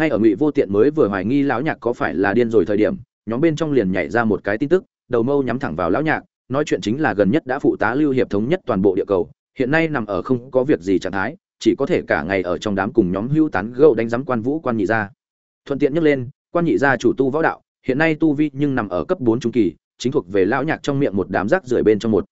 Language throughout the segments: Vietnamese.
ngay ở ngụy vô tiện mới vừa hoài nghi lão nhạc có phải là điên rồi thời điểm, nhóm bên trong liền nhảy ra một cái tin tức, đầu mâu nhắm thẳng vào lão nhạc, nói chuyện chính là gần nhất đã phụ tá lưu hiệp thống nhất toàn bộ địa cầu, hiện nay nằm ở không có việc gì trạng thái, chỉ có thể cả ngày ở trong đám cùng nhóm hưu tán gẫu đánh giám quan vũ quan nhị gia. Thuận tiện nhắc lên, quan nhị gia chủ tu võ đạo, hiện nay tu vi nhưng nằm ở cấp bốn trung kỳ, chính thuộc về lão nhạc trong miệng một đám rác rưởi bên trong một.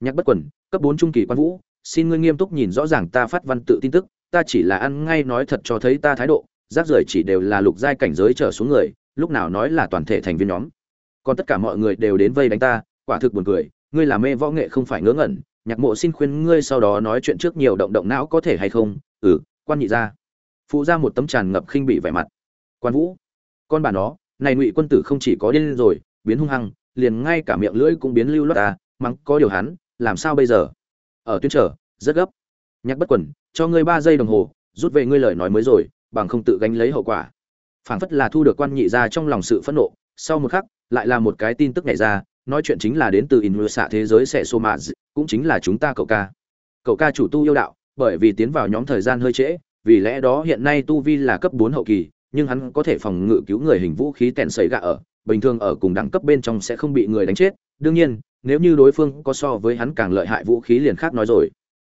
Nhạc bất quần, cấp bốn trung kỳ quan vũ, xin ngươi nghiêm túc nhìn rõ ràng ta phát văn tự tin tức, ta chỉ là ăn ngay nói thật cho thấy ta thái độ rác rưởi chỉ đều là lục giai cảnh giới trở xuống người, lúc nào nói là toàn thể thành viên nhóm. Còn tất cả mọi người đều đến vây đánh ta, quả thực buồn cười, ngươi là mê võ nghệ không phải ngớ ngẩn, nhạc mộ xin khuyên ngươi sau đó nói chuyện trước nhiều động động não có thể hay không? Ừ quan nhị ra phụ ra một tấm tràn ngập khinh bị vẻ mặt. Quan vũ, con bà nó, này ngụy quân tử không chỉ có điên rồi, biến hung hăng, liền ngay cả miệng lưỡi cũng biến lưu loát ta, mắng có điều hắn, làm sao bây giờ? Ở tuyến trở, rất gấp. Nhạc bất quần, cho ngươi ba giây đồng hồ, rút về ngươi lời nói mới rồi bằng không tự gánh lấy hậu quả. Phảng phất là thu được quan nhị ra trong lòng sự phẫn nộ, sau một khắc, lại là một cái tin tức nhảy ra, nói chuyện chính là đến từ in xạ thế giới sẽ xô mạ cũng chính là chúng ta cậu ca. Cậu ca chủ tu yêu đạo, bởi vì tiến vào nhóm thời gian hơi trễ, vì lẽ đó hiện nay tu vi là cấp bốn hậu kỳ, nhưng hắn có thể phòng ngự cứu người hình vũ khí tèn sấy gạ ở, bình thường ở cùng đẳng cấp bên trong sẽ không bị người đánh chết. Đương nhiên, nếu như đối phương có so với hắn càng lợi hại vũ khí liền khác nói rồi.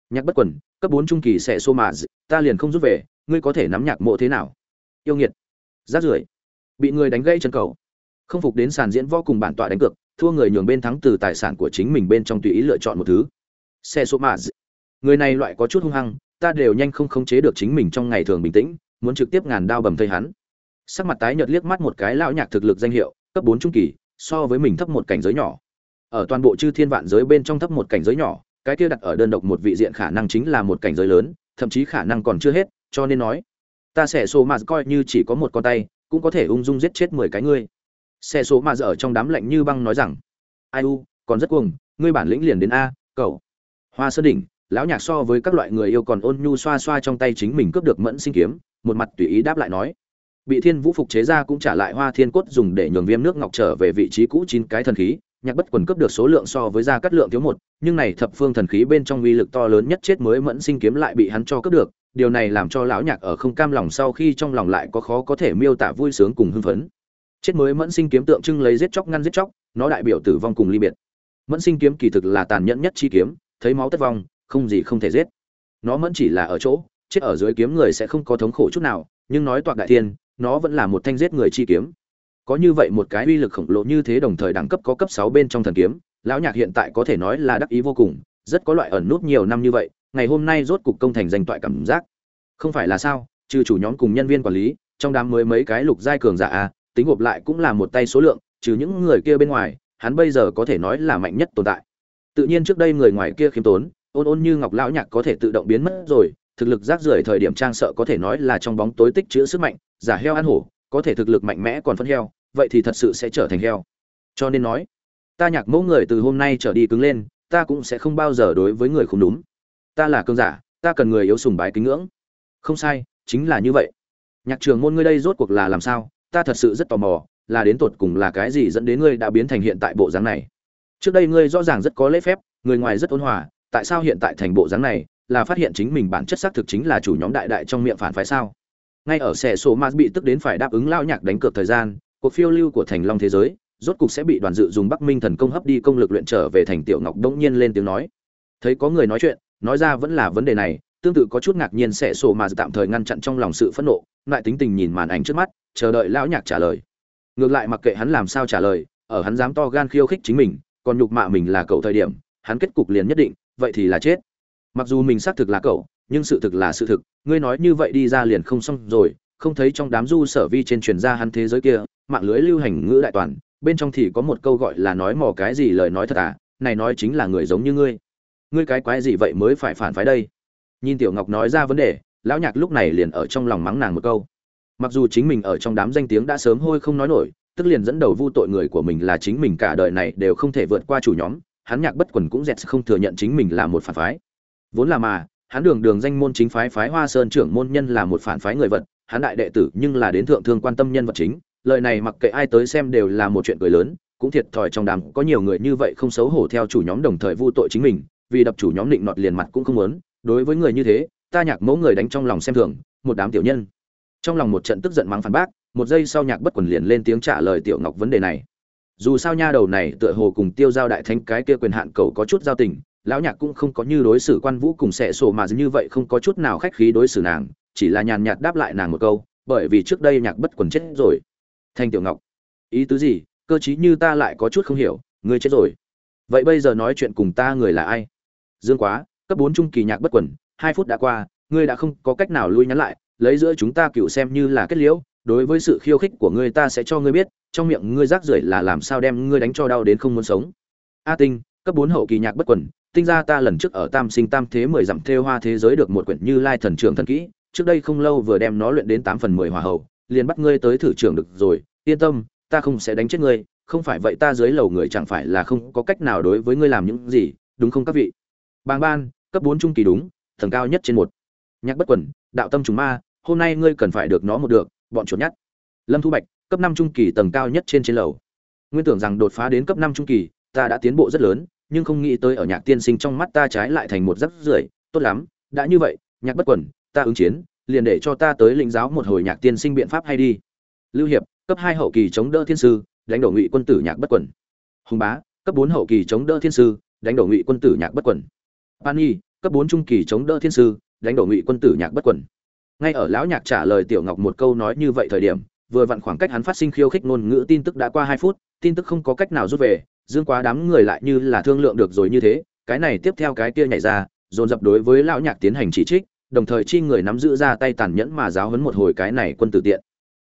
Nhắc bất quần, cấp bốn trung kỳ sẽ xô mạ ta liền không rút về ngươi có thể nắm nhạc mộ thế nào? Yêu nghiệt rát rưởi, bị người đánh gãy chân cầu. Không phục đến sàn diễn võ cùng bản tọa đánh cược, thua người nhường bên thắng từ tài sản của chính mình bên trong tùy ý lựa chọn một thứ. Xe số mạ người này loại có chút hung hăng, ta đều nhanh không khống chế được chính mình trong ngày thường bình tĩnh, muốn trực tiếp ngàn đao bầm thây hắn. Sắc mặt tái nhợt liếc mắt một cái lão nhạc thực lực danh hiệu, cấp bốn trung kỳ, so với mình thấp một cảnh giới nhỏ. Ở toàn bộ chư thiên vạn giới bên trong thấp một cảnh giới nhỏ, cái kia đặt ở đơn độc một vị diện khả năng chính là một cảnh giới lớn, thậm chí khả năng còn chưa hết cho nên nói, ta sẽ số mà coi như chỉ có một con tay, cũng có thể ung dung giết chết mười cái ngươi. Xe số mà ở trong đám lạnh như băng nói rằng, ai u, còn rất cuồng, ngươi bản lĩnh liền đến a, cậu. Hoa sơn đỉnh, lão nhạc so với các loại người yêu còn ôn nhu xoa xoa trong tay chính mình cướp được mẫn sinh kiếm, một mặt tùy ý đáp lại nói, bị thiên vũ phục chế ra cũng trả lại hoa thiên cốt dùng để nhường viêm nước ngọc trở về vị trí cũ chín cái thần khí nhạc bất quần cướp được số lượng so với gia cắt lượng thiếu một, nhưng này thập phương thần khí bên trong uy lực to lớn nhất chết mới mẫn sinh kiếm lại bị hắn cho cướp được, điều này làm cho lão nhạc ở không cam lòng sau khi trong lòng lại có khó có thể miêu tả vui sướng cùng hưng phấn. Chết mới mẫn sinh kiếm tượng trưng lấy giết chóc ngăn giết chóc, nó đại biểu tử vong cùng ly biệt. Mẫn sinh kiếm kỳ thực là tàn nhẫn nhất chi kiếm, thấy máu tất vong, không gì không thể giết. Nó mẫn chỉ là ở chỗ, chết ở dưới kiếm người sẽ không có thống khổ chút nào, nhưng nói toạc đại thiên, nó vẫn là một thanh giết người chi kiếm có như vậy một cái uy lực khổng lồ như thế đồng thời đẳng cấp có cấp sáu bên trong thần kiếm, lão nhạc hiện tại có thể nói là đắc ý vô cùng, rất có loại ẩn nút nhiều năm như vậy, ngày hôm nay rốt cục công thành danh toại cảm giác. Không phải là sao, trừ chủ nhóm cùng nhân viên quản lý, trong đám mới mấy cái lục giai cường giả a, tính gộp lại cũng là một tay số lượng, trừ những người kia bên ngoài, hắn bây giờ có thể nói là mạnh nhất tồn tại. Tự nhiên trước đây người ngoài kia khiêm tốn, ôn ôn như ngọc lão nhạc có thể tự động biến mất rồi, thực lực rác rưởi thời điểm trang sợ có thể nói là trong bóng tối tích chứa sức mạnh, giả heo ăn hổ có thể thực lực mạnh mẽ còn phân heo, vậy thì thật sự sẽ trở thành heo. Cho nên nói, ta nhạc mẫu người từ hôm nay trở đi cứng lên, ta cũng sẽ không bao giờ đối với người không đúng. Ta là cơn giả, ta cần người yếu sùng bái kính ngưỡng. Không sai, chính là như vậy. Nhạc trường môn ngươi đây rốt cuộc là làm sao? Ta thật sự rất tò mò, là đến tột cùng là cái gì dẫn đến ngươi đã biến thành hiện tại bộ dáng này? Trước đây ngươi rõ ràng rất có lễ phép, người ngoài rất ôn hòa, tại sao hiện tại thành bộ dáng này? Là phát hiện chính mình bản chất xác thực chính là chủ nhóm đại đại trong miệng phản phái sao? Ngay ở xe số ma bị tức đến phải đáp ứng lao nhạc đánh cược thời gian, cuộc phiêu lưu của thành long thế giới, rốt cục sẽ bị đoàn dự dùng bắc minh thần công hấp đi công lực luyện trở về thành tiểu ngọc đông nhiên lên tiếng nói. Thấy có người nói chuyện, nói ra vẫn là vấn đề này, tương tự có chút ngạc nhiên sẽ sổ mà tạm thời ngăn chặn trong lòng sự phẫn nộ, lại tính tình nhìn màn ảnh trước mắt, chờ đợi lão nhạc trả lời. Ngược lại mặc kệ hắn làm sao trả lời, ở hắn dám to gan khiêu khích chính mình, còn nhục mạ mình là cậu thời điểm, hắn kết cục liền nhất định, vậy thì là chết. Mặc dù mình xác thực là cậu nhưng sự thực là sự thực, ngươi nói như vậy đi ra liền không xong rồi, không thấy trong đám du sở vi trên truyền ra hắn thế giới kia, mạng lưới lưu hành ngữ đại toàn, bên trong thì có một câu gọi là nói mò cái gì lời nói thật à này nói chính là người giống như ngươi. Ngươi cái quái gì vậy mới phải phản phái đây? Nhìn tiểu ngọc nói ra vấn đề, lão nhạc lúc này liền ở trong lòng mắng nàng một câu. Mặc dù chính mình ở trong đám danh tiếng đã sớm hôi không nói nổi, tức liền dẫn đầu vu tội người của mình là chính mình cả đời này đều không thể vượt qua chủ nhóm, hắn nhạc bất quần cũng dẹt không thừa nhận chính mình là một phản phái. Vốn là mà hắn đường đường danh môn chính phái phái hoa sơn trưởng môn nhân là một phản phái người vật, hắn đại đệ tử nhưng là đến thượng thương quan tâm nhân vật chính, lời này mặc kệ ai tới xem đều là một chuyện cười lớn, cũng thiệt thòi trong đám, có nhiều người như vậy không xấu hổ theo chủ nhóm đồng thời vu tội chính mình, vì đập chủ nhóm định nọt liền mặt cũng không muốn, đối với người như thế, ta nhạc mẫu người đánh trong lòng xem thường, một đám tiểu nhân. Trong lòng một trận tức giận mắng phản bác, một giây sau nhạc bất quần liền lên tiếng trả lời tiểu ngọc vấn đề này. Dù sao nha đầu này tựa hồ cùng tiêu giao đại thánh cái kia quyền hạn cầu có chút giao tình lão nhạc cũng không có như đối xử quan vũ cùng xẻ sổ mà như vậy không có chút nào khách khí đối xử nàng, chỉ là nhàn nhạt đáp lại nàng một câu, bởi vì trước đây nhạc bất quần chết rồi. Thanh tiểu ngọc, ý tứ gì? Cơ chí như ta lại có chút không hiểu, ngươi chết rồi. Vậy bây giờ nói chuyện cùng ta người là ai? Dương quá, cấp bốn trung kỳ nhạc bất quần, hai phút đã qua, ngươi đã không có cách nào lui nhắn lại, lấy giữa chúng ta cựu xem như là kết liễu, đối với sự khiêu khích của ngươi ta sẽ cho ngươi biết, trong miệng ngươi rác rưởi là làm sao đem ngươi đánh cho đau đến không muốn sống. A tinh, cấp bốn hậu kỳ nhạc bất quần tinh ra ta lần trước ở tam sinh tam thế mười dặm thêu hoa thế giới được một quyển như lai thần trưởng thần kỹ, trước đây không lâu vừa đem nó luyện đến tám phần mười hòa hậu, liền bắt ngươi tới thử trưởng được rồi, yên tâm, ta không sẽ đánh chết ngươi, không phải vậy ta dưới lầu người chẳng phải là không có cách nào đối với ngươi làm những gì, đúng không các vị? Bàng ban, cấp bốn trung kỳ đúng, thần cao nhất trên một. Nhạc bất Quẩn, đạo tâm trùng ma, hôm nay ngươi cần phải được nó một được, bọn chuột nhắt lâm thu bạch, cấp năm trung kỳ tầng cao nhất trên trên lầu. Nguyên tưởng rằng đột phá đến cấp năm trung kỳ, ta đã tiến bộ rất lớn nhưng không nghĩ tới ở nhạc tiên sinh trong mắt ta trái lại thành một rắc rưởi. Tốt lắm, đã như vậy, nhạc bất quần, ta ứng chiến, liền để cho ta tới lĩnh giáo một hồi nhạc tiên sinh biện pháp hay đi. Lưu hiệp, cấp hai hậu kỳ chống đỡ thiên sư, đánh đổ ngụy quân tử nhạc bất quần. Hùng bá, cấp bốn hậu kỳ chống đỡ thiên sư, đánh đổ ngụy quân tử nhạc bất quần. Pani cấp bốn trung kỳ chống đỡ thiên sư, đánh đổ ngụy quân tử nhạc bất quần. Ngay ở lão nhạc trả lời tiểu ngọc một câu nói như vậy thời điểm, vừa vặn khoảng cách hắn phát sinh khiêu khích ngôn ngữ tin tức đã qua hai phút, tin tức không có cách nào rút về dương quá đám người lại như là thương lượng được rồi như thế, cái này tiếp theo cái kia nhảy ra, dồn dập đối với lão nhạc tiến hành chỉ trích, đồng thời chi người nắm giữ ra tay tàn nhẫn mà giáo huấn một hồi cái này quân tử tiện.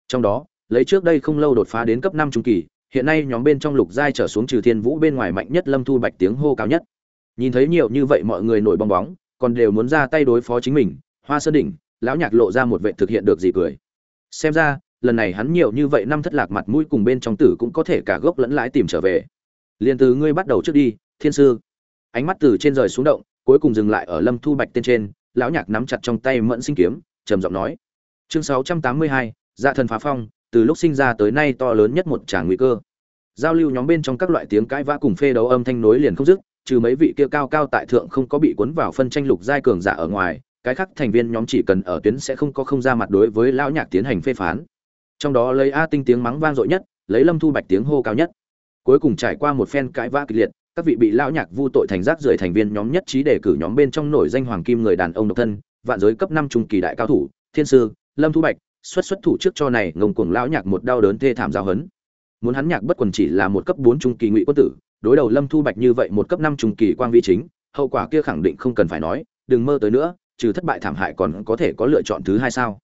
Trong đó, lấy trước đây không lâu đột phá đến cấp năm trung kỳ, hiện nay nhóm bên trong lục giai trở xuống trừ thiên vũ bên ngoài mạnh nhất lâm thu bạch tiếng hô cao nhất. Nhìn thấy nhiều như vậy mọi người nổi bong bóng, còn đều muốn ra tay đối phó chính mình, hoa sơn đỉnh, lão nhạc lộ ra một vệ thực hiện được gì cười. Xem ra, lần này hắn nhiều như vậy năm thất lạc mặt mũi cùng bên trong tử cũng có thể cả gốc lẫn lãi tìm trở về liền từ ngươi bắt đầu trước đi, thiên sư. Ánh mắt từ trên rời xuống động, cuối cùng dừng lại ở lâm thu bạch tên trên, lão nhạc nắm chặt trong tay mẫn sinh kiếm, trầm giọng nói. Chương sáu trăm tám mươi hai dạ thần phá phong, từ lúc sinh ra tới nay to lớn nhất một tràng nguy cơ. Giao lưu nhóm bên trong các loại tiếng cãi vã cùng phê đấu âm thanh nối liền không dứt, trừ mấy vị kia cao cao tại thượng không có bị cuốn vào phân tranh lục giai cường giả ở ngoài, cái khác thành viên nhóm chỉ cần ở tuyến sẽ không có không ra mặt đối với lão nhạc tiến hành phê phán. Trong đó lấy a tinh tiếng mắng vang dội nhất, lấy lâm thu bạch tiếng hô cao nhất cuối cùng trải qua một phen cãi vã kịch liệt, các vị bị lão nhạc vu tội thành rác rưởi thành viên nhóm nhất trí đề cử nhóm bên trong nổi danh hoàng kim người đàn ông độc thân, vạn giới cấp năm trung kỳ đại cao thủ, thiên sư, lâm thu bạch, xuất xuất thủ trước cho này, ngông cuồng lão nhạc một đau đớn thê thảm giáo hấn. Muốn hắn nhạc bất quần chỉ là một cấp bốn trung kỳ ngụy quân tử, đối đầu lâm thu bạch như vậy một cấp năm trung kỳ quang vi chính, hậu quả kia khẳng định không cần phải nói, đừng mơ tới nữa, trừ thất bại thảm hại còn có thể có lựa chọn thứ hai sao?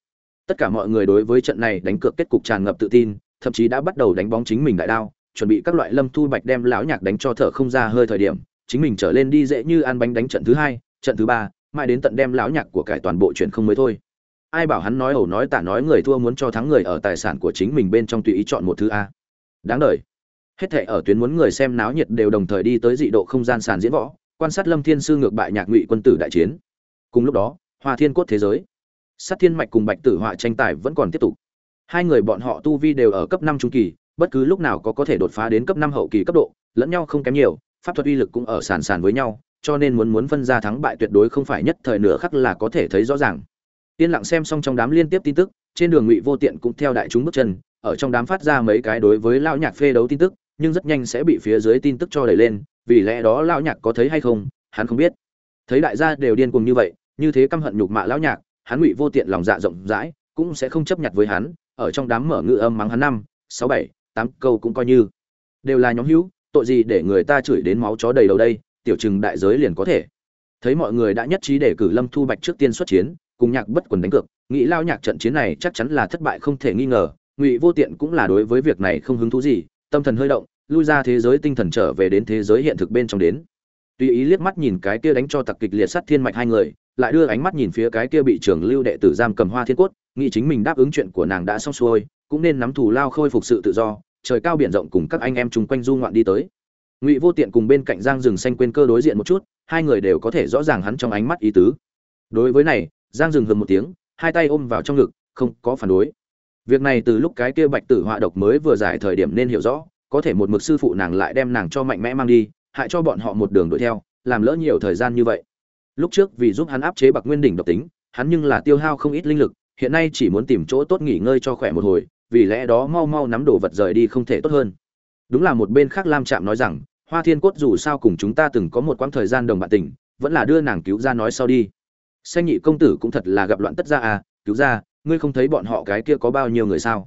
Tất cả mọi người đối với trận này đánh cược kết cục tràn ngập tự tin, thậm chí đã bắt đầu đánh bóng chính mình đại đao chuẩn bị các loại lâm thu bạch đem lão nhạc đánh cho thở không ra hơi thời điểm, chính mình trở lên đi dễ như ăn bánh đánh trận thứ hai, trận thứ ba, mãi đến tận đem lão nhạc của cải toàn bộ chuyện không mới thôi. Ai bảo hắn nói ẩu nói tả nói người thua muốn cho thắng người ở tài sản của chính mình bên trong tùy ý chọn một thứ a. Đáng đời. Hết thệ ở tuyến muốn người xem náo nhiệt đều đồng thời đi tới dị độ không gian sàn diễn võ, quan sát lâm thiên sư ngược bại nhạc ngụy quân tử đại chiến. Cùng lúc đó, hoa thiên cốt thế giới. Sát thiên mạch cùng bạch tử họa tranh tài vẫn còn tiếp tục. Hai người bọn họ tu vi đều ở cấp năm trung kỳ bất cứ lúc nào có có thể đột phá đến cấp năm hậu kỳ cấp độ, lẫn nhau không kém nhiều, pháp thuật uy lực cũng ở sàn sàn với nhau, cho nên muốn muốn phân ra thắng bại tuyệt đối không phải nhất thời nửa khắc là có thể thấy rõ ràng. Tiên lặng xem xong trong đám liên tiếp tin tức, trên đường ngụy vô tiện cũng theo đại chúng bước chân, ở trong đám phát ra mấy cái đối với lão nhạc phê đấu tin tức, nhưng rất nhanh sẽ bị phía dưới tin tức cho đẩy lên, vì lẽ đó lão nhạc có thấy hay không, hắn không biết. Thấy đại gia đều điên cuồng như vậy, như thế căm hận nhục mạ lão nhạc, hắn ngụy vô tiện lòng dạ rộng rãi, cũng sẽ không chấp nhận với hắn, ở trong đám mở ngữ âm mắng hắn năm, sáu bảy tám câu cũng coi như. Đều là nhóm hữu, tội gì để người ta chửi đến máu chó đầy đầu đây, tiểu trừng đại giới liền có thể. Thấy mọi người đã nhất trí để cử lâm thu bạch trước tiên xuất chiến, cùng nhạc bất quần đánh cược, nghĩ lao nhạc trận chiến này chắc chắn là thất bại không thể nghi ngờ, ngụy vô tiện cũng là đối với việc này không hứng thú gì, tâm thần hơi động, lui ra thế giới tinh thần trở về đến thế giới hiện thực bên trong đến. Tùy ý liếc mắt nhìn cái kia đánh cho tặc kịch liệt sát thiên mạch hai người, lại đưa ánh mắt nhìn phía cái kia bị trưởng lưu đệ tử giam cầm hoa thiên cốt, nghĩ chính mình đáp ứng chuyện của nàng đã xong xuôi cũng nên nắm thủ lao khôi phục sự tự do, trời cao biển rộng cùng các anh em chung quanh du ngoạn đi tới. Ngụy vô tiện cùng bên cạnh giang rừng xanh quên cơ đối diện một chút, hai người đều có thể rõ ràng hắn trong ánh mắt ý tứ. Đối với này, giang rừng hầm một tiếng, hai tay ôm vào trong ngực, không có phản đối. Việc này từ lúc cái kia bạch tử họa độc mới vừa giải thời điểm nên hiểu rõ, có thể một mực sư phụ nàng lại đem nàng cho mạnh mẽ mang đi, hại cho bọn họ một đường đuổi theo, làm lỡ nhiều thời gian như vậy. Lúc trước vì giúp hắn áp chế bạc nguyên đỉnh độc tính, hắn nhưng là tiêu hao không ít linh lực, hiện nay chỉ muốn tìm chỗ tốt nghỉ ngơi cho khỏe một hồi vì lẽ đó mau mau nắm đồ vật rời đi không thể tốt hơn. Đúng là một bên khác lam trạm nói rằng, hoa thiên cốt dù sao cùng chúng ta từng có một quãng thời gian đồng bạn tình, vẫn là đưa nàng cứu ra nói sau đi. Xanh nhị công tử cũng thật là gặp loạn tất ra à cứu ra, ngươi không thấy bọn họ cái kia có bao nhiêu người sao?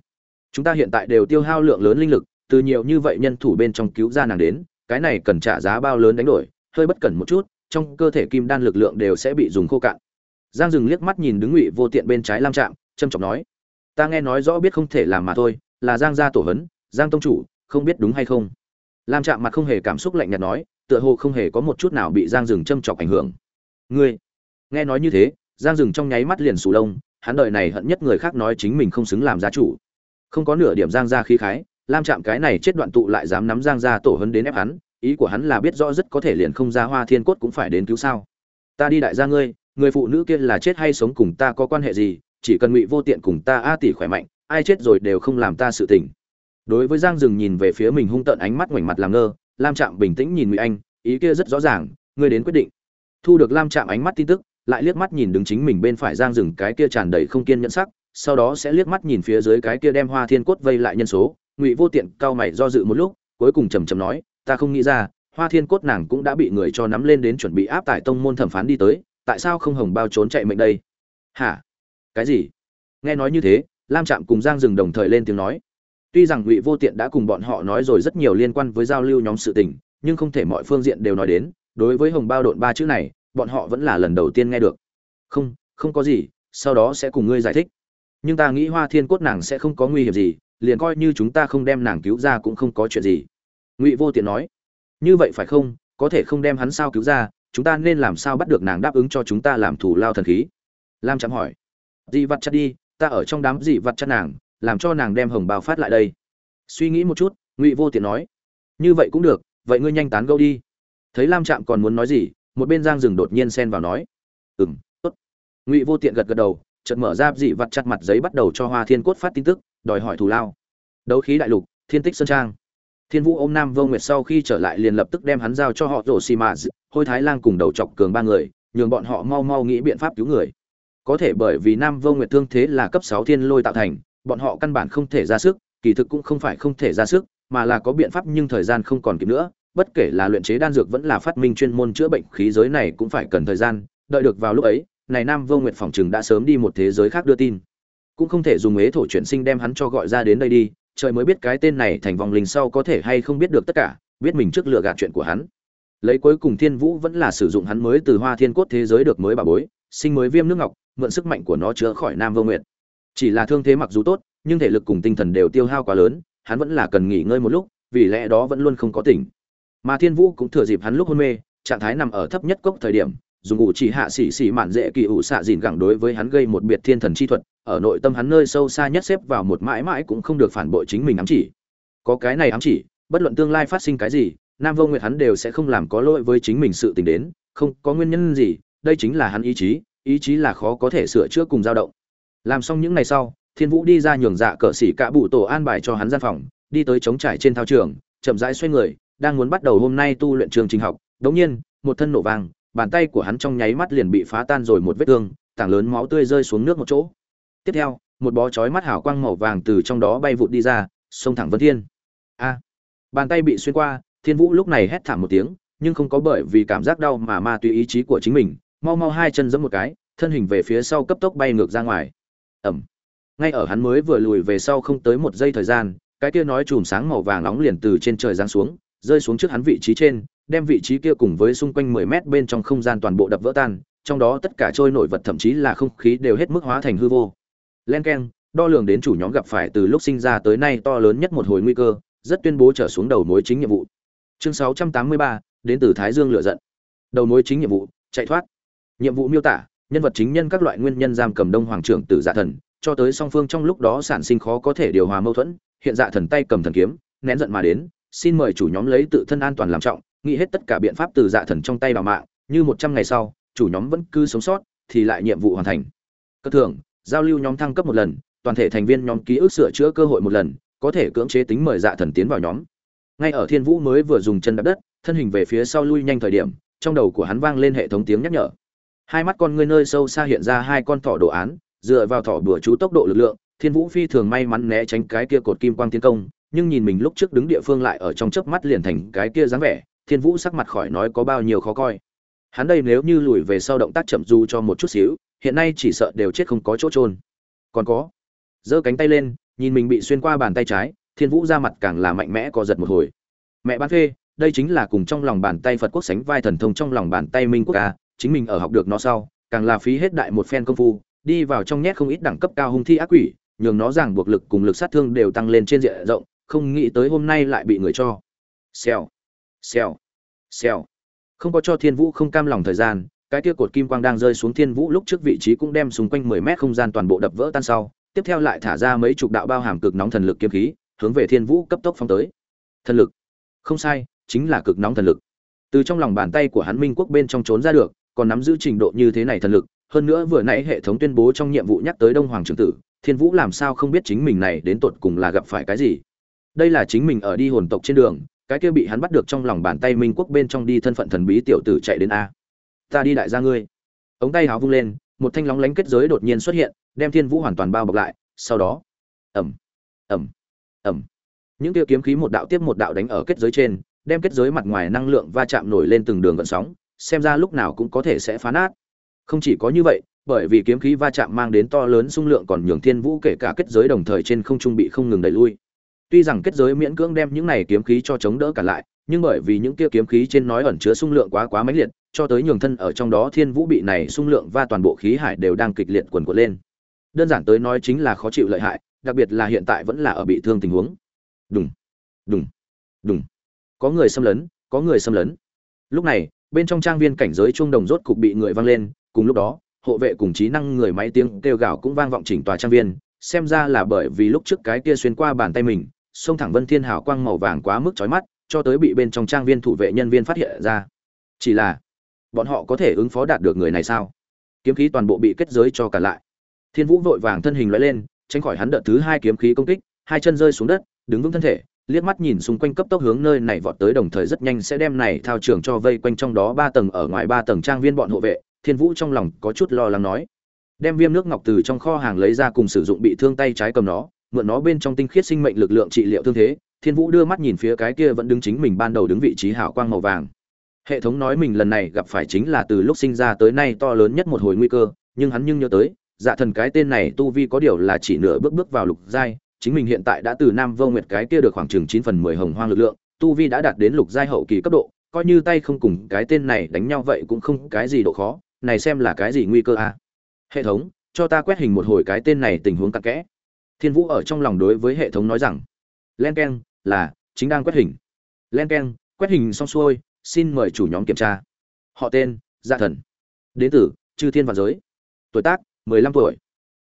Chúng ta hiện tại đều tiêu hao lượng lớn linh lực, từ nhiều như vậy nhân thủ bên trong cứu ra nàng đến, cái này cần trả giá bao lớn đánh đổi, hơi bất cẩn một chút, trong cơ thể kim đan lực lượng đều sẽ bị dùng khô cạn. Giang dừng liếc mắt nhìn đứng ngụy vô tiện bên trái lam trạm trâm trọng nói ta nghe nói rõ biết không thể làm mà thôi, là giang gia tổ hấn giang tông chủ, không biết đúng hay không? Lam chạm mặt không hề cảm xúc lạnh nhạt nói, tựa hồ không hề có một chút nào bị giang rừng châm chọc ảnh hưởng. Ngươi, nghe nói như thế, giang rừng trong nháy mắt liền sù lông, hắn đời này hận nhất người khác nói chính mình không xứng làm gia chủ. Không có nửa điểm giang gia khí khái, lam chạm cái này chết đoạn tụ lại dám nắm giang gia tổ hấn đến ép hắn, ý của hắn là biết rõ rất có thể liền không ra hoa thiên cốt cũng phải đến cứu sao. Ta đi đại gia ngươi, người phụ nữ kia là chết hay sống cùng ta có quan hệ gì chỉ cần ngụy vô tiện cùng ta a tỷ khỏe mạnh, ai chết rồi đều không làm ta sự tình. Đối với giang dừng nhìn về phía mình hung tợn ánh mắt ngoảnh mặt làm ngơ, lam trạm bình tĩnh nhìn ngụy anh, ý kia rất rõ ràng, ngươi đến quyết định. Thu được lam trạm ánh mắt tin tức, lại liếc mắt nhìn đứng chính mình bên phải giang dừng, cái kia tràn đầy không kiên nhẫn sắc, sau đó sẽ liếc mắt nhìn phía dưới cái kia đem hoa thiên cốt vây lại nhân số. Ngụy vô tiện cao mày do dự một lúc, cuối cùng trầm trầm nói, ta không nghĩ ra, hoa thiên cốt nàng cũng đã bị người cho nắm lên đến chuẩn bị áp tải tông môn thẩm phán đi tới, tại sao không hồng bao trốn chạy mệnh đây? Hả? Cái gì? Nghe nói như thế, lam trạm cùng giang dừng đồng thời lên tiếng nói. Tuy rằng ngụy vô tiện đã cùng bọn họ nói rồi rất nhiều liên quan với giao lưu nhóm sự tình, nhưng không thể mọi phương diện đều nói đến, đối với hồng bao độn ba chữ này, bọn họ vẫn là lần đầu tiên nghe được. Không không có gì, sau đó sẽ cùng ngươi giải thích. Nhưng ta nghĩ hoa thiên cốt nàng sẽ không có nguy hiểm gì, liền coi như chúng ta không đem nàng cứu ra cũng không có chuyện gì. Ngụy vô tiện nói. Như vậy phải không? Có thể không đem hắn sao cứu ra, chúng ta nên làm sao bắt được nàng đáp ứng cho chúng ta làm thủ lao thần khí? Lam chạm hỏi dị vặt chặt đi, ta ở trong đám dị vặt chặt nàng, làm cho nàng đem hồng bao phát lại đây. Suy nghĩ một chút, ngụy vô tiện nói, như vậy cũng được, vậy ngươi nhanh tán gẫu đi. Thấy lam trạm còn muốn nói gì, một bên giang rừng đột nhiên xen vào nói ừng tốt. Ngụy vô tiện gật gật đầu, chợt mở ra dị vặt chặt mặt giấy bắt đầu cho hoa thiên cốt phát tin tức, đòi hỏi thù lao. Đấu khí đại lục, thiên tích sơn trang. Thiên vũ ôm nam vô nguyệt sau khi trở lại liền lập tức đem hắn giao cho họ rổ xì mạt hôi thái lang cùng đầu chọc cường ba người, nhường bọn họ mau mau nghĩ biện pháp cứu người có thể bởi vì nam vô nguyệt thương thế là cấp sáu thiên lôi tạo thành, bọn họ căn bản không thể ra sức, kỳ thực cũng không phải không thể ra sức, mà là có biện pháp nhưng thời gian không còn kịp nữa, bất kể là luyện chế đan dược vẫn là phát minh chuyên môn chữa bệnh khí giới này cũng phải cần thời gian, đợi được vào lúc ấy, này nam vô nguyệt phòng trường đã sớm đi một thế giới khác đưa tin. Cũng không thể dùng ế thổ chuyển sinh đem hắn cho gọi ra đến đây đi, trời mới biết cái tên này thành vòng linh sau có thể hay không biết được tất cả, biết mình trước lựa gạt chuyện của hắn. Lấy cuối cùng thiên vũ vẫn là sử dụng hắn mới từ hoa thiên cốt thế giới được mới bà bối sinh mới viêm nước ngọc, mượn sức mạnh của nó chữa khỏi nam vô nguyệt. Chỉ là thương thế mặc dù tốt, nhưng thể lực cùng tinh thần đều tiêu hao quá lớn, hắn vẫn là cần nghỉ ngơi một lúc, vì lẽ đó vẫn luôn không có tỉnh. Mà thiên vũ cũng thừa dịp hắn lúc hôn mê, trạng thái nằm ở thấp nhất cốc thời điểm, dùng ủ chỉ hạ xỉ xỉ mạn dễ kỳ ủ xạ dìn gẳng đối với hắn gây một biệt thiên thần chi thuật, ở nội tâm hắn nơi sâu xa nhất xếp vào một mãi mãi cũng không được phản bội chính mình ám chỉ. Có cái này ám chỉ, bất luận tương lai phát sinh cái gì, nam vô nguyệt hắn đều sẽ không làm có lỗi với chính mình sự tình đến, không có nguyên nhân gì đây chính là hắn ý chí ý chí là khó có thể sửa chữa cùng dao động. Làm xong những ngày sau, thiên vũ đi ra nhường dạ cờ xỉ cả bụ tổ an bài cho hắn gian phòng, đi tới chống trải trên thao trường, chậm rãi xoay người, đang muốn bắt đầu hôm nay tu luyện trường trình học. Đống nhiên, một thân nổ vàng, bàn tay của hắn trong nháy mắt liền bị phá tan rồi một vết thương, tảng lớn máu tươi rơi xuống nước một chỗ. Tiếp theo, một bó chói mắt hào quang màu vàng từ trong đó bay vụt đi ra, xông thẳng vân thiên. A! Bàn tay bị xuyên qua, thiên vũ lúc này hét thảm một tiếng, nhưng không có bởi vì cảm giác đau mà ma tùy ý chí của chính mình mau mau hai chân giẫm một cái thân hình về phía sau cấp tốc bay ngược ra ngoài. Ẩm. Ngay ở hắn mới vừa lùi về sau không tới một giây thời gian cái kia nói chùm sáng màu vàng nóng liền từ trên trời giáng xuống rơi xuống trước hắn vị trí trên đem vị trí kia cùng với xung quanh 10 mét bên trong không gian toàn bộ đập vỡ tan trong đó tất cả trôi nổi vật thậm chí là không khí đều hết mức hóa thành hư vô. Len keng đo lường đến chủ nhóm gặp phải từ lúc sinh ra tới nay to lớn nhất một hồi nguy cơ rất tuyên bố trở xuống đầu mối chính nhiệm vụ. Chương 683, đến từ thái dương lựa giận. Đầu mối chính nhiệm vụ chạy thoát nhiệm vụ miêu tả, nhân vật chính nhân các loại nguyên nhân giam cầm đông hoàng trưởng tử dạ thần, cho tới song phương trong lúc đó sản sinh khó có thể điều hòa mâu thuẫn, hiện dạ thần tay cầm thần kiếm, nén giận mà đến, xin mời chủ nhóm lấy tự thân an toàn làm trọng, nghĩ hết tất cả biện pháp từ dạ thần trong tay vào mạng, như một trăm ngày sau, chủ nhóm vẫn cứ sống sót, thì lại nhiệm vụ hoàn thành. Cơ thường giao lưu nhóm thăng cấp một lần, toàn thể thành viên nhóm ký ức sửa chữa cơ hội một lần, có thể cưỡng chế tính mời dạ thần tiến vào nhóm. Ngay ở thiên vũ mới vừa dùng chân đạp đất, thân hình về phía sau lui nhanh thời điểm, trong đầu của hắn vang lên hệ thống tiếng nhắc nhở hai mắt con ngươi nơi sâu xa hiện ra hai con thỏ đồ án, dựa vào thỏ bừa chú tốc độ lực lượng, thiên vũ phi thường may mắn né tránh cái kia cột kim quang tiến công, nhưng nhìn mình lúc trước đứng địa phương lại ở trong chớp mắt liền thành cái kia dáng vẻ, thiên vũ sắc mặt khỏi nói có bao nhiêu khó coi. Hắn đây nếu như lùi về sau động tác chậm du cho một chút xíu, hiện nay chỉ sợ đều chết không có chỗ trôn còn có, giơ cánh tay lên, nhìn mình bị xuyên qua bàn tay trái, thiên vũ ra mặt càng là mạnh mẽ co giật một hồi. Mẹ bán phê, đây chính là cùng trong lòng bàn tay phật quốc sánh vai thần thông trong lòng bàn tay minh quốc ca chính mình ở học được nó sau, càng là phí hết đại một phen công phu, đi vào trong nhét không ít đẳng cấp cao hung thi ác quỷ, nhường nó rằng buộc lực cùng lực sát thương đều tăng lên trên diện rộng, không nghĩ tới hôm nay lại bị người cho. Xèo xèo xèo. Không có cho thiên vũ không cam lòng thời gian, cái kia cột kim quang đang rơi xuống thiên vũ lúc trước vị trí cũng đem xung quanh mười mét không gian toàn bộ đập vỡ tan sau, tiếp theo lại thả ra mấy chục đạo bao hàm cực nóng thần lực kiếm khí, hướng về thiên vũ cấp tốc phóng tới. Thần lực. Không sai, chính là cực nóng thần lực. Từ trong lòng bàn tay của hắn minh quốc bên trong trốn ra được còn nắm giữ trình độ như thế này thần lực, hơn nữa vừa nãy hệ thống tuyên bố trong nhiệm vụ nhắc tới đông hoàng trưởng tử, thiên vũ làm sao không biết chính mình này đến tột cùng là gặp phải cái gì? Đây là chính mình ở đi hồn tộc trên đường, cái kia bị hắn bắt được trong lòng bàn tay minh quốc bên trong đi thân phận thần bí tiểu tử chạy đến a. Ta đi đại gia ngươi. Ống tay háo vung lên, một thanh lóng lánh kết giới đột nhiên xuất hiện, đem thiên vũ hoàn toàn bao bọc lại, sau đó ẩm ẩm ẩm những kia kiếm khí một đạo tiếp một đạo đánh ở kết giới trên, đem kết giới mặt ngoài năng lượng va chạm nổi lên từng đường gợn sóng xem ra lúc nào cũng có thể sẽ phá nát. Không chỉ có như vậy, bởi vì kiếm khí va chạm mang đến to lớn xung lượng còn nhường thiên vũ kể cả kết giới đồng thời trên không trung bị không ngừng đẩy lui. Tuy rằng kết giới miễn cưỡng đem những này kiếm khí cho chống đỡ cả lại, nhưng bởi vì những kia kiếm khí trên nói ẩn chứa xung lượng quá quá mãnh liệt, cho tới nhường thân ở trong đó thiên vũ bị này xung lượng và toàn bộ khí hải đều đang kịch liệt quần quật lên. Đơn giản tới nói chính là khó chịu lợi hại, đặc biệt là hiện tại vẫn là ở bị thương tình huống. Đùng đùng đùng. Có người xâm lấn, có người xâm lấn. Lúc này bên trong trang viên cảnh giới trung đồng rốt cục bị người vang lên, cùng lúc đó, hộ vệ cùng trí năng người máy tiếng kêu gào cũng vang vọng chỉnh tòa trang viên, xem ra là bởi vì lúc trước cái kia xuyên qua bàn tay mình xông thẳng vân thiên hào quang màu vàng quá mức chói mắt, cho tới bị bên trong trang viên thủ vệ nhân viên phát hiện ra. Chỉ là, bọn họ có thể ứng phó đạt được người này sao? Kiếm khí toàn bộ bị kết giới cho cả lại. Thiên vũ vội vàng thân hình lóe lên, tránh khỏi hắn đợt thứ hai kiếm khí công kích, hai chân rơi xuống đất, đứng vững thân thể liếc mắt nhìn xung quanh cấp tốc hướng nơi này vọt tới đồng thời rất nhanh sẽ đem này thao trường cho vây quanh trong đó ba tầng ở ngoài ba tầng trang viên bọn hộ vệ, thiên vũ trong lòng có chút lo lắng nói. Đem viêm nước ngọc từ trong kho hàng lấy ra cùng sử dụng bị thương tay trái cầm nó, mượn nó bên trong tinh khiết sinh mệnh lực lượng trị liệu thương thế, thiên vũ đưa mắt nhìn phía cái kia vẫn đứng chính mình ban đầu đứng vị trí hảo quang màu vàng. Hệ thống nói mình lần này gặp phải chính là từ lúc sinh ra tới nay to lớn nhất một hồi nguy cơ, nhưng hắn nhưng nhớ tới dạ thần cái tên này tu vi có điều là chỉ nửa bước bước vào lục giai chính mình hiện tại đã từ nam vô nguyệt cái kia được khoảng chừng chín phần mười hồng hoang lực lượng, tu vi đã đạt đến lục giai hậu kỳ cấp độ, coi như tay không cùng cái tên này đánh nhau vậy cũng không cái gì độ khó, này xem là cái gì nguy cơ à. hệ thống, cho ta quét hình một hồi cái tên này tình huống cặn kẽ. Thiên vũ ở trong lòng đối với hệ thống nói rằng, len k là, chính đang quét hình. Len k quét hình xong xuôi, xin mời chủ nhóm kiểm tra. Họ tên gia thần. Đến từ chư thiên và giới. Tuổi tác, mười lăm tuổi.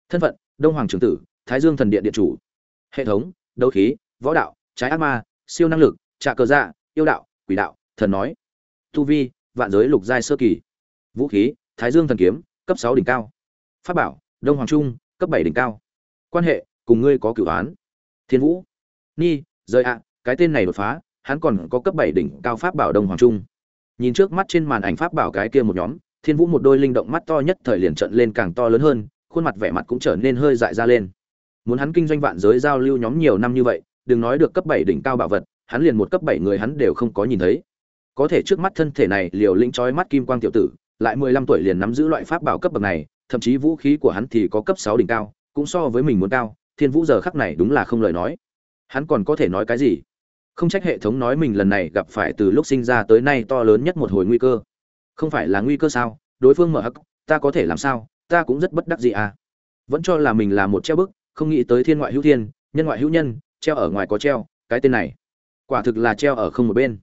Thân phận, đông hoàng trưởng tử, thái dương thần điện điện chủ hệ thống, đấu khí, võ đạo, trái ác ma, siêu năng lực, trạ cờ dạ yêu đạo, quỷ đạo, thần nói, tu vi, vạn giới lục giai sơ kỳ. Vũ khí, thái dương thần kiếm, cấp sáu đỉnh cao. Pháp bảo, đông hoàng trung, cấp bảy đỉnh cao. Quan hệ, cùng ngươi có cửu án thiên vũ, ni, rời ạ, cái tên này đột phá, hắn còn có cấp bảy đỉnh cao pháp bảo đông hoàng trung. Nhìn trước mắt trên màn ảnh pháp bảo cái kia một nhóm, thiên vũ một đôi linh động mắt to nhất thời liền trận lên càng to lớn hơn, khuôn mặt vẻ mặt cũng trở nên hơi dại ra lên muốn hắn kinh doanh vạn giới giao lưu nhóm nhiều năm như vậy, đừng nói được cấp bảy đỉnh cao bảo vật, hắn liền một cấp bảy người hắn đều không có nhìn thấy. Có thể trước mắt thân thể này, liều lĩnh trói mắt kim quang tiểu tử, lại mười lăm tuổi liền nắm giữ loại pháp bảo cấp bậc này, thậm chí vũ khí của hắn thì có cấp sáu đỉnh cao, cũng so với mình muốn cao, thiên vũ giờ khắc này đúng là không lời nói. Hắn còn có thể nói cái gì? Không trách hệ thống nói mình lần này gặp phải từ lúc sinh ra tới nay to lớn nhất một hồi nguy cơ. Không phải là nguy cơ sao? Đối phương mở hắc, ta có thể làm sao? Ta cũng rất bất đắc gì à. Vẫn cho là mình là một treo bức không nghĩ tới thiên ngoại hữu thiên, nhân ngoại hữu nhân, treo ở ngoài có treo, cái tên này, quả thực là treo ở không một bên.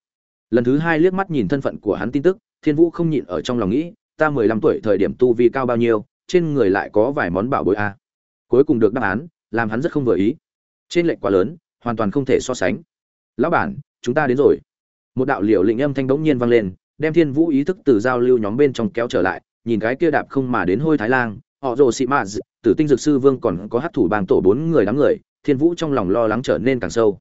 Lần thứ hai liếc mắt nhìn thân phận của hắn tin tức, thiên vũ không nhịn ở trong lòng nghĩ, ta mười lăm tuổi thời điểm tu vi cao bao nhiêu, trên người lại có vài món bảo bối a. À. cuối cùng được đáp án, làm hắn rất không vừa ý. Trên lệnh quá lớn, hoàn toàn không thể so sánh. Lão bản, chúng ta đến rồi. Một đạo liệu lĩnh âm thanh bỗng nhiên vang lên, đem thiên vũ ý thức từ giao lưu nhóm bên trong kéo trở lại, nhìn cái kia đạp không mà đến hôi thái lang họ rồ xị mã tử tinh dược sư vương còn có hát thủ bang tổ bốn người đám người, thiên vũ trong lòng lo lắng trở nên càng sâu.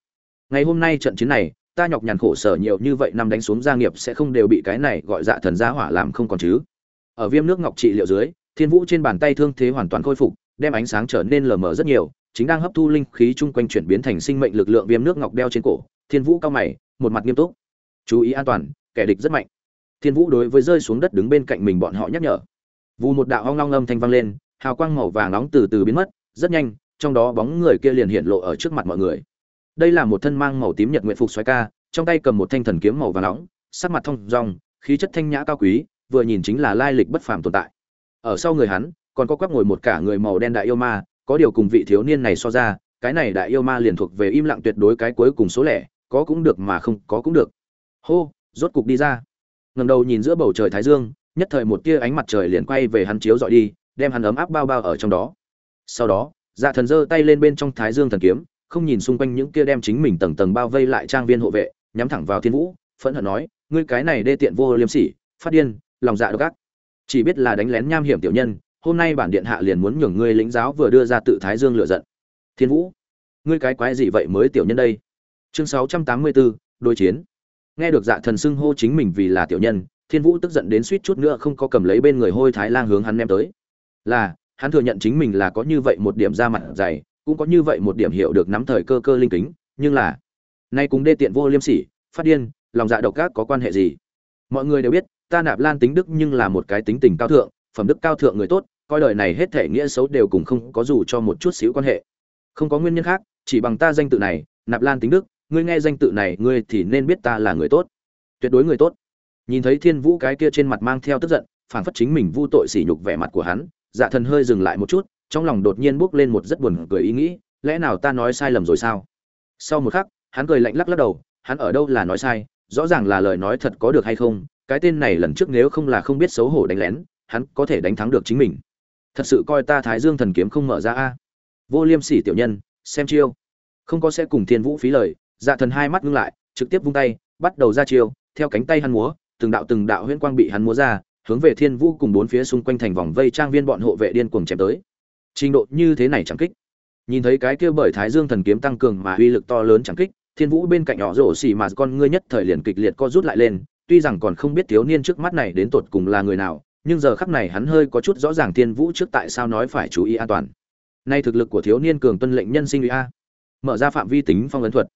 Ngày hôm nay trận chiến này, ta nhọc nhằn khổ sở nhiều như vậy năm đánh xuống gia nghiệp sẽ không đều bị cái này gọi dạ thần gia hỏa làm không còn chứ. Ở viêm nước ngọc trị liệu dưới, thiên vũ trên bàn tay thương thế hoàn toàn khôi phục, đem ánh sáng trở nên lờ mờ rất nhiều, chính đang hấp thu linh khí chung quanh chuyển biến thành sinh mệnh lực lượng viêm nước ngọc đeo trên cổ. Thiên vũ cao mày, một mặt nghiêm túc. Chú ý an toàn, kẻ địch rất mạnh. Thiên vũ đối với rơi xuống đất đứng bên cạnh mình bọn họ nhắc nhở vù một đạo hoang long âm thanh vang lên, hào quang màu vàng nóng từ từ biến mất, rất nhanh, trong đó bóng người kia liền hiện lộ ở trước mặt mọi người. Đây là một thân mang màu tím nhật nguyện phục xoáy ca, trong tay cầm một thanh thần kiếm màu vàng nóng, sắc mặt thông dong, khí chất thanh nhã cao quý, vừa nhìn chính là lai lịch bất phàm tồn tại. Ở sau người hắn, còn có quắc ngồi một cả người màu đen đại yêu ma, có điều cùng vị thiếu niên này so ra, cái này đại yêu ma liền thuộc về im lặng tuyệt đối cái cuối cùng số lẻ, có cũng được mà không có cũng được. Hô, rốt cục đi ra. Ngẩng đầu nhìn giữa bầu trời thái dương nhất thời một tia ánh mặt trời liền quay về hắn chiếu dọi đi, đem hắn ấm áp bao bao ở trong đó. Sau đó dạ thần giơ tay lên bên trong thái dương thần kiếm, không nhìn xung quanh những kia đem chính mình tầng tầng bao vây lại trang viên hộ vệ, nhắm thẳng vào thiên vũ, phẫn hận nói, ngươi cái này đê tiện vô liêm sỉ, phát điên, lòng dạ độc ác. Chỉ biết là đánh lén nham hiểm tiểu nhân, hôm nay bản điện hạ liền muốn nhường ngươi lĩnh giáo vừa đưa ra tự thái dương lựa giận. Thiên vũ, ngươi cái quái gì vậy mới tiểu nhân đây? Chương sáu trăm tám mươi bốn, đối chiến. Nghe được dạ thần xưng hô chính mình vì là tiểu nhân thiên vũ tức giận đến suýt chút nữa không có cầm lấy bên người hôi thái lang hướng hắn ném tới. Là, hắn thừa nhận chính mình là có như vậy một điểm ra mặt dày, cũng có như vậy một điểm hiểu được nắm thời cơ cơ linh kính, nhưng là, nay cũng đê tiện vô liêm sỉ, phát điên, lòng dạ độc ác có quan hệ gì? Mọi người đều biết, ta nạp lan tính đức nhưng là một cái tính tình cao thượng, phẩm đức cao thượng người tốt, coi đời này hết thể nghĩa xấu đều cùng không có dù cho một chút xíu quan hệ. Không có nguyên nhân khác, chỉ bằng ta danh tự này, nạp lan tính đức, ngươi nghe danh tự này, ngươi thì nên biết ta là người tốt. Tuyệt đối người tốt nhìn thấy thiên vũ cái kia trên mặt mang theo tức giận phản phất chính mình vu tội sỉ nhục vẻ mặt của hắn dạ thần hơi dừng lại một chút, trong lòng đột nhiên bước lên một rất buồn cười ý nghĩ, lẽ nào ta nói sai lầm rồi sao? Sau một khắc, hắn cười lạnh lắc lắc đầu, hắn ở đâu là nói sai? Rõ ràng là lời nói thật có được hay không? Cái tên này lần trước nếu không là không biết xấu hổ đánh lén, hắn có thể đánh thắng được chính mình. Thật sự coi ta thái dương thần kiếm không mở ra a. Vô liêm sỉ tiểu nhân, xem chiêu. Không có sẽ cùng thiên vũ phí lời dạ thần hai mắt ngưng lại, trực tiếp vung tay, bắt đầu ra chiêu, theo cánh tay hắn múa từng đạo từng đạo huyễn quang bị hắn múa ra, hướng về thiên vũ cùng bốn phía xung quanh thành vòng vây trang viên bọn hộ vệ điên cuồng chém tới. Trình độ như thế này chẳng kích. Nhìn thấy cái kia bởi thái dương thần kiếm tăng cường mà uy lực to lớn chẳng kích, thiên vũ bên cạnh nhỏ rổ xì mà con ngươi nhất thời liền kịch liệt co rút lại lên, tuy rằng còn không biết thiếu niên trước mắt này đến tột cùng là người nào, nhưng giờ khắc này hắn hơi có chút rõ ràng thiên vũ trước tại sao nói phải chú ý an toàn. Nay thực lực của thiếu niên cường tuân lệnh nhân sinh uy a. Mở ra phạm vi tính phong ấn thuật.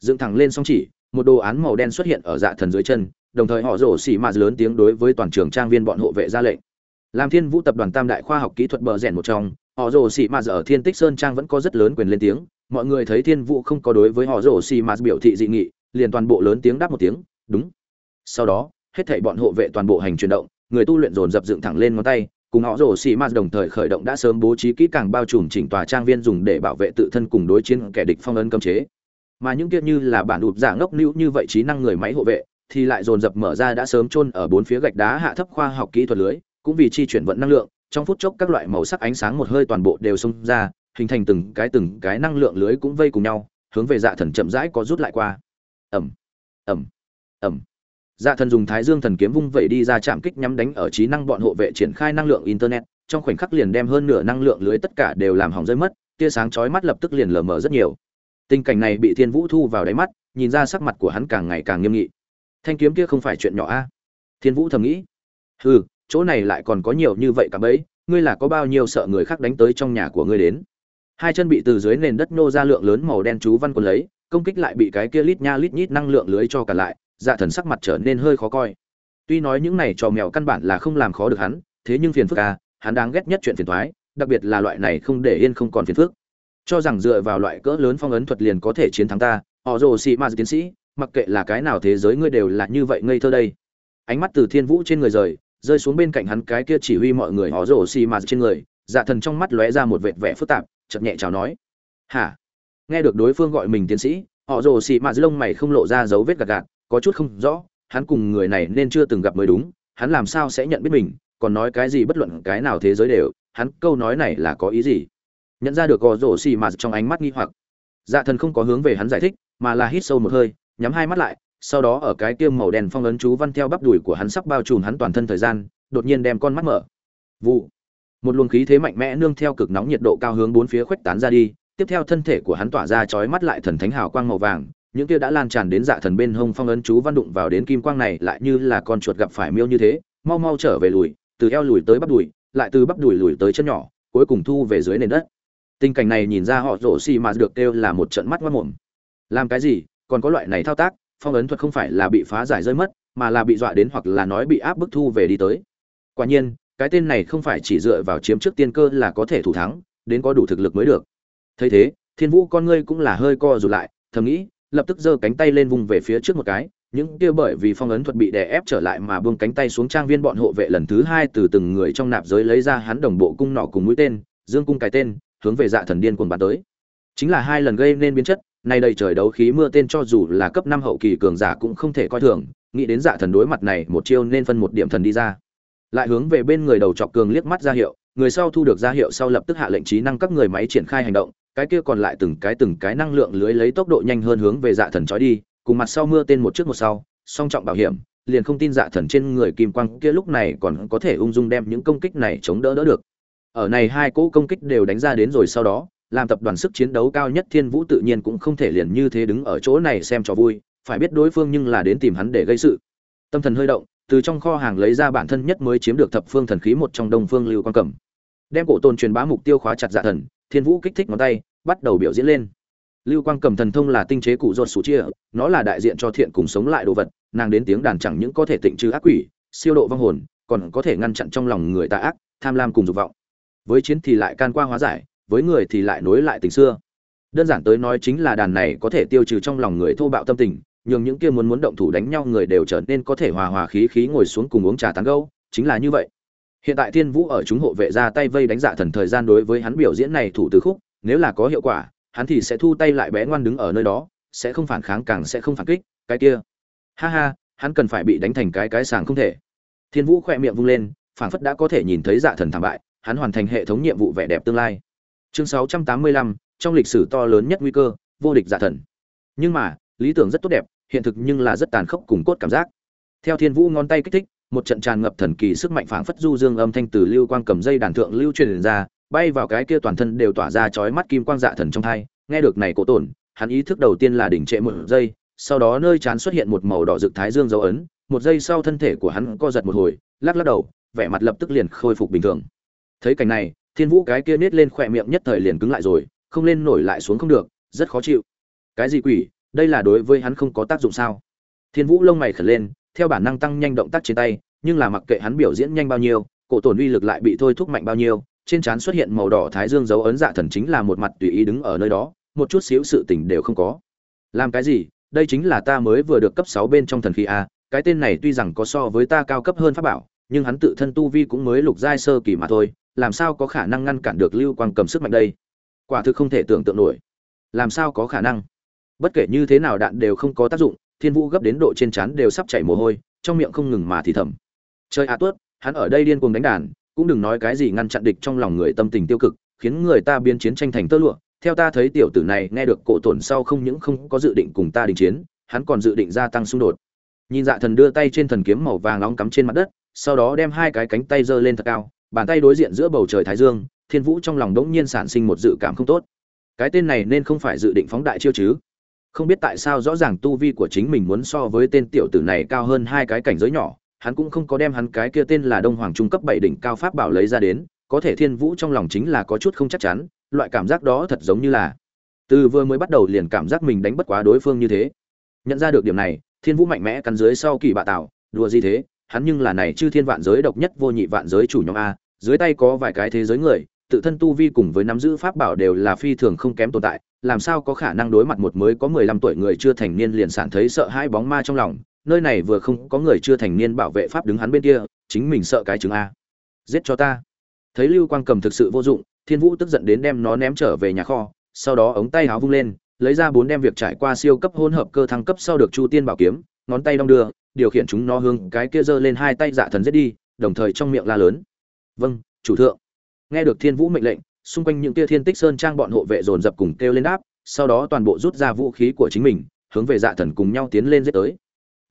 Dựng thẳng lên song chỉ, một đồ án màu đen xuất hiện ở dạ thần dưới chân đồng thời họ rổ xì mạt lớn tiếng đối với toàn trường trang viên bọn hộ vệ ra lệnh. Làm thiên vũ tập đoàn tam đại khoa học kỹ thuật bờ rèn một trong, họ rổ xì mạt ở thiên tích sơn trang vẫn có rất lớn quyền lên tiếng. Mọi người thấy thiên vũ không có đối với họ rổ xì mạt biểu thị dị nghị, liền toàn bộ lớn tiếng đáp một tiếng, đúng. Sau đó, hết thảy bọn hộ vệ toàn bộ hành chuyển động, người tu luyện dồn dập dựng thẳng lên ngón tay, cùng họ rổ xì mạt đồng thời khởi động đã sớm bố trí kỹ càng bao trùm chỉnh tòa trang viên dùng để bảo vệ tự thân cùng đối chiến kẻ địch phong ấn cấm chế. Mà những kia như là bản đụt giả ngốc nữ như vậy trí năng người máy hộ vệ thì lại dồn dập mở ra đã sớm chôn ở bốn phía gạch đá hạ thấp khoa học kỹ thuật lưới, cũng vì chi chuyển vận năng lượng, trong phút chốc các loại màu sắc ánh sáng một hơi toàn bộ đều xông ra, hình thành từng cái từng cái năng lượng lưới cũng vây cùng nhau, hướng về dạ thần chậm rãi có rút lại qua. Ầm ầm ầm. Dạ thần dùng thái dương thần kiếm vung vẩy đi ra chạm kích nhắm đánh ở trí năng bọn hộ vệ triển khai năng lượng internet, trong khoảnh khắc liền đem hơn nửa năng lượng lưới tất cả đều làm hỏng rơi mất, tia sáng chói mắt lập tức liền lờ mờ rất nhiều. Tình cảnh này bị thiên vũ thu vào đáy mắt, nhìn ra sắc mặt của hắn càng ngày càng nghiêm nghị thanh kiếm kia không phải chuyện nhỏ a? Thiên vũ thầm nghĩ. Hừ, chỗ này lại còn có nhiều như vậy cả bấy ngươi là có bao nhiêu sợ người khác đánh tới trong nhà của ngươi đến? Hai chân bị từ dưới nền đất nô ra lượng lớn màu đen chú văn quần lấy, công kích lại bị cái kia lít nha lít nhít năng lượng lưới cho cả lại dạ thần sắc mặt trở nên hơi khó coi. Tuy nói những này trò mèo căn bản là không làm khó được hắn, thế nhưng phiền phức à hắn đáng ghét nhất chuyện phiền thoái đặc biệt là loại này không để yên không còn phiền phức. Cho rằng dựa vào loại cỡ lớn phong ấn thuật liền có thể chiến thắng ta, họ rồ xị ma tiến sĩ mặc kệ là cái nào thế giới ngươi đều là như vậy ngây thơ đây. Ánh mắt từ thiên vũ trên người rời, rơi xuống bên cạnh hắn cái kia chỉ huy mọi người họ rổ xì mà trên người dạ thần trong mắt lóe ra một vệt vẻ phức tạp chậm nhẹ chào nói. Hả? Nghe được đối phương gọi mình tiến sĩ, họ rồ xì mà lông mày không lộ ra dấu vết gạt gạt, có chút không rõ, hắn cùng người này nên chưa từng gặp mới đúng, hắn làm sao sẽ nhận biết mình, còn nói cái gì bất luận cái nào thế giới đều, hắn câu nói này là có ý gì? Nhận ra được họ rổ xì mà trong ánh mắt nghi hoặc. Dạ thần không có hướng về hắn giải thích, mà là hít sâu một hơi nhắm hai mắt lại, sau đó ở cái kia màu đen phong ấn chú văn theo bắp đùi của hắn sắp bao trùm hắn toàn thân thời gian, đột nhiên đem con mắt mở. Vụ. Một luồng khí thế mạnh mẽ nương theo cực nóng nhiệt độ cao hướng bốn phía khuếch tán ra đi, tiếp theo thân thể của hắn tỏa ra chói mắt lại thần thánh hào quang màu vàng, những kia đã lan tràn đến dạ thần bên hông phong ấn chú văn đụng vào đến kim quang này lại như là con chuột gặp phải miêu như thế, mau mau trở về lùi, từ eo lùi tới bắp đùi, lại từ bắp đùi lùi tới chân nhỏ, cuối cùng thu về dưới nền đất. Tình cảnh này nhìn ra họ rổ xì mà được kêu là một trận mắt mất mồm. Làm cái gì? Còn có loại này thao tác, phong ấn thuật không phải là bị phá giải rơi mất, mà là bị dọa đến hoặc là nói bị áp bức thu về đi tới. Quả nhiên, cái tên này không phải chỉ dựa vào chiếm trước tiên cơ là có thể thủ thắng, đến có đủ thực lực mới được. Thấy thế, thiên vũ con ngươi cũng là hơi co rụt lại, thầm nghĩ, lập tức giơ cánh tay lên vùng về phía trước một cái, những kia bởi vì phong ấn thuật bị đè ép trở lại mà buông cánh tay xuống trang viên bọn hộ vệ lần thứ hai từ từng người trong nạp giới lấy ra hắn đồng bộ cung nọ cùng mũi tên, dương cung cái tên, hướng về dạ thần điên cuồng bắn tới. Chính là hai lần gây nên biến chất nay đây trời đấu khí mưa tên cho dù là cấp năm hậu kỳ cường giả cũng không thể coi thường, nghĩ đến dạ thần đối mặt này, một chiêu nên phân một điểm thần đi ra. Lại hướng về bên người đầu chọc cường liếc mắt ra hiệu, người sau thu được ra hiệu sau lập tức hạ lệnh trí năng các người máy triển khai hành động, cái kia còn lại từng cái từng cái năng lượng lưới lấy tốc độ nhanh hơn hướng về dạ thần trói đi, cùng mặt sau mưa tên một trước một sau, song trọng bảo hiểm, liền không tin dạ thần trên người kim quang kia lúc này còn có thể ung dung đem những công kích này chống đỡ đỡ được. Ở này hai cỗ công kích đều đánh ra đến rồi sau đó làm tập đoàn sức chiến đấu cao nhất thiên vũ tự nhiên cũng không thể liền như thế đứng ở chỗ này xem cho vui, phải biết đối phương nhưng là đến tìm hắn để gây sự. Tâm thần hơi động, từ trong kho hàng lấy ra bản thân nhất mới chiếm được thập phương thần khí một trong đông phương lưu quan cẩm. Đem cổ tôn truyền bá mục tiêu khóa chặt dạ thần, thiên vũ kích thích ngón tay, bắt đầu biểu diễn lên. Lưu quang cầm thần thông là tinh chế cụ rốt sủ chia, nó là đại diện cho thiện cùng sống lại đồ vật, nàng đến tiếng đàn chẳng những có thể tịnh trừ ác quỷ, siêu độ vong hồn, còn có thể ngăn chặn trong lòng người ta ác, tham lam cùng dục vọng. Với chiến thì lại can qua hóa giải với người thì lại nối lại tình xưa. Đơn giản tới nói chính là đàn này có thể tiêu trừ trong lòng người thô bạo tâm tình, nhường những kia muốn muốn động thủ đánh nhau người đều trở nên có thể hòa hòa khí khí ngồi xuống cùng uống trà tán gẫu. chính là như vậy. Hiện tại thiên vũ ở chúng hộ vệ ra tay vây đánh dạ thần thời gian đối với hắn biểu diễn này thủ từ khúc, nếu là có hiệu quả, hắn thì sẽ thu tay lại bé ngoan đứng ở nơi đó, sẽ không phản kháng càng sẽ không phản kích, cái kia. Ha ha, hắn cần phải bị đánh thành cái cái sàng không thể. Thiên vũ khẽ miệng vung lên, phảng phất đã có thể nhìn thấy dạ thần thảm bại, hắn hoàn thành hệ thống nhiệm vụ vẻ đẹp tương lai chương 685, trong lịch sử to lớn nhất nguy cơ vô địch giả thần. Nhưng mà lý tưởng rất tốt đẹp hiện thực nhưng là rất tàn khốc cùng cốt cảm giác. Theo thiên vũ ngón tay kích thích một trận tràn ngập thần kỳ sức mạnh phảng phất du dương âm thanh từ lưu quang cầm dây đàn thượng lưu truyền ra bay vào cái kia toàn thân đều tỏa ra chói mắt kim quang dạ thần trong thai nghe được này cổ tổn hắn ý thức đầu tiên là đỉnh trệ một giây sau đó nơi chán xuất hiện một màu đỏ rực thái dương dấu ấn một giây sau thân thể của hắn co giật một hồi lắc lắc đầu vẻ mặt lập tức liền khôi phục bình thường. Thấy cảnh này thiên vũ cái kia nết lên khỏe miệng nhất thời liền cứng lại rồi, không lên nổi lại xuống không được, rất khó chịu. Cái gì quỷ, đây là đối với hắn không có tác dụng sao? Thiên vũ lông mày khẩn lên, theo bản năng tăng nhanh động tác trên tay, nhưng là mặc kệ hắn biểu diễn nhanh bao nhiêu, cổ tổn uy lực lại bị thôi thúc mạnh bao nhiêu, trên trán xuất hiện màu đỏ thái dương dấu ấn dạ thần chính là một mặt tùy ý đứng ở nơi đó, một chút xíu sự tình đều không có. Làm cái gì? Đây chính là ta mới vừa được cấp sáu bên trong thần khí a, cái tên này tuy rằng có so với ta cao cấp hơn pháp bảo nhưng hắn tự thân tu vi cũng mới lục giai sơ kỳ mà thôi, làm sao có khả năng ngăn cản được lưu quang cầm sức mạnh đây? Quả thực không thể tưởng tượng nổi. Làm sao có khả năng? Bất kể như thế nào đạn đều không có tác dụng, thiên vũ gấp đến độ trên trán đều sắp chảy mồ hôi, trong miệng không ngừng mà thì thầm. Chơi a tuất hắn ở đây điên cuồng đánh đàn, cũng đừng nói cái gì ngăn chặn địch trong lòng người tâm tình tiêu cực, khiến người ta biến chiến tranh thành tơ lụa. Theo ta thấy tiểu tử này nghe được cổ tổn sau không những không có dự định cùng ta đình chiến, hắn còn dự định gia tăng xung đột. Nhìn dạ thần đưa tay trên thần kiếm màu vàng nóng cắm trên mặt đất sau đó đem hai cái cánh tay giơ lên thật cao, bàn tay đối diện giữa bầu trời thái dương, thiên vũ trong lòng đống nhiên sản sinh một dự cảm không tốt. Cái tên này nên không phải dự định phóng đại chiêu chứ? Không biết tại sao rõ ràng tu vi của chính mình muốn so với tên tiểu tử này cao hơn hai cái cảnh giới nhỏ, hắn cũng không có đem hắn cái kia tên là đông hoàng trung cấp bảy đỉnh cao pháp bảo lấy ra đến, có thể thiên vũ trong lòng chính là có chút không chắc chắn, loại cảm giác đó thật giống như là từ vừa mới bắt đầu liền cảm giác mình đánh bất quá đối phương như thế. Nhận ra được điểm này, thiên vũ mạnh mẽ cắn dưới sau kỳ bạ tạo, đùa gì thế? Hắn nhưng là này chư thiên vạn giới độc nhất vô nhị vạn giới chủ nhóm a, dưới tay có vài cái thế giới người, tự thân tu vi cùng với nắm giữ pháp bảo đều là phi thường không kém tồn tại, làm sao có khả năng đối mặt một mới có mười lăm tuổi người chưa thành niên liền sản thấy sợ hai bóng ma trong lòng, nơi này vừa không có người chưa thành niên bảo vệ pháp đứng hắn bên kia, chính mình sợ cái chứng a. Giết cho ta. Thấy lưu quang cầm thực sự vô dụng, thiên vũ tức giận đến đem nó ném trở về nhà kho, sau đó ống tay háo vung lên, lấy ra bốn đem việc trải qua siêu cấp hỗn hợp cơ thăng cấp sau được chu tiên bảo kiếm, ngón tay đong đưa điều khiển chúng nó hướng cái kia giơ lên hai tay dạ thần giết đi, đồng thời trong miệng la lớn. Vâng chủ thượng. Nghe được thiên vũ mệnh lệnh, xung quanh những kia thiên tích sơn trang bọn hộ vệ dồn dập cùng kêu lên đáp, sau đó toàn bộ rút ra vũ khí của chính mình, hướng về dạ thần cùng nhau tiến lên giết tới.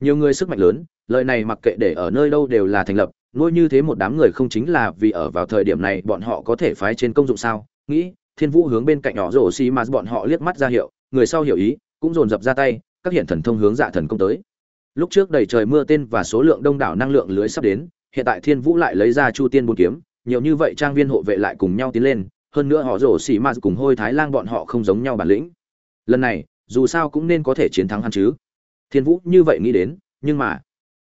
Nhiều người sức mạnh lớn, lời này mặc kệ để ở nơi đâu đều là thành lập, nuôi như thế một đám người không chính là vì ở vào thời điểm này bọn họ có thể phái trên công dụng sao? Nghĩ, thiên vũ hướng bên cạnh nhỏ rổ xi mà bọn họ liếc mắt ra hiệu, người sau hiểu ý, cũng dồn dập ra tay, các hiện thần thông hướng dạ thần công tới lúc trước đầy trời mưa tên và số lượng đông đảo năng lượng lưới sắp đến, hiện tại thiên vũ lại lấy ra chu tiên bốn kiếm, nhiều như vậy trang viên hộ vệ lại cùng nhau tiến lên, hơn nữa họ rổ xỉ ma cùng hôi thái lang bọn họ không giống nhau bản lĩnh. Lần này, dù sao cũng nên có thể chiến thắng hắn chứ. Thiên vũ như vậy nghĩ đến, nhưng mà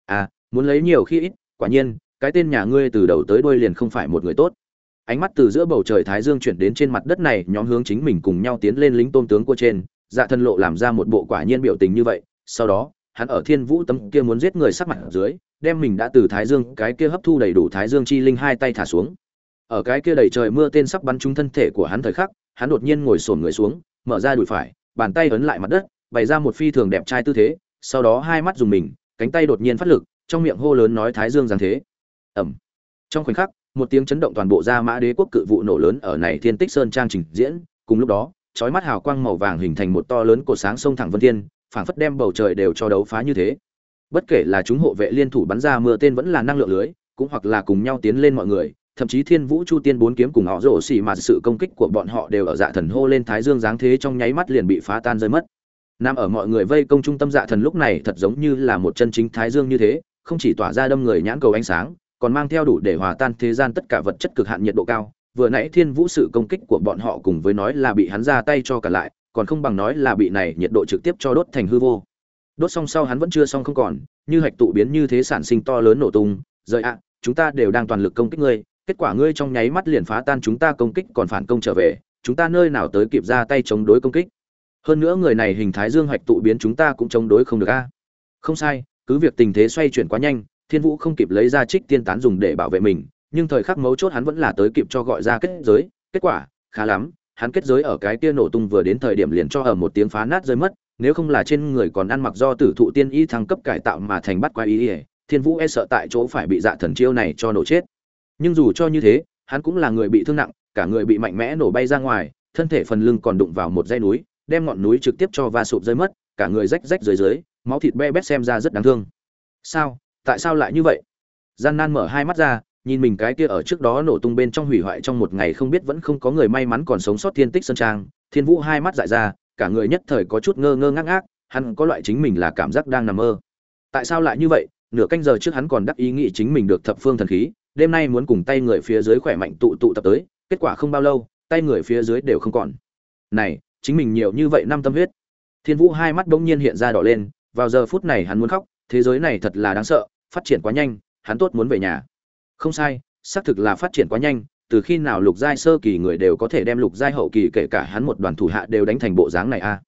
à muốn lấy nhiều khi ít, quả nhiên, cái tên nhà ngươi từ đầu tới đuôi liền không phải một người tốt. Ánh mắt từ giữa bầu trời thái dương chuyển đến trên mặt đất này, nhóm hướng chính mình cùng nhau tiến lên lính tôn tướng của trên dạ thân lộ làm ra một bộ quả nhiên biểu tình như vậy, sau đó hắn ở thiên vũ tấm kia muốn giết người sắc mặt ở dưới, đem mình đã từ thái dương, cái kia hấp thu đầy đủ thái dương chi linh hai tay thả xuống. Ở cái kia đầy trời mưa tên sắp bắn trúng thân thể của hắn thời khắc, hắn đột nhiên ngồi xổm người xuống, mở ra đùi phải, bàn tay ấn lại mặt đất, bày ra một phi thường đẹp trai tư thế, sau đó hai mắt dùng mình, cánh tay đột nhiên phát lực, trong miệng hô lớn nói thái dương giáng thế. Ẩm trong khoảnh khắc, một tiếng chấn động toàn bộ ra mã đế quốc cự vụ nổ lớn ở này thiên tích sơn trang trình diễn, cùng lúc đó, chói mắt hào quang màu vàng hình thành một to lớn cột sáng sông thẳng vân thiên phảng phất đem bầu trời đều cho đấu phá như thế bất kể là chúng hộ vệ liên thủ bắn ra mưa tên vẫn là năng lượng lưới cũng hoặc là cùng nhau tiến lên mọi người thậm chí thiên vũ chu tiên bốn kiếm cùng họ rổ xỉ mà sự công kích của bọn họ đều ở dạ thần hô lên thái dương giáng thế trong nháy mắt liền bị phá tan rơi mất Nam ở mọi người vây công trung tâm dạ thần lúc này thật giống như là một chân chính thái dương như thế, không chỉ tỏa ra đâm người nhãn cầu ánh sáng, còn mang theo đủ để hòa tan thế gian tất cả vật chất cực hạn nhiệt độ cao. Vừa nãy Thiên Vũ sự công kích của bọn họ cùng với nói là bị hắn ra tay cho cả lại, còn không bằng nói là bị này nhiệt độ trực tiếp cho đốt thành hư vô. Đốt xong sau hắn vẫn chưa xong không còn, như hạch tụ biến như thế sản sinh to lớn nổ tung, rời ạ, chúng ta đều đang toàn lực công kích ngươi, kết quả ngươi trong nháy mắt liền phá tan chúng ta công kích còn phản công trở về, chúng ta nơi nào tới kịp ra tay chống đối công kích hơn nữa người này hình thái dương hạch tụ biến chúng ta cũng chống đối không được a không sai cứ việc tình thế xoay chuyển quá nhanh thiên vũ không kịp lấy ra trích tiên tán dùng để bảo vệ mình nhưng thời khắc mấu chốt hắn vẫn là tới kịp cho gọi ra kết giới kết quả khá lắm hắn kết giới ở cái kia nổ tung vừa đến thời điểm liền cho ở một tiếng phá nát rơi mất, nếu không là trên người còn ăn mặc do tử thụ tiên y thăng cấp cải tạo mà thành bắt quái y thiên vũ e sợ tại chỗ phải bị dạ thần chiêu này cho nổ chết. Nhưng dù cho như thế, hắn cũng là người bị thương nặng, cả người bị mạnh mẽ nổ bay ra ngoài, thân thể phần lưng còn đụng vào một dây núi, đem ngọn núi trực tiếp cho va sụp rơi mất, cả người rách rách dưới dưới, máu thịt be bét xem ra rất đáng thương. Sao? Tại sao lại như vậy? Gian nan mở hai mắt ra nhìn mình cái kia ở trước đó nổ tung bên trong hủy hoại trong một ngày không biết vẫn không có người may mắn còn sống sót thiên tích sơn trang, thiên vũ hai mắt dại ra, cả người nhất thời có chút ngơ ngơ ngác ngác, hắn có loại chính mình là cảm giác đang nằm mơ. Tại sao lại như vậy? Nửa canh giờ trước hắn còn đắc ý nghĩ chính mình được thập phương thần khí, đêm nay muốn cùng tay người phía dưới khỏe mạnh tụ tụ tập tới, kết quả không bao lâu, tay người phía dưới đều không còn. Này, chính mình nhiều như vậy năm tâm huyết. Thiên vũ hai mắt bỗng nhiên hiện ra đỏ lên, vào giờ phút này hắn muốn khóc, thế giới này thật là đáng sợ, phát triển quá nhanh, hắn tốt muốn về nhà không sai xác thực là phát triển quá nhanh từ khi nào lục giai sơ kỳ người đều có thể đem lục giai hậu kỳ kể cả hắn một đoàn thủ hạ đều đánh thành bộ dáng này a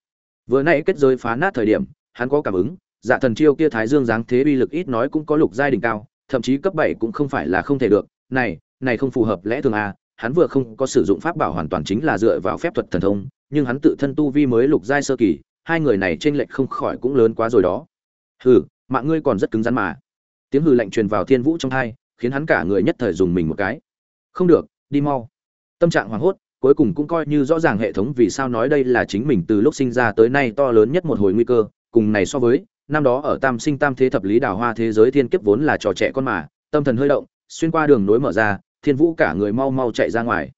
vừa nãy kết giới phá nát thời điểm hắn có cảm ứng dạ thần chiêu kia thái dương dáng thế uy lực ít nói cũng có lục giai đỉnh cao thậm chí cấp bảy cũng không phải là không thể được này này không phù hợp lẽ thường a hắn vừa không có sử dụng pháp bảo hoàn toàn chính là dựa vào phép thuật thần thông nhưng hắn tự thân tu vi mới lục giai sơ kỳ, hai người này trên lệch không khỏi cũng lớn quá rồi đó. Hừ, mạng ngươi còn rất cứng rắn mà. Tiếng hừ lạnh truyền vào Thiên Vũ trong hai khiến hắn cả người nhất thời dùng mình một cái. Không được, đi mau. Tâm trạng hoảng hốt, cuối cùng cũng coi như rõ ràng hệ thống vì sao nói đây là chính mình từ lúc sinh ra tới nay to lớn nhất một hồi nguy cơ, cùng này so với, năm đó ở Tam Sinh Tam Thế thập lý đào hoa thế giới thiên kiếp vốn là trò trẻ con mà, tâm thần hơi động, xuyên qua đường nối mở ra, Thiên Vũ cả người mau mau chạy ra ngoài.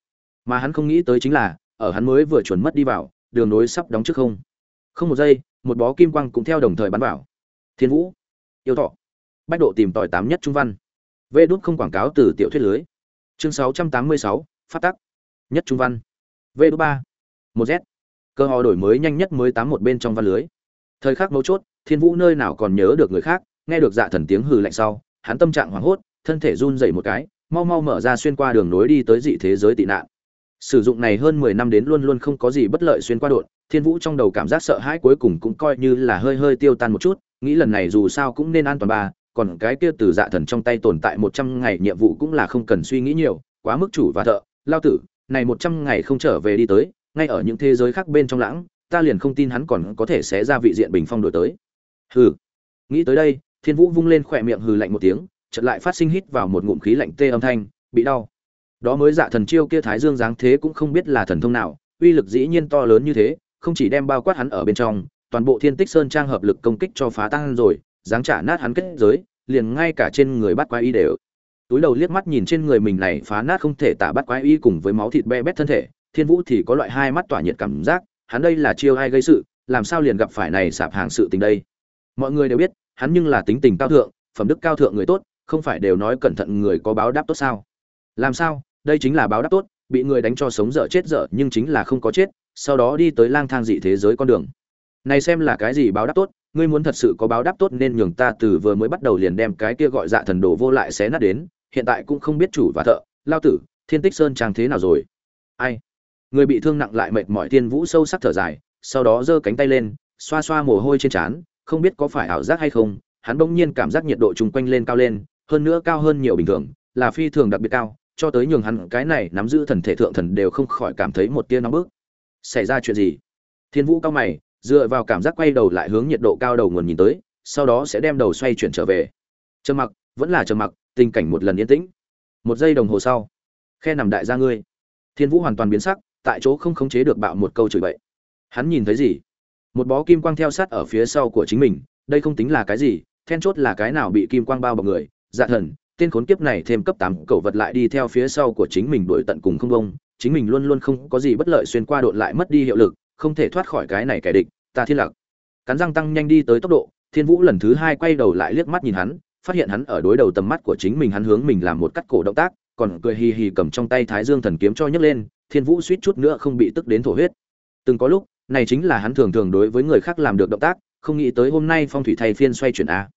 Mà hắn không nghĩ tới chính là, ở hắn mới vừa chuẩn mất đi vào đường nối sắp đóng trước không không một giây một bó kim quang cũng theo đồng thời bắn vào thiên vũ yêu thọ bách độ tìm tòi tám nhất trung văn Vệ đút không quảng cáo từ tiểu thuyết lưới. Chương sáu trăm tám mươi sáu phát tắc. Nhất trung văn. Vệ đút ba. Một z. Cơ hội đổi mới nhanh nhất mới tám một bên trong văn lưới. Thời khắc mấu chốt thiên vũ nơi nào còn nhớ được người khác nghe được dạ thần tiếng hừ lạnh sau hắn tâm trạng hoảng hốt thân thể run rẩy một cái mau mau mở ra xuyên qua đường nối đi tới dị thế giới tị nạn. Sử dụng này hơn 10 năm đến luôn luôn không có gì bất lợi xuyên qua đột, Thiên Vũ trong đầu cảm giác sợ hãi cuối cùng cũng coi như là hơi hơi tiêu tan một chút, nghĩ lần này dù sao cũng nên an toàn ba, còn cái kia từ dạ thần trong tay tồn tại 100 ngày nhiệm vụ cũng là không cần suy nghĩ nhiều, quá mức chủ và thợ, lao tử, này 100 ngày không trở về đi tới, ngay ở những thế giới khác bên trong lãng, ta liền không tin hắn còn có thể xé ra vị diện bình phong đổi tới. Hừ. Nghĩ tới đây, Thiên Vũ vung lên khỏe miệng hừ lạnh một tiếng, chợt lại phát sinh hít vào một ngụm khí lạnh tê âm thanh, bị đau đó mới dạ thần chiêu kia thái dương dáng thế cũng không biết là thần thông nào uy lực dĩ nhiên to lớn như thế không chỉ đem bao quát hắn ở bên trong toàn bộ thiên tích sơn trang hợp lực công kích cho phá tan rồi dáng trả nát hắn kết giới, liền ngay cả trên người bắt quái y đều. Túi đầu liếc mắt nhìn trên người mình này phá nát không thể tả bắt quái y cùng với máu thịt be bét thân thể, thiên vũ thì có loại hai mắt tỏa nhiệt cảm giác, hắn đây là chiêu ai gây sự, làm sao liền gặp phải này sạp hàng sự tình đây? Mọi người đều biết, hắn nhưng là tính tình cao thượng, phẩm đức cao thượng người tốt, không phải đều nói cẩn thận người có báo đáp tốt sao? Làm sao, đây chính là báo đáp tốt, bị người đánh cho sống dở chết dở nhưng chính là không có chết, sau đó đi tới lang thang dị thế giới con đường. Này xem là cái gì báo đáp tốt? Ngươi muốn thật sự có báo đáp tốt nên nhường ta từ vừa mới bắt đầu liền đem cái kia gọi dạ thần đồ vô lại xé nát đến, hiện tại cũng không biết chủ và thợ, lao tử, thiên tích sơn trang thế nào rồi? Ai? Người bị thương nặng lại mệt mỏi thiên vũ sâu sắc thở dài, sau đó giơ cánh tay lên, xoa xoa mồ hôi trên trán, không biết có phải ảo giác hay không, hắn bỗng nhiên cảm giác nhiệt độ chung quanh lên cao lên, hơn nữa cao hơn nhiều bình thường, là phi thường đặc biệt cao, cho tới nhường hắn cái này nắm giữ thần thể thượng thần đều không khỏi cảm thấy một tia nóng bức. Xảy ra chuyện gì? Thiên vũ cao mày dựa vào cảm giác quay đầu lại hướng nhiệt độ cao đầu nguồn nhìn tới, sau đó sẽ đem đầu xoay chuyển trở về. Trầm mặc, vẫn là trầm mặc, tình cảnh một lần yên tĩnh. Một giây đồng hồ sau, khe nằm đại gia ngươi. Thiên vũ hoàn toàn biến sắc, tại chỗ không khống chế được bạo một câu chửi bậy. Hắn nhìn thấy gì? Một bó kim quang theo sát ở phía sau của chính mình, đây không tính là cái gì, then chốt là cái nào bị kim quang bao bọc người. Dạ thần, tên khốn kiếp này thêm cấp tám, cẩu vật lại đi theo phía sau của chính mình đuổi tận cùng không bông. Chính mình luôn luôn không có gì bất lợi xuyên qua độn lại mất đi hiệu lực không thể thoát khỏi cái này kẻ địch, ta thiên lạc. Cắn răng tăng nhanh đi tới tốc độ, thiên vũ lần thứ hai quay đầu lại liếc mắt nhìn hắn, phát hiện hắn ở đối đầu tầm mắt của chính mình hắn hướng mình làm một cắt cổ động tác, còn cười hì hì cầm trong tay thái dương thần kiếm cho nhấc lên, thiên vũ suýt chút nữa không bị tức đến thổ huyết. Từng có lúc, này chính là hắn thường thường đối với người khác làm được động tác, không nghĩ tới hôm nay phong thủy thay phiên xoay chuyển a.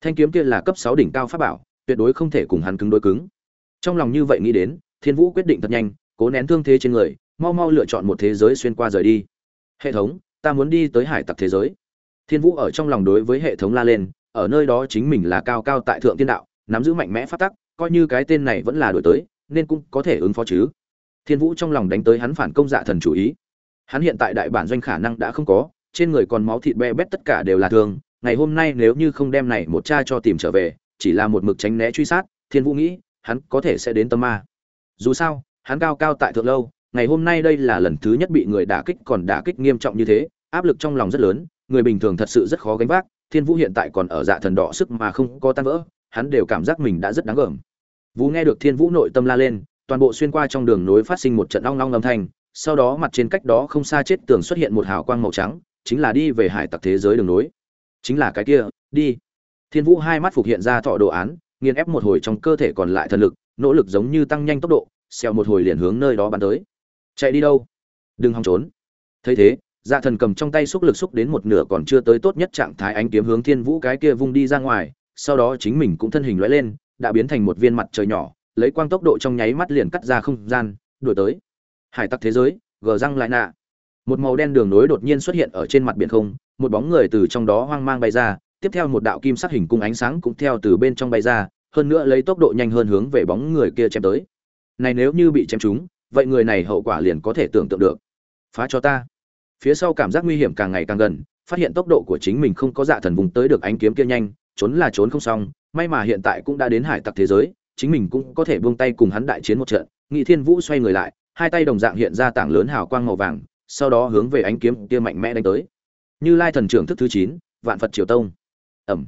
Thanh kiếm kia là cấp sáu đỉnh cao pháp bảo, tuyệt đối không thể cùng hắn cứng đối cứng. Trong lòng như vậy nghĩ đến, thiên vũ quyết định thật nhanh, cố nén thương thế trên người, mau mau lựa chọn một thế giới xuyên qua rời đi hệ thống, ta muốn đi tới hải tặc thế giới. Thiên vũ ở trong lòng đối với hệ thống la lên, ở nơi đó chính mình là cao cao tại thượng tiên đạo, nắm giữ mạnh mẽ phát tắc, coi như cái tên này vẫn là đổi tới, nên cũng có thể ứng phó chứ. Thiên vũ trong lòng đánh tới hắn phản công dạ thần chủ ý. Hắn hiện tại đại bản doanh khả năng đã không có, trên người còn máu thịt be bét tất cả đều là thương ngày hôm nay nếu như không đem này một cha cho tìm trở về, chỉ là một mực tránh né truy sát, thiên vũ nghĩ, hắn có thể sẽ đến tâm ma. Dù sao, hắn cao cao tại thượng lâu ngày hôm nay đây là lần thứ nhất bị người đả kích còn đả kích nghiêm trọng như thế, áp lực trong lòng rất lớn, người bình thường thật sự rất khó gánh vác, thiên vũ hiện tại còn ở dạ thần đỏ sức mà không có tan vỡ, hắn đều cảm giác mình đã rất đáng gờm. Vũ nghe được thiên vũ nội tâm la lên, toàn bộ xuyên qua trong đường nối phát sinh một trận long long âm thanh, sau đó mặt trên cách đó không xa chết tường xuất hiện một hào quang màu trắng, chính là đi về hải tặc thế giới đường nối. Chính là cái kia, đi. Thiên vũ hai mắt phục hiện ra thọ đồ án, nghiền ép một hồi trong cơ thể còn lại thần lực, nỗ lực giống như tăng nhanh tốc độ, xèo một hồi liền hướng nơi đó bắn tới chạy đi đâu? Đừng hòng trốn. Thấy thế dạ thần cầm trong tay xúc lực xúc đến một nửa còn chưa tới tốt nhất trạng thái ánh kiếm hướng thiên vũ cái kia vung đi ra ngoài, sau đó chính mình cũng thân hình lóe lên, đã biến thành một viên mặt trời nhỏ, lấy quang tốc độ trong nháy mắt liền cắt ra không gian, đuổi tới. Hải tặc thế giới, gờ răng lại nạ. Một màu đen đường nối đột nhiên xuất hiện ở trên mặt biển không, một bóng người từ trong đó hoang mang bay ra, tiếp theo một đạo kim sắc hình cung ánh sáng cũng theo từ bên trong bay ra, hơn nữa lấy tốc độ nhanh hơn hướng về bóng người kia chém tới. Này nếu như bị chém trúng vậy người này hậu quả liền có thể tưởng tượng được. Phá cho ta. Phía sau cảm giác nguy hiểm càng ngày càng gần, phát hiện tốc độ của chính mình không có dạ thần vùng tới được ánh kiếm kia nhanh, trốn là trốn không xong, may mà hiện tại cũng đã đến hải tặc thế giới, chính mình cũng có thể buông tay cùng hắn đại chiến một trận. Nghị thiên vũ xoay người lại, hai tay đồng dạng hiện ra tảng lớn hào quang màu vàng, sau đó hướng về ánh kiếm kia mạnh mẽ đánh tới. Như lai thần trưởng thức thứ chín, vạn phật triều tông. Ẩm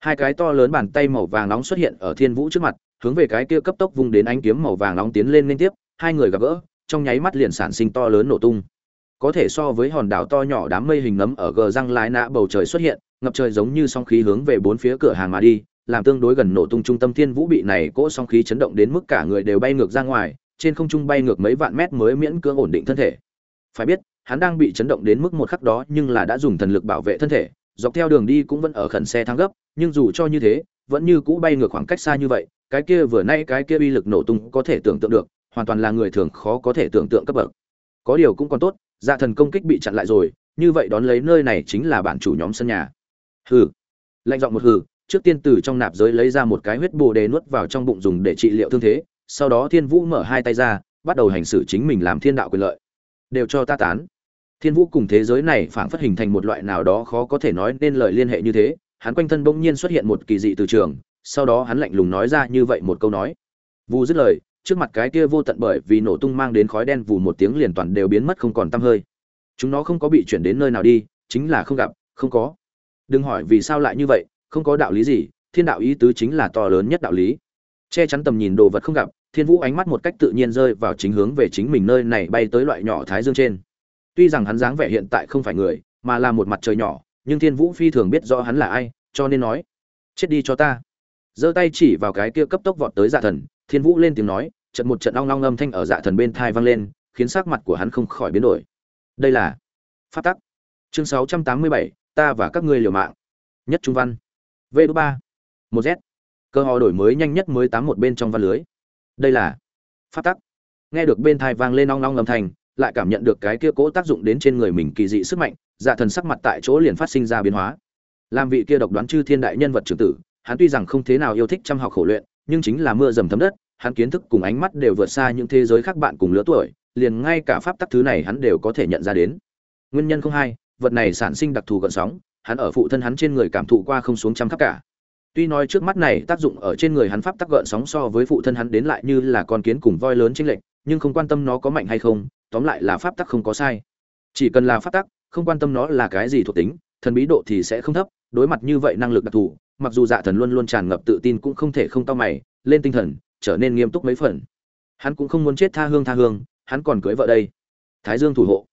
hai cái to lớn bàn tay màu vàng nóng xuất hiện ở thiên vũ trước mặt, hướng về cái kia cấp tốc vung đến ánh kiếm màu vàng nóng tiến lên liên tiếp hai người gặp gỡ, trong nháy mắt liền sản sinh to lớn nổ tung. Có thể so với hòn đảo to nhỏ đám mây hình nấm ở gờ răng lái nã bầu trời xuất hiện, ngập trời giống như song khí hướng về bốn phía cửa hàng mà đi, làm tương đối gần nổ tung trung tâm thiên vũ bị này cỗ song khí chấn động đến mức cả người đều bay ngược ra ngoài, trên không trung bay ngược mấy vạn mét mới miễn cưỡng ổn định thân thể. Phải biết, hắn đang bị chấn động đến mức một khắc đó nhưng là đã dùng thần lực bảo vệ thân thể, dọc theo đường đi cũng vẫn ở khẩn xe thang gấp, nhưng dù cho như thế, vẫn như cũ bay ngược khoảng cách xa như vậy, cái kia vừa nay cái kia uy lực nổ tung có thể tưởng tượng được hoàn toàn là người thường khó có thể tưởng tượng cấp bậc. Có điều cũng còn tốt dạ thần công kích bị chặn lại rồi, như vậy đón lấy nơi này chính là bản chủ nhóm sân nhà. Hừ. Lạnh giọng một hừ, trước tiên từ trong nạp giới lấy ra một cái huyết bồ đề nuốt vào trong bụng dùng để trị liệu thương thế, sau đó thiên vũ mở hai tay ra, bắt đầu hành xử chính mình làm thiên đạo quyền lợi. Đều cho ta tán. Thiên vũ cùng thế giới này phảng phất hình thành một loại nào đó khó có thể nói nên lời liên hệ như thế, hắn quanh thân bỗng nhiên xuất hiện một kỳ dị từ trường, sau đó hắn lạnh lùng nói ra như vậy một câu nói. Vu dứt lời trước mặt cái kia vô tận bởi vì nổ tung mang đến khói đen vù một tiếng liền toàn đều biến mất không còn tăm hơi. Chúng nó không có bị chuyển đến nơi nào đi, chính là không gặp, không có. Đừng hỏi vì sao lại như vậy, không có đạo lý gì, thiên đạo ý tứ chính là to lớn nhất đạo lý. Che chắn tầm nhìn đồ vật không gặp, thiên vũ ánh mắt một cách tự nhiên rơi vào chính hướng về chính mình nơi này bay tới loại nhỏ thái dương trên. Tuy rằng hắn dáng vẻ hiện tại không phải người, mà là một mặt trời nhỏ, nhưng thiên vũ phi thường biết rõ hắn là ai, cho nên nói, chết đi cho ta. Giơ tay chỉ vào cái kia cấp tốc vọt tới dạ thần thiên vũ lên tiếng nói trận một trận long long âm thanh ở dạ thần bên thai vang lên khiến sắc mặt của hắn không khỏi biến đổi. Đây là pháp tắc. Chương 687, ta và các ngươi liều mạng. Nhất trung văn. V ba. Một z. Cơ họ đổi mới nhanh nhất mới tám một bên trong văn lưới. Đây là pháp tắc. Nghe được bên thai vang lên long long âm thanh lại cảm nhận được cái kia cố tác dụng đến trên người mình kỳ dị sức mạnh dạ thần sắc mặt tại chỗ liền phát sinh ra biến hóa. Làm vị kia độc đoán chư thiên đại nhân vật trưởng tử hắn tuy rằng không thế nào yêu thích chăm học khổ luyện nhưng chính là mưa dầm thấm đất, hắn kiến thức cùng ánh mắt đều vượt xa những thế giới khác bạn cùng lứa tuổi, liền ngay cả pháp tắc thứ này hắn đều có thể nhận ra đến. Nguyên nhân không hai, vật này sản sinh đặc thù gợn sóng, hắn ở phụ thân hắn trên người cảm thụ qua không xuống trăm khắp cả. Tuy nói trước mắt này tác dụng ở trên người hắn pháp tắc gợn sóng so với phụ thân hắn đến lại như là con kiến cùng voi lớn chênh lệch, nhưng không quan tâm nó có mạnh hay không, tóm lại là pháp tắc không có sai. Chỉ cần là pháp tắc, không quan tâm nó là cái gì thuộc tính, thần bí độ thì sẽ không thấp, đối mặt như vậy năng lực đặc thù mặc dù dạ thần luôn luôn tràn ngập tự tin cũng không thể không tao mày, lên tinh thần, trở nên nghiêm túc mấy phần. Hắn cũng không muốn chết tha hương tha hương, hắn còn cưới vợ đây. Thái dương thủ hộ.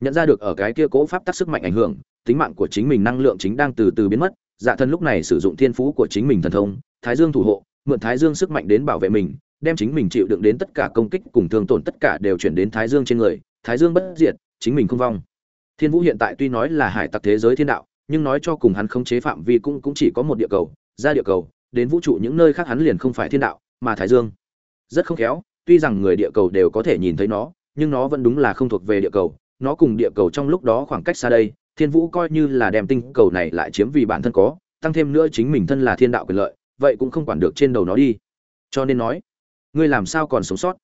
Nhận ra được ở cái kia cố pháp tác sức mạnh ảnh hưởng, tính mạng của chính mình năng lượng chính đang từ từ biến mất dạ thần lúc này sử dụng thiên phú của chính mình thần thông, thái dương thủ hộ, mượn thái dương sức mạnh đến bảo vệ mình, đem chính mình chịu đựng đến tất cả công kích cùng thương tổn tất cả đều chuyển đến thái dương trên người, thái dương bất diệt, chính mình không vong. Thiên vũ hiện tại tuy nói là hải tặc thế giới thiên đạo nhưng nói cho cùng hắn không chế phạm vi cũng cũng chỉ có một địa cầu, ra địa cầu, đến vũ trụ những nơi khác hắn liền không phải thiên đạo, mà thái dương. Rất không khéo, tuy rằng người địa cầu đều có thể nhìn thấy nó, nhưng nó vẫn đúng là không thuộc về địa cầu. Nó cùng địa cầu trong lúc đó khoảng cách xa đây, thiên vũ coi như là đem tinh cầu này lại chiếm vì bản thân có, tăng thêm nữa chính mình thân là thiên đạo quyền lợi, vậy cũng không quản được trên đầu nó đi. Cho nên nói, ngươi làm sao còn sống sót?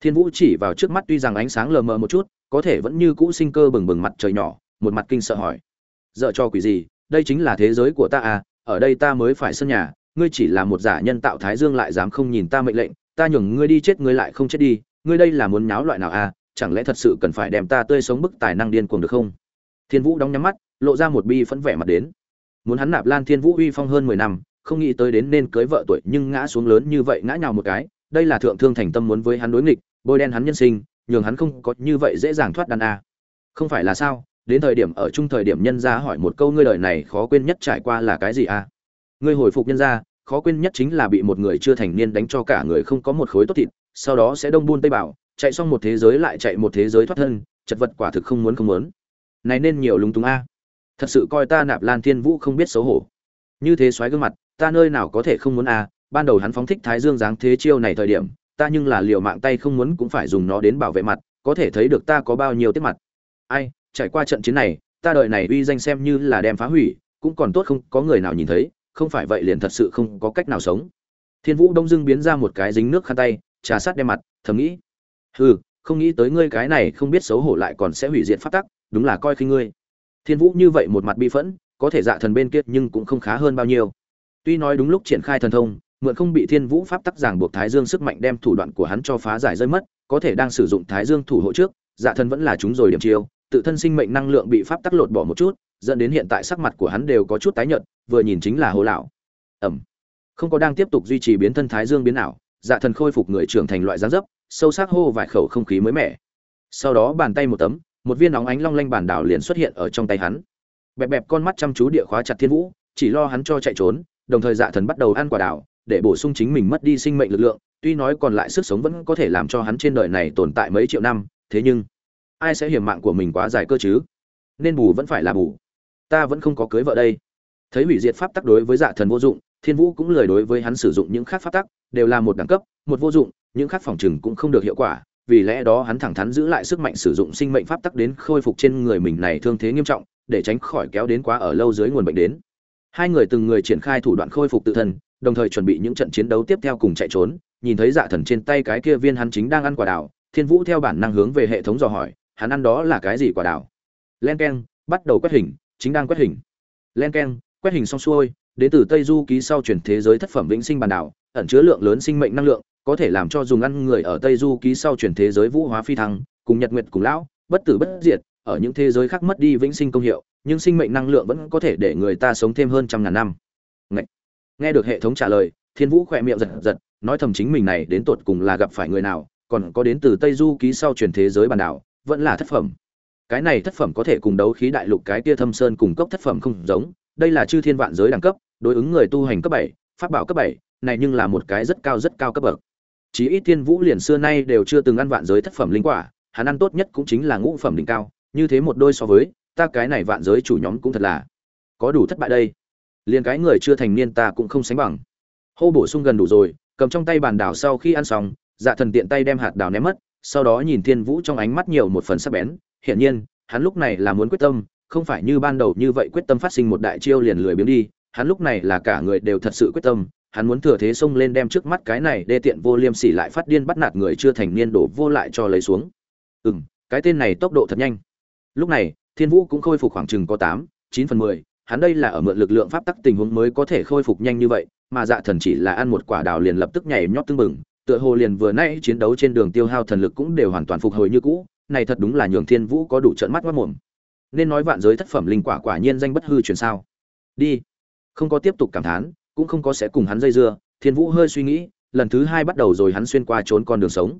Thiên vũ chỉ vào trước mắt tuy rằng ánh sáng lờ mờ một chút, có thể vẫn như cũ sinh cơ bừng bừng mặt trời nhỏ, một mặt kinh sợ hỏi dợ cho quỷ gì, đây chính là thế giới của ta à ở đây ta mới phải sân nhà, ngươi chỉ là một giả nhân tạo thái dương lại dám không nhìn ta mệnh lệnh, ta nhường ngươi đi chết, ngươi lại không chết đi, ngươi đây là muốn nháo loại nào à chẳng lẽ thật sự cần phải đem ta tươi sống bức tài năng điên cuồng được không? Thiên vũ đóng nhắm mắt, lộ ra một bi phẫn vẻ mặt đến. Muốn hắn nạp lan thiên vũ uy phong hơn mười năm, không nghĩ tới đến nên cưới vợ tuổi nhưng ngã xuống lớn như vậy, ngã nhào một cái, đây là thượng thương thành tâm muốn với hắn đối nghịch, bôi đen hắn nhân sinh, nhường hắn không có như vậy dễ dàng thoát đàn a không phải là sao đến thời điểm ở chung thời điểm nhân gia hỏi một câu ngươi đời này khó quên nhất trải qua là cái gì a ngươi hồi phục nhân gia, khó quên nhất chính là bị một người chưa thành niên đánh cho cả người không có một khối tốt thịt, sau đó sẽ đông buôn tây bảo, chạy xong một thế giới lại chạy một thế giới thoát thân, chật vật quả thực không muốn không muốn. Này nên nhiều lúng túng a. Thật sự coi ta nạp lan thiên vũ không biết xấu hổ. Như thế xoáy gương mặt, ta nơi nào có thể không muốn a? Ban đầu hắn phóng thích thái dương dáng thế chiêu này thời điểm, ta nhưng là liều mạng tay không muốn cũng phải dùng nó đến bảo vệ mặt, có thể thấy được ta có bao nhiêu tiết mặt. Ai trải qua trận chiến này, ta đợi này uy danh xem như là đem phá hủy, cũng còn tốt không có người nào nhìn thấy, không phải vậy liền thật sự không có cách nào sống. Thiên vũ đông dưng biến ra một cái dính nước khăn tay, trà sát đem mặt, thầm nghĩ, hừ, không nghĩ tới ngươi cái này không biết xấu hổ lại còn sẽ hủy diệt phát tắc, đúng là coi khinh ngươi. Thiên vũ như vậy một mặt bi phẫn, có thể dạ thần bên kia nhưng cũng không khá hơn bao nhiêu. Tuy nói đúng lúc triển khai thần thông, mượn không bị thiên vũ pháp tắc giảng buộc thái dương sức mạnh đem thủ đoạn của hắn cho phá giải rơi mất, có thể đang sử dụng thái dương thủ hộ trước dạ thần vẫn là chúng rồi điểm chiêu tự thân sinh mệnh năng lượng bị pháp tắc lột bỏ một chút, dẫn đến hiện tại sắc mặt của hắn đều có chút tái nhợt, vừa nhìn chính là hồ lão. Ẩm. Không có đang tiếp tục duy trì biến thân thái dương biến ảo dạ thần khôi phục người trưởng thành loại dáng dấp, sâu sắc hô vài khẩu không khí mới mẻ. Sau đó bàn tay một tấm, một viên nóng ánh long lanh bản đảo liền xuất hiện ở trong tay hắn. Bẹp bẹp con mắt chăm chú địa khóa chặt thiên vũ, chỉ lo hắn cho chạy trốn, đồng thời dạ thần bắt đầu ăn quả đảo, để bổ sung chính mình mất đi sinh mệnh lực lượng, tuy nói còn lại sức sống vẫn có thể làm cho hắn trên đời này tồn tại mấy triệu năm, thế nhưng ai sẽ hiểm mạng của mình quá dài cơ chứ? Nên bù vẫn phải là bù. Ta vẫn không có cưới vợ đây. Thấy hủy diệt pháp tắc đối với dạ thần vô dụng, thiên vũ cũng lời đối với hắn sử dụng những khác pháp tắc, đều là một đẳng cấp, một vô dụng, những khác phòng trừng cũng không được hiệu quả, vì lẽ đó hắn thẳng thắn giữ lại sức mạnh sử dụng sinh mệnh pháp tắc đến khôi phục trên người mình này thương thế nghiêm trọng, để tránh khỏi kéo đến quá ở lâu dưới nguồn bệnh đến. Hai người từng người triển khai thủ đoạn khôi phục tự thân, đồng thời chuẩn bị những trận chiến đấu tiếp theo cùng chạy trốn, nhìn thấy dạ thần trên tay cái kia viên hắn chính đang ăn quả đào, thiên vũ theo bản năng hướng về hệ thống dò hỏi hắn ăn đó là cái gì quả đào len keng, bắt đầu quét hình, chính đang quét hình. Len keng, quét hình xong xuôi, đến từ tây du ký sau chuyển thế giới thất phẩm vĩnh sinh bản đảo, ẩn chứa lượng lớn sinh mệnh năng lượng, có thể làm cho dùng ăn người ở tây du ký sau chuyển thế giới vũ hóa phi thăng, cùng nhật nguyệt cùng lão, bất tử bất diệt, ở những thế giới khác mất đi vĩnh sinh công hiệu, nhưng sinh mệnh năng lượng vẫn có thể để người ta sống thêm hơn trăm ngàn năm. Ngậy! nghe được hệ thống trả lời, thiên vũ khỏe miệng giật giật, nói thầm chính mình này đến tột cùng là gặp phải người nào, còn có đến từ tây du ký sau chuyển thế giới bản đảo vẫn là thất phẩm. Cái này thất phẩm có thể cùng đấu khí đại lục cái kia thâm sơn cùng cấp thất phẩm không giống, đây là chư thiên vạn giới đẳng cấp, đối ứng người tu hành cấp bảy, pháp bảo cấp bảy, này nhưng là một cái rất cao rất cao cấp bậc. Chí ít thiên vũ liền xưa nay đều chưa từng ăn vạn giới thất phẩm linh quả, hắn ăn tốt nhất cũng chính là ngũ phẩm đỉnh cao, như thế một đôi so với, ta cái này vạn giới chủ nhóm cũng thật là có đủ thất bại đây. Liền cái người chưa thành niên ta cũng không sánh bằng. Hô bổ sung gần đủ rồi, cầm trong tay bàn đảo sau khi ăn xong dạ thần tiện tay đem hạt đào ném mất sau đó nhìn thiên vũ trong ánh mắt nhiều một phần sắc bén. Hiển nhiên hắn lúc này là muốn quyết tâm không phải như ban đầu như vậy quyết tâm phát sinh một đại chiêu liền lười biếng đi. Hắn lúc này là cả người đều thật sự quyết tâm hắn muốn thừa thế xông lên đem trước mắt cái này đê tiện vô liêm sỉ lại phát điên bắt nạt người chưa thành niên đổ vô lại cho lấy xuống. Ừ cái tên này tốc độ thật nhanh. Lúc này thiên vũ cũng khôi phục khoảng chừng có tám chín phần mười. Hắn đây là ở mượn lực lượng pháp tắc tình huống mới có thể khôi phục nhanh như vậy mà dạ thần chỉ là ăn một quả đào liền lập tức nhảy nhót tương mừng, tựa hồ liền vừa nãy chiến đấu trên đường tiêu hao thần lực cũng đều hoàn toàn phục hồi như cũ, này thật đúng là nhường thiên vũ có đủ trận mắt mất mồm. Nên nói vạn giới thất phẩm linh quả quả nhiên danh bất hư truyền sao? Đi. Không có tiếp tục cảm thán, cũng không có sẽ cùng hắn dây dưa, thiên vũ hơi suy nghĩ, lần thứ hai bắt đầu rồi hắn xuyên qua trốn con đường sống.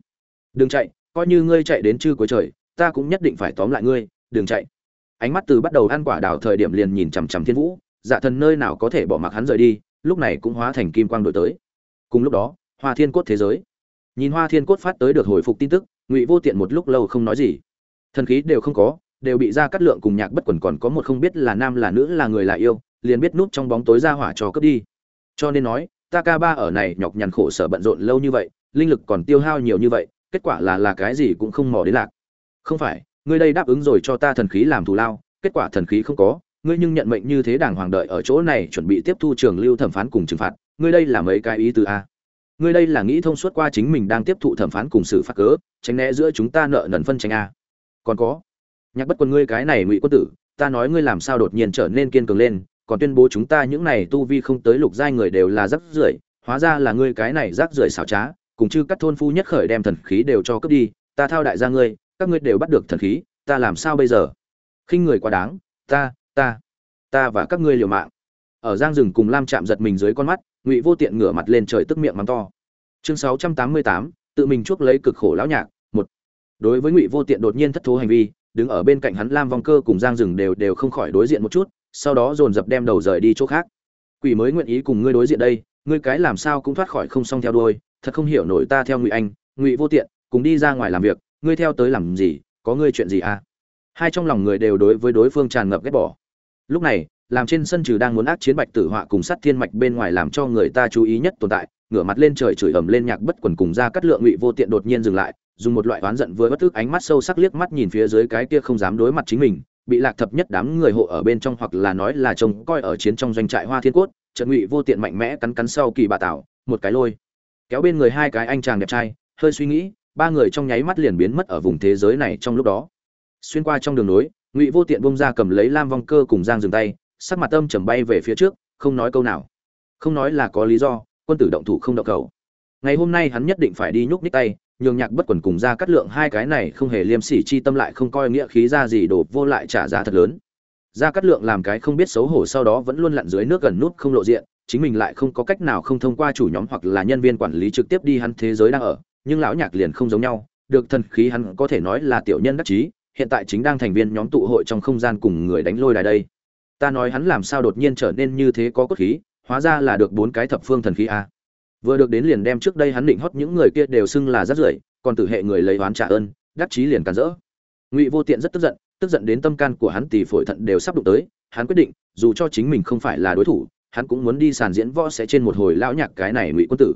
Đừng chạy, coi như ngươi chạy đến chư cuối trời, ta cũng nhất định phải tóm lại ngươi, đừng chạy. Ánh mắt từ bắt đầu ăn quả đào thời điểm liền nhìn chằm chằm thiên vũ dạ thần nơi nào có thể bỏ mặc hắn rời đi, lúc này cũng hóa thành kim quang đổi tới. Cùng lúc đó hoa thiên cốt thế giới. Nhìn hoa thiên cốt phát tới được hồi phục tin tức, ngụy vô tiện một lúc lâu không nói gì. Thần khí đều không có, đều bị ra cắt lượng cùng nhạc bất quần còn có một không biết là nam là nữ là người là yêu, liền biết núp trong bóng tối ra hỏa cho cướp đi. Cho nên nói, ta ca ba ở này nhọc nhằn khổ sở bận rộn lâu như vậy, linh lực còn tiêu hao nhiều như vậy, kết quả là là cái gì cũng không mò đến lạc. Không phải, ngươi đây đáp ứng rồi cho ta thần khí làm thù lao, kết quả thần khí không có, ngươi nhưng nhận mệnh như thế đàng hoàng đợi ở chỗ này chuẩn bị tiếp thu trường lưu thẩm phán cùng trừng phạt, ngươi đây là mấy cái ý từ a? Ngươi đây là nghĩ thông suốt qua chính mình đang tiếp thụ thẩm phán cùng xử phạt cớ, tránh né giữa chúng ta nợ nần phân tranh a. Còn có, nhạc bất quân ngươi cái này ngụy quân tử, ta nói ngươi làm sao đột nhiên trở nên kiên cường lên, còn tuyên bố chúng ta những này tu vi không tới lục giai người đều là rắc rưởi, hóa ra là ngươi cái này rắc rưởi xảo trá, cùng chư các thôn phu nhất khởi đem thần khí đều cho cướp đi, ta thao đại gia ngươi, các ngươi đều bắt được thần khí, ta làm sao bây giờ? Khinh người quá đáng, ta ta ta và các ngươi liều mạng. Ở giang rừng cùng lam chạm giật mình dưới con mắt ngụy vô tiện ngửa mặt lên trời tức miệng mắng to. Chương sáu trăm tám mươi tám, tự mình chuốc lấy cực khổ lão nhạc, một. Đối với ngụy vô tiện đột nhiên thất thố hành vi, đứng ở bên cạnh hắn lam vong cơ cùng giang rừng đều đều không khỏi đối diện một chút, sau đó dồn dập đem đầu rời đi chỗ khác. Quỷ mới nguyện ý cùng ngươi đối diện đây, ngươi cái làm sao cũng thoát khỏi không xong theo đuôi, thật không hiểu nổi ta theo ngụy anh, ngụy vô tiện, cùng đi ra ngoài làm việc, ngươi theo tới làm gì, có ngươi chuyện gì à? Hai trong lòng người đều đối với đối phương tràn ngập ghét bỏ. Lúc này làm trên sân trừ đang muốn ác chiến bạch tử họa cùng sát thiên mạch bên ngoài làm cho người ta chú ý nhất tồn tại, ngửa mặt lên trời chửi ầm lên nhạc bất quần cùng ra cắt lượng ngụy vô tiện đột nhiên dừng lại, dùng một loại oán giận vừa bất thức ánh mắt sâu sắc liếc mắt nhìn phía dưới cái kia không dám đối mặt chính mình, bị lạc thập nhất đám người hộ ở bên trong hoặc là nói là trông coi ở chiến trong doanh trại hoa thiên cốt, trận ngụy vô tiện mạnh mẽ cắn cắn sau kỳ bà tảo, một cái lôi, kéo bên người hai cái anh chàng đẹp trai, hơi suy nghĩ, ba người trong nháy mắt liền biến mất ở vùng thế giới này trong lúc đó. Xuyên qua trong đường nối, ngụy vô tiện bông ra cầm lấy lam vong cơ cùng giang dừng tay sắc mặt âm trầm bay về phía trước, không nói câu nào. Không nói là có lý do, quân tử động thủ không động cầu. Ngày hôm nay hắn nhất định phải đi nhúc nhích tay, nhường nhạc bất quần cùng ra cắt lượng hai cái này không hề liêm sỉ chi tâm lại không coi nghĩa khí ra gì đổ vô lại trả giá thật lớn. Ra cắt lượng làm cái không biết xấu hổ sau đó vẫn luôn lặn dưới nước gần nút không lộ diện, chính mình lại không có cách nào không thông qua chủ nhóm hoặc là nhân viên quản lý trực tiếp đi hắn thế giới đang ở, nhưng lão nhạc liền không giống nhau, được thần khí hắn có thể nói là tiểu nhân đắc chí, hiện tại chính đang thành viên nhóm tụ hội trong không gian cùng người đánh lôi đài đây ta nói hắn làm sao đột nhiên trở nên như thế có cốt khí, hóa ra là được bốn cái thập phương thần khí a. Vừa được đến liền đem trước đây hắn định hót những người kia đều xưng là rất rưởi, còn tử hệ người lấy oán trả ơn, đắc chí liền cản rỡ. Ngụy vô tiện rất tức giận tức giận đến tâm can của hắn tỳ phổi thận đều sắp đụng tới, hắn quyết định, dù cho chính mình không phải là đối thủ, hắn cũng muốn đi sàn diễn võ sẽ trên một hồi lão nhạc cái này ngụy quân tử.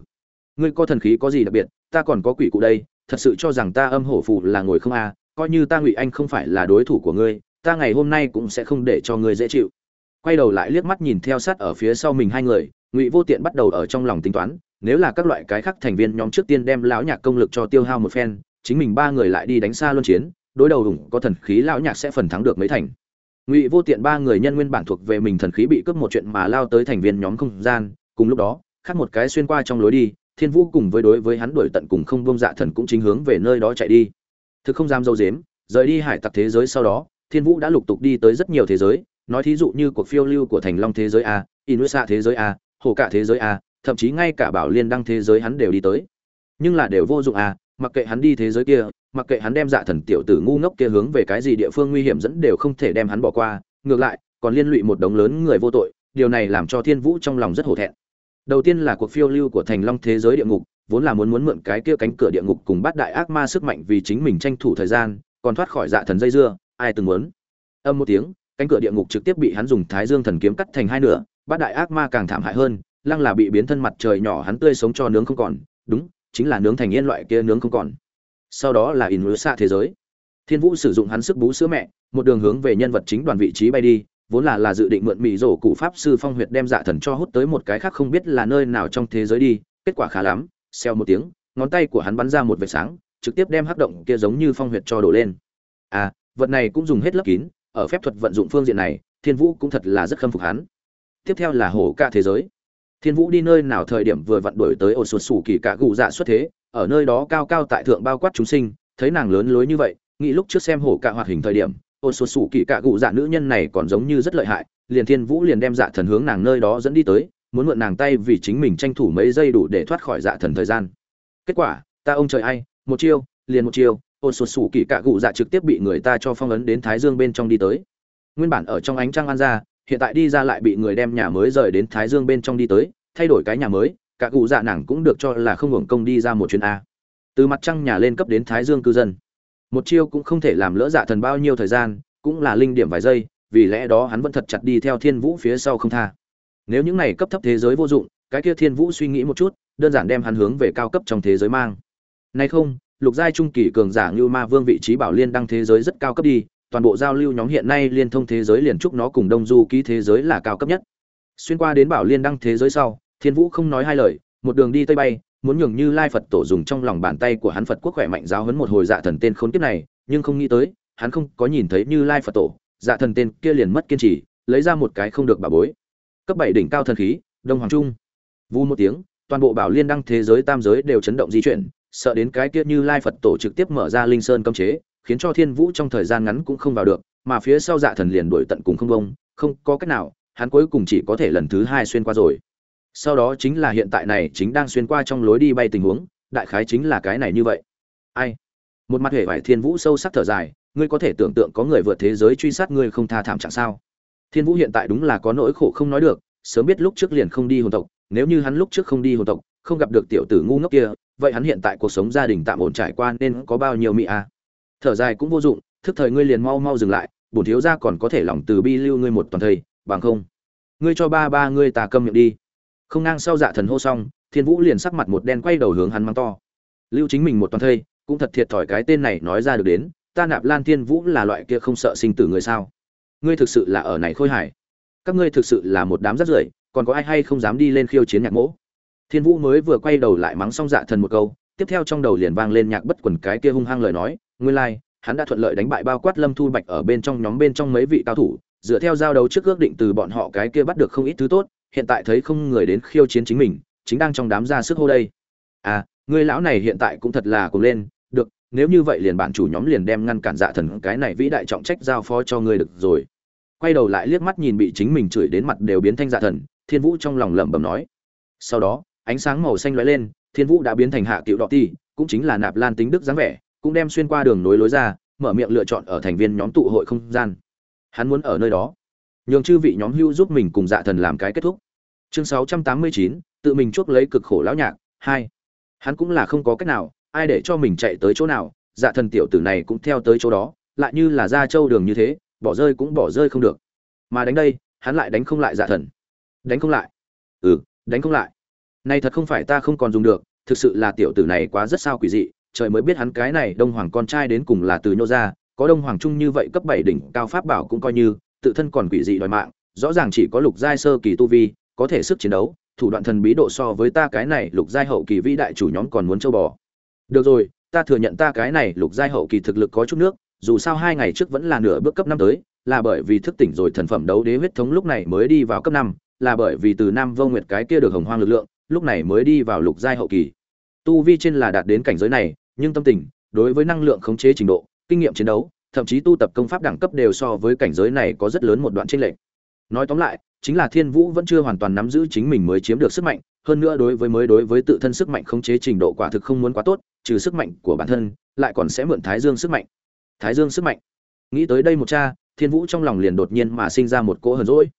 Ngươi có thần khí có gì đặc biệt, ta còn có quỷ cụ đây, thật sự cho rằng ta âm hổ phù là ngồi không a, coi như ta ngụy anh không phải là đối thủ của ngươi ta ngày hôm nay cũng sẽ không để cho ngươi dễ chịu. Quay đầu lại liếc mắt nhìn theo sát ở phía sau mình hai người, ngụy vô tiện bắt đầu ở trong lòng tính toán, nếu là các loại cái khác thành viên nhóm trước tiên đem lão nhạc công lực cho tiêu hao một phen, chính mình ba người lại đi đánh xa luân chiến, đối đầu đủ có thần khí lão nhạc sẽ phần thắng được mấy thành. Ngụy vô tiện ba người nhân nguyên bản thuộc về mình thần khí bị cướp một chuyện mà lao tới thành viên nhóm không gian, cùng lúc đó, khác một cái xuyên qua trong lối đi, thiên vũ cùng với đối với hắn đuổi tận cùng không bông dạ thần cũng chính hướng về nơi đó chạy đi. Thực không dám dâu dếm, rời đi hải tặc thế giới sau đó thiên vũ đã lục tục đi tới rất nhiều thế giới, nói thí dụ như cuộc phiêu lưu của thành long thế giới a, inusa thế giới a, hồ cả thế giới a, thậm chí ngay cả bảo liên đăng thế giới hắn đều đi tới. Nhưng là đều vô dụng a, mặc kệ hắn đi thế giới kia, mặc kệ hắn đem dạ thần tiểu tử ngu ngốc kia hướng về cái gì địa phương nguy hiểm dẫn đều không thể đem hắn bỏ qua. Ngược lại, còn liên lụy một đống lớn người vô tội, điều này làm cho thiên vũ trong lòng rất hổ thẹn. Đầu tiên là cuộc phiêu lưu của thành long thế giới địa ngục, vốn là muốn muốn mượn cái kia cánh cửa địa ngục cùng bát đại ác ma sức mạnh vì chính mình tranh thủ thời gian, còn thoát khỏi dạ thần dây dưa ai từng muốn. Âm một tiếng, cánh cửa địa ngục trực tiếp bị hắn dùng thái dương thần kiếm cắt thành hai nửa, bát đại ác ma càng thảm hại hơn, lăng là bị biến thân mặt trời nhỏ hắn tươi sống cho nướng không còn. Đúng, chính là nướng thành yên loại kia nướng không còn. Sau đó là in xạ thế giới. Thiên vũ sử dụng hắn sức bú sữa mẹ, một đường hướng về nhân vật chính đoàn vị trí bay đi, vốn là là dự định mượn mỹ rổ cụ pháp sư phong huyệt đem dạ thần cho hút tới một cái khác không biết là nơi nào trong thế giới đi, kết quả khá lắm xeo một tiếng, ngón tay của hắn bắn ra một vệt sáng, trực tiếp đem hắc động kia giống như phong huyệt cho đổ lên. À vật này cũng dùng hết lớp kín, ở phép thuật vận dụng phương diện này, thiên vũ cũng thật là rất khâm phục hắn. Tiếp theo là hổ ca thế giới. Thiên vũ đi nơi nào thời điểm vừa vặn đổi tới ổ sụt sủ kỳ cả gù dạ xuất thế, ở nơi đó cao cao tại thượng bao quát chúng sinh, thấy nàng lớn lối như vậy, nghĩ lúc trước xem hổ ca hoạt hình thời điểm, ổ sụt sủ kỳ cả gù dạ nữ nhân này còn giống như rất lợi hại, liền thiên vũ liền đem dạ thần hướng nàng nơi đó dẫn đi tới, muốn mượn nàng tay vì chính mình tranh thủ mấy giây đủ để thoát khỏi dạ thần thời gian. Kết quả, ta ông trời ai, một chiêu, liền một chiêu ồn sụt sủ kỳ cạ gụ dạ trực tiếp bị người ta cho phong ấn đến thái dương bên trong đi tới. Nguyên bản ở trong ánh trăng An ra, hiện tại đi ra lại bị người đem nhà mới rời đến thái dương bên trong đi tới, thay đổi cái nhà mới, cạ cụ dạ nàng cũng được cho là không hưởng công đi ra một chuyến a. Từ mặt trăng nhà lên cấp đến thái dương cư dân, một chiêu cũng không thể làm lỡ dạ thần bao nhiêu thời gian, cũng là linh điểm vài giây, vì lẽ đó hắn vẫn thật chặt đi theo thiên vũ phía sau không tha. Nếu những này cấp thấp thế giới vô dụng, cái kia thiên vũ suy nghĩ một chút, đơn giản đem hắn hướng về cao cấp trong thế giới mang. Nay không lục giai trung kỳ cường giả như ma vương vị trí bảo liên đăng thế giới rất cao cấp đi, toàn bộ giao lưu nhóm hiện nay liên thông thế giới liền trúc nó cùng đông du ký thế giới là cao cấp nhất. Xuyên qua đến bảo liên đăng thế giới sau, thiên vũ không nói hai lời, một đường đi tây bay, muốn nhường như lai phật tổ dùng trong lòng bàn tay của hắn phật quốc khỏe mạnh giáo hấn một hồi dạ thần tên khốn kiếp này, nhưng không nghĩ tới, hắn không có nhìn thấy như lai phật tổ dạ thần tên kia liền mất kiên trì, lấy ra một cái không được bà bối. Cấp bảy đỉnh cao thần khí, đông hoàng trung. Vu một tiếng, toàn bộ bảo liên đăng thế giới tam giới đều chấn động di chuyển sợ đến cái kia như lai phật tổ trực tiếp mở ra linh sơn cấm chế, khiến cho thiên vũ trong thời gian ngắn cũng không vào được, mà phía sau dạ thần liền đuổi tận cùng không bông, không có cách nào, hắn cuối cùng chỉ có thể lần thứ hai xuyên qua rồi. Sau đó chính là hiện tại này chính đang xuyên qua trong lối đi bay tình huống, đại khái chính là cái này như vậy. Ai? Một mặt hệ vải thiên vũ sâu sắc thở dài, ngươi có thể tưởng tượng có người vượt thế giới truy sát ngươi không tha thảm chẳng sao? Thiên vũ hiện tại đúng là có nỗi khổ không nói được, sớm biết lúc trước liền không đi hồn tộc, nếu như hắn lúc trước không đi hồn tộc, không gặp được tiểu tử ngu ngốc kia vậy hắn hiện tại cuộc sống gia đình tạm ổn trải qua nên có bao nhiêu mỹ a? À? thở dài cũng vô dụng, thức thời ngươi liền mau mau dừng lại, bổn thiếu gia còn có thể lòng từ bi lưu ngươi một toàn thây, bằng không? Ngươi cho ba ba ngươi tà câm miệng đi. Không ngang sau dạ thần hô xong, thiên vũ liền sắc mặt một đen quay đầu hướng hắn mắng to. Lưu chính mình một toàn thây, cũng thật thiệt thòi cái tên này nói ra được đến, ta nạp lan thiên vũ là loại kia không sợ sinh tử người sao? Ngươi thực sự là ở này khôi hải các ngươi thực sự là một đám rất rưởi, còn có ai hay không dám đi lên khiêu chiến nhạc mỗ? Thiên vũ mới vừa quay đầu lại mắng xong dạ thần một câu tiếp theo trong đầu liền vang lên nhạc bất quần cái kia hung hăng lời nói nguyên lai、like, hắn đã thuận lợi đánh bại bao quát lâm thu bạch ở bên trong nhóm bên trong mấy vị cao thủ dựa theo giao đấu trước ước định từ bọn họ cái kia bắt được không ít thứ tốt hiện tại thấy không người đến khiêu chiến chính mình chính đang trong đám ra sức hô đây. À người lão này hiện tại cũng thật là cùng lên được nếu như vậy liền bạn chủ nhóm liền đem ngăn cản dạ thần cái này vĩ đại trọng trách giao phó cho ngươi được rồi. Quay đầu lại liếc mắt nhìn bị chính mình chửi đến mặt đều biến thanh dạ thần thiên vũ trong lòng lẩm bẩm nói. Sau đó ánh sáng màu xanh lóe lên, thiên vũ đã biến thành hạ cựu đọ ti, cũng chính là nạp lan tính đức dáng vẻ, cũng đem xuyên qua đường nối lối ra, mở miệng lựa chọn ở thành viên nhóm tụ hội không gian. Hắn muốn ở nơi đó. Nhường chư vị nhóm hưu giúp mình cùng dạ thần làm cái kết thúc. Chương sáu trăm tám mươi chín, tự mình chuốc lấy cực khổ lão nhạc, hai. Hắn cũng là không có cách nào, ai để cho mình chạy tới chỗ nào dạ thần tiểu tử này cũng theo tới chỗ đó, lại như là ra châu đường như thế, bỏ rơi cũng bỏ rơi không được. Mà đánh đây, hắn lại đánh không lại dạ thần. Đánh không lại. Ừ đánh không lại này thật không phải ta không còn dùng được, thực sự là tiểu tử này quá rất sao quỷ dị, trời mới biết hắn cái này đông hoàng con trai đến cùng là từ nhô ra có đông hoàng trung như vậy cấp bảy đỉnh cao pháp bảo cũng coi như, tự thân còn quỷ dị đòi mạng, rõ ràng chỉ có lục giai sơ kỳ tu vi, có thể sức chiến đấu, thủ đoạn thần bí độ so với ta cái này lục giai hậu kỳ vĩ đại chủ nhóm còn muốn châu bò. Được rồi, ta thừa nhận ta cái này lục giai hậu kỳ thực lực có chút nước, dù sao hai ngày trước vẫn là nửa bước cấp năm tới, là bởi vì thức tỉnh rồi thần phẩm đấu đế huyết thống lúc này mới đi vào cấp năm, là bởi vì từ nam vô nguyệt cái kia được hồng hoang lực lượng lúc này mới đi vào lục giai hậu kỳ. Tu vi trên là đạt đến cảnh giới này, nhưng tâm tình, đối với năng lượng khống chế trình độ, kinh nghiệm chiến đấu, thậm chí tu tập công pháp đẳng cấp đều so với cảnh giới này có rất lớn một đoạn chênh lệch. Nói tóm lại, chính là thiên vũ vẫn chưa hoàn toàn nắm giữ chính mình mới chiếm được sức mạnh, hơn nữa đối với mới đối với tự thân sức mạnh khống chế trình độ quả thực không muốn quá tốt, trừ sức mạnh của bản thân, lại còn sẽ mượn thái dương sức mạnh. Thái dương sức mạnh. Nghĩ tới đây một cha, thiên vũ trong lòng liền đột nhiên mà sinh ra một cỗ hờn rỗi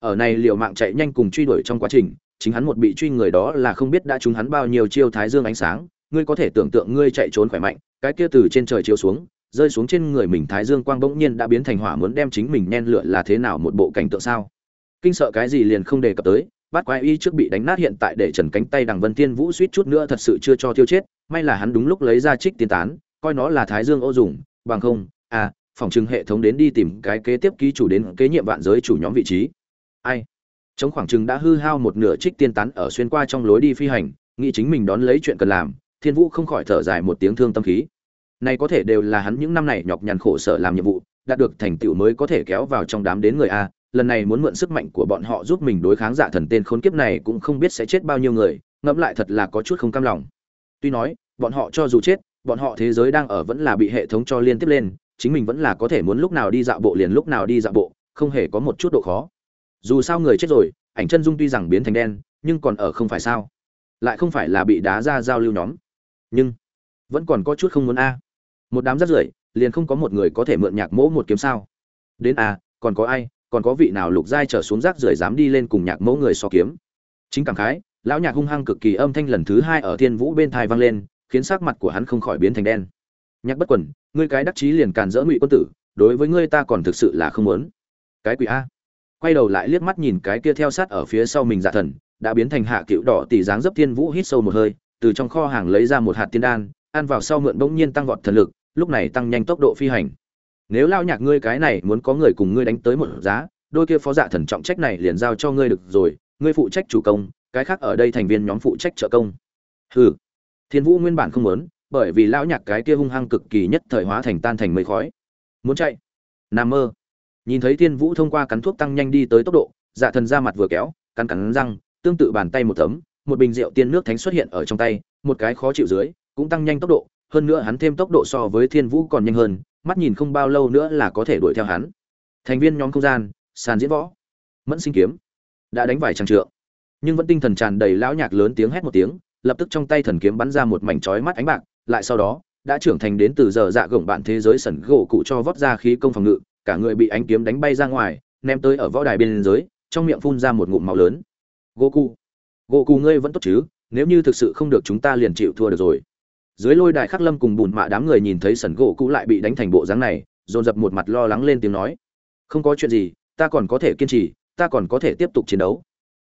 ở này liệu mạng chạy nhanh cùng truy đuổi trong quá trình chính hắn một bị truy người đó là không biết đã trúng hắn bao nhiêu chiêu thái dương ánh sáng, ngươi có thể tưởng tượng ngươi chạy trốn khỏe mạnh, cái kia từ trên trời chiếu xuống, rơi xuống trên người mình thái dương quang bỗng nhiên đã biến thành hỏa muốn đem chính mình nhen lửa là thế nào một bộ cảnh tượng sao? Kinh sợ cái gì liền không đề cập tới bát quái y trước bị đánh nát hiện tại để trần cánh tay đằng vân tiên vũ suýt chút nữa thật sự chưa cho tiêu chết, may là hắn đúng lúc lấy ra trích tiên tán, coi nó là thái dương ô dùng, bằng không à phòng trưng hệ thống đến đi tìm cái kế tiếp ký chủ đến kế nhiệm vạn giới chủ nhóm vị trí. Ai? Chống khoảng chừng đã hư hao một nửa trích tiên tán ở xuyên qua trong lối đi phi hành, nghĩ chính mình đón lấy chuyện cần làm, thiên vũ không khỏi thở dài một tiếng thương tâm khí. Này có thể đều là hắn những năm này nhọc nhằn khổ sở làm nhiệm vụ, đạt được thành tựu mới có thể kéo vào trong đám đến người a, lần này muốn mượn sức mạnh của bọn họ giúp mình đối kháng dạ thần tên khốn kiếp này cũng không biết sẽ chết bao nhiêu người, ngẫm lại thật là có chút không cam lòng. Tuy nói, bọn họ cho dù chết, bọn họ thế giới đang ở vẫn là bị hệ thống cho liên tiếp lên, chính mình vẫn là có thể muốn lúc nào đi dạo bộ liền lúc nào đi dạo bộ, không hề có một chút độ khó dù sao người chết rồi, ảnh chân dung tuy rằng biến thành đen, nhưng còn ở không phải sao? Lại không phải là bị đá ra giao lưu nhóm. Nhưng, vẫn còn có chút không muốn a. Một đám rất rưởi, liền không có một người có thể mượn nhạc mẫu một kiếm sao? Đến a, còn có ai, còn có vị nào lục giai trở xuống rác rưởi dám đi lên cùng nhạc mẫu người so kiếm? Chính cảm khái, lão nhạc hung hăng cực kỳ âm thanh lần thứ hai ở thiên vũ bên thai vang lên, khiến sắc mặt của hắn không khỏi biến thành đen. Nhạc bất quần, ngươi cái đắc chí liền càn dỡ ngụy quân tử, đối với ngươi ta còn thực sự là không muốn. Cái quỷ a quay đầu lại liếc mắt nhìn cái kia theo sát ở phía sau mình dạ thần, đã biến thành hạ cựu đỏ tỷ dáng dấp thiên vũ hít sâu một hơi, từ trong kho hàng lấy ra một hạt tiên đan, ăn vào sau mượn bỗng nhiên tăng vọt thần lực, lúc này tăng nhanh tốc độ phi hành. Nếu lao nhạc ngươi cái này muốn có người cùng ngươi đánh tới một giá, đôi kia phó dạ thần trọng trách này liền giao cho ngươi được rồi, ngươi phụ trách chủ công, cái khác ở đây thành viên nhóm phụ trách trợ công. Hừ. Thiên vũ nguyên bản không muốn, bởi vì lão nhạc cái kia hung hăng cực kỳ nhất thời hóa thành tan thành mây khói. Muốn chạy. Nằm mơ nhìn thấy thiên vũ thông qua cắn thuốc tăng nhanh đi tới tốc độ dạ thần ra mặt vừa kéo, cắn cắn răng, tương tự bàn tay một tấm một bình rượu tiên nước thánh xuất hiện ở trong tay, một cái khó chịu dưới, cũng tăng nhanh tốc độ, hơn nữa hắn thêm tốc độ so với thiên vũ còn nhanh hơn, mắt nhìn không bao lâu nữa là có thể đuổi theo hắn. Thành viên nhóm không gian, sàn diễn võ, mẫn sinh kiếm, đã đánh vài trang trượng. Nhưng vẫn tinh thần tràn đầy lão nhạc lớn tiếng hét một tiếng, lập tức trong tay thần kiếm bắn ra một mảnh chói mắt ánh bạc, lại sau đó, đã trưởng thành đến từ giờ dạ gồng bạn thế giới sẩn gỗ cụ cho vót ra khí công phòng ngự cả người bị ánh kiếm đánh bay ra ngoài, ném tới ở võ đài bên dưới trong miệng phun ra một ngụm máu lớn. Goku goku ngươi vẫn tốt chứ? Nếu như thực sự không được chúng ta liền chịu thua được rồi. Dưới lôi đài khắc lâm cùng bùn mạ đám người nhìn thấy sẩn gỗ cũ lại bị đánh thành bộ dáng này, dồn dập một mặt lo lắng lên tiếng nói. Không có chuyện gì, ta còn có thể kiên trì, ta còn có thể tiếp tục chiến đấu.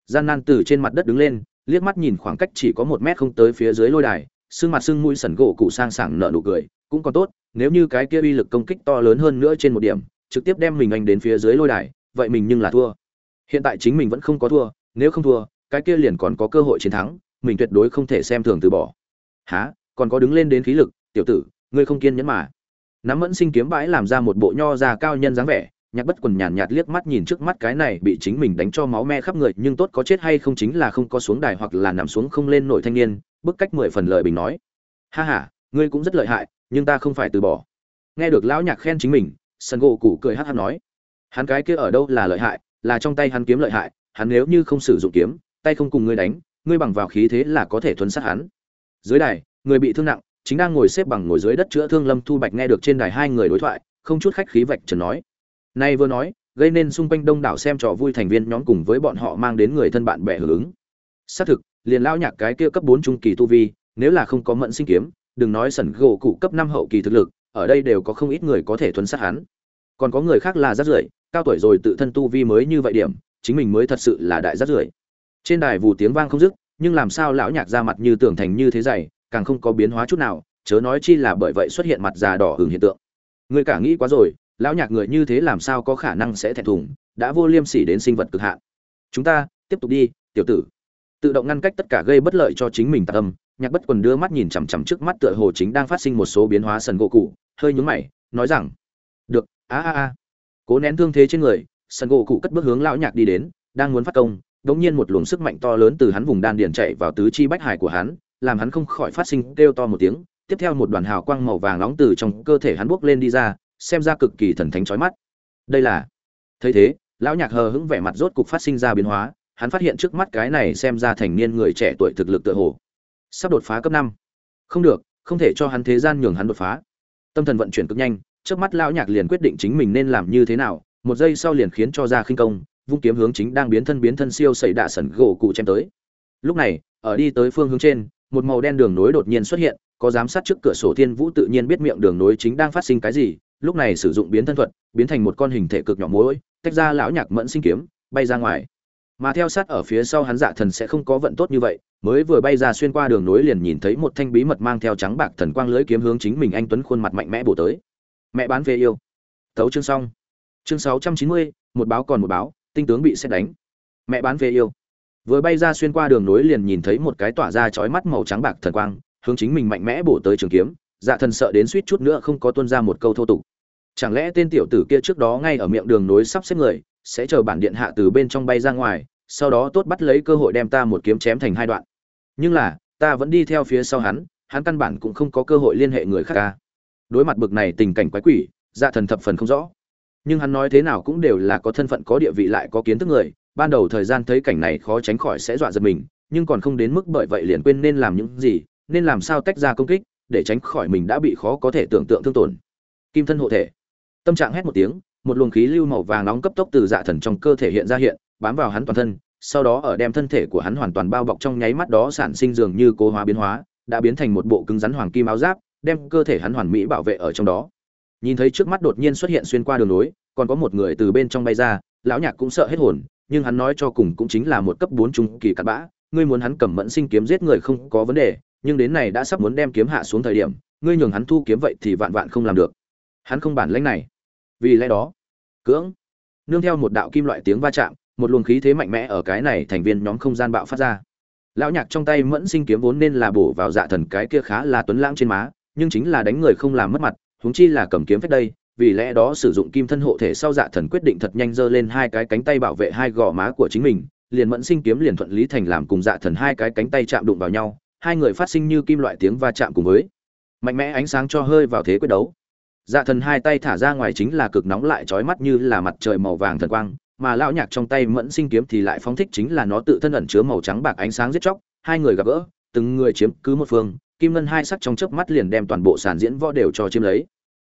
Gian nan từ trên mặt đất đứng lên, liếc mắt nhìn khoảng cách chỉ có một mét không tới phía dưới lôi đài xương mặt xương mũi sẩn gỗ cụ sang sảng nợ nụ cười, cũng còn tốt, nếu như cái kia uy lực công kích to lớn hơn nữa trên một điểm trực tiếp đem mình anh đến phía dưới lôi đài vậy mình nhưng là thua. Hiện tại chính mình vẫn không có thua nếu không thua cái kia liền còn có cơ hội chiến thắng mình tuyệt đối không thể xem thường từ bỏ. Há còn có đứng lên đến khí lực tiểu tử ngươi không kiên nhẫn mà. Nắm mẫn sinh kiếm bãi làm ra một bộ nho già cao nhân dáng vẻ nhạc bất quần nhàn nhạt, liếc mắt nhìn trước mắt cái này bị chính mình đánh cho máu me khắp người nhưng tốt có chết hay không chính là không có xuống đài hoặc là nằm xuống không lên nổi thanh niên bức cách mười phần lợi bình nói. Ha ha ngươi cũng rất lợi hại nhưng ta không phải từ bỏ. Nghe được lão nhạc khen chính mình sân gỗ củ cười hát hát nói, hắn cái kia ở đâu là lợi hại, là trong tay hắn kiếm lợi hại, hắn nếu như không sử dụng kiếm, tay không cùng ngươi đánh, ngươi bằng vào khí thế là có thể thuấn sát hắn. Dưới đài, người bị thương nặng, chính đang ngồi xếp bằng ngồi dưới đất chữa thương lâm thu bạch nghe được trên đài hai người đối thoại, không chút khách khí vạch trần nói nay vừa nói, gây nên xung quanh đông đảo xem trò vui thành viên nhóm cùng với bọn họ mang đến người thân bạn bè hưởng ứng. Xác thực, liền lão nhạc cái kia cấp bốn trung kỳ tu vi, nếu là không có mẫn sinh kiếm, đừng nói sẩn gỗ cụ cấp năm hậu kỳ thực lực ở đây đều có không ít người có thể thuấn sát hắn. Còn có người khác là rát rưởi, cao tuổi rồi tự thân tu vi mới như vậy điểm, chính mình mới thật sự là đại rát rưởi. Trên đài vù tiếng vang không dứt, nhưng làm sao lão nhạc ra mặt như tưởng thành như thế dày, càng không có biến hóa chút nào, chớ nói chi là bởi vậy xuất hiện mặt già đỏ hừng hiện tượng. Người cả nghĩ quá rồi, lão nhạc người như thế làm sao có khả năng sẽ thẹn thùng, đã vô liêm sỉ đến sinh vật cực hạn. Chúng ta, tiếp tục đi, tiểu tử. Tự động ngăn cách tất cả gây bất lợi cho chính mình tạc âm nhạc bất quần đưa mắt nhìn chằm chằm trước mắt tựa hồ chính đang phát sinh một số biến hóa sần gỗ cụ, hơi nhúng mày, nói rằng, được, a a a. Cố nén thương thế trên người, sần gỗ cụ cất bước hướng lão nhạc đi đến, đang muốn phát công đống nhiên một luồng sức mạnh to lớn từ hắn vùng đan điền chạy vào tứ chi bách hải của hắn, làm hắn không khỏi phát sinh kêu to một tiếng, tiếp theo một đoàn hào quang màu vàng nóng từ trong cơ thể hắn buốc lên đi ra, xem ra cực kỳ thần thánh chói mắt. Đây là, thấy thế, lão nhạc hờ hững vẻ mặt rốt cục phát sinh ra biến hóa, hắn phát hiện trước mắt cái này xem ra thành niên người trẻ tuổi thực lực tựa hồ sắp đột phá cấp năm. Không được, không thể cho hắn thế gian nhường hắn đột phá. Tâm thần vận chuyển cực nhanh trước mắt lão nhạc liền quyết định chính mình nên làm như thế nào, một giây sau liền khiến cho ra khinh công, vung kiếm hướng chính đang biến thân biến thân siêu xảy đạ sẩn gỗ cụ chém tới. Lúc này, ở đi tới phương hướng trên, một màu đen đường nối đột nhiên xuất hiện, có giám sát trước cửa sổ thiên vũ tự nhiên biết miệng đường nối chính đang phát sinh cái gì, lúc này sử dụng biến thân thuật, biến thành một con hình thể cực nhỏ mối tách ra lão nhạc mẫn sinh kiếm, bay ra ngoài mà theo sát ở phía sau hắn dạ thần sẽ không có vận tốt như vậy, mới vừa bay ra xuyên qua đường nối liền nhìn thấy một thanh bí mật mang theo trắng bạc thần quang lưới kiếm hướng chính mình anh tuấn khuôn mặt mạnh mẽ bổ tới. Mẹ bán về yêu. Tấu chương xong. Chương sáu trăm chín mươi, một báo còn một báo, tinh tướng bị xét đánh. Mẹ bán về yêu. Vừa bay ra xuyên qua đường nối liền nhìn thấy một cái tỏa ra chói mắt màu trắng bạc thần quang, hướng chính mình mạnh mẽ bổ tới trường kiếm. Dạ thần sợ đến suýt chút nữa không có tuân ra một câu thô tục. Chẳng lẽ tên tiểu tử kia trước đó ngay ở miệng đường nối sắp xếp người sẽ chờ bản điện hạ từ bên trong bay ra ngoài, sau đó tốt bắt lấy cơ hội đem ta một kiếm chém thành hai đoạn. Nhưng là, ta vẫn đi theo phía sau hắn hắn căn bản cũng không có cơ hội liên hệ người khác ca đối mặt bực này tình cảnh quái quỷ dạ thần thập phần không rõ. Nhưng hắn nói thế nào cũng đều là có thân phận, có địa vị lại có kiến thức người, ban đầu thời gian thấy cảnh này khó tránh khỏi sẽ dọa giật mình, nhưng còn không đến mức bởi vậy liền quên nên làm những gì, nên làm sao tách ra công kích, để tránh khỏi mình đã bị khó có thể tưởng tượng thương tổn. Kim thân hộ thể. Tâm trạng hét một tiếng một luồng khí lưu màu vàng nóng cấp tốc từ dạ thần trong cơ thể hiện ra hiện bám vào hắn toàn thân sau đó ở đem thân thể của hắn hoàn toàn bao bọc trong nháy mắt đó sản sinh dường như cố hóa biến hóa đã biến thành một bộ cứng rắn hoàng kim áo giáp đem cơ thể hắn hoàn mỹ bảo vệ ở trong đó. Nhìn thấy trước mắt đột nhiên xuất hiện xuyên qua đường lối, còn có một người từ bên trong bay ra lão nhạc cũng sợ hết hồn nhưng hắn nói cho cùng cũng chính là một cấp bốn trung kỳ cặn bã ngươi muốn hắn cầm mẫn sinh kiếm giết người không có vấn đề nhưng đến này đã sắp muốn đem kiếm hạ xuống thời điểm ngươi nhường hắn thu kiếm vậy thì vạn vạn không làm được. Hắn không bản lãnh này vì lẽ đó, cưỡng, nương theo một đạo kim loại tiếng va chạm, một luồng khí thế mạnh mẽ ở cái này thành viên nhóm không gian bạo phát ra. Lão nhạc trong tay mẫn sinh kiếm vốn nên là bổ vào dạ thần cái kia khá là tuấn lãng trên má, nhưng chính là đánh người không làm mất mặt, huống chi là cầm kiếm phép đây, vì lẽ đó sử dụng kim thân hộ thể sau dạ thần quyết định thật nhanh giơ lên hai cái cánh tay bảo vệ hai gò má của chính mình, liền mẫn sinh kiếm liền thuận lý thành làm cùng dạ thần hai cái cánh tay chạm đụng vào nhau, hai người phát sinh như kim loại tiếng va chạm cùng với, mạnh mẽ ánh sáng cho hơi vào thế quyết đấu dạ thần hai tay thả ra ngoài chính là cực nóng lại trói mắt như là mặt trời màu vàng thần quang, mà lão nhạc trong tay mẫn sinh kiếm thì lại phóng thích chính là nó tự thân ẩn chứa màu trắng bạc ánh sáng giết chóc, hai người gặp gỡ, từng người chiếm cứ một phương, kim ngân hai sắc trong chớp mắt liền đem toàn bộ sàn diễn võ đều cho chiếm lấy.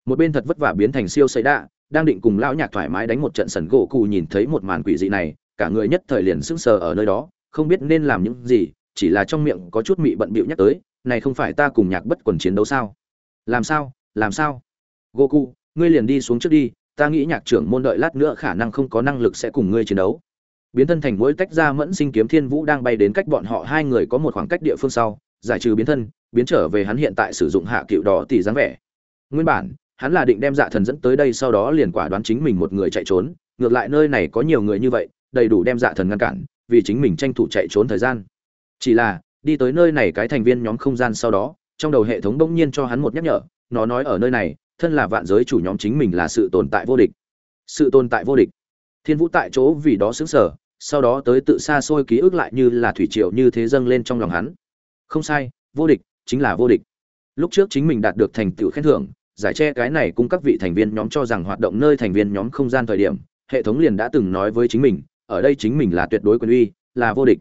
Một bên thật vất vả biến thành siêu xây đạ, đang định cùng lão nhạc thoải mái đánh một trận sần gỗ cụ nhìn thấy một màn quỷ dị này, cả người nhất thời liền sững sờ ở nơi đó, không biết nên làm những gì, chỉ là trong miệng có chút mị bận bịu nhắc tới, này không phải ta cùng nhạc bất quần chiến đấu sao? Làm sao? Làm sao? Goku, ngươi liền đi xuống trước đi, ta nghĩ nhạc trưởng môn đợi lát nữa khả năng không có năng lực sẽ cùng ngươi chiến đấu. Biến thân thành mỗi tách ra mẫn sinh kiếm thiên vũ đang bay đến cách bọn họ hai người có một khoảng cách địa phương sau, giải trừ biến thân, biến trở về hắn hiện tại sử dụng hạ cựu đỏ tỷ dáng vẻ. Nguyên bản, hắn là định đem dạ thần dẫn tới đây sau đó liền quả đoán chính mình một người chạy trốn, ngược lại nơi này có nhiều người như vậy, đầy đủ đem dạ thần ngăn cản, vì chính mình tranh thủ chạy trốn thời gian. Chỉ là, đi tới nơi này cái thành viên nhóm không gian sau đó, trong đầu hệ thống bỗng nhiên cho hắn một nhắc nhở, nó nói ở nơi này thân là vạn giới chủ nhóm chính mình là sự tồn tại vô địch. Sự tồn tại vô địch. Thiên vũ tại chỗ vì đó xứng sở sau đó tới tự xa xôi ký ức lại như là thủy triều như thế dâng lên trong lòng hắn. Không sai, vô địch, chính là vô địch. Lúc trước chính mình đạt được thành tựu khen thưởng, giải che cái này cùng các vị thành viên nhóm cho rằng hoạt động nơi thành viên nhóm không gian thời điểm, hệ thống liền đã từng nói với chính mình, ở đây chính mình là tuyệt đối quyền uy, là vô địch.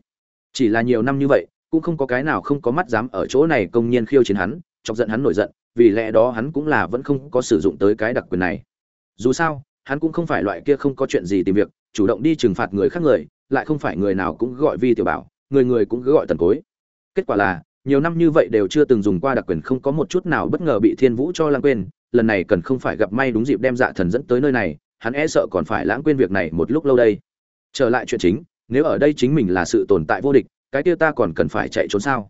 Chỉ là nhiều năm như vậy, cũng không có cái nào không có mắt dám ở chỗ này công nhiên khiêu chiến hắn, chọc giận hắn nổi giận vì lẽ đó hắn cũng là vẫn không có sử dụng tới cái đặc quyền này. Dù sao, hắn cũng không phải loại kia không có chuyện gì tìm việc, chủ động đi trừng phạt người khác người, lại không phải người nào cũng gọi vi tiểu bảo, người người cũng cứ gọi tần cối. Kết quả là, nhiều năm như vậy đều chưa từng dùng qua đặc quyền, không có một chút nào bất ngờ bị thiên vũ cho lãng quên, lần này cần không phải gặp may đúng dịp đem dạ thần dẫn tới nơi này, hắn e sợ còn phải lãng quên việc này một lúc lâu đây. Trở lại chuyện chính, nếu ở đây chính mình là sự tồn tại vô địch, cái kia ta còn cần phải chạy trốn sao?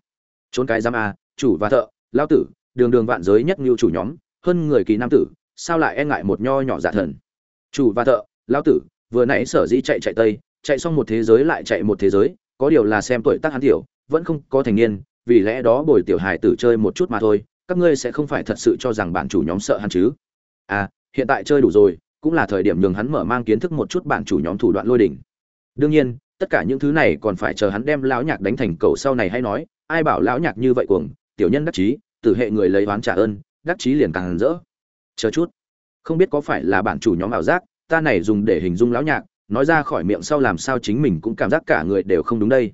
Trốn cái giam a, chủ và thợ lao tử đường đường vạn giới nhất lưu chủ nhóm, hơn người kỳ nam tử, sao lại e ngại một nho nhỏ giả thần? Chủ và thợ lao tử, vừa nãy sở dĩ chạy chạy tây, chạy xong một thế giới lại chạy một thế giới, có điều là xem tuổi tác hắn tiểu, vẫn không có thành niên, vì lẽ đó bồi tiểu hài tử chơi một chút mà thôi, các ngươi sẽ không phải thật sự cho rằng bạn chủ nhóm sợ hắn chứ? À hiện tại chơi đủ rồi, cũng là thời điểm nhường hắn mở mang kiến thức một chút bạn chủ nhóm thủ đoạn lôi đỉnh. Đương nhiên, tất cả những thứ này còn phải chờ hắn đem lão nhạc đánh thành cầu sau này hay nói, ai bảo lão nhạc như vậy cuồng, tiểu nhân đắc chí tử hệ người lấy oán trả ơn, đắc chí liền càng rỡ. Chờ chút. Không biết có phải là bản chủ nhóm ảo giác, ta này dùng để hình dung lão nhạc, nói ra khỏi miệng sau làm sao chính mình cũng cảm giác cả người đều không đúng đây.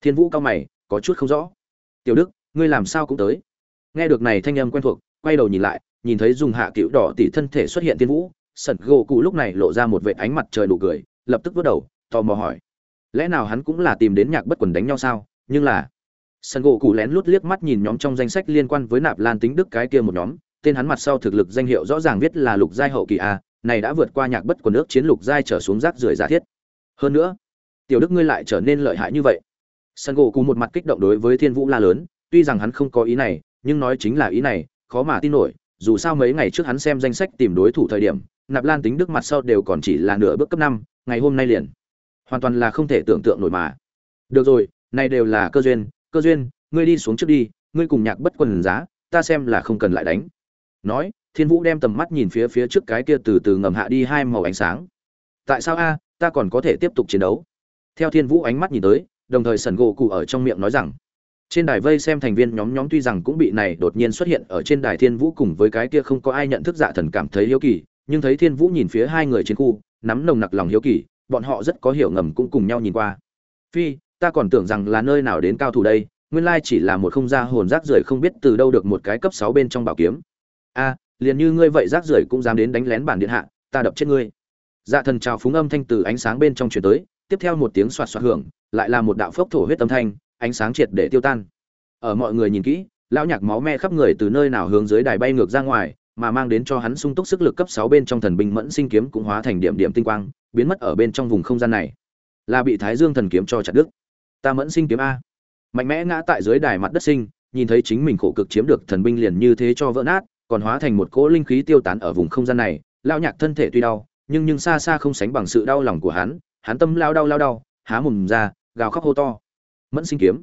Thiên vũ cao mày, có chút không rõ. Tiểu đức, ngươi làm sao cũng tới. Nghe được này thanh âm quen thuộc, quay đầu nhìn lại, nhìn thấy dùng hạ cựu đỏ tỷ thân thể xuất hiện thiên vũ sẩn gỗ cụ lúc này lộ ra một vệ ánh mặt trời nụ cười, lập tức vớt đầu, tò mò hỏi. Lẽ nào hắn cũng là tìm đến nhạc bất quần đánh nhau sao? Nhưng là sân gỗ cụ lén lút liếc mắt nhìn nhóm trong danh sách liên quan với nạp lan tính đức cái kia một nhóm, tên hắn mặt sau thực lực danh hiệu rõ ràng viết là lục giai hậu kỳ a, này đã vượt qua nhạc bất của nước chiến lục giai trở xuống rác rưởi giả thiết. Hơn nữa, tiểu đức ngươi lại trở nên lợi hại như vậy. Sân gỗ cụ một mặt kích động đối với thiên vũ la lớn, tuy rằng hắn không có ý này, nhưng nói chính là ý này, khó mà tin nổi, dù sao mấy ngày trước hắn xem danh sách tìm đối thủ thời điểm, nạp lan tính đức mặt sau đều còn chỉ là nửa bước cấp năm, ngày hôm nay liền, hoàn toàn là không thể tưởng tượng nổi mà. Được rồi, này đều là cơ duyên cơ duyên, ngươi đi xuống trước đi, ngươi cùng nhạc bất quần giá, ta xem là không cần lại đánh. Nói, thiên vũ đem tầm mắt nhìn phía phía trước cái kia từ từ ngầm hạ đi hai màu ánh sáng. Tại sao a? Ta còn có thể tiếp tục chiến đấu. Theo thiên vũ ánh mắt nhìn tới, đồng thời sần gỗ cụ ở trong miệng nói rằng, trên đài vây xem thành viên nhóm nhóm tuy rằng cũng bị này đột nhiên xuất hiện ở trên đài thiên vũ cùng với cái kia không có ai nhận thức dạ thần cảm thấy hiếu kỳ, nhưng thấy thiên vũ nhìn phía hai người trên khu, nắm nồng nặc lòng hiếu kỳ, bọn họ rất có hiểu ngầm cũng cùng nhau nhìn qua. Phi ta còn tưởng rằng là nơi nào đến cao thủ đây, nguyên lai chỉ là một không gian hồn rác rưởi không biết từ đâu được một cái cấp sáu bên trong bảo kiếm. A, liền như ngươi vậy rác rưởi cũng dám đến đánh lén bản điện hạ, ta đập chết ngươi. Dạ thần chào phúng âm thanh từ ánh sáng bên trong truyền tới, tiếp theo một tiếng xoạt xoạt hưởng, lại là một đạo phốc thổ huyết âm thanh, ánh sáng triệt để tiêu tan. Ở mọi người nhìn kỹ, lão nhạc máu me khắp người từ nơi nào hướng dưới đài bay ngược ra ngoài, mà mang đến cho hắn sung túc sức lực cấp sáu bên trong thần binh mẫn sinh kiếm cũng hóa thành điểm điểm tinh quang, biến mất ở bên trong vùng không gian này. Là bị thái dương thần kiếm cho chặt đứt ta mẫn sinh kiếm a. Mạnh mẽ ngã tại dưới đài mặt đất sinh, nhìn thấy chính mình khổ cực chiếm được thần binh liền như thế cho vỡ nát, còn hóa thành một cỗ linh khí tiêu tán ở vùng không gian này lao nhạc thân thể tuy đau, nhưng nhưng xa xa không sánh bằng sự đau lòng của hắn hắn tâm lao đau lao đau, há mồm ra, gào khóc hô to. Mẫn sinh kiếm.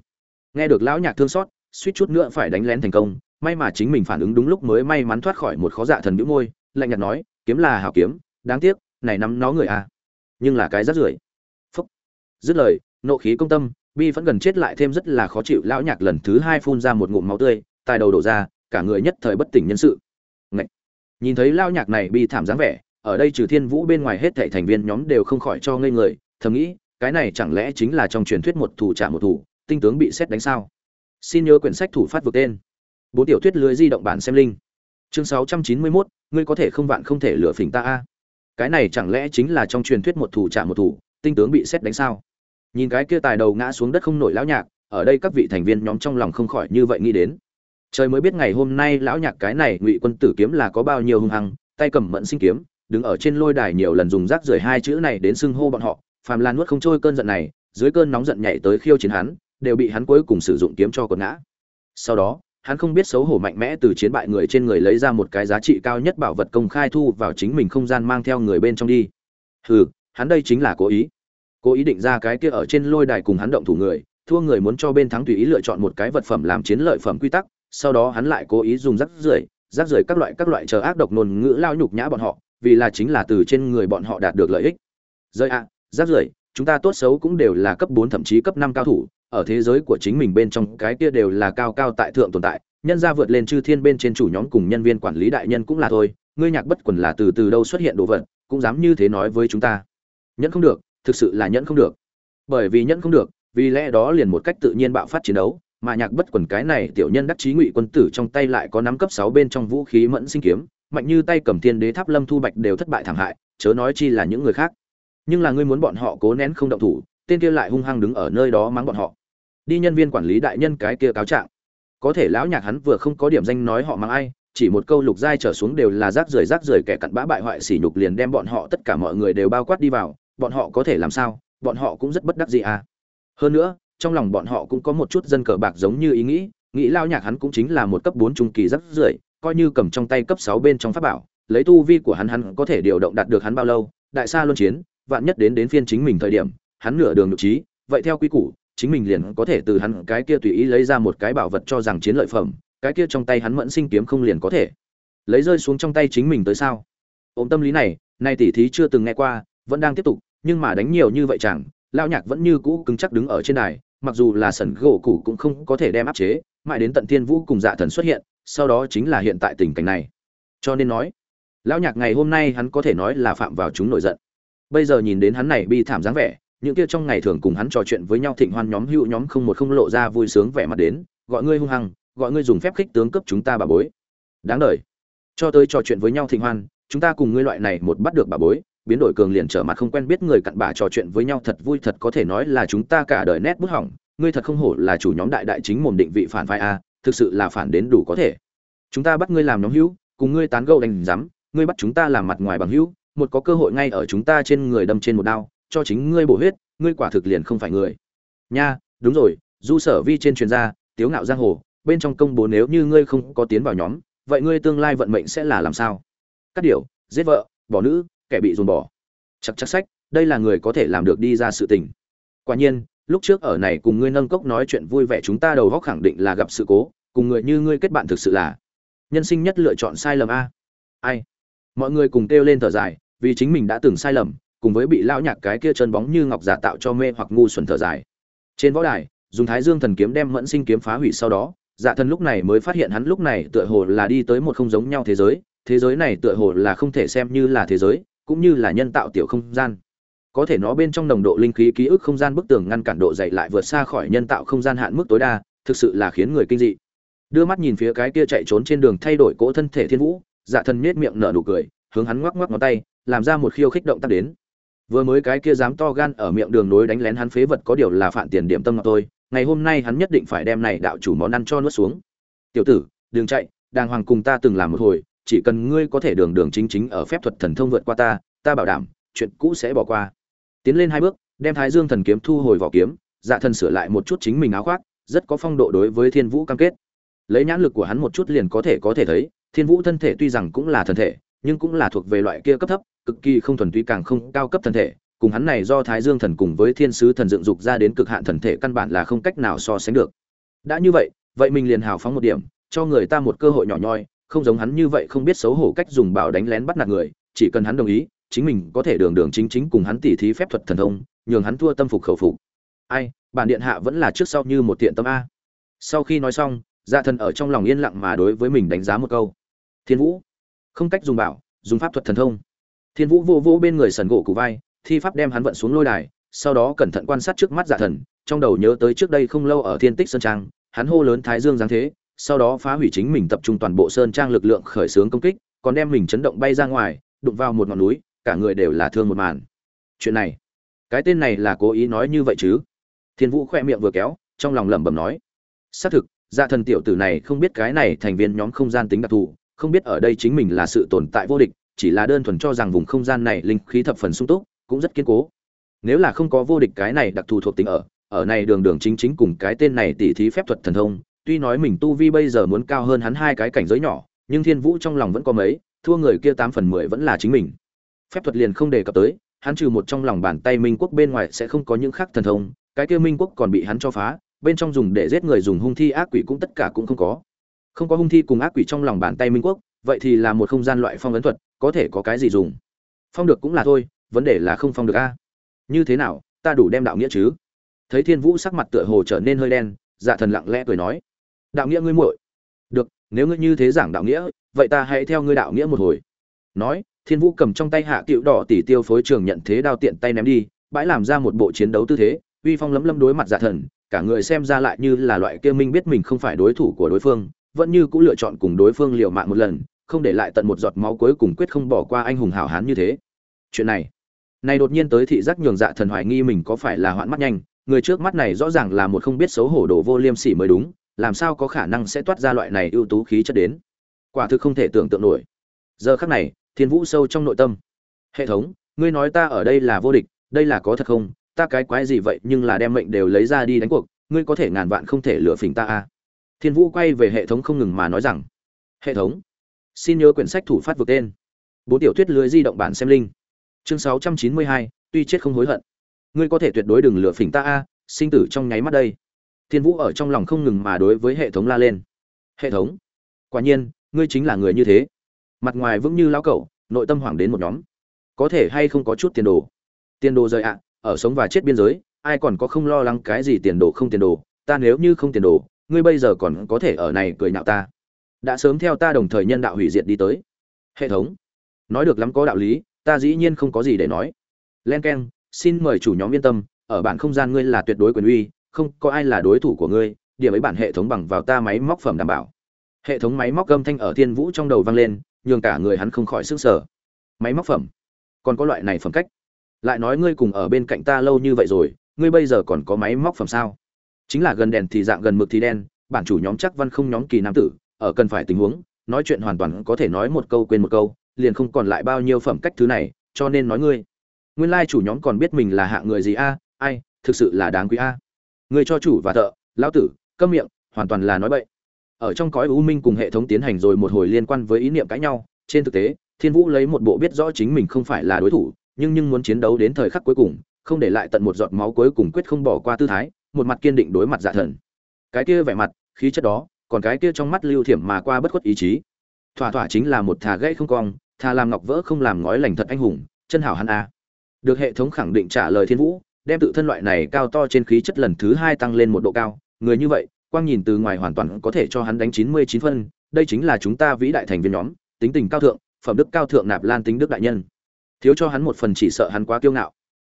Nghe được lão nhạc thương xót, suýt chút nữa phải đánh lén thành công, may mà chính mình phản ứng đúng lúc mới may mắn thoát khỏi một khó dạ thần bĩu môi, lạnh nhạt nói, kiếm là hảo kiếm, đáng tiếc, này nắm nó người à. Nhưng là cái rất rưởi. Phúc. Dứt lời, nộ khí công tâm bi vẫn gần chết lại thêm rất là khó chịu lão nhạc lần thứ hai phun ra một ngụm máu tươi tài đầu đổ ra cả người nhất thời bất tỉnh nhân sự. Ngậy! nhìn thấy lão nhạc này bi thảm dáng vẻ ở đây trừ thiên vũ bên ngoài hết thảy thành viên nhóm đều không khỏi cho ngây người thầm nghĩ cái này chẳng lẽ chính là trong truyền thuyết một thủ trả một thủ tinh tướng bị xét đánh sao? Xin nhớ quyển sách thủ phát vượt tên. Bốn tiểu thuyết lưới di động bản xem linh. Chương sáu trăm chín mươi 691, ngươi có thể không vạn không thể lừa phỉnh ta a. Cái này chẳng lẽ chính là trong truyền thuyết một thủ trả một thủ tinh tướng bị xét đánh sao? Nhìn cái kia tài đầu ngã xuống đất không nổi lão nhạc, ở đây các vị thành viên nhóm trong lòng không khỏi như vậy nghĩ đến. Trời mới biết ngày hôm nay lão nhạc cái này ngụy quân tử kiếm là có bao nhiêu hung hăng, tay cầm mẫn sinh kiếm, đứng ở trên lôi đài nhiều lần dùng rác rưởi hai chữ này đến xưng hô bọn họ, phàm là nuốt không trôi cơn giận này, dưới cơn nóng giận nhảy tới khiêu chiến hắn, đều bị hắn cuối cùng sử dụng kiếm cho quật ngã. Sau đó, hắn không biết xấu hổ mạnh mẽ từ chiến bại người trên người lấy ra một cái giá trị cao nhất bảo vật công khai thu vào chính mình không gian mang theo người bên trong đi. Hừ, hắn đây chính là cố ý cố ý định ra cái kia ở trên lôi đài cùng hắn động thủ người thua người muốn cho bên thắng tùy ý lựa chọn một cái vật phẩm làm chiến lợi phẩm quy tắc sau đó hắn lại cố ý dùng rác rưởi rác rưởi các loại các loại chờ ác độc nôn ngữ lao nhục nhã bọn họ vì là chính là từ trên người bọn họ đạt được lợi ích. Rơi ạ à, rác rưởi chúng ta tốt xấu cũng đều là cấp bốn thậm chí cấp năm cao thủ ở thế giới của chính mình bên trong cái kia đều là cao cao tại thượng tồn tại nhân ra vượt lên chư thiên bên trên chủ nhóm cùng nhân viên quản lý đại nhân cũng là thôi ngươi nhạc bất quần là từ từ đâu xuất hiện đồ vật cũng dám như thế nói với chúng ta. Nhẫn không được thực sự là nhẫn không được. Bởi vì nhẫn không được, vì lẽ đó liền một cách tự nhiên bạo phát chiến đấu, mà nhạc bất quần cái này tiểu nhân đắc chí ngụy quân tử trong tay lại có nắm cấp sáu bên trong vũ khí mẫn sinh kiếm, mạnh như tay cầm thiên đế tháp lâm thu bạch đều thất bại thảm hại, chớ nói chi là những người khác. Nhưng là ngươi muốn bọn họ cố nén không động thủ, tên kia lại hung hăng đứng ở nơi đó mắng bọn họ. Đi nhân viên quản lý đại nhân cái kia cáo trạng. Có thể lão nhạc hắn vừa không có điểm danh nói họ mắng ai, chỉ một câu lục giai trở xuống đều là rác rưởi rác rưởi kẻ cặn bã bại hoại sỉ nhục liền đem bọn họ tất cả mọi người đều bao quát đi vào bọn họ có thể làm sao bọn họ cũng rất bất đắc gì à. Hơn nữa trong lòng bọn họ cũng có một chút dân cờ bạc giống như ý nghĩ nghĩ lao nhạc hắn cũng chính là một cấp bốn trung kỳ rất rưỡi, coi như cầm trong tay cấp sáu bên trong pháp bảo lấy tu vi của hắn hắn có thể điều động đạt được hắn bao lâu đại sa luân chiến vạn nhất đến đến phiên chính mình thời điểm hắn nửa đường nhục trí vậy theo quy củ chính mình liền có thể từ hắn cái kia tùy ý lấy ra một cái bảo vật cho rằng chiến lợi phẩm cái kia trong tay hắn mẫn sinh kiếm không liền có thể. Lấy rơi xuống trong tay chính mình tới sao? Ôm tâm lý này nay tỷ thí chưa từng nghe qua vẫn đang tiếp tục nhưng mà đánh nhiều như vậy chẳng lao nhạc vẫn như cũ cứng chắc đứng ở trên đài, mặc dù là sẩn gỗ cũ cũng không có thể đem áp chế, mãi đến tận thiên vũ cùng dạ thần xuất hiện, sau đó chính là hiện tại tình cảnh này. Cho nên nói, lão nhạc ngày hôm nay hắn có thể nói là phạm vào chúng nổi giận. Bây giờ nhìn đến hắn này bi thảm dáng vẻ, những kia trong ngày thường cùng hắn trò chuyện với nhau thịnh hoan nhóm hữu nhóm không một không lộ ra vui sướng vẻ mặt đến, gọi ngươi hung hăng, gọi ngươi dùng phép khích tướng cấp chúng ta bà bối. Đáng đời. Cho tới trò chuyện với nhau thịnh hoan, chúng ta cùng ngươi loại này một bắt được bà bối biến đổi cường liền trở mặt không quen biết người cặn bà trò chuyện với nhau thật vui thật có thể nói là chúng ta cả đời nét bút hỏng, ngươi thật không hổ là chủ nhóm đại đại chính mồm định vị phản phái a, thực sự là phản đến đủ có thể. Chúng ta bắt ngươi làm nhóm hữu, cùng ngươi tán gẫu đánh rắm ngươi bắt chúng ta làm mặt ngoài bằng hữu, một có cơ hội ngay ở chúng ta trên người đâm trên một đao, cho chính ngươi bổ huyết, ngươi quả thực liền không phải người. Nha, đúng rồi, du sở vi trên truyền gia, tiếu ngạo giang hồ, bên trong công bố nếu như ngươi không có tiến vào nhóm, vậy ngươi tương lai vận mệnh sẽ là làm sao? Cắt điều giết vợ, bỏ nữ kẻ bị dồn bỏ. Chắc chắc sách, đây là người có thể làm được đi ra sự tình. Quả nhiên, lúc trước ở này cùng ngươi nâng cốc nói chuyện vui vẻ chúng ta đầu góc khẳng định là gặp sự cố, cùng người như ngươi kết bạn thực sự là nhân sinh nhất lựa chọn sai lầm a. Ai? Mọi người cùng kêu lên thở dài, vì chính mình đã từng sai lầm, cùng với bị lão nhạc cái kia chân bóng như ngọc giả tạo cho mê hoặc ngu xuẩn thở dài. Trên võ đài, dùng thái dương thần kiếm đem mẫn sinh kiếm phá hủy sau đó dạ thần lúc này mới phát hiện hắn lúc này tựa hồ là đi tới một không giống nhau thế giới thế giới này tựa hồ là không thể xem như là thế giới cũng như là nhân tạo tiểu không gian. Có thể nó bên trong nồng độ linh khí, ký ức không gian bức tường ngăn cản độ dày lại vượt xa khỏi nhân tạo không gian hạn mức tối đa, thực sự là khiến người kinh dị. Đưa mắt nhìn phía cái kia chạy trốn trên đường thay đổi cỗ thân thể thiên vũ dạ thần nhếch miệng nở nụ cười, hướng hắn ngoắc ngoắc ngón tay, làm ra một khiêu khích động tác đến. Vừa mới cái kia dám to gan ở miệng đường nối đánh lén hắn phế vật có điều là phản tiền điểm tâm ngọc tôi ngày hôm nay hắn nhất định phải đem này đạo chủ món ăn cho nuốt xuống. Tiểu tử, đừng chạy, đàng hoàng cùng ta từng làm một hồi chỉ cần ngươi có thể đường đường chính chính ở phép thuật thần thông vượt qua ta ta bảo đảm, chuyện cũ sẽ bỏ qua. Tiến lên hai bước, đem thái dương thần kiếm thu hồi vỏ kiếm dạ thần sửa lại một chút chính mình áo khoác, rất có phong độ đối với thiên vũ cam kết. Lấy nhãn lực của hắn một chút liền có thể có thể thấy, thiên vũ thân thể tuy rằng cũng là thần thể, nhưng cũng là thuộc về loại kia cấp thấp, cực kỳ không thuần túy càng không cao cấp thần thể, cùng hắn này do thái dương thần cùng với thiên sứ thần dựng dục ra đến cực hạn thần thể căn bản là không cách nào so sánh được. Đã như vậy vậy mình liền hào phóng một điểm, cho người ta một cơ hội nhỏ nhoi không giống hắn như vậy không biết xấu hổ cách dùng bảo đánh lén bắt nạt người, chỉ cần hắn đồng ý, chính mình có thể đường đường chính chính cùng hắn tỉ thí phép thuật thần thông, nhường hắn thua tâm phục khẩu phục. Ai, bản điện hạ vẫn là trước sau như một tiện tâm a. Sau khi nói xong dạ thần ở trong lòng yên lặng mà đối với mình đánh giá một câu. Thiên vũ, không cách dùng bảo, dùng pháp thuật thần thông. Thiên vũ vô vô bên người sần gỗ cụ vai, thi pháp đem hắn vận xuống lôi đài, sau đó cẩn thận quan sát trước mắt dạ thần, trong đầu nhớ tới trước đây không lâu ở thiên tích sơn trang, hắn hô lớn thái dương giáng thế sau đó phá hủy chính mình tập trung toàn bộ sơn trang lực lượng khởi xướng công kích, còn đem mình chấn động bay ra ngoài, đụng vào một ngọn núi, cả người đều là thương một màn. Chuyện này, cái tên này là cố ý nói như vậy chứ? Thiên vũ khoe miệng vừa kéo, trong lòng lẩm bẩm nói. Xác thực dạ thần tiểu tử này không biết cái này thành viên nhóm không gian tính đặc thù, không biết ở đây chính mình là sự tồn tại vô địch, chỉ là đơn thuần cho rằng vùng không gian này linh khí thập phần sung túc, cũng rất kiên cố. Nếu là không có vô địch cái này đặc thù thuộc tính ở ở này đường đường chính chính cùng cái tên này tỉ thí phép thuật thần thông tuy nói mình tu vi bây giờ muốn cao hơn hắn hai cái cảnh giới nhỏ, nhưng thiên vũ trong lòng vẫn có mấy, thua người kia tám phần mười vẫn là chính mình. Phép thuật liền không đề cập tới, hắn trừ một trong lòng bàn tay minh quốc bên ngoài sẽ không có những khác thần thông, cái kia minh quốc còn bị hắn cho phá, bên trong dùng để giết người dùng hung thi ác quỷ cũng tất cả cũng không có. Không có hung thi cùng ác quỷ trong lòng bàn tay minh quốc, vậy thì là một không gian loại phong ấn thuật, có thể có cái gì dùng? Phong được cũng là thôi, vấn đề là không phong được a. Như thế nào, ta đủ đem đạo nghĩa chứ? Thấy thiên vũ sắc mặt tựa hồ trở nên hơi đen dạ thần lặng lẽ cười nói đạo nghĩa ngươi muội. Được, nếu ngươi như thế giảng đạo nghĩa, vậy ta hãy theo ngươi đạo nghĩa một hồi. Nói, thiên vũ cầm trong tay hạ cựu đỏ tỷ tiêu phối trường nhận thế đao tiện tay ném đi, bãi làm ra một bộ chiến đấu tư thế, uy phong lấm lấm đối mặt dạ thần, cả người xem ra lại như là loại kia minh biết mình không phải đối thủ của đối phương, vẫn như cũng lựa chọn cùng đối phương liều mạng một lần, không để lại tận một giọt máu cuối cùng quyết không bỏ qua anh hùng hảo hán như thế. Chuyện này này đột nhiên tới thị giác nhường dạ thần hoài nghi mình có phải là hoạn mắt nhanh, người trước mắt này rõ ràng là một không biết xấu hổ đồ vô liêm sỉ mới đúng làm sao có khả năng sẽ toát ra loại này ưu tú khí chất đến? Quả thực không thể tưởng tượng nổi. Giờ khắc này, thiên vũ sâu trong nội tâm. Hệ thống, ngươi nói ta ở đây là vô địch, đây là có thật không? Ta cái quái gì vậy nhưng là đem mệnh đều lấy ra đi đánh cuộc, ngươi có thể ngàn vạn không thể lựa phỉnh ta a thiên vũ quay về hệ thống không ngừng mà nói rằng, hệ thống, xin nhớ quyển sách thủ phát vượt tên. Bốn tiểu thuyết lưới di động bản xem linh. Chương sáu trăm chín mươi hai, tuy chết không hối hận. Ngươi có thể tuyệt đối đừng lựa phỉnh ta a sinh tử trong nháy mắt đây thiên vũ ở trong lòng không ngừng mà đối với hệ thống la lên. Hệ thống? Quả nhiên, ngươi chính là người như thế. Mặt ngoài vững như lão cẩu, nội tâm hoảng đến một nhóm. Có thể hay không có chút tiền đồ? Tiền đồ rời ạ, ở sống và chết biên giới, ai còn có không lo lắng cái gì tiền đồ không tiền đồ? Ta nếu như không tiền đồ, ngươi bây giờ còn có thể ở này cười nhạo ta. Đã sớm theo ta đồng thời nhân đạo hủy diệt đi tới. Hệ thống? Nói được lắm có đạo lý, ta dĩ nhiên không có gì để nói. Len k e n xin mời chủ nhóm yên tâm, ở bản không gian ngươi là tuyệt đối quyền uy không có ai là đối thủ của ngươi, điểm ấy bản hệ thống bằng vào ta máy móc phẩm đảm bảo. Hệ thống máy móc âm thanh ở thiên vũ trong đầu vang lên, nhường cả người hắn không khỏi sức sở máy móc phẩm? Còn có loại này phẩm cách? Lại nói ngươi cùng ở bên cạnh ta lâu như vậy rồi, ngươi bây giờ còn có máy móc phẩm sao? Chính là gần đèn thì dạng gần mực thì đen, bản chủ nhóm chắc văn không nhóm kỳ nam tử, ở cần phải tình huống, nói chuyện hoàn toàn có thể nói một câu quên một câu, liền không còn lại bao nhiêu phẩm cách thứ này, cho nên nói ngươi. Nguyên lai chủ nhóm còn biết mình là hạng người gì a? Ai? Thực sự là đáng quý a người cho chủ và thợ, lão tử, câm miệng, hoàn toàn là nói bậy. Ở trong cõi u minh cùng hệ thống tiến hành rồi một hồi liên quan với ý niệm cãi nhau, trên thực tế, thiên vũ lấy một bộ biết rõ chính mình không phải là đối thủ, nhưng nhưng muốn chiến đấu đến thời khắc cuối cùng, không để lại tận một giọt máu cuối cùng quyết không bỏ qua tư thái, một mặt kiên định đối mặt dạ thần. Cái kia vẻ mặt, khí chất đó, còn cái kia trong mắt lưu thiểm mà qua bất khuất ý chí. Thỏa thỏa chính là một thà gãy không cong, thà làm ngọc vỡ không làm ngói lành thật anh hùng, chân hảo hắn a. Được hệ thống khẳng định trả lời thiên vũ đem tự thân loại này cao to trên khí chất lần thứ hai tăng lên một độ cao. Người như vậy, quang nhìn từ ngoài hoàn toàn có thể cho hắn đánh chín mươi chín phân. Đây chính là chúng ta vĩ đại thành viên nhóm, tính tình cao thượng, phẩm đức cao thượng nạp lan tính đức đại nhân. Thiếu cho hắn một phần chỉ sợ hắn quá kiêu ngạo.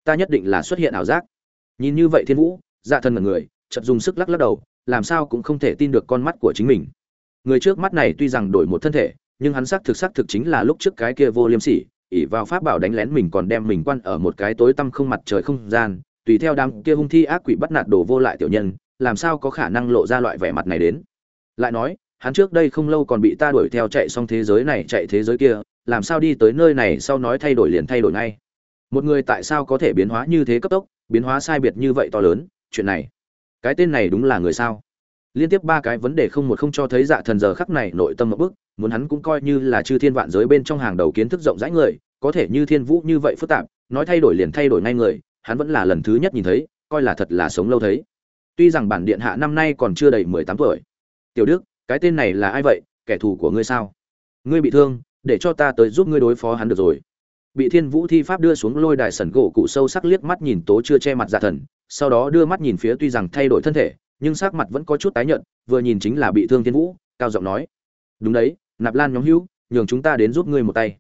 Ta nhất định là xuất hiện ảo giác. Nhìn như vậy thiên vũ dạ thân mật người chật dùng sức lắc lắc đầu, làm sao cũng không thể tin được con mắt của chính mình. Người trước mắt này tuy rằng đổi một thân thể, nhưng hắn xác thực xác thực chính là lúc trước cái kia vô liêm sỉ ỷ vào pháp bảo đánh lén mình còn đem mình quan ở một cái tối tăm không mặt trời không gian, tùy theo đám kia hung thi ác quỷ bắt nạt đổ vô lại tiểu nhân, làm sao có khả năng lộ ra loại vẻ mặt này đến? Lại nói, hắn trước đây không lâu còn bị ta đuổi theo chạy xong thế giới này chạy thế giới kia, làm sao đi tới nơi này sau nói thay đổi liền thay đổi ngay? Một người tại sao có thể biến hóa như thế cấp tốc, biến hóa sai biệt như vậy to lớn? Chuyện này, cái tên này đúng là người sao? Liên tiếp ba cái vấn đề không một không cho thấy dạ thần giờ khắc này nội tâm một bức muốn hắn cũng coi như là chư thiên vạn giới bên trong hàng đầu kiến thức rộng rãi người, có thể như thiên vũ như vậy phức tạp, nói thay đổi liền thay đổi ngay người, hắn vẫn là lần thứ nhất nhìn thấy, coi là thật là sống lâu thấy. Tuy rằng bản điện hạ năm nay còn chưa đầy mười tám tuổi. Tiểu đức, cái tên này là ai vậy? Kẻ thù của ngươi sao? Ngươi bị thương, để cho ta tới giúp ngươi đối phó hắn được rồi. Bị thiên vũ thi pháp đưa xuống lôi đài sẩn gỗ cụ sâu sắc liếc mắt nhìn tố chưa che mặt dạ thần, sau đó đưa mắt nhìn phía tuy rằng thay đổi thân thể nhưng sắc mặt vẫn có chút tái nhợt, vừa nhìn chính là bị thương thiên vũ, cao giọng nói, đúng đấy, nạp lan nhóm hữu, nhường chúng ta đến giúp ngươi một tay.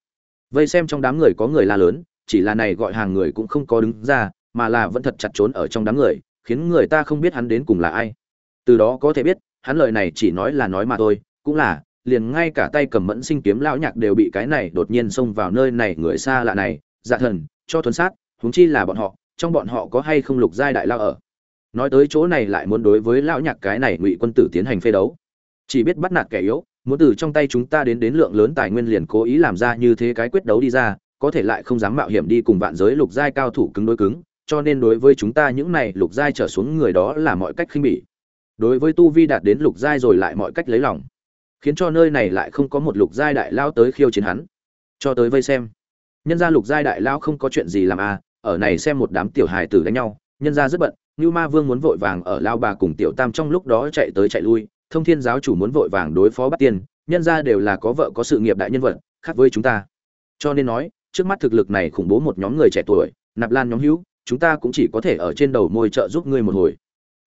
Vây xem trong đám người có người la lớn, chỉ là này gọi hàng người cũng không có đứng ra, mà là vẫn thật chặt trốn ở trong đám người, khiến người ta không biết hắn đến cùng là ai. Từ đó có thể biết, hắn lời này chỉ nói là nói mà thôi, cũng là, liền ngay cả tay cầm mẫn sinh kiếm lão nhạc đều bị cái này đột nhiên xông vào nơi này, người xa lạ này dạ thần, cho thuần sát, huống chi là bọn họ, trong bọn họ có hay không lục giai đại lao ở nói tới chỗ này lại muốn đối với lão nhạc cái này ngụy quân tử tiến hành phê đấu. Chỉ biết bắt nạt kẻ yếu, muốn từ trong tay chúng ta đến đến lượng lớn tài nguyên liền cố ý làm ra như thế cái quyết đấu đi ra, có thể lại không dám mạo hiểm đi cùng vạn giới lục giai cao thủ cứng đối cứng, cho nên đối với chúng ta những này lục giai trở xuống người đó là mọi cách khinh bỉ. Đối với tu vi đạt đến lục giai rồi lại mọi cách lấy lòng, khiến cho nơi này lại không có một lục giai đại lao tới khiêu chiến hắn. Cho tới vây xem, nhân gia lục giai đại lao không có chuyện gì làm à ở này xem một đám tiểu hài tử đánh nhau nhân gia rất bận như ma vương muốn vội vàng ở lao bà cùng tiểu tam trong lúc đó chạy tới chạy lui, thông thiên giáo chủ muốn vội vàng đối phó bắt tiên, nhân gia đều là có vợ có sự nghiệp đại nhân vật, khác với chúng ta. Cho nên nói, trước mắt thực lực này khủng bố một nhóm người trẻ tuổi, nạp lan nhóm hữu, chúng ta cũng chỉ có thể ở trên đầu môi trợ giúp ngươi một hồi.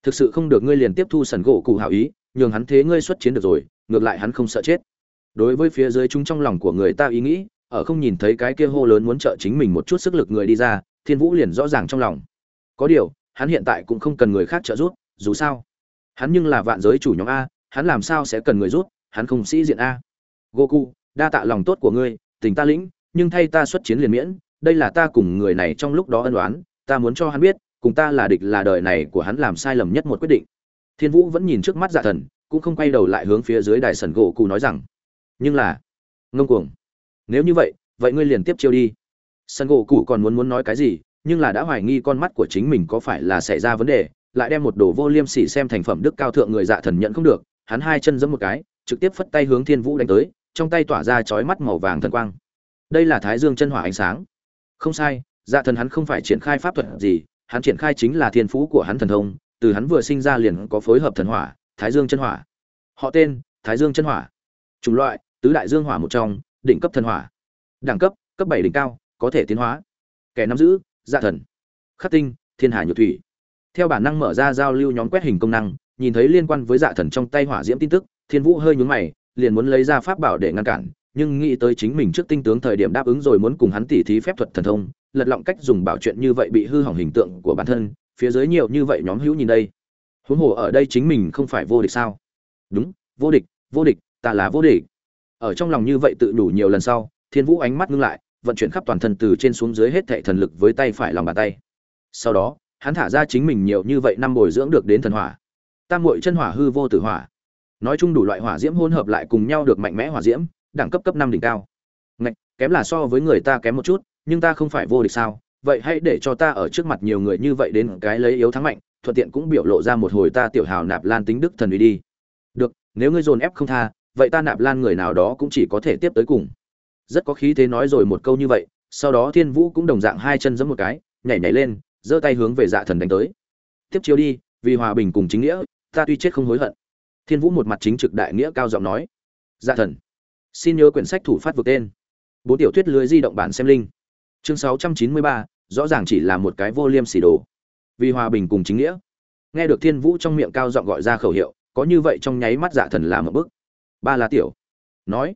Thực sự không được ngươi liền tiếp thu sần gỗ cụ hảo ý, nhường hắn thế ngươi xuất chiến được rồi, ngược lại hắn không sợ chết. Đối với phía dưới chúng trong lòng của người ta ý nghĩ, ở không nhìn thấy cái kia hô lớn muốn trợ chính mình một chút sức lực người đi ra, thiên vũ liền rõ ràng trong lòng có điều, hắn hiện tại cũng không cần người khác trợ giúp, dù sao. Hắn nhưng là vạn giới chủ nhóm a, hắn làm sao sẽ cần người giúp, hắn không sĩ diện a. Goku, đa tạ lòng tốt của ngươi, tình ta lĩnh, nhưng thay ta xuất chiến liền miễn, đây là ta cùng người này trong lúc đó ân đoán ta muốn cho hắn biết, cùng ta là địch là đời này của hắn làm sai lầm nhất một quyết định. Thiên vũ vẫn nhìn trước mắt dạ thần, cũng không quay đầu lại hướng phía dưới đài sần gỗ cụ nói rằng, nhưng là, ngông cuồng. Nếu như vậy vậy ngươi liền tiếp chiêu đi. Sân gỗ cụ còn muốn muốn nói cái gì nhưng là đã hoài nghi con mắt của chính mình có phải là xảy ra vấn đề, lại đem một đồ vô liêm sỉ xem thành phẩm đức cao thượng người dạ thần nhận không được, hắn hai chân giẫm một cái, trực tiếp phất tay hướng thiên vũ đánh tới, trong tay tỏa ra chói mắt màu vàng thần quang. Đây là thái dương chân hỏa ánh sáng. Không sai dạ thần hắn không phải triển khai pháp thuật gì, hắn triển khai chính là thiên phú của hắn thần thông, từ hắn vừa sinh ra liền có phối hợp thần hỏa, thái dương chân hỏa. Họ tên, thái dương chân hỏa. Chủng loại, tứ đại dương hỏa một trong, đỉnh cấp thần hỏa. Đẳng cấp cấp bảy đỉnh cao, có thể tiến hóa. Kẻ nắm giữ dạ thần. Khắc tinh, thiên hà nhược thủy. Theo bản năng mở ra giao lưu nhóm quét hình công năng, nhìn thấy liên quan với dạ thần trong tay hỏa diễm tin tức, thiên vũ hơi nhún mày, liền muốn lấy ra pháp bảo để ngăn cản, nhưng nghĩ tới chính mình trước tinh tướng thời điểm đáp ứng rồi muốn cùng hắn tỉ thí phép thuật thần thông, lật lọng cách dùng bảo chuyện như vậy bị hư hỏng hình tượng của bản thân, phía dưới nhiều như vậy nhóm hữu nhìn đây. Huống hồ ở đây chính mình không phải vô địch sao? Đúng, vô địch vô địch, ta là vô địch. Ở trong lòng như vậy tự đủ nhiều lần sau, thiên vũ ánh mắt ngưng lại vận chuyển khắp toàn thân từ trên xuống dưới hết thệ thần lực với tay phải lòng bàn tay. Sau đó, hắn thả ra chính mình nhiều như vậy năm bồi dưỡng được đến thần hỏa. Tam muội chân hỏa hư vô tử hỏa. Nói chung đủ loại hỏa diễm hỗn hợp lại cùng nhau được mạnh mẽ hỏa diễm, đẳng cấp cấp năm đỉnh cao. Ngạch, kém là so với người ta kém một chút, nhưng ta không phải vô địch sao? Vậy hãy để cho ta ở trước mặt nhiều người như vậy đến cái lấy yếu thắng mạnh, thuận tiện cũng biểu lộ ra một hồi ta tiểu hào nạp lan tính đức thần uy đi. Được, nếu ngươi dồn ép không tha, vậy ta nạp lan người nào đó cũng chỉ có thể tiếp tới cùng rất có khí thế nói rồi một câu như vậy, sau đó thiên vũ cũng đồng dạng hai chân giẫm một cái, nhảy nhảy lên, giơ tay hướng về dạ thần đánh tới. Tiếp chiếu đi, vì hòa bình cùng chính nghĩa, ta tuy chết không hối hận. Thiên vũ một mặt chính trực đại nghĩa cao giọng nói. Dạ thần, xin nhớ quyển sách thủ phát vực tên. Bốn tiểu thuyết lưới di động bản xem linh. Chương sáu trăm chín mươi ba, rõ ràng chỉ là một cái vô liêm sỉ đồ. Vì hòa bình cùng chính nghĩa. Nghe được thiên vũ trong miệng cao giọng gọi ra khẩu hiệu, có như vậy trong nháy mắt dạ thần làm một bức ba là tiểu. Nói.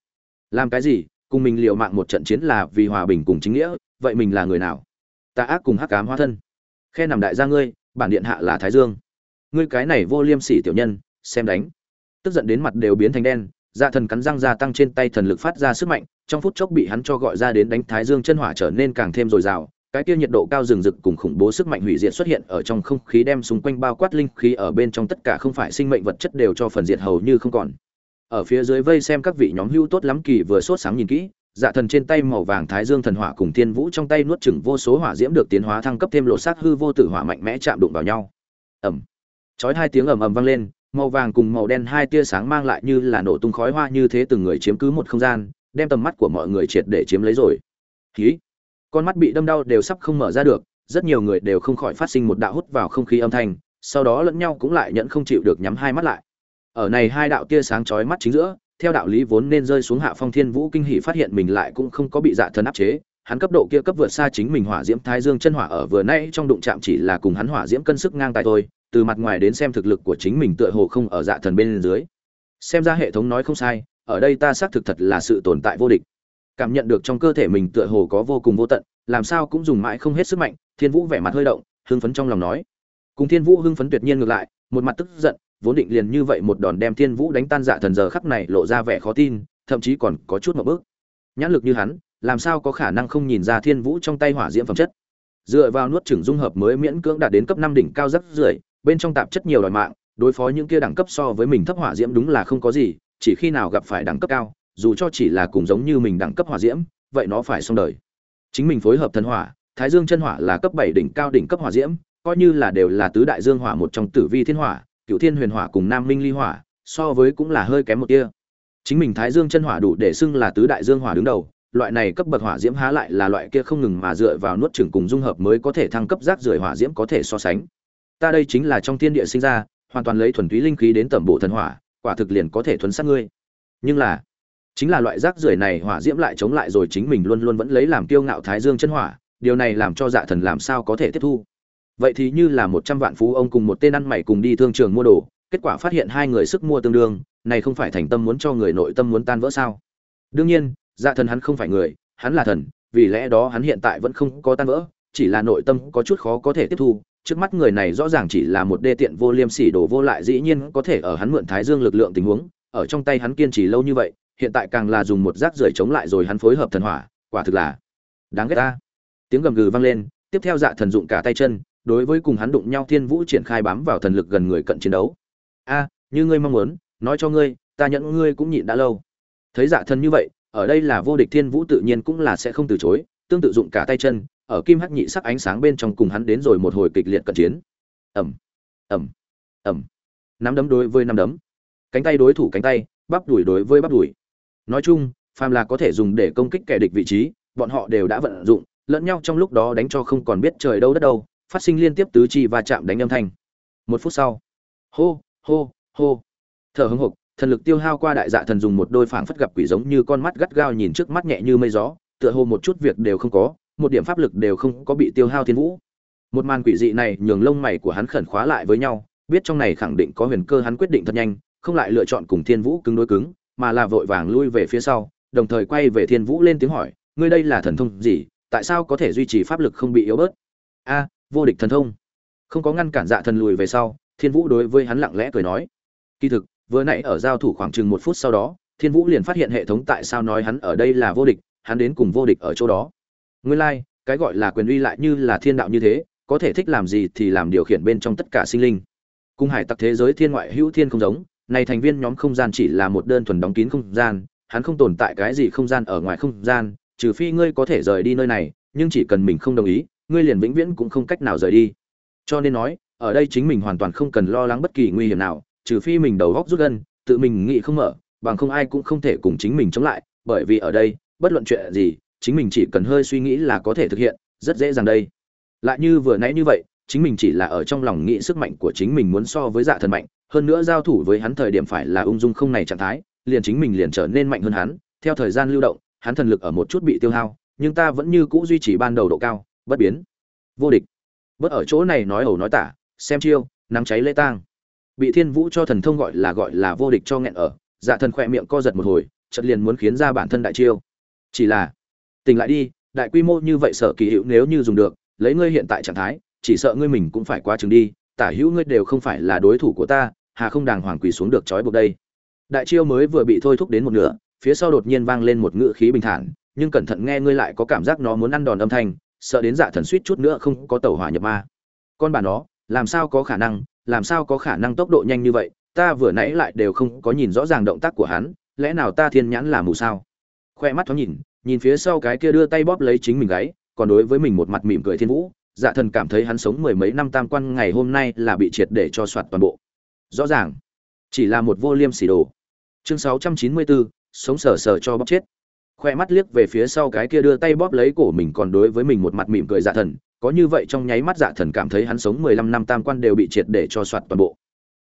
Làm cái gì? Cùng mình liều mạng một trận chiến là vì hòa bình cùng chính nghĩa, vậy mình là người nào? Ta ác cùng hắc cám hóa thân. Khe nằm đại gia ngươi, bản điện hạ là thái dương. Ngươi cái này vô liêm sỉ tiểu nhân, xem đánh. Tức giận đến mặt đều biến thành đen dạ thần cắn răng gia tăng trên tay thần lực phát ra sức mạnh, trong phút chốc bị hắn cho gọi ra đến đánh thái dương chân hỏa trở nên càng thêm dồi dào, cái kia nhiệt độ cao rừng rực cùng khủng bố sức mạnh hủy diệt xuất hiện ở trong không khí đem xung quanh bao quát linh khí ở bên trong tất cả không phải sinh mệnh vật chất đều cho phần diệt hầu như không còn ở phía dưới vây xem các vị nhóm hưu tốt lắm kỳ vừa sốt sáng nhìn kỹ dạ thần trên tay màu vàng thái dương thần hỏa cùng thiên vũ trong tay nuốt chửng vô số hỏa diễm được tiến hóa thăng cấp thêm lộ sát hư vô tử hỏa mạnh mẽ chạm đụng vào nhau. Ẩm chói hai tiếng ầm ầm vang lên, màu vàng cùng màu đen hai tia sáng mang lại như là nổ tung khói hoa như thế từng người chiếm cứ một không gian, đem tầm mắt của mọi người triệt để chiếm lấy rồi. Khí con mắt bị đâm đau đều sắp không mở ra được, rất nhiều người đều không khỏi phát sinh một đạo hút vào không khí âm thanh, sau đó lẫn nhau cũng lại nhận không chịu được nhắm hai mắt lại ở này hai đạo tia sáng chói mắt chính giữa, theo đạo lý vốn nên rơi xuống hạ phong thiên vũ kinh hỉ phát hiện mình lại cũng không có bị dạ thần áp chế, hắn cấp độ kia cấp vượt xa chính mình hỏa diễm thái dương chân hỏa ở vừa nãy trong đụng chạm chỉ là cùng hắn hỏa diễm cân sức ngang tài thôi, từ mặt ngoài đến xem thực lực của chính mình tựa hồ không ở dạ thần bên dưới. Xem ra hệ thống nói không sai, ở đây ta xác thực thật là sự tồn tại vô địch. Cảm nhận được trong cơ thể mình tựa hồ có vô cùng vô tận, làm sao cũng dùng mãi không hết sức mạnh, thiên vũ vẻ mặt hơi động, hưng phấn trong lòng nói. Cùng thiên vũ hưng phấn tuyệt nhiên ngược lại, một mặt tức giận vốn định liền như vậy một đòn đem thiên vũ đánh tan dạ thần giờ khắc này lộ ra vẻ khó tin, thậm chí còn có chút một bước. Nhãn lực như hắn, làm sao có khả năng không nhìn ra thiên vũ trong tay hỏa diễm phẩm chất? Dựa vào nuốt chửng dung hợp mới miễn cưỡng đạt đến cấp năm đỉnh cao rất rưỡi, bên trong tạp chất nhiều đòi mạng, đối phó những kia đẳng cấp so với mình thấp hỏa diễm đúng là không có gì, chỉ khi nào gặp phải đẳng cấp cao, dù cho chỉ là cùng giống như mình đẳng cấp hỏa diễm, vậy nó phải xong đời. Chính mình phối hợp thần hỏa, thái dương chân hỏa là cấp bảy đỉnh cao đỉnh cấp hỏa diễm, coi như là đều là tứ đại dương hỏa một trong tử vi thiên hỏa cựu thiên huyền hỏa cùng nam minh ly hỏa, so với cũng là hơi kém một tia. Chính mình thái dương chân hỏa đủ để xưng là tứ đại dương hỏa đứng đầu, loại này cấp bậc hỏa diễm há lại là loại kia không ngừng mà dựa vào nuốt chửng cùng dung hợp mới có thể thăng cấp rác rưởi hỏa diễm có thể so sánh. Ta đây chính là trong thiên địa sinh ra, hoàn toàn lấy thuần túy linh khí đến tẩm bộ thần hỏa, quả thực liền có thể thuấn sát ngươi. Nhưng là, chính là loại rác rưởi này hỏa diễm lại chống lại rồi chính mình luôn luôn vẫn lấy làm kiêu ngạo thái dương chân hỏa, điều này làm cho dạ thần làm sao có thể tiếp thu? Vậy thì như là một trăm vạn phú ông cùng một tên ăn mày cùng đi thương trường mua đồ, kết quả phát hiện hai người sức mua tương đương, này không phải thành tâm muốn cho người nội tâm muốn tan vỡ sao? Đương nhiên dạ thần hắn không phải người, hắn là thần, vì lẽ đó hắn hiện tại vẫn không có tan vỡ, chỉ là nội tâm có chút khó có thể tiếp thu. Trước mắt người này rõ ràng chỉ là một đê tiện vô liêm sỉ đồ vô lại, dĩ nhiên có thể ở hắn mượn thái dương lực lượng tình huống, ở trong tay hắn kiên trì lâu như vậy, hiện tại càng là dùng một rác rưởi chống lại rồi hắn phối hợp thần hỏa, quả thực là đáng ghét ta. Tiếng gầm gừ vang lên, tiếp theo dạ thần dụng cả tay chân đối với cùng hắn đụng nhau thiên vũ triển khai bám vào thần lực gần người cận chiến đấu. A, như ngươi mong muốn, nói cho ngươi, ta nhận ngươi cũng nhịn đã lâu. Thấy dạ thần như vậy, ở đây là vô địch thiên vũ tự nhiên cũng là sẽ không từ chối, tương tự dụng cả tay chân, ở kim hắc nhị sắc ánh sáng bên trong cùng hắn đến rồi một hồi kịch liệt cận chiến. Ẩm ẩm ẩm nắm đấm đối với nắm đấm. Cánh tay đối thủ cánh tay, bắp đùi đối với bắp đùi. Nói chung, phàm là có thể dùng để công kích kẻ địch vị trí, bọn họ đều đã vận dụng, lẫn nhau trong lúc đó đánh cho không còn biết trời đâu đất đâu phát sinh liên tiếp tứ chi và chạm đánh âm thanh. Một phút sau, hô hô hô. Thở hững hục thần lực tiêu hao qua đại dạ thần dùng một đôi phảng phất gặp quỷ giống như con mắt gắt gao nhìn trước mắt nhẹ như mây gió, tựa hồ một chút việc đều không có, một điểm pháp lực đều không có bị tiêu hao thiên vũ. Một màn quỷ dị này nhường lông mày của hắn khẩn khóa lại với nhau, biết trong này khẳng định có huyền cơ hắn quyết định thật nhanh, không lại lựa chọn cùng thiên vũ cứng đối cứng, mà là vội vàng lui về phía sau, đồng thời quay về thiên vũ lên tiếng hỏi, ngươi đây là thần thông gì, tại sao có thể duy trì pháp lực không bị yếu bớt? A vô địch thần thông. Không có ngăn cản dạ thần lùi về sau, thiên vũ đối với hắn lặng lẽ cười nói, kỳ thực, vừa nãy ở giao thủ khoảng chừng một phút sau đó, thiên vũ liền phát hiện hệ thống tại sao nói hắn ở đây là vô địch, hắn đến cùng vô địch ở chỗ đó. Nguyên lai, cái gọi là quyền uy lại như là thiên đạo như thế, có thể thích làm gì thì làm điều khiển bên trong tất cả sinh linh. Cung hải tặc thế giới thiên ngoại hữu thiên không giống, này thành viên nhóm không gian chỉ là một đơn thuần đóng kín không gian, hắn không tồn tại cái gì không gian ở ngoài không gian, trừ phi ngươi có thể rời đi nơi này, nhưng chỉ cần mình không đồng ý ngươi liền vĩnh viễn cũng không cách nào rời đi. Cho nên nói, ở đây chính mình hoàn toàn không cần lo lắng bất kỳ nguy hiểm nào, trừ phi mình đầu góc rút gân, tự mình nghĩ không mở, bằng không ai cũng không thể cùng chính mình chống lại, bởi vì ở đây, bất luận chuyện gì, chính mình chỉ cần hơi suy nghĩ là có thể thực hiện, rất dễ dàng đây. Lại như vừa nãy như vậy, chính mình chỉ là ở trong lòng nghĩ sức mạnh của chính mình muốn so với dạ thần mạnh, hơn nữa giao thủ với hắn thời điểm phải là ung dung không này trạng thái, liền chính mình liền trở nên mạnh hơn hắn, theo thời gian lưu động, hắn thần lực ở một chút bị tiêu hao, nhưng ta vẫn như cũ duy trì ban đầu độ cao bất biến. Vô địch. Bất ở chỗ này nói ẩu nói tả, xem chiêu, nắng cháy lễ tang. Bị thiên vũ cho thần thông gọi là gọi là vô địch cho nghẹn ở dạ thần khỏe miệng co giật một hồi, chợt liền muốn khiến ra bản thân đại chiêu. Chỉ là, tỉnh lại đi, đại quy mô như vậy sợ kỳ hữu nếu như dùng được, lấy ngươi hiện tại trạng thái, chỉ sợ ngươi mình cũng phải qua chừng đi, tả hữu ngươi đều không phải là đối thủ của ta, hà không đàng hoàng quỳ xuống được trói buộc đây. Đại chiêu mới vừa bị thôi thúc đến một nửa, phía sau đột nhiên vang lên một ngữ khí bình thản, nhưng cẩn thận nghe ngươi lại có cảm giác nó muốn ăn đòn âm thanh sợ đến dạ thần suýt chút nữa không có tàu hỏa nhập ma. Con bà nó, làm sao có khả năng, làm sao có khả năng tốc độ nhanh như vậy? Ta vừa nãy lại đều không có nhìn rõ ràng động tác của hắn, lẽ nào ta thiên nhãn là mù sao? Khoe mắt thoáng nhìn nhìn phía sau cái kia đưa tay bóp lấy chính mình gáy, còn đối với mình một mặt mỉm cười thiên vũ dạ thần cảm thấy hắn sống mười mấy năm tam quan ngày hôm nay là bị triệt để cho soạt toàn bộ. Rõ ràng, chỉ là một vô liêm sỉ đồ. Chương sáu trăm chín mươi bốn sống sờ sờ cho bóp chết khoe mắt liếc về phía sau cái kia đưa tay bóp lấy cổ mình còn đối với mình một mặt mỉm cười dạ thần, có như vậy trong nháy mắt dạ thần cảm thấy hắn sống mười lăm năm tam quan đều bị triệt để cho soạt toàn bộ.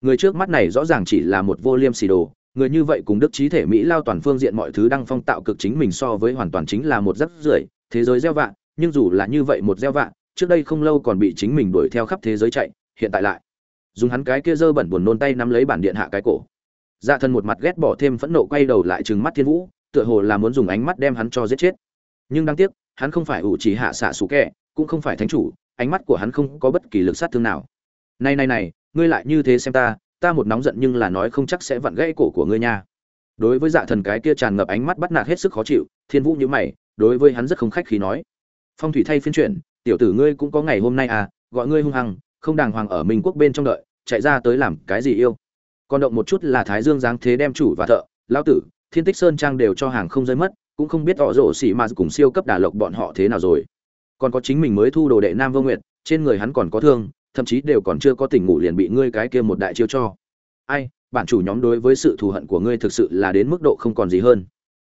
Người trước mắt này rõ ràng chỉ là một vô liêm sỉ đồ, người như vậy cùng đức trí thể mỹ lao toàn phương diện mọi thứ đang phong tạo cực chính mình so với hoàn toàn chính là một rắc rưởi, thế giới gieo vạn nhưng dù là như vậy một gieo vạn trước đây không lâu còn bị chính mình đuổi theo khắp thế giới chạy, hiện tại lại. Dùng hắn cái kia dơ bẩn buồn nôn tay nắm lấy bản điện hạ cái cổ. Dạ thần một mặt ghét bỏ thêm phẫn nộ quay đầu lại trừng mắt thiên vũ tựa hồ là muốn dùng ánh mắt đem hắn cho giết chết. Nhưng đáng tiếc, hắn không phải ủ chỉ hạ xạ sủ kẹ, cũng không phải thánh chủ, ánh mắt của hắn không có bất kỳ lực sát thương nào. Này này này, ngươi lại như thế xem ta ta một nóng giận nhưng là nói không chắc sẽ vặn gãy cổ của ngươi nha. Đối với dạ thần cái kia tràn ngập ánh mắt bắt nạt hết sức khó chịu, thiên vũ nhíu mày, đối với hắn rất không khách khí nói. Phong thủy thay phiên chuyển, tiểu tử ngươi cũng có ngày hôm nay à gọi ngươi hung hăng, không đàng hoàng ở minh quốc bên trong đợi, chạy ra tới làm cái gì yêu? Còn động một chút là thái dương giáng thế đem chủ và thợ, lão tử thiên tích sơn trang đều cho hàng không rơi mất, cũng không biết họ rổ xỉ mà cùng siêu cấp đà lộc bọn họ thế nào rồi. Còn có chính mình mới thu đồ đệ nam vô nguyệt, trên người hắn còn có thương, thậm chí đều còn chưa có tỉnh ngủ liền bị ngươi cái kia một đại chiêu cho. Ai bản chủ nhóm đối với sự thù hận của ngươi thực sự là đến mức độ không còn gì hơn.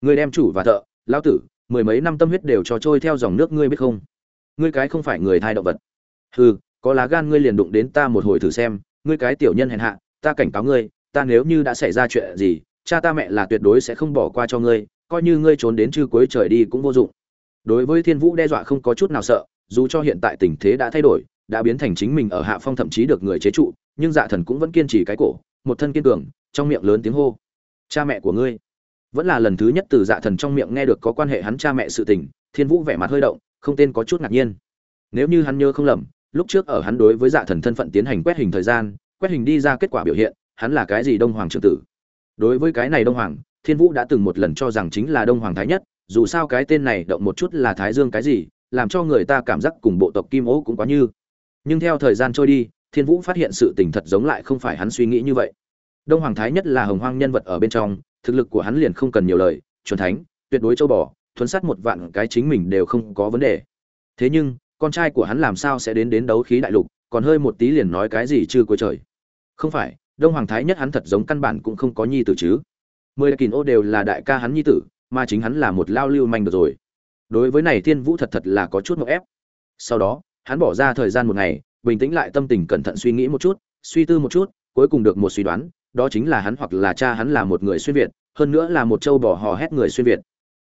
Ngươi đem chủ và thợ, lão tử, mười mấy năm tâm huyết đều cho trôi theo dòng nước ngươi biết không? Ngươi cái không phải người thai động vật. Hừ, có lá gan ngươi liền đụng đến ta một hồi thử xem, ngươi cái tiểu nhân hèn hạ, ta cảnh cáo ngươi, ta nếu như đã xảy ra chuyện gì cha ta mẹ là tuyệt đối sẽ không bỏ qua cho ngươi, coi như ngươi trốn đến chư cuối trời đi cũng vô dụng. Đối với thiên vũ đe dọa không có chút nào sợ, dù cho hiện tại tình thế đã thay đổi, đã biến thành chính mình ở hạ phong thậm chí được người chế trụ, nhưng dạ thần cũng vẫn kiên trì cái cổ, một thân kiên cường, trong miệng lớn tiếng hô. Cha mẹ của ngươi. Vẫn là lần thứ nhất từ dạ thần trong miệng nghe được có quan hệ hắn cha mẹ sự tình, thiên vũ vẻ mặt hơi động, không tên có chút ngạc nhiên. Nếu như hắn nhớ không lầm, lúc trước ở hắn đối với dạ thần thân phận tiến hành quét hình thời gian, quét hình đi ra kết quả biểu hiện, hắn là cái gì đông hoàng trưởng tử? Đối với cái này đông hoàng, thiên vũ đã từng một lần cho rằng chính là đông hoàng thái nhất, dù sao cái tên này động một chút là thái dương cái gì, làm cho người ta cảm giác cùng bộ tộc kim ố cũng quá như. Nhưng theo thời gian trôi đi, thiên vũ phát hiện sự tình thật giống lại không phải hắn suy nghĩ như vậy. Đông hoàng thái nhất là hồng hoang nhân vật ở bên trong, thực lực của hắn liền không cần nhiều lời, chuẩn thánh, tuyệt đối châu bò, thuấn sát một vạn cái chính mình đều không có vấn đề. Thế nhưng, con trai của hắn làm sao sẽ đến đến đấu khí đại lục, còn hơi một tí liền nói cái gì chưa cuối trời. Không phải đông hoàng thái nhất hắn thật giống căn bản cũng không có nhi tử chứ. Mười kỳ ô đều là đại ca hắn nhi tử, mà chính hắn là một lao lưu manh được rồi. Đối với này thiên vũ thật thật là có chút ngộ ép. Sau đó, hắn bỏ ra thời gian một ngày, bình tĩnh lại tâm tình cẩn thận suy nghĩ một chút, suy tư một chút, cuối cùng được một suy đoán, đó chính là hắn hoặc là cha hắn là một người xuyên việt, hơn nữa là một châu bò hò hét người xuyên việt.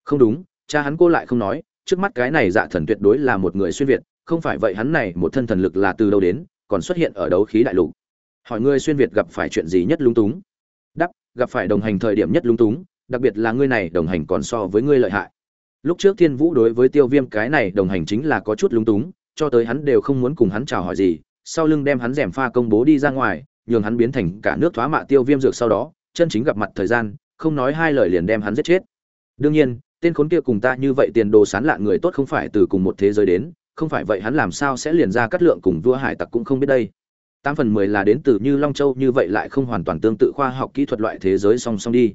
Không đúng, cha hắn cô lại không nói, trước mắt cái này dạ thần tuyệt đối là một người xuyên việt, không phải vậy hắn này một thân thần lực là từ đâu đến, còn xuất hiện ở đấu khí đại lục hỏi ngươi xuyên việt gặp phải chuyện gì nhất lung túng? Đắp gặp phải đồng hành thời điểm nhất lung túng, đặc biệt là ngươi này, đồng hành còn so với ngươi lợi hại. Lúc trước thiên vũ đối với tiêu viêm cái này đồng hành chính là có chút lung túng, cho tới hắn đều không muốn cùng hắn chào hỏi gì, sau lưng đem hắn rèm pha công bố đi ra ngoài, nhường hắn biến thành cả nước thoá mạ tiêu viêm dược sau đó, chân chính gặp mặt thời gian, không nói hai lời liền đem hắn giết chết. Đương nhiên, tên khốn kia cùng ta như vậy tiền đồ sán lạn người tốt không phải từ cùng một thế giới đến, không phải vậy hắn làm sao sẽ liền ra cắt lượng cùng vua hải tặc cũng không biết đây tám phần mười là đến từ như long châu, như vậy lại không hoàn toàn tương tự khoa học kỹ thuật loại thế giới song song đi.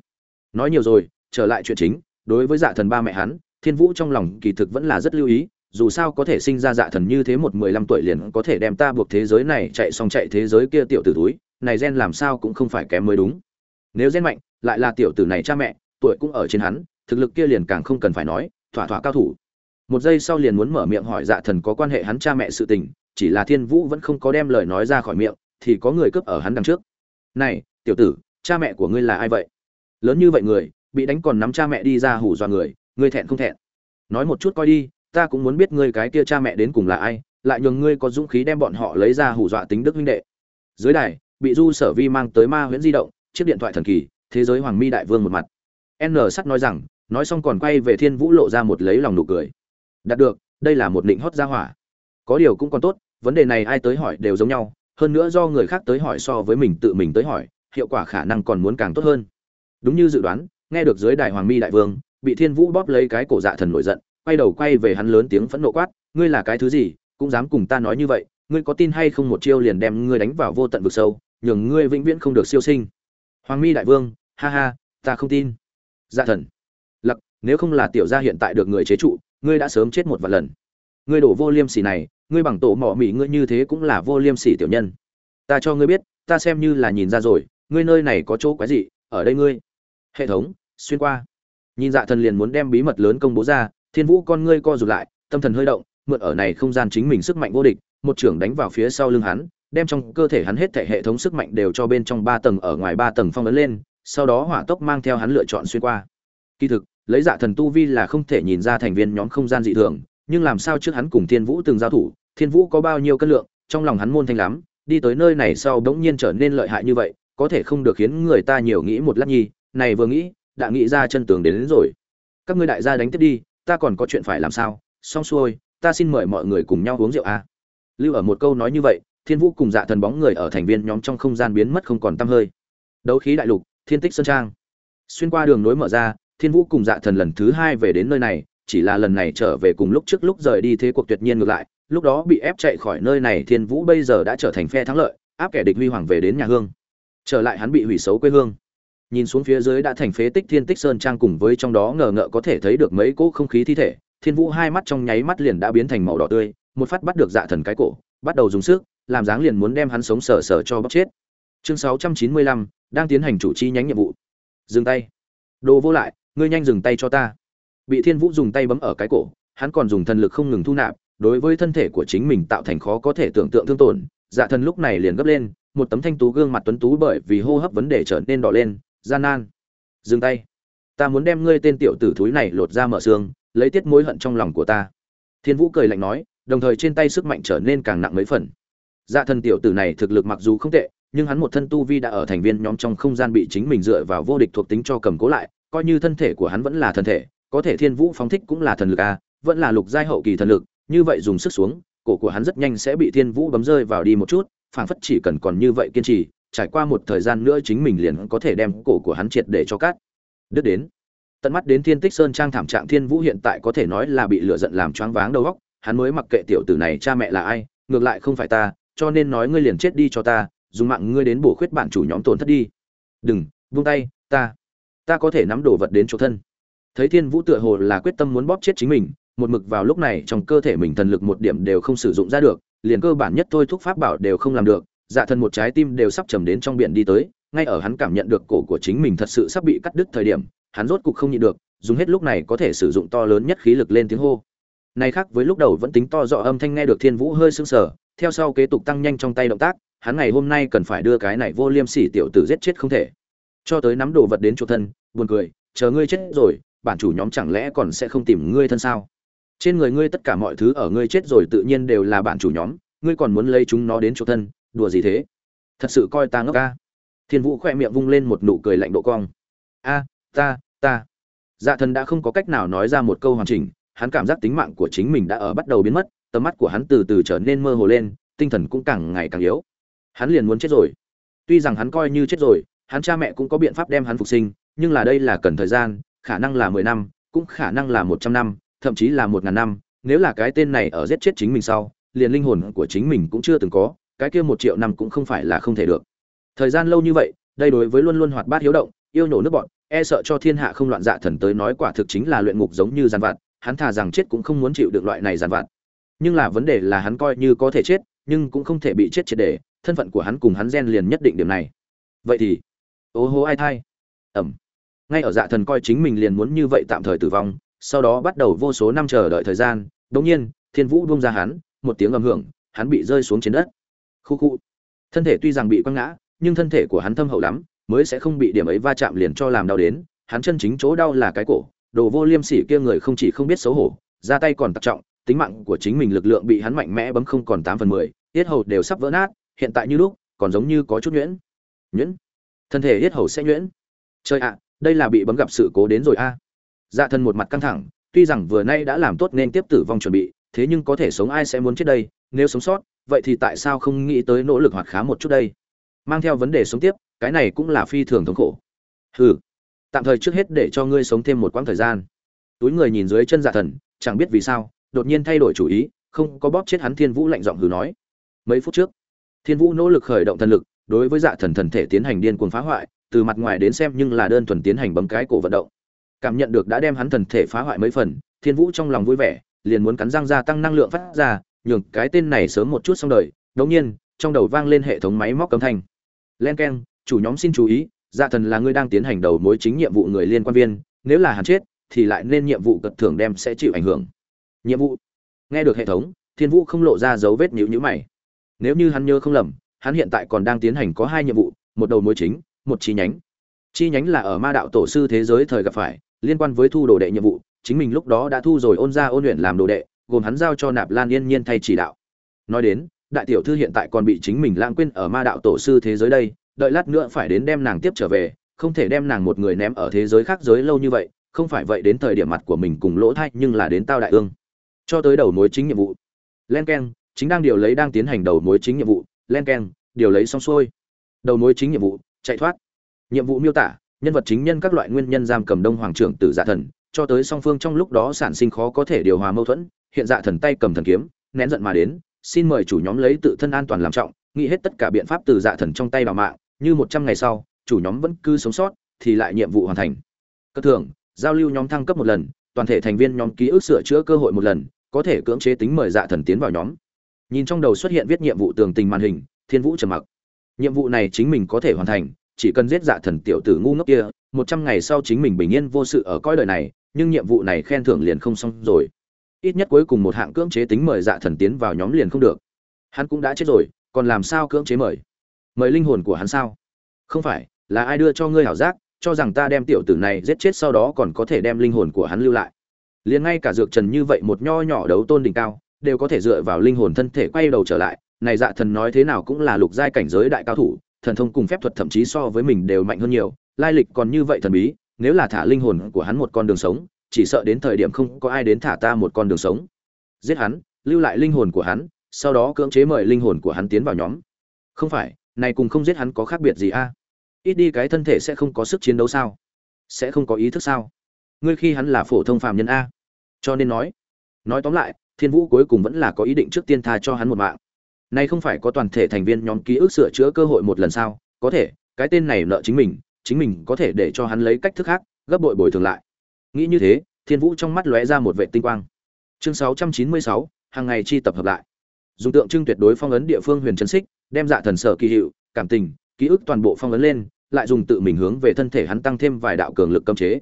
Nói nhiều rồi, trở lại chuyện chính, đối với dạ thần ba mẹ hắn, thiên vũ trong lòng kỳ thực vẫn là rất lưu ý, dù sao có thể sinh ra dạ thần như thế một mười lăm tuổi liền có thể đem ta buộc thế giới này chạy xong chạy thế giới kia tiểu tử túi, này gen làm sao cũng không phải kém mới đúng. Nếu gen mạnh, lại là tiểu tử này cha mẹ, tuổi cũng ở trên hắn, thực lực kia liền càng không cần phải nói, thỏa thỏa cao thủ. Một giây sau liền muốn mở miệng hỏi dạ thần có quan hệ hắn cha mẹ sự tình chỉ là thiên vũ vẫn không có đem lời nói ra khỏi miệng, thì có người cướp ở hắn đằng trước. Này, tiểu tử, cha mẹ của ngươi là ai vậy? Lớn như vậy người, bị đánh còn nắm cha mẹ đi ra hù dọa người, ngươi thẹn không thẹn? Nói một chút coi đi, ta cũng muốn biết ngươi cái kia cha mẹ đến cùng là ai, lại nhường ngươi có dũng khí đem bọn họ lấy ra hù dọa tính đức huynh đệ. Dưới đài, bị du sở vi mang tới ma huyễn di động, chiếc điện thoại thần kỳ, thế giới hoàng mi đại vương một mặt. N sắt nói rằng, nói xong còn quay về thiên vũ lộ ra một lấy lòng nụ cười. Đạt được, đây là một định hót ra hỏa. Có điều cũng còn tốt vấn đề này ai tới hỏi đều giống nhau, hơn nữa do người khác tới hỏi so với mình tự mình tới hỏi, hiệu quả khả năng còn muốn càng tốt hơn. Đúng như dự đoán, nghe được dưới đài hoàng mi đại vương, bị thiên vũ bóp lấy cái cổ dạ thần nổi giận, quay đầu quay về hắn lớn tiếng phẫn nộ quát, ngươi là cái thứ gì, cũng dám cùng ta nói như vậy, ngươi có tin hay không một chiêu liền đem ngươi đánh vào vô tận vực sâu, nhường ngươi vĩnh viễn không được siêu sinh. Hoàng mi đại vương, ha ha, ta không tin. Dạ thần, lặc, nếu không là tiểu gia hiện tại được người chế trụ, ngươi đã sớm chết một vài lần. Ngươi đổ vô liêm sỉ này ngươi bằng tổ mỏ mị ngươi như thế cũng là vô liêm sỉ tiểu nhân. Ta cho ngươi biết, ta xem như là nhìn ra rồi, ngươi nơi này có chỗ quái gì ở đây ngươi. Hệ thống, xuyên qua. Nhìn dạ thần liền muốn đem bí mật lớn công bố ra, thiên vũ con ngươi co rụt lại, tâm thần hơi động, mượn ở này không gian chính mình sức mạnh vô địch, một trưởng đánh vào phía sau lưng hắn, đem trong cơ thể hắn hết thể hệ thống sức mạnh đều cho bên trong ba tầng ở ngoài ba tầng phong ấn lên, sau đó hỏa tốc mang theo hắn lựa chọn xuyên qua. Kỳ thực, lấy dạ thần tu vi là không thể nhìn ra thành viên nhóm không gian dị thường nhưng làm sao trước hắn cùng thiên vũ từng giao thủ thiên vũ có bao nhiêu cân lượng trong lòng hắn môn thanh lắm đi tới nơi này sau bỗng nhiên trở nên lợi hại như vậy có thể không được khiến người ta nhiều nghĩ một lát nhi này vừa nghĩ đã nghĩ ra chân tường đến, đến rồi. Các ngươi đại gia đánh tiếp đi ta còn có chuyện phải làm sao xong xuôi ta xin mời mọi người cùng nhau uống rượu a lưu ở một câu nói như vậy thiên vũ cùng dạ thần bóng người ở thành viên nhóm trong không gian biến mất không còn tăm hơi. Đấu khí đại lục thiên tích sơn trang. Xuyên qua đường nối mở ra thiên vũ cùng dạ thần lần thứ hai về đến nơi này chỉ là lần này trở về cùng lúc trước lúc rời đi thế cuộc tuyệt nhiên ngược lại, lúc đó bị ép chạy khỏi nơi này, thiên vũ bây giờ đã trở thành phe thắng lợi, áp kẻ địch huy hoàng về đến nhà hương. Trở lại hắn bị hủy xấu quê hương. Nhìn xuống phía dưới đã thành phế tích thiên tích sơn trang cùng với trong đó ngờ ngợ có thể thấy được mấy cỗ không khí thi thể, thiên vũ hai mắt trong nháy mắt liền đã biến thành màu đỏ tươi, một phát bắt được dạ thần cái cổ, bắt đầu dùng sức, làm dáng liền muốn đem hắn sống sờ sờ cho bóc chết. Chương sáu trăm chín mươi lăm, đang tiến hành chủ chi nhánh nhiệm vụ. Dừng tay. Đồ vô lại, ngươi nhanh dừng tay cho ta bị thiên vũ dùng tay bấm ở cái cổ, hắn còn dùng thần lực không ngừng thu nạp, đối với thân thể của chính mình tạo thành khó có thể tưởng tượng thương tổn. Dạ thần lúc này liền gấp lên, một tấm thanh tú gương mặt tuấn tú bởi vì hô hấp vấn đề trở nên đỏ lên, gian nan. Dừng tay. Ta muốn đem ngươi tên tiểu tử thúi này lột ra mở xương, lấy tiết mối hận trong lòng của ta. Thiên vũ cười lạnh nói, đồng thời trên tay sức mạnh trở nên càng nặng mấy phần. Dạ thần tiểu tử này thực lực mặc dù không tệ, nhưng hắn một thân tu vi đã ở thành viên nhóm trong không gian bị chính mình dựa vào vô địch thuộc tính cho cầm cố lại, coi như thân thể của hắn vẫn là thân thể có thể thiên vũ phóng thích cũng là thần lực a vẫn là lục giai hậu kỳ thần lực, như vậy dùng sức xuống, cổ của hắn rất nhanh sẽ bị thiên vũ bấm rơi vào đi một chút, phảng phất chỉ cần còn như vậy kiên trì, trải qua một thời gian nữa chính mình liền có thể đem cổ của hắn triệt để cho cát đứt đến, tận mắt đến thiên tích sơn trang thảm trạng thiên vũ hiện tại có thể nói là bị lửa giận làm choáng váng đầu óc, hắn mới mặc kệ tiểu tử này cha mẹ là ai, ngược lại không phải ta, cho nên nói ngươi liền chết đi cho ta, dùng mạng ngươi đến bổ khuyết bản chủ nhóm tổn thất đi. Đừng, buông tay, ta ta có thể nắm đồ vật đến chỗ thân thấy thiên vũ tựa hồ là quyết tâm muốn bóp chết chính mình, một mực vào lúc này trong cơ thể mình thần lực một điểm đều không sử dụng ra được, liền cơ bản nhất thôi thúc pháp bảo đều không làm được dạ thần một trái tim đều sắp chầm đến trong biển đi tới, ngay ở hắn cảm nhận được cổ của chính mình thật sự sắp bị cắt đứt thời điểm, hắn rốt cục không nhịn được, dùng hết lúc này có thể sử dụng to lớn nhất khí lực lên tiếng hô. Này khác với lúc đầu vẫn tính to rõ âm thanh nghe được thiên vũ hơi sưng sờ, theo sau kế tục tăng nhanh trong tay động tác, hắn ngày hôm nay cần phải đưa cái này vô liêm sỉ tiểu tử giết chết không thể. Cho tới nắm đồ vật đến chỗ thân, buồn cười, chờ ngươi chết rồi bản chủ nhóm chẳng lẽ còn sẽ không tìm ngươi thân sao? Trên người ngươi tất cả mọi thứ ở ngươi chết rồi tự nhiên đều là bản chủ nhóm, ngươi còn muốn lấy chúng nó đến chỗ thân, đùa gì thế? Thật sự coi ta ngốc ca thiên vũ khoe miệng vung lên một nụ cười lạnh độ cong. A, ta ta. Dạ thần đã không có cách nào nói ra một câu hoàn chỉnh, hắn cảm giác tính mạng của chính mình đã ở bắt đầu biến mất, tầm mắt của hắn từ từ trở nên mơ hồ lên, tinh thần cũng càng ngày càng yếu. Hắn liền muốn chết rồi. Tuy rằng hắn coi như chết rồi, hắn cha mẹ cũng có biện pháp đem hắn phục sinh, nhưng là đây là cần thời gian khả năng là mười năm, cũng khả năng là một trăm năm, thậm chí là một ngàn năm. Nếu là cái tên này ở giết chết chính mình sau, liền linh hồn của chính mình cũng chưa từng có, cái kia một triệu năm cũng không phải là không thể được. Thời gian lâu như vậy, đây đối với luôn luôn hoạt bát hiếu động, yêu nổ nước bọn e sợ cho thiên hạ không loạn dạ thần tới nói quả thực chính là luyện ngục giống như giàn vặt, hắn thà rằng chết cũng không muốn chịu được loại này giàn vặt. Nhưng là vấn đề là hắn coi như có thể chết, nhưng cũng không thể bị chết triệt để, thân phận của hắn cùng hắn gen liền nhất định điểm này. Vậy thì, ô hô ai thai? Ẩm ngay ở dạ thần coi chính mình liền muốn như vậy tạm thời tử vong, sau đó bắt đầu vô số năm chờ đợi thời gian đ ỗ n g nhiên, thiên vũ buông ra hắn, một tiếng ầm hưởng, hắn bị rơi xuống trên đất. Khu khu. Thân thể tuy rằng bị quăng ngã, nhưng thân thể của hắn thâm hậu lắm, mới sẽ không bị điểm ấy va chạm liền cho làm đau đến, hắn chân chính chỗ đau là cái cổ, đồ vô liêm sỉ kia người không chỉ không biết xấu hổ ra tay còn tặc trọng, tính mạng của chính mình lực lượng bị hắn mạnh mẽ bấm không còn tám phần mười, yết hầu đều sắp vỡ nát, hiện tại như lúc, còn giống như có chút nhuyễn. Nhuyễn? Thân thể yết hầu sẽ nhuyễn? Chơi ạ đây là bị bấm gặp sự cố đến rồi a. Dạ thần một mặt căng thẳng, tuy rằng vừa nay đã làm tốt nên tiếp tử vong chuẩn bị, thế nhưng có thể sống ai sẽ muốn chết đây? Nếu sống sót, vậy thì tại sao không nghĩ tới nỗ lực hoạt khá một chút đây? Mang theo vấn đề sống tiếp, cái này cũng là phi thường thống khổ. Hừ, tạm thời trước hết để cho ngươi sống thêm một quãng thời gian. Túi người nhìn dưới chân dạ thần, chẳng biết vì sao, đột nhiên thay đổi chủ ý, không có bóp chết hắn thiên vũ lạnh giọng hừ nói. Mấy phút trước, thiên vũ nỗ lực khởi động thần lực, đối với dạ thần thần thể tiến hành điên cuồng phá hoại từ mặt ngoài đến xem nhưng là đơn thuần tiến hành bấm cái cổ vận động. Cảm nhận được đã đem hắn thần thể phá hoại mấy phần, thiên vũ trong lòng vui vẻ, liền muốn cắn răng gia tăng năng lượng phát ra, nhường cái tên này sớm một chút xong đời. Đống nhiên, trong đầu vang lên hệ thống máy móc cấm thanh. Len keng, chủ nhóm xin chú ý dạ thần là người đang tiến hành đầu mối chính nhiệm vụ người liên quan viên, nếu là hắn chết, thì lại nên nhiệm vụ cật thưởng đem sẽ chịu ảnh hưởng. Nhiệm vụ? Nghe được hệ thống, thiên vũ không lộ ra dấu vết nhữ nhữ mày. Nếu như hắn nhớ không lầm, hắn hiện tại còn đang tiến hành có hai nhiệm vụ, một đầu mối chính một chi nhánh. Chi nhánh là ở ma đạo tổ sư thế giới thời gặp phải, liên quan với thu đồ đệ nhiệm vụ, chính mình lúc đó đã thu rồi ôn ra ôn luyện làm đồ đệ, gồm hắn giao cho nạp lan yên nhiên thay chỉ đạo. Nói đến, đại tiểu thư hiện tại còn bị chính mình lãng quên ở ma đạo tổ sư thế giới đây, đợi lát nữa phải đến đem nàng tiếp trở về, không thể đem nàng một người ném ở thế giới khác giới lâu như vậy, không phải vậy đến thời điểm mặt của mình cùng lỗ thay nhưng là đến tao đại ương. Cho tới đầu mối chính nhiệm vụ. Len keng, chính đang điều lấy đang tiến hành đầu mối chính nhiệm vụ. Len keng, điều lấy xong xuôi. Đầu mối chính nhiệm vụ chạy thoát. Nhiệm vụ miêu tả, nhân vật chính nhân các loại nguyên nhân giam cầm đông hoàng trưởng tử dạ thần, cho tới song phương trong lúc đó sản sinh khó có thể điều hòa mâu thuẫn, hiện dạ thần tay cầm thần kiếm, nén giận mà đến, xin mời chủ nhóm lấy tự thân an toàn làm trọng, nghĩ hết tất cả biện pháp từ dạ thần trong tay bảo mạng, như một trăm ngày sau, chủ nhóm vẫn cứ sống sót, thì lại nhiệm vụ hoàn thành. Cơ thường giao lưu nhóm thăng cấp một lần, toàn thể thành viên nhóm ký ức sửa chữa cơ hội một lần, có thể cưỡng chế tính mời dạ thần tiến vào nhóm. Nhìn trong đầu xuất hiện viết nhiệm vụ tường tình màn hình, thiên vũ trầm mặc nhiệm vụ này chính mình có thể hoàn thành, chỉ cần giết dạ thần tiểu tử ngu ngốc kia, một trăm ngày sau chính mình bình yên vô sự ở coi đời này, nhưng nhiệm vụ này khen thưởng liền không xong rồi. Ít nhất cuối cùng một hạng cưỡng chế tính mời dạ thần tiến vào nhóm liền không được. Hắn cũng đã chết rồi, còn làm sao cưỡng chế mời? Mời linh hồn của hắn sao? Không phải, là ai đưa cho ngươi hảo giác, cho rằng ta đem tiểu tử này giết chết sau đó còn có thể đem linh hồn của hắn lưu lại? Liền ngay cả dược trần như vậy một nho nhỏ đấu tôn đỉnh cao, đều có thể dựa vào linh hồn thân thể quay đầu trở lại này dạ thần nói thế nào cũng là lục giai cảnh giới đại cao thủ, thần thông cùng phép thuật thậm chí so với mình đều mạnh hơn nhiều, lai lịch còn như vậy thần bí, nếu là thả linh hồn của hắn một con đường sống, chỉ sợ đến thời điểm không có ai đến thả ta một con đường sống. Giết hắn, lưu lại linh hồn của hắn, sau đó cưỡng chế mời linh hồn của hắn tiến vào nhóm. Không phải, này cùng không giết hắn có khác biệt gì a? Ít đi cái thân thể sẽ không có sức chiến đấu sao? Sẽ không có ý thức sao? Ngươi khi hắn là phổ thông phàm nhân a? Cho nên nói. Nói tóm lại, thiên vũ cuối cùng vẫn là có ý định trước tiên tha cho hắn một mạng nay không phải có toàn thể thành viên nhóm ký ức sửa chữa cơ hội một lần sao? Có thể cái tên này nợ chính mình chính mình có thể để cho hắn lấy cách thức khác gấp bội bồi thường lại. Nghĩ như thế thiên vũ trong mắt lóe ra một vệ tinh quang. Chương 696, hàng ngày chi tập hợp lại. Dùng tượng trưng tuyệt đối phong ấn địa phương huyền trấn xích đem dạ thần sở kỳ hiệu cảm tình ký ức toàn bộ phong ấn lên lại dùng tự mình hướng về thân thể hắn tăng thêm vài đạo cường lực cấm chế.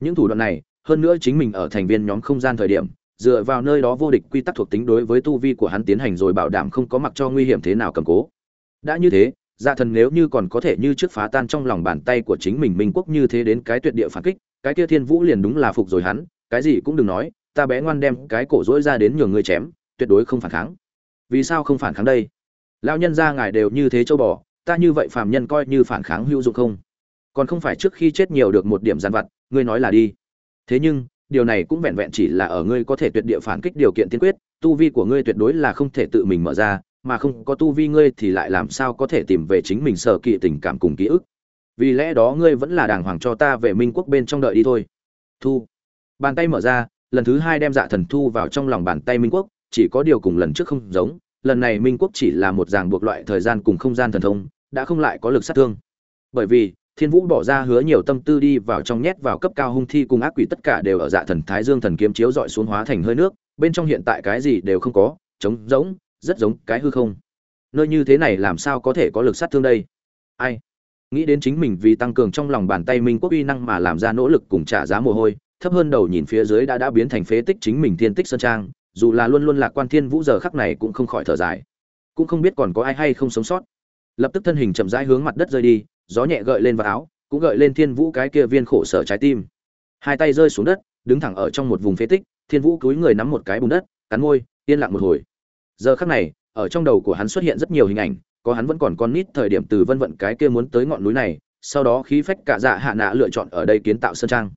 Những thủ đoạn này hơn nữa chính mình ở thành viên nhóm không gian thời điểm dựa vào nơi đó vô địch quy tắc thuộc tính đối với tu vi của hắn tiến hành rồi bảo đảm không có mặc cho nguy hiểm thế nào cầm cố. Đã như thế dạ thần nếu như còn có thể như trước phá tan trong lòng bàn tay của chính mình minh quốc như thế đến cái tuyệt địa phản kích, cái kia thiên vũ liền đúng là phục rồi hắn, cái gì cũng đừng nói, ta bé ngoan đem cái cổ rỗi ra đến nhường người chém, tuyệt đối không phản kháng. Vì sao không phản kháng đây? Lão nhân gia ngài đều như thế châu bò, ta như vậy phàm nhân coi như phản kháng hữu dụng không? Còn không phải trước khi chết nhiều được một điểm gian vặt, ngươi nói là đi. Thế nhưng điều này cũng vẹn vẹn chỉ là ở ngươi có thể tuyệt địa phản kích điều kiện tiên quyết, tu vi của ngươi tuyệt đối là không thể tự mình mở ra, mà không có tu vi ngươi thì lại làm sao có thể tìm về chính mình sở kỵ tình cảm cùng ký ức. Vì lẽ đó ngươi vẫn là đàng hoàng cho ta về minh quốc bên trong đợi đi thôi. Thu. Bàn tay mở ra, lần thứ hai đem dạ thần thu vào trong lòng bàn tay minh quốc, chỉ có điều cùng lần trước không giống, lần này minh quốc chỉ là một dạng buộc loại thời gian cùng không gian thần thông, đã không lại có lực sát thương. Bởi vì thiên vũ bỏ ra hứa nhiều tâm tư đi vào trong nhét vào cấp cao hung thi cùng ác quỷ tất cả đều ở dạ thần thái dương thần kiếm chiếu dọi xuống hóa thành hơi nước, bên trong hiện tại cái gì đều không có, trống rỗng, rất giống cái hư không. Nơi như thế này làm sao có thể có lực sát thương đây? Ai? Nghĩ đến chính mình vì tăng cường trong lòng bàn tay minh quốc uy năng mà làm ra nỗ lực cùng trả giá mồ hôi, thấp hơn đầu nhìn phía dưới đã đã biến thành phế tích chính mình thiên tích sơn trang, dù là luôn luôn lạc quan thiên vũ giờ khắc này cũng không khỏi thở dài. Cũng không biết còn có ai hay không sống sót. Lập tức thân hình chậm rãi hướng mặt đất rơi đi gió nhẹ gợi lên vào áo, cũng gợi lên thiên vũ cái kia viên khổ sở trái tim. Hai tay rơi xuống đất, đứng thẳng ở trong một vùng phế tích, thiên vũ cúi người nắm một cái bùn đất, cắn môi, yên lặng một hồi. Giờ khắc này, ở trong đầu của hắn xuất hiện rất nhiều hình ảnh, có hắn vẫn còn con nít thời điểm từ vân vận cái kia muốn tới ngọn núi này, sau đó khí phách cả dạ hạ nạ lựa chọn ở đây kiến tạo sơn trang.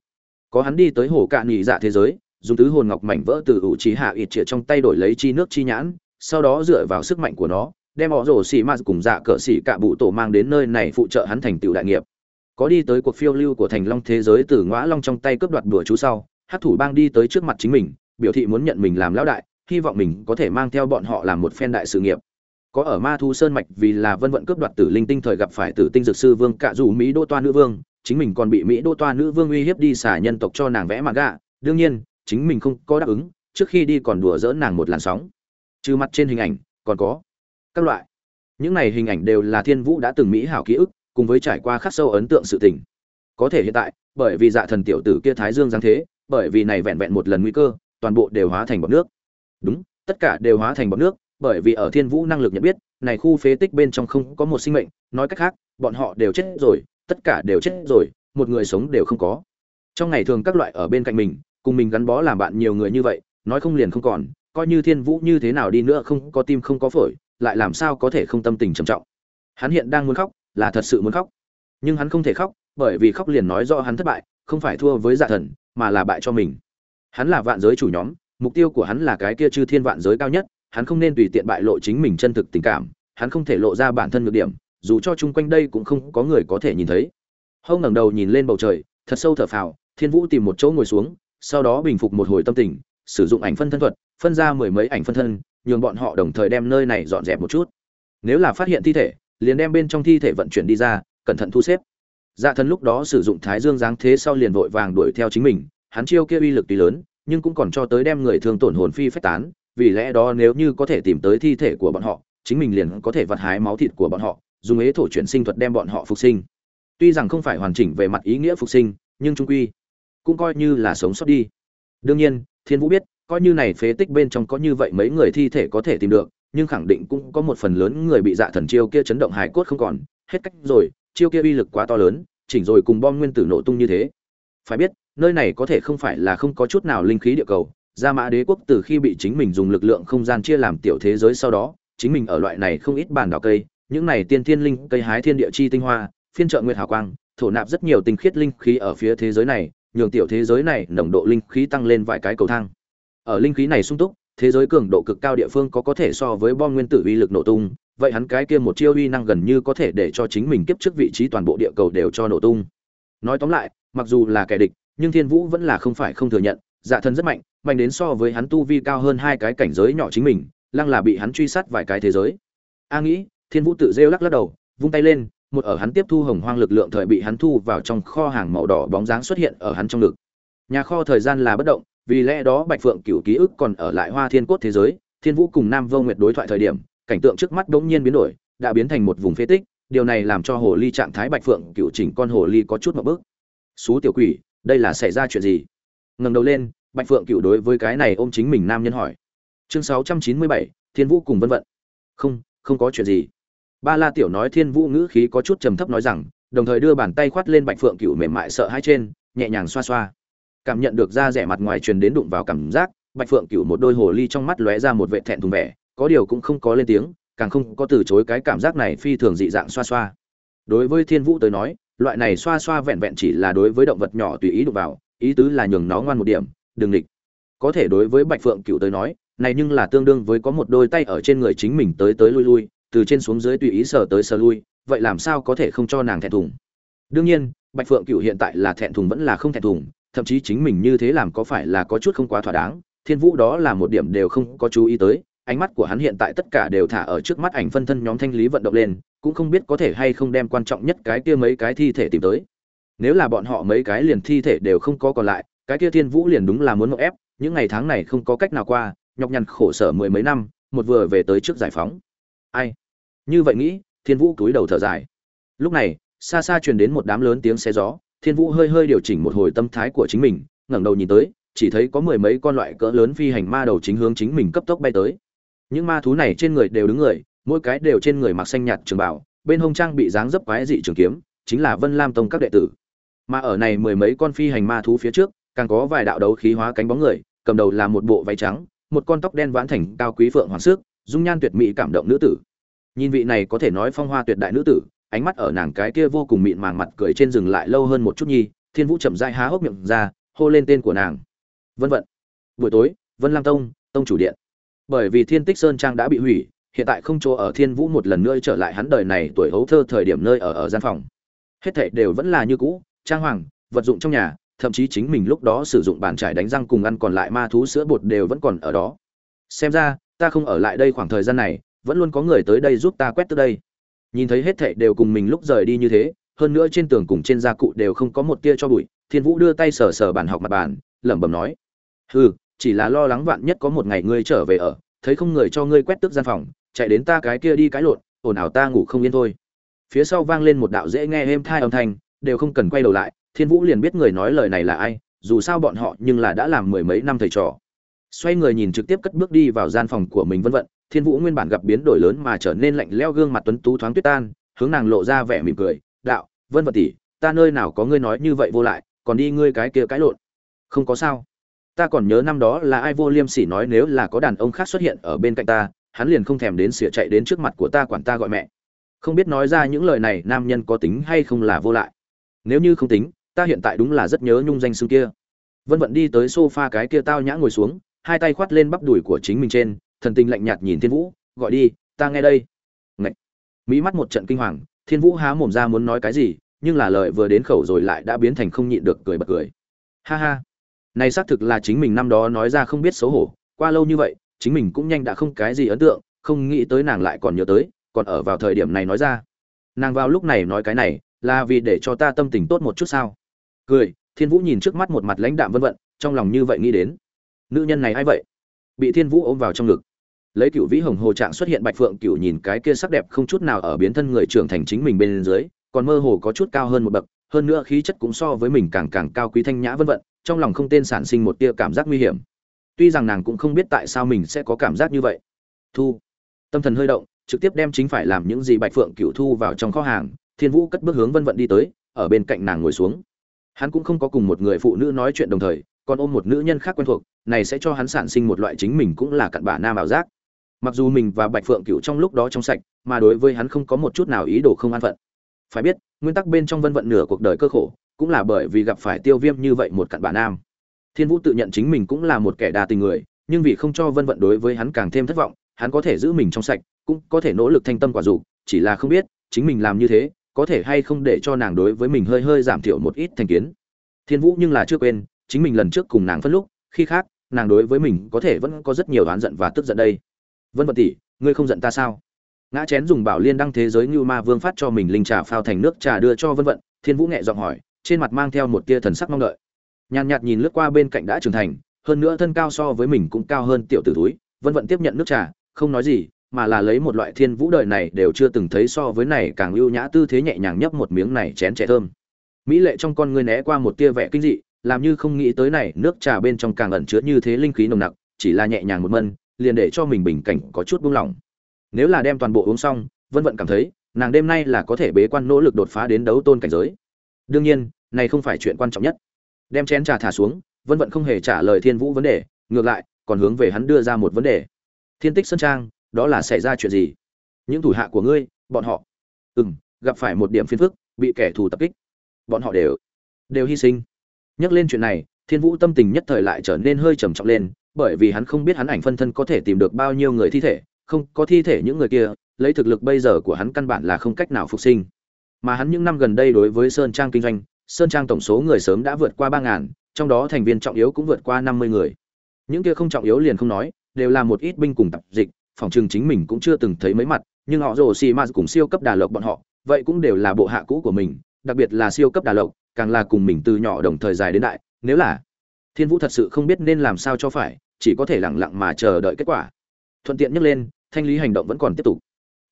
Có hắn đi tới hồ cạn nhị dạ thế giới, dùng tứ hồn ngọc mảnh vỡ từ ủ trí hạ ít chĩa trong tay đổi lấy chi nước chi nhãn, sau đó dựa vào sức mạnh của nó đem họ rổ xì ma cùng dạ cỡ xì cạ bụ tổ mang đến nơi này phụ trợ hắn thành tựu đại nghiệp. Có đi tới cuộc phiêu lưu của thành long thế giới từ ngõa long trong tay cướp đoạt đùa chú sau hát thủ bang đi tới trước mặt chính mình, biểu thị muốn nhận mình làm lão đại, hy vọng mình có thể mang theo bọn họ làm một phen đại sự nghiệp. Có ở ma thu sơn mạch vì là vân vận cướp đoạt tử linh tinh thời gặp phải tử tinh dược sư vương cạ dù mỹ đô toa nữ vương, chính mình còn bị mỹ đô toa nữ vương uy hiếp đi xả nhân tộc cho nàng vẽ mặt gạ. Đương nhiên, chính mình không có đáp ứng, trước khi đi còn đùa dỡ nàng một làn sóng. Trừ mặt trên hình ảnh, còn có các loại. Những này hình ảnh đều là thiên vũ đã từng mỹ hảo ký ức, cùng với trải qua khắc sâu ấn tượng sự tình. Có thể hiện tại, bởi vì dạ thần tiểu tử kia thái dương giáng thế, bởi vì này vẹn vẹn một lần nguy cơ, toàn bộ đều hóa thành bọt nước. Đúng, tất cả đều hóa thành bọt nước, bởi vì ở thiên vũ năng lực nhận biết, này khu phế tích bên trong không có một sinh mệnh, nói cách khác, bọn họ đều chết rồi, tất cả đều chết rồi, một người sống đều không có. Trong ngày thường các loại ở bên cạnh mình, cùng mình gắn bó làm bạn nhiều người như vậy, nói không liền không còn, coi như thiên vũ như thế nào đi nữa không có tim không có phổi lại làm sao có thể không tâm tình trầm trọng. Hắn hiện đang muốn khóc, là thật sự muốn khóc. Nhưng hắn không thể khóc, bởi vì khóc liền nói do hắn thất bại, không phải thua với dạ thần, mà là bại cho mình. Hắn là vạn giới chủ nhóm, mục tiêu của hắn là cái kia chư thiên vạn giới cao nhất, hắn không nên tùy tiện bại lộ chính mình chân thực tình cảm, hắn không thể lộ ra bản thân nhược điểm, dù cho chung quanh đây cũng không có người có thể nhìn thấy. Hâu ngẩng đầu nhìn lên bầu trời, thật sâu thở phào, thiên vũ tìm một chỗ ngồi xuống, sau đó bình phục một hồi tâm tình, sử dụng ảnh phân thân thuật, phân ra mười mấy ảnh phân thân nhường bọn họ đồng thời đem nơi này dọn dẹp một chút. Nếu là phát hiện thi thể, liền đem bên trong thi thể vận chuyển đi ra, cẩn thận thu xếp. Dạ thần lúc đó sử dụng thái dương giáng thế sau liền vội vàng đuổi theo chính mình, hắn chiêu kia uy lực tuy lớn, nhưng cũng còn cho tới đem người thương tổn hồn phi phách tán, vì lẽ đó nếu như có thể tìm tới thi thể của bọn họ, chính mình liền có thể vặt hái máu thịt của bọn họ, dùng ế thổ chuyển sinh thuật đem bọn họ phục sinh. Tuy rằng không phải hoàn chỉnh về mặt ý nghĩa phục sinh, nhưng trung quy cũng coi như là sống sót đi. Đương nhiên, thiên vũ biết coi như này phế tích bên trong có như vậy mấy người thi thể có thể tìm được, nhưng khẳng định cũng có một phần lớn người bị dạ thần chiêu kia chấn động hài cốt không còn. Hết cách rồi, chiêu kia uy lực quá to lớn, chỉnh rồi cùng bom nguyên tử nổ tung như thế. Phải biết, nơi này có thể không phải là không có chút nào linh khí địa cầu, gia mã đế quốc từ khi bị chính mình dùng lực lượng không gian chia làm tiểu thế giới sau đó, chính mình ở loại này không ít bàn đào cây, những này tiên thiên linh cây hái thiên địa chi tinh hoa, phiên trợ nguyệt hào quang, thổ nạp rất nhiều tinh khiết linh khí ở phía thế giới này, nhường tiểu thế giới này nồng độ linh khí tăng lên vài cái cầu thang ở linh khí này sung túc, thế giới cường độ cực cao địa phương có có thể so với bom nguyên tử uy lực nổ tung, vậy hắn cái kia một chiêu uy năng gần như có thể để cho chính mình kiếp trước vị trí toàn bộ địa cầu đều cho nổ tung. Nói tóm lại, mặc dù là kẻ địch, nhưng thiên vũ vẫn là không phải không thừa nhận dạ thần rất mạnh mạnh đến so với hắn tu vi cao hơn hai cái cảnh giới nhỏ chính mình, lăng là bị hắn truy sát vài cái thế giới. A nghĩ, thiên vũ tự rêu lắc lắc đầu, vung tay lên, một ở hắn tiếp thu hồng hoang lực lượng thời bị hắn thu vào trong kho hàng màu đỏ bóng dáng xuất hiện ở hắn trong ngực. Nhà kho thời gian là bất động vì lẽ đó bạch phượng cửu ký ức còn ở lại hoa thiên cốt thế giới, thiên vũ cùng nam vô nguyệt đối thoại thời điểm, cảnh tượng trước mắt đống nhiên biến đổi, đã biến thành một vùng phế tích, điều này làm cho hồ ly trạng thái bạch phượng cửu chỉnh con hồ ly có chút một bước. Xú tiểu quỷ, đây là xảy ra chuyện gì? Ngẩng đầu lên, bạch phượng cửu đối với cái này ôm chính mình nam nhân hỏi. Chương sáu trăm chín mươi bảy, thiên vũ cùng vân vận. Không không có chuyện gì. Ba la tiểu nói thiên vũ ngữ khí có chút trầm thấp nói rằng, đồng thời đưa bàn tay khoát lên bạch phượng cửu mềm mại sợ hãi trên, nhẹ nhàng xoa xoa cảm nhận được da rẻ mặt ngoài truyền đến đụng vào cảm giác, bạch phượng cửu một đôi hồ ly trong mắt lóe ra một vệ thẹn thùng vẻ, có điều cũng không có lên tiếng, càng không có từ chối cái cảm giác này phi thường dị dạng xoa xoa. Đối với thiên vũ tới nói, loại này xoa xoa vẹn vẹn chỉ là đối với động vật nhỏ tùy ý đụng vào, ý tứ là nhường nó ngoan một điểm, đừng địch có thể đối với bạch phượng cửu tới nói, này nhưng là tương đương với có một đôi tay ở trên người chính mình tới tới lui lui, từ trên xuống dưới tùy ý sờ tới sờ lui, vậy làm sao có thể không cho nàng thẹn thùng? Đương nhiên, bạch phượng cửu hiện tại là thẹn thùng vẫn là không thẹn thùng thậm chí chính mình như thế làm có phải là có chút không quá thỏa đáng. Thiên vũ đó là một điểm đều không có chú ý tới, ánh mắt của hắn hiện tại tất cả đều thả ở trước mắt ảnh phân thân nhóm thanh lý vận động lên, cũng không biết có thể hay không đem quan trọng nhất cái kia mấy cái thi thể tìm tới. Nếu là bọn họ mấy cái liền thi thể đều không có còn lại, cái kia thiên vũ liền đúng là muốn ngộ ép, những ngày tháng này không có cách nào qua, nhọc nhằn khổ sở mười mấy năm, một vừa về tới trước giải phóng. Ai? Như vậy nghĩ, thiên vũ cúi đầu thở dài. Lúc này, xa xa truyền đến một đám lớn tiếng xe gió thiên vũ hơi hơi điều chỉnh một hồi tâm thái của chính mình, ngẩng đầu nhìn tới, chỉ thấy có mười mấy con loại cỡ lớn phi hành ma đầu chính hướng chính mình cấp tốc bay tới. Những ma thú này trên người đều đứng người, mỗi cái đều trên người mặc xanh nhạt trường bảo bên hông trang bị dáng dấp quái dị trường kiếm, chính là vân lam tông các đệ tử. Mà ở này mười mấy con phi hành ma thú phía trước, càng có vài đạo đấu khí hóa cánh bóng người, cầm đầu là một bộ váy trắng, một con tóc đen vãn thành cao quý phượng hoàng sức dung nhan tuyệt mỹ cảm động nữ tử. Nhìn vị này có thể nói phong hoa tuyệt đại nữ tử ánh mắt ở nàng cái kia vô cùng mịn màng mặt cười trên rừng lại lâu hơn một chút nhi, thiên vũ chậm rãi há hốc miệng ra, hô lên tên của nàng. Vân vận. Buổi tối, vân lam tông tông chủ điện. Bởi vì thiên tích sơn trang đã bị hủy, hiện tại không chỗ ở thiên vũ một lần nữa trở lại hắn đời này tuổi hấu thơ thời điểm nơi ở ở gian phòng. Hết thảy đều vẫn là như cũ, trang hoàng, vật dụng trong nhà, thậm chí chính mình lúc đó sử dụng bàn trải đánh răng cùng ăn còn lại ma thú sữa bột đều vẫn còn ở đó. Xem ra, ta không ở lại đây khoảng thời gian này, vẫn luôn có người tới đây giúp ta quét tới đây nhìn thấy hết thảy đều cùng mình lúc rời đi như thế, hơn nữa trên tường cùng trên gia cụ đều không có một tia cho bụi, thiên vũ đưa tay sờ sờ bàn học mặt bàn, lẩm bẩm nói, hừ, chỉ là lo lắng vạn nhất có một ngày ngươi trở về ở, thấy không người cho ngươi quét tước gian phòng, chạy đến ta cái kia đi cái lộn, ồn ào ta ngủ không yên thôi. Phía sau vang lên một đạo dễ nghe êm thai âm thanh, đều không cần quay đầu lại, thiên vũ liền biết người nói lời này là ai, dù sao bọn họ nhưng là đã làm mười mấy năm thầy trò. Xoay người nhìn trực tiếp cất bước đi vào gian phòng của mình vân vận thiên vũ nguyên bản gặp biến đổi lớn mà trở nên lạnh leo gương mặt tuấn tú thoáng tuyết tan, hướng nàng lộ ra vẻ mỉm cười, đạo, vân vật tỷ, ta nơi nào có ngươi nói như vậy vô lại, còn đi ngươi cái kia cái lộn. Không có sao. Ta còn nhớ năm đó là ai vô liêm sỉ nói nếu là có đàn ông khác xuất hiện ở bên cạnh ta, hắn liền không thèm đến sỉa chạy đến trước mặt của ta quản ta gọi mẹ. Không biết nói ra những lời này nam nhân có tính hay không là vô lại. Nếu như không tính, ta hiện tại đúng là rất nhớ nhung danh xưng kia. Vân vận đi tới sofa cái kia tao nhã ngồi xuống, hai tay khoát lên bắp đùi của chính mình trên thần tình lạnh nhạt nhìn thiên vũ, gọi đi, ta nghe đây. Ngậy. mỹ mắt một trận kinh hoàng, thiên vũ há mồm ra muốn nói cái gì, nhưng là lời vừa đến khẩu rồi lại đã biến thành không nhịn được cười bật cười. Ha ha. Này xác thực là chính mình năm đó nói ra không biết xấu hổ, qua lâu như vậy, chính mình cũng nhanh đã không cái gì ấn tượng, không nghĩ tới nàng lại còn nhớ tới, còn ở vào thời điểm này nói ra. Nàng vào lúc này nói cái này, là vì để cho ta tâm tình tốt một chút sao? Cười, thiên vũ nhìn trước mắt một mặt lãnh đạm vân vận trong lòng như vậy nghĩ đến. Nữ nhân này a i vậy? Bị thiên vũ ôm vào trong ngực lấy cựu vĩ hồng hồ trạng xuất hiện bạch phượng cựu nhìn cái kia sắc đẹp không chút nào ở biến thân người trưởng thành chính mình bên dưới, còn mơ hồ có chút cao hơn một bậc, hơn nữa khí chất cũng so với mình càng càng cao quý thanh nhã vân vận, trong lòng không tên sản sinh một tia cảm giác nguy hiểm. Tuy rằng nàng cũng không biết tại sao mình sẽ có cảm giác như vậy. Thu. Tâm thần hơi động, trực tiếp đem chính phải làm những gì bạch phượng cựu thu vào trong kho hàng, thiên vũ cất bước hướng vân vận đi tới, ở bên cạnh nàng ngồi xuống. Hắn cũng không có cùng một người phụ nữ nói chuyện đồng thời, còn ôm một nữ nhân khác quen thuộc, này sẽ cho hắn sản sinh một loại chính mình cũng là cặn bà nam ảo giác mặc dù mình và bạch phượng cựu trong lúc đó trong sạch, mà đối với hắn không có một chút nào ý đồ không an phận. Phải biết, nguyên tắc bên trong vân vận nửa cuộc đời cơ khổ, cũng là bởi vì gặp phải tiêu viêm như vậy một cặn bà nam. Thiên vũ tự nhận chính mình cũng là một kẻ đa tình người, nhưng vì không cho vân vận đối với hắn càng thêm thất vọng, hắn có thể giữ mình trong sạch, cũng có thể nỗ lực thanh tâm quả dục, chỉ là không biết, chính mình làm như thế, có thể hay không để cho nàng đối với mình hơi hơi giảm thiểu một ít thành kiến. Thiên vũ nhưng là chưa quên, chính mình lần trước cùng nàng phân lúc, khi khác, nàng đối với mình có thể vẫn có rất nhiều oán giận và tức giận đây vân vận tỷ, ngươi không giận ta sao? Ngã chén dùng bảo liên đăng thế giới như ma vương phát cho mình linh trà phao thành nước trà đưa cho vân vận thiên vũ nhẹ giọng hỏi, trên mặt mang theo một tia thần sắc mong đợi. Nhàn nhạt nhìn lướt qua bên cạnh đã trưởng thành, hơn nữa thân cao so với mình cũng cao hơn tiểu tử túi vân vận tiếp nhận nước trà, không nói gì, mà là lấy một loại thiên vũ đời này đều chưa từng thấy so với này càng ưu nhã tư thế nhẹ nhàng nhấp một miếng này chén trẻ thơm. Mỹ lệ trong con ngươi né qua một tia vẻ kinh dị, làm như không nghĩ tới này, nước trà bên trong càng ẩn chứa như thế linh khí nồng nặc, chỉ là nhẹ nhàng một mân liền để cho mình bình cảnh có chút buông lỏng. Nếu là đem toàn bộ uống xong, vân vận cảm thấy, nàng đêm nay là có thể bế quan nỗ lực đột phá đến đấu tôn cảnh giới. Đương nhiên, này không phải chuyện quan trọng nhất. Đem chén trà thả xuống, vân vận không hề trả lời thiên vũ vấn đề, ngược lại, còn hướng về hắn đưa ra một vấn đề. Thiên tích sơn trang, đó là xảy ra chuyện gì? Những thủ hạ của ngươi, bọn họ. Ừ m gặp phải một điểm phiền phức, bị kẻ thù tập kích. Bọn họ đều đều hy sinh. Nhắc lên chuyện này, thiên vũ tâm tình nhất thời lại trở nên hơi trầm trọng lên bởi vì hắn không biết hắn ảnh phân thân có thể tìm được bao nhiêu người thi thể, không có thi thể những người kia, lấy thực lực bây giờ của hắn căn bản là không cách nào phục sinh. Mà hắn những năm gần đây đối với sơn trang kinh doanh, sơn trang tổng số người sớm đã vượt qua ba ngàn, trong đó thành viên trọng yếu cũng vượt qua năm mươi người. Những kia không trọng yếu liền không nói, đều là một ít binh cùng tập dịch, phòng trường chính mình cũng chưa từng thấy mấy mặt, nhưng họ rồ xì ma cùng siêu cấp đà lộc bọn họ, vậy cũng đều là bộ hạ cũ của mình, đặc biệt là siêu cấp đà lộc, càng là cùng mình từ nhỏ đồng thời dài đến đại, nếu là thiên vũ thật sự không biết nên làm sao cho phải chỉ có thể lẳng lặng mà chờ đợi kết quả. Thuận tiện nhắc lên thanh lý hành động vẫn còn tiếp tục.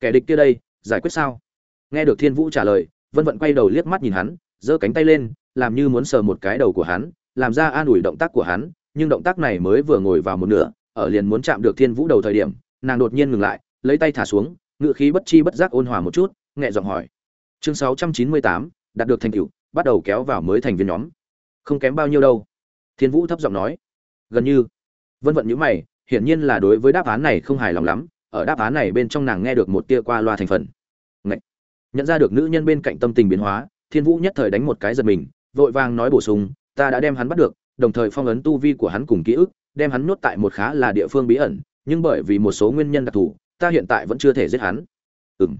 Kẻ địch kia đây giải quyết sao? Nghe được thiên vũ trả lời vân vận quay đầu liếc mắt nhìn hắn giơ cánh tay lên làm như muốn sờ một cái đầu của hắn làm ra an ủi động tác của hắn nhưng động tác này mới vừa ngồi vào một nửa ở liền muốn chạm được thiên vũ đầu thời điểm nàng đột nhiên ngừng lại lấy tay thả xuống ngự khí bất chi bất giác ôn hòa một chút nhẹ giọng hỏi. Chương 698, đạt được thành tựu bắt đầu kéo vào mới thành viên nhóm. Không kém bao nhiêu đâu. Thiên vũ thấp giọng nói. Gần như vân vận nhíu mày, hiển nhiên là đối với đáp án này không hài lòng lắm, ở đáp án này bên trong nàng nghe được một tia qua loa thành phần. Ngậy. nhận ra được nữ nhân bên cạnh tâm tình biến hóa, thiên vũ nhất thời đánh một cái giật mình, vội vàng nói bổ sung, ta đã đem hắn bắt được, đồng thời phong ấn tu vi của hắn cùng ký ức, đem hắn nhốt tại một khá là địa phương bí ẩn, nhưng bởi vì một số nguyên nhân đặc thù, ta hiện tại vẫn chưa thể giết hắn. Ừm.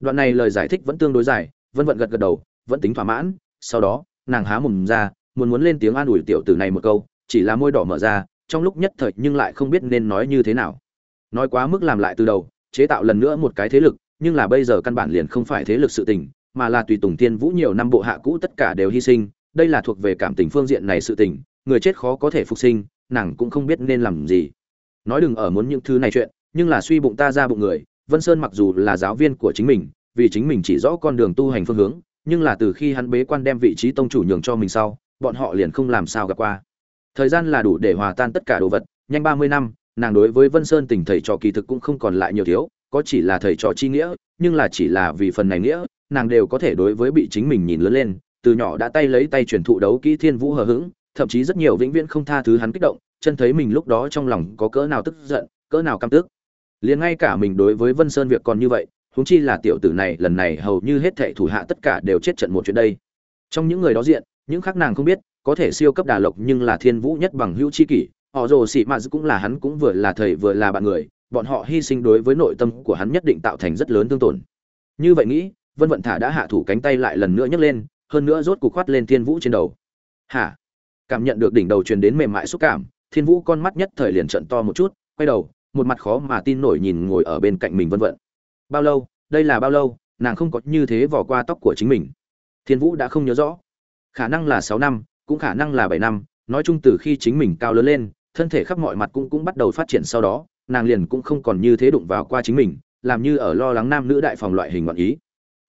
Đoạn này lời giải thích vẫn tương đối dài, vân vận gật gật đầu, vẫn tính thỏa mãn, sau đó, nàng há mồm ra, muốn muốn lên tiếng an ủi tiểu tử này một câu, chỉ là môi đỏ mở ra trong lúc nhất thời nhưng lại không biết nên nói như thế nào. Nói quá mức làm lại từ đầu, chế tạo lần nữa một cái thế lực, nhưng là bây giờ căn bản liền không phải thế lực sự tình, mà là tùy tùng tiên vũ nhiều năm bộ hạ cũ tất cả đều hy sinh, đây là thuộc về cảm tình phương diện này sự tình, người chết khó có thể phục sinh, nàng cũng không biết nên làm gì. Nói đừng ở muốn những thứ này chuyện, nhưng là suy bụng ta ra bụng người, vân sơn mặc dù là giáo viên của chính mình, vì chính mình chỉ rõ con đường tu hành phương hướng, nhưng là từ khi hắn bế quan đem vị trí tông chủ nhường cho mình sau, bọn họ liền không làm sao gặp qua thời gian là đủ để hòa tan tất cả đồ vật, nhanh ba mươi năm, nàng đối với vân sơn tình thầy trò kỳ thực cũng không còn lại nhiều thiếu, có chỉ là thầy trò chi nghĩa, nhưng là chỉ là vì phần này nghĩa, nàng đều có thể đối với bị chính mình nhìn lớn lên, từ nhỏ đã tay lấy tay truyền thụ đấu kỹ thiên vũ hờ hững, thậm chí rất nhiều vĩnh viễn không tha thứ hắn kích động, chân thấy mình lúc đó trong lòng có cỡ nào tức giận, cỡ nào căm tức. Liền ngay cả mình đối với vân sơn việc còn như vậy, huống chi là tiểu tử này, lần này hầu như hết thệ thủ hạ tất cả đều chết trận một chuyện đây. Trong những người đó diện, những khác nàng không biết có thể siêu cấp đà lộc nhưng là thiên vũ nhất bằng hữu chi kỷ, họ rồ xị mạt cũng là hắn cũng vừa là thầy vừa là bạn người, bọn họ hy sinh đối với nội tâm của hắn nhất định tạo thành rất lớn tương tổn. Như vậy nghĩ, vân vận thả đã hạ thủ cánh tay lại lần nữa nhấc lên, hơn nữa rốt cục khoát lên thiên vũ trên đầu. Hả? Cảm nhận được đỉnh đầu truyền đến mềm mại xúc cảm, thiên vũ con mắt nhất thời liền trận to một chút, quay đầu, một mặt khó mà tin nổi nhìn ngồi ở bên cạnh mình vân vận. Bao lâu? Đây là bao lâu? Nàng không có như thế vò qua tóc của chính mình. Thiên vũ đã không nhớ rõ. Khả năng là sáu năm cũng khả năng là bảy năm, nói chung từ khi chính mình cao lớn lên, thân thể khắp mọi mặt cũng cũng bắt đầu phát triển sau đó, nàng liền cũng không còn như thế đụng vào qua chính mình, làm như ở lo lắng nam nữ đại phòng loại hình ngọn ý.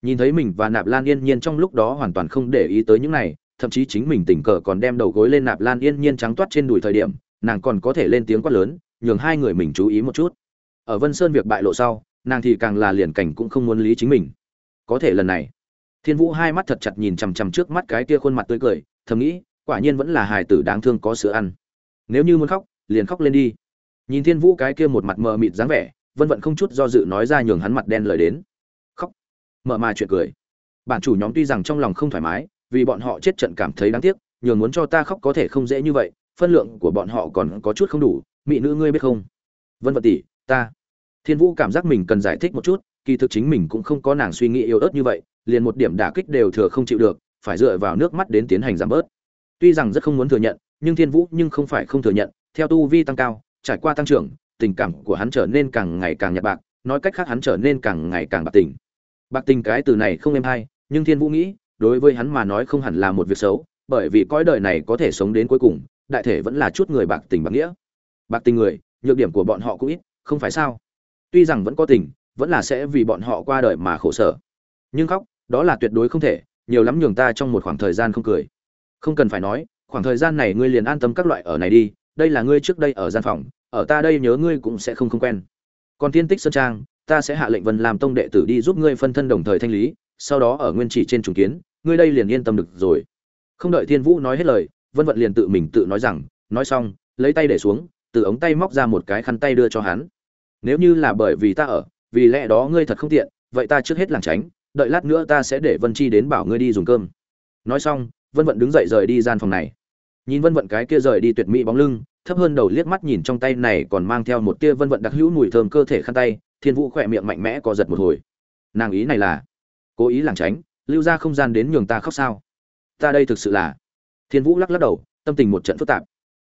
Nhìn thấy mình và nạp lan yên nhiên trong lúc đó hoàn toàn không để ý tới những này, thậm chí chính mình tình cờ còn đem đầu gối lên nạp lan yên nhiên trắng toát trên đùi thời điểm, nàng còn có thể lên tiếng quát lớn, nhường hai người mình chú ý một chút. Ở vân sơn việc bại lộ sau, nàng thì càng là liền cảnh cũng không muốn lý chính mình. Có thể lần này, thiên vũ hai mắt thật chặt nhìn chằm chằm trước mắt cái kia khuôn mặt tươi cười, thầm nghĩ quả nhiên vẫn là hài tử đáng thương có sữa ăn. Nếu như muốn khóc, liền khóc lên đi. Nhìn thiên vũ cái kia một mặt mờ mịt dáng vẻ, vân vận không chút do dự nói ra nhường hắn mặt đen lời đến. Khóc. Mợ mà chuyện cười. Bản chủ nhóm tuy rằng trong lòng không thoải mái, vì bọn họ chết trận cảm thấy đáng tiếc, nhường muốn cho ta khóc có thể không dễ như vậy, phân lượng của bọn họ còn có chút không đủ, mỹ nữ ngươi biết không? Vân vận tỷ, ta. Thiên vũ cảm giác mình cần giải thích một chút, kỳ thực chính mình cũng không có nàng suy nghĩ yếu ớt như vậy, liền một điểm đả kích đều thừa không chịu được, phải dựa vào nước mắt đến tiến hành giảm bớt tuy rằng rất không muốn thừa nhận, nhưng thiên vũ nhưng không phải không thừa nhận, theo tu vi tăng cao, trải qua tăng trưởng, tình cảm của hắn trở nên càng ngày càng nhạt bạc, nói cách khác hắn trở nên càng ngày càng bạc tình. Bạc tình cái từ này không êm hay, nhưng thiên vũ nghĩ, đối với hắn mà nói không hẳn là một việc xấu, bởi vì cõi đời này có thể sống đến cuối cùng, đại thể vẫn là chút người bạc tình bạc nghĩa. Bạc tình người, nhược điểm của bọn họ cũng ít, không phải sao? Tuy rằng vẫn có tình, vẫn là sẽ vì bọn họ qua đời mà khổ sở. Nhưng khóc, đó là tuyệt đối không thể, nhiều lắm nhường ta trong một khoảng thời gian không cười không cần phải nói, khoảng thời gian này ngươi liền an tâm các loại ở này đi, đây là ngươi trước đây ở gian phòng, ở ta đây nhớ ngươi cũng sẽ không không quen. Còn tiên tích sơn trang, ta sẽ hạ lệnh vân làm tông đệ tử đi giúp ngươi phân thân đồng thời thanh lý, sau đó ở nguyên chỉ trên trùng kiến, ngươi đây liền yên tâm được rồi. Không đợi thiên vũ nói hết lời, vân vận liền tự mình tự nói rằng, nói xong, lấy tay để xuống, từ ống tay móc ra một cái khăn tay đưa cho hắn. Nếu như là bởi vì ta ở, vì lẽ đó ngươi thật không tiện, vậy ta trước hết làng tránh, đợi lát nữa ta sẽ để vân chi đến bảo ngươi đi dùng cơm. Nói xong vân vận đứng dậy rời đi gian phòng này. Nhìn vân vận cái kia rời đi tuyệt mỹ bóng lưng, thấp hơn đầu liếc mắt nhìn trong tay này còn mang theo một tia vân vận đặc hữu mùi thơm cơ thể khăn tay, thiên vũ khỏe miệng mạnh mẽ co giật một hồi. Nàng ý này là, cố ý lảng tránh, lưu ra không gian đến nhường ta khóc sao? Ta đây thực sự là, thiên vũ lắc lắc đầu, tâm tình một trận phức tạp.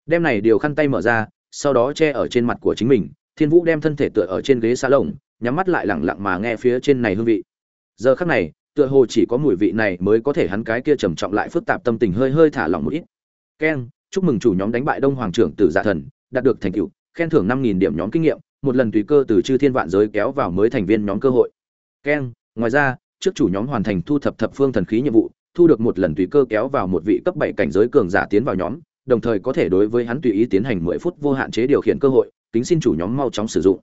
Đem này điều khăn tay mở ra, sau đó che ở trên mặt của chính mình, thiên vũ đem thân thể tựa ở trên ghế xa lồng nhắm mắt lại lẳng lặng mà nghe phía trên này hương vị. Giờ khắc này tựa hồ chỉ có mùi vị này mới có thể hắn cái kia trầm trọng lại phức tạp tâm tình hơi hơi thả lỏng một ít. Keng chúc mừng chủ nhóm đánh bại đông hoàng trưởng tử dạ thần, đạt được thành tựu, khen thưởng năm nghìn điểm nhóm kinh nghiệm, một lần tùy cơ từ chư thiên vạn giới kéo vào mới thành viên nhóm cơ hội. Keng ngoài ra, trước chủ nhóm hoàn thành thu thập thập phương thần khí nhiệm vụ, thu được một lần tùy cơ kéo vào một vị cấp bảy cảnh giới cường giả tiến vào nhóm, đồng thời có thể đối với hắn tùy ý tiến hành mười phút vô hạn chế điều khiển cơ hội, kính xin chủ nhóm mau chóng sử dụng.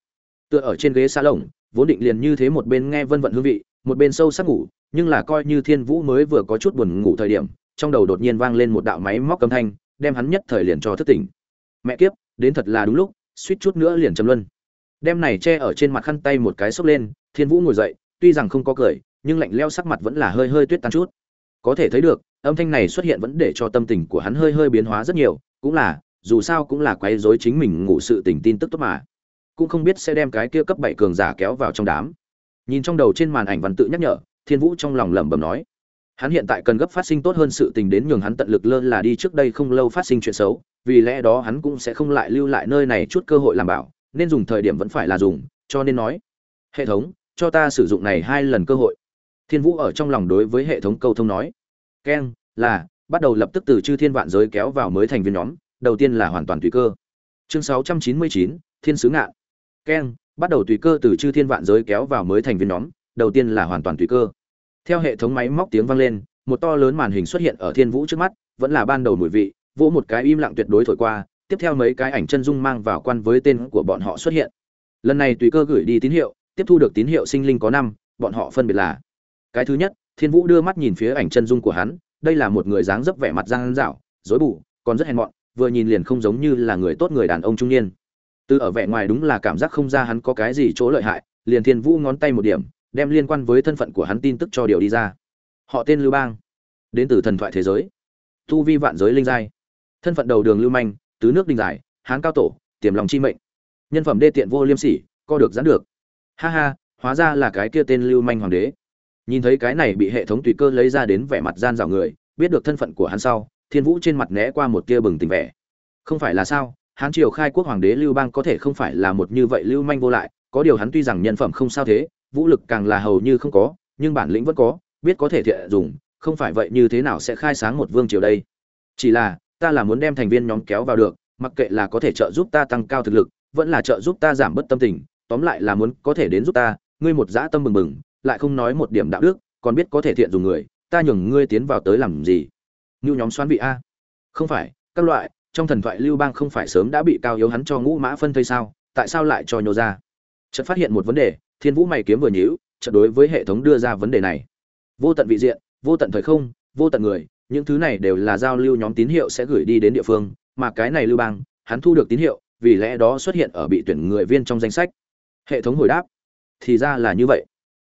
Tựa ở trên ghế xa lồng vốn định liền như thế một bên nghe vân vận hương vị, một bên sâu sắc ngủ nhưng là coi như thiên vũ mới vừa có chút buồn ngủ thời điểm, trong đầu đột nhiên vang lên một đạo máy móc âm thanh, đem hắn nhất thời liền cho thức tỉnh. Mẹ kiếp, đến thật là đúng lúc, suýt chút nữa liền châm luân. Đem này che ở trên mặt khăn tay một cái xốc lên, thiên vũ ngồi dậy, tuy rằng không có cười, nhưng lạnh leo sắc mặt vẫn là hơi hơi tuyết tan chút. Có thể thấy được, âm thanh này xuất hiện vẫn để cho tâm tình của hắn hơi hơi biến hóa rất nhiều, cũng là, dù sao cũng là quấy rối chính mình ngủ sự tình tin tức tốt mà. Cũng không biết sẽ đem cái kia cấp bảy cường giả kéo vào trong đám. Nhìn trong đầu trên màn ảnh văn tự nhắc nhở thiên vũ trong lòng lẩm bẩm nói. Hắn hiện tại cần gấp phát sinh tốt hơn sự tình đến nhường hắn tận lực lơ là đi trước đây không lâu phát sinh chuyện xấu vì lẽ đó hắn cũng sẽ không lại lưu lại nơi này chút cơ hội làm bảo nên dùng thời điểm vẫn phải là dùng cho nên nói hệ thống cho ta sử dụng này hai lần cơ hội. Thiên vũ ở trong lòng đối với hệ thống câu thông nói. Keng là bắt đầu lập tức từ chư thiên vạn giới kéo vào mới thành viên nhóm đầu tiên là hoàn toàn tùy cơ. Chương 699, thiên sứ ngạn. Keng bắt đầu tùy cơ từ chư thiên vạn giới kéo vào mới thành viên nhóm đầu tiên là hoàn toàn tùy cơ. Theo hệ thống máy móc tiếng vang lên, một to lớn màn hình xuất hiện ở thiên vũ trước mắt, vẫn là ban đầu mùi vị, vỗ một cái im lặng tuyệt đối thổi qua, tiếp theo mấy cái ảnh chân dung mang vào quan với tên của bọn họ xuất hiện. Lần này tùy cơ gửi đi tín hiệu, tiếp thu được tín hiệu sinh linh có năm, bọn họ phân biệt là cái thứ nhất, thiên vũ đưa mắt nhìn phía ảnh chân dung của hắn, đây là một người dáng dấp vẻ mặt gian dạo dối bù, còn rất hèn mọn, vừa nhìn liền không giống như là người tốt người đàn ông trung niên. Từ ở vẻ ngoài đúng là cảm giác không ra hắn có cái gì chỗ lợi hại, liền thiên vũ ngón tay một điểm đem liên quan với thân phận của hắn tin tức cho điều đi ra. Họ tên lưu bang, đến từ thần thoại thế giới. Tu vi vạn giới linh giai. Thân phận đầu đường lưu manh, tứ nước đình giải, hán cao tổ, tiềm lòng chi mệnh. Nhân phẩm đê tiện vô liêm sỉ, co được gián được. Ha ha, hóa ra là cái kia tên lưu manh hoàng đế. Nhìn thấy cái này bị hệ thống tùy cơ lấy ra đến vẻ mặt gian dạo người, biết được thân phận của hắn sau, thiên vũ trên mặt né qua một tia bừng tình vẻ. Không phải là sao, hán triều khai quốc hoàng đế lưu bang có thể không phải là một như vậy lưu manh vô lại, có điều hắn tuy rằng nhân phẩm không sao thế vũ lực càng là hầu như không có, nhưng bản lĩnh vẫn có, biết có thể thiện dùng, không phải vậy như thế nào sẽ khai sáng một vương triều đây. Chỉ là, ta là muốn đem thành viên nhóm kéo vào được, mặc kệ là có thể trợ giúp ta tăng cao thực lực, vẫn là trợ giúp ta giảm bớt tâm tình, tóm lại là muốn có thể đến giúp ta, ngươi một dã tâm bừng bừng lại không nói một điểm đạo đức, còn biết có thể thiện dùng người, ta nhường ngươi tiến vào tới làm gì? Như nhóm xoan vị a. Không phải, các loại, trong thần thoại lưu bang không phải sớm đã bị cao yếu hắn cho ngũ mã phân thây sao, tại sao lại cho nhô ra? Chợt phát hiện một vấn đề thiên vũ mày kiếm vừa nhíu trận đối với hệ thống đưa ra vấn đề này. Vô tận vị diện, vô tận thời không, vô tận người, những thứ này đều là giao lưu nhóm tín hiệu sẽ gửi đi đến địa phương, mà cái này lưu bang, hắn thu được tín hiệu, vì lẽ đó xuất hiện ở bị tuyển người viên trong danh sách. Hệ thống hồi đáp, thì ra là như vậy.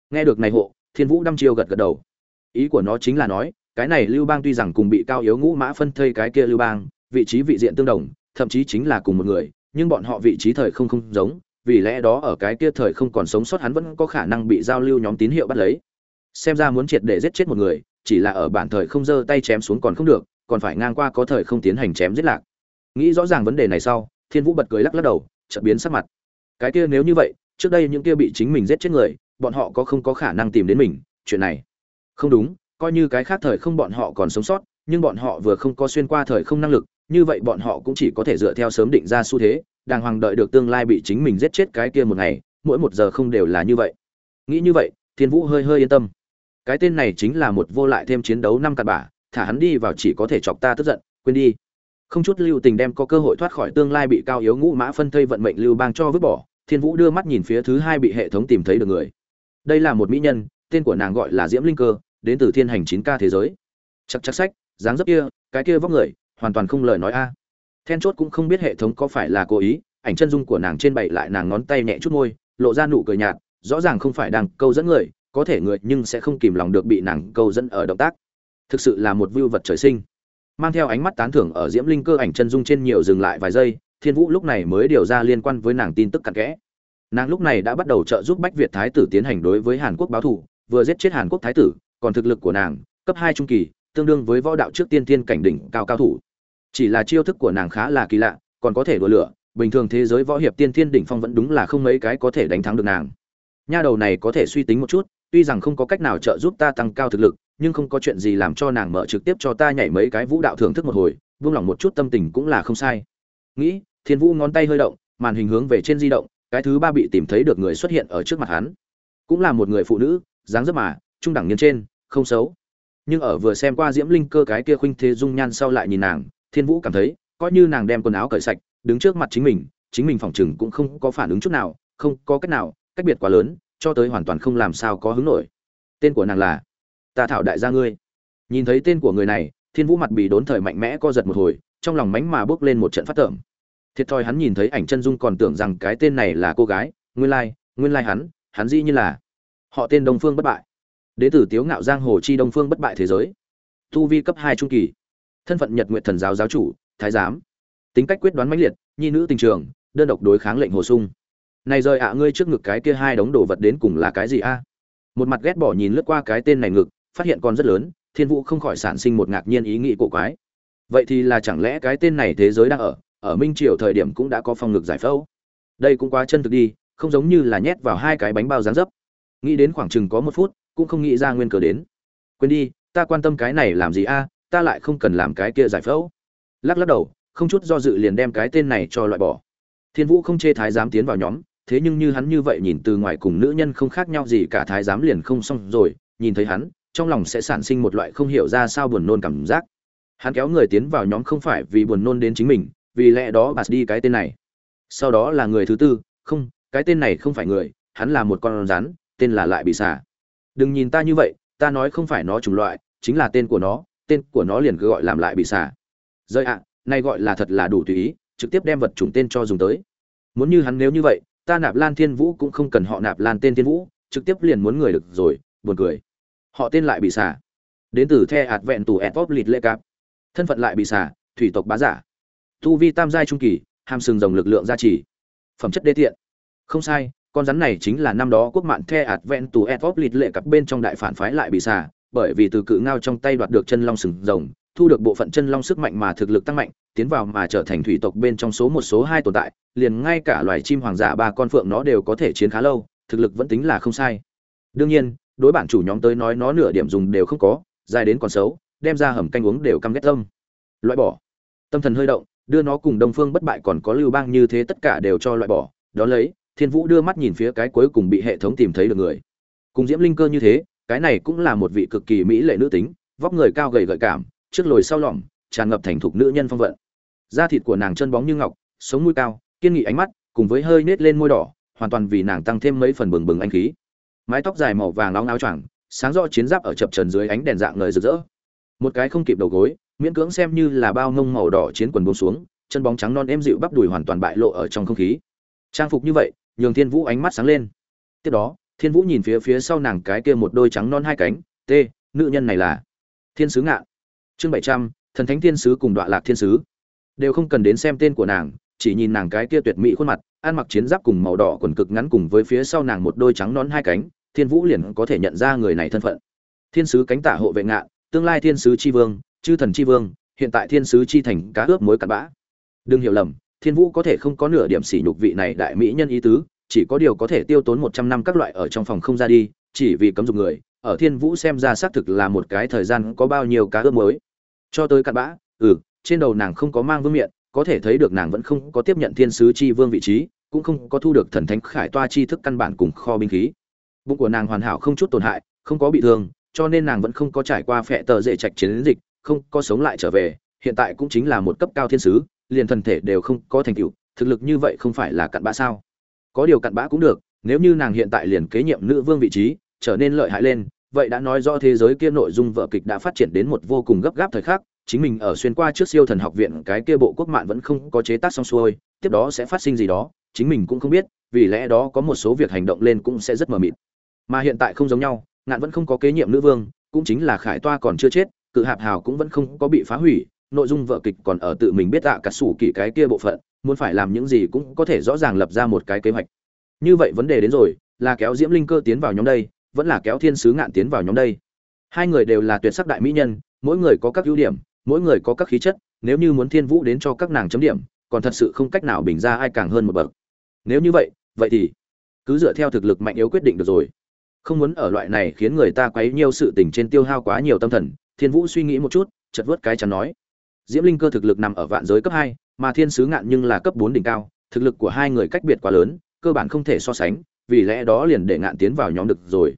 Nghe được này hộ, thiên vũ đăm chiêu gật gật đầu. Ý của nó chính là nói, cái này lưu bang tuy rằng cùng bị cao yếu ngũ mã phân thây cái kia lưu bang, vị trí vị diện tương đồng, thậm chí chính là cùng một người, nhưng bọn họ vị trí thời không không giống vì lẽ đó ở cái kia thời không còn sống sót hắn vẫn có khả năng bị giao lưu nhóm tín hiệu bắt lấy. Xem ra muốn triệt để giết chết một người, chỉ là ở bản thời không giơ tay chém xuống còn không được, còn phải ngang qua có thời không tiến hành chém giết lạc. Nghĩ rõ ràng vấn đề này sau, thiên vũ bật cười lắc lắc đầu, chợt biến sắc mặt. Cái kia nếu như vậy, trước đây những kia bị chính mình giết chết người, bọn họ có không có khả năng tìm đến mình, chuyện này. Không đúng, coi như cái khác thời không bọn họ còn sống sót, nhưng bọn họ vừa không có xuyên qua thời không năng lực, như vậy bọn họ cũng chỉ có thể dựa theo sớm định ra xu thế đàng hoàng đợi được tương lai bị chính mình giết chết cái kia một ngày, mỗi một giờ không đều là như vậy. Nghĩ như vậy, thiên vũ hơi hơi yên tâm. Cái tên này chính là một vô lại thêm chiến đấu năm cặn bả thả hắn đi vào chỉ có thể chọc ta tức giận, quên đi. Không chút lưu tình đem có cơ hội thoát khỏi tương lai bị cao yếu ngũ mã phân thây vận mệnh lưu bang cho vứt bỏ, thiên vũ đưa mắt nhìn phía thứ hai bị hệ thống tìm thấy được người. Đây là một mỹ nhân, tên của nàng gọi là diễm linh cơ, đến từ thiên hành chín ca thế giới. Chắc chắc sách, dáng dấp kia, cái kia vóc người, hoàn toàn không lời nói a then chốt cũng không biết hệ thống có phải là cố ý, ảnh chân dung của nàng trên bậy lại nàng ngón tay nhẹ chút môi, lộ ra nụ cười nhạt, rõ ràng không phải đang câu dẫn người, có thể người nhưng sẽ không kìm lòng được bị nàng câu dẫn ở động tác. Thực sự là một vưu vật trời sinh. Mang theo ánh mắt tán thưởng ở diễm linh cơ ảnh chân dung trên nhiều dừng lại vài giây, thiên vũ lúc này mới điều ra liên quan với nàng tin tức cặn kẽ. Nàng lúc này đã bắt đầu trợ giúp bách việt thái tử tiến hành đối với hàn quốc báo thù, vừa giết chết hàn quốc thái tử, còn thực lực của nàng, cấp hai trung kỳ, tương đương với võ đạo trước tiên tiên cảnh đỉnh cao cao thủ chỉ là chiêu thức của nàng khá là kỳ lạ, còn có thể đùa lửa, bình thường thế giới võ hiệp tiên thiên đỉnh phong vẫn đúng là không mấy cái có thể đánh thắng được nàng. Nha đầu này có thể suy tính một chút, tuy rằng không có cách nào trợ giúp ta tăng cao thực lực, nhưng không có chuyện gì làm cho nàng mở trực tiếp cho ta nhảy mấy cái vũ đạo thưởng thức một hồi vung lòng một chút tâm tình cũng là không sai. Nghĩ, thiên vũ ngón tay hơi động, màn hình hướng về trên di động, cái thứ ba bị tìm thấy được người xuất hiện ở trước mặt hắn. Cũng là một người phụ nữ, dáng dấp mà, trung đẳng nhân trên, không xấu. Nhưng ở vừa xem qua diễm linh cơ cái kia khuynh thế dung nhan sau lại nhìn nàng thiên vũ cảm thấy, coi như nàng đem quần áo cởi sạch, đứng trước mặt chính mình chính mình phỏng chừng cũng không có phản ứng chút nào, không có cách nào, cách biệt quá lớn, cho tới hoàn toàn không làm sao có hứng nổi. Tên của nàng là ta thảo đại gia ngươi. Nhìn thấy tên của người này, thiên vũ mặt bị đốn thời mạnh mẽ co giật một hồi, trong lòng mánh mà bước lên một trận phát tởm. Thiệt thòi hắn nhìn thấy ảnh chân dung còn tưởng rằng cái tên này là cô gái, nguyên lai nguyên lai hắn hắn dĩ như là họ tên đông phương bất bại. Đế tử tiếu ngạo giang hồ chi đông phương bất bại thế giới. Tu vi cấp hai trung kỳ thân phận nhật nguyện thần giáo giáo chủ, thái giám. Tính cách quyết đoán mãnh liệt, nhi nữ tình trường, đơn độc đối kháng lệnh hồ sung. Này rời ạ ngươi trước ngực cái kia hai đống đồ vật đến cùng là cái gì a? Một mặt ghét bỏ nhìn lướt qua cái tên này ngực, phát hiện còn rất lớn, thiên vũ không khỏi sản sinh một ngạc nhiên ý nghĩ cổ quái. Vậy thì là chẳng lẽ cái tên này thế giới đang ở ở minh triều thời điểm cũng đã có phong ngực giải phẫu? Đây cũng quá chân thực đi, không giống như là nhét vào hai cái bánh bao dán dấp. Nghĩ đến khoảng chừng có một phút, cũng không nghĩ ra nguyên cớ đến. Quên đi, ta quan tâm cái này làm gì a? Ta lại không cần làm cái kia giải phẫu. Lắc lắc đầu, không chút do dự liền đem cái tên này cho loại bỏ. Thiên vũ không chê thái giám tiến vào nhóm, thế nhưng như hắn như vậy nhìn từ ngoài cùng nữ nhân không khác nhau gì cả thái giám liền không xong rồi, nhìn thấy hắn, trong lòng sẽ sản sinh một loại không hiểu ra sao buồn nôn cảm giác. Hắn kéo người tiến vào nhóm không phải vì buồn nôn đến chính mình, vì lẽ đó bà đi cái tên này. Sau đó là người thứ tư, không, cái tên này không phải người, hắn là một con rắn, tên là lại bị xả đừng nhìn ta như vậy, ta nói không phải nó chủng loại, chính là tên của nó tên của nó liền cứ gọi làm lại bị xả. Rơi ạ nay gọi là thật là đủ tùy ý, trực tiếp đem vật chủng tên cho dùng tới. Muốn như hắn nếu như vậy, ta nạp lan thiên vũ cũng không cần họ nạp lan tên thiên vũ, trực tiếp liền muốn người được rồi, buồn cười. Họ tên lại bị xả. Đến từ the hạt vẹn tù ẹt pop lịt lệ cạp thân phận lại bị xả, thủy tộc bá giả. Tu vi tam giai trung kỳ hàm sừng rồng lực lượng gia trì. Phẩm chất đê tiện. Không sai, con rắn này chính là năm đó quốc mạn the ạt ven tù et vóc lịt lệ cặp bên trong đại phản phái lại bị xả bởi vì từ cự ngao trong tay đoạt được chân long sừng rồng, thu được bộ phận chân long sức mạnh mà thực lực tăng mạnh, tiến vào mà trở thành thủy tộc bên trong số một số hai tồn tại, liền ngay cả loài chim hoàng giả ba con phượng nó đều có thể chiến khá lâu, thực lực vẫn tính là không sai. Đương nhiên, đối bản chủ nhóm tới nói nó nửa điểm dùng đều không có, dài đến còn xấu, đem ra hầm canh uống đều căm ghét tâm. Loại bỏ. Tâm thần hơi động, đưa nó cùng đông phương bất bại còn có lưu bang như thế tất cả đều cho loại bỏ. Đó lấy, thiên vũ đưa mắt nhìn phía cái cuối cùng bị hệ thống tìm thấy được người. Cùng diễm linh cơ như thế cái này cũng là một vị cực kỳ mỹ lệ nữ tính vóc người cao gầy gợi cảm trước lồi sau lõm, tràn ngập thành thục nữ nhân phong vận. Da thịt của nàng chân bóng như ngọc sống mũi cao kiên nghị ánh mắt cùng với hơi nết lên môi đỏ hoàn toàn vì nàng tăng thêm mấy phần bừng bừng anh khí. Mái tóc dài màu vàng nóng áo choàng sáng rõ chiến giáp ở chập trần dưới ánh đèn dạng ngời rực rỡ. Một cái không kịp đầu gối miễn cưỡng xem như là bao ngông màu đỏ chiến quần buông xuống chân bóng trắng non êm dịu bắp đùi hoàn toàn bại lộ ở trong không khí. Trang phục như vậy nhường thiên vũ ánh mắt sáng lên. Tiếp đó thiên vũ nhìn phía phía sau nàng cái kia một đôi trắng non hai cánh, t, nữ nhân này là thiên sứ ngạn. Chương bảy trăm, thần thánh thiên sứ cùng đoạn lạc thiên sứ. Đều không cần đến xem tên của nàng, chỉ nhìn nàng cái kia tuyệt mỹ khuôn mặt, ăn mặc chiến giáp cùng màu đỏ quần cực ngắn cùng với phía sau nàng một đôi trắng non hai cánh, thiên vũ liền có thể nhận ra người này thân phận. Thiên sứ cánh tả hộ vệ ngạn, tương lai thiên sứ tri vương, chư thần tri vương, hiện tại thiên sứ chi thành cá ướp mối cặn bã. Đừng hiểu lầm, thiên vũ có thể không có nửa điểm sỉ nhục vị này đại mỹ nhân ý tứ chỉ có điều có thể tiêu tốn một trăm năm các loại ở trong phòng không ra đi, chỉ vì cấm dục người, ở thiên vũ xem ra xác thực là một cái thời gian có bao nhiêu cá ướp mới cho tới cặn bã ừ trên đầu nàng không có mang vương miện, có thể thấy được nàng vẫn không có tiếp nhận thiên sứ chi vương vị trí, cũng không có thu được thần thánh khải toa chi thức căn bản cùng kho binh khí. Bụng của nàng hoàn hảo không chút tổn hại, không có bị thương, cho nên nàng vẫn không có trải qua phệ tờ dễ trạch chiến dịch, không có sống lại trở về, hiện tại cũng chính là một cấp cao thiên sứ, liền thần thể đều không có thành tựu, thực lực như vậy không phải là cặn bã sao? Có điều cặn bã cũng được, nếu như nàng hiện tại liền kế nhiệm nữ vương vị trí, trở nên lợi hại lên, vậy đã nói rõ thế giới kia nội dung vở kịch đã phát triển đến một vô cùng gấp gáp thời khắc, chính mình ở xuyên qua trước siêu thần học viện, cái kia bộ quốc mạng vẫn không có chế tác xong xuôi, tiếp đó sẽ phát sinh gì đó, chính mình cũng không biết, vì lẽ đó có một số việc hành động lên cũng sẽ rất mờ mịt. Mà hiện tại không giống nhau, ngạn vẫn không có kế nhiệm nữ vương, cũng chính là khải toa còn chưa chết, cự hạp hào cũng vẫn không có bị phá hủy, nội dung vở kịch còn ở tự mình biết tạ cả sủ kỳ cái kia bộ phận muốn phải làm những gì cũng có thể rõ ràng lập ra một cái kế hoạch. Như vậy vấn đề đến rồi, là kéo diễm linh cơ tiến vào nhóm đây, vẫn là kéo thiên sứ ngạn tiến vào nhóm đây. Hai người đều là tuyệt sắc đại mỹ nhân, mỗi người có các ưu điểm, mỗi người có các khí chất, nếu như muốn thiên vũ đến cho các nàng chấm điểm, còn thật sự không cách nào bình ra ai càng hơn một bậc. Nếu như vậy vậy thì cứ dựa theo thực lực mạnh yếu quyết định được rồi. Không muốn ở loại này khiến người ta quấy nhiều sự tình trên tiêu hao quá nhiều tâm thần, thiên vũ suy nghĩ một chút, chợt vớt cái chắn nói. Diễm linh cơ thực lực nằm ở vạn giới cấp hai mà thiên sứ ngạn nhưng là cấp bốn đỉnh cao, thực lực của hai người cách biệt quá lớn, cơ bản không thể so sánh, vì lẽ đó liền để ngạn tiến vào nhóm được rồi.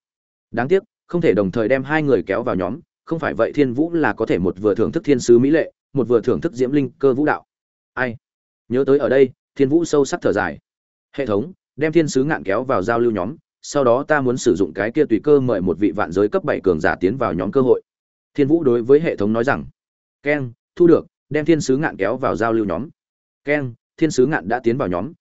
Đáng tiếc, không thể đồng thời đem hai người kéo vào nhóm, không phải vậy thiên vũ là có thể một vừa thưởng thức thiên sứ mỹ lệ, một vừa thưởng thức diễm linh cơ vũ đạo. Ai? Nhớ tới ở đây, thiên vũ sâu sắc thở dài. Hệ thống, đem thiên sứ ngạn kéo vào giao lưu nhóm, sau đó ta muốn sử dụng cái kia tùy cơ mời một vị vạn giới cấp bảy cường giả tiến vào nhóm cơ hội. Thiên vũ đối với hệ thống nói rằng, keng, thu được đem thiên sứ ngạn kéo vào giao lưu nhóm. Keng, thiên sứ ngạn đã tiến vào nhóm.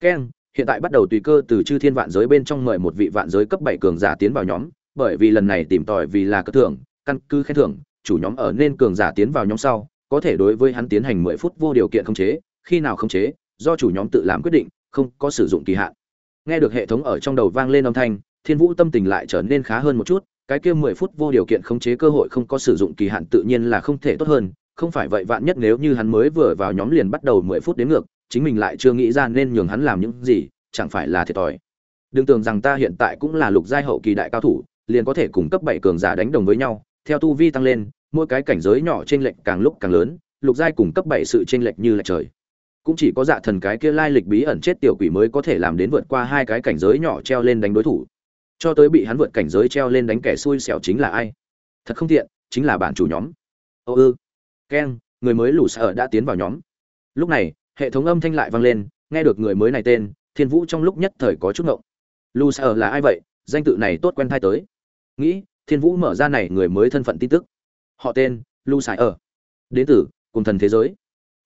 Keng, hiện tại bắt đầu tùy cơ từ chư thiên vạn giới bên trong mời một vị vạn giới cấp bảy cường giả tiến vào nhóm, bởi vì lần này tìm tòi vì là cơ thưởng, căn cứ khen thưởng, chủ nhóm ở nên cường giả tiến vào nhóm sau, có thể đối với hắn tiến hành mười phút vô điều kiện khống chế, khi nào khống chế, do chủ nhóm tự làm quyết định, không có sử dụng kỳ hạn. Nghe được hệ thống ở trong đầu vang lên âm thanh, thiên vũ tâm tình lại trở nên khá hơn một chút, cái kia mười phút vô điều kiện khống chế cơ hội không có sử dụng kỳ hạn tự nhiên là không thể tốt hơn không phải vậy vạn nhất nếu như hắn mới vừa vào nhóm liền bắt đầu mười phút đến ngược, chính mình lại chưa nghĩ ra nên nhường hắn làm những gì, chẳng phải là thiệt thòi. Đừng tưởng rằng ta hiện tại cũng là lục giai hậu kỳ đại cao thủ, liền có thể cùng cấp bảy cường giả đánh đồng với nhau, theo tu vi tăng lên, mỗi cái cảnh giới nhỏ trên lệch càng lúc càng lớn, lục giai cùng cấp bảy sự chênh lệch như là trời. Cũng chỉ có dạ thần cái kia lai lịch bí ẩn chết tiểu quỷ mới có thể làm đến vượt qua hai cái cảnh giới nhỏ treo lên đánh đối thủ. Cho tới bị hắn vượt cảnh giới treo lên đánh kẻ xui xẻo chính là ai? Thật không tiện, chính là bản chủ nhóm. Ô ư keng, người mới lù sở đã tiến vào nhóm. Lúc này, hệ thống âm thanh lại vang lên, nghe được người mới này tên, thiên vũ trong lúc nhất thời có chút ngộng. Lù sở là ai vậy? Danh tự này tốt quen thai tới. Nghĩ, thiên vũ mở ra này người mới thân phận tin tức. Họ tên lu sải ở. Đến từ, cùng thần thế giới.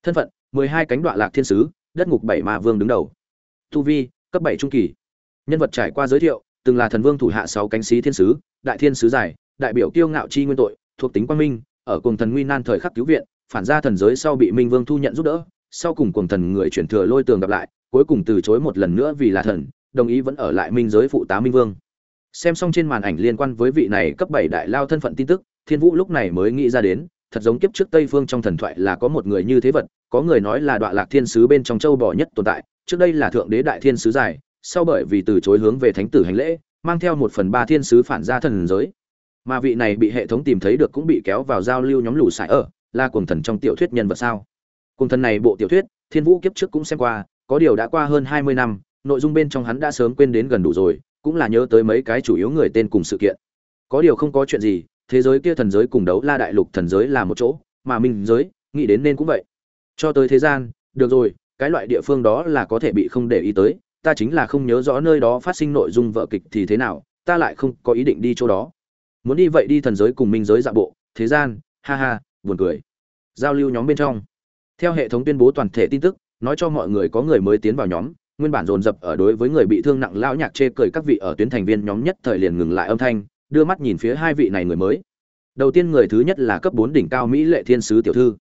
Thân phận, mười hai cánh đoạn lạc thiên sứ, đất ngục bảy ma vương đứng đầu. Tu vi, cấp bảy trung kỳ. Nhân vật trải qua giới thiệu, từng là thần vương thủ hạ sáu cánh sĩ thiên sứ, đại thiên sứ giải, đại biểu kiêu ngạo chi nguyên tội, thuộc tính quang minh ở cùng thần nguy nan thời khắc cứu viện, phản ra thần giới sau bị minh vương thu nhận giúp đỡ, sau cùng cùng thần người chuyển thừa lôi tường gặp lại, cuối cùng từ chối một lần nữa vì là thần, đồng ý vẫn ở lại minh giới phụ tá minh vương. Xem xong trên màn ảnh liên quan với vị này cấp bảy đại lao thân phận tin tức, thiên vũ lúc này mới nghĩ ra đến, thật giống kiếp trước tây phương trong thần thoại là có một người như thế vật, có người nói là đoạn lạc thiên sứ bên trong châu bò nhất tồn tại, trước đây là thượng đế đại thiên sứ dài, sau bởi vì từ chối hướng về thánh tử hành lễ, mang theo một phần ba thiên sứ phản ra thần giới mà vị này bị hệ thống tìm thấy được cũng bị kéo vào giao lưu nhóm lù sải ở, là cuồng thần trong tiểu thuyết nhân vật sao? Cuồng thần này bộ tiểu thuyết, thiên vũ kiếp trước cũng xem qua, có điều đã qua hơn hai mươi năm, nội dung bên trong hắn đã sớm quên đến gần đủ rồi, cũng là nhớ tới mấy cái chủ yếu người tên cùng sự kiện. Có điều không có chuyện gì, thế giới kia thần giới cùng đấu la đại lục thần giới là một chỗ, mà minh giới, nghĩ đến nên cũng vậy. Cho tới thế gian, được rồi, cái loại địa phương đó là có thể bị không để ý tới, ta chính là không nhớ rõ nơi đó phát sinh nội dung vợ kịch thì thế nào, ta lại không có ý định đi chỗ đó muốn đi vậy đi thần giới cùng minh giới dạ bộ, thế gian, ha ha, buồn cười. Giao lưu nhóm bên trong. Theo hệ thống tuyên bố toàn thể tin tức, nói cho mọi người có người mới tiến vào nhóm, nguyên bản dồn dập ở đối với người bị thương nặng lão nhạc chê cười các vị ở tuyến thành viên nhóm nhất thời liền ngừng lại âm thanh, đưa mắt nhìn phía hai vị này người mới. Đầu tiên người thứ nhất là cấp bốn đỉnh cao mỹ lệ thiên sứ tiểu thư.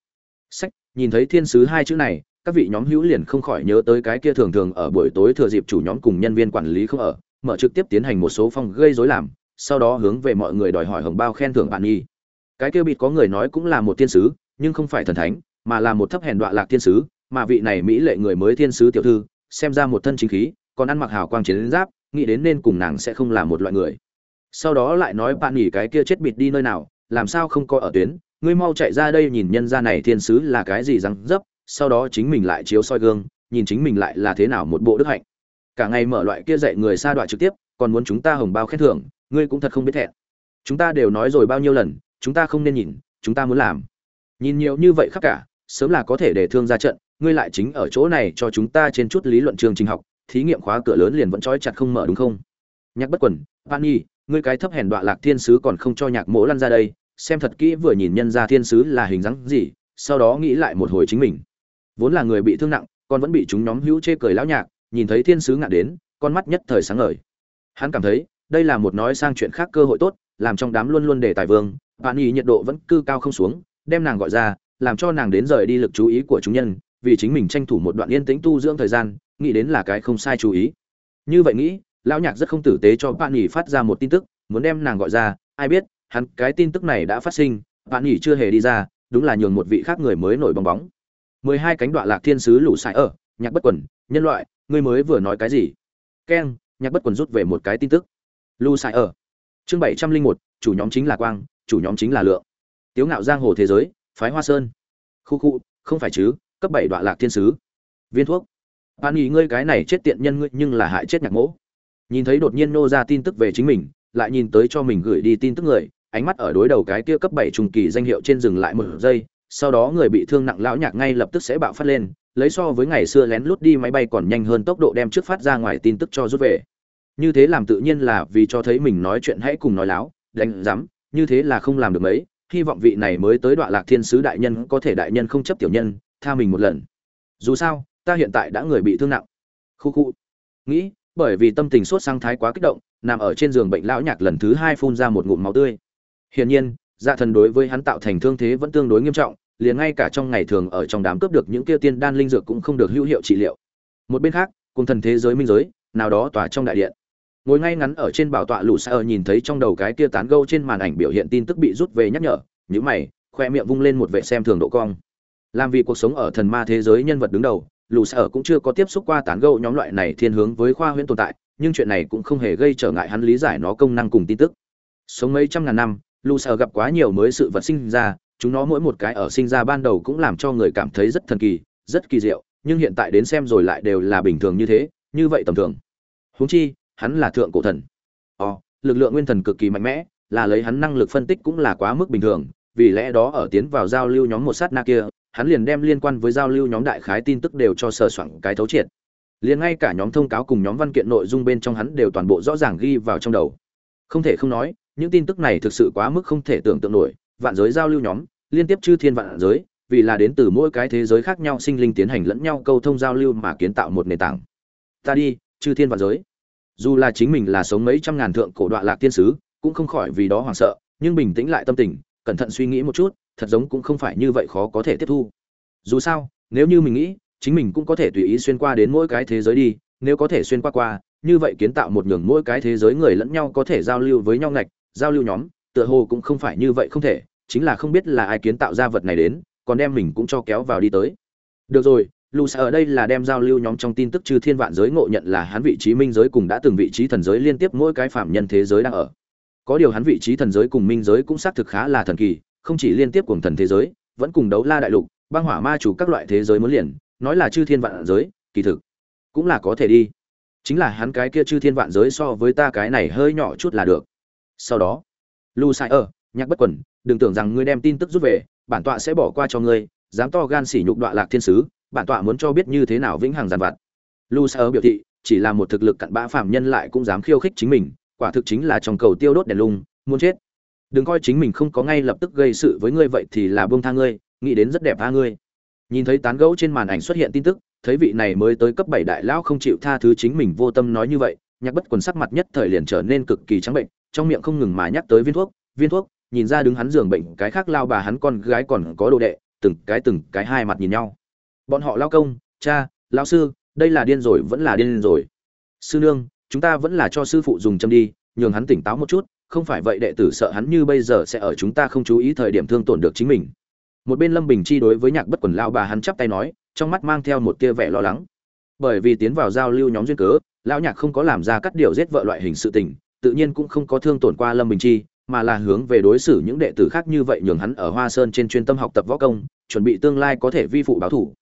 Sách, nhìn thấy thiên sứ hai chữ này, các vị nhóm hữu liền không khỏi nhớ tới cái kia thường thường ở buổi tối thừa dịp chủ nhóm cùng nhân viên quản lý không ở, mở trực tiếp tiến hành một số phong gây rối làm sau đó hướng về mọi người đòi hỏi hồng bao khen thưởng bạn nhi cái kia bịt có người nói cũng là một thiên sứ, nhưng không phải thần thánh, mà là một thấp hèn đoạn lạc thiên sứ, mà vị này mỹ lệ người mới thiên sứ tiểu thư, xem ra một thân chính khí, còn ăn mặc hào quang chiến giáp, nghĩ đến nên cùng nàng sẽ không là một loại người. Sau đó lại nói bạn nghỉ cái kia chết bịt đi nơi nào, làm sao không có ở tuyến, ngươi mau chạy ra đây nhìn nhân gia này thiên sứ là cái gì răng dấp, sau đó chính mình lại chiếu soi gương, nhìn chính mình lại là thế nào một bộ đức hạnh. Cả ngày mở loại kia dạy người xa đoạn trực tiếp, còn muốn chúng ta hồng bao khen thưởng ngươi cũng thật không biết thẹn. Chúng ta đều nói rồi bao nhiêu lần, chúng ta không nên nhìn, chúng ta muốn làm. Nhìn nhiều như vậy khắp cả, sớm là có thể để thương ra trận, ngươi lại chính ở chỗ này cho chúng ta trên chút lý luận chương trình học, thí nghiệm khóa cửa lớn liền vẫn trói chặt không mở đúng không? Nhạc bất quần van nhi, ngươi cái thấp hèn đọa lạc thiên sứ còn không cho nhạc mỗ lăn ra đây, xem thật kỹ vừa nhìn nhân ra thiên sứ là hình dáng gì, sau đó nghĩ lại một hồi chính mình. Vốn là người bị thương nặng, còn vẫn bị chúng nhóm hữu chê cười lão nhạc, nhìn thấy thiên sứ ngạn đến, con mắt nhất thời sáng ngời. Hắn cảm thấy đây là một nói sang chuyện khác cơ hội tốt, làm trong đám luôn luôn để tài vương, bạn ý nhiệt độ vẫn cư cao không xuống, đem nàng gọi ra, làm cho nàng đến rời đi lực chú ý của chúng nhân, vì chính mình tranh thủ một đoạn yên tĩnh tu dưỡng thời gian, nghĩ đến là cái không sai chú ý. Như vậy nghĩ, lão nhạc rất không tử tế cho bạn ý phát ra một tin tức, muốn đem nàng gọi ra, ai biết, hắn, cái tin tức này đã phát sinh, bạn ý chưa hề đi ra, đúng là nhường một vị khác người mới nổi bong bóng. Mười hai cánh đoạn lạc thiên sứ lũ sải ở, nhạc bất quần, nhân loại, ngươi mới vừa nói cái gì? Keng, nhạc bất quần rút về một cái tin tức. Lu sai ở. Chương bảy trăm linh một, chủ nhóm chính là quang, chủ nhóm chính là lượng. Tiếu ngạo giang hồ thế giới, phái hoa sơn. Khu khu, không phải chứ, cấp bảy đoạn lạc thiên sứ. Viên thuốc. Bạn nghĩ ngươi cái này chết tiện nhân ngươi nhưng là hại chết nhạc mỗ. Nhìn thấy đột nhiên nô ra tin tức về chính mình, lại nhìn tới cho mình gửi đi tin tức người, ánh mắt ở đối đầu cái kia cấp bảy trùng kỳ danh hiệu trên dừng lại một giây, sau đó người bị thương nặng lão nhạc ngay lập tức sẽ bạo phát lên, lấy so với ngày xưa lén lút đi máy bay còn nhanh hơn tốc độ đem trước phát ra ngoài tin tức cho rút về như thế làm tự nhiên là vì cho thấy mình nói chuyện hãy cùng nói láo, đánh dám như thế là không làm được mấy. Hy vọng vị này mới tới đoạn lạc thiên sứ đại nhân có thể đại nhân không chấp tiểu nhân, tha mình một lần. Dù sao, ta hiện tại đã người bị thương nặng. Khu khu. Nghĩ, bởi vì tâm tình sốt sang thái quá kích động, nằm ở trên giường bệnh lão nhạc lần thứ hai phun ra một ngụm máu tươi. Hiển nhiên dạ thần đối với hắn tạo thành thương thế vẫn tương đối nghiêm trọng, liền ngay cả trong ngày thường ở trong đám cướp được những kia tiên đan linh dược cũng không được hữu hiệu trị liệu. Một bên khác, cùng thần thế giới minh giới, nào đó tỏa trong đại điện ngồi ngay ngắn ở trên bảo tọa lũ sa nhìn thấy trong đầu cái kia tán gâu trên màn ảnh biểu hiện tin tức bị rút về nhắc nhở nhữ mày, khoe miệng vung lên một vệ xem thường độ cong. Làm vì cuộc sống ở thần ma thế giới nhân vật đứng đầu, lũ sa cũng chưa có tiếp xúc qua tán gâu nhóm loại này thiên hướng với khoa huyễn tồn tại, nhưng chuyện này cũng không hề gây trở ngại hắn lý giải nó công năng cùng tin tức. Sống mấy trăm ngàn năm, lũ sa gặp quá nhiều mới sự vật sinh ra, chúng nó mỗi một cái ở sinh ra ban đầu cũng làm cho người cảm thấy rất thần kỳ, rất kỳ diệu, nhưng hiện tại đến xem rồi lại đều là bình thường như thế, như vậy tầm thường. Huống chi hắn là thượng cổ thần. Ồ, lực lượng nguyên thần cực kỳ mạnh mẽ, là lấy hắn năng lực phân tích cũng là quá mức bình thường, vì lẽ đó ở tiến vào giao lưu nhóm một sát na kia, hắn liền đem liên quan với giao lưu nhóm đại khái tin tức đều cho sờ soạn cái thấu triệt. Liền ngay cả nhóm thông cáo cùng nhóm văn kiện nội dung bên trong hắn đều toàn bộ rõ ràng ghi vào trong đầu. Không thể không nói, những tin tức này thực sự quá mức không thể tưởng tượng nổi, vạn giới giao lưu nhóm, liên tiếp chư thiên vạn giới, vì là đến từ mỗi cái thế giới khác nhau sinh linh tiến hành lẫn nhau câu thông giao lưu mà kiến tạo một nền tảng. Ta đi, chư thiên vạn giới dù là chính mình là sống mấy trăm ngàn thượng cổ đoạn lạc tiên sứ, cũng không khỏi vì đó hoảng sợ, nhưng bình tĩnh lại tâm tình, cẩn thận suy nghĩ một chút, thật giống cũng không phải như vậy khó có thể tiếp thu. Dù sao, nếu như mình nghĩ, chính mình cũng có thể tùy ý xuyên qua đến mỗi cái thế giới đi, nếu có thể xuyên qua qua, như vậy kiến tạo một nhường mỗi cái thế giới người lẫn nhau có thể giao lưu với nhau ngạch, giao lưu nhóm, tựa hồ cũng không phải như vậy không thể, chính là không biết là ai kiến tạo ra vật này đến, còn đem mình cũng cho kéo vào đi tới. Được rồi lù ở đây là đem giao lưu nhóm trong tin tức chư thiên vạn giới ngộ nhận là hắn vị trí minh giới cùng đã từng vị trí thần giới liên tiếp mỗi cái phạm nhân thế giới đang ở. Có điều hắn vị trí thần giới cùng minh giới cũng xác thực khá là thần kỳ, không chỉ liên tiếp cùng thần thế giới, vẫn cùng đấu la đại lục, băng hỏa ma chủ các loại thế giới muốn liền, nói là chư thiên vạn giới, kỳ thực cũng là có thể đi. Chính là hắn cái kia chư thiên vạn giới so với ta cái này hơi nhỏ chút là được. Sau đó lu sai ở nhắc bất quẩn đừng tưởng rằng ngươi đem tin tức rút về, bản tọa sẽ bỏ qua cho ngươi, dám to gan sỉ nhục đoạn lạc thiên sứ bản tọa muốn cho biết như thế nào vĩnh hằng giàn vặt. Lu biểu thị, chỉ là một thực lực cặn bã phạm nhân lại cũng dám khiêu khích chính mình, quả thực chính là trong cầu tiêu đốt đèn lung, muốn chết. Đừng coi chính mình không có ngay lập tức gây sự với ngươi vậy thì là buông tha ngươi, nghĩ đến rất đẹp tha ngươi. Nhìn thấy tán gẫu trên màn ảnh xuất hiện tin tức, thấy vị này mới tới cấp bảy đại lão không chịu tha thứ chính mình vô tâm nói như vậy, nhạc bất quần sắc mặt nhất thời liền trở nên cực kỳ trắng bệnh, trong miệng không ngừng mà nhắc tới viên thuốc viên thuốc, nhìn ra đứng hắn giường bệnh, cái khác lao bà hắn con gái còn có đồ đệ, từng cái từng cái hai mặt nhìn nhau bọn họ lao công, cha, lão sư, đây là điên rồi, vẫn là điên rồi. Sư nương, chúng ta vẫn là cho sư phụ dùng châm đi, nhường hắn tỉnh táo một chút, không phải vậy đệ tử sợ hắn như bây giờ sẽ ở chúng ta không chú ý thời điểm thương tổn được chính mình. Một bên lâm bình chi đối với nhạc bất quần lao bà hắn chắp tay nói, trong mắt mang theo một tia vẻ lo lắng. Bởi vì tiến vào giao lưu nhóm duyên cớ, lão nhạc không có làm ra cắt điều giết vợ loại hình sự tình, tự nhiên cũng không có thương tổn qua lâm bình chi, mà là hướng về đối xử những đệ tử khác như vậy nhường hắn ở hoa sơn trên chuyên tâm học tập võ công, chuẩn bị tương lai có thể vi phụ báo thủ.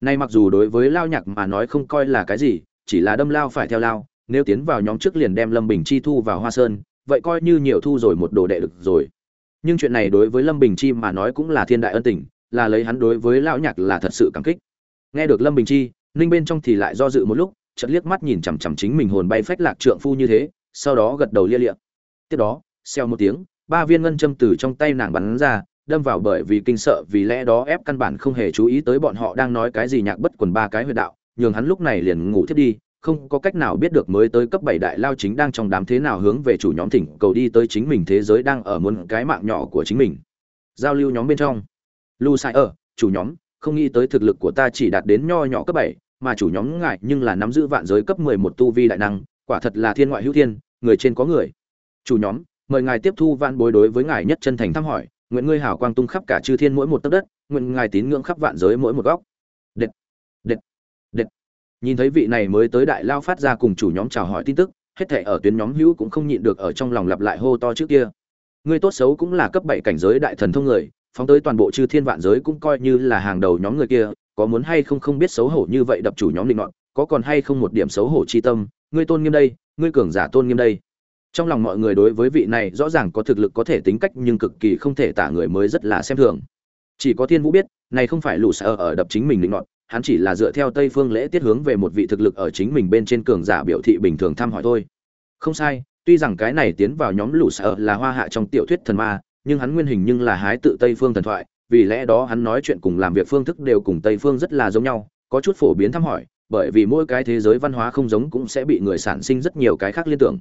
Nay mặc dù đối với Lao Nhạc mà nói không coi là cái gì, chỉ là đâm lao phải theo lao, nếu tiến vào nhóm trước liền đem Lâm Bình Chi thu vào Hoa Sơn, vậy coi như nhiều thu rồi một đồ đệ được rồi. Nhưng chuyện này đối với Lâm Bình Chi mà nói cũng là thiên đại ân tình, là lấy hắn đối với lão nhạc là thật sự cảm kích. Nghe được Lâm Bình Chi, Ninh bên trong thì lại do dự một lúc, chợt liếc mắt nhìn chằm chằm chính mình hồn bay phách lạc trượng phu như thế, sau đó gật đầu lia lịa. Tiếp đó, xèo một tiếng, ba viên ngân châm từ trong tay nàng bắn ra, đâm vào bởi vì kinh sợ vì lẽ đó ép căn bản không hề chú ý tới bọn họ đang nói cái gì nhạc bất quần ba cái huyệt đạo, nhường hắn lúc này liền ngủ thiết đi, không có cách nào biết được mới tới cấp bảy đại lao chính đang trong đám thế nào hướng về chủ nhóm thỉnh cầu đi tới chính mình thế giới đang ở muôn cái mạng nhỏ của chính mình. Giao lưu nhóm bên trong. Lu sai ở, chủ nhóm, không nghĩ tới thực lực của ta chỉ đạt đến nho nhỏ cấp bảy, mà chủ nhóm ngại nhưng là nắm giữ vạn giới cấp mười một tu vi đại năng, quả thật là thiên ngoại hữu thiên, người trên có người. Chủ nhóm, mời ngài tiếp thu vạn bối đối với ngài nhất chân thành thăm hỏi nguyện ngươi hảo quang tung khắp cả chư thiên mỗi một tấc đất nguyện ngài tín ngưỡng khắp vạn giới mỗi một góc. Nhìn thấy vị này mới tới đại lao phát ra cùng chủ nhóm chào hỏi tin tức hết thể ở tuyến nhóm hữu cũng không nhịn được ở trong lòng lặp lại hô to trước kia. Ngươi tốt xấu cũng là cấp bảy cảnh giới đại thần thông người phóng tới toàn bộ chư thiên vạn giới cũng coi như là hàng đầu nhóm người kia có muốn hay không không biết xấu hổ như vậy đập chủ nhóm định loạn, có còn hay không một điểm xấu hổ chi tâm ngươi tôn nghiêm đây ngươi cường giả tôn nghiêm đây trong lòng mọi người đối với vị này rõ ràng có thực lực có thể tính cách nhưng cực kỳ không thể tả người mới rất là xem thường. Chỉ có thiên vũ biết, này không phải lũ sở ở đập chính mình định nọt, hắn chỉ là dựa theo tây phương lễ tiết hướng về một vị thực lực ở chính mình bên trên cường giả biểu thị bình thường thăm hỏi thôi. Không sai, tuy rằng cái này tiến vào nhóm lũ sở là hoa hạ trong tiểu thuyết thần ma, nhưng hắn nguyên hình nhưng là hái tự tây phương thần thoại, vì lẽ đó hắn nói chuyện cùng làm việc phương thức đều cùng tây phương rất là giống nhau, có chút phổ biến thăm hỏi, bởi vì mỗi cái thế giới văn hóa không giống cũng sẽ bị người sản sinh rất nhiều cái khác liên tưởng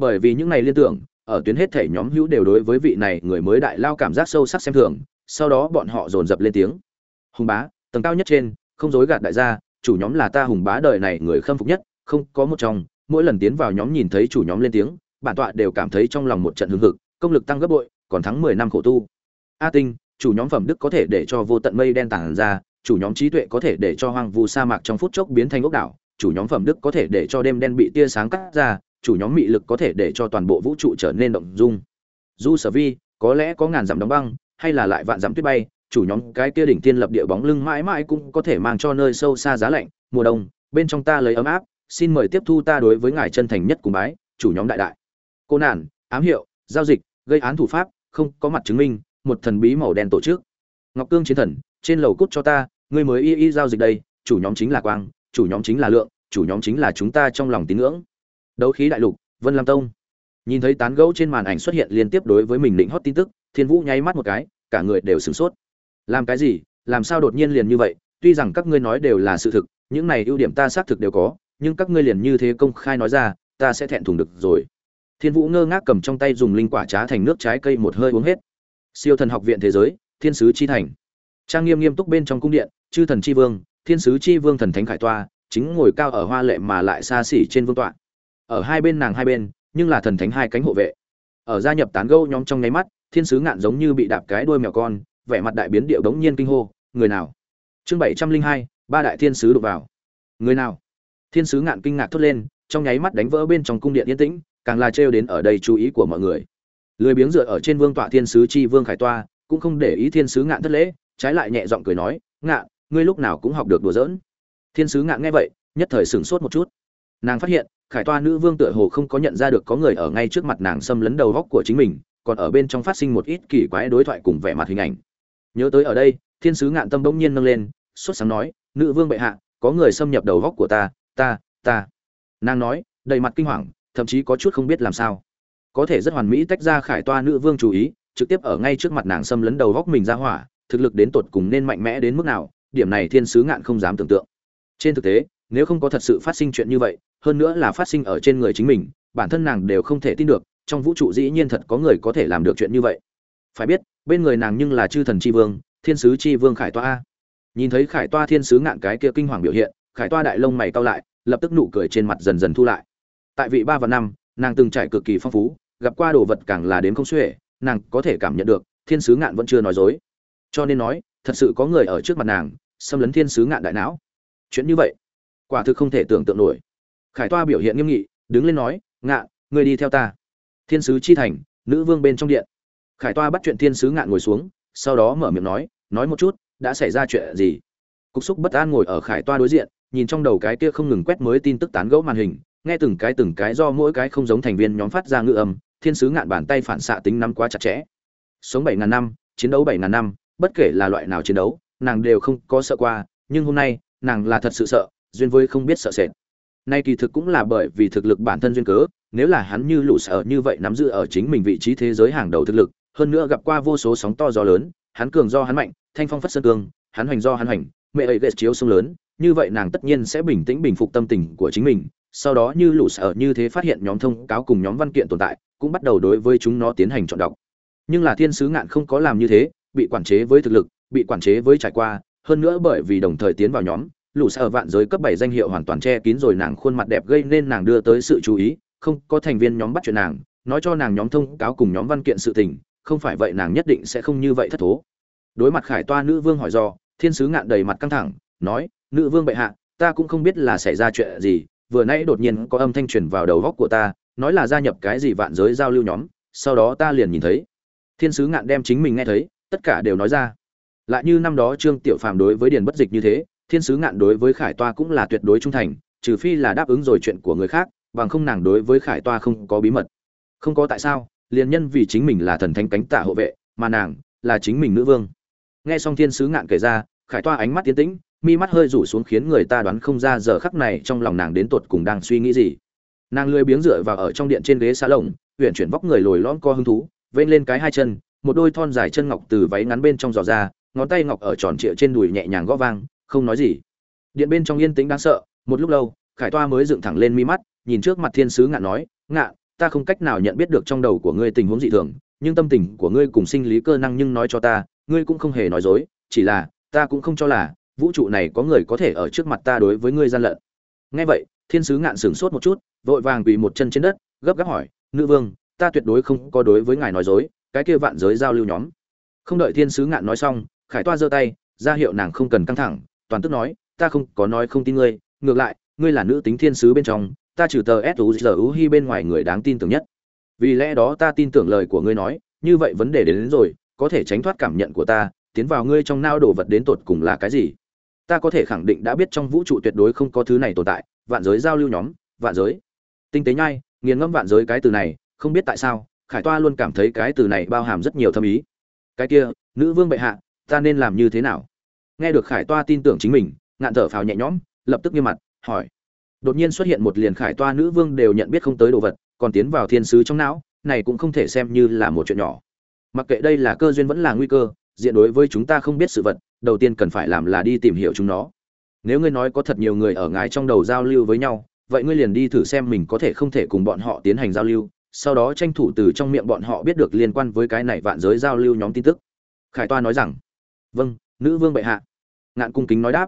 bởi vì những này liên tưởng, ở tuyến hết thể nhóm hữu đều đối với vị này người mới đại lao cảm giác sâu sắc xem thường, sau đó bọn họ dồn dập lên tiếng. Hùng bá, tầng cao nhất trên, không dối gạt đại gia, chủ nhóm là ta hùng bá đời này người khâm phục nhất, không có một trong, mỗi lần tiến vào nhóm nhìn thấy chủ nhóm lên tiếng, bản tọa đều cảm thấy trong lòng một trận hưng hực, công lực tăng gấp bội, còn thắng mười năm khổ tu. A tinh, chủ nhóm phẩm đức có thể để cho vô tận mây đen tản ra, chủ nhóm trí tuệ có thể để cho hoang vu sa mạc trong phút chốc biến thành ốc đảo, chủ nhóm phẩm đức có thể để cho đêm đen bị tia sáng cắt ra chủ nhóm mị lực có thể để cho toàn bộ vũ trụ trở nên động dung. Du sở vi, có lẽ có ngàn dặm đóng băng, hay là lại vạn dặm tuyết bay, chủ nhóm cái kia đỉnh tiên lập địa bóng lưng mãi mãi cũng có thể mang cho nơi sâu xa giá lạnh. Mùa đông, bên trong ta lấy ấm áp, xin mời tiếp thu ta đối với ngài chân thành nhất cùng bái, chủ nhóm đại đại. Cô nản, ám hiệu, giao dịch, gây án thủ pháp, không có mặt chứng minh, một thần bí màu đen tổ chức. Ngọc cương chiến thần, trên lầu cút cho ta, ngươi mới y y giao dịch đây, chủ nhóm chính là quang, chủ nhóm chính là lượng, chủ nhóm chính là chúng ta trong lòng tín ngưỡng đấu khí đại lục, vân lam tông. Nhìn thấy tán gẫu trên màn ảnh xuất hiện liên tiếp đối với mình định hót tin tức, thiên vũ nháy mắt một cái, cả người đều sửng sốt. Làm cái gì? Làm sao đột nhiên liền như vậy? Tuy rằng các ngươi nói đều là sự thực, những này ưu điểm ta xác thực đều có, nhưng các ngươi liền như thế công khai nói ra, ta sẽ thẹn thùng được rồi. Thiên vũ ngơ ngác cầm trong tay dùng linh quả trá thành nước trái cây một hơi uống hết. Siêu thần học viện thế giới, thiên sứ chi thành. Trang nghiêm nghiêm túc bên trong cung điện, chư thần chi vương, thiên sứ chi vương thần thánh khải toa chính ngồi cao ở hoa lệ mà lại xa xỉ trên vương tọa ở hai bên nàng hai bên, nhưng là thần thánh hai cánh hộ vệ. Ở gia nhập tán gâu nhóm trong nháy mắt, thiên sứ ngạn giống như bị đạp cái đuôi mèo con, vẻ mặt đại biến điệu đống nhiên kinh hô, người nào? Chương bảy trăm linh hai, ba đại thiên sứ đụng vào. Người nào? Thiên sứ ngạn kinh ngạc thốt lên, trong nháy mắt đánh vỡ bên trong cung điện yên tĩnh, càng là trêu đến ở đây chú ý của mọi người. Lười biếng dựa ở trên vương tọa thiên sứ chi vương khải toa, cũng không để ý thiên sứ ngạn thất lễ, trái lại nhẹ giọng cười nói, ngạn, ngươi lúc nào cũng học được đùa giỡn. Thiên sứ ngạn nghe vậy, nhất thời sửng sốt một chút. Nàng phát hiện khải toa nữ vương tựa hồ không có nhận ra được có người ở ngay trước mặt nàng xâm lấn đầu góc của chính mình, còn ở bên trong phát sinh một ít kỳ quái đối thoại cùng vẻ mặt hình ảnh. Nhớ tới ở đây, thiên sứ ngạn tâm bỗng nhiên nâng lên, sốt sáng nói, nữ vương bệ hạ, có người xâm nhập đầu góc của ta ta ta. Nàng nói, đầy mặt kinh hoàng, thậm chí có chút không biết làm sao. Có thể rất hoàn mỹ tách ra khải toa nữ vương chú ý, trực tiếp ở ngay trước mặt nàng xâm lấn đầu góc mình ra hỏa, thực lực đến tột cùng nên mạnh mẽ đến mức nào, điểm này thiên sứ ngạn không dám tưởng tượng. Trên thực tế nếu không có thật sự phát sinh chuyện như vậy, hơn nữa là phát sinh ở trên người chính mình, bản thân nàng đều không thể tin được, trong vũ trụ dĩ nhiên thật có người có thể làm được chuyện như vậy. Phải biết, bên người nàng nhưng là chư thần tri vương, thiên sứ tri vương khải toa nhìn thấy khải toa thiên sứ ngạn cái kia kinh hoàng biểu hiện, khải toa đại lông mày cao lại, lập tức nụ cười trên mặt dần dần thu lại. Tại vị ba và năm, nàng từng trải cực kỳ phong phú, gặp qua đồ vật càng là đến không xuể, nàng có thể cảm nhận được, thiên sứ ngạn vẫn chưa nói dối. Cho nên nói, thật sự có người ở trước mặt nàng, xâm lấn thiên sứ ngạn đại não. Chuyện như vậy quả thực không thể tưởng tượng nổi. Khải toa biểu hiện nghiêm nghị, đứng lên nói ngạn người đi theo ta. Thiên sứ chi thành, nữ vương bên trong điện. Khải toa bắt chuyện thiên sứ ngạn ngồi xuống, sau đó mở miệng nói nói một chút, đã xảy ra chuyện gì? Cục xúc bất an ngồi ở khải toa đối diện, nhìn trong đầu cái kia không ngừng quét mới tin tức tán gẫu màn hình, nghe từng cái từng cái do mỗi cái không giống thành viên nhóm phát ra ngữ âm, thiên sứ ngạn bàn tay phản xạ tính năm quá chặt chẽ. Sống bảy ngàn năm, chiến đấu bảy ngàn năm, bất kể là loại nào chiến đấu, nàng đều không có sợ qua, nhưng hôm nay, nàng là thật sự sợ duyên với không biết sợ sệt. Nay kỳ thực cũng là bởi vì thực lực bản thân duyên cớ, nếu là hắn như lũ sợ như vậy nắm giữ ở chính mình vị trí thế giới hàng đầu thực lực, hơn nữa gặp qua vô số sóng to gió lớn, hắn cường do hắn mạnh, thanh phong phất sơn cương, hắn hoành do hắn hoành, mẹ ấy ghét chiếu sông lớn, như vậy nàng tất nhiên sẽ bình tĩnh bình phục tâm tình của chính mình, sau đó như lũ sợ như thế phát hiện nhóm thông cáo cùng nhóm văn kiện tồn tại, cũng bắt đầu đối với chúng nó tiến hành chọn đọc. Nhưng là thiên sứ ngạn không có làm như thế, bị quản chế với thực lực, bị quản chế với trải qua, hơn nữa bởi vì đồng thời tiến vào nhóm lũ sở vạn giới cấp bảy danh hiệu hoàn toàn che kín rồi nàng khuôn mặt đẹp gây nên nàng đưa tới sự chú ý, không có thành viên nhóm bắt chuyện nàng, nói cho nàng nhóm thông cáo cùng nhóm văn kiện sự tình, không phải vậy nàng nhất định sẽ không như vậy thất thố. Đối mặt khải toa nữ vương hỏi do, thiên sứ ngạn đầy mặt căng thẳng, nói, nữ vương bệ hạ, ta cũng không biết là xảy ra chuyện gì, vừa nãy đột nhiên có âm thanh truyền vào đầu góc của ta, nói là gia nhập cái gì vạn giới giao lưu nhóm, sau đó ta liền nhìn thấy. Thiên sứ ngạn đem chính mình nghe thấy, tất cả đều nói ra. Lại như năm đó trương tiểu phàm đối với điền bất dịch như thế thiên sứ ngạn đối với khải toa cũng là tuyệt đối trung thành, trừ phi là đáp ứng rồi chuyện của người khác, bằng không nàng đối với khải toa không có bí mật. Không có tại sao, liền nhân vì chính mình là thần thánh cánh tả hộ vệ, mà nàng là chính mình nữ vương. Nghe xong thiên sứ ngạn kể ra, khải toa ánh mắt tiến tĩnh, mi mắt hơi rủ xuống khiến người ta đoán không ra giờ khắc này trong lòng nàng đến tột cùng đang suy nghĩ gì. Nàng lười biếng dựa vào ở trong điện trên ghế xa lồng huyện chuyển vóc người lồi lõm co hứng thú, vênh lên cái hai chân, một đôi thon dài chân ngọc từ váy ngắn bên trong giò ra, ngón tay ngọc ở tròn trịa trên đùi nhẹ nhàng gõ vang không nói gì. Điện bên trong yên tĩnh đáng sợ, một lúc lâu, khải toa mới dựng thẳng lên mi mắt, nhìn trước mặt thiên sứ ngạn nói, ngạn, ta không cách nào nhận biết được trong đầu của ngươi tình huống dị thường, nhưng tâm tình của ngươi cùng sinh lý cơ năng nhưng nói cho ta, ngươi cũng không hề nói dối, chỉ là, ta cũng không cho là, vũ trụ này có người có thể ở trước mặt ta đối với ngươi gian lận. Nghe vậy, thiên sứ ngạn sửng sốt một chút, vội vàng quỳ một chân trên đất, gấp gáp hỏi, nữ vương, ta tuyệt đối không có đối với ngài nói dối, cái kia vạn giới giao lưu nhóm. Không đợi thiên sứ ngạn nói xong, khải toa giơ tay, ra hiệu nàng không cần căng thẳng toàn tức nói ta không có nói không tin ngươi ngược lại ngươi là nữ tính thiên sứ bên trong ta trừ tờ suzu hi bên ngoài người đáng tin tưởng nhất. Vì lẽ đó ta tin tưởng lời của ngươi nói như vậy vấn đề đến, đến rồi có thể tránh thoát cảm nhận của ta tiến vào ngươi trong nao đồ vật đến tột cùng là cái gì? Ta có thể khẳng định đã biết trong vũ trụ tuyệt đối không có thứ này tồn tại vạn giới giao lưu nhóm vạn giới. Tinh tế nhai nghiền ngẫm vạn giới cái từ này không biết tại sao khải toa luôn cảm thấy cái từ này bao hàm rất nhiều thâm ý. Cái kia nữ vương bệ hạ ta nên làm như thế nào? Nghe được khải toa tin tưởng chính mình, ngạn thở phào nhẹ nhõm, lập tức nghiêm mặt, hỏi. Đột nhiên xuất hiện một liền khải toa nữ vương đều nhận biết không tới đồ vật, còn tiến vào thiên sứ trong não, này cũng không thể xem như là một chuyện nhỏ. Mặc kệ đây là cơ duyên vẫn là nguy cơ, diện đối với chúng ta không biết sự vật, đầu tiên cần phải làm là đi tìm hiểu chúng nó. Nếu ngươi nói có thật nhiều người ở ngài trong đầu giao lưu với nhau, vậy ngươi liền đi thử xem mình có thể không thể cùng bọn họ tiến hành giao lưu, sau đó tranh thủ từ trong miệng bọn họ biết được liên quan với cái này vạn giới giao lưu nhóm tin tức. Khải toa nói rằng vâng nữ vương bệ hạ ngạn cung kính nói đáp.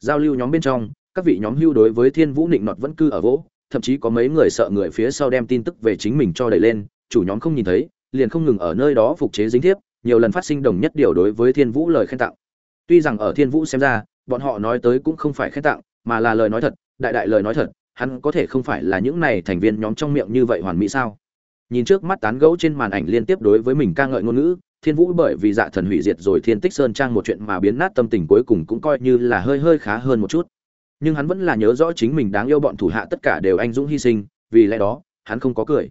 Giao lưu nhóm bên trong, các vị nhóm hưu đối với thiên vũ nịnh nọt vẫn cư ở vỗ, thậm chí có mấy người sợ người phía sau đem tin tức về chính mình cho đẩy lên, chủ nhóm không nhìn thấy, liền không ngừng ở nơi đó phục chế dính thiếp, nhiều lần phát sinh đồng nhất điều đối với thiên vũ lời khen tặng. Tuy rằng ở thiên vũ xem ra, bọn họ nói tới cũng không phải khen tặng, mà là lời nói thật, đại đại lời nói thật, hắn có thể không phải là những này thành viên nhóm trong miệng như vậy hoàn mỹ sao? Nhìn trước mắt tán gẫu trên màn ảnh liên tiếp đối với mình ca ngợi ngôn ngữ thiên vũ bởi vì dạ thần hủy diệt rồi thiên tích sơn trang một chuyện mà biến nát tâm tình cuối cùng cũng coi như là hơi hơi khá hơn một chút. Nhưng hắn vẫn là nhớ rõ chính mình đáng yêu bọn thủ hạ tất cả đều anh dũng hy sinh, vì lẽ đó, hắn không có cười.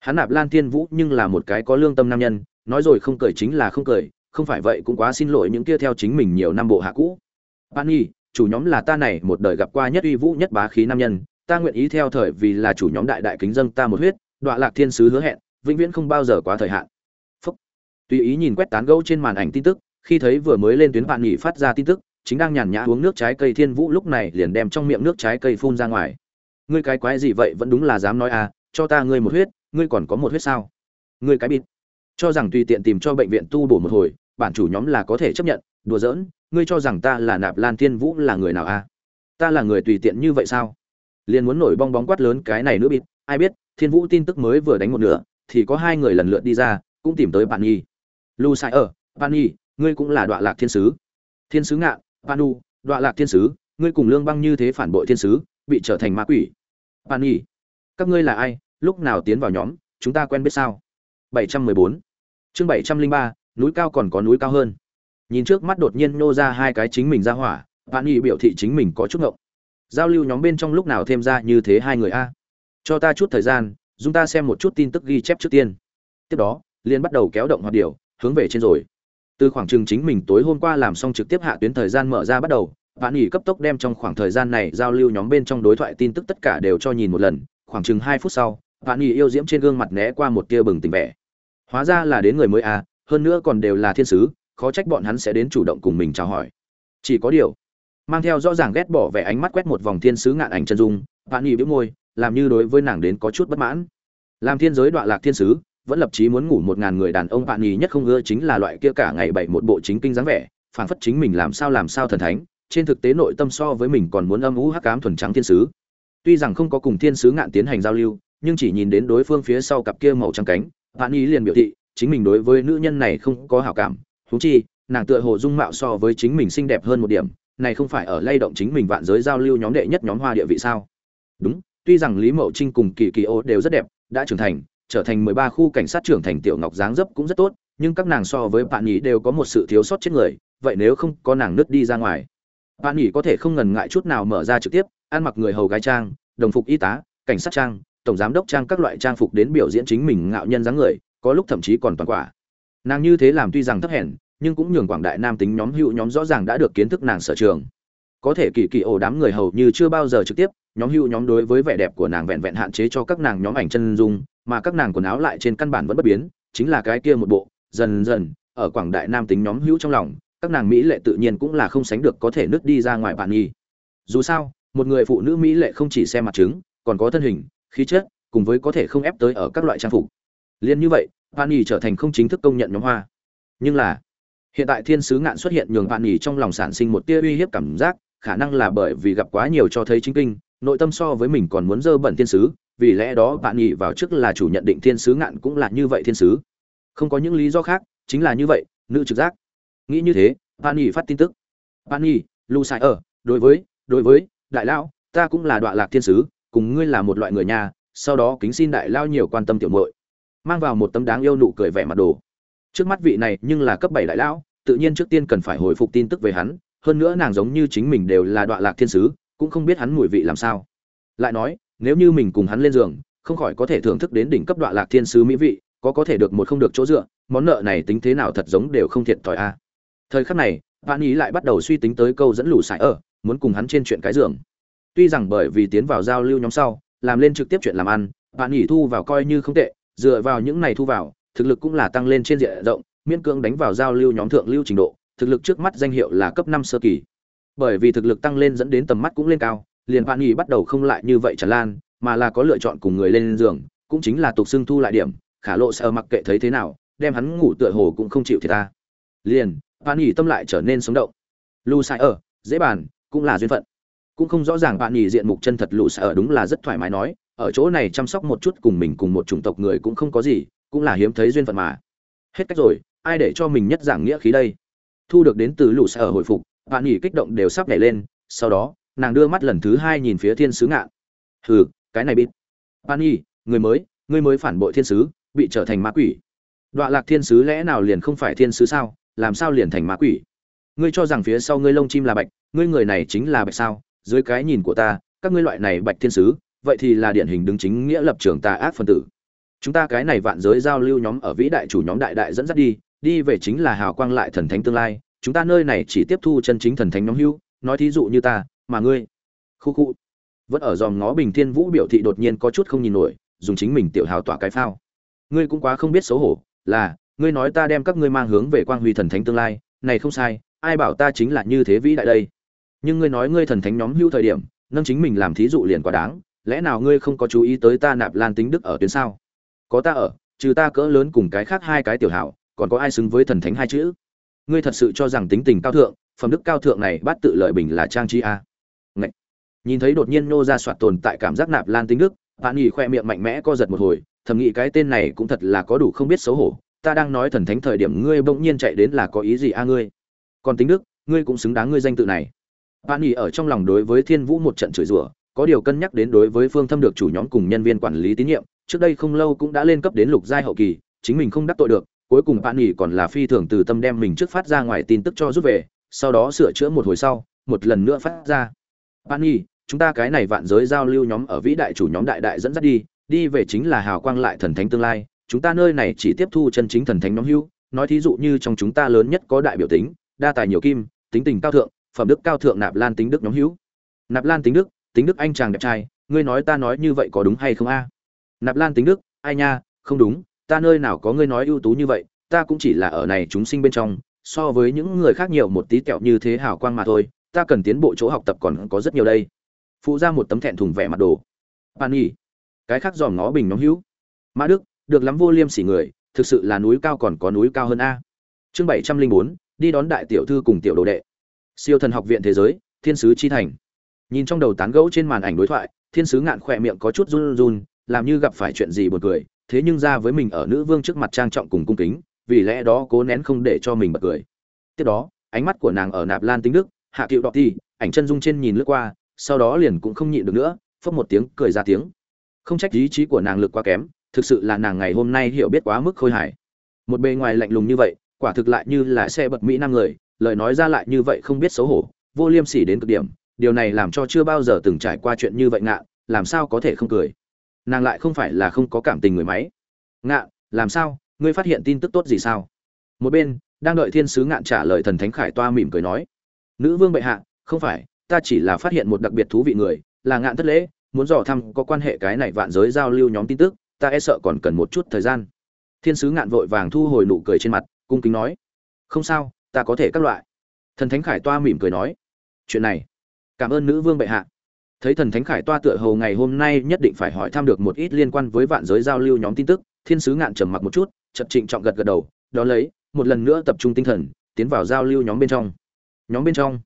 Hắn nạp lan thiên vũ nhưng là một cái có lương tâm nam nhân, nói rồi không cười chính là không cười, không phải vậy cũng quá xin lỗi những kia theo chính mình nhiều năm bộ hạ cũ. Ban y chủ nhóm là ta này một đời gặp qua nhất uy vũ nhất bá khí nam nhân, ta nguyện ý theo thời vì là chủ nhóm đại đại kính dâng ta một huyết, đọa lạc thiên sứ hứa hẹn, vĩnh viễn không bao giờ quá thời hạn tùy ý nhìn quét tán gẫu trên màn ảnh tin tức, khi thấy vừa mới lên tuyến bạn nghỉ phát ra tin tức, chính đang nhàn nhã uống nước trái cây thiên vũ lúc này liền đem trong miệng nước trái cây phun ra ngoài. Ngươi cái quái gì vậy vẫn đúng là dám nói à cho ta ngươi một huyết, ngươi còn có một huyết sao? Ngươi cái bịt. Cho rằng tùy tiện tìm cho bệnh viện tu bổ một hồi, bản chủ nhóm là có thể chấp nhận, đùa giỡn, ngươi cho rằng ta là nạp lan thiên vũ là người nào à? Ta là người tùy tiện như vậy sao? Liền muốn nổi bong bóng quát lớn cái này nữa bịt, ai biết, thiên vũ tin tức mới vừa đánh một nửa, thì có hai người lần lượt đi ra, cũng tìm tới bạn nhi lu sai ở pani ngươi cũng là đoạn lạc thiên sứ thiên sứ ngạn Panu, Đoạ Lạc Thiên sứ, ngươi cùng Lương Băng như thế phản bội thiên sứ, bị trở thành ma quỷ. Pani, các ngươi là ai, lúc nào tiến vào nhóm, chúng ta quen biết sao? 714. Chương 703, núi cao còn có núi cao hơn. Nhìn trước mắt đột nhiên nô ra hai cái chính mình ra hỏa, Pani biểu thị chính mình có chút ngộng. Giao lưu nhóm bên trong lúc nào thêm ra như thế hai người a? Cho ta chút thời gian, chúng ta xem một chút tin tức ghi chép trước tiên. Tiếp đó, liền bắt đầu kéo động hoạt điều, hướng về trên rồi. Từ khoảng chừng chính mình tối hôm qua làm xong trực tiếp hạ tuyến thời gian mở ra bắt đầu, bạn nghỉ cấp tốc đem trong khoảng thời gian này giao lưu nhóm bên trong đối thoại tin tức tất cả đều cho nhìn một lần, khoảng chừng hai phút sau, bạn nghỉ yêu diễm trên gương mặt né qua một tia bừng tỉnh vẻ. Hóa ra là đến người mới à hơn nữa còn đều là thiên sứ, khó trách bọn hắn sẽ đến chủ động cùng mình chào hỏi. Chỉ có điều, mang theo rõ ràng ghét bỏ vẻ ánh mắt quét một vòng thiên sứ ngạn ảnh chân dung, bạn nghỉ bĩu môi, làm như đối với nàng đến có chút bất mãn. Làm thiên giới đoạn lạc thiên sứ vẫn lập chí muốn ngủ một ngàn người đàn ông bạn nhì nhất không ưa chính là loại kia cả ngày bảy một bộ chính kinh dáng vẻ, phảng phất chính mình làm sao làm sao thần thánh, trên thực tế nội tâm so với mình còn muốn âm ú hắc ám thuần trắng thiên sứ. Tuy rằng không có cùng thiên sứ ngạn tiến hành giao lưu, nhưng chỉ nhìn đến đối phương phía sau cặp kia màu trắng cánh, bạn nhì liền biểu thị, chính mình đối với nữ nhân này không có hảo cảm thú chi, nàng tựa hồ dung mạo so với chính mình xinh đẹp hơn một điểm, này không phải ở lay động chính mình vạn giới giao lưu nhóm đệ nhất nhóm hoa địa vị sao? Đúng, tuy rằng lý mậu trinh cùng kỳ kỳ ô đều rất đẹp, đã trưởng thành trở thành mười ba khu cảnh sát trưởng thành tiểu ngọc dáng dấp cũng rất tốt, nhưng các nàng so với bạn nhỉ đều có một sự thiếu sót trên người, vậy nếu không có nàng nứt đi ra ngoài bạn nhỉ có thể không ngần ngại chút nào mở ra trực tiếp, ăn mặc người hầu gái trang, đồng phục y tá, cảnh sát trang, tổng giám đốc trang các loại trang phục đến biểu diễn chính mình ngạo nhân dáng người, có lúc thậm chí còn toàn quả. Nàng như thế làm tuy rằng thấp hèn, nhưng cũng nhường quảng đại nam tính nhóm hữu nhóm rõ ràng đã được kiến thức nàng sở trường. Có thể kỳ kỳ ổ đám người hầu như chưa bao giờ trực tiếp, nhóm hữu nhóm đối với vẻ đẹp của nàng vẹn vẹn hạn chế cho các nàng nhóm ảnh chân dung mà các nàng quần áo lại trên căn bản vẫn bất biến, chính là cái kia một bộ, dần dần, ở quảng đại nam tính nhóm hữu trong lòng, các nàng mỹ lệ tự nhiên cũng là không sánh được có thể nứt đi ra ngoài bản nghi. Dù sao, một người phụ nữ mỹ lệ không chỉ xem mặt trứng, còn có thân hình, khí chất, cùng với có thể không ép tới ở các loại trang phục. Liên như vậy, bạn nhì trở thành không chính thức công nhận nhóm hoa. Nhưng là, hiện tại thiên sứ ngạn xuất hiện nhường bạn nhì trong lòng sản sinh một tia uy hiếp cảm giác, khả năng là bởi vì gặp quá nhiều cho thấy chính kinh, nội tâm so với mình còn muốn dơ bẩn thiên sứ vì lẽ đó bạn nhị vào trước là chủ nhận định thiên sứ ngạn cũng là như vậy thiên sứ. Không có những lý do khác, chính là như vậy, nữ trực giác. Nghĩ như thế bạn nhị phát tin tức. Bạn nhị, lu sai ở, đối với đối với, đại lão, ta cũng là đoạn lạc thiên sứ, cùng ngươi là một loại người nhà, sau đó kính xin đại lao nhiều quan tâm tiểu muội. Mang vào một tấm đáng yêu nụ cười vẻ mặt đồ. Trước mắt vị này nhưng là cấp bảy đại lão, tự nhiên trước tiên cần phải hồi phục tin tức về hắn, hơn nữa nàng giống như chính mình đều là đoạn lạc thiên sứ, cũng không biết hắn mùi vị làm sao. Lại nói nếu như mình cùng hắn lên giường, không khỏi có thể thưởng thức đến đỉnh cấp đoạn lạc thiên sứ mỹ vị, có có thể được một không được chỗ dựa, món nợ này tính thế nào thật giống đều không thiệt thòi a. Thời khắc này bạn ý lại bắt đầu suy tính tới câu dẫn lù sải ở, muốn cùng hắn trên chuyện cái giường. Tuy rằng bởi vì tiến vào giao lưu nhóm sau, làm lên trực tiếp chuyện làm ăn bạn nghỉ thu vào coi như không tệ, dựa vào những này thu vào, thực lực cũng là tăng lên trên diện rộng, miễn cưỡng đánh vào giao lưu nhóm thượng lưu trình độ, thực lực trước mắt danh hiệu là cấp năm sơ kỳ. Bởi vì thực lực tăng lên dẫn đến tầm mắt cũng lên cao liền bạn nghỉ bắt đầu không lại như vậy tràn lan, mà là có lựa chọn cùng người lên giường, cũng chính là tục xưng thu lại điểm, khả lộ sợ mặc kệ thấy thế nào, đem hắn ngủ tựa hồ cũng không chịu thì ta liền bạn nghỉ tâm lại trở nên sống động. Lù sai ở, dễ bàn, cũng là duyên phận. Cũng không rõ ràng bạn nghỉ diện mục chân thật lũ sợ đúng là rất thoải mái nói, ở chỗ này chăm sóc một chút cùng mình cùng một chủng tộc người cũng không có gì, cũng là hiếm thấy duyên phận mà. Hết cách rồi, ai để cho mình nhất giảng nghĩa khí đây? Thu được đến từ lũ sợ hồi phục bạn nghỉ kích động đều sắp nhảy lên, sau đó nàng đưa mắt lần thứ hai nhìn phía thiên sứ ngạn. Hừ, cái này bịt. Bạn nghỉ người mới người mới phản bội thiên sứ, bị trở thành ma quỷ. Đọa lạc thiên sứ lẽ nào liền không phải thiên sứ sao? Làm sao liền thành ma quỷ? Ngươi cho rằng phía sau ngươi lông chim là bạch, ngươi người này chính là bạch sao? Dưới cái nhìn của ta, các ngươi loại này bạch thiên sứ, vậy thì là điển hình đứng chính nghĩa lập trường tà ác phân tử. Chúng ta cái này vạn giới giao lưu nhóm ở vĩ đại chủ nhóm đại đại dẫn dắt đi đi về chính là hào quang lại thần thánh tương lai. Chúng ta nơi này chỉ tiếp thu chân chính thần thánh nhóm hưu nói thí dụ như ta mà ngươi. Khu khu. Vẫn ở dòm ngó bình thiên vũ biểu thị đột nhiên có chút không nhìn nổi, dùng chính mình tiểu hào tỏa cái phao. Ngươi cũng quá không biết xấu hổ, là, ngươi nói ta đem các ngươi mang hướng về quang huy thần thánh tương lai, này không sai, ai bảo ta chính là như thế vĩ đại đây? Nhưng ngươi nói ngươi thần thánh nhóm hữu thời điểm, nâng chính mình làm thí dụ liền quá đáng, lẽ nào ngươi không có chú ý tới ta nạp lan tính đức ở tuyến sao? Có ta ở, trừ ta cỡ lớn cùng cái khác hai cái tiểu hảo còn có ai xứng với thần thánh hai chữ? Ngươi thật sự cho rằng tính tình cao thượng, phẩm đức cao thượng này bắt tự lợi bình là trang trí a? Nhìn thấy đột nhiên nô ra soạt tồn tại cảm giác nạp lan tính đức bạn nghỉ khoe miệng mạnh mẽ co giật một hồi, thầm nghĩ cái tên này cũng thật là có đủ không biết xấu hổ, ta đang nói thần thánh thời điểm ngươi bỗng nhiên chạy đến là có ý gì a ngươi? Còn tính đức, ngươi cũng xứng đáng ngươi danh tự này. Bạn nghỉ ở trong lòng đối với thiên vũ một trận chửi rủa, có điều cân nhắc đến đối với phương thâm được chủ nhóm cùng nhân viên quản lý tín nhiệm, trước đây không lâu cũng đã lên cấp đến lục giai hậu kỳ, chính mình không đắc tội được, cuối cùng bạn nghỉ còn là phi thường từ tâm đem mình trước phát ra ngoài tin tức cho rút về, sau đó sửa chữa một hồi sau, một lần nữa phát ra. Bạn nghỉ chúng ta cái này vạn giới giao lưu nhóm ở vĩ đại chủ nhóm đại đại dẫn dắt đi đi về chính là hào quang lại thần thánh tương lai, chúng ta nơi này chỉ tiếp thu chân chính thần thánh nhóm hưu nói thí dụ như trong chúng ta lớn nhất có đại biểu tính, đa tài nhiều kim, tính tình cao thượng, phẩm đức cao thượng nạp lan tính đức nhóm hữu. Nạp lan tính đức tính đức anh chàng đẹp trai, ngươi nói ta nói như vậy có đúng hay không a? Nạp lan tính đức, ai nha, không đúng, ta nơi nào có ngươi nói ưu tú như vậy, ta cũng chỉ là ở này chúng sinh bên trong, so với những người khác nhiều một tí kẹo như thế hào quang mà thôi, ta cần tiến bộ chỗ học tập còn có rất nhiều đây phụ ra một tấm thẹn thùng vẻ mặt đồ. Bạn nghỉ cái khác dòm ngó bình nóng hữu. Mã đức được lắm vô liêm sỉ người thực sự là núi cao còn có núi cao hơn a. Chương bảy trăm linh bốn đi đón đại tiểu thư cùng tiểu đồ đệ. Siêu thần học viện thế giới thiên sứ chi thành. Nhìn trong đầu tán gẫu trên màn ảnh đối thoại thiên sứ ngạn khỏe miệng có chút run run làm như gặp phải chuyện gì buồn cười thế nhưng ra với mình ở nữ vương trước mặt trang trọng cùng cung kính vì lẽ đó cố nén không để cho mình bật cười. Tiếp đó ánh mắt của nàng ở nạp lan tính đức hạ cựu đọt thi, ảnh chân dung trên nhìn lướt qua sau đó liền cũng không nhịn được nữa, phốc một tiếng cười ra tiếng. Không trách ý chí của nàng lực quá kém, thực sự là nàng ngày hôm nay hiểu biết quá mức khôi hài. Một bề ngoài lạnh lùng như vậy, quả thực lại như là xe bật mỹ năm người, lời nói ra lại như vậy không biết xấu hổ, vô liêm sỉ đến cực điểm, điều này làm cho chưa bao giờ từng trải qua chuyện như vậy ngạ, làm sao có thể không cười. Nàng lại không phải là không có cảm tình người máy. Ngạ, làm sao, ngươi phát hiện tin tức tốt gì sao? Một bên, đang đợi thiên sứ ngạn trả lời thần thánh khải toa mỉm cười nói. Nữ vương bệ hạ, không phải ta chỉ là phát hiện một đặc biệt thú vị người, là ngạn thất lễ, muốn dò thăm có quan hệ cái này vạn giới giao lưu nhóm tin tức, ta e sợ còn cần một chút thời gian. Thiên sứ ngạn vội vàng thu hồi nụ cười trên mặt, cung kính nói, không sao, ta có thể các loại. Thần thánh khải toa mỉm cười nói, chuyện này, cảm ơn nữ vương bệ hạ. Thấy thần thánh khải toa tựa hồ ngày hôm nay nhất định phải hỏi thăm được một ít liên quan với vạn giới giao lưu nhóm tin tức, thiên sứ ngạn trầm mặc một chút chật trịnh trọng gật gật đầu đó lấy, một lần nữa tập trung tinh thần, tiến vào giao lưu nhóm bên trong. Nhóm bên trong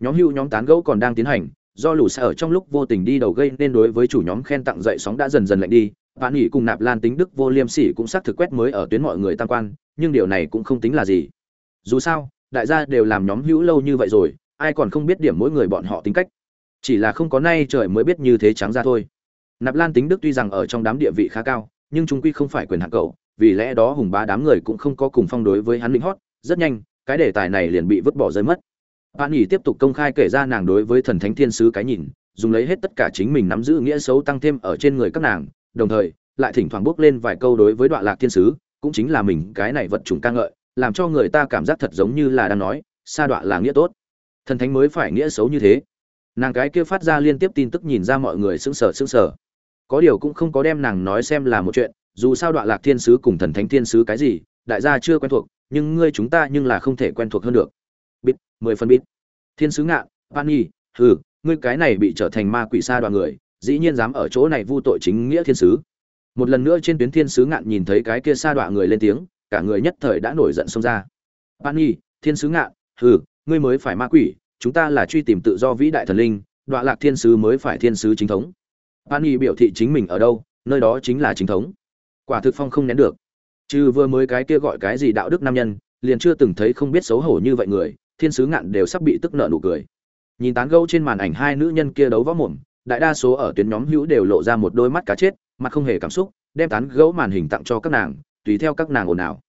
nhóm hưu nhóm tán gẫu còn đang tiến hành, do lũ xa ở trong lúc vô tình đi đầu gây nên đối với chủ nhóm khen tặng dậy sóng đã dần dần lạnh đi. Bạn nghỉ cùng nạp lan tính đức vô liêm sỉ cũng xác thực quét mới ở tuyến mọi người tam quan, nhưng điều này cũng không tính là gì. Dù sao, đại gia đều làm nhóm hữu lâu như vậy rồi, ai còn không biết điểm mỗi người bọn họ tính cách. Chỉ là không có nay trời mới biết như thế trắng ra thôi. Nạp lan tính đức tuy rằng ở trong đám địa vị khá cao, nhưng chúng quy không phải quyền hạng cậu, vì lẽ đó hùng bá đám người cũng không có cùng phong đối với hắn linh hót. Rất nhanh, cái đề tài này liền bị vứt bỏ rơi mất bạn nghỉ tiếp tục công khai kể ra nàng đối với thần thánh thiên sứ cái nhìn, dùng lấy hết tất cả chính mình nắm giữ nghĩa xấu tăng thêm ở trên người các nàng, đồng thời, lại thỉnh thoảng bước lên vài câu đối với đoạn lạc thiên sứ, cũng chính là mình, cái này vật chủng ca ngợi, làm cho người ta cảm giác thật giống như là đang nói, sa đoạn là nghĩa tốt. Thần thánh mới phải nghĩa xấu như thế. Nàng cái kia phát ra liên tiếp tin tức nhìn ra mọi người sững sờ sững sờ. Có điều cũng không có đem nàng nói xem là một chuyện, dù sao đoạn lạc thiên sứ cùng thần thánh thiên sứ cái gì, đại gia chưa quen thuộc, nhưng ngươi chúng ta nhưng là không thể quen thuộc hơn được mười phân bít. Thiên sứ ngạn, pan nhi hừ ngươi cái này bị trở thành ma quỷ sa đoàn người dĩ nhiên dám ở chỗ này vu tội chính nghĩa thiên sứ. Một lần nữa trên tuyến thiên sứ ngạn nhìn thấy cái kia sa đọa người lên tiếng cả người nhất thời đã nổi giận xông ra. Pan nhi thiên sứ ngạn hừ ngươi mới phải ma quỷ chúng ta là truy tìm tự do vĩ đại thần linh đọa lạc thiên sứ mới phải thiên sứ chính thống. Pan nhi biểu thị chính mình ở đâu nơi đó chính là chính thống. Quả thực phong không nén được. Trừ vừa mới cái kia gọi cái gì đạo đức nam nhân liền chưa từng thấy không biết xấu hổ như vậy người thiên sứ ngạn đều sắp bị tức nợ nụ cười. Nhìn tán gẫu trên màn ảnh hai nữ nhân kia đấu võ mồm, đại đa số ở tuyến nhóm hữu đều lộ ra một đôi mắt cá chết, mặt không hề cảm xúc, đem tán gẫu màn hình tặng cho các nàng, tùy theo các nàng ồn ào.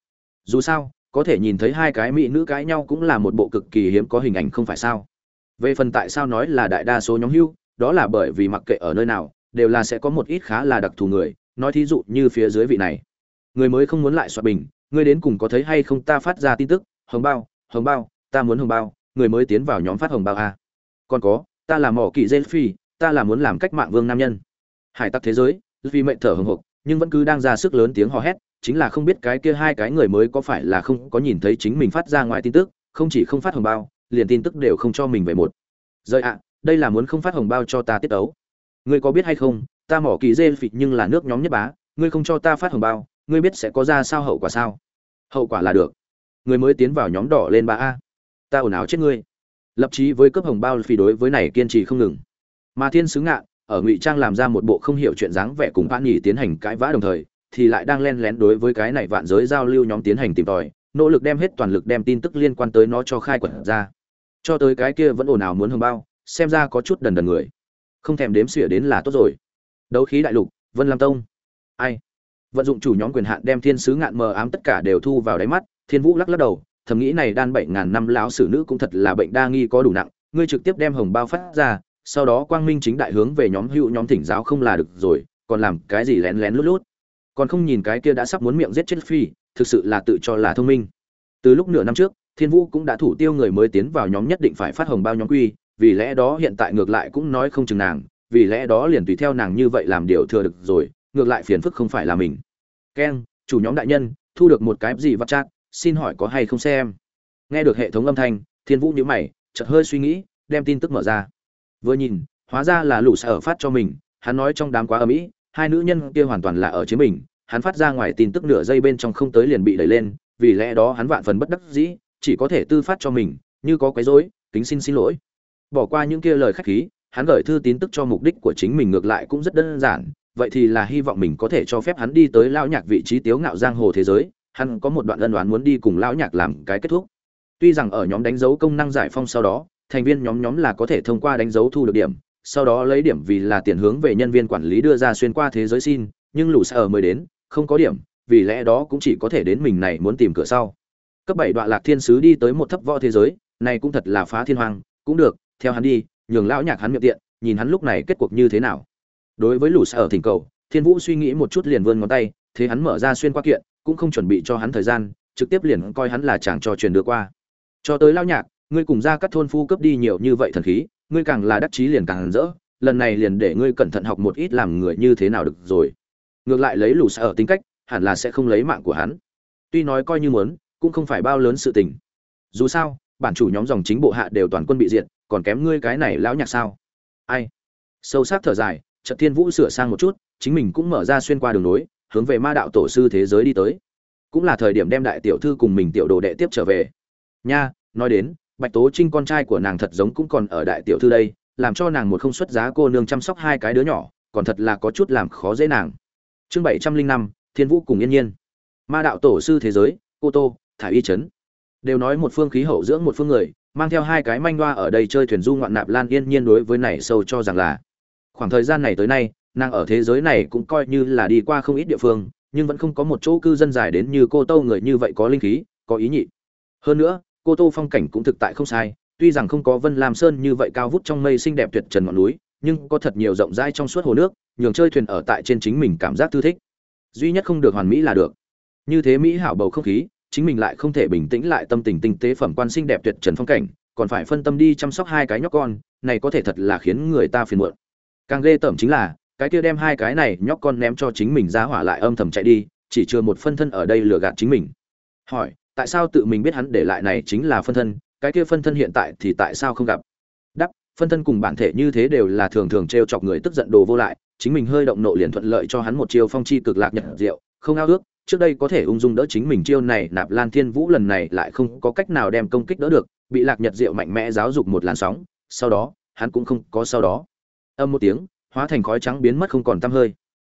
Dù sao, có thể nhìn thấy hai cái mỹ nữ cãi nhau cũng là một bộ cực kỳ hiếm có hình ảnh không phải sao. Về phần tại sao nói là đại đa số nhóm hữu, đó là bởi vì mặc kệ ở nơi nào, đều là sẽ có một ít khá là đặc thù người, nói thí dụ như phía dưới vị này. Người mới không muốn lại soạt bình ngươi đến cùng có thấy hay không ta phát ra tin tức, hồng bao hồng bao ta muốn hồng bao, người mới tiến vào nhóm phát hồng bao a. Còn có, ta là mỏ kỵ dê phi, ta là muốn làm cách mạng vương nam nhân. Hải tặc thế giới, vì mệnh thở hồng hộc nhưng vẫn cứ đang ra sức lớn tiếng hò hét, chính là không biết cái kia hai cái người mới có phải là không có nhìn thấy chính mình phát ra ngoài tin tức, không chỉ không phát hồng bao, liền tin tức đều không cho mình về một. Rời ạ, đây là muốn không phát hồng bao cho ta tiết ấu ngươi có biết hay không, ta mỏ kỳ dê phịt nhưng là nước nhóm nhất bá, ngươi không cho ta phát hồng bao, ngươi biết sẽ có ra sao hậu quả sao? Hậu quả là được. Người mới tiến vào nhóm đỏ lên ba a ta ồn ào chết ngươi. Lập chí với cấp hồng bao phì đối với này kiên trì không ngừng. Mà thiên sứ ngạn ở ngụy trang làm ra một bộ không hiểu chuyện dáng vẻ cùng vạn nhỉ tiến hành cãi vã đồng thời, thì lại đang len lén đối với cái này vạn giới giao lưu nhóm tiến hành tìm tòi, nỗ lực đem hết toàn lực đem tin tức liên quan tới nó cho khai quật ra. Cho tới cái kia vẫn ồn ào muốn hồng bao, xem ra có chút đần đần người. Không thèm đếm xỉa đến là tốt rồi. Đấu khí đại lục, vân lam tông. Ai? Vận dụng chủ nhóm quyền hạn đem thiên sứ ngạn mờ ám tất cả đều thu vào đáy mắt, thiên vũ lắc lắc đầu thầm nghĩ này đan bảy ngàn năm lão sử nữ cũng thật là bệnh đa nghi có đủ nặng, ngươi trực tiếp đem hồng bao phát ra, sau đó quang minh chính đại hướng về nhóm hữu nhóm thỉnh giáo không là được rồi, còn làm cái gì lén lén lút lút. Còn không nhìn cái kia đã sắp muốn miệng giết chết phi, thực sự là tự cho là thông minh. Từ lúc nửa năm trước, thiên vũ cũng đã thủ tiêu người mới tiến vào nhóm nhất định phải phát hồng bao nhóm quy, vì lẽ đó hiện tại ngược lại cũng nói không chừng nàng, vì lẽ đó liền tùy theo nàng như vậy làm điều thừa được rồi, ngược lại phiền phức không phải là mình. Keng, chủ nhóm đại nhân, thu được một cái gì vặt chát xin hỏi có hay không xem? Nghe được hệ thống âm thanh, thiên vũ nhíu mày, chợt hơi suy nghĩ, đem tin tức mở ra. Vừa nhìn, hóa ra là lũ sở phát cho mình, hắn nói trong đám quá ở mỹ hai nữ nhân kia hoàn toàn là ở chế mình, hắn phát ra ngoài tin tức nửa giây bên trong không tới liền bị đẩy lên, vì lẽ đó hắn vạn phần bất đắc dĩ, chỉ có thể tư phát cho mình, như có quấy rối tính xin xin lỗi. Bỏ qua những kia lời khách khí, hắn gửi thư tin tức cho mục đích của chính mình ngược lại cũng rất đơn giản, vậy thì là hy vọng mình có thể cho phép hắn đi tới lao nhạc vị trí tiếu ngạo giang hồ thế giới hắn có một đoạn ân đoán muốn đi cùng lão nhạc làm cái kết thúc. Tuy rằng ở nhóm đánh dấu công năng giải phong sau đó, thành viên nhóm nhóm là có thể thông qua đánh dấu thu được điểm, sau đó lấy điểm vì là tiền hướng về nhân viên quản lý đưa ra xuyên qua thế giới xin, nhưng lũ sở mới đến, không có điểm, vì lẽ đó cũng chỉ có thể đến mình này muốn tìm cửa sau. Cấp bảy đoạn lạc thiên sứ đi tới một thấp võ thế giới, này cũng thật là phá thiên hoàng cũng được, theo hắn đi, nhường lão nhạc hắn miệng tiện, nhìn hắn lúc này kết cuộc như thế nào. Đối với lũ sở thỉnh cầu, thiên vũ suy nghĩ một chút liền vươn ngón tay, thế hắn mở ra xuyên qua kiện cũng không chuẩn bị cho hắn thời gian, trực tiếp liền coi hắn là chàng cho truyền đưa qua. Cho tới lão nhạc, ngươi cùng ra các thôn phu cấp đi nhiều như vậy thần khí, ngươi càng là đắc chí liền càng rỡ, lần này liền để ngươi cẩn thận học một ít làm người như thế nào được rồi. Ngược lại lấy lũ ở tính cách, hẳn là sẽ không lấy mạng của hắn. Tuy nói coi như muốn, cũng không phải bao lớn sự tình. Dù sao, bản chủ nhóm dòng chính bộ hạ đều toàn quân bị diệt, còn kém ngươi cái này lão nhạc sao? Ai? Sâu sắc thở dài trận thiên vũ sửa sang một chút, chính mình cũng mở ra xuyên qua đường nối hướng về ma đạo tổ sư thế giới đi tới. Cũng là thời điểm đem đại tiểu thư cùng mình tiểu đồ đệ tiếp trở về. Nha, nói đến, bạch tố trinh con trai của nàng thật giống cũng còn ở đại tiểu thư đây, làm cho nàng một không xuất giá cô nương chăm sóc hai cái đứa nhỏ, còn thật là có chút làm khó dễ nàng. Chương bảy trăm linh năm, thiên vũ cùng yên nhiên. Ma đạo tổ sư thế giới, cô tô thả y trấn. Đều nói một phương khí hậu dưỡng một phương người, mang theo hai cái manh đoa ở đây chơi thuyền du ngoạn nạp lan yên nhiên đối với này sâu cho rằng là. Khoảng thời gian này tới nay nàng ở thế giới này cũng coi như là đi qua không ít địa phương, nhưng vẫn không có một chỗ cư dân dài đến như cô tô người như vậy có linh khí, có ý nhị. Hơn nữa, cô tô phong cảnh cũng thực tại không sai, tuy rằng không có vân lam sơn như vậy cao vút trong mây xinh đẹp tuyệt trần ngọn núi, nhưng có thật nhiều rộng rãi trong suốt hồ nước, nhường chơi thuyền ở tại trên chính mình cảm giác thư thích. Duy nhất không được hoàn mỹ là được. Như thế mỹ hảo bầu không khí, chính mình lại không thể bình tĩnh lại tâm tình tinh tế phẩm quan sinh đẹp tuyệt trần phong cảnh, còn phải phân tâm đi chăm sóc hai cái nhóc con, này có thể thật là khiến người ta phiền muộn. Càng ghê tởm chính là cái kia đem hai cái này nhóc con ném cho chính mình ra hỏa lại âm thầm chạy đi, chỉ chưa một phân thân ở đây lừa gạt chính mình. Hỏi, tại sao tự mình biết hắn để lại này chính là phân thân, cái kia phân thân hiện tại thì tại sao không gặp? Đắp phân thân cùng bản thể như thế đều là thường thường t chọc người tức giận đồ vô lại, chính mình hơi động nộ liền thuận lợi cho hắn một chiêu phong chi cực lạc nhật diệu, không ao ước, trước đây có thể ung dung đỡ chính mình chiêu này, nạp lan thiên vũ lần này lại không có cách nào đem công kích đỡ được, bị lạc nhật diệu mạnh mẽ giáo dục một làn sóng, sau đó, hắn cũng không có sau đó. Âm một tiếng hóa thành khói trắng biến mất không còn tăm hơi.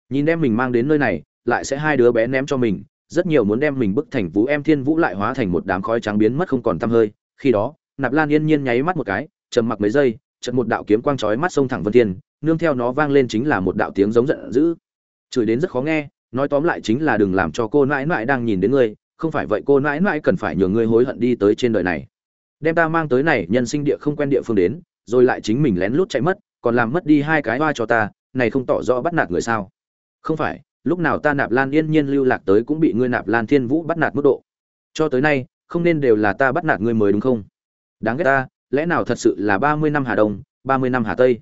Nhìn đem mình mang đến nơi này, lại sẽ hai đứa bé ném cho mình, rất nhiều muốn đem mình bức thành vũ em thiên vũ lại hóa thành một đám khói trắng biến mất không còn tăm hơi. Khi đó, nạp lan yên nhiên nháy mắt một cái, trầm mặc mấy giây, chợt một đạo kiếm quang chói mắt sông thẳng vân thiên, nương theo nó vang lên chính là một đạo tiếng giống giận dữ. Chửi đến rất khó nghe, nói tóm lại chính là đừng làm cho cô nãi nãi đang nhìn đến ngươi, không phải vậy cô nãi nãi cần phải nhường ngươi hối hận đi tới trên đời này. Đem ta mang tới này, nhân sinh địa không quen địa phương đến, rồi lại chính mình lén lút chạy mất còn làm mất đi hai cái hoa cho ta, này không tỏ rõ bắt nạt người sao? Không phải, lúc nào ta nạp lan yên nhiên lưu lạc tới cũng bị ngươi nạp lan thiên vũ bắt nạt mức độ. Cho tới nay, không nên đều là ta bắt nạt ngươi mới đúng không? Đáng ghét ta, lẽ nào thật sự là ba mươi năm hà đông, ba mươi năm hà tây?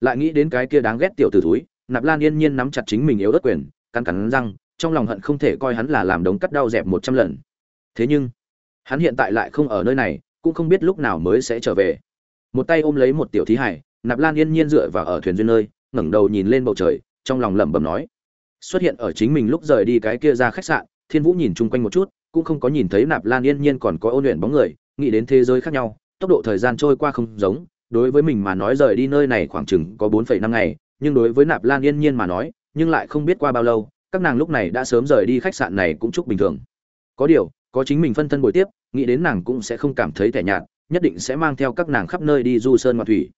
Lại nghĩ đến cái kia đáng ghét tiểu tử thúi, nạp lan yên nhiên nắm chặt chính mình yếu đất quyền, cắn cắn răng, trong lòng hận không thể coi hắn là làm đống cắt đau dẹp một trăm lần. Thế nhưng, hắn hiện tại lại không ở nơi này, cũng không biết lúc nào mới sẽ trở về. Một tay ôm lấy một tiểu thí hải nạp lan yên nhiên dựa vào ở thuyền duyên nơi, ngẩng đầu nhìn lên bầu trời, trong lòng lẩm bẩm nói. Xuất hiện ở chính mình lúc rời đi cái kia ra khách sạn, thiên vũ nhìn chung quanh một chút, cũng không có nhìn thấy nạp lan yên nhiên còn có ôn luyện bóng người, nghĩ đến thế giới khác nhau, tốc độ thời gian trôi qua không giống, đối với mình mà nói rời đi nơi này khoảng chừng có bốn phẩy năm ngày, nhưng đối với nạp lan yên nhiên mà nói, nhưng lại không biết qua bao lâu, các nàng lúc này đã sớm rời đi khách sạn này cũng chúc bình thường. Có điều, có chính mình phân thân bồi tiếp, nghĩ đến nàng cũng sẽ không cảm thấy thẻ nhạt, nhất định sẽ mang theo các nàng khắp nơi đi du sơn ngoạn thủy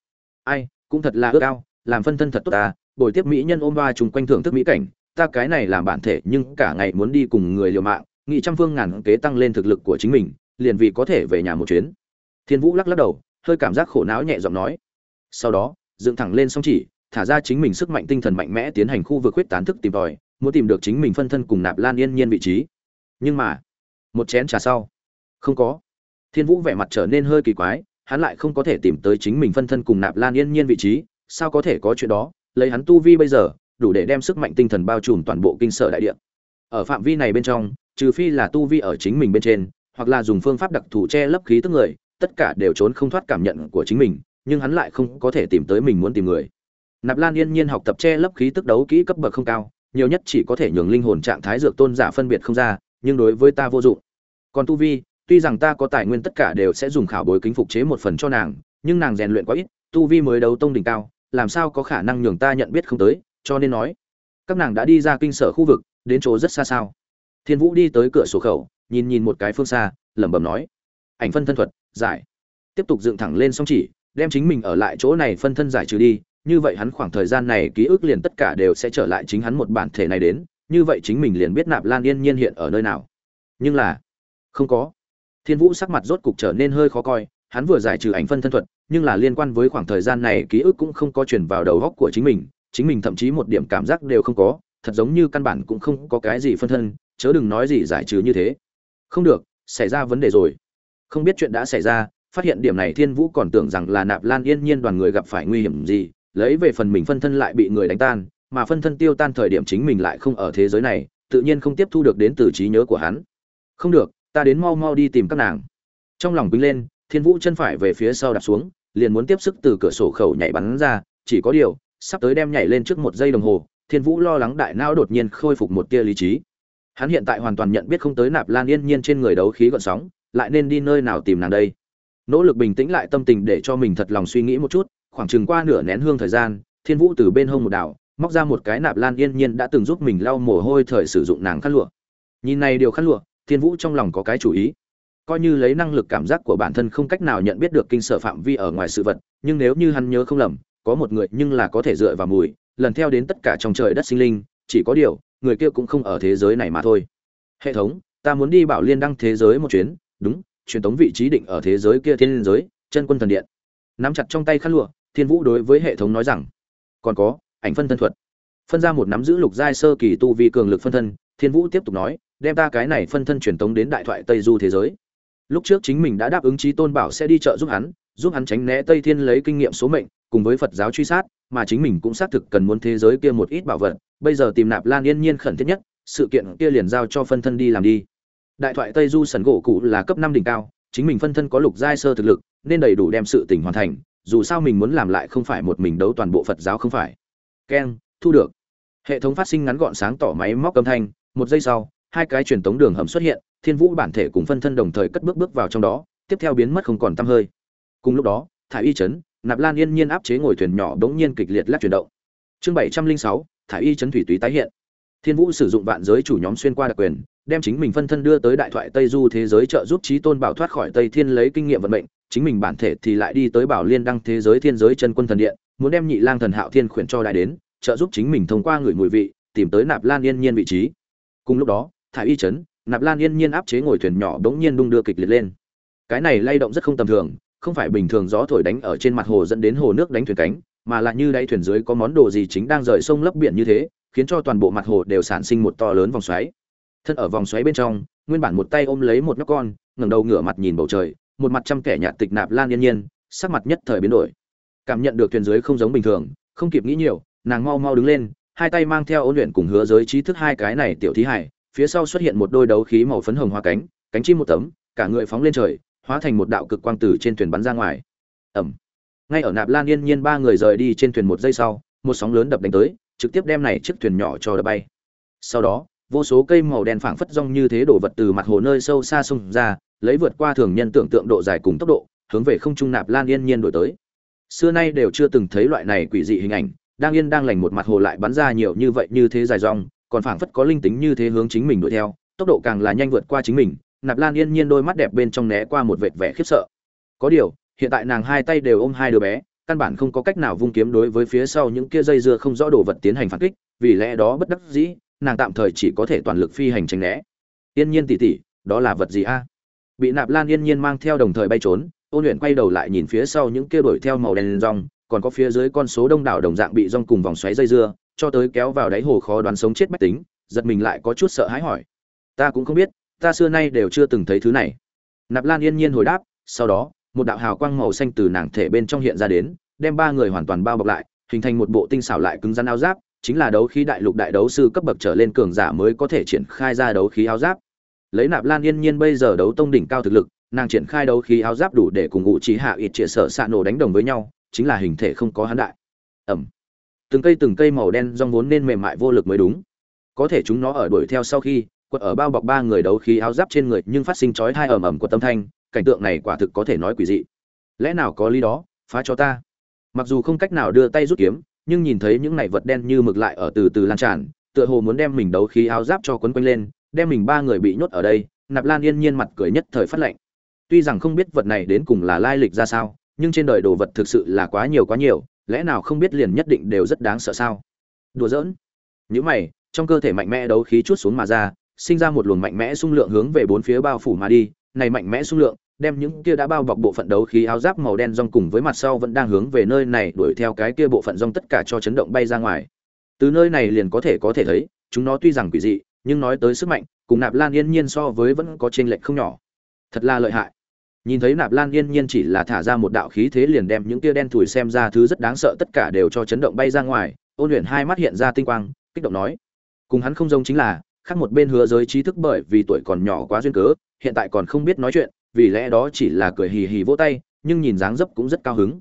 ai, cũng thật là ước ao, làm phân thân thật tốt ta, bồi tiếp mỹ nhân ôm ba chung quanh thưởng thức mỹ cảnh, ta cái này làm bản thể nhưng cả ngày muốn đi cùng người liều mạng nghị trăm phương ngàn kế tăng lên thực lực của chính mình, liền vì có thể về nhà một chuyến. Thiên vũ lắc lắc đầu, hơi cảm giác khổ não nhẹ giọng nói. Sau đó, dựng thẳng lên song chỉ, thả ra chính mình sức mạnh tinh thần mạnh mẽ tiến hành khu vực huyết tán thức tìm tòi, muốn tìm được chính mình phân thân cùng nạp lan yên nhiên vị trí. Nhưng mà, một chén trà sau. Không có. Thiên vũ vẻ mặt trở nên hơi kỳ quái hắn lại không có thể tìm tới chính mình phân thân cùng nạp lan yên nhiên vị trí, sao có thể có chuyện đó? Lấy hắn tu vi bây giờ, đủ để đem sức mạnh tinh thần bao trùm toàn bộ kinh sở đại địa. Ở phạm vi này bên trong, trừ phi là tu vi ở chính mình bên trên, hoặc là dùng phương pháp đặc thù che lấp khí tức người, tất cả đều trốn không thoát cảm nhận của chính mình, nhưng hắn lại không có thể tìm tới mình muốn tìm người. Nạp lan yên nhiên học tập che lấp khí tức đấu kỹ cấp bậc không cao, nhiều nhất chỉ có thể nhường linh hồn trạng thái dược tôn giả phân biệt không ra, nhưng đối với ta vô dụng. Còn tu vi tuy rằng ta có tài nguyên tất cả đều sẽ dùng khảo bối kính phục chế một phần cho nàng, nhưng nàng rèn luyện quá ít, tu vi mới đấu tông đỉnh cao, làm sao có khả năng nhường ta nhận biết không tới, cho nên nói, các nàng đã đi ra kinh sở khu vực, đến chỗ rất xa sao. Thiên vũ đi tới cửa sổ khẩu, nhìn nhìn một cái phương xa, lẩm bẩm nói, ảnh phân thân thuật, giải. Tiếp tục dựng thẳng lên song chỉ, đem chính mình ở lại chỗ này phân thân giải trừ đi, như vậy hắn khoảng thời gian này ký ức liền tất cả đều sẽ trở lại chính hắn một bản thể này đến, như vậy chính mình liền biết nạp lan yên nhiên hiện ở nơi nào. Nhưng là, không có thiên vũ sắc mặt rốt cục trở nên hơi khó coi, hắn vừa giải trừ ảnh phân thân thuật, nhưng là liên quan với khoảng thời gian này ký ức cũng không có chuyển vào đầu góc của chính mình chính mình thậm chí một điểm cảm giác đều không có, thật giống như căn bản cũng không có cái gì phân thân, chớ đừng nói gì giải trừ như thế. Không được, xảy ra vấn đề rồi. Không biết chuyện đã xảy ra, phát hiện điểm này thiên vũ còn tưởng rằng là nạp lan yên nhiên đoàn người gặp phải nguy hiểm gì, lấy về phần mình phân thân lại bị người đánh tan, mà phân thân tiêu tan thời điểm chính mình lại không ở thế giới này, tự nhiên không tiếp thu được đến từ trí nhớ của hắn. Không được ta đến mau mau đi tìm các nàng. Trong lòng quýnh lên, thiên vũ chân phải về phía sau đạp xuống, liền muốn tiếp sức từ cửa sổ khẩu nhảy bắn ra, chỉ có điều, sắp tới đem nhảy lên trước một giây đồng hồ, thiên vũ lo lắng đại não đột nhiên khôi phục một tia lý trí. Hắn hiện tại hoàn toàn nhận biết không tới nạp lan yên nhiên trên người đấu khí gọn sóng, lại nên đi nơi nào tìm nàng đây? Nỗ lực bình tĩnh lại tâm tình để cho mình thật lòng suy nghĩ một chút, khoảng chừng qua nửa nén hương thời gian, thiên vũ từ bên hông một đảo, móc ra một cái nạp lan yên nhiên đã từng giúp mình lau mồ hôi thời sử dụng nàng khăn lụa. Nhìn này điều khăn lụa thiên vũ trong lòng có cái chủ ý. Coi như lấy năng lực cảm giác của bản thân không cách nào nhận biết được kinh sợ phạm vi ở ngoài sự vật, nhưng nếu như hắn nhớ không lầm, có một người nhưng là có thể dựa vào mùi, lần theo đến tất cả trong trời đất sinh linh, chỉ có điều, người kia cũng không ở thế giới này mà thôi. Hệ thống, ta muốn đi bảo liên đăng thế giới một chuyến, đúng, truyền tống vị trí định ở thế giới kia thiên giới, chân quân thần điện. Nắm chặt trong tay khăn lụa, thiên vũ đối với hệ thống nói rằng, còn có, ảnh phân thân thuật. Phân ra một nắm giữ lục giai sơ kỳ tu vi cường lực phân thân, thiên vũ tiếp tục nói đem ta cái này phân thân truyền tống đến đại thoại tây du thế giới. Lúc trước chính mình đã đáp ứng chí tôn bảo sẽ đi chợ giúp hắn giúp hắn tránh né tây thiên lấy kinh nghiệm số mệnh, cùng với phật giáo truy sát, mà chính mình cũng xác thực cần muốn thế giới kia một ít bảo vật. Bây giờ tìm nạp lan yên nhiên khẩn thiết nhất, sự kiện kia liền giao cho phân thân đi làm đi. Đại thoại tây du sần gỗ cụ là cấp năm đỉnh cao, chính mình phân thân có lục giai sơ thực lực, nên đầy đủ đem sự tình hoàn thành, dù sao mình muốn làm lại không phải một mình đấu toàn bộ phật giáo không phải. Keng, thu được. Hệ thống phát sinh ngắn gọn sáng tỏ máy móc âm thanh, một giây sau hai cái truyền tống đường hầm xuất hiện, thiên vũ bản thể cùng phân thân đồng thời cất bước bước vào trong đó, tiếp theo biến mất không còn tăm hơi. Cùng lúc đó, thải y chấn nạp lan yên nhiên áp chế ngồi thuyền nhỏ bỗng nhiên kịch liệt lắc chuyển động. Chương bảy trăm linh sáu, thải y chấn thủy túy tái hiện. Thiên vũ sử dụng vạn giới chủ nhóm xuyên qua đặc quyền, đem chính mình phân thân đưa tới đại thoại tây du thế giới trợ giúp chí tôn bảo thoát khỏi tây thiên lấy kinh nghiệm vận mệnh, chính mình bản thể thì lại đi tới bảo liên đăng thế giới thiên giới chân quân thần điện, muốn đem nhị lang thần hạo thiên khuyển cho đại đến, trợ giúp chính mình thông qua người mùi vị, tìm tới nạp lan yên nhiên vị trí. Cùng lúc đó thải y chấn, nạp lan yên nhiên áp chế ngồi thuyền nhỏ bỗng nhiên đung đưa kịch liệt lên. Cái này lay động rất không tầm thường, không phải bình thường gió thổi đánh ở trên mặt hồ dẫn đến hồ nước đánh thuyền cánh, mà là như đáy thuyền dưới có món đồ gì chính đang rời sông lấp biển như thế, khiến cho toàn bộ mặt hồ đều sản sinh một to lớn vòng xoáy. Thân ở vòng xoáy bên trong, nguyên bản một tay ôm lấy một nhóc con, ngẩng đầu ngửa mặt nhìn bầu trời, một mặt trăm kẻ nhạt tịch nạp lan yên nhiên, sắc mặt nhất thời biến đổi. Cảm nhận được thuyền dưới không giống bình thường, không kịp nghĩ nhiều, nàng mau mau đứng lên, hai tay mang theo ôn luyện cùng hứa giới trí thức hai cái này tiểu thí hải phía sau xuất hiện một đôi đấu khí màu phấn hồng hoa cánh cánh chim một tấm, cả người phóng lên trời, hóa thành một đạo cực quang tử trên thuyền bắn ra ngoài. Ẩm ngay ở nạp lan yên nhiên ba người rời đi trên thuyền một giây sau, một sóng lớn đập đánh tới, trực tiếp đem này chiếc thuyền nhỏ cho đập bay. Sau đó, vô số cây màu đen phảng phất rong như thế đổ vật từ mặt hồ nơi sâu xa xung ra, lấy vượt qua thường nhân tưởng tượng độ dài cùng tốc độ, hướng về không trung nạp lan yên nhiên đổi tới. Xưa nay đều chưa từng thấy loại này quỷ dị hình ảnh, đang yên đang lành một mặt hồ lại bắn ra nhiều như vậy như thế dài rong còn phảng phất có linh tính như thế hướng chính mình đuổi theo, tốc độ càng là nhanh vượt qua chính mình, nạp lan yên nhiên đôi mắt đẹp bên trong né qua một vệt vẻ khiếp sợ. Có điều, hiện tại nàng hai tay đều ôm hai đứa bé, căn bản không có cách nào vung kiếm đối với phía sau những kia dây dưa không rõ đồ vật tiến hành phản kích, vì lẽ đó bất đắc dĩ, nàng tạm thời chỉ có thể toàn lực phi hành tránh né. Yên nhiên tỉ tỉ, đó là vật gì a? Bị nạp lan yên nhiên mang theo đồng thời bay trốn, ôn luyện quay đầu lại nhìn phía sau những kia đuổi theo màu đen rong, còn có phía dưới con số đông đảo đồng dạng bị rong cùng vòng xoáy dây dưa cho tới kéo vào đáy hồ khó đoán sống chết bách tính, giật mình lại có chút sợ hãi hỏi. Ta cũng không biết, ta xưa nay đều chưa từng thấy thứ này. Nạp lan yên nhiên hồi đáp, sau đó, một đạo hào quang màu xanh từ nàng thể bên trong hiện ra đến, đem ba người hoàn toàn bao bọc lại, hình thành một bộ tinh xảo lại cứng rắn áo giáp, chính là đấu khí đại lục đại đấu sư cấp bậc trở lên cường giả mới có thể triển khai ra đấu khí áo giáp. Lấy nạp lan yên nhiên bây giờ đấu tông đỉnh cao thực lực, nàng triển khai đấu khí áo giáp đủ để cùng ngụ trí hạ ít trịa sợ xạ nổ đánh đồng với nhau, chính là hình thể không có hắn đại. Ẩm từng cây từng cây màu đen rong vốn nên mềm mại vô lực mới đúng. Có thể chúng nó ở đuổi theo sau khi, quật ở bao bọc ba người đấu khí áo giáp trên người nhưng phát sinh chói hai ầm ầm của tâm thanh, cảnh tượng này quả thực có thể nói quỷ dị. Lẽ nào có lý đó, phá cho ta. Mặc dù không cách nào đưa tay rút kiếm, nhưng nhìn thấy những này vật đen như mực lại ở từ từ lan tràn, tựa hồ muốn đem mình đấu khí áo giáp cho quấn quanh lên, đem mình ba người bị nhốt ở đây, nạp lan yên nhiên mặt cười nhất thời phát lệnh. Tuy rằng không biết vật này đến cùng là lai lịch ra sao, nhưng trên đời đồ vật thực sự là quá nhiều quá nhiều lẽ nào không biết liền nhất định đều rất đáng sợ sao? Đùa giỡn. Những mày, trong cơ thể mạnh mẽ đấu khí chút xuống mà ra, sinh ra một luồng mạnh mẽ xung lượng hướng về bốn phía bao phủ mà đi. Này mạnh mẽ xung lượng, đem những kia đã bao bọc bộ phận đấu khí áo giáp màu đen rong cùng với mặt sau vẫn đang hướng về nơi này đuổi theo cái kia bộ phận rong tất cả cho chấn động bay ra ngoài. Từ nơi này liền có thể có thể thấy, chúng nó tuy rằng quỷ dị, nhưng nói tới sức mạnh, cùng nạp lan yên nhiên so với vẫn có chênh lệch không nhỏ. Thật là lợi hại nhìn thấy nạp lan yên nhiên chỉ là thả ra một đạo khí thế liền đem những tia đen thùi xem ra thứ rất đáng sợ tất cả đều cho chấn động bay ra ngoài, ôn luyện hai mắt hiện ra tinh quang, kích động nói. Cùng hắn không giống chính là, khác một bên hứa giới trí thức bởi vì tuổi còn nhỏ quá duyên cớ, hiện tại còn không biết nói chuyện, vì lẽ đó chỉ là cười hì hì vỗ tay, nhưng nhìn dáng dấp cũng rất cao hứng.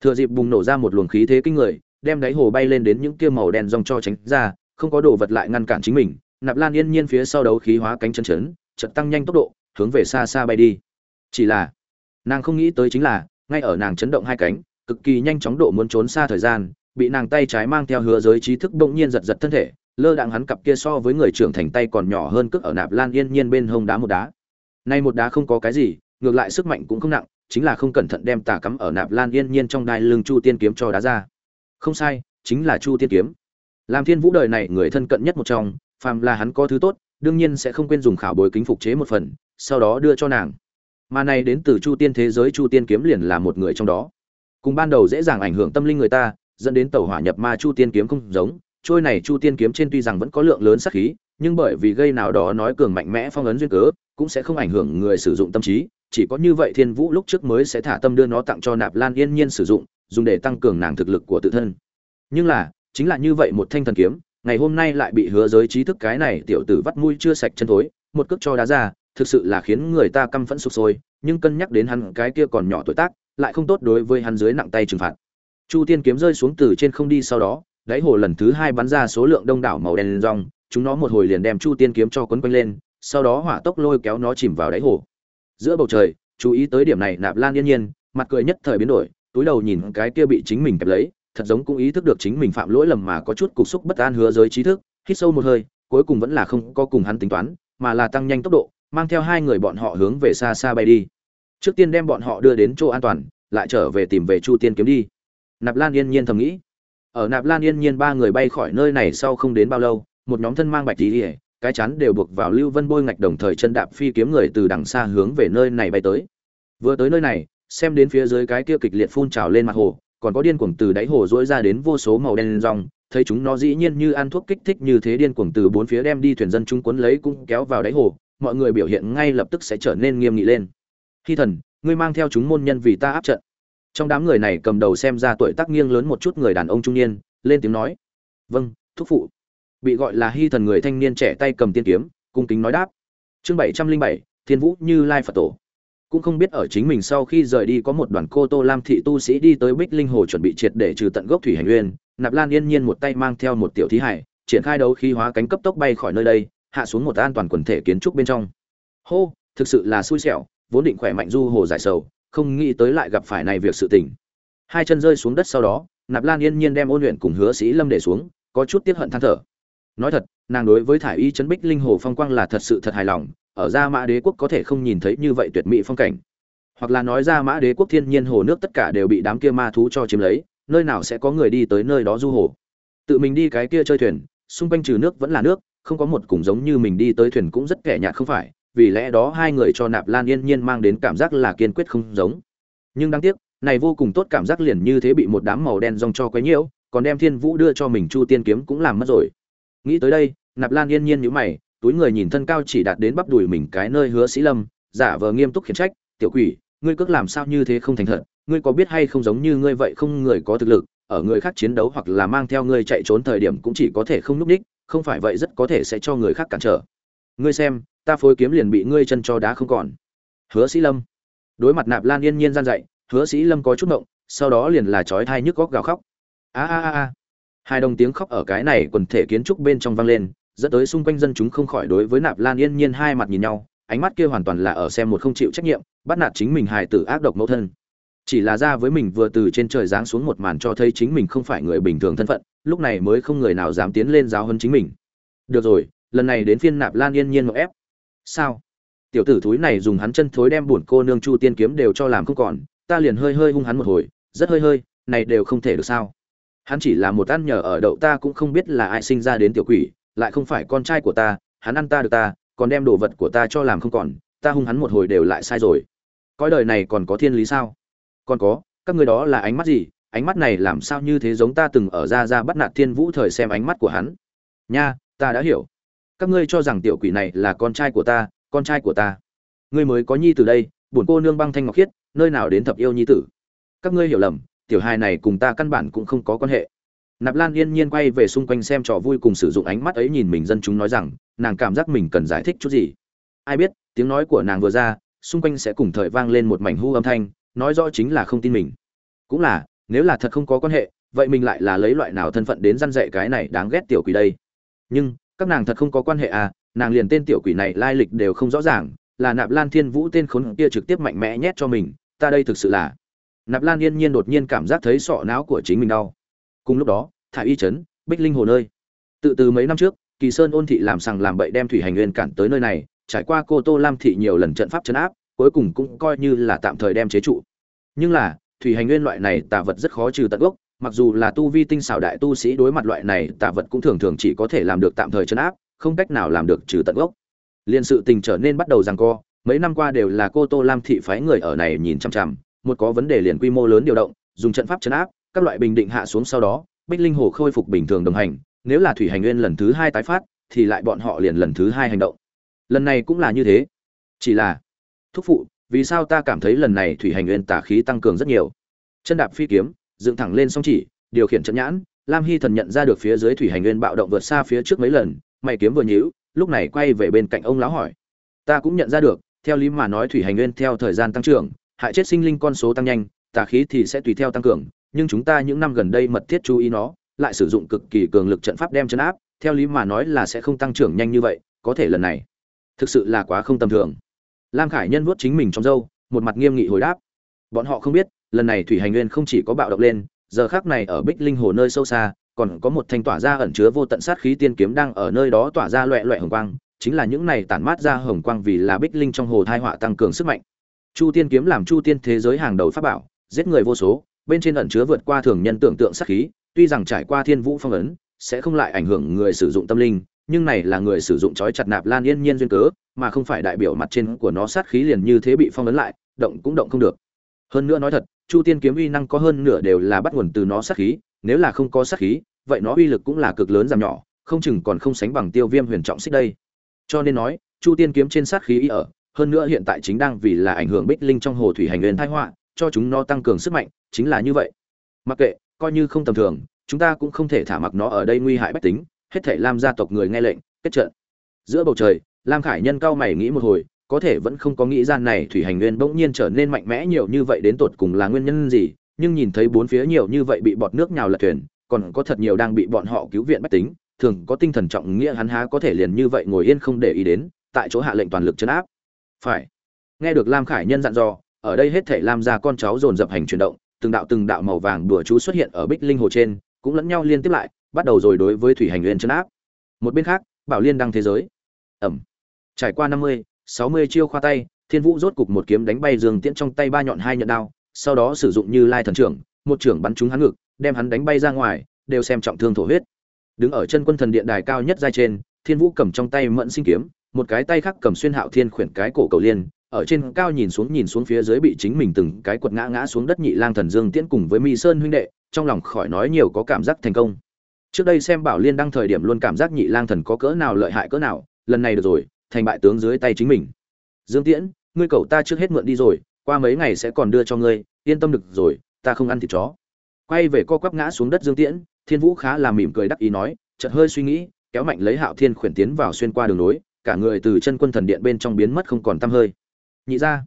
Thừa dịp bùng nổ ra một luồng khí thế kinh người, đem đáy hồ bay lên đến những kia màu đen rong cho tránh ra, không có đồ vật lại ngăn cản chính mình, nạp lan yên nhiên phía sau đấu khí hóa cánh chân chấn, chợt tăng nhanh tốc độ, hướng về xa xa bay đi chỉ là, nàng không nghĩ tới chính là, ngay ở nàng chấn động hai cánh, cực kỳ nhanh chóng độ muốn trốn xa thời gian, bị nàng tay trái mang theo hứa giới trí thức bỗng nhiên giật giật thân thể, lơ đặng hắn cặp kia so với người trưởng thành tay còn nhỏ hơn cước ở nạp lan yên nhiên bên hông đá một đá. Nay một đá không có cái gì, ngược lại sức mạnh cũng không nặng, chính là không cẩn thận đem tà cắm ở nạp lan yên nhiên trong đai lưng chu tiên kiếm cho đá ra. Không sai, chính là chu tiên kiếm. Làm thiên vũ đời này người thân cận nhất một trong, phàm là hắn có thứ tốt, đương nhiên sẽ không quên dùng khảo bồi kính phục chế một phần, sau đó đưa cho nàng mà này đến từ chu tiên thế giới, chu tiên kiếm liền là một người trong đó. Cùng ban đầu dễ dàng ảnh hưởng tâm linh người ta, dẫn đến tàu hỏa nhập ma chu tiên kiếm không giống. Trôi này chu tiên kiếm trên tuy rằng vẫn có lượng lớn sát khí, nhưng bởi vì gây nào đó nói cường mạnh mẽ phong ấn duyên cớ, cũng sẽ không ảnh hưởng người sử dụng tâm trí. Chỉ có như vậy thiên vũ lúc trước mới sẽ thả tâm đưa nó tặng cho nạp lan yên nhiên sử dụng, dùng để tăng cường nàng thực lực của tự thân. Nhưng là, chính là như vậy một thanh thần kiếm, ngày hôm nay lại bị hứa giới trí thức cái này tiểu tử vắt mũi chưa sạch chân thối, một cước cho đá ra thực sự là khiến người ta căm phẫn sụp sôi, nhưng cân nhắc đến hắn cái kia còn nhỏ tuổi tác, lại không tốt đối với hắn dưới nặng tay trừng phạt. Chu tiên kiếm rơi xuống từ trên không đi sau đó, đáy hồ lần thứ hai bắn ra số lượng đông đảo màu đen rong, chúng nó một hồi liền đem chu tiên kiếm cho quấn quanh lên, sau đó hỏa tốc lôi kéo nó chìm vào đáy hồ. Giữa bầu trời, chú ý tới điểm này, nạp lan yên nhiên, mặt cười nhất thời biến đổi, túi đầu nhìn cái kia bị chính mình kẹp lấy, thật giống cũng ý thức được chính mình phạm lỗi lầm mà có chút cục xúc bất an hứa giới trí thức, hít sâu một hơi, cuối cùng vẫn là không có cùng hắn tính toán, mà là tăng nhanh tốc độ mang theo hai người bọn họ hướng về xa xa bay đi. Trước tiên đem bọn họ đưa đến chỗ an toàn, lại trở về tìm về chu tiên kiếm đi. Nạp lan yên nhiên thầm nghĩ. Ở nạp lan yên nhiên ba người bay khỏi nơi này sau không đến bao lâu, một nhóm thân mang bạch tí ỉa cái chắn đều buộc vào lưu vân bôi ngạch đồng thời chân đạp phi kiếm người từ đằng xa hướng về nơi này bay tới. Vừa tới nơi này, xem đến phía dưới cái kia kịch liệt phun trào lên mặt hồ, còn có điên cuồng từ đáy hồ dỗi ra đến vô số màu đen rong, thấy chúng nó dĩ nhiên như ăn thuốc kích thích như thế điên cuồng từ bốn phía đem đi thuyền dân chúng cuốn lấy cũng kéo vào đáy hồ mọi người biểu hiện ngay lập tức sẽ trở nên nghiêm nghị lên. Khi thần, ngươi mang theo chúng môn nhân vì ta áp trận. Trong đám người này cầm đầu xem ra tuổi tác nghiêng lớn một chút người đàn ông trung niên, lên tiếng nói. Vâng thúc phụ. Bị gọi là hy thần người thanh niên trẻ tay cầm tiên kiếm, cung kính nói đáp. Chương bảy trăm linh bảy, thiên vũ như lai phật tổ. Cũng không biết ở chính mình sau khi rời đi có một đoàn cô tô lam thị tu sĩ đi tới bích linh hồ chuẩn bị triệt để trừ tận gốc thủy hành uyên nạp lan yên nhiên một tay mang theo một tiểu thí hải, triển khai đấu khí hóa cánh cấp tốc bay khỏi nơi đây hạ xuống một an toàn quần thể kiến trúc bên trong. Hô, thực sự là xui xẻo, vốn định khỏe mạnh du hồ giải sầu, không nghĩ tới lại gặp phải này việc sự tình. Hai chân rơi xuống đất sau đó, nạp lan yên nhiên đem ôn luyện cùng hứa sĩ lâm để xuống, có chút tiếc hận than thở. Nói thật, nàng đối với thải y trấn bích linh hồ phong quang là thật sự thật hài lòng, ở gia mã đế quốc có thể không nhìn thấy như vậy tuyệt mỹ phong cảnh. Hoặc là nói ra mã đế quốc thiên nhiên hồ nước tất cả đều bị đám kia ma thú cho chiếm lấy, nơi nào sẽ có người đi tới nơi đó du hồ. Tự mình đi cái kia chơi thuyền, xung quanh trừ nước vẫn là nước không có một cùng giống như mình đi tới thuyền cũng rất kẻ nhạt không phải, vì lẽ đó hai người cho nạp lan yên nhiên mang đến cảm giác là kiên quyết không giống. Nhưng đáng tiếc, này vô cùng tốt cảm giác liền như thế bị một đám màu đen rong cho quấy nhiễu, còn đem thiên vũ đưa cho mình chu tiên kiếm cũng làm mất rồi. Nghĩ tới đây, nạp lan yên nhiên nhíu mày, túi người nhìn thân cao chỉ đạt đến bắp đùi mình cái nơi hứa sĩ lâm, giả vờ nghiêm túc khiển trách, tiểu quỷ, ngươi cước làm sao như thế không thành thật, ngươi có biết hay không giống như ngươi vậy không người có thực lực, ở người khác chiến đấu hoặc là mang theo ngươi chạy trốn thời điểm cũng chỉ có thể không núp đích không phải vậy rất có thể sẽ cho người khác cản trở. Ngươi xem, ta phối kiếm liền bị ngươi chân cho đá không còn. Hứa sĩ lâm. Đối mặt nạp lan yên nhiên gian dạy, hứa sĩ lâm có chút động sau đó liền là chói thai nhức góc gào khóc. A a a a. Hai đồng tiếng khóc ở cái này quần thể kiến trúc bên trong vang lên, dẫn tới xung quanh dân chúng không khỏi đối với nạp lan yên nhiên hai mặt nhìn nhau, ánh mắt kia hoàn toàn là ở xem một không chịu trách nhiệm, bắt nạt chính mình hài tử ác độc mẫu thân chỉ là ra với mình vừa từ trên trời giáng xuống một màn cho thấy chính mình không phải người bình thường thân phận, lúc này mới không người nào dám tiến lên giáo hơn chính mình. Được rồi, lần này đến phiên nạp lan yên nhiên một ép. Sao? Tiểu tử thúi này dùng hắn chân thối đem bổn cô nương chu tiên kiếm đều cho làm không còn, ta liền hơi hơi hung hắn một hồi, rất hơi hơi, này đều không thể được sao? Hắn chỉ là một ăn nhờ ở đậu ta cũng không biết là ai sinh ra đến tiểu quỷ, lại không phải con trai của ta, hắn ăn ta được ta, còn đem đồ vật của ta cho làm không còn, ta hung hắn một hồi đều lại sai rồi. Coi đời này còn có thiên lý sao? Còn có, các người đó là ánh mắt gì? Ánh mắt này làm sao như thế giống ta từng ở ra ra bắt nạt thiên vũ thời xem ánh mắt của hắn? Nha, ta đã hiểu. Các ngươi cho rằng tiểu quỷ này là con trai của ta, con trai của ta. Ngươi mới có nhi từ đây bổn cô nương băng thanh ngọc khiết, nơi nào đến thập yêu nhi tử. Các ngươi hiểu lầm, tiểu hài này cùng ta căn bản cũng không có quan hệ. Nạp lan yên nhiên quay về xung quanh xem trò vui cùng sử dụng ánh mắt ấy nhìn mình dân chúng nói rằng, nàng cảm giác mình cần giải thích chút gì. Ai biết, tiếng nói của nàng vừa ra, xung quanh sẽ cùng thời vang lên một mảnh hư âm thanh nói rõ chính là không tin mình. Cũng là, nếu là thật không có quan hệ, vậy mình lại là lấy loại nào thân phận đến răn dạy cái này đáng ghét tiểu quỷ đây? Nhưng, các nàng thật không có quan hệ à nàng liền tên tiểu quỷ này lai lịch đều không rõ ràng, là nạp lan thiên vũ tên khốn kia trực tiếp mạnh mẽ nhét cho mình, ta đây thực sự là. Nạp lan yên nhiên đột nhiên cảm giác thấy sọ não của chính mình đau. Cùng lúc đó, thả y trấn, bích linh hồ nơi. Tự từ mấy năm trước, kỳ sơn ôn thị làm sằng làm bậy đem thủy hành nguyên cản tới nơi này, trải qua cô tô lam thị nhiều lần trận pháp chấn áp cuối cùng cũng coi như là tạm thời đem chế trụ. Nhưng là, thủy hành nguyên loại này tà vật rất khó trừ tận gốc, mặc dù là tu vi tinh xảo đại tu sĩ đối mặt loại này tà vật cũng thường thường chỉ có thể làm được tạm thời chấn áp, không cách nào làm được trừ tận gốc. Liên sự tình trở nên bắt đầu rằng co, mấy năm qua đều là cô tô lam thị phái người ở này nhìn chằm chằm, một có vấn đề liền quy mô lớn điều động, dùng trận pháp chấn áp, các loại bình định hạ xuống sau đó, bích linh hồ khôi phục bình thường đồng hành, nếu là thủy hành nguyên lần thứ hai tái phát, thì lại bọn họ liền lần thứ hai hành động. Lần này cũng là như thế. Chỉ là thúc phụ, vì sao ta cảm thấy lần này thủy hành nguyên tả khí tăng cường rất nhiều? Chân đạp phi kiếm, dựng thẳng lên song chỉ, điều khiển trận nhãn, lam hy thần nhận ra được phía dưới thủy hành nguyên bạo động vượt xa phía trước mấy lần, mày kiếm vừa nhíu, lúc này quay về bên cạnh ông lão hỏi. Ta cũng nhận ra được, theo lý mà nói thủy hành nguyên theo thời gian tăng trưởng, hại chết sinh linh con số tăng nhanh tà khí thì sẽ tùy theo tăng cường, nhưng chúng ta những năm gần đây mật thiết chú ý nó, lại sử dụng cực kỳ cường lực trận pháp đem chấn áp, theo lý mà nói là sẽ không tăng trưởng nhanh như vậy, có thể lần này. Thực sự là quá không tầm thường lam khải nhân vuốt chính mình trong dâu một mặt nghiêm nghị hồi đáp. Bọn họ không biết, lần này thủy hành nguyên không chỉ có bạo động lên, giờ khác này ở bích linh hồ nơi sâu xa, còn có một thanh tỏa ra ẩn chứa vô tận sát khí tiên kiếm đang ở nơi đó tỏa ra loẹ loẹ hồng quang, chính là những này tản mát ra hồng quang vì là bích linh trong hồ thai họa tăng cường sức mạnh. Chu tiên kiếm làm chu tiên thế giới hàng đầu pháp bảo, giết người vô số, bên trên ẩn chứa vượt qua thường nhân tưởng tượng sát khí, tuy rằng trải qua thiên vũ phong ấn, sẽ không lại ảnh hưởng người sử dụng tâm linh, nhưng này là người sử dụng trói chặt nạp lan yên nhiên duyên cớ mà không phải đại biểu mặt trên của nó sát khí liền như thế bị phong ấn lại, động cũng động không được. Hơn nữa nói thật, chu tiên kiếm uy năng có hơn nửa đều là bắt nguồn từ nó sát khí, nếu là không có sát khí, vậy nó uy lực cũng là cực lớn giảm nhỏ, không chừng còn không sánh bằng tiêu viêm huyền trọng xích đây. Cho nên nói, chu tiên kiếm trên sát khí ý ở, hơn nữa hiện tại chính đang vì là ảnh hưởng bích linh trong hồ thủy hành nguyên tai họa, cho chúng nó tăng cường sức mạnh, chính là như vậy. Mặc kệ, coi như không tầm thường, chúng ta cũng không thể thả mặc nó ở đây nguy hại bách tính, hết thể lam gia tộc người nghe lệnh, kết trận. Giữa bầu trời lam khải nhân cao mày nghĩ một hồi, có thể vẫn không có nghĩ ra này thủy hành nguyên bỗng nhiên trở nên mạnh mẽ nhiều như vậy đến tột cùng là nguyên nhân gì, nhưng nhìn thấy bốn phía nhiều như vậy bị bọt nước nhào lật thuyền, còn có thật nhiều đang bị bọn họ cứu viện bách tính, thường có tinh thần trọng nghĩa hắn há có thể liền như vậy ngồi yên không để ý đến, tại chỗ hạ lệnh toàn lực chấn áp. Phải. Nghe được lam khải nhân dặn dò, ở đây hết thể lam gia con cháu dồn dập hành chuyển động, từng đạo từng đạo màu vàng đùa chú xuất hiện ở bích linh hồ trên, cũng lẫn nhau liên tiếp lại, bắt đầu rồi đối với thủy hành nguyên chấn áp. Một bên khác, bảo liên đăng thế giới. Ẩm trải qua năm mươi, sáu mươi chiêu khoa tay, thiên vũ rốt cục một kiếm đánh bay dương tiễn trong tay ba nhọn hai nhận đao, sau đó sử dụng như lai thần trưởng, một trưởng bắn trúng hắn ngực, đem hắn đánh bay ra ngoài, đều xem trọng thương thổ huyết. Đứng ở chân quân thần điện đài cao nhất giai trên, thiên vũ cầm trong tay mẫn sinh kiếm, một cái tay khác cầm xuyên hạo thiên khuyển cái cổ cầu liên, ở trên cao nhìn xuống nhìn xuống phía dưới bị chính mình từng cái quật ngã ngã xuống đất nhị lang thần dương tiễn cùng với mi sơn huynh đệ, trong lòng khỏi nói nhiều có cảm giác thành công. Trước đây xem bảo liên đăng thời điểm luôn cảm giác nhị lang thần có cỡ nào, lợi hại cỡ nào, lần này được rồi thành bại tướng dưới tay chính mình. Dương tiễn, ngươi cậu ta trước hết mượn đi rồi, qua mấy ngày sẽ còn đưa cho ngươi, yên tâm được rồi, ta không ăn thịt chó. Quay về co quắp ngã xuống đất dương tiễn, thiên vũ khá là mỉm cười đắc ý nói, chợt hơi suy nghĩ, kéo mạnh lấy hạo thiên khuyển tiến vào xuyên qua đường nối, cả người từ chân quân thần điện bên trong biến mất không còn tăm hơi. Nhị ra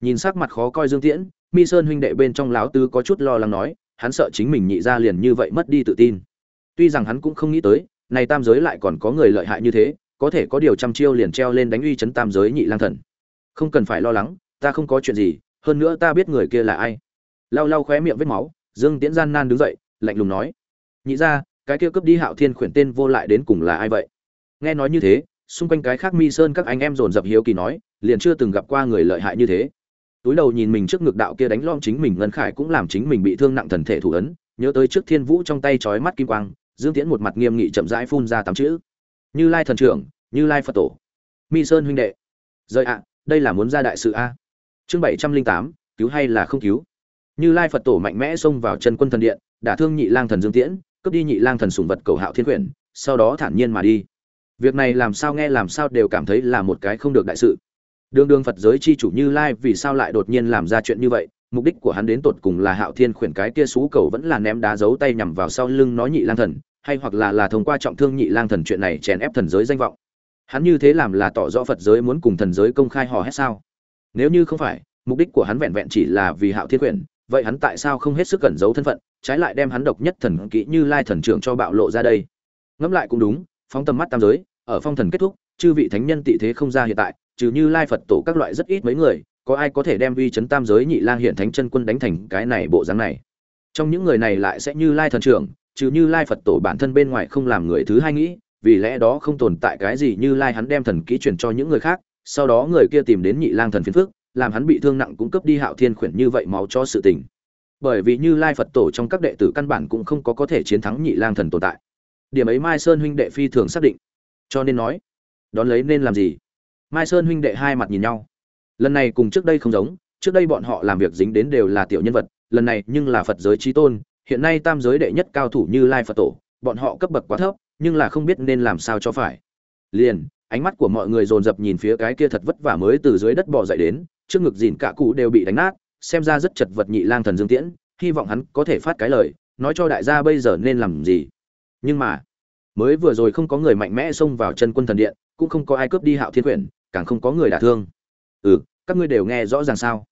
nhìn sắc mặt khó coi dương tiễn, mi sơn huynh đệ bên trong láo tư có chút lo lắng nói, hắn sợ chính mình nhị ra liền như vậy mất đi tự tin. Tuy rằng hắn cũng không nghĩ tới, này tam giới lại còn có người lợi hại như thế có thể có điều trăm chiêu liền treo lên đánh uy chấn tam giới nhị lang thần. Không cần phải lo lắng, ta không có chuyện gì, hơn nữa ta biết người kia là ai. Lau lau khóe miệng vết máu, dương tiễn gian nan đứng dậy, lạnh lùng nói. Nhị ra, cái kia cướp đi hạo thiên khuyển tên vô lại đến cùng là ai vậy? Nghe nói như thế, xung quanh cái khác mi sơn các anh em dồn dập hiếu kỳ nói, liền chưa từng gặp qua người lợi hại như thế. Túi đầu nhìn mình trước ngực đạo kia đánh lom chính mình ngân khải cũng làm chính mình bị thương nặng thần thể thủ ấn, nhớ tới trước thiên vũ trong tay trói mắt kim quang, dương tiễn một mặt nghiêm nghị chậm rãi phun ra tám chữ như lai thần trưởng, như lai phật tổ. Mi sơn huynh đệ. Rời ạ, đây là muốn ra đại sự a. Chương bảy trăm linh tám, cứu hay là không cứu? Như lai phật tổ mạnh mẽ xông vào chân quân thần điện, đả thương nhị lang thần dương tiễn, cướp đi nhị lang thần sùng vật cầu hạo thiên quyển, sau đó thản nhiên mà đi. Việc này làm sao nghe làm sao đều cảm thấy là một cái không được đại sự. Đường đường phật giới chi chủ như lai vì sao lại đột nhiên làm ra chuyện như vậy? Mục đích của hắn đến tột cùng là hạo thiên khuyển cái kia xú cầu vẫn là ném đá giấu tay nhằm vào sau lưng nó nhị lang thần hay hoặc là là thông qua trọng thương nhị lang thần chuyện này chèn ép thần giới danh vọng. Hắn như thế làm là tỏ rõ phật giới muốn cùng thần giới công khai hò hét sao? Nếu như không phải, mục đích của hắn vẹn vẹn chỉ là vì hạo thiên quyển, vậy hắn tại sao không hết sức cẩn giấu thân phận, trái lại đem hắn độc nhất thần kỹ như lai thần trưởng cho bạo lộ ra đây? Ngẫm lại cũng đúng, phóng tầm mắt tam giới, ở phong thần kết thúc, chư vị thánh nhân tị thế không ra hiện tại, trừ như lai phật tổ các loại rất ít mấy người, có ai có thể đem uy chấn tam giới nhị lang hiện thánh chân quân đánh thành cái này bộ dáng này? Trong những người này lại sẽ như lai thần trưởng trừ như lai phật tổ bản thân bên ngoài không làm người thứ hai nghĩ, vì lẽ đó không tồn tại cái gì như lai hắn đem thần kỹ truyền cho những người khác, sau đó người kia tìm đến nhị lang thần phiến phước, làm hắn bị thương nặng cũng cấp đi hạo thiên khuyển như vậy máu cho sự tình. Bởi vì như lai phật tổ trong các đệ tử căn bản cũng không có có thể chiến thắng nhị lang thần tồn tại. Điểm ấy mai sơn huynh đệ phi thường xác định. Cho nên nói, đón lấy nên làm gì? Mai sơn huynh đệ hai mặt nhìn nhau. Lần này cùng trước đây không giống, trước đây bọn họ làm việc dính đến đều là tiểu nhân vật, lần này nhưng là phật giới trí tôn hiện nay tam giới đệ nhất cao thủ như lai phật tổ, bọn họ cấp bậc quá thấp, nhưng là không biết nên làm sao cho phải. Liền, ánh mắt của mọi người dồn dập nhìn phía cái kia thật vất vả mới từ dưới đất bò dậy đến, trước ngực dìn cả cụ đều bị đánh nát, xem ra rất chật vật nhị lang thần dương tiễn, hy vọng hắn có thể phát cái lời, nói cho đại gia bây giờ nên làm gì. Nhưng mà, mới vừa rồi không có người mạnh mẽ xông vào chân quân thần điện, cũng không có ai cướp đi hạo thiên quyển, càng không có người đả thương. Ừ các ngươi đều nghe rõ ràng sao?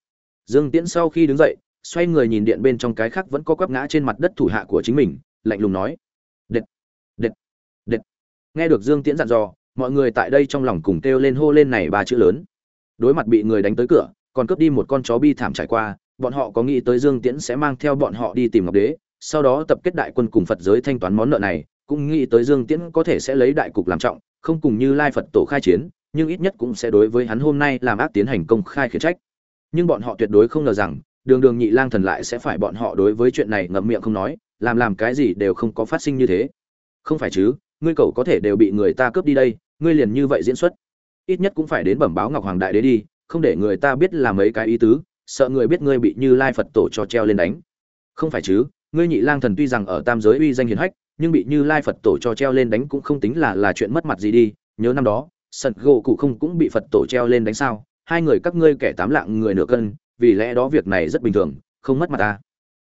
Dương tiễn sau khi đứng dậy xoay người nhìn điện bên trong cái khác vẫn có quắp ngã trên mặt đất thủ hạ của chính mình, lạnh lùng nói, đệt đệt đệt. Nghe được dương tiễn dặn dò, mọi người tại đây trong lòng cùng kêu lên hô lên này ba chữ lớn. Đối mặt bị người đánh tới cửa, còn cướp đi một con chó bi thảm trải qua, bọn họ có nghĩ tới dương tiễn sẽ mang theo bọn họ đi tìm ngọc đế, sau đó tập kết đại quân cùng phật giới thanh toán món nợ này, cũng nghĩ tới dương tiễn có thể sẽ lấy đại cục làm trọng, không cùng như lai phật tổ khai chiến, nhưng ít nhất cũng sẽ đối với hắn hôm nay làm ác tiến hành công khai khiển trách. Nhưng bọn họ tuyệt đối không ngờ rằng đường đường nhị lang thần lại sẽ phải bọn họ đối với chuyện này ngậm miệng không nói, làm làm cái gì đều không có phát sinh như thế. Không phải chứ, ngươi cậu có thể đều bị người ta cướp đi đây, ngươi liền như vậy diễn xuất. Ít nhất cũng phải đến bẩm báo ngọc hoàng đại đế đi, không để người ta biết làm mấy cái ý tứ, sợ người biết ngươi bị như lai phật tổ cho treo lên đánh. Không phải chứ, ngươi nhị lang thần tuy rằng ở tam giới uy danh hiền hách, nhưng bị như lai phật tổ cho treo lên đánh cũng không tính là là chuyện mất mặt gì đi, nhớ năm đó, sật gỗ cụ không cũng bị phật tổ treo lên đánh sao? Hai người các ngươi kẻ tám lạng người nửa cân vì lẽ đó việc này rất bình thường, không mất mặt ta.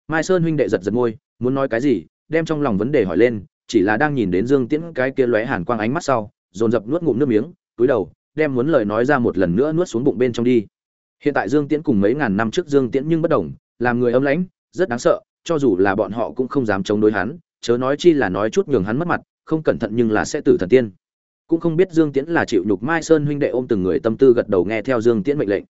Mai sơn huynh đệ giật giật môi, muốn nói cái gì, đem trong lòng vấn đề hỏi lên, chỉ là đang nhìn đến dương tiễn cái kia lóe hàn quang ánh mắt sau, dồn dập nuốt ngụm nước miếng, túi đầu, đem muốn lời nói ra một lần nữa nuốt xuống bụng bên trong đi. Hiện tại dương tiễn cùng mấy ngàn năm trước dương tiễn nhưng bất đồng, làm người âm lãnh, rất đáng sợ, cho dù là bọn họ cũng không dám chống đối hắn, chớ nói chi là nói chút nhường hắn mất mặt, không cẩn thận nhưng là sẽ tử thần tiên. Cũng không biết dương tiễn là chịu nhục mai sơn huynh đệ ôm từng người tâm tư gật đầu nghe theo dương tiễn mệnh lệnh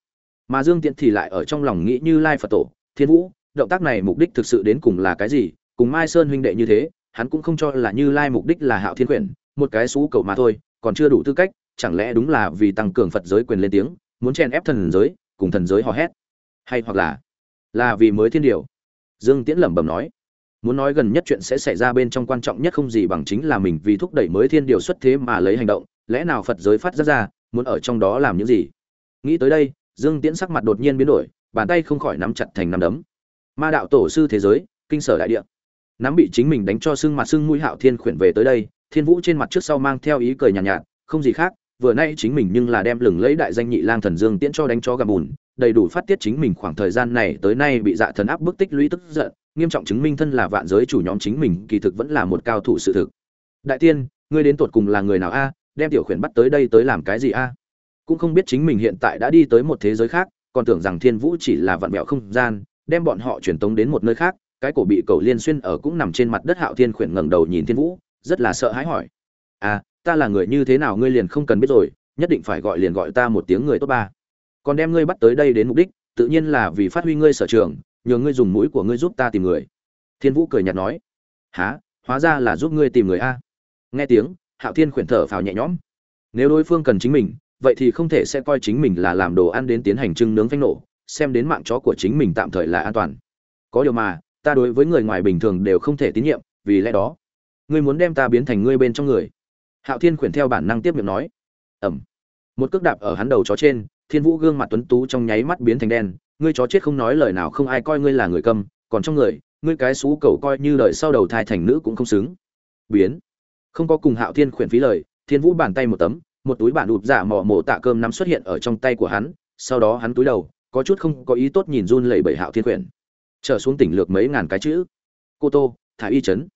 mà dương tiễn thì lại ở trong lòng nghĩ như lai phật tổ, thiên vũ, động tác này mục đích thực sự đến cùng là cái gì, cùng mai sơn huynh đệ như thế, hắn cũng không cho là như lai mục đích là hạo thiên quyển, một cái xú cầu mà thôi, còn chưa đủ tư cách, chẳng lẽ đúng là vì tăng cường phật giới quyền lên tiếng, muốn chèn ép thần giới, cùng thần giới hò hét? Hay hoặc là là vì mới thiên điều? Dương tiễn lẩm bẩm nói. Muốn nói gần nhất chuyện sẽ xảy ra bên trong quan trọng nhất không gì bằng chính là mình vì thúc đẩy mới thiên điều xuất thế mà lấy hành động, lẽ nào phật giới phát ra ra, muốn ở trong đó làm những gì? Nghĩ tới đây dương tiễn sắc mặt đột nhiên biến đổi bàn tay không khỏi nắm chặt thành nắm đấm. Ma đạo tổ sư thế giới kinh sở đại địa. Nắm bị chính mình đánh cho sưng mặt sưng mũi hạo thiên khuyển về tới đây thiên vũ trên mặt trước sau mang theo ý cười nhàn nhạt, nhạt không gì khác vừa nay chính mình nhưng là đem lừng lấy đại danh nhị lang thần dương tiễn cho đánh cho gầm bùn đầy đủ phát tiết chính mình khoảng thời gian này tới nay bị dạ thần áp bức tích lũy tức giận nghiêm trọng chứng minh thân là vạn giới chủ nhóm chính mình kỳ thực vẫn là một cao thủ sự thực. Đại tiên ngươi đến tột cùng là người nào a? Đem tiểu khuyển bắt tới đây tới làm cái gì a? Cũng không biết chính mình hiện tại đã đi tới một thế giới khác, còn tưởng rằng thiên vũ chỉ là vạn mẹo không gian, đem bọn họ truyền tống đến một nơi khác, cái cổ bị cầu liên xuyên ở cũng nằm trên mặt đất hạo thiên khuyển ngẩng đầu nhìn thiên vũ, rất là sợ hãi hỏi. À ta là người như thế nào ngươi liền không cần biết rồi, nhất định phải gọi liền gọi ta một tiếng người tốt ba. Còn đem ngươi bắt tới đây đến mục đích, tự nhiên là vì phát huy ngươi sở trường, nhờ ngươi dùng mũi của ngươi giúp ta tìm người. Thiên vũ cười nhạt nói. Há hóa ra là giúp ngươi tìm người a. Nghe tiếng, hạo thiên khuyển thở phào nhẹ nhõm. Nếu đối phương cần chính mình vậy thì không thể sẽ coi chính mình là làm đồ ăn đến tiến hành trưng nướng phanh nổ, xem đến mạng chó của chính mình tạm thời là an toàn. Có điều mà, ta đối với người ngoài bình thường đều không thể tín nhiệm, vì lẽ đó, ngươi muốn đem ta biến thành ngươi bên trong người. Hạo thiên khuyển theo bản năng tiếp miệng nói. Ẩm. Một cước đạp ở hắn đầu chó trên, thiên vũ gương mặt tuấn tú trong nháy mắt biến thành đen, ngươi chó chết không nói lời nào không ai coi ngươi là người câm còn trong người, ngươi cái xú cầu coi như đợi sau đầu thai thành nữ cũng không xứng. Biến. Không có cùng hạo thiên khuyển phí lời, thiên vũ bàn tay một tấm một túi bản ụp giả mỏ mổ tạ cơm nắm xuất hiện ở trong tay của hắn, sau đó hắn túi đầu, có chút không có ý tốt nhìn run lẩy bẩy hạo thiên quyển. Trở xuống tỉnh lược mấy ngàn cái chữ. Cô tô, thả y chấn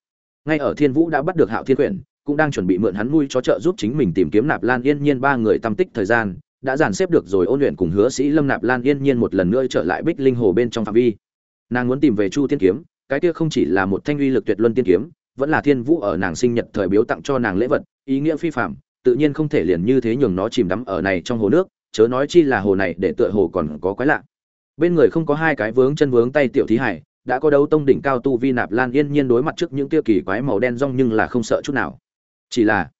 ngay ở thiên vũ đã bắt được hạo thiên quyển, cũng đang chuẩn bị mượn hắn nuôi cho trợ giúp chính mình tìm kiếm nạp lan yên nhiên ba người tâm tích thời gian, đã dàn xếp được rồi ôn luyện cùng hứa sĩ lâm nạp lan yên nhiên một lần nữa trở lại bích linh hồ bên trong phạm vi. Nàng muốn tìm về chu tiên kiếm, cái kia không chỉ là một thanh uy lực tuyệt luân tiên kiếm, vẫn là thiên vũ ở nàng sinh nhật thời biếu tặng cho nàng lễ vật, ý nghĩa phi phạm tự nhiên không thể liền như thế nhường nó chìm đắm ở này trong hồ nước, chớ nói chi là hồ này để tựa hồ còn có quái lạ. Bên người không có hai cái vướng chân vướng tay tiểu thí hải, đã có đấu tông đỉnh cao tu vi nạp lan yên nhiên đối mặt trước những tiêu kỳ quái màu đen rong nhưng là không sợ chút nào. Chỉ là,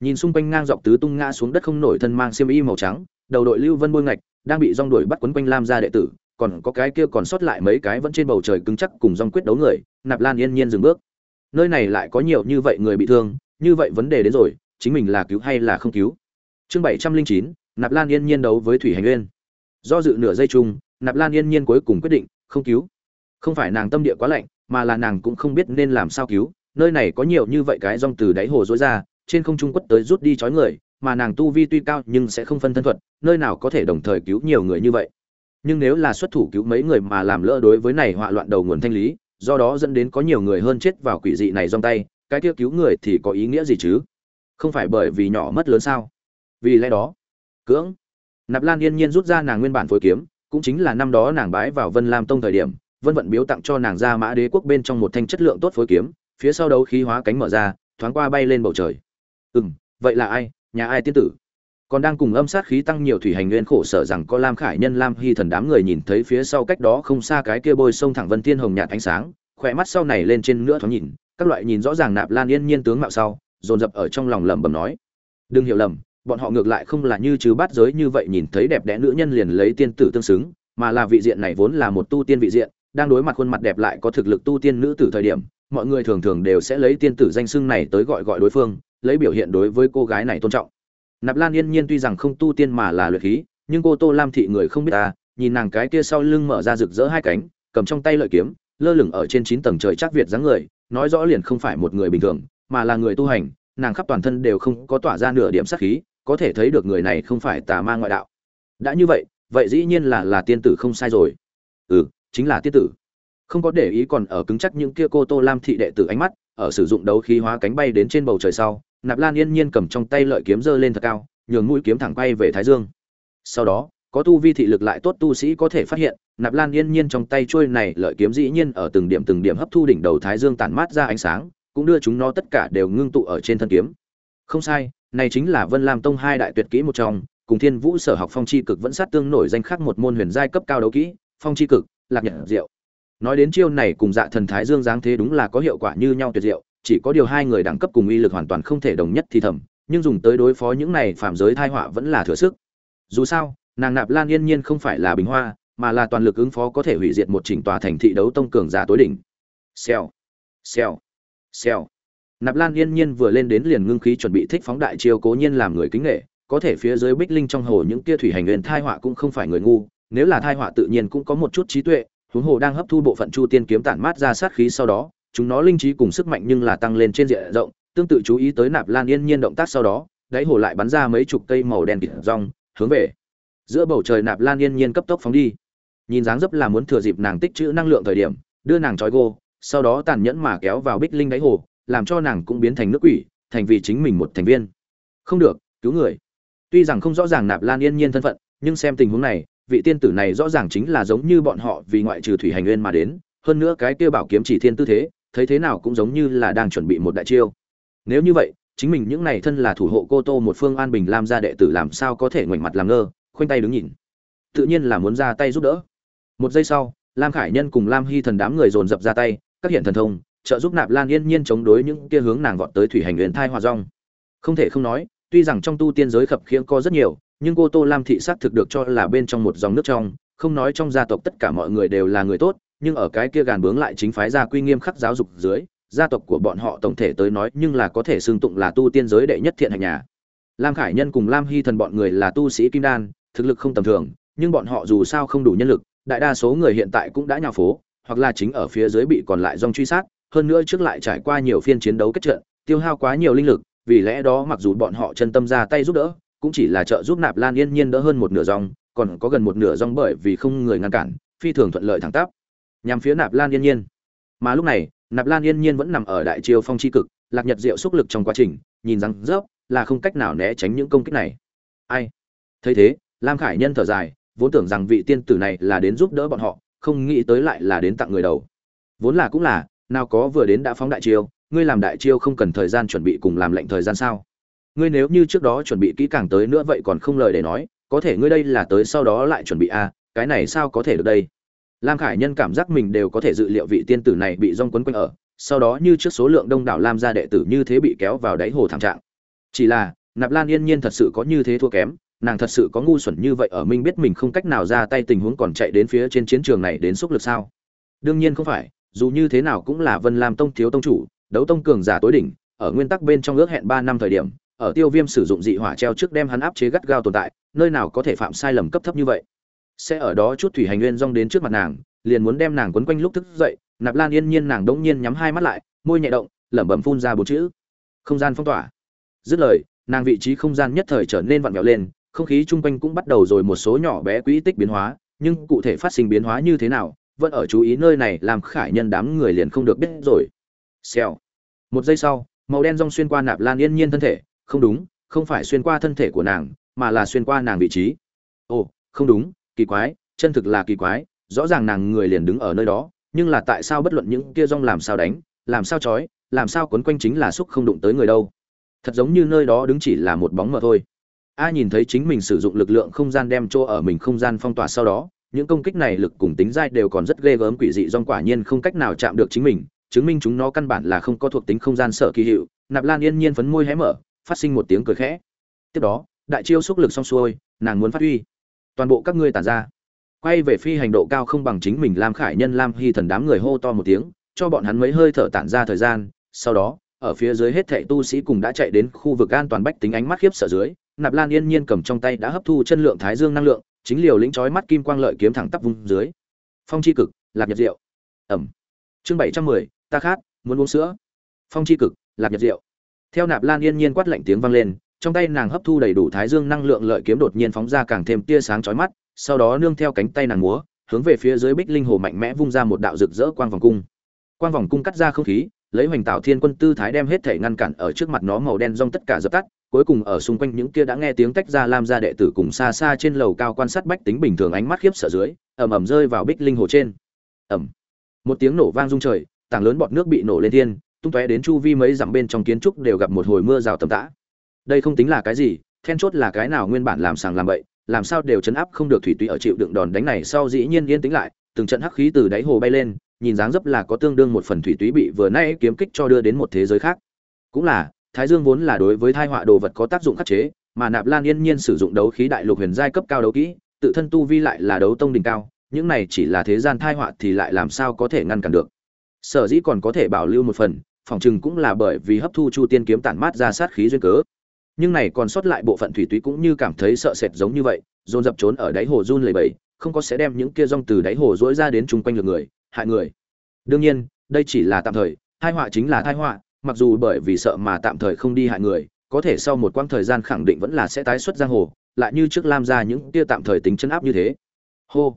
nhìn xung quanh ngang dọc tứ tung ngã xuống đất không nổi thân mang xiêm y màu trắng, đầu đội lưu vân bôi ngạch, đang bị rong đuổi bắt quấn quanh lam gia đệ tử, còn có cái kia còn sót lại mấy cái vẫn trên bầu trời cứng chắc cùng rong quyết đấu người, nạp lan yên nhiên dừng bước. Nơi này lại có nhiều như vậy người bị thương, như vậy vấn đề đến rồi chính mình là cứu hay là không cứu? Chương bảy trăm linh chín, nạp lan yên nhiên đấu với thủy hành nguyên do dự nửa giây chung, nạp lan yên nhiên cuối cùng quyết định, không cứu. Không phải nàng tâm địa quá lạnh, mà là nàng cũng không biết nên làm sao cứu. Nơi này có nhiều như vậy cái rong từ đáy hồ dối ra, trên không trung quất tới rút đi chói người, mà nàng tu vi tuy cao nhưng sẽ không phân thân thuật, nơi nào có thể đồng thời cứu nhiều người như vậy. Nhưng nếu là xuất thủ cứu mấy người mà làm lỡ đối với này họa loạn đầu nguồn thanh lý, do đó dẫn đến có nhiều người hơn chết vào quỷ dị này trong tay, cái kia cứu người thì có ý nghĩa gì chứ? Không phải bởi vì nhỏ mất lớn sao? Vì lẽ đó, cưỡng, nạp lan yên nhiên rút ra nàng nguyên bản phối kiếm, cũng chính là năm đó nàng bái vào vân lam tông thời điểm, vân vận biếu tặng cho nàng ra mã đế quốc bên trong một thanh chất lượng tốt phối kiếm, phía sau đấu khí hóa cánh mở ra, thoáng qua bay lên bầu trời. Ừ m vậy là ai? Nhà ai tiên tử? Còn đang cùng âm sát khí tăng nhiều thủy hành nguyên khổ sở rằng có lam khải nhân, lam hy thần đám người nhìn thấy phía sau cách đó không xa cái kia bôi sông thẳng vân thiên hồng nhạt ánh sáng, khỏe mắt sau này lên trên nữa thoáng nhìn, các loại nhìn rõ ràng nạp lan yên nhiên tướng mạo sau dồn dập ở trong lòng lẩm bẩm nói, đừng hiểu lầm, bọn họ ngược lại không là như chứ bát giới như vậy nhìn thấy đẹp đẽ nữ nhân liền lấy tiên tử tương xứng, mà là vị diện này vốn là một tu tiên vị diện, đang đối mặt khuôn mặt đẹp lại có thực lực tu tiên nữ tử thời điểm, mọi người thường thường đều sẽ lấy tiên tử danh xưng này tới gọi gọi đối phương, lấy biểu hiện đối với cô gái này tôn trọng. Nạp lan yên nhiên tuy rằng không tu tiên mà là luyện khí, nhưng cô tô lam thị người không biết ta, nhìn nàng cái kia sau lưng mở ra rực rỡ hai cánh, cầm trong tay lợi kiếm, lơ lửng ở trên chín tầng trời chắc việt dáng người, nói rõ liền không phải một người bình thường mà là người tu hành, nàng khắp toàn thân đều không có tỏa ra nửa điểm sát khí, có thể thấy được người này không phải tà ma ngoại đạo. Đã như vậy vậy dĩ nhiên là là tiên tử không sai rồi. Ừ chính là tiên tử. Không có để ý còn ở cứng chắc những kia cô tô lam thị đệ tử ánh mắt, ở sử dụng đấu khí hóa cánh bay đến trên bầu trời sau, nạp lan yên nhiên cầm trong tay lợi kiếm giơ lên thật cao, nhường mũi kiếm thẳng quay về thái dương. Sau đó, có tu vi thị lực lại tốt tu sĩ có thể phát hiện, nạp lan yên nhiên trong tay trôi này lợi kiếm dĩ nhiên ở từng điểm từng điểm hấp thu đỉnh đầu thái dương tản mát ra ánh sáng cũng đưa chúng nó tất cả đều ngưng tụ ở trên thân kiếm. Không sai, này chính là vân lam tông hai đại tuyệt kỹ một trong, cùng thiên vũ sở học phong chi cực vẫn sát tương nổi danh khác một môn huyền giai cấp cao đấu kỹ, phong chi cực, lạc nhật diệu. Nói đến chiêu này cùng dạ thần thái dương giáng thế đúng là có hiệu quả như nhau tuyệt diệu, chỉ có điều hai người đẳng cấp cùng uy lực hoàn toàn không thể đồng nhất thì thầm, nhưng dùng tới đối phó những này phạm giới tai họa vẫn là thừa sức. Dù sao, nàng nạp lan yên nhiên không phải là bình hoa, mà là toàn lực ứng phó có thể hủy diệt một chỉnh tòa thành thị đấu tông cường giả tối đỉnh. Xèo xèo xèo. Nạp lan yên nhiên vừa lên đến liền ngưng khí chuẩn bị thích phóng đại chiêu cố nhiên làm người kính nghệ, có thể phía dưới bích linh trong hồ những kia thủy hành huyền thai họa cũng không phải người ngu, nếu là thai họa tự nhiên cũng có một chút trí tuệ, huống hồ đang hấp thu bộ phận chu tiên kiếm tản mát ra sát khí sau đó, chúng nó linh trí cùng sức mạnh nhưng là tăng lên trên diện rộng, tương tự chú ý tới nạp lan yên nhiên động tác sau đó, đáy hồ lại bắn ra mấy chục cây màu đen kịt rong, hướng về giữa bầu trời nạp lan yên nhiên cấp tốc phóng đi. Nhìn dáng dấp là muốn thừa dịp nàng tích trữ năng lượng thời điểm, đưa nàng trói gô sau đó tàn nhẫn mà kéo vào bích linh đáy hồ, làm cho nàng cũng biến thành nước quỷ, thành vì chính mình một thành viên. Không được, cứu người. Tuy rằng không rõ ràng nạp lan yên nhiên thân phận, nhưng xem tình huống này, vị tiên tử này rõ ràng chính là giống như bọn họ vì ngoại trừ thủy hành nguyên mà đến, hơn nữa cái kia bảo kiếm chỉ thiên tư thế, thấy thế nào cũng giống như là đang chuẩn bị một đại chiêu. Nếu như vậy, chính mình những này thân là thủ hộ cô tô một phương an bình lam gia đệ tử làm sao có thể ngoảnh mặt làm ngơ, khoanh tay đứng nhìn. Tự nhiên là muốn ra tay giúp đỡ. Một giây sau, lam khải nhân cùng lam hy thần đám người dồn dập ra tay các hiện thần thông, trợ giúp nạp lan yên nhiên chống đối những kia hướng nàng vọt tới thủy hành nguyên thai hòa rong không thể không nói, tuy rằng trong tu tiên giới khập khiễng có rất nhiều, nhưng cô tô lam thị xác thực được cho là bên trong một dòng nước trong, không nói trong gia tộc tất cả mọi người đều là người tốt, nhưng ở cái kia gàn bướng lại chính phái gia quy nghiêm khắc giáo dục dưới, gia tộc của bọn họ tổng thể tới nói nhưng là có thể xương tụng là tu tiên giới đệ nhất thiện hành nhà. Lam khải nhân cùng lam hy thần bọn người là tu sĩ kim đan, thực lực không tầm thường, nhưng bọn họ dù sao không đủ nhân lực, đại đa số người hiện tại cũng đã nhào phố hoặc là chính ở phía dưới bị còn lại dòng truy sát, hơn nữa trước lại trải qua nhiều phiên chiến đấu kết trận, tiêu hao quá nhiều linh lực, vì lẽ đó mặc dù bọn họ chân tâm ra tay giúp đỡ, cũng chỉ là trợ giúp nạp lan yên nhiên đỡ hơn một nửa dòng, còn có gần một nửa dòng bởi vì không người ngăn cản, phi thường thuận lợi thẳng tắp. Nhằm phía nạp lan yên nhiên. Mà lúc này, nạp lan yên nhiên vẫn nằm ở đại chiêu phong chi cực, lạc nhật diệu xúc lực trong quá trình, nhìn rằng, rớp, là không cách nào né tránh những công kích này. Ai? Thấy thế, lam khải nhân thở dài, vốn tưởng rằng vị tiên tử này là đến giúp đỡ bọn họ không nghĩ tới lại là đến tặng người đầu. Vốn là cũng là nào có vừa đến đã phóng đại chiêu ngươi làm đại chiêu không cần thời gian chuẩn bị cùng làm lệnh thời gian sao? Ngươi nếu như trước đó chuẩn bị kỹ càng tới nữa vậy còn không lời để nói có thể ngươi đây là tới sau đó lại chuẩn bị a à, cái này sao có thể được đây? Lam khải nhân cảm giác mình đều có thể dự liệu vị tiên tử này bị rong quấn quanh ở sau đó như trước số lượng đông đảo lam gia đệ tử như thế bị kéo vào đáy hồ thảm trạng. Chỉ là nạp lan yên nhiên thật sự có như thế thua kém nàng thật sự có ngu xuẩn như vậy ở minh biết mình không cách nào ra tay, tình huống còn chạy đến phía trên chiến trường này đến xúc lực sao? Đương nhiên không phải, dù như thế nào cũng là vân lam tông thiếu tông chủ, đấu tông cường giả tối đỉnh, ở nguyên tắc bên trong ước hẹn ba năm thời điểm, ở tiêu viêm sử dụng dị hỏa treo trước đem hắn áp chế gắt gao tồn tại, nơi nào có thể phạm sai lầm cấp thấp như vậy? Sẽ ở đó chút thủy hành nguyên rong đến trước mặt nàng, liền muốn đem nàng quấn quanh lúc thức dậy, nạp lan yên nhiên nàng đống nhiên nhắm hai mắt lại, môi nhẹ động, lẩm bẩm phun ra bốn chữ. Không gian phong tỏa. Dứt lời, nàng vị trí không gian nhất thời trở nên vặn vẹo lên không khí chung quanh cũng bắt đầu rồi một số nhỏ bé quỹ tích biến hóa, nhưng cụ thể phát sinh biến hóa như thế nào, vẫn ở chú ý nơi này làm khải nhân đám người liền không được biết rồi. Xèo. Một giây sau, màu đen rong xuyên qua nạp lan yên nhiên thân thể. Không đúng, không phải xuyên qua thân thể của nàng, mà là xuyên qua nàng vị trí. Ồ, không đúng, kỳ quái, chân thực là kỳ quái, rõ ràng nàng người liền đứng ở nơi đó, nhưng là tại sao bất luận những kia rong làm sao đánh, làm sao chói, làm sao quấn quanh chính là xúc không đụng tới người đâu. Thật giống như nơi đó đứng chỉ là một bóng mờ thôi a nhìn thấy chính mình sử dụng lực lượng không gian đem chỗ ở mình không gian phong tỏa sau đó, những công kích này lực cùng tính dai đều còn rất ghê gớm quỷ dị dong quả nhiên không cách nào chạm được chính mình, chứng minh chúng nó căn bản là không có thuộc tính không gian sợ kỳ hiệu. Nạp lan yên nhiên phấn môi hé mở, phát sinh một tiếng cười khẽ. Tiếp đó, đại chiêu xúc lực xong xuôi, nàng muốn phát huy. Toàn bộ các ngươi tản ra. Quay về phi hành độ cao không bằng chính mình lam khải nhân lam hy thần đám người hô to một tiếng, cho bọn hắn mấy hơi thở tản ra thời gian, sau đó ở phía dưới hết thảy tu sĩ cùng đã chạy đến khu vực an toàn bách tính ánh mắt khiếp sợ dưới, nạp lan yên nhiên cầm trong tay đã hấp thu chân lượng thái dương năng lượng, chính liều lĩnh chói mắt kim quang lợi kiếm thẳng tắp vung dưới phong chi cực, lạc nhật diệu. ẩm chương bảy trăm mười, ta khát, muốn uống sữa phong chi cực, lạc nhật diệu. theo nạp lan yên nhiên quát lạnh tiếng vang lên, trong tay nàng hấp thu đầy đủ thái dương năng lượng lợi kiếm đột nhiên phóng ra càng thêm tia sáng chói mắt, sau đó nương theo cánh tay nàng múa, hướng về phía dưới bích linh hồ mạnh mẽ vung ra một đạo rực rỡ quang vòng cung quang vòng cung cắt ra không khí lấy hoành tạo thiên quân tư thái đem hết thể ngăn cản ở trước mặt nó màu đen rong tất cả dập tắt, cuối cùng ở xung quanh những kia đã nghe tiếng tách ra lam gia đệ tử cùng xa xa trên lầu cao quan sát bách tính bình thường ánh mắt khiếp sợ dưới, ầm ầm rơi vào bích linh hồ trên. Ầm. Một tiếng nổ vang rung trời, tảng lớn bọt nước bị nổ lên thiên, tung tóe đến chu vi mấy dặm bên trong kiến trúc đều gặp một hồi mưa rào tầm tã. Đây không tính là cái gì, then chốt là cái nào nguyên bản làm sàng làm bậy, làm sao đều chấn áp không được thủy tùy ở chịu đựng đòn đánh này sau dĩ nhiên yên tĩnh lại, từng trận hắc khí từ đáy hồ bay lên nhìn dáng dấp là có tương đương một phần thủy túy bị vừa nay kiếm kích cho đưa đến một thế giới khác. Cũng là, thái dương vốn là đối với thai họa đồ vật có tác dụng khắc chế, mà nạp lan yên nhiên sử dụng đấu khí đại lục huyền giai cấp cao đấu kỹ, tự thân tu vi lại là đấu tông đỉnh cao, những này chỉ là thế gian thai họa thì lại làm sao có thể ngăn cản được. Sở dĩ còn có thể bảo lưu một phần, phòng chừng cũng là bởi vì hấp thu chu tiên kiếm tản mát ra sát khí duyên cớ. Nhưng này còn sót lại bộ phận thủy túy cũng như cảm thấy sợ sệt giống như vậy, dồn dập trốn ở đáy hồ run lầy bầy, không có sẽ đem những kia rong từ đáy hồ dỗi ra đến chung quanh lượt người hại người. Đương nhiên, đây chỉ là tạm thời thai họa chính là thai họa, mặc dù bởi vì sợ mà tạm thời không đi hại người, có thể sau một quãng thời gian khẳng định vẫn là sẽ tái xuất giang hồ, lại như trước lam ra những kia tạm thời tính chân áp như thế. Hô.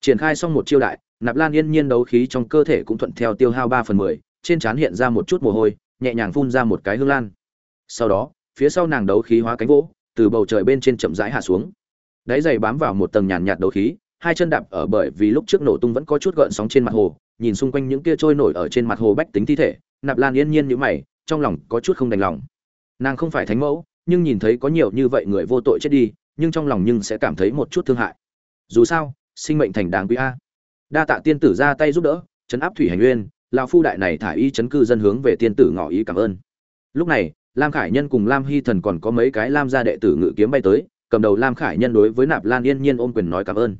Triển khai xong một chiêu đại, nạp lan yên nhiên đấu khí trong cơ thể cũng thuận theo tiêu hao ba phần mười, trên trán hiện ra một chút mồ hôi, nhẹ nhàng phun ra một cái hương lan. Sau đó, phía sau nàng đấu khí hóa cánh vỗ, từ bầu trời bên trên chậm rãi hạ xuống. Đáy giày bám vào một tầng nhàn nhạt đấu khí hai chân đạp ở bởi vì lúc trước nổ tung vẫn có chút gợn sóng trên mặt hồ, nhìn xung quanh những kia trôi nổi ở trên mặt hồ bách tính thi thể, nạp lan yên nhiên như mày, trong lòng có chút không đành lòng. Nàng không phải thánh mẫu, nhưng nhìn thấy có nhiều như vậy người vô tội chết đi, nhưng trong lòng nhưng sẽ cảm thấy một chút thương hại. Dù sao, sinh mệnh thành đáng quý a. Đa tạ tiên tử ra tay giúp đỡ chấn áp thủy hành nguyên lão phu đại này thả y chấn cư dân hướng về tiên tử ngỏ ý cảm ơn. Lúc này, lam khải nhân cùng lam hy thần còn có mấy cái lam gia đệ tử ngự kiếm bay tới, cầm đầu lam khải nhân đối với nạp lan yên nhiên ôm quyền nói cảm ơn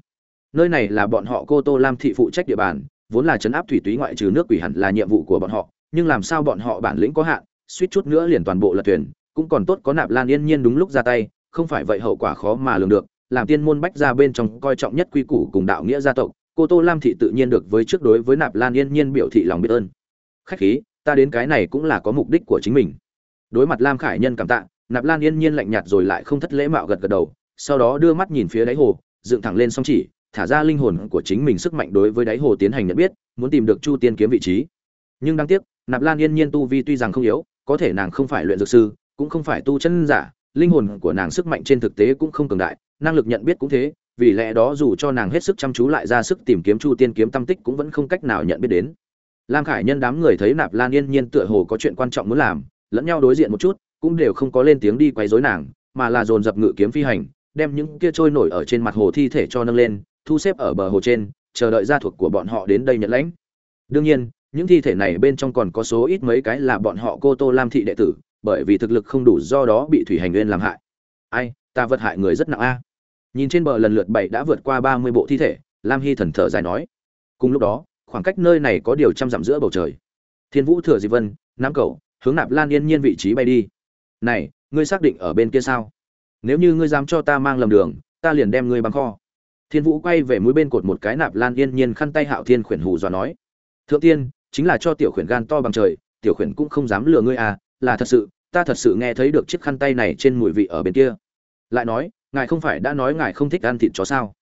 nơi này là bọn họ cô tô lam thị phụ trách địa bàn, vốn là chấn áp thủy túy ngoại trừ nước quỷ hẳn là nhiệm vụ của bọn họ, nhưng làm sao bọn họ bản lĩnh có hạn, suýt chút nữa liền toàn bộ lật thuyền, cũng còn tốt có nạp lan yên nhiên đúng lúc ra tay, không phải vậy hậu quả khó mà lường được, làm tiên môn bách ra bên trong coi trọng nhất quy củ cùng đạo nghĩa gia tộc, cô tô lam thị tự nhiên được với trước đối với nạp lan yên nhiên biểu thị lòng biết ơn. Khách khí, ta đến cái này cũng là có mục đích của chính mình. Đối mặt lam khải nhân cảm tạ, nạp lan yên nhiên lạnh nhạt rồi lại không thất lễ mạo gật gật đầu, sau đó đưa mắt nhìn phía đáy hồ, dựng thẳng lên song chỉ thả ra linh hồn của chính mình sức mạnh đối với đáy hồ tiến hành nhận biết, muốn tìm được chu tiên kiếm vị trí. Nhưng đáng tiếc, nạp lan yên nhiên tu vi tuy rằng không yếu, có thể nàng không phải luyện dược sư, cũng không phải tu chân giả, linh hồn của nàng sức mạnh trên thực tế cũng không cường đại, năng lực nhận biết cũng thế, vì lẽ đó dù cho nàng hết sức chăm chú lại ra sức tìm kiếm chu tiên kiếm tâm tích cũng vẫn không cách nào nhận biết đến. Lam khải nhân đám người thấy nạp lan yên nhiên tựa hồ có chuyện quan trọng muốn làm, lẫn nhau đối diện một chút, cũng đều không có lên tiếng đi quấy rối nàng, mà là dồn dập ngự kiếm phi hành, đem những kia trôi nổi ở trên mặt hồ thi thể cho nâng lên thu xếp ở bờ hồ trên, chờ đợi gia thuộc của bọn họ đến đây nhận lãnh. Đương nhiên, những thi thể này bên trong còn có số ít mấy cái là bọn họ cô tô lam thị đệ tử, bởi vì thực lực không đủ do đó bị thủy hành nguyên làm hại. Ai, ta vật hại người rất nặng a. Nhìn trên bờ lần lượt bảy đã vượt qua ba mươi bộ thi thể, lam hy thần thở dài nói. Cùng lúc đó, khoảng cách nơi này có điều trăm dặm giữa bầu trời. Thiên vũ thừa di vân, nam cầu hướng nạp lan yên nhiên vị trí bay đi. Này, ngươi xác định ở bên kia sao? Nếu như ngươi dám cho ta mang lầm đường, ta liền đem ngươi băng kho thiên vũ quay về mũi bên cột một cái nạp lan yên nhiên khăn tay hạo thiên khuyển hù dọa nói, thượng tiên, chính là cho tiểu khuyển gan to bằng trời, tiểu khuyển cũng không dám lừa ngươi à là thật sự, ta thật sự nghe thấy được chiếc khăn tay này trên mùi vị ở bên kia. Lại nói, ngài không phải đã nói ngài không thích ăn thịt chó sao?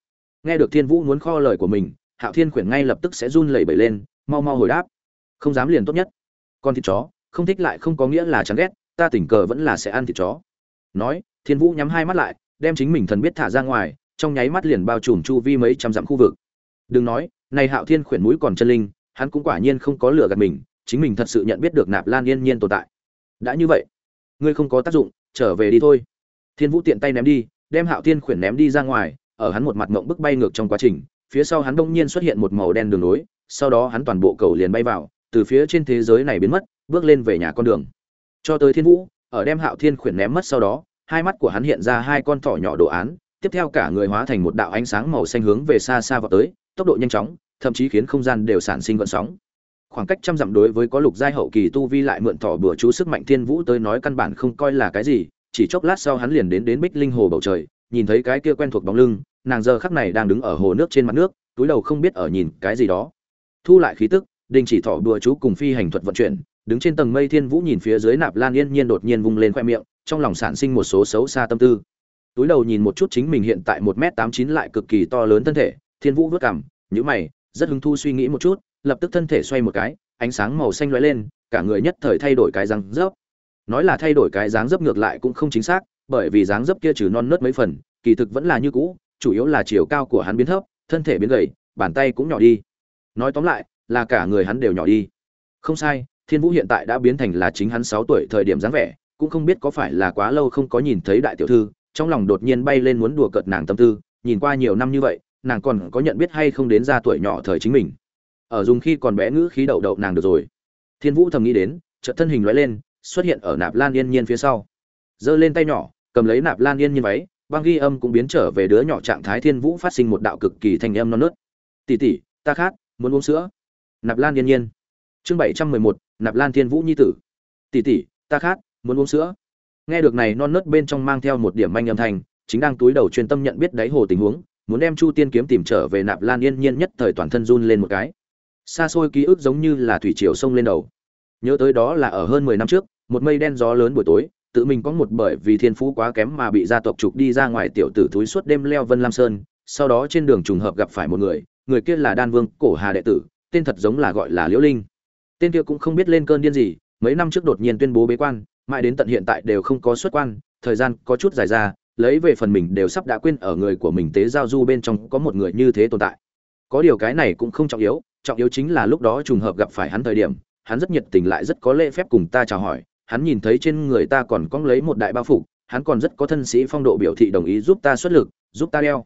Nghe được thiên vũ muốn kho lời của mình, hạo thiên khuyển ngay lập tức sẽ run lẩy bẩy lên, mau mau hồi đáp, không dám liền tốt nhất. Con thịt chó, không thích lại không có nghĩa là chán ghét, ta tình cờ vẫn là sẽ ăn thịt chó. Nói, thiên vũ nhắm hai mắt lại, đem chính mình thần biết thả ra ngoài trong nháy mắt liền bao trùm chu vi mấy trăm dặm khu vực. Đừng nói, này hạo thiên khuyển mũi còn chân linh, hắn cũng quả nhiên không có lửa gạt mình, chính mình thật sự nhận biết được nạp lan yên nhiên tồn tại. Đã như vậy, ngươi không có tác dụng, trở về đi thôi. Thiên vũ tiện tay ném đi, đem hạo thiên khuyển ném đi ra ngoài, ở hắn một mặt ngộng bức bay ngược trong quá trình, phía sau hắn đông nhiên xuất hiện một màu đen đường nối sau đó hắn toàn bộ cầu liền bay vào, từ phía trên thế giới này biến mất, bước lên về nhà con đường. Cho tới thiên vũ, ở đem hạo thiên khuyển ném mất sau đó, hai mắt của hắn hiện ra hai con thỏ nhỏ đồ án tiếp theo cả người hóa thành một đạo ánh sáng màu xanh hướng về xa xa vào tới, tốc độ nhanh chóng, thậm chí khiến không gian đều sản sinh gợn sóng. Khoảng cách trăm dặm đối với có lục giai hậu kỳ tu vi lại mượn thỏ bừa chú sức mạnh thiên vũ tới nói căn bản không coi là cái gì, chỉ chốc lát sau hắn liền đến đến bích linh hồ bầu trời, nhìn thấy cái kia quen thuộc bóng lưng, nàng giờ khắc này đang đứng ở hồ nước trên mặt nước, túi đầu không biết ở nhìn cái gì đó. Thu lại khí tức, đình chỉ thỏ bừa chú cùng phi hành thuật vận chuyển, đứng trên tầng mây thiên vũ nhìn phía dưới nạp lan yên nhiên đột nhiên vung lên khoe miệng, trong lòng sản sinh một số xấu xa tâm tư túi đầu nhìn một chút chính mình hiện tại một m tám chín lại cực kỳ to lớn thân thể, thiên vũ vớt cảm nhữ mày, rất hứng thu suy nghĩ một chút, lập tức thân thể xoay một cái, ánh sáng màu xanh lóe lên, cả người nhất thời thay đổi cái răng rớp nói là thay đổi cái dáng dấp ngược lại cũng không chính xác, bởi vì dáng dấp kia trừ non nớt mấy phần, kỳ thực vẫn là như cũ, chủ yếu là chiều cao của hắn biến thấp, thân thể biến gầy, bàn tay cũng nhỏ đi. Nói tóm lại, là cả người hắn đều nhỏ đi. Không sai, thiên vũ hiện tại đã biến thành là chính hắn sáu tuổi thời điểm dáng vẻ, cũng không biết có phải là quá lâu không có nhìn thấy đại tiểu thư trong lòng đột nhiên bay lên muốn đùa cợt nàng tâm tư, nhìn qua nhiều năm như vậy, nàng còn có nhận biết hay không đến ra tuổi nhỏ thời chính mình. Ở dùng khi còn bé ngữ khí đậu đậu nàng được rồi. Thiên vũ thầm nghĩ đến, chợt thân hình lóe lên, xuất hiện ở nạp lan yên nhiên phía sau. Giơ lên tay nhỏ, cầm lấy nạp lan yên nhiên váy, băng ghi âm cũng biến trở về đứa nhỏ trạng thái thiên vũ phát sinh một đạo cực kỳ thanh âm non nớt. Tỉ tỉ ta khát, muốn uống sữa. Nạp lan yên nhiên. Chương bảy trăm mười một, nạp lan thiên vũ nhi tử. Tỉ tỉ ta khát, muốn uống sữa nghe được này non nớt bên trong mang theo một điểm manh âm thanh, chính đang túi đầu chuyên tâm nhận biết đáy hồ tình huống, muốn đem chu tiên kiếm tìm trở về nạp lan yên nhiên nhất thời toàn thân run lên một cái. Xa xôi ký ức giống như là thủy triều sông lên đầu. Nhớ tới đó là ở hơn mười năm trước, một mây đen gió lớn buổi tối, tự mình có một bởi vì thiên phú quá kém mà bị gia tộc trục đi ra ngoài tiểu tử thúi suốt đêm leo vân lam sơn, sau đó trên đường trùng hợp gặp phải một người người kia là đan vương cổ hà đệ tử, tên thật giống là gọi là liễu linh. Tên kia cũng không biết lên cơn điên gì, mấy năm trước đột nhiên tuyên bố bế quan mãi đến tận hiện tại đều không có xuất quan, thời gian có chút dài ra, lấy về phần mình đều sắp đã quên ở người của mình tế giao du bên trong có một người như thế tồn tại. Có điều cái này cũng không trọng yếu trọng yếu chính là lúc đó trùng hợp gặp phải hắn thời điểm, hắn rất nhiệt tình lại rất có lễ phép cùng ta chào hỏi, hắn nhìn thấy trên người ta còn có lấy một đại bao phục hắn còn rất có thân sĩ phong độ biểu thị đồng ý giúp ta xuất lực, giúp ta đeo.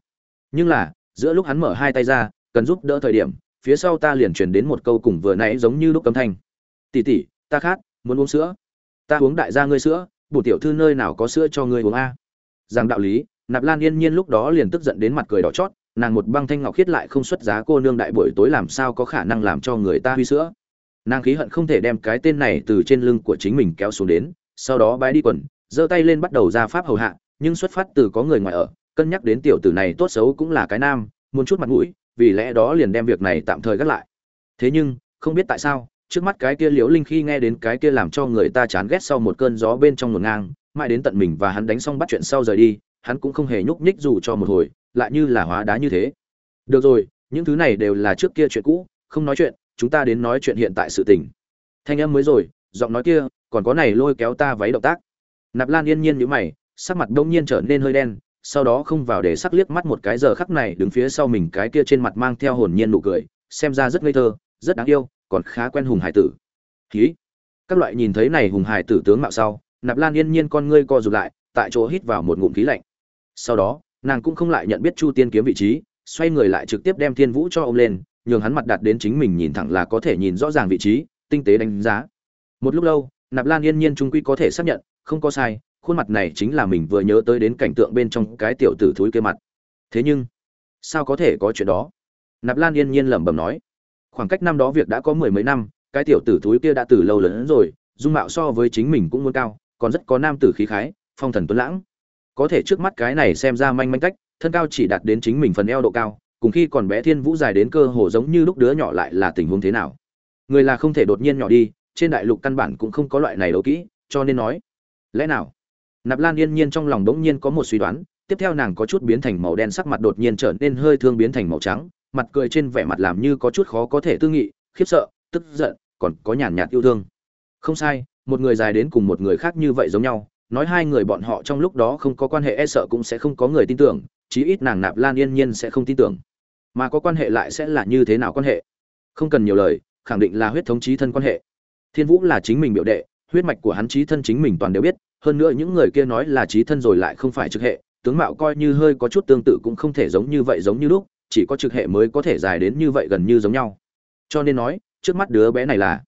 Nhưng là, giữa lúc hắn mở hai tay ra, cần giúp đỡ thời điểm, phía sau ta liền truyền đến một câu cùng vừa nãy giống như lúc cấm thanh. Tỉ tỉ ta khát, muốn uống sữa ta uống đại gia ngươi sữa, bổ tiểu thư nơi nào có sữa cho ngươi uống a? Rằng đạo lý, nạp lan yên nhiên lúc đó liền tức giận đến mặt cười đỏ chót, nàng một băng thanh ngọc khiết lại không xuất giá cô nương đại buổi tối làm sao có khả năng làm cho người ta huy sữa. Nàng khí hận không thể đem cái tên này từ trên lưng của chính mình kéo xuống đến, sau đó bái đi quần, giơ tay lên bắt đầu ra pháp hầu hạ, nhưng xuất phát từ có người ngoài ở, cân nhắc đến tiểu tử này tốt xấu cũng là cái nam, muốn chút mặt mũi, vì lẽ đó liền đem việc này tạm thời gác lại. Thế nhưng, không biết tại sao trước mắt cái kia liễu linh khi nghe đến cái kia làm cho người ta chán ghét sau một cơn gió bên trong ngổn ngang, mãi đến tận mình và hắn đánh xong bắt chuyện sau rời đi, hắn cũng không hề nhúc nhích dù cho một hồi, lại như là hóa đá như thế. Được rồi, những thứ này đều là trước kia chuyện cũ, không nói chuyện, chúng ta đến nói chuyện hiện tại sự tình. Thanh âm mới rồi, giọng nói kia, còn có này lôi kéo ta váy động tác. Nạp lan yên nhiên nhíu mày, sắc mặt đông nhiên trở nên hơi đen, sau đó không vào để sắc liếc mắt một cái giờ khắc này đứng phía sau mình cái kia trên mặt mang theo hồn nhiên nụ cười, xem ra rất ngây thơ, rất đáng yêu còn khá quen hùng hải tử. Khí các loại nhìn thấy này hùng hải tử tướng mạo sau, nạp lan yên nhiên con ngươi co rụt lại, tại chỗ hít vào một ngụm khí lạnh. Sau đó, nàng cũng không lại nhận biết chu tiên kiếm vị trí, xoay người lại trực tiếp đem thiên vũ cho ông lên, nhường hắn mặt đặt đến chính mình nhìn thẳng là có thể nhìn rõ ràng vị trí, tinh tế đánh giá. Một lúc lâu, nạp lan yên nhiên trung quy có thể xác nhận, không có sai, khuôn mặt này chính là mình vừa nhớ tới đến cảnh tượng bên trong cái tiểu tử thúi kia mặt. Thế nhưng, sao có thể có chuyện đó? Nạp lan yên nhiên lẩm bẩm nói khoảng cách năm đó việc đã có mười mấy năm, cái tiểu tử thúi kia đã từ lâu lớn rồi, dung mạo so với chính mình cũng muốn cao, còn rất có nam tử khí khái, phong thần tuấn lãng. Có thể trước mắt cái này xem ra manh manh cách, thân cao chỉ đạt đến chính mình phần eo độ cao, cùng khi còn bé thiên vũ dài đến cơ hồ giống như lúc đứa nhỏ lại là tình huống thế nào. Người là không thể đột nhiên nhỏ đi, trên đại lục căn bản cũng không có loại này đấu kỹ, cho nên nói, lẽ nào? Nạp lan yên nhiên trong lòng đống nhiên có một suy đoán, tiếp theo nàng có chút biến thành màu đen sắc mặt đột nhiên trở nên hơi thương biến thành màu trắng mặt cười trên vẻ mặt làm như có chút khó có thể tư nghị, khiếp sợ, tức giận, còn có nhàn nhạt yêu thương. Không sai, một người dài đến cùng một người khác như vậy giống nhau, nói hai người bọn họ trong lúc đó không có quan hệ e sợ cũng sẽ không có người tin tưởng, chí ít nàng nạp lan yên nhiên sẽ không tin tưởng. Mà có quan hệ lại sẽ là như thế nào quan hệ? Không cần nhiều lời, khẳng định là huyết thống chí thân quan hệ. Thiên vũ là chính mình biểu đệ, huyết mạch của hắn chí thân chính mình toàn đều biết, hơn nữa những người kia nói là chí thân rồi lại không phải trực hệ, tướng mạo coi như hơi có chút tương tự cũng không thể giống như vậy giống như lúc chỉ có trực hệ mới có thể dài đến như vậy gần như giống nhau. Cho nên nói, trước mắt đứa bé này là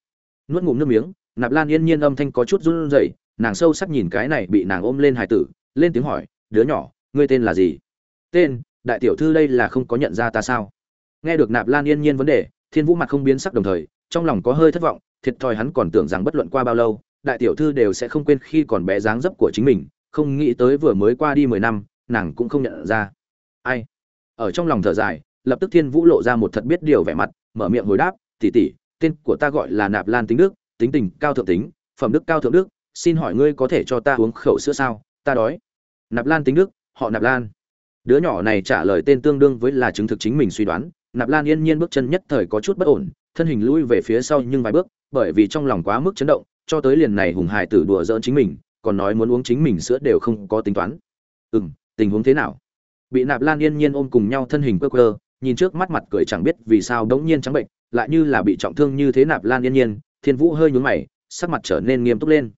nuốt ngụm nước miếng, nạp lan yên nhiên âm thanh có chút run rẩy, nàng sâu sắc nhìn cái này bị nàng ôm lên hải tử, lên tiếng hỏi, đứa nhỏ, ngươi tên là gì? Tên, đại tiểu thư đây là không có nhận ra ta sao? Nghe được nạp lan yên nhiên vấn đề, thiên vũ mặt không biến sắc đồng thời, trong lòng có hơi thất vọng, thiệt thòi hắn còn tưởng rằng bất luận qua bao lâu, đại tiểu thư đều sẽ không quên khi còn bé dáng dấp của chính mình, không nghĩ tới vừa mới qua đi mười năm, nàng cũng không nhận ra. Ai? Ở trong lòng thở dài, lập tức thiên vũ lộ ra một thật biết điều vẻ mặt, mở miệng hồi đáp tỉ tỉ tên của ta gọi là nạp lan tính đức, tính tình cao thượng tính, phẩm đức cao thượng đức, xin hỏi ngươi có thể cho ta uống khẩu sữa sao? Ta đói. Nạp lan tính đức, họ nạp lan. Đứa nhỏ này trả lời tên tương đương với là chứng thực chính mình suy đoán, nạp lan yên nhiên bước chân nhất thời có chút bất ổn, thân hình lui về phía sau nhưng vài bước, bởi vì trong lòng quá mức chấn động, cho tới liền này hùng hải tử đùa giỡn chính mình, còn nói muốn uống chính mình sữa đều không có tính toán. Ừ m tình huống thế nào? Bị nạp lan yên nhiên ôm cùng nhau thân hình quơ quơ, nhìn trước mắt mặt cười chẳng biết vì sao đống nhiên trắng bệnh, lại như là bị trọng thương như thế nạp lan yên nhiên, thiên vũ hơi nhún mày, sắc mặt trở nên nghiêm túc lên.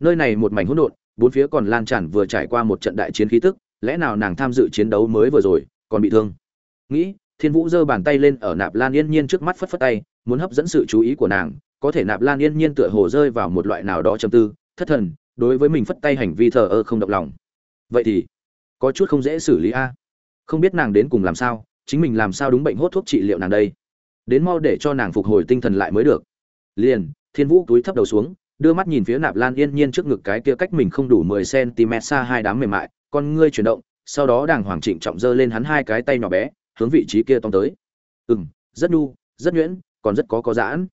Nơi này một mảnh hỗn độn, bốn phía còn lan tràn vừa trải qua một trận đại chiến khí tức, lẽ nào nàng tham dự chiến đấu mới vừa rồi, còn bị thương? Nghĩ, thiên vũ giơ bàn tay lên ở nạp lan yên nhiên trước mắt phất phất tay, muốn hấp dẫn sự chú ý của nàng, có thể nạp lan yên nhiên tựa hồ rơi vào một loại nào đó trầm tư, thất thần, đối với mình phất tay hành vi thờ ơ không động lòng. Vậy thì có chút không dễ xử lý a. Không biết nàng đến cùng làm sao, chính mình làm sao đúng bệnh hốt thuốc trị liệu nàng đây. Đến mau để cho nàng phục hồi tinh thần lại mới được. Liền, thiên vũ túi thấp đầu xuống, đưa mắt nhìn phía nạp lan yên nhiên trước ngực cái kia cách mình không đủ mười cm xa hai đám mềm mại, con ngươi chuyển động, sau đó đàng hoàng trịnh trọng giơ lên hắn hai cái tay nhỏ bé, hướng vị trí kia tông tới. Ừ m rất nhu, rất nhuyễn, còn rất có có giãn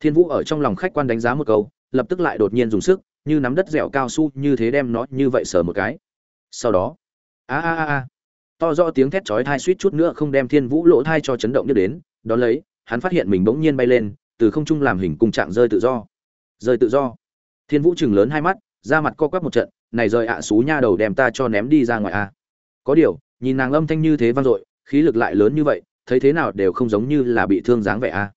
thiên vũ ở trong lòng khách quan đánh giá một câu, lập tức lại đột nhiên dùng sức, như nắm đất dẻo cao su như thế đem nó như vậy sờ một cái. Sau đó a a a to do tiếng thét chói thai suýt chút nữa không đem thiên vũ lỗ thai cho chấn động nhất đến, đón lấy, hắn phát hiện mình bỗng nhiên bay lên, từ không trung làm hình cung trạng rơi tự do. Rơi tự do. Thiên vũ chừng lớn hai mắt ra mặt co quắp một trận, này rơi ạ, xú nha đầu đem ta cho ném đi ra ngoài a. Có điều, nhìn nàng âm thanh như thế vang dội, khí lực lại lớn như vậy, thấy thế nào đều không giống như là bị thương dáng vẻ a.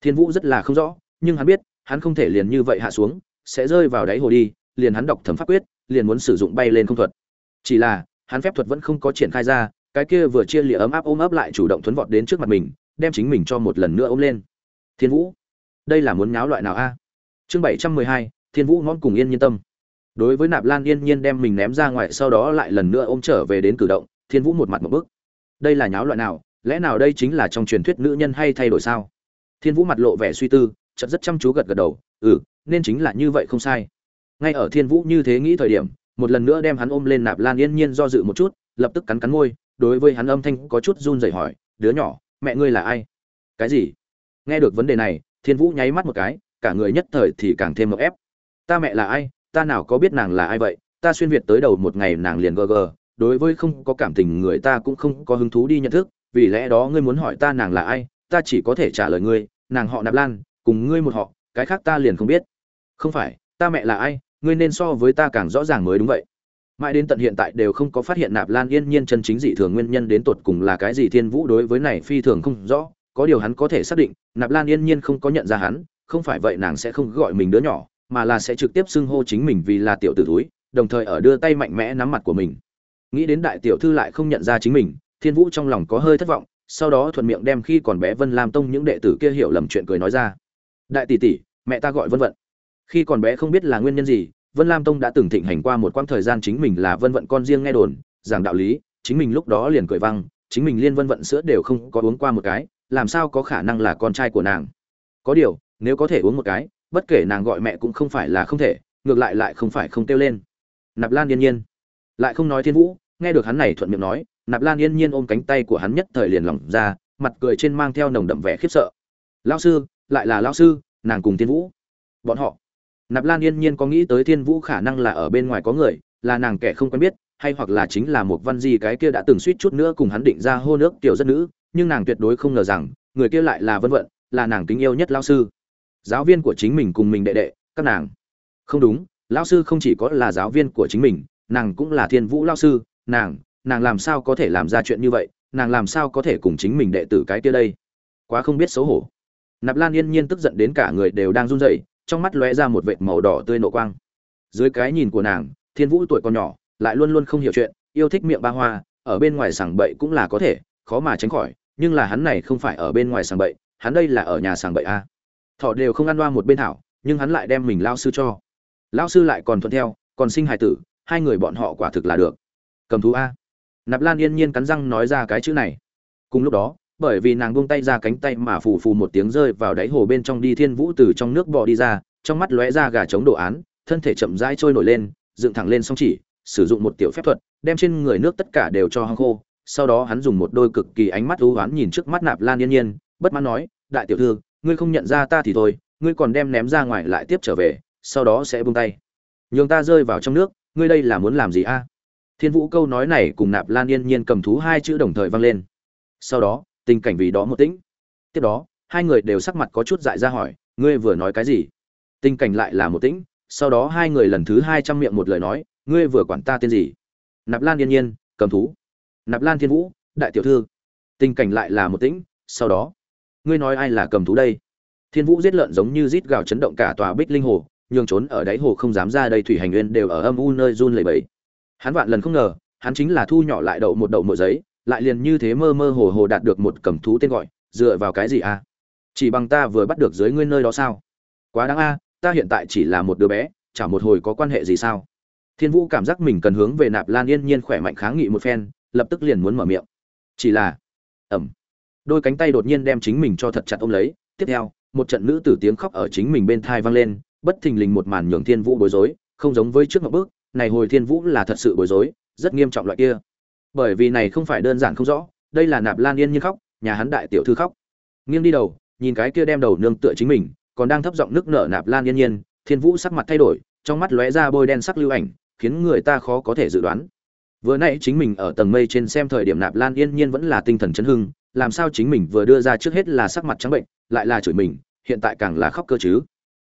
Thiên vũ rất là không rõ, nhưng hắn biết, hắn không thể liền như vậy hạ xuống, sẽ rơi vào đáy hồ đi, liền hắn đọc thẩm pháp quyết, liền muốn sử dụng bay lên không thuật. Chỉ là hắn phép thuật vẫn không có triển khai ra, cái kia vừa chia lịa ấm áp ôm ấp lại chủ động thuấn vọt đến trước mặt mình, đem chính mình cho một lần nữa ôm lên. Thiên vũ, đây là muốn nháo loại nào a? Chương bảy trăm mười hai, thiên vũ ngon cùng yên nhiên tâm. Đối với nạp lan yên nhiên đem mình ném ra ngoài, sau đó lại lần nữa ôm trở về đến cử động, thiên vũ một mặt một bức. Đây là nháo loại nào? Lẽ nào đây chính là trong truyền thuyết nữ nhân hay thay đổi sao? Thiên vũ mặt lộ vẻ suy tư, chợt rất chăm chú gật gật đầu ừ nên chính là như vậy không sai. Ngay ở thiên vũ như thế nghĩ thời điểm một lần nữa đem hắn ôm lên nạp lan yên nhiên do dự một chút, lập tức cắn cắn môi, đối với hắn âm thanh có chút run rẩy hỏi, đứa nhỏ, mẹ ngươi là ai? Cái gì? Nghe được vấn đề này, thiên vũ nháy mắt một cái, cả người nhất thời thì càng thêm mậu ép. Ta mẹ là ai? Ta nào có biết nàng là ai vậy? Ta xuyên việt tới đầu một ngày nàng liền gờ gờ, đối với không có cảm tình người ta cũng không có hứng thú đi nhận thức, vì lẽ đó ngươi muốn hỏi ta nàng là ai, ta chỉ có thể trả lời ngươi, nàng họ nạp lan, cùng ngươi một họ, cái khác ta liền không biết. Không phải, ta mẹ là ai? Ngươi nên so với ta càng rõ ràng mới đúng vậy. Mãi đến tận hiện tại đều không có phát hiện nạp lan yên nhiên chân chính dị thường nguyên nhân đến tột cùng là cái gì, thiên vũ đối với này phi thường không rõ. Có điều hắn có thể xác định, nạp lan yên nhiên không có nhận ra hắn, không phải vậy nàng sẽ không gọi mình đứa nhỏ, mà là sẽ trực tiếp xưng hô chính mình vì là tiểu tử túi đồng thời ở đưa tay mạnh mẽ nắm mặt của mình. Nghĩ đến đại tiểu thư lại không nhận ra chính mình, thiên vũ trong lòng có hơi thất vọng, sau đó thuận miệng đem khi còn bé vân lam tông những đệ tử kia hiểu lầm chuyện cười nói ra. Đại tỷ tỷ, mẹ ta gọi vân vận khi còn bé không biết là nguyên nhân gì, vân lam tông đã từng thịnh hành qua một quãng thời gian chính mình là vân vận con riêng nghe đồn, giảng đạo lý, chính mình lúc đó liền cười văng chính mình liên vân vận sữa đều không có uống qua một cái, làm sao có khả năng là con trai của nàng? Có điều, nếu có thể uống một cái, bất kể nàng gọi mẹ cũng không phải là không thể, ngược lại lại không phải không kêu lên. Nạp lan yên nhiên. Lại không nói thiên vũ, nghe được hắn này thuận miệng nói, nạp lan yên nhiên ôm cánh tay của hắn nhất thời liền lỏng ra, mặt cười trên mang theo nồng đậm vẻ khiếp sợ. Lao sư, lại là lao sư, nàng cùng thiên vũ. Bọn họ nạp lan yên nhiên có nghĩ tới thiên vũ khả năng là ở bên ngoài có người, là nàng kẻ không quen biết, hay hoặc là chính là một văn di cái kia đã từng suýt chút nữa cùng hắn định ra hô nước tiểu rất nữ, nhưng nàng tuyệt đối không ngờ rằng, người kia lại là vân vận, là nàng kính yêu nhất lao sư. Giáo viên của chính mình cùng mình đệ đệ, các nàng. Không đúng lao sư không chỉ có là giáo viên của chính mình, nàng cũng là thiên vũ lao sư, nàng nàng làm sao có thể làm ra chuyện như vậy, nàng làm sao có thể cùng chính mình đệ tử cái kia đây? Quá không biết xấu hổ. Nạp lan yên nhiên tức giận đến cả người đều đang run rẩy trong mắt lóe ra một vệt màu đỏ tươi nộ quang. Dưới cái nhìn của nàng, thiên vũ tuổi còn nhỏ, lại luôn luôn không hiểu chuyện, yêu thích miệng ba hoa, ở bên ngoài sảng bậy cũng là có thể, khó mà tránh khỏi, nhưng là hắn này không phải ở bên ngoài sảng bậy, hắn đây là ở nhà sảng bậy a. Thọ đều không ăn loa một bên thảo, nhưng hắn lại đem mình lao sư cho. Lao sư lại còn thuận theo, còn sinh hài tử, hai người bọn họ quả thực là được. Cầm thú a. Nạp lan yên nhiên cắn răng nói ra cái chữ này. Cùng lúc đó bởi vì nàng buông tay ra cánh tay mà phù phù một tiếng rơi vào đáy hồ bên trong đi thiên vũ từ trong nước bò đi ra, trong mắt lóe ra gà chống đồ án, thân thể chậm rãi trôi nổi lên, dựng thẳng lên song chỉ, sử dụng một tiểu phép thuật, đem trên người nước tất cả đều cho hăng khô. Sau đó hắn dùng một đôi cực kỳ ánh mắt ưu oán nhìn trước mắt nạp lan yên nhiên, bất mãn nói, đại tiểu thư, ngươi không nhận ra ta thì thôi, ngươi còn đem ném ra ngoài lại tiếp trở về, sau đó sẽ buông tay. Nhường ta rơi vào trong nước, ngươi đây là muốn làm gì a? Thiên vũ câu nói này cùng nạp lan yên nhiên cầm thú hai chữ đồng thời vang lên. Sau đó tình cảnh vì đó một tĩnh. Tiếp đó, hai người đều sắc mặt có chút dại ra hỏi, ngươi vừa nói cái gì? Tình cảnh lại là một tĩnh, sau đó hai người lần thứ hai trăm miệng một lời nói, ngươi vừa quản ta tên gì? Nạp lan yên nhiên, cầm thú. Nạp lan thiên vũ, đại tiểu thư. Tình cảnh lại là một tĩnh, sau đó, ngươi nói ai là cầm thú đây? Thiên vũ giết lợn giống như rít gào chấn động cả tòa bích linh hồ, nhường trốn ở đáy hồ không dám ra đây thủy hành nguyên đều ở âm u nơi run lẩy bẩy. Hắn vạn lần không ngờ, hắn chính là thu nhỏ lại đậu một đậu mộ giấy lại liền như thế mơ mơ hồ hồ đạt được một cầm thú tên gọi, dựa vào cái gì a chỉ bằng ta vừa bắt được dưới ngươi nơi đó sao? Quá đáng a, ta hiện tại chỉ là một đứa bé, chả một hồi có quan hệ gì sao? Thiên vũ cảm giác mình cần hướng về nạp lan yên nhiên khỏe mạnh kháng nghị một phen, lập tức liền muốn mở miệng. Chỉ là ẩm đôi cánh tay đột nhiên đem chính mình cho thật chặt ôm lấy. Tiếp theo, một trận nữ tử tiếng khóc ở chính mình bên thai vang lên, bất thình lình một màn nhường thiên vũ bối rối, không giống với trước một bước, này hồi thiên vũ là thật sự bối rối, rất nghiêm trọng loại kia bởi vì này không phải đơn giản không rõ, đây là nạp lan yên nhiên khóc, nhà hắn đại tiểu thư khóc. Nghiêng đi đầu, nhìn cái kia đem đầu nương tựa chính mình, còn đang thấp giọng nước nở nạp lan yên nhiên, thiên vũ sắc mặt thay đổi, trong mắt lóe ra bôi đen sắc lưu ảnh, khiến người ta khó có thể dự đoán. Vừa nãy chính mình ở tầng mây trên xem thời điểm nạp lan yên nhiên vẫn là tinh thần chấn hưng, làm sao chính mình vừa đưa ra trước hết là sắc mặt trắng bệnh, lại là chửi mình, hiện tại càng là khóc cơ chứ.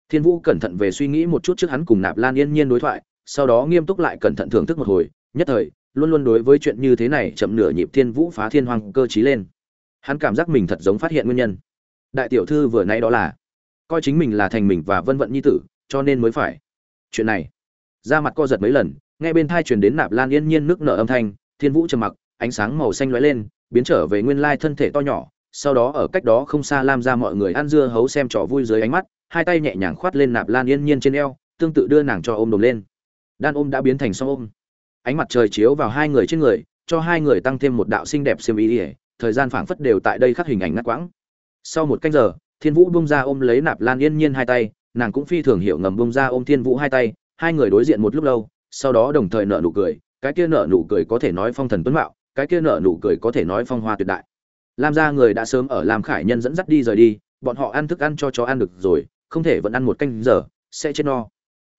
Thiên vũ cẩn thận về suy nghĩ một chút trước hắn cùng nạp lan yên nhiên đối thoại, sau đó nghiêm túc lại cẩn thận thưởng thức một hồi, nhất thời luôn luôn đối với chuyện như thế này chậm nửa nhịp thiên vũ phá thiên hoàng cơ trí lên. Hắn cảm giác mình thật giống phát hiện nguyên nhân. Đại tiểu thư vừa nãy đó là, coi chính mình là thành mình và vân vận nhi tử, cho nên mới phải. Chuyện này ra mặt co giật mấy lần, nghe bên thai truyền đến nạp lan yên nhiên nước nở âm thanh, thiên vũ trầm mặc, ánh sáng màu xanh lóe lên, biến trở về nguyên lai thân thể to nhỏ, sau đó ở cách đó không xa lam ra mọi người ăn dưa hấu xem trò vui dưới ánh mắt, hai tay nhẹ nhàng khoát lên nạp lan yên nhiên trên eo, tương tự đưa nàng cho ôm đồm lên. Đan ôm đã biến thành song ôm ánh mặt trời chiếu vào hai người trên người, cho hai người tăng thêm một đạo xinh đẹp xiêm ý ỉa thời gian phảng phất đều tại đây khắc hình ảnh ngắt quãng. Sau một canh giờ, thiên vũ bung ra ôm lấy nạp lan yên nhiên hai tay, nàng cũng phi thường hiểu ngầm bung ra ôm thiên vũ hai tay, hai người đối diện một lúc lâu, sau đó đồng thời nở nụ cười, cái kia nở nụ cười có thể nói phong thần tuấn mạo, cái kia nở nụ cười có thể nói phong hoa tuyệt đại. Lam gia người đã sớm ở lam khải nhân dẫn dắt đi rời đi, bọn họ ăn thức ăn cho chó ăn được rồi, không thể vẫn ăn một canh giờ, sẽ chết no.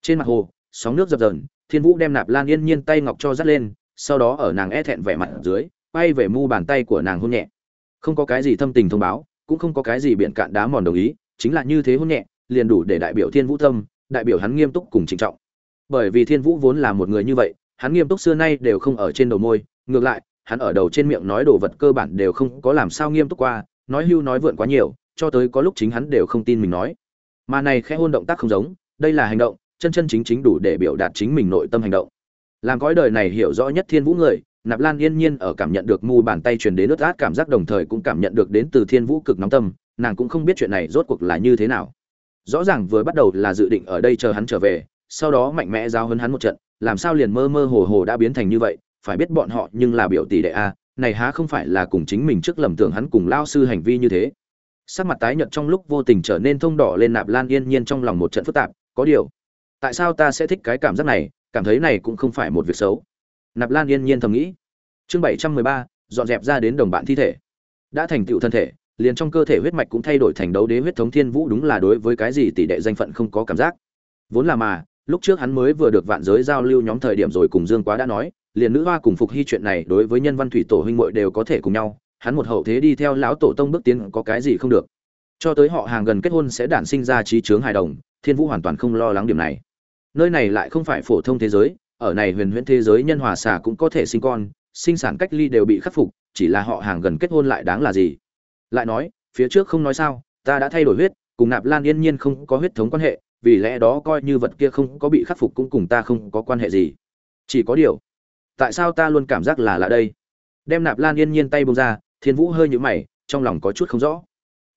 Trên mặt hồ, sóng nước dập dờn thiên vũ đem nạp lan yên nhiên tay ngọc cho dắt lên, sau đó ở nàng e thẹn vẻ mặt dưới, quay về mu bàn tay của nàng hôn nhẹ. Không có cái gì thâm tình thông báo, cũng không có cái gì biện cạn đá mòn đồng ý, chính là như thế hôn nhẹ, liền đủ để đại biểu thiên vũ tâm đại biểu hắn nghiêm túc cùng trịnh trọng. Bởi vì thiên vũ vốn là một người như vậy, hắn nghiêm túc xưa nay đều không ở trên đầu môi, ngược lại, hắn ở đầu trên miệng nói đồ vật cơ bản đều không có làm sao nghiêm túc qua, nói hưu nói vượn quá nhiều, cho tới có lúc chính hắn đều không tin mình nói. Mà này khẽ hôn động tác không giống, đây là hành động chân chân chính chính đủ để biểu đạt chính mình nội tâm hành động. Làm cõi đời này hiểu rõ nhất thiên vũ người, nạp lan yên nhiên ở cảm nhận được mu bàn tay truyền đến ướt át cảm giác đồng thời cũng cảm nhận được đến từ thiên vũ cực nóng tâm, nàng cũng không biết chuyện này rốt cuộc là như thế nào. Rõ ràng vừa bắt đầu là dự định ở đây chờ hắn trở về, sau đó mạnh mẽ giao hấn hắn một trận, làm sao liền mơ mơ hồ hồ đã biến thành như vậy, phải biết bọn họ nhưng là biểu tỷ đệ a, này há không phải là cùng chính mình trước lầm tưởng hắn cùng lao sư hành vi như thế. Sắc mặt tái nhợt trong lúc vô tình trở nên thông đỏ lên nạp lan yên nhiên trong lòng một trận phức tạp, có điều tại sao ta sẽ thích cái cảm giác này, cảm thấy này cũng không phải một việc xấu. Nạp lan yên nhiên thầm nghĩ. Chương bảy trăm mười ba, dọn dẹp ra đến đồng bạn thi thể. Đã thành tựu thân thể, liền trong cơ thể huyết mạch cũng thay đổi thành đấu đế huyết thống thiên vũ đúng là đối với cái gì tỷ đệ danh phận không có cảm giác. Vốn là mà, lúc trước hắn mới vừa được vạn giới giao lưu nhóm thời điểm rồi cùng dương quá đã nói, liền nữ hoa cùng phục hy chuyện này đối với nhân văn thủy tổ huynh muội đều có thể cùng nhau, hắn một hậu thế đi theo lão tổ tông bước tiến có cái gì không được. Cho tới họ hàng gần kết hôn sẽ đản sinh ra trí chướng hài đồng, thiên vũ hoàn toàn không lo lắng điểm này nơi này lại không phải phổ thông thế giới, ở này huyền huyễn thế giới nhân hòa xà cũng có thể sinh con, sinh sản cách ly đều bị khắc phục, chỉ là họ hàng gần kết hôn lại đáng là gì? Lại nói, phía trước không nói sao, ta đã thay đổi huyết, cùng nạp lan yên nhiên không có huyết thống quan hệ, vì lẽ đó coi như vật kia không có bị khắc phục cũng cùng ta không có quan hệ gì. Chỉ có điều, tại sao ta luôn cảm giác là lạ đây? Đem nạp lan yên nhiên tay bông ra, thiên vũ hơi nhũ mày, trong lòng có chút không rõ.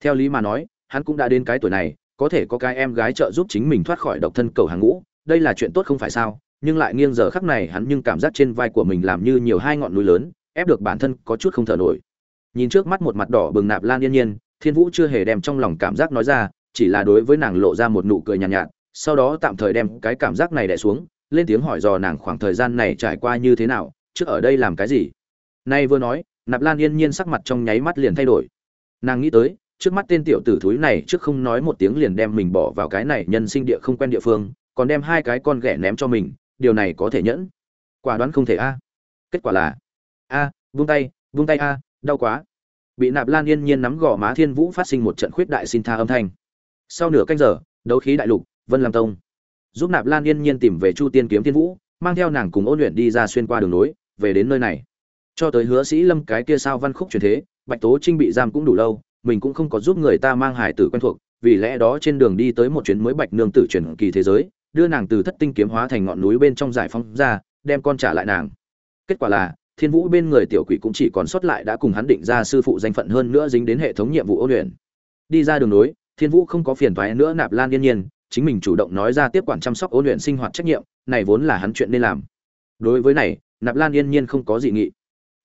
Theo lý mà nói, hắn cũng đã đến cái tuổi này, có thể có cái em gái trợ giúp chính mình thoát khỏi độc thân cầu hàng ngũ đây là chuyện tốt không phải sao? Nhưng lại nghiêng giờ khắc này hắn nhưng cảm giác trên vai của mình làm như nhiều hai ngọn núi lớn ép được bản thân có chút không thở nổi. Nhìn trước mắt một mặt đỏ bừng nạp lan yên nhiên thiên vũ chưa hề đem trong lòng cảm giác nói ra chỉ là đối với nàng lộ ra một nụ cười nhàn nhạt, nhạt sau đó tạm thời đem cái cảm giác này đẻ xuống lên tiếng hỏi dò nàng khoảng thời gian này trải qua như thế nào trước ở đây làm cái gì? Nay vừa nói nạp lan yên nhiên sắc mặt trong nháy mắt liền thay đổi. Nàng nghĩ tới trước mắt tên tiểu tử thúi này trước không nói một tiếng liền đem mình bỏ vào cái này nhân sinh địa không quen địa phương còn đem hai cái con ghẻ ném cho mình điều này có thể nhẫn. Quả đoán không thể a. Kết quả là a à, vung tay vung tay a đau quá. Bị nạp lan yên nhiên nắm gò má thiên vũ phát sinh một trận khuyết đại xin tha âm thanh. Sau nửa canh giờ đấu khí đại lục vân lam tông. Giúp nạp lan yên nhiên tìm về chu tiên kiếm thiên vũ mang theo nàng cùng ôn luyện đi ra xuyên qua đường nối về đến nơi này. Cho tới hứa sĩ lâm cái kia sao văn khúc truyền thế bạch tố trinh bị giam cũng đủ lâu mình cũng không có giúp người ta mang hải tử quen thuộc vì lẽ đó trên đường đi tới một chuyến mới bạch nương tử truyền kỳ thế giới đưa nàng từ thất tinh kiếm hóa thành ngọn núi bên trong giải phóng ra đem con trả lại nàng. Kết quả là thiên vũ bên người tiểu quỷ cũng chỉ còn sót lại đã cùng hắn định ra sư phụ danh phận hơn nữa dính đến hệ thống nhiệm vụ ôn luyện. Đi ra đường núi, thiên vũ không có phiền toái nữa nạp lan yên nhiên chính mình chủ động nói ra tiếp quản chăm sóc ôn luyện sinh hoạt trách nhiệm này vốn là hắn chuyện nên làm. Đối với này nạp lan yên nhiên không có dị nghị.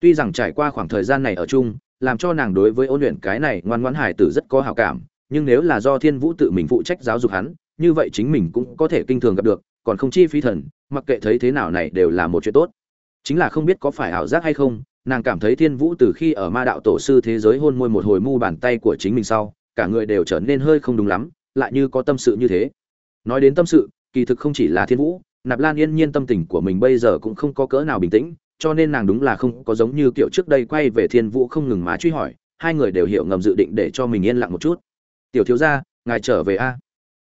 Tuy rằng trải qua khoảng thời gian này ở chung làm cho nàng đối với ôn luyện cái này ngoan ngoãn hài tử rất có hảo cảm nhưng nếu là do thiên vũ tự mình phụ trách giáo dục hắn như vậy chính mình cũng có thể kinh thường gặp được, còn không chi phí thần, mặc kệ thấy thế nào này đều là một chuyện tốt. Chính là không biết có phải ảo giác hay không, nàng cảm thấy thiên vũ từ khi ở ma đạo tổ sư thế giới hôn môi một hồi mu bàn tay của chính mình sau, cả người đều trở nên hơi không đúng lắm, lại như có tâm sự như thế. Nói đến tâm sự, kỳ thực không chỉ là thiên vũ, nạp lan yên nhiên tâm tình của mình bây giờ cũng không có cỡ nào bình tĩnh, cho nên nàng đúng là không có giống như kiểu trước đây quay về thiên vũ không ngừng má truy hỏi, hai người đều hiểu ngầm dự định để cho mình yên lặng một chút. Tiểu thiếu gia, ngài trở về a?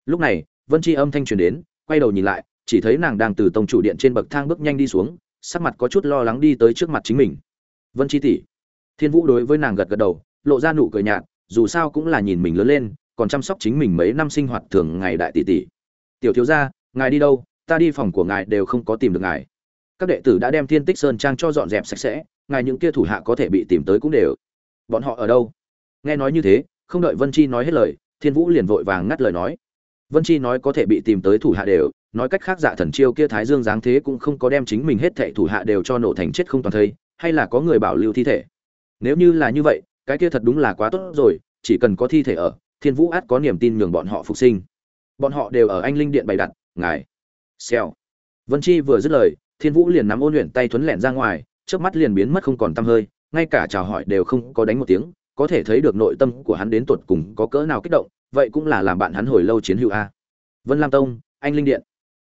Lúc này, vân chi âm thanh truyền đến, quay đầu nhìn lại, chỉ thấy nàng đang từ tông chủ điện trên bậc thang bước nhanh đi xuống, sắc mặt có chút lo lắng đi tới trước mặt chính mình. Vân chi tỷ. Thiên vũ đối với nàng gật gật đầu, lộ ra nụ cười nhạt, dù sao cũng là nhìn mình lớn lên, còn chăm sóc chính mình mấy năm sinh hoạt thường ngày đại tỷ tỷ. Tiểu thiếu gia, ngài đi đâu? Ta đi phòng của ngài đều không có tìm được ngài. Các đệ tử đã đem thiên tích sơn trang cho dọn dẹp sạch sẽ, ngài những kia thủ hạ có thể bị tìm tới cũng đều. Bọn họ ở đâu? Nghe nói như thế, không đợi vân chi nói hết lời, thiên vũ liền vội vàng ngắt lời nói vân chi nói có thể bị tìm tới thủ hạ đều, nói cách khác dạ thần chiêu kia thái dương dáng thế cũng không có đem chính mình hết thảy thủ hạ đều cho nổ thành chết không toàn thây, hay là có người bảo lưu thi thể. Nếu như là như vậy, cái kia thật đúng là quá tốt rồi, chỉ cần có thi thể ở, thiên vũ át có niềm tin nhường bọn họ phục sinh. Bọn họ đều ở anh linh điện bày đặt, ngài. Xèo. Vân chi vừa dứt lời, thiên vũ liền nắm ôn luyện tay thuấn lẹn ra ngoài trước mắt liền biến mất không còn tăm hơi, ngay cả chào hỏi đều không có đánh một tiếng, có thể thấy được nội tâm của hắn đến tuột cùng có cỡ nào kích động vậy cũng là làm bạn hắn hồi lâu chiến hữu a. Vân lam tông, anh linh điện.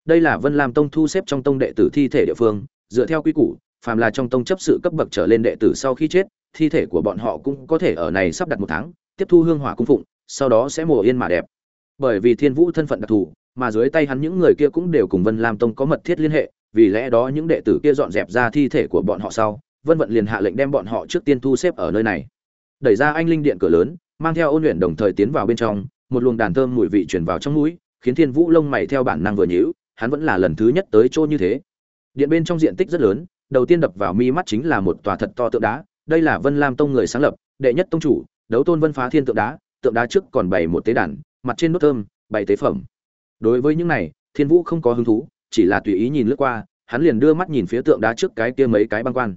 Đây là vân lam tông thu xếp trong tông đệ tử thi thể địa phương, dựa theo quy củ, phàm là trong tông chấp sự cấp bậc trở lên đệ tử sau khi chết, thi thể của bọn họ cũng có thể ở này sắp đặt một tháng, tiếp thu hương hỏa cung phụng, sau đó sẽ mùa yên mà đẹp. Bởi vì thiên vũ thân phận đặc thù, mà dưới tay hắn những người kia cũng đều cùng vân lam tông có mật thiết liên hệ, vì lẽ đó những đệ tử kia dọn dẹp ra thi thể của bọn họ sau, vân vận liền hạ lệnh đem bọn họ trước tiên thu xếp ở nơi này. Đẩy ra anh linh điện cửa lớn mang theo ôn luyện đồng thời tiến vào bên trong, một luồng đàn thơm mùi vị truyền vào trong mũi, khiến thiên vũ lông mày theo bản năng vừa nhíu, hắn vẫn là lần thứ nhất tới chỗ như thế. Điện bên trong diện tích rất lớn, đầu tiên đập vào mi mắt chính là một tòa thật to tượng đá, đây là vân lam tông người sáng lập, đệ nhất tông chủ, đấu tôn vân phá thiên tượng đá tượng đá trước còn bày một tế đàn, mặt trên nốt thơm, bày tế phẩm. Đối với những này, thiên vũ không có hứng thú, chỉ là tùy ý nhìn lướt qua, hắn liền đưa mắt nhìn phía tượng đá trước cái kia mấy cái băng quan.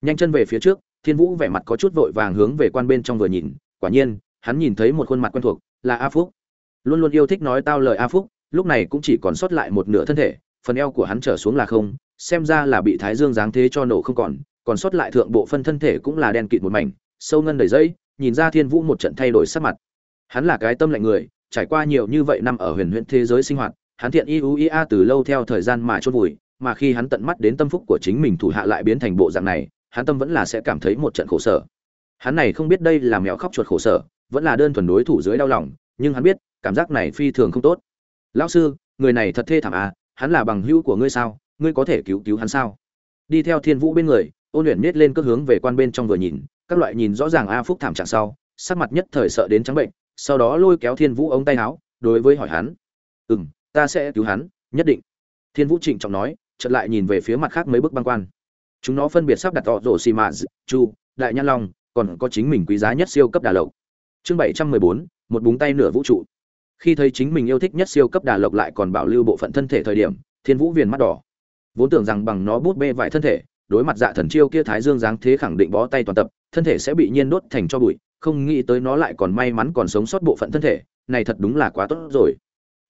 Nhanh chân về phía trước, thiên vũ vẻ mặt có chút vội vàng hướng về quan bên trong vừa nhìn quả nhiên, hắn nhìn thấy một khuôn mặt quen thuộc, là a phúc. Luôn luôn yêu thích nói tao lời a phúc, lúc này cũng chỉ còn sót lại một nửa thân thể, phần eo của hắn trở xuống là không, xem ra là bị thái dương giáng thế cho nổ không còn còn sót lại thượng bộ phân thân thể cũng là đen kịt một mảnh, sâu ngân đầy dây, nhìn ra thiên vũ một trận thay đổi sắc mặt. Hắn là cái tâm lạnh người, trải qua nhiều như vậy năm ở huyền huyễn thế giới sinh hoạt, hắn thiện iuia từ lâu theo thời gian mà chôn vùi, mà khi hắn tận mắt đến tâm phúc của chính mình thủ hạ lại biến thành bộ dạng này, hắn tâm vẫn là sẽ cảm thấy một trận khổ sở hắn này không biết đây là mèo khóc chuột khổ sở, vẫn là đơn thuần đối thủ dưới đau lòng, nhưng hắn biết, cảm giác này phi thường không tốt. Lão sư, người này thật thê thảm à hắn là bằng hữu của ngươi sao? Ngươi có thể cứu cứu hắn sao? Đi theo thiên vũ bên người, ôn luyện miết lên cất hướng về quan bên trong vừa nhìn, các loại nhìn rõ ràng a phúc thảm trạng sau, sắc mặt nhất thời sợ đến trắng bệnh, sau đó lôi kéo thiên vũ ống tay áo, đối với hỏi hắn. Ừ m ta sẽ cứu hắn, nhất định. Thiên vũ trịnh trọng nói, chợt lại nhìn về phía mặt khác mấy bức băng quan. Chúng nó phân biệt sắp đặt tọ rổ xì mạ chu, đại nhan long còn có chính mình quý giá nhất siêu cấp đà lộc. Chương bảy trăm mười bốn, một búng tay nửa vũ trụ. Khi thấy chính mình yêu thích nhất siêu cấp đà lộc lại còn bảo lưu bộ phận thân thể thời điểm, thiên vũ viền mắt đỏ. Vốn tưởng rằng bằng nó bút bê vải thân thể, đối mặt dạ thần chiêu kia thái dương giáng thế khẳng định bó tay toàn tập, thân thể sẽ bị nhiên đốt thành cho bụi, không nghĩ tới nó lại còn may mắn còn sống sót bộ phận thân thể, này thật đúng là quá tốt rồi.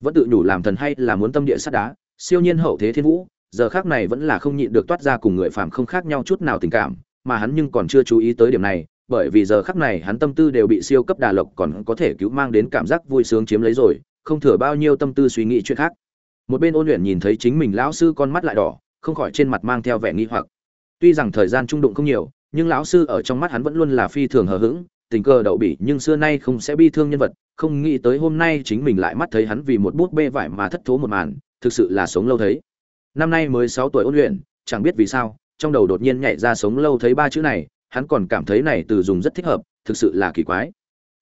Vẫn tự nhủ làm thần hay là muốn tâm địa sắt đá, siêu nhiên hậu thế thiên vũ, giờ khác này vẫn là không nhịn được toát ra cùng người phàm không khác nhau chút nào tình cảm, mà hắn nhưng còn chưa chú ý tới điểm này bởi vì giờ khắc này hắn tâm tư đều bị siêu cấp đà lộc còn có thể cứu mang đến cảm giác vui sướng chiếm lấy rồi, không thừa bao nhiêu tâm tư suy nghĩ chuyện khác. Một bên ôn luyện nhìn thấy chính mình lão sư con mắt lại đỏ, không khỏi trên mặt mang theo vẻ nghi hoặc. Tuy rằng thời gian trung đụng không nhiều, nhưng lão sư ở trong mắt hắn vẫn luôn là phi thường hờ hững, tình cờ đậu bỉ, nhưng xưa nay không sẽ bi thương nhân vật, không nghĩ tới hôm nay chính mình lại mắt thấy hắn vì một bút bê vải mà thất thố một màn, thực sự là sống lâu thấy. Năm nay mới sáu tuổi ôn luyện chẳng biết vì sao, trong đầu đột nhiên nhảy ra sống lâu thấy ba chữ này hắn còn cảm thấy này từ dùng rất thích hợp, thực sự là kỳ quái.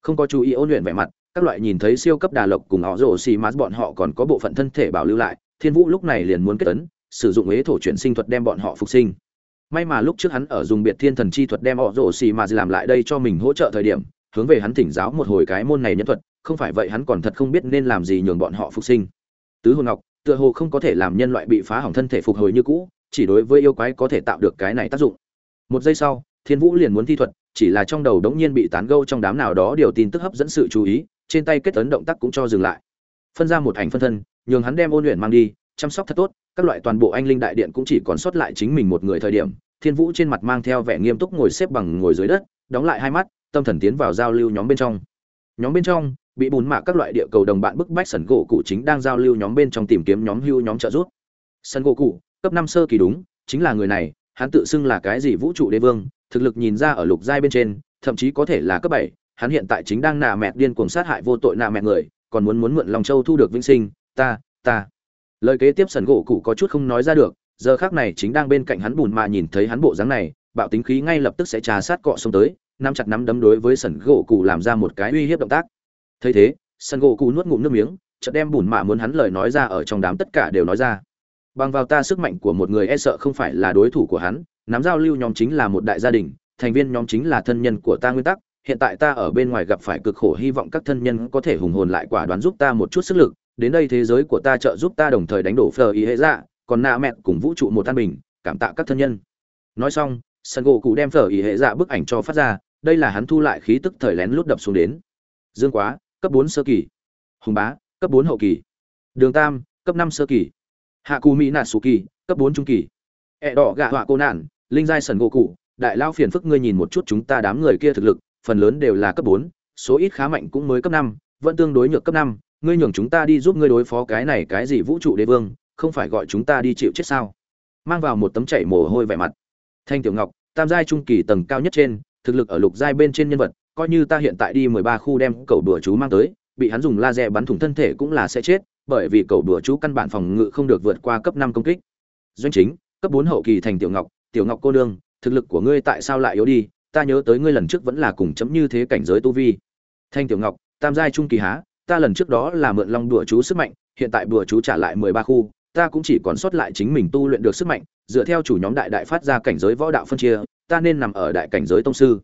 Không có chú ý ôn luyện vẻ mặt, các loại nhìn thấy siêu cấp đà lộc cùng họ rổ xì mát bọn họ còn có bộ phận thân thể bảo lưu lại, thiên vũ lúc này liền muốn kết tấn, sử dụng ế thổ chuyển sinh thuật đem bọn họ phục sinh. May mà lúc trước hắn ở dùng biệt thiên thần chi thuật đem họ rổ xì mát làm lại đây cho mình hỗ trợ thời điểm, hướng về hắn thỉnh giáo một hồi cái môn này nhân thuật, không phải vậy hắn còn thật không biết nên làm gì nhường bọn họ phục sinh. Tứ hồn ngọc, tựa hồ không có thể làm nhân loại bị phá hỏng thân thể phục hồi như cũ, chỉ đối với yêu quái có thể tạo được cái này tác dụng. Một giây sau thiên vũ liền muốn thi thuật, chỉ là trong đầu đống nhiên bị tán gâu trong đám nào đó điều tin tức hấp dẫn sự chú ý, trên tay kết tấn động tác cũng cho dừng lại. Phân ra một ảnh phân thân, nhường hắn đem ôn luyện mang đi, chăm sóc thật tốt, các loại toàn bộ anh linh đại điện cũng chỉ còn sót lại chính mình một người thời điểm, thiên vũ trên mặt mang theo vẻ nghiêm túc ngồi xếp bằng ngồi dưới đất, đóng lại hai mắt, tâm thần tiến vào giao lưu nhóm bên trong. Nhóm bên trong, bị bùn mạ các loại địa cầu đồng bạn bức bách sần gỗ cụ chính đang giao lưu nhóm bên trong tìm kiếm nhóm hưu nhóm trợ giúp. Sân gỗ cụ, cấp năm sơ kỳ đúng, chính là người này, hắn tự xưng là cái gì vũ trụ đế vương thực lực nhìn ra ở lục giai bên trên, thậm chí có thể là cấp bảy, hắn hiện tại chính đang nạ mẹ điên cuồng sát hại vô tội nạ mẹ người, còn muốn muốn mượn lòng châu thu được vĩnh sinh, ta ta. Lời kế tiếp sần gỗ cụ có chút không nói ra được, giờ khắc này chính đang bên cạnh hắn bùn mà nhìn thấy hắn bộ dáng này, bạo tính khí ngay lập tức sẽ trà sát cọ xuống tới, nắm chặt nắm đấm đối với sần gỗ cụ làm ra một cái uy hiếp động tác. Thấy thế, sần gỗ cụ nuốt ngụm nước miếng, chợt đem bùn mạ muốn hắn lời nói ra ở trong đám tất cả đều nói ra. Bằng vào ta sức mạnh của một người e sợ không phải là đối thủ của hắn nắm giao lưu nhóm chính là một đại gia đình, thành viên nhóm chính là thân nhân của ta nguyên tắc. Hiện tại ta ở bên ngoài gặp phải cực khổ, hy vọng các thân nhân có thể hùng hồn lại quả đoán giúp ta một chút sức lực. Đến đây thế giới của ta trợ giúp ta đồng thời đánh đổ phờ ý hệ dạ còn nạ mẹ cùng vũ trụ một an bình. Cảm tạ các thân nhân. Nói xong sân gỗ cụ đem phở ý hệ dạ bức ảnh cho phát ra. Đây là hắn thu lại khí tức thời lén lút đập xuống đến. Dương quá, cấp bốn sơ kỳ. Hùng bá, cấp bốn hậu kỳ. Đường tam, cấp năm sơ kỳ. Hạ cù mỹ nạ sù kỳ, cấp bốn trung kỳ. E Ẹ gạ họa cô nạn linh giai sần gỗ cụ, đại lao phiền phức ngươi nhìn một chút chúng ta đám người kia thực lực, phần lớn đều là cấp bốn, số ít khá mạnh cũng mới cấp năm, vẫn tương đối nhược cấp năm. Ngươi nhường chúng ta đi giúp ngươi đối phó cái này cái gì vũ trụ đế vương, không phải gọi chúng ta đi chịu chết sao? Mang vào một tấm chảy mồ hôi vẻ mặt. Thanh tiểu ngọc, tam giai trung kỳ tầng cao nhất trên, thực lực ở lục giai bên trên nhân vật, coi như ta hiện tại đi mười ba khu đem cầu đùa chú mang tới, bị hắn dùng laser bắn thủng thân thể cũng là sẽ chết, bởi vì cầu đùa chú căn bản phòng ngự không được vượt qua cấp năm công kích. Doanh chính, cấp bốn hậu kỳ thành tiểu ngọc tiểu ngọc cô nương, thực lực của ngươi tại sao lại yếu đi? Ta nhớ tới ngươi lần trước vẫn là cùng chấm như thế cảnh giới tu vi. Thanh tiểu ngọc, tam giai trung kỳ há, ta lần trước đó là mượn long đùa chú sức mạnh, hiện tại bùa chú trả lại mười ba khu, ta cũng chỉ còn sót lại chính mình tu luyện được sức mạnh, dựa theo chủ nhóm đại đại phát ra cảnh giới võ đạo phân chia, ta nên nằm ở đại cảnh giới tông sư.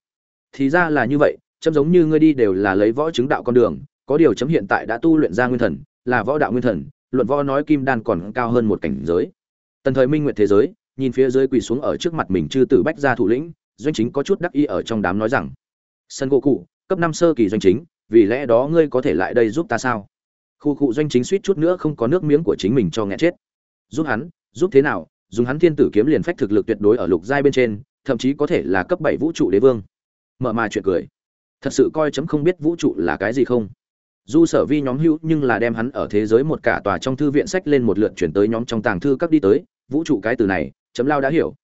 Thì ra là như vậy, chấm giống như ngươi đi đều là lấy võ chứng đạo con đường, có điều chấm hiện tại đã tu luyện ra nguyên thần, là võ đạo nguyên thần, luận võ nói kim đan còn cao hơn một cảnh giới. Tần thời minh nguyệt thế giới nhìn phía dưới quỳ xuống ở trước mặt mình chư tử bách gia thủ lĩnh, doanh chính có chút đắc ý ở trong đám nói rằng, sân gỗ cụ, cấp năm sơ kỳ doanh chính, vì lẽ đó ngươi có thể lại đây giúp ta sao? Khu cụ doanh chính suýt chút nữa không có nước miếng của chính mình cho nghẹn chết. Giúp hắn, giúp thế nào? Dùng hắn thiên tử kiếm liền phách thực lực tuyệt đối ở lục giai bên trên, thậm chí có thể là cấp bảy vũ trụ đế vương. Mở mà chuyện cười. Thật sự coi chấm không biết vũ trụ là cái gì không. Du sở vi nhóm hữu nhưng là đem hắn ở thế giới một cả tòa trong thư viện sách lên một lượt chuyển tới nhóm trong tàng thư các đi tới, vũ trụ cái từ này chấm lao đã hiểu.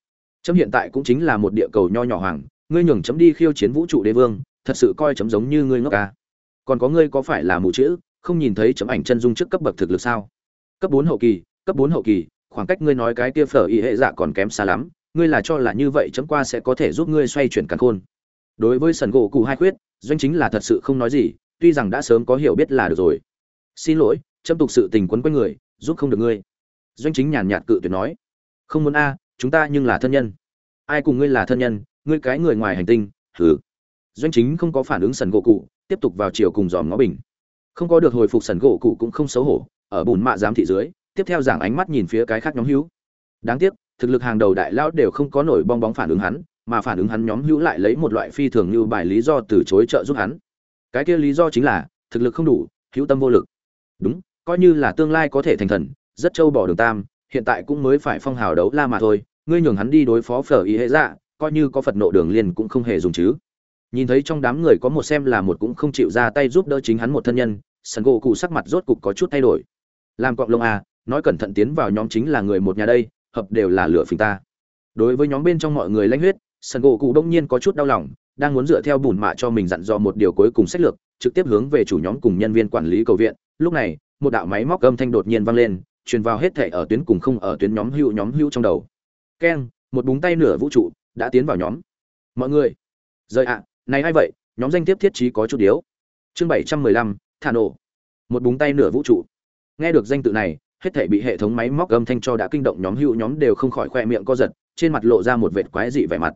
Chấm hiện tại cũng chính là một địa cầu nho nhỏ hoàng, ngươi nhường chấm đi khiêu chiến vũ trụ đế vương, thật sự coi chấm giống như ngươi ngốc ca còn có ngươi có phải là mù chữ, không nhìn thấy chấm ảnh chân dung trước cấp bậc thực lực sao? Cấp bốn hậu kỳ, cấp bốn hậu kỳ, khoảng cách ngươi nói cái kia phở y hệ dạ còn kém xa lắm, ngươi là cho là như vậy chấm qua sẽ có thể giúp ngươi xoay chuyển càn khôn. Đối với sần gỗ cụ hai khuyết, doanh chính là thật sự không nói gì, tuy rằng đã sớm có hiểu biết là được rồi. Xin lỗi, chấm tục sự tình quấn quanh người, giúp không được ngươi. Doanh chính nhàn nhạt cự tuyệt nói không muốn a, chúng ta nhưng là thân nhân. Ai cùng ngươi là thân nhân, ngươi cái người ngoài hành tinh, hừ. Doanh chính không có phản ứng sần gỗ cụ, tiếp tục vào chiều cùng dòm ngó bình. Không có được hồi phục sần gỗ cụ cũng không xấu hổ, ở bùn mạ giám thị dưới, tiếp theo giảng ánh mắt nhìn phía cái khác nhóm hữu. Đáng tiếc, thực lực hàng đầu đại lão đều không có nổi bong bóng phản ứng hắn, mà phản ứng hắn nhóm hữu lại lấy một loại phi thường như bài lý do từ chối trợ giúp hắn. Cái kia lý do chính là, thực lực không đủ, hữu tâm vô lực. Đúng, coi như là tương lai có thể thành thần, rất trâu bỏ đường tam hiện tại cũng mới phải phong hào đấu la mà thôi, ngươi nhường hắn đi đối phó phở ý hệ dạ coi như có phật nộ đường liền cũng không hề dùng chứ. Nhìn thấy trong đám người có một xem là một cũng không chịu ra tay giúp đỡ chính hắn một thân nhân sân gỗ cụ sắc mặt rốt cục có chút thay đổi. Làm cọng lông à nói cẩn thận tiến vào nhóm chính là người một nhà đây, hợp đều là lửa phình ta. Đối với nhóm bên trong mọi người lanh huyết sân gỗ cụ đông nhiên có chút đau lòng, đang muốn dựa theo bùn mạ cho mình dặn dò một điều cuối cùng sách lược, trực tiếp hướng về chủ nhóm cùng nhân viên quản lý cầu viện. Lúc này, một đạo máy móc âm thanh đột nhiên vang lên truyền vào hết thể ở tuyến cùng không ở tuyến nhóm hữu nhóm hữu trong đầu. Keng một búng tay nửa vũ trụ, đã tiến vào nhóm. Mọi người, rời ạ, này ai vậy? Nhóm danh tiếp thiết trí có chút điếu. Chương bảy trăm mười lăm, thả nổ. Một búng tay nửa vũ trụ. Nghe được danh tự này, hết thể bị hệ thống máy móc âm thanh cho đã kinh động nhóm hữu nhóm đều không khỏi khoe miệng co giật, trên mặt lộ ra một vệt quái dị vẻ mặt.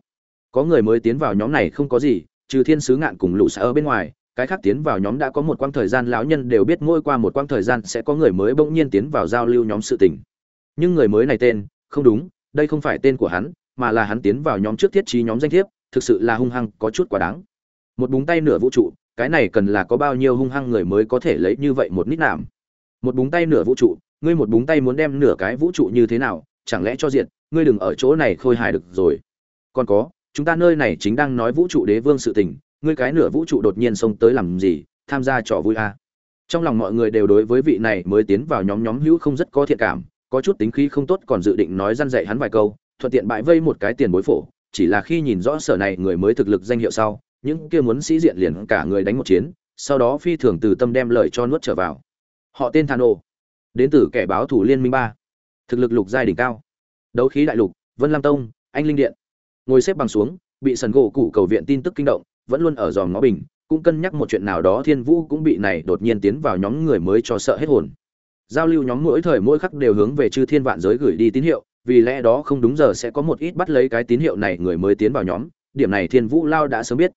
Có người mới tiến vào nhóm này không có gì, trừ thiên sứ ngạn cùng lũ xã ở bên ngoài cái khác tiến vào nhóm đã có một quãng thời gian, lão nhân đều biết mỗi qua một quãng thời gian sẽ có người mới bỗng nhiên tiến vào giao lưu nhóm sự tình. Nhưng người mới này tên, không đúng, đây không phải tên của hắn, mà là hắn tiến vào nhóm trước thiết trí nhóm danh thiếp, thực sự là hung hăng, có chút quá đáng. Một búng tay nửa vũ trụ, cái này cần là có bao nhiêu hung hăng người mới có thể lấy như vậy một nít nạm? Một búng tay nửa vũ trụ, ngươi một búng tay muốn đem nửa cái vũ trụ như thế nào, chẳng lẽ cho diện ngươi đừng ở chỗ này khôi hài được rồi. Còn có, chúng ta nơi này chính đang nói vũ trụ đế vương sự tình ngươi cái nửa vũ trụ đột nhiên xông tới làm gì, tham gia trò vui à. trong lòng mọi người đều đối với vị này mới tiến vào nhóm nhóm hữu không rất có thiện cảm, có chút tính khí không tốt còn dự định nói răn dạy hắn vài câu, thuận tiện bãi vây một cái tiền bối phổ, chỉ là khi nhìn rõ sở này người mới thực lực danh hiệu sau, những kia muốn sĩ diện liền cả người đánh một chiến, sau đó phi thường từ tâm đem lời cho nuốt trở vào. Họ tên thano, đến từ kẻ báo thủ liên minh ba, thực lực lục giai đỉnh cao. Đấu khí đại lục, vân lam tông, anh linh điện. Ngồi xếp bằng xuống, bị sần gỗ cụ cầu viện tin tức kinh động vẫn luôn ở dòm ngó bình, cũng cân nhắc một chuyện nào đó thiên vũ cũng bị này đột nhiên tiến vào nhóm người mới cho sợ hết hồn. Giao lưu nhóm mỗi thời mỗi khắc đều hướng về chư thiên vạn giới gửi đi tín hiệu, vì lẽ đó không đúng giờ sẽ có một ít bắt lấy cái tín hiệu này người mới tiến vào nhóm, điểm này thiên vũ lao đã sớm biết.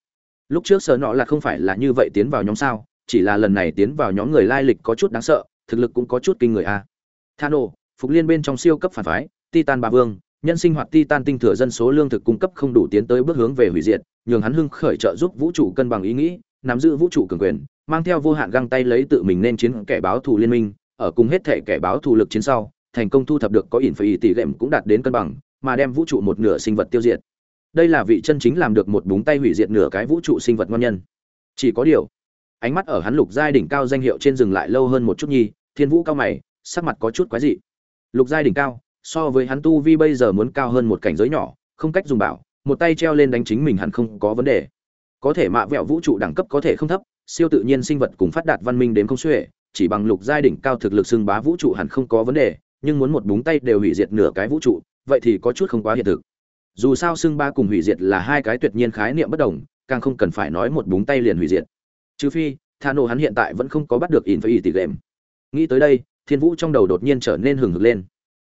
Lúc trước sợ nọ là không phải là như vậy tiến vào nhóm sao, chỉ là lần này tiến vào nhóm người lai lịch có chút đáng sợ, thực lực cũng có chút kinh người a. Thano, phục liên bên trong siêu cấp phản phái, titan ba vương nhân sinh hoạt titan tinh thừa dân số lương thực cung cấp không đủ tiến tới bước hướng về hủy diệt, nhường hắn hưng khởi trợ giúp vũ trụ cân bằng ý nghĩ, nắm giữ vũ trụ cường quyền, mang theo vô hạn găng tay lấy tự mình nên chiến kẻ báo thù liên minh, ở cùng hết thể kẻ báo thù lực chiến sau, thành công thu thập được có ỉn phải tỷ lệm cũng đạt đến cân bằng, mà đem vũ trụ một nửa sinh vật tiêu diệt. Đây là vị chân chính làm được một búng tay hủy diệt nửa cái vũ trụ sinh vật ngon nhân. Chỉ có điều, ánh mắt ở hắn lục giai đỉnh cao danh hiệu trên dừng lại lâu hơn một chút nhi, thiên vũ cao mày, sắc mặt có chút quái dị. Lục giai đỉnh cao so với hắn tu vi bây giờ muốn cao hơn một cảnh giới nhỏ, không cách dùng bảo, một tay treo lên đánh chính mình hẳn không có vấn đề. Có thể mạ vẹo vũ trụ đẳng cấp có thể không thấp, siêu tự nhiên sinh vật cùng phát đạt văn minh đến không xuể, chỉ bằng lục giai đỉnh cao thực lực xưng bá vũ trụ hẳn không có vấn đề, nhưng muốn một búng tay đều hủy diệt nửa cái vũ trụ, vậy thì có chút không quá hiện thực. Dù sao xưng ba cùng hủy diệt là hai cái tuyệt nhiên khái niệm bất đồng, càng không cần phải nói một búng tay liền hủy diệt. Trừ phi, tha nổ hắn hiện tại vẫn không có bắt được in phải tỷ game. Nghĩ tới đây, thiên vũ trong đầu đột nhiên trở nên hừng hực lên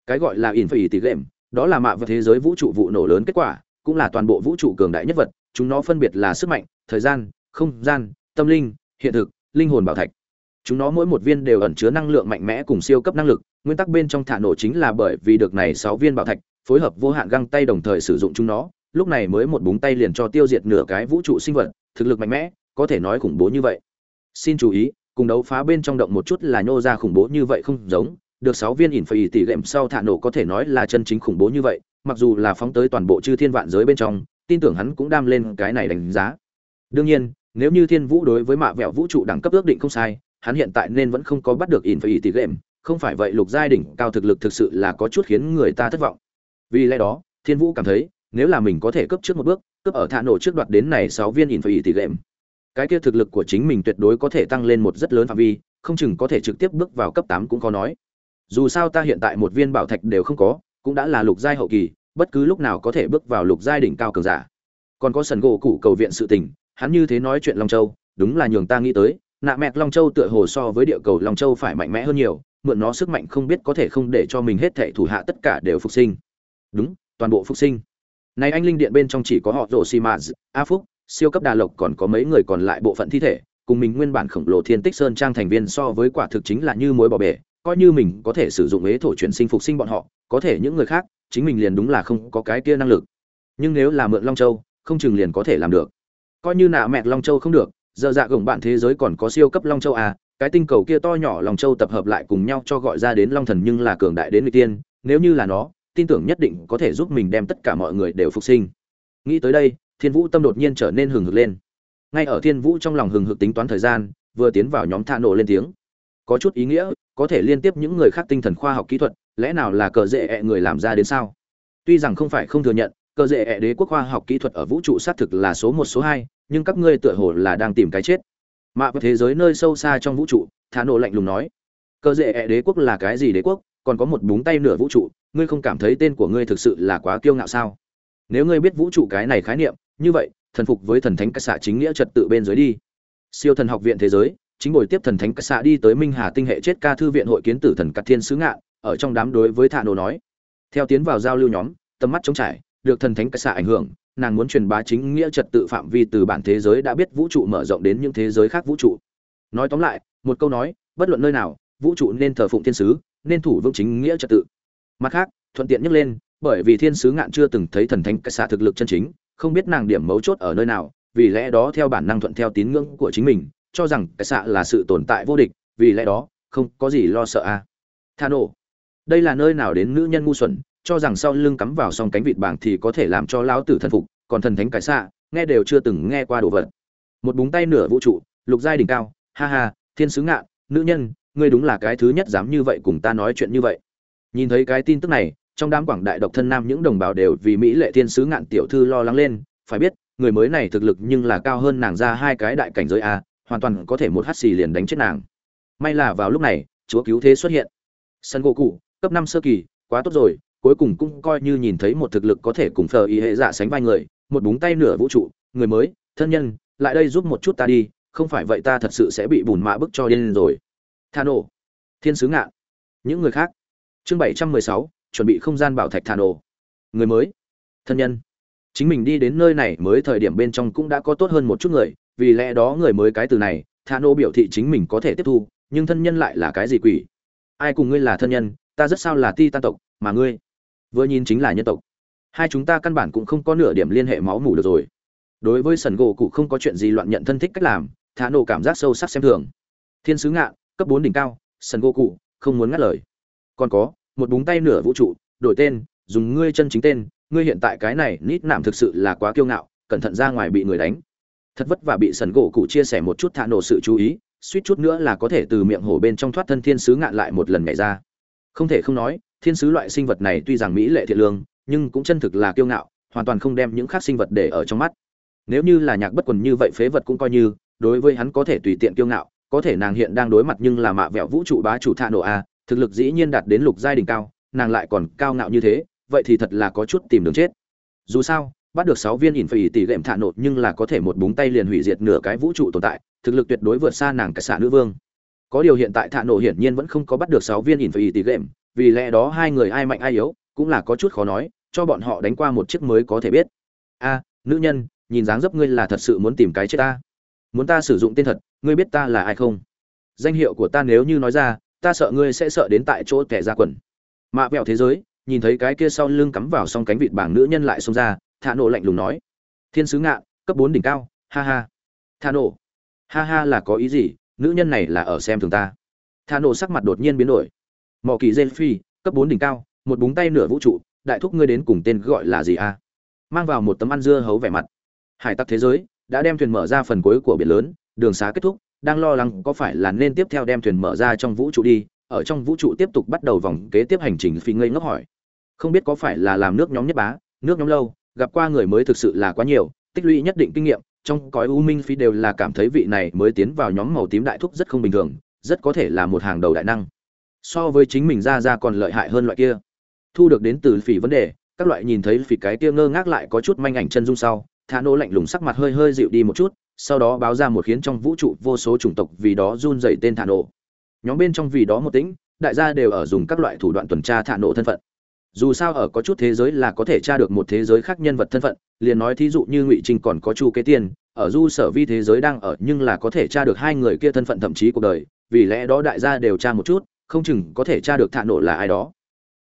cái gọi là in phải tỷ game đó là mạ vật thế giới vũ trụ vụ nổ lớn kết quả, cũng là toàn bộ vũ trụ cường đại nhất vật, chúng nó phân biệt là sức mạnh, thời gian, không gian, tâm linh, hiện thực, linh hồn bảo thạch. Chúng nó mỗi một viên đều ẩn chứa năng lượng mạnh mẽ cùng siêu cấp năng lực, nguyên tắc bên trong thả nổ chính là bởi vì được này sáu viên bảo thạch, phối hợp vô hạn găng tay đồng thời sử dụng chúng nó, lúc này mới một búng tay liền cho tiêu diệt nửa cái vũ trụ sinh vật, thực lực mạnh mẽ, có thể nói khủng bố như vậy. Xin chú ý, cùng đấu phá bên trong động một chút là nhô ra khủng bố như vậy không giống được sáu viên ỉn phải tỷ lệm sau thả nổ có thể nói là chân chính khủng bố như vậy, mặc dù là phóng tới toàn bộ chư thiên vạn giới bên trong, tin tưởng hắn cũng đam lên cái này đánh giá. Đương nhiên, nếu như thiên vũ đối với mạ vẹo vũ trụ đẳng cấp ước định không sai, hắn hiện tại nên vẫn không có bắt được ỉn phải tỷ lệm, không phải vậy lục giai đỉnh cao thực lực thực sự là có chút khiến người ta thất vọng. Vì lẽ đó, thiên vũ cảm thấy, nếu là mình có thể cấp trước một bước, cấp ở thả nổ trước đoạt đến này sáu viên ỉn phải tỷ lệm, cái kia thực lực của chính mình tuyệt đối có thể tăng lên một rất lớn phạm vi, không chừng có thể trực tiếp bước vào cấp tám cũng có nói dù sao ta hiện tại một viên bảo thạch đều không có, cũng đã là lục giai hậu kỳ, bất cứ lúc nào có thể bước vào lục giai đỉnh cao cường giả. Còn có sần gỗ cụ cầu viện sự tình, hắn như thế nói chuyện long châu, đúng là nhường ta nghĩ tới, nạ mẹt long châu tựa hồ so với địa cầu long châu phải mạnh mẽ hơn nhiều, mượn nó sức mạnh không biết có thể không để cho mình hết thệ thủ hạ tất cả đều phục sinh. Đúng, toàn bộ phục sinh. Này anh linh điện bên trong chỉ có họ rổ xi mã a phúc, siêu cấp đà lộc còn có mấy người còn lại bộ phận thi thể, cùng mình nguyên bản khổng lồ thiên tích sơn trang thành viên so với quả thực chính là như mối bỏ bể coi như mình có thể sử dụng ế thổ chuyển sinh phục sinh bọn họ, có thể những người khác, chính mình liền đúng là không có cái kia năng lực. Nhưng nếu là mượn long châu, không chừng liền có thể làm được. Coi như nạ mẹ long châu không được, giờ dạ gồng bạn thế giới còn có siêu cấp long châu à cái tinh cầu kia to nhỏ long châu tập hợp lại cùng nhau cho gọi ra đến long thần nhưng là cường đại đến người tiên, nếu như là nó, tin tưởng nhất định có thể giúp mình đem tất cả mọi người đều phục sinh. Nghĩ tới đây, thiên vũ tâm đột nhiên trở nên hừng hực lên. Ngay ở thiên vũ trong lòng hừng hực tính toán thời gian, vừa tiến vào nhóm thạ nổ lên tiếng. Có chút ý nghĩa có thể liên tiếp những người khác tinh thần khoa học kỹ thuật, lẽ nào là cờ dễ ẹ người làm ra đến sao? Tuy rằng không phải không thừa nhận, cờ dễ ẹ đế quốc khoa học kỹ thuật ở vũ trụ xác thực là số một, số hai, nhưng các ngươi tựa hồ là đang tìm cái chết. Mạ vào thế giới nơi sâu xa trong vũ trụ, thả nổ lạnh lùng nói. Cờ dễ ẹ đế quốc là cái gì đế quốc? Còn có một búng tay nửa vũ trụ, ngươi không cảm thấy tên của ngươi thực sự là quá kiêu ngạo sao? Nếu ngươi biết vũ trụ cái này khái niệm, như vậy, thần phục với thần thánh các xạ chính nghĩa trật tự bên dưới đi. Siêu thần học viện thế giới chính buổi tiếp thần thánh cát xạ đi tới minh hà tinh hệ chết ca thư viện hội kiến tử thần cát thiên sứ ngạn, ở trong đám đối với thạ nô nói. Theo tiến vào giao lưu nhóm, tầm mắt trống trải, được thần thánh cát xạ ảnh hưởng, nàng muốn truyền bá chính nghĩa trật tự phạm vi từ bản thế giới đã biết vũ trụ mở rộng đến những thế giới khác vũ trụ. Nói tóm lại, một câu nói, bất luận nơi nào, vũ trụ nên thờ phụng thiên sứ, nên thủ vững chính nghĩa trật tự. Mặt khác, thuận tiện nhắc lên, bởi vì thiên sứ ngạn chưa từng thấy thần thánh cát xạ thực lực chân chính, không biết nàng điểm mấu chốt ở nơi nào, vì lẽ đó theo bản năng thuận theo tín ngưỡng của chính mình cho rằng cái xạ là sự tồn tại vô địch, vì lẽ đó, không có gì lo sợ a. À. tha nổ. Đây là nơi nào đến nữ nhân ngu xuẩn, cho rằng sau lưng cắm vào song cánh vịt bảng thì có thể làm cho lão tử thần phục, còn thần thánh cái xạ, nghe đều chưa từng nghe qua đồ vật. Một búng tay nửa vũ trụ, lục giai đỉnh cao, ha ha, thiên sứ ngạn nữ nhân, ngươi đúng là cái thứ nhất dám như vậy cùng ta nói chuyện như vậy. Nhìn thấy cái tin tức này, trong đám quảng đại độc thân nam những đồng bào đều vì mỹ lệ thiên sứ ngạn tiểu thư lo lắng lên, phải biết, người mới này thực lực nhưng là cao hơn nàng ra hai cái đại cảnh giới a hoàn toàn có thể một hắt xì liền đánh chết nàng. May là vào lúc này, chúa cứu thế xuất hiện. Sân gỗ cụ, cấp năm sơ kỳ, quá tốt rồi, cuối cùng cũng coi như nhìn thấy một thực lực có thể cùng phờ ý hệ dạ sánh vai người, một búng tay nửa vũ trụ, người mới, thân nhân, lại đây giúp một chút ta đi, không phải vậy ta thật sự sẽ bị bùn mạ bức cho điên rồi. Tha nổ thiên sứ ngạn, những người khác. Chương bảy trăm mười sáu, chuẩn bị không gian bảo thạch tha nổ người mới, thân nhân. Chính mình đi đến nơi này mới thời điểm bên trong cũng đã có tốt hơn một chút người vì lẽ đó người mới cái từ này thà Nô biểu thị chính mình có thể tiếp thu, nhưng thân nhân lại là cái gì quỷ? Ai cùng ngươi là thân nhân, ta rất sao là ti tan tộc, mà ngươi vừa nhìn chính là nhân tộc. Hai chúng ta căn bản cũng không có nửa điểm liên hệ máu mủ được rồi. Đối với sần gỗ cụ không có chuyện gì loạn nhận thân thích cách làm thà nô cảm giác sâu sắc xem thường. Thiên sứ ngạ, cấp bốn đỉnh cao, sần gỗ cụ, không muốn ngắt lời. Còn có, một búng tay nửa vũ trụ, đổi tên, dùng ngươi chân chính tên, ngươi hiện tại cái này nít nảm thực sự là quá kiêu ngạo, cẩn thận ra ngoài bị người đánh thật vất vả bị sần gỗ cụ chia sẻ một chút thạ nổ sự chú ý, suýt chút nữa là có thể từ miệng hổ bên trong thoát thân thiên sứ ngạn lại một lần nhảy ra. Không thể không nói, thiên sứ loại sinh vật này tuy rằng mỹ lệ thiện lương, nhưng cũng chân thực là kiêu ngạo, hoàn toàn không đem những khác sinh vật để ở trong mắt. Nếu như là nhạc bất quần như vậy phế vật cũng coi như, đối với hắn có thể tùy tiện kiêu ngạo, có thể nàng hiện đang đối mặt nhưng là mạ vẹo vũ trụ bá chủ thạ nổ a, thực lực dĩ nhiên đạt đến lục giai đỉnh cao, nàng lại còn cao ngạo như thế, vậy thì thật là có chút tìm đường chết. Dù sao bắt được sáu viên ỉn phải tỷ lệm thạ nột nhưng là có thể một búng tay liền hủy diệt nửa cái vũ trụ tồn tại, thực lực tuyệt đối vượt xa nàng cả xạ nữ vương. Có điều hiện tại thạ nổ hiển nhiên vẫn không có bắt được sáu viên ỉn phải tỷ lệm, vì lẽ đó hai người ai mạnh ai yếu, cũng là có chút khó nói, cho bọn họ đánh qua một chiếc mới có thể biết. A, nữ nhân, nhìn dáng dấp ngươi là thật sự muốn tìm cái chết ta. Muốn ta sử dụng tên thật, ngươi biết ta là ai không? Danh hiệu của ta nếu như nói ra, ta sợ ngươi sẽ sợ đến tại chỗ kẻ ra quần. Mạ vẹo thế giới, nhìn thấy cái kia sau lưng cắm vào song cánh vịt bảng nữ nhân lại xông ra thả nổ lạnh lùng nói. Thiên sứ ngạ, cấp bốn đỉnh cao, ha ha. Thả nổ. Ha ha là có ý gì? Nữ nhân này là ở xem thường ta. Thả nổ sắc mặt đột nhiên biến đổi. Mỏ kỳ gen phi, cấp bốn đỉnh cao, một búng tay nửa vũ trụ, đại thúc ngươi đến cùng tên gọi là gì a? Mang vào một tấm ăn dưa hấu vẻ mặt. Hải tặc thế giới đã đem thuyền mở ra phần cuối của biển lớn, đường xá kết thúc, đang lo lắng có phải là nên tiếp theo đem thuyền mở ra trong vũ trụ đi, ở trong vũ trụ tiếp tục bắt đầu vòng kế tiếp hành trình phi ngây ngốc hỏi. Không biết có phải là làm nước nhóm nhất bá, nước nhóm lâu gặp qua người mới thực sự là quá nhiều, tích lũy nhất định kinh nghiệm, trong cõi u minh phi đều là cảm thấy vị này mới tiến vào nhóm màu tím đại thúc rất không bình thường, rất có thể là một hàng đầu đại năng. So với chính mình ra ra còn lợi hại hơn loại kia. Thu được đến từ phỉ vấn đề, các loại nhìn thấy phỉ cái kia ngơ ngác lại có chút manh ảnh chân dung sau, thả nô lạnh lùng sắc mặt hơi hơi dịu đi một chút, sau đó báo ra một khiến trong vũ trụ vô số chủng tộc vì đó run dậy tên thả nổ nhóm bên trong vì đó một tĩnh, đại gia đều ở dùng các loại thủ đoạn tuần tra thả nổ thân phận dù sao ở có chút thế giới là có thể tra được một thế giới khác nhân vật thân phận, liền nói thí dụ như ngụy trinh còn có chu kế tiên, ở du sở vi thế giới đang ở nhưng là có thể tra được hai người kia thân phận thậm chí cuộc đời, vì lẽ đó đại gia đều tra một chút, không chừng có thể tra được thạ nổ là ai đó.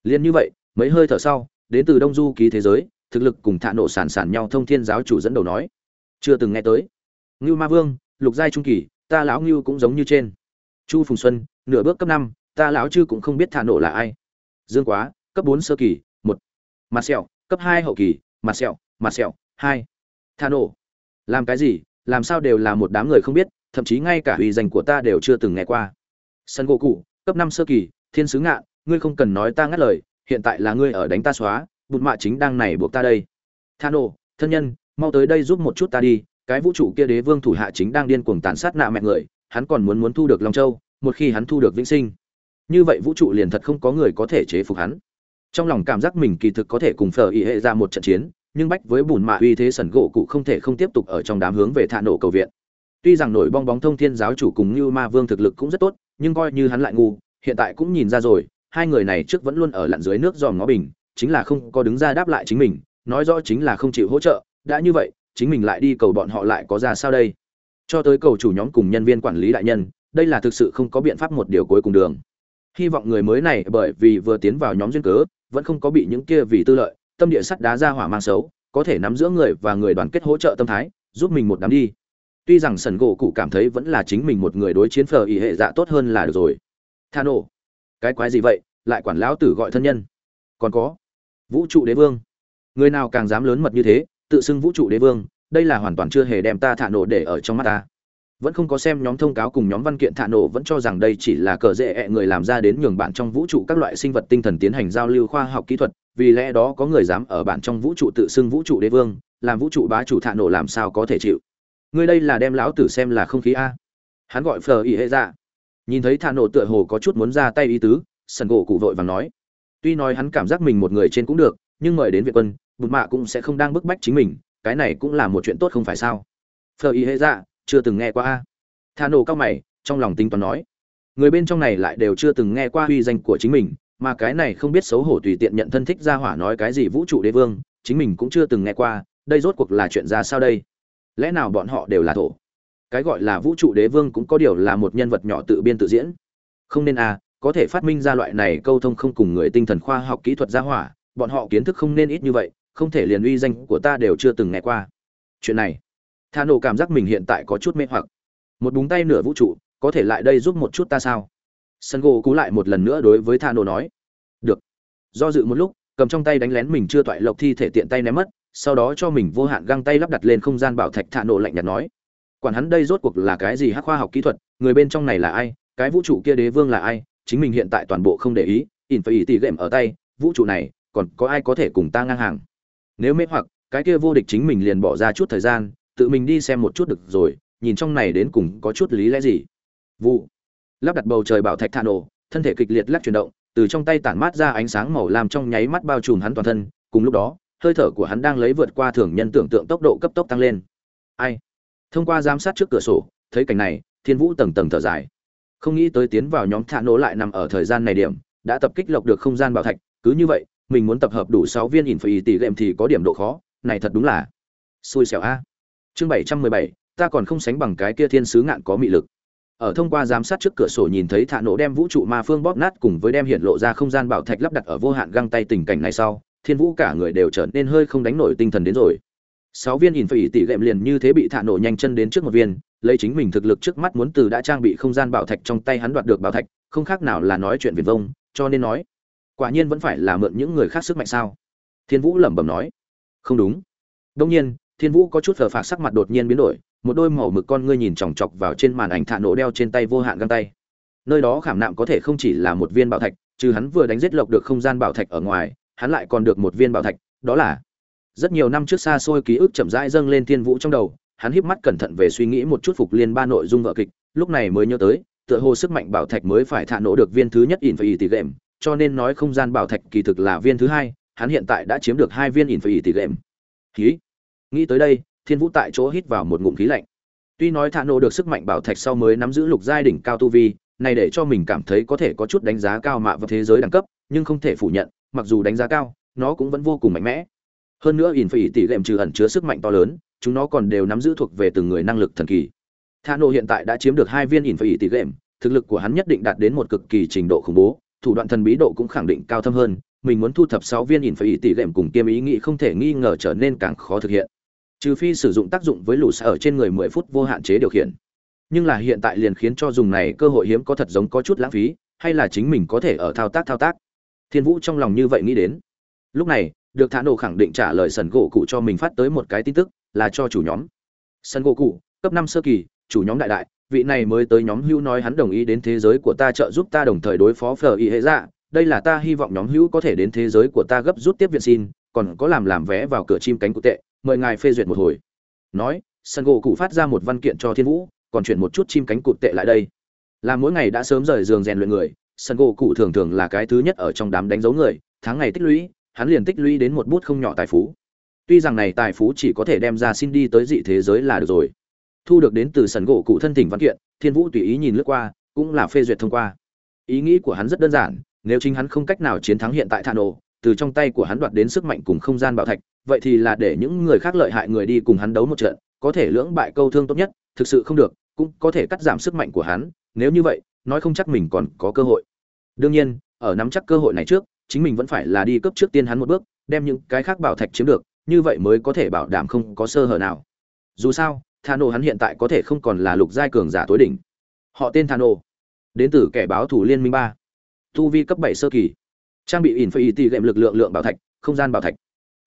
Liền như vậy, mấy hơi thở sau, đến từ đông du ký thế giới, thực lực cùng thạ nổ sản sản nhau thông thiên giáo chủ dẫn đầu nói. Chưa từng nghe tới. Ngưu ma vương, lục giai trung kỳ, ta lão ngưu cũng giống như trên. Chu phùng xuân, nửa bước cấp năm, ta lão chư cũng không biết thạ nổ là ai. Dương quá cấp bốn sơ kỳ, một. Mặt sẹo, cấp hai hậu kỳ, mặt sẹo mặt sẹo, hai. Thạ nổ. Làm cái gì, làm sao đều là một đám người không biết, thậm chí ngay cả uy danh của ta đều chưa từng nghe qua. Sân gỗ cụ, cấp năm sơ kỳ, thiên sứ ngạ ngươi không cần nói ta ngắt lời, hiện tại là ngươi ở đánh ta xóa, bụt mạ chính đang này buộc ta đây. Thano thân nhân, mau tới đây giúp một chút ta đi, cái vũ trụ kia đế vương thủ hạ chính đang điên cuồng tàn sát nạ mẹ người, hắn còn muốn muốn thu được long châu, một khi hắn thu được vĩnh sinh. Như vậy vũ trụ liền thật không có người có thể chế phục hắn trong lòng cảm giác mình kỳ thực có thể cùng phở ý hệ ra một trận chiến, nhưng bách với bùn mạ uy thế sẩn gỗ cụ không thể không tiếp tục ở trong đám hướng về thạ nổ cầu viện. Tuy rằng nổi bong bóng thông thiên giáo chủ cùng như ma vương thực lực cũng rất tốt, nhưng coi như hắn lại ngu, hiện tại cũng nhìn ra rồi, hai người này trước vẫn luôn ở lặn dưới nước dòm ngó bình, chính là không có đứng ra đáp lại chính mình, nói rõ chính là không chịu hỗ trợ, đã như vậy, chính mình lại đi cầu bọn họ lại có ra sao đây? Cho tới cầu chủ nhóm cùng nhân viên quản lý đại nhân, đây là thực sự không có biện pháp một điều cuối cùng đường hy vọng người mới này bởi vì vừa tiến vào nhóm duyên cớ, vẫn không có bị những kia vì tư lợi, tâm địa sắt đá ra hỏa mang xấu, có thể nắm giữa người và người đoàn kết hỗ trợ tâm thái, giúp mình một đám đi. Tuy rằng sần gỗ cụ cảm thấy vẫn là chính mình một người đối chiến phờ ý hệ dạ tốt hơn là được rồi. Tha nổ cái quái gì vậy? Lại quản lão tử gọi thân nhân. Còn có, vũ trụ đế vương. Người nào càng dám lớn mật như thế, tự xưng vũ trụ đế vương, đây là hoàn toàn chưa hề đem ta thả nổ để ở trong mắt ta vẫn không có xem nhóm thông cáo cùng nhóm văn kiện thả nổ, vẫn cho rằng đây chỉ là cờ dễ ẹ người làm ra đến nhường bạn trong vũ trụ các loại sinh vật tinh thần tiến hành giao lưu khoa học kỹ thuật, vì lẽ đó có người dám ở bạn trong vũ trụ tự xưng vũ trụ đế vương, làm vũ trụ bá chủ thả nổ làm sao có thể chịu. Người đây là đem lão tử xem là không khí a. Hắn gọi phờ ỉ hệ ra nhìn thấy thả nổ tựa hồ có chút muốn ra tay ý tứ, sần gỗ cụ vội vàng nói. Tuy nói hắn cảm giác mình một người trên cũng được, nhưng mời đến việt quân, bụt mạ cũng sẽ không đang bức bách chính mình, cái này cũng là một chuyện tốt không phải sao? Phờ ỉ hệ ra chưa từng nghe qua a. Thà nổ cao mày, trong lòng tính toán nói. Người bên trong này lại đều chưa từng nghe qua uy danh của chính mình, mà cái này không biết xấu hổ tùy tiện nhận thân thích ra hỏa nói cái gì vũ trụ đế vương, chính mình cũng chưa từng nghe qua, đây rốt cuộc là chuyện ra sao đây? Lẽ nào bọn họ đều là thổ? Cái gọi là vũ trụ đế vương cũng có điều là một nhân vật nhỏ tự biên tự diễn. Không nên à có thể phát minh ra loại này câu thông không cùng người tinh thần khoa học kỹ thuật ra hỏa, bọn họ kiến thức không nên ít như vậy, không thể liền uy danh của ta đều chưa từng nghe qua. Chuyện này thà nổ cảm giác mình hiện tại có chút mê hoặc. Một búng tay nửa vũ trụ, có thể lại đây giúp một chút ta sao? Sân gỗ cú lại một lần nữa đối với thà nổ nói. Được. Do dự một lúc, cầm trong tay đánh lén mình chưa toại lộc thi thể tiện tay ném mất, sau đó cho mình vô hạn găng tay lắp đặt lên không gian bảo thạch thà nổ lạnh nhạt nói. Quản hắn đây rốt cuộc là cái gì hắc khoa học kỹ thuật, người bên trong này là ai, cái vũ trụ kia đế vương là ai, chính mình hiện tại toàn bộ không để ý in phải ý tỉ gệm ở tay, vũ trụ này, còn có ai có thể cùng ta ngang hàng? Nếu mê hoặc, cái kia vô địch chính mình liền bỏ ra chút thời gian tự mình đi xem một chút được rồi, nhìn trong này đến cùng có chút lý lẽ gì. Vụ. Lắp đặt bầu trời bảo thạch thả nổ, thân thể kịch liệt lắc chuyển động, từ trong tay tản mát ra ánh sáng màu làm trong nháy mắt bao trùm hắn toàn thân, cùng lúc đó, hơi thở của hắn đang lấy vượt qua thường nhân tưởng tượng tốc độ cấp tốc tăng lên. Ai? Thông qua giám sát trước cửa sổ, thấy cảnh này, thiên vũ tầng tầng thở dài. Không nghĩ tới tiến vào nhóm thả nổ lại nằm ở thời gian này điểm, đã tập kích lộc được không gian bảo thạch, cứ như vậy, mình muốn tập hợp đủ sáu viên ỉn phải tỷ game thì có điểm độ khó, này thật đúng là xui xẻo a chương bảy trăm mười bảy, ta còn không sánh bằng cái kia thiên sứ ngạn có mị lực. Ở thông qua giám sát trước cửa sổ nhìn thấy thả nổ đem vũ trụ ma phương bóp nát cùng với đem hiện lộ ra không gian bảo thạch lắp đặt ở vô hạn găng tay tình cảnh này sau, thiên vũ cả người đều trở nên hơi không đánh nổi tinh thần đến rồi. Sáu viên nhìn phải tỷ lệm liền như thế bị thả nổ nhanh chân đến trước một viên, lấy chính mình thực lực trước mắt muốn từ đã trang bị không gian bảo thạch trong tay hắn đoạt được bảo thạch, không khác nào là nói chuyện viền vông, cho nên nói, quả nhiên vẫn phải là mượn những người khác sức mạnh sao? Thiên vũ lẩm bẩm nói, không đúng. Đông nhiên thiên vũ có chút phờ phạc sắc mặt đột nhiên biến đổi, một đôi màu mực con ngươi nhìn chòng chọc vào trên màn ảnh thạ nổ đeo trên tay vô hạn găng tay. Nơi đó khảm nạm có thể không chỉ là một viên bảo thạch, trừ hắn vừa đánh giết lộc được không gian bảo thạch ở ngoài, hắn lại còn được một viên bảo thạch, đó là rất nhiều năm trước xa xôi ký ức chậm rãi dâng lên thiên vũ trong đầu, hắn híp mắt cẩn thận về suy nghĩ một chút phục liên ba nội dung vợ kịch, lúc này mới nhớ tới, tựa hồ sức mạnh bảo thạch mới phải thạ nổ được viên thứ nhất ỉn phải tỷ gệm cho nên nói không gian bảo thạch kỳ thực là viên thứ hai, hắn hiện tại đã chiếm được hai viên ỉn phải tỷ gệm ký nghĩ tới đây, thiên vũ tại chỗ hít vào một ngụm khí lạnh. Tuy nói thả nổ được sức mạnh bảo thạch sau mới nắm giữ lục giai đỉnh cao tu vi, này để cho mình cảm thấy có thể có chút đánh giá cao mạ vào thế giới đẳng cấp, nhưng không thể phủ nhận, mặc dù đánh giá cao, nó cũng vẫn vô cùng mạnh mẽ. Hơn nữa ỉn phải tỷ lệm trừ ẩn chứa sức mạnh to lớn, chúng nó còn đều nắm giữ thuộc về từng người năng lực thần kỳ. Thả nổ hiện tại đã chiếm được hai viên ỉn phải tỷ lệm, thực lực của hắn nhất định đạt đến một cực kỳ trình độ khủng bố, thủ đoạn thần bí độ cũng khẳng định cao thâm hơn, mình muốn thu thập sáu viên ỉn phải tỷ lệm cùng kiêm ý nghĩ không thể nghi ngờ trở nên càng khó thực hiện trừ phi sử dụng tác dụng với lũ ở trên người mười phút vô hạn chế điều khiển. Nhưng là hiện tại liền khiến cho dùng này cơ hội hiếm có thật giống có chút lãng phí, hay là chính mình có thể ở thao tác thao tác. Thiên vũ trong lòng như vậy nghĩ đến. Lúc này, được thả nổ khẳng định trả lời sần gỗ cụ cho mình phát tới một cái tin tức, là cho chủ nhóm. Sân gỗ cụ, cấp năm sơ kỳ, chủ nhóm đại đại, vị này mới tới nhóm hữu nói hắn đồng ý đến thế giới của ta trợ giúp ta đồng thời đối phó phờ y hệ dạ. Đây là ta hy vọng nhóm hữu có thể đến thế giới của ta gấp rút tiếp viện xin, còn có làm làm vé vào cửa chim cánh cụ tệ mời ngài phê duyệt một hồi. Nói sân gỗ cụ phát ra một văn kiện cho thiên vũ, còn chuyển một chút chim cánh cụt tệ lại đây. Làm mỗi ngày đã sớm rời giường rèn luyện người sân gỗ cụ thường thường là cái thứ nhất ở trong đám đánh dấu người, tháng ngày tích lũy, hắn liền tích lũy đến một bút không nhỏ tài phú. Tuy rằng này tài phú chỉ có thể đem ra xin đi tới dị thế giới là được rồi. Thu được đến từ sân gỗ cụ thân thỉnh văn kiện, thiên vũ tùy ý nhìn lướt qua, cũng là phê duyệt thông qua. Ý nghĩ của hắn rất đơn giản, nếu chính hắn không cách nào chiến thắng hiện tại thà nổ từ trong tay của hắn đoạt đến sức mạnh cùng không gian bảo thạch vậy thì là để những người khác lợi hại người đi cùng hắn đấu một trận, có thể lưỡng bại câu thương tốt nhất, thực sự không được, cũng có thể cắt giảm sức mạnh của hắn, nếu như vậy, nói không chắc mình còn có cơ hội. Đương nhiên, ở nắm chắc cơ hội này trước, chính mình vẫn phải là đi cấp trước tiên hắn một bước, đem những cái khác bảo thạch chiếm được, như vậy mới có thể bảo đảm không có sơ hở nào. Dù sao, thano hắn hiện tại có thể không còn là lục giai cường giả tối đỉnh. Họ tên thano. Đến từ kẻ báo thủ liên minh ba. Tu vi cấp bảy sơ kỳ. Trang bị ẩn phải tỷ gệm lực lượng lượng bảo thạch, không gian bảo thạch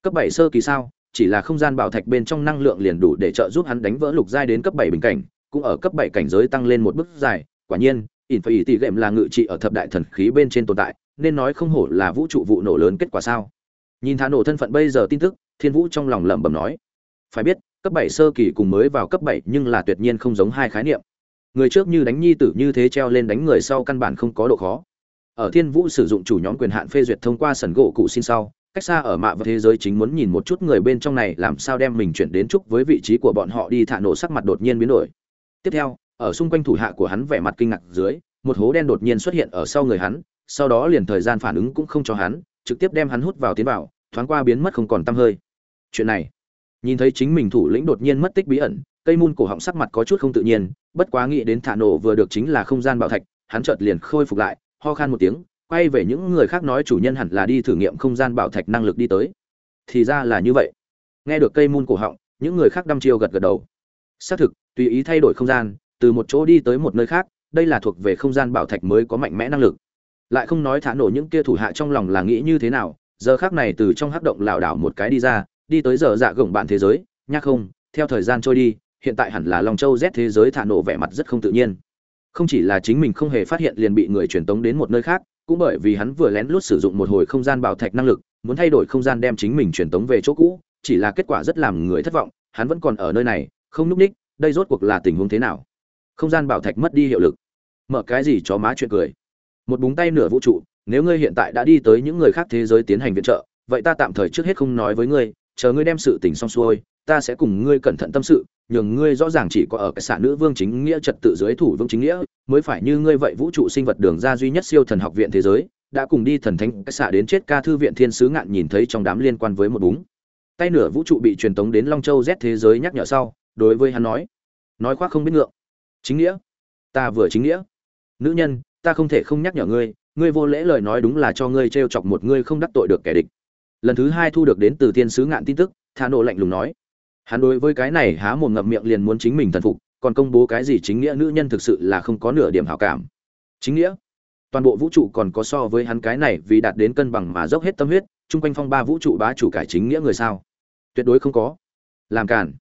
cấp bảy sơ kỳ sao, chỉ là không gian bảo thạch bên trong năng lượng liền đủ để trợ giúp hắn đánh vỡ lục giai đến cấp bảy bình cảnh, cũng ở cấp bảy cảnh giới tăng lên một bước dài. Quả nhiên ỉn phải tỷ gệm là ngự trị ở thập đại thần khí bên trên tồn tại, nên nói không hổ là vũ trụ vụ nổ lớn kết quả sao. Nhìn thả nổ thân phận bây giờ tin tức, thiên vũ trong lòng lẩm bẩm nói, phải biết, cấp bảy sơ kỳ cùng mới vào cấp bảy nhưng là tuyệt nhiên không giống hai khái niệm. Người trước như đánh nhi tử như thế treo lên đánh người sau căn bản không có độ khó. Ở thiên vũ sử dụng chủ nhóm quyền hạn phê duyệt thông qua sần gỗ cụ xin sau cách xa ở mạ và thế giới chính muốn nhìn một chút người bên trong này làm sao đem mình chuyển đến chúc với vị trí của bọn họ đi thả nổ sắc mặt đột nhiên biến đổi. Tiếp theo, ở xung quanh thủ hạ của hắn vẻ mặt kinh ngạc dưới, một hố đen đột nhiên xuất hiện ở sau người hắn, sau đó liền thời gian phản ứng cũng không cho hắn, trực tiếp đem hắn hút vào tiến vào, thoáng qua biến mất không còn tăm hơi. Chuyện này, nhìn thấy chính mình thủ lĩnh đột nhiên mất tích bí ẩn, cây môn cổ họng sắc mặt có chút không tự nhiên, bất quá nghĩ đến thả nổ vừa được chính là không gian bảo thạch, hắn chợt liền khôi phục lại, ho khan một tiếng quay về những người khác nói chủ nhân hẳn là đi thử nghiệm không gian bảo thạch năng lực đi tới. Thì ra là như vậy. Nghe được cây môn cổ họng, những người khác đăm chiêu gật gật đầu. Xác thực, tùy ý thay đổi không gian, từ một chỗ đi tới một nơi khác, đây là thuộc về không gian bảo thạch mới có mạnh mẽ năng lực. Lại không nói thả nổ những kia thủ hạ trong lòng là nghĩ như thế nào, giờ khác này từ trong hắc động lảo đảo một cái đi ra, đi tới giờ dạ gồng bạn thế giới, nhắc không, theo thời gian trôi đi, hiện tại hẳn là long châu z thế giới thả nổ vẻ mặt rất không tự nhiên. Không chỉ là chính mình không hề phát hiện liền bị người truyền tống đến một nơi khác cũng bởi vì hắn vừa lén lút sử dụng một hồi không gian bảo thạch năng lực, muốn thay đổi không gian đem chính mình truyền tống về chỗ cũ, chỉ là kết quả rất làm người thất vọng, hắn vẫn còn ở nơi này, không núp ních, đây rốt cuộc là tình huống thế nào? Không gian bảo thạch mất đi hiệu lực. Mở cái gì chó má chuyện cười. Một búng tay nửa vũ trụ, nếu ngươi hiện tại đã đi tới những người khác thế giới tiến hành viện trợ, vậy ta tạm thời trước hết không nói với ngươi chờ ngươi đem sự tình xong xuôi, ta sẽ cùng ngươi cẩn thận tâm sự, nhường ngươi rõ ràng chỉ có ở cái xã nữ vương chính nghĩa, trật tự dưới thủ vương chính nghĩa, mới phải như ngươi vậy vũ trụ sinh vật đường ra duy nhất siêu thần học viện thế giới, đã cùng đi thần thánh cái xã đến chết ca thư viện thiên sứ ngạn nhìn thấy trong đám liên quan với một búng. Tay nửa vũ trụ bị truyền tống đến long châu z thế giới nhắc nhở sau, đối với hắn nói nói khoác không biết ngượng. Chính nghĩa? Ta vừa chính nghĩa. Nữ nhân, ta không thể không nhắc nhở ngươi ngươi vô lễ lời nói đúng là cho ngươi trêu chọc một ngươi không đắc tội được kẻ địch lần thứ hai thu được đến từ tiên sứ ngạn tin tức, thà nộ lạnh lùng nói. Hắn đối với cái này há mồm ngậm miệng liền muốn chính mình thần phục, còn công bố cái gì chính nghĩa nữ nhân thực sự là không có nửa điểm hảo cảm. Chính nghĩa? Toàn bộ vũ trụ còn có so với hắn cái này vì đạt đến cân bằng mà dốc hết tâm huyết, chung quanh phong ba vũ trụ bá chủ cải chính nghĩa người sao? Tuyệt đối không có. Làm cản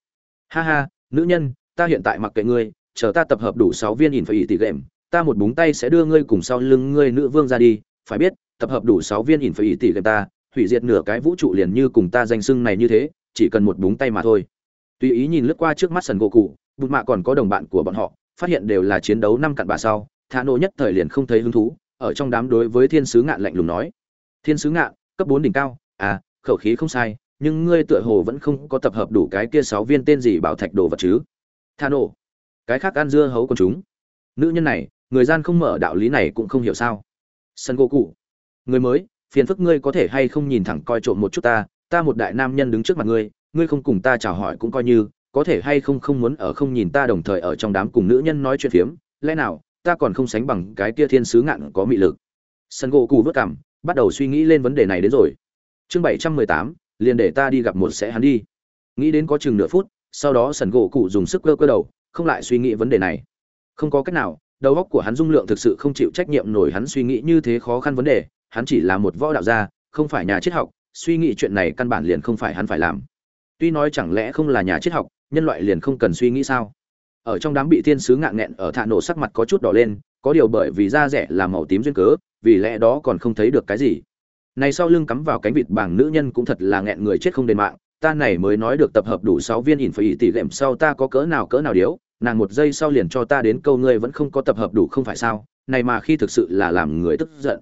ha ha, nữ nhân, ta hiện tại mặc kệ ngươi, chờ ta tập hợp đủ sáu viên ỉn phải ỉ tỷ gệm, ta một búng tay sẽ đưa ngươi cùng sau lưng ngươi nữ vương ra đi, phải biết, tập hợp đủ sáu viên ỉn phải ỉ tỷ gệm ta hủy diệt nửa cái vũ trụ liền như cùng ta danh sưng này như thế, chỉ cần một búng tay mà thôi. Tùy ý nhìn lướt qua trước mắt sần gỗ cụ, bụt mạ còn có đồng bạn của bọn họ, phát hiện đều là chiến đấu năm cặn bà sau, thả nổ nhất thời liền không thấy hứng thú, ở trong đám đối với thiên sứ ngạn lạnh lùng nói. Thiên sứ ngạn, cấp bốn đỉnh cao à khẩu khí không sai, nhưng ngươi tựa hồ vẫn không có tập hợp đủ cái kia sáu viên tên gì bảo thạch đồ vật chứ? Thả nổ, cái khác ăn dưa hấu con chúng. Nữ nhân này, người gian không mở đạo lý này cũng không hiểu sao. Sân gỗ cụ, người mới phiền phức ngươi có thể hay không nhìn thẳng coi trộm một chút ta ta một đại nam nhân đứng trước mặt ngươi ngươi không cùng ta chào hỏi cũng coi như, có thể hay không không muốn ở không nhìn ta đồng thời ở trong đám cùng nữ nhân nói chuyện phiếm, lẽ nào, ta còn không sánh bằng cái kia thiên sứ ngạn có mị lực. Sân gỗ cụ vất cảm bắt đầu suy nghĩ lên vấn đề này đến rồi. Chương bảy trăm mười tám, liền để ta đi gặp một sẽ hắn đi. Nghĩ đến có chừng nửa phút, sau đó sần gỗ cụ dùng sức cơ cơ đầu, không lại suy nghĩ vấn đề này. Không có cách nào, đầu óc của hắn dung lượng thực sự không chịu trách nhiệm nổi hắn suy nghĩ như thế khó khăn vấn đề hắn chỉ là một võ đạo gia, không phải nhà triết học, suy nghĩ chuyện này căn bản liền không phải hắn phải làm. Tuy nói chẳng lẽ không là nhà triết học, nhân loại liền không cần suy nghĩ sao? Ở trong đám bị thiên sứ ngạn nghẹn ở thạ nổ sắc mặt có chút đỏ lên, có điều bởi vì da rẻ là màu tím duyên cớ, vì lẽ đó còn không thấy được cái gì. Này sau lưng cắm vào cánh vịt bảng nữ nhân cũng thật là nghẹn người chết không đền mạng, ta này mới nói được tập hợp đủ sáu viên ỉn phải tỷ lệm sau ta có cỡ nào cỡ nào điếu, nàng một giây sau liền cho ta đến câu ngươi vẫn không có tập hợp đủ không phải sao? Này mà khi thực sự là làm người tức giận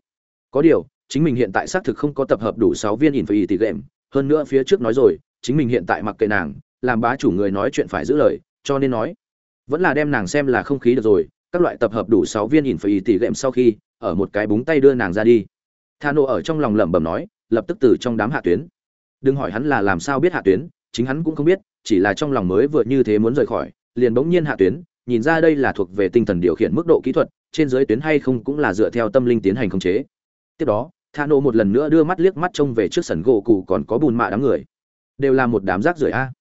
có điều chính mình hiện tại xác thực không có tập hợp đủ sáu viên in phải tỷ lệm hơn nữa phía trước nói rồi chính mình hiện tại mặc kệ nàng làm bá chủ người nói chuyện phải giữ lời cho nên nói vẫn là đem nàng xem là không khí được rồi các loại tập hợp đủ sáu viên in phải tỷ lệm sau khi ở một cái búng tay đưa nàng ra đi Tha nộ ở trong lòng lẩm bẩm nói, lập tức từ trong đám hạ tuyến. Đừng hỏi hắn là làm sao biết hạ tuyến, chính hắn cũng không biết, chỉ là trong lòng mới vừa như thế muốn rời khỏi, liền bỗng nhiên hạ tuyến, nhìn ra đây là thuộc về tinh thần điều khiển mức độ kỹ thuật, trên dưới tuyến hay không cũng là dựa theo tâm linh tiến hành khống chế. Tiếp đó, Tha nộ một lần nữa đưa mắt liếc mắt trông về trước sần gỗ cụ còn có bùn mạ đám người. Đều là một đám rác rưởi a.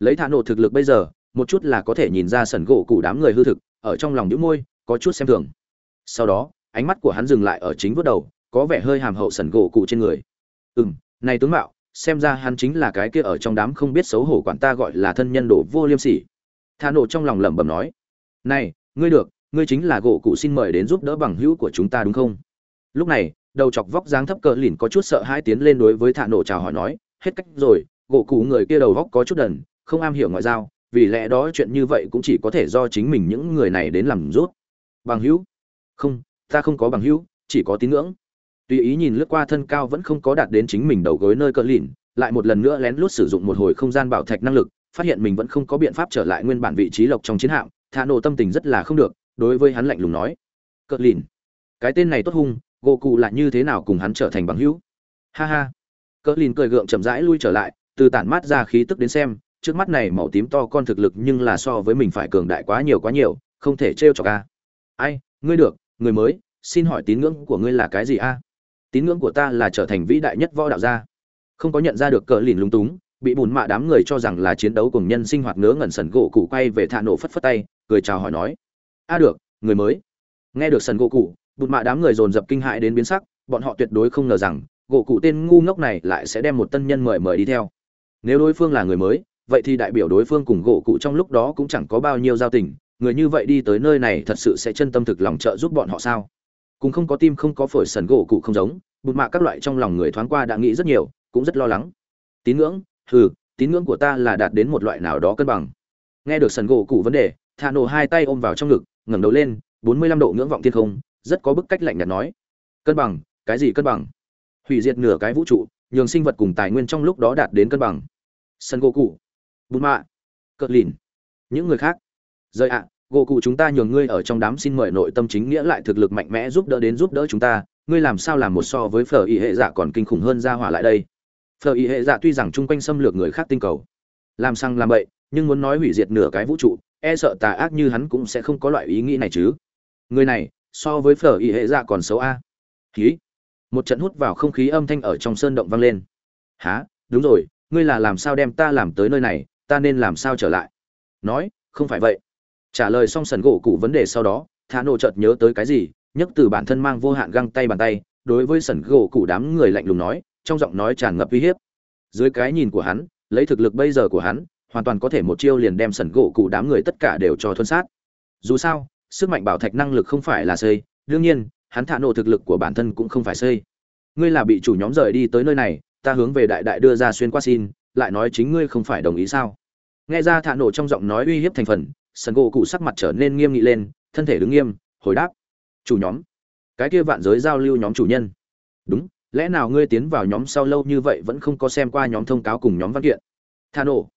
Lấy Tha nộ thực lực bây giờ, một chút là có thể nhìn ra sần gỗ cụ đám người hư thực, ở trong lòng những môi, có chút xem thường. Sau đó, ánh mắt của hắn dừng lại ở chính vuốt đầu, có vẻ hơi hàm hậu sần gỗ cụ trên người ừm này tướng mạo xem ra hắn chính là cái kia ở trong đám không biết xấu hổ quản ta gọi là thân nhân đổ vô liêm sỉ thà nổ trong lòng lẩm bẩm nói này ngươi được ngươi chính là gỗ cụ xin mời đến giúp đỡ bằng hữu của chúng ta đúng không lúc này đầu chọc vóc dáng thấp cỡ lìn có chút sợ hai tiến lên đối với thả nổ chào hỏi nói, hết cách rồi, gỗ cụ người kia đầu vóc có chút đần, không am hiểu ngoại giao, vì lẽ đó chuyện như vậy cũng chỉ có thể do chính mình những người này đến làm rút bằng hữu? Không, ta không có bằng hữu, chỉ có tín ngưỡng. Tùy ý nhìn lướt qua thân cao vẫn không có đạt đến chính mình đầu gối nơi cỡ lìn, lại một lần nữa lén lút sử dụng một hồi không gian bảo thạch năng lực, phát hiện mình vẫn không có biện pháp trở lại nguyên bản vị trí lộc trong chiến hạm, thả nổ tâm tình rất là không được, đối với hắn lạnh lùng nói, cỡ lìn, cái tên này tốt hung gỗ cụ là như thế nào cùng hắn trở thành bằng hữu? Ha ha. Cỡ lìn cười gượng chậm rãi lui trở lại, từ tản mát ra khí tức đến xem, trước mắt này màu tím to con thực lực nhưng là so với mình phải cường đại quá nhiều quá nhiều, không thể trêu cho ca ai, ngươi được, người mới, xin hỏi tín ngưỡng của ngươi là cái gì a? Tín ngưỡng của ta là trở thành vĩ đại nhất võ đạo gia. Không có nhận ra được cờ lìn lúng túng, bị bùn mạ đám người cho rằng là chiến đấu cùng nhân sinh hoạt ngớ ngẩn sần gỗ cụ quay về thạ nổ phất phất tay, cười chào hỏi nói. A được, người mới. Nghe được sần gỗ cụ bụt mạ đám người dồn dập kinh hại đến biến sắc, bọn họ tuyệt đối không ngờ rằng, gỗ cụ tên ngu ngốc này lại sẽ đem một tân nhân mời mời đi theo. Nếu đối phương là người mới, vậy thì đại biểu đối phương cùng gỗ cụ trong lúc đó cũng chẳng có bao nhiêu giao tình, người như vậy đi tới nơi này thật sự sẽ chân tâm thực lòng trợ giúp bọn họ sao? Cùng không có tim không có phổi sần gỗ cụ không giống, bụt mạ các loại trong lòng người thoáng qua đã nghĩ rất nhiều, cũng rất lo lắng. Tín ngưỡng, hừ, tín ngưỡng của ta là đạt đến một loại nào đó cân bằng. Nghe được sần gỗ cụ vấn đề thà nổ hai tay ôm vào trong ngực, ngẩng đầu lên, bốn mươi lăm độ ngưỡng vọng thiên không rất có bức cách lạnh nhạt nói. Cân bằng, cái gì cân bằng? Hủy diệt nửa cái vũ trụ, nhường sinh vật cùng tài nguyên trong lúc đó đạt đến cân bằng. Sân gỗ cụ bùn mạ cợt lìn, những người khác. Rời ạ gỗ cụ chúng ta nhường ngươi ở trong đám xin mời nội tâm chính nghĩa lại thực lực mạnh mẽ giúp đỡ đến giúp đỡ chúng ta, ngươi làm sao làm một so với phở y hệ dạ còn kinh khủng hơn ra hỏa lại đây? Phở y hệ dạ tuy rằng chung quanh xâm lược người khác tinh cầu, làm sang làm bậy, nhưng muốn nói hủy diệt nửa cái vũ trụ e sợ tà ác như hắn cũng sẽ không có loại ý nghĩ này chứ. Người này so với phở y hệ dạ còn xấu a. Khí một trận hút vào không khí âm thanh ở trong sơn động vang lên. Há đúng rồi, ngươi là làm sao đem ta làm tới nơi này, ta nên làm sao trở lại? Nói, không phải vậy. Trả lời xong sần gỗ cụ vấn đề sau đó, thả nổ chợt nhớ tới cái gì, nhấc từ bản thân mang vô hạn găng tay bàn tay, đối với sần gỗ cụ đám người lạnh lùng nói, trong giọng nói tràn ngập uy hiếp. Dưới cái nhìn của hắn, lấy thực lực bây giờ của hắn, hoàn toàn có thể một chiêu liền đem sần gỗ cụ đám người tất cả đều cho thuân sát. Dù sao sức mạnh bảo thạch năng lực không phải là xây, đương nhiên, hắn thả nổ thực lực của bản thân cũng không phải xây. Ngươi là bị chủ nhóm rời đi tới nơi này, ta hướng về đại đại đưa ra xuyên qua xin, lại nói chính ngươi không phải đồng ý sao? Nghe ra thả nổ trong giọng nói uy hiếp thành phần sân gỗ cụ sắc mặt trở nên nghiêm nghị lên, thân thể đứng nghiêm, hồi đáp. Chủ nhóm, cái kia vạn giới giao lưu nhóm chủ nhân. Đúng, lẽ nào ngươi tiến vào nhóm sau lâu như vậy vẫn không có xem qua nhóm thông cáo cùng nhóm văn kiện? Thả nổ,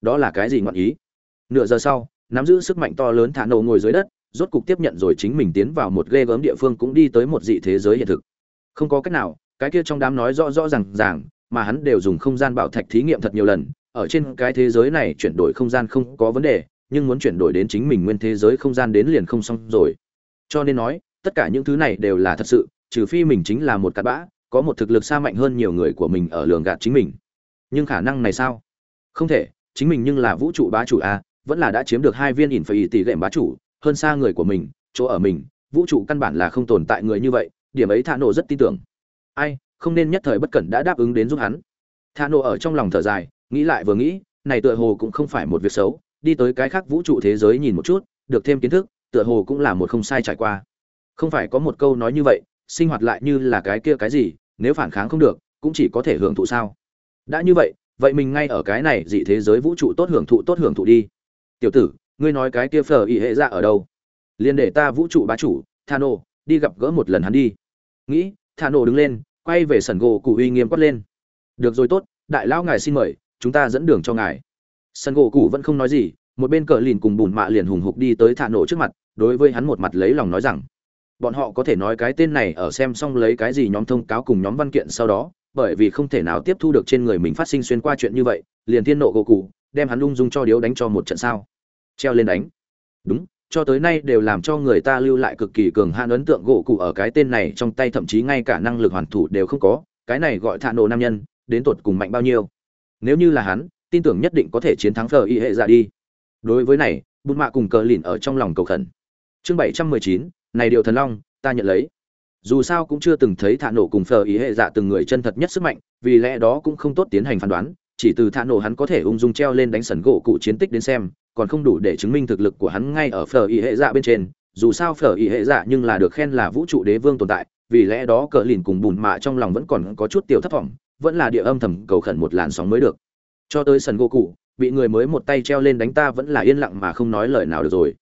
đó là cái gì ngọn ý? Nửa giờ sau, nắm giữ sức mạnh to lớn thả nổ ngồi dưới đất rốt cục tiếp nhận rồi chính mình tiến vào một ghê gớm địa phương cũng đi tới một dị thế giới hiện thực. Không có cách nào, cái kia trong đám nói rõ rõ ràng ràng, mà hắn đều dùng không gian bảo thạch thí nghiệm thật nhiều lần, ở trên cái thế giới này chuyển đổi không gian không có vấn đề, nhưng muốn chuyển đổi đến chính mình nguyên thế giới không gian đến liền không xong rồi. Cho nên nói, tất cả những thứ này đều là thật sự, trừ phi mình chính là một cặp bã, có một thực lực xa mạnh hơn nhiều người của mình ở lường gạt chính mình. Nhưng khả năng này sao? Không thể, chính mình nhưng là vũ trụ bá chủ a vẫn là đã chiếm được hai viên ỉn phải tỷ lệm bá chủ hơn xa người của mình, chỗ ở mình, vũ trụ căn bản là không tồn tại người như vậy, điểm ấy thả nổ rất tin tưởng. Ai, không nên nhất thời bất cẩn đã đáp ứng đến giúp hắn. Thả nổ ở trong lòng thở dài, nghĩ lại vừa nghĩ, này tựa hồ cũng không phải một việc xấu, đi tới cái khác vũ trụ thế giới nhìn một chút, được thêm kiến thức, tựa hồ cũng là một không sai trải qua. Không phải có một câu nói như vậy, sinh hoạt lại như là cái kia cái gì, nếu phản kháng không được, cũng chỉ có thể hưởng thụ sao? Đã như vậy vậy mình ngay ở cái này dị thế giới vũ trụ tốt hưởng thụ tốt hưởng thụ đi. Tiểu tử ngươi nói cái kia phở ý hệ dạ ở đâu? Liền để ta vũ trụ bá chủ, thano, đi gặp gỡ một lần hắn đi. Nghĩ, thano đứng lên, quay về sân gỗ cụ uy nghiêm quát lên. Được rồi tốt, đại lão ngài xin mời, chúng ta dẫn đường cho ngài. Sân gỗ cụ vẫn không nói gì, một bên cờ lìn cùng bùn mạ liền hùng hục đi tới thả nổ trước mặt, đối với hắn một mặt lấy lòng nói rằng, bọn họ có thể nói cái tên này ở xem xong lấy cái gì nhóm thông cáo cùng nhóm văn kiện sau đó, bởi vì không thể nào tiếp thu được trên người mình phát sinh xuyên qua chuyện như vậy, liền thiên nộ gỗ cụ, đem hắn lung dung cho điếu đánh cho một trận sao treo lên đánh. Đúng, cho tới nay đều làm cho người ta lưu lại cực kỳ cường hạn ấn tượng gỗ cụ ở cái tên này trong tay, thậm chí ngay cả năng lực hoàn thủ đều không có. Cái này gọi thạ nổ nam nhân, đến tột cùng mạnh bao nhiêu? Nếu như là hắn, tin tưởng nhất định có thể chiến thắng phờ y hệ ra đi. Đối với này bút mạ cùng cờ lìn ở trong lòng cầu khẩn. Chương bảy trăm mười chín, này điều thần long, ta nhận lấy. Dù sao cũng chưa từng thấy thạ nổ cùng phờ ý hệ dạ từng người chân thật nhất sức mạnh, vì lẽ đó cũng không tốt tiến hành phán đoán, chỉ từ thạ nổ hắn có thể ung dung treo lên đánh sần gỗ cụ chiến tích đến xem còn không đủ để chứng minh thực lực của hắn ngay ở phở y hệ dạ bên trên, dù sao phở y hệ dạ nhưng là được khen là vũ trụ đế vương tồn tại, vì lẽ đó cờ lìn cùng bùn mạ trong lòng vẫn còn có chút tiểu thất vọng, vẫn là địa âm thầm cầu khẩn một làn sóng mới được. Cho tới sần gỗ cụ, bị người mới một tay treo lên đánh ta vẫn là yên lặng mà không nói lời nào được rồi.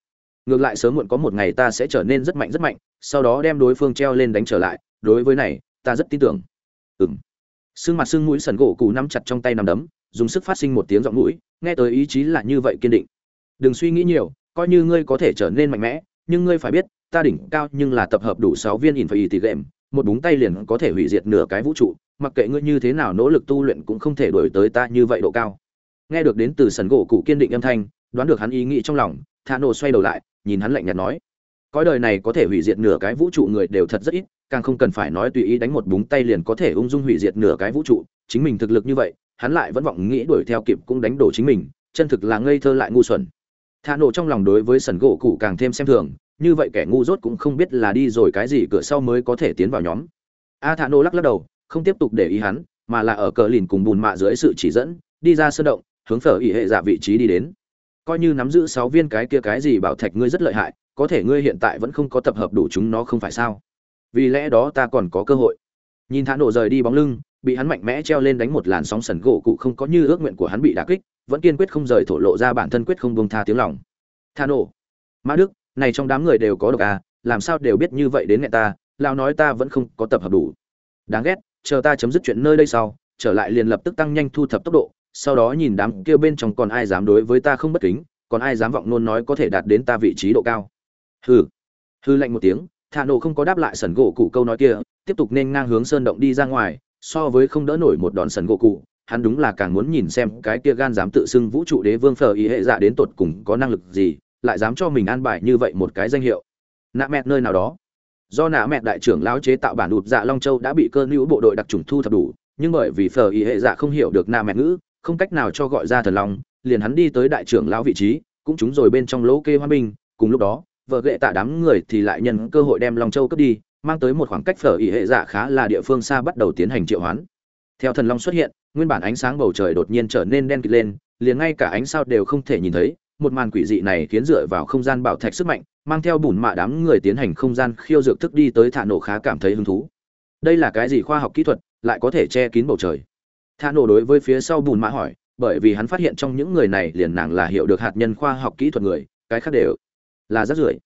Ngược lại sớm muộn có một ngày ta sẽ trở nên rất mạnh rất mạnh, sau đó đem đối phương treo lên đánh trở lại, đối với này, ta rất tin tưởng. Ừng xương mặt xương mũi sần gỗ cụ nắm chặt trong tay nằm đấm, dùng sức phát sinh một tiếng giọng mũi, nghe tới ý chí là như vậy kiên định đừng suy nghĩ nhiều, coi như ngươi có thể trở nên mạnh mẽ, nhưng ngươi phải biết, ta đỉnh cao nhưng là tập hợp đủ sáu viên in phải tỷ game, một búng tay liền có thể hủy diệt nửa cái vũ trụ, mặc kệ ngươi như thế nào nỗ lực tu luyện cũng không thể đổi tới ta như vậy độ cao. Nghe được đến từ sần gỗ cụ kiên định âm thanh, đoán được hắn ý nghĩ trong lòng thà nổ xoay đầu lại, nhìn hắn lạnh nhạt nói, cõi đời này có thể hủy diệt nửa cái vũ trụ người đều thật rất ít, càng không cần phải nói tùy ý đánh một búng tay liền có thể ung dung hủy diệt nửa cái vũ trụ, chính mình thực lực như vậy, hắn lại vẫn vọng nghĩ đuổi theo kịp cũng đánh đổ chính mình, chân thực là ngây thơ lại ngu xuẩn thà nổ trong lòng đối với sần gỗ cụ càng thêm xem thường, như vậy kẻ ngu dốt cũng không biết là đi rồi cái gì cửa sau mới có thể tiến vào nhóm. A thà nổ lắc lắc đầu, không tiếp tục để ý hắn, mà là ở cờ lìn cùng bùn mạ dưới sự chỉ dẫn, đi ra sơn động, hướng phở ỉ hệ dạ vị trí đi đến. Coi như nắm giữ sáu viên cái kia cái gì bảo thạch ngươi rất lợi hại, có thể ngươi hiện tại vẫn không có tập hợp đủ chúng nó không phải sao? Vì lẽ đó ta còn có cơ hội. Nhìn thả nổ rời đi bóng lưng, bị hắn mạnh mẽ treo lên đánh một làn sóng sần gỗ cụ không có như ước nguyện của hắn bị đả kích vẫn kiên quyết không rời thổ lộ ra bản thân quyết không buông tha tiếng lòng. Tha nổ. Mã đức, này trong đám người đều có độc à làm sao đều biết như vậy đến mẹ ta lao nói ta vẫn không có tập hợp đủ. Đáng ghét, chờ ta chấm dứt chuyện nơi đây sau, trở lại liền lập tức tăng nhanh thu thập tốc độ, sau đó nhìn đám kia bên trong còn ai dám đối với ta không bất kính, còn ai dám vọng nôn nói có thể đạt đến ta vị trí độ cao. Hừ. Hư lạnh một tiếng, Tha nổ không có đáp lại sần gỗ cụ câu nói kia, tiếp tục nên ngang hướng sơn động đi ra ngoài, so với không đỡ nổi một đòn sần gỗ cụ hắn đúng là càng muốn nhìn xem cái kia gan dám tự xưng vũ trụ đế vương phở ý hệ dạ đến tột cùng có năng lực gì, lại dám cho mình an bài như vậy một cái danh hiệu. Nạ mẹ nơi nào đó. Do nạ mẹ đại trưởng lão chế tạo bản đụt dạ long châu đã bị cơ hữu bộ đội đặc trùng thu thập đủ, nhưng bởi vì phở ý hệ dạ không hiểu được nạ mẹ ngữ, không cách nào cho gọi ra thần long, liền hắn đi tới đại trưởng lão vị trí, cũng chúng rồi bên trong lỗ kê hoa binh, cùng lúc đó, vợ ghệ tạ đám người thì lại nhân cơ hội đem long châu cướp đi, mang tới một khoảng cách phở ý hệ dạ khá là địa phương xa bắt đầu tiến hành triệu hoán. Theo thần long xuất hiện nguyên bản ánh sáng bầu trời đột nhiên trở nên đen kịt lên, liền ngay cả ánh sao đều không thể nhìn thấy, một màn quỷ dị này khiến dựa vào không gian bảo thạch sức mạnh, mang theo bùn mạ đám người tiến hành không gian khiêu dược thức đi tới thả nổ khá cảm thấy hứng thú. Đây là cái gì khoa học kỹ thuật, lại có thể che kín bầu trời? Thả nổ đối với phía sau bùn mạ hỏi, bởi vì hắn phát hiện trong những người này liền nàng là hiểu được hạt nhân khoa học kỹ thuật người, cái khác đều là rất rưởi.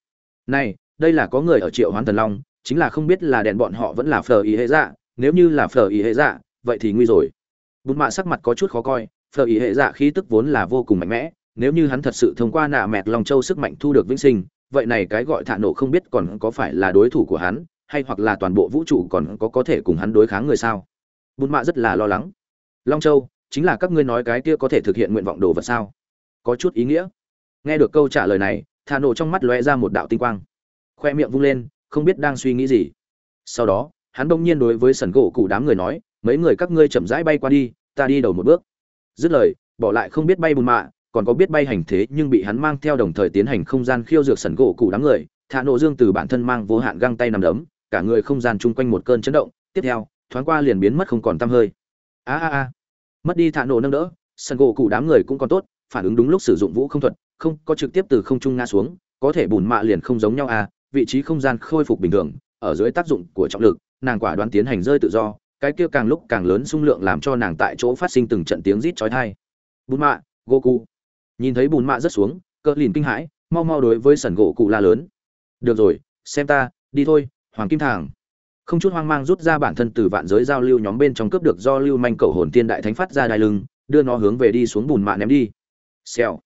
Này, đây là có người ở triệu hoán thần long, chính là không biết là đèn bọn họ vẫn là phờ ý hệ dạ nếu như là phờ ý hệ dạ vậy thì nguy rồi bùn mạ sắc mặt có chút khó coi phờ ý hệ dạ khí tức vốn là vô cùng mạnh mẽ, nếu như hắn thật sự thông qua nạ mẹt long châu sức mạnh thu được vĩnh sinh, vậy này cái gọi thả nổ không biết còn có phải là đối thủ của hắn, hay hoặc là toàn bộ vũ trụ còn có có thể cùng hắn đối kháng người sao? Bùn mạ rất là lo lắng. Long châu, chính là các ngươi nói cái kia có thể thực hiện nguyện vọng đồ vật sao? Có chút ý nghĩa. Nghe được câu trả lời này, Thả nổ trong mắt lóe ra một đạo tinh quang. Khoe miệng vung lên, không biết đang suy nghĩ gì. Sau đó, hắn đông nhiên đối với sần gỗ cụ đám người nói mấy người các ngươi chậm rãi bay qua đi, ta đi đầu một bước. Dứt lời, bỏ lại không biết bay bùn mạ, còn có biết bay hành thế nhưng bị hắn mang theo đồng thời tiến hành không gian khiêu dược sần gỗ cụ đám người thả nổ dương từ bản thân mang vô hạn găng tay nằm đấm, cả người không gian chung quanh một cơn chấn động, tiếp theo, thoáng qua liền biến mất không còn tăm hơi. A a a. Mất đi thả nổ nâng đỡ, sần gỗ cụ đám người cũng còn tốt, phản ứng đúng lúc sử dụng vũ không thuật, không, có trực tiếp từ không trung ngã xuống, có thể bùn mạ liền không giống nhau à vị trí không gian khôi phục bình thường, ở dưới tác dụng của trọng lực, nàng quả đoán tiến hành rơi tự do cái kia càng lúc càng lớn xung lượng làm cho nàng tại chỗ phát sinh từng trận tiếng rít chói tai. Bùn mạ, goku. Nhìn thấy bùn mạ rất xuống, cỡ lìn kinh hãi, mau mau đối với sần gỗ cụ la lớn. Được rồi, xem ta, đi thôi, hoàng kim Thẳng. không chút hoang mang rút ra bản thân từ vạn giới giao lưu nhóm bên trong cướp được do lưu manh cầu hồn tiên đại thánh phát ra đai lưng, đưa nó hướng về đi xuống bùn mạ ném đi. Xèo.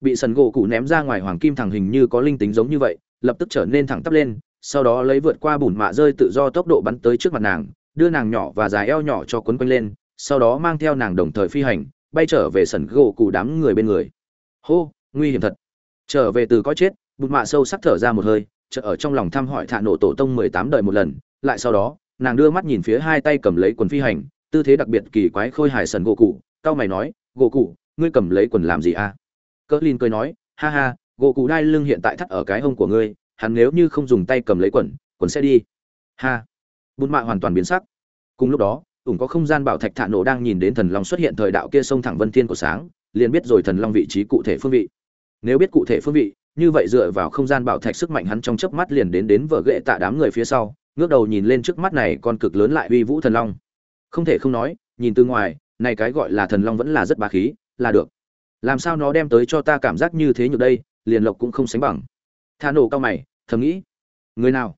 Bị sần gỗ cụ ném ra ngoài hoàng kim thẳng hình như có linh tính giống như vậy, lập tức trở nên thẳng tắp lên, sau đó lấy vượt qua bùn mạ rơi tự do tốc độ bắn tới trước mặt nàng đưa nàng nhỏ và dài eo nhỏ cho quấn quanh lên, sau đó mang theo nàng đồng thời phi hành, bay trở về sẩn gỗ cụ đám người bên người. Hô, nguy hiểm thật. Trở về từ có chết bùn mạ sâu sắc thở ra một hơi chợ ở trong lòng thăm hỏi thạ nổ tổ tông mười tám đời một lần, lại sau đó, nàng đưa mắt nhìn phía hai tay cầm lấy quần phi hành, tư thế đặc biệt kỳ quái khôi hài sần gỗ cụ cao mày nói, gỗ cụ, ngươi cầm lấy quần làm gì à? Cỡ lin cười nói, ha ha, gỗ cụ đai lưng hiện tại thắt ở cái hông của ngươi, hắn nếu như không dùng tay cầm lấy quần quần sẽ đi. Ha bùn mạ hoàn toàn biến sắc. Cùng lúc đó, ủng có không gian bảo thạch thạ nổ đang nhìn đến thần long xuất hiện thời đạo kia sông thẳng vân thiên của sáng, liền biết rồi thần long vị trí cụ thể phương vị. Nếu biết cụ thể phương vị, như vậy dựa vào không gian bảo thạch sức mạnh hắn trong chớp mắt liền đến đến vợ ghệ tạ đám người phía sau, ngước đầu nhìn lên trước mắt này con cực lớn lại uy vũ thần long. Không thể không nói, nhìn từ ngoài, này cái gọi là thần long vẫn là rất bá khí, là được. Làm sao nó đem tới cho ta cảm giác như thế nhược đây, liền lộc cũng không sánh bằng. Tha nổ cao mày, thầm nghĩ. Người nào?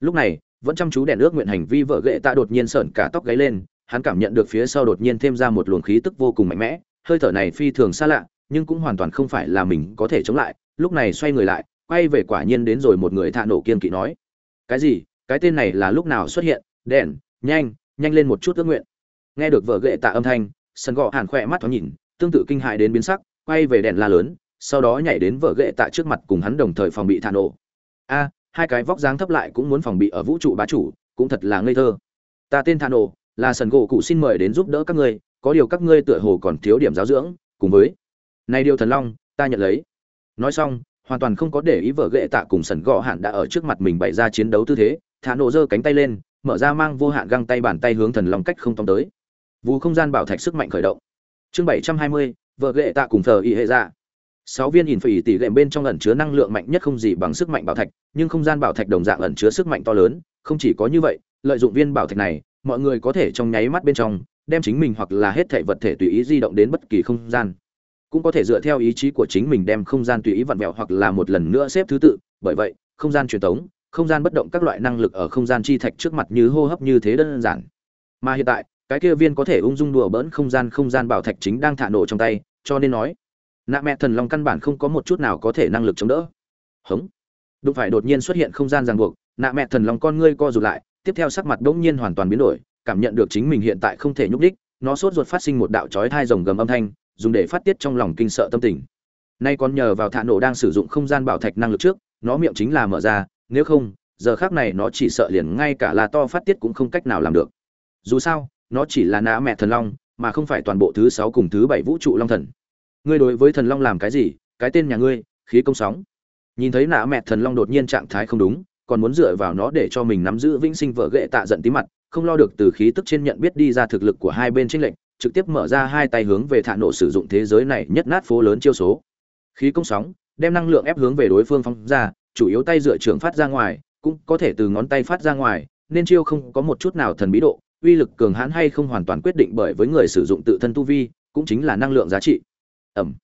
Lúc này vẫn chăm chú đèn ước nguyện hành vi vợ ghệ tạ đột nhiên sởn cả tóc gáy lên, hắn cảm nhận được phía sau đột nhiên thêm ra một luồng khí tức vô cùng mạnh mẽ, hơi thở này phi thường xa lạ, nhưng cũng hoàn toàn không phải là mình có thể chống lại, lúc này xoay người lại, quay về quả nhiên đến rồi một người thạ nổ kiên kỵ nói, cái gì? Cái tên này là lúc nào xuất hiện? Đèn, nhanh nhanh lên một chút ước nguyện. Nghe được vợ ghệ tạ âm thanh, sân gọ hàn khỏe mắt thoáng nhìn, tương tự kinh hại đến biến sắc, quay về đèn la lớn, sau đó nhảy đến vợ ghệ tạ trước mặt cùng hắn đồng thời phòng bị thả nổ. A hai cái vóc dáng thấp lại cũng muốn phòng bị ở vũ trụ bá chủ, cũng thật là ngây thơ. Ta tên thản độ là sần gỗ cụ xin mời đến giúp đỡ các ngươi, có điều các ngươi tựa hồ còn thiếu điểm giáo dưỡng, cùng với này điều thần long, ta nhận lấy. Nói xong, hoàn toàn không có để ý vợ ghệ tạ cùng sần gò hạn đã ở trước mặt mình bày ra chiến đấu tư thế thả nổ giơ cánh tay lên, mở ra mang vô hạn găng tay bàn tay hướng thần long cách không tóm tới. Vũ không gian bảo thạch sức mạnh khởi động. Chương bảy trăm hai mươi, vợ ghệ tạ cùng thờ y hệ dạ sáu viên ỉn phỉ tỷ lệm bên trong ẩn chứa năng lượng mạnh nhất không gì bằng sức mạnh bảo thạch, nhưng không gian bảo thạch đồng dạng ẩn chứa sức mạnh to lớn, không chỉ có như vậy, lợi dụng viên bảo thạch này, mọi người có thể trong nháy mắt bên trong, đem chính mình hoặc là hết thể vật thể tùy ý di động đến bất kỳ không gian. Cũng có thể dựa theo ý chí của chính mình đem không gian tùy ý vặn vẹo hoặc là một lần nữa xếp thứ tự, bởi vậy, không gian truyền thống không gian bất động các loại năng lực ở không gian chi thạch trước mặt như hô hấp như thế đơn giản. Mà hiện tại, cái kia viên có thể ung dung đùa bỡn không gian không gian bảo thạch chính đang thả nổ trong tay, cho nên nói nạ mẹ thần long căn bản không có một chút nào có thể năng lực chống đỡ. Hống. Đụng phải đột nhiên xuất hiện không gian ràng buộc, nạ mẹ thần long con ngươi co rụt lại, tiếp theo sắc mặt bỗng nhiên hoàn toàn biến đổi, cảm nhận được chính mình hiện tại không thể nhúc đích nó sốt ruột phát sinh một đạo chói thai rồng gầm âm thanh, dùng để phát tiết trong lòng kinh sợ tâm tình. Nay còn nhờ vào thạ nổ đang sử dụng không gian bảo thạch năng lực trước, nó miệng chính là mở ra, nếu không, giờ khác này nó chỉ sợ liền ngay cả là to phát tiết cũng không cách nào làm được. Dù sao, nó chỉ là nạ mẹ thần long, mà không phải toàn bộ thứ sáu cùng thứ bảy vũ trụ long thần ngươi đối với thần long làm cái gì, cái tên nhà ngươi, khí công sóng. Nhìn thấy nạ mẹ thần long đột nhiên trạng thái không đúng, còn muốn dựa vào nó để cho mình nắm giữ vĩnh sinh vợ ghệ tạ giận tí mặt, không lo được từ khí tức trên nhận biết đi ra thực lực của hai bên tranh lệnh trực tiếp mở ra hai tay hướng về thạ nổ sử dụng thế giới này nhất nát phố lớn chiêu số. Khí công sóng, đem năng lượng ép hướng về đối phương phóng ra, chủ yếu tay dựa trường phát ra ngoài, cũng có thể từ ngón tay phát ra ngoài, nên chiêu không có một chút nào thần bí độ, uy lực cường hãn hay không hoàn toàn quyết định bởi với người sử dụng tự thân tu vi, cũng chính là năng lượng giá trị ẩm.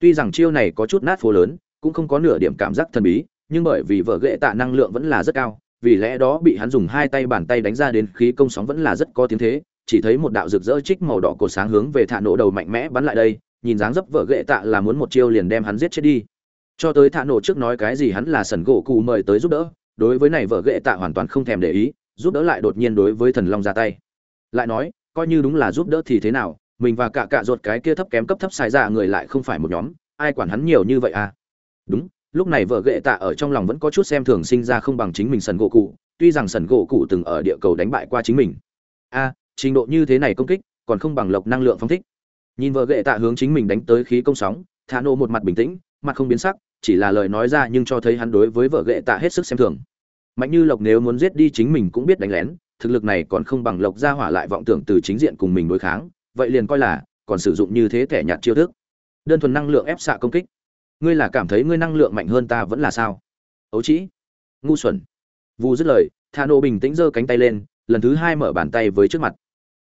Tuy rằng chiêu này có chút nát phố lớn, cũng không có nửa điểm cảm giác thần bí, nhưng bởi vì vợ ghệ tạ năng lượng vẫn là rất cao, vì lẽ đó bị hắn dùng hai tay bàn tay đánh ra đến khí công sóng vẫn là rất có tiếng thế. Chỉ thấy một đạo rực rỡ trích màu đỏ cột sáng hướng về thả nổ đầu mạnh mẽ bắn lại đây, nhìn dáng dấp vợ ghệ tạ là muốn một chiêu liền đem hắn giết chết đi. Cho tới thả nổ trước nói cái gì hắn là sần gỗ cụ mời tới giúp đỡ, đối với này vợ ghệ tạ hoàn toàn không thèm để ý, giúp đỡ lại đột nhiên đối với thần long ra tay. Lại nói, coi như đúng là giúp đỡ thì thế nào mình và cả cạ ruột cái kia thấp kém cấp thấp xài ra dạ người lại không phải một nhóm, ai quản hắn nhiều như vậy à? Đúng, lúc này vợ ghệ tạ ở trong lòng vẫn có chút xem thường sinh ra không bằng chính mình sần gỗ cụ, tuy rằng sần gỗ cụ từng ở địa cầu đánh bại qua chính mình. A, trình độ như thế này công kích, còn không bằng lộc năng lượng phóng thích. Nhìn vợ ghệ tạ hướng chính mình đánh tới khí công sóng, thả nộ một mặt bình tĩnh, mặt không biến sắc, chỉ là lời nói ra nhưng cho thấy hắn đối với vợ ghệ tạ hết sức xem thường. Mạnh như lộc nếu muốn giết đi chính mình cũng biết đánh lén, thực lực này còn không bằng lộc ra hỏa lại vọng tưởng từ chính diện cùng mình đối kháng vậy liền coi là còn sử dụng như thế thẻ nhạt chiêu thức. Đơn thuần năng lượng ép xạ công kích. Ngươi là cảm thấy ngươi năng lượng mạnh hơn ta vẫn là sao? Ấu trĩ. Ngu xuẩn. Vu dứt lời thà nô bình tĩnh giơ cánh tay lên, lần thứ hai mở bàn tay với trước mặt.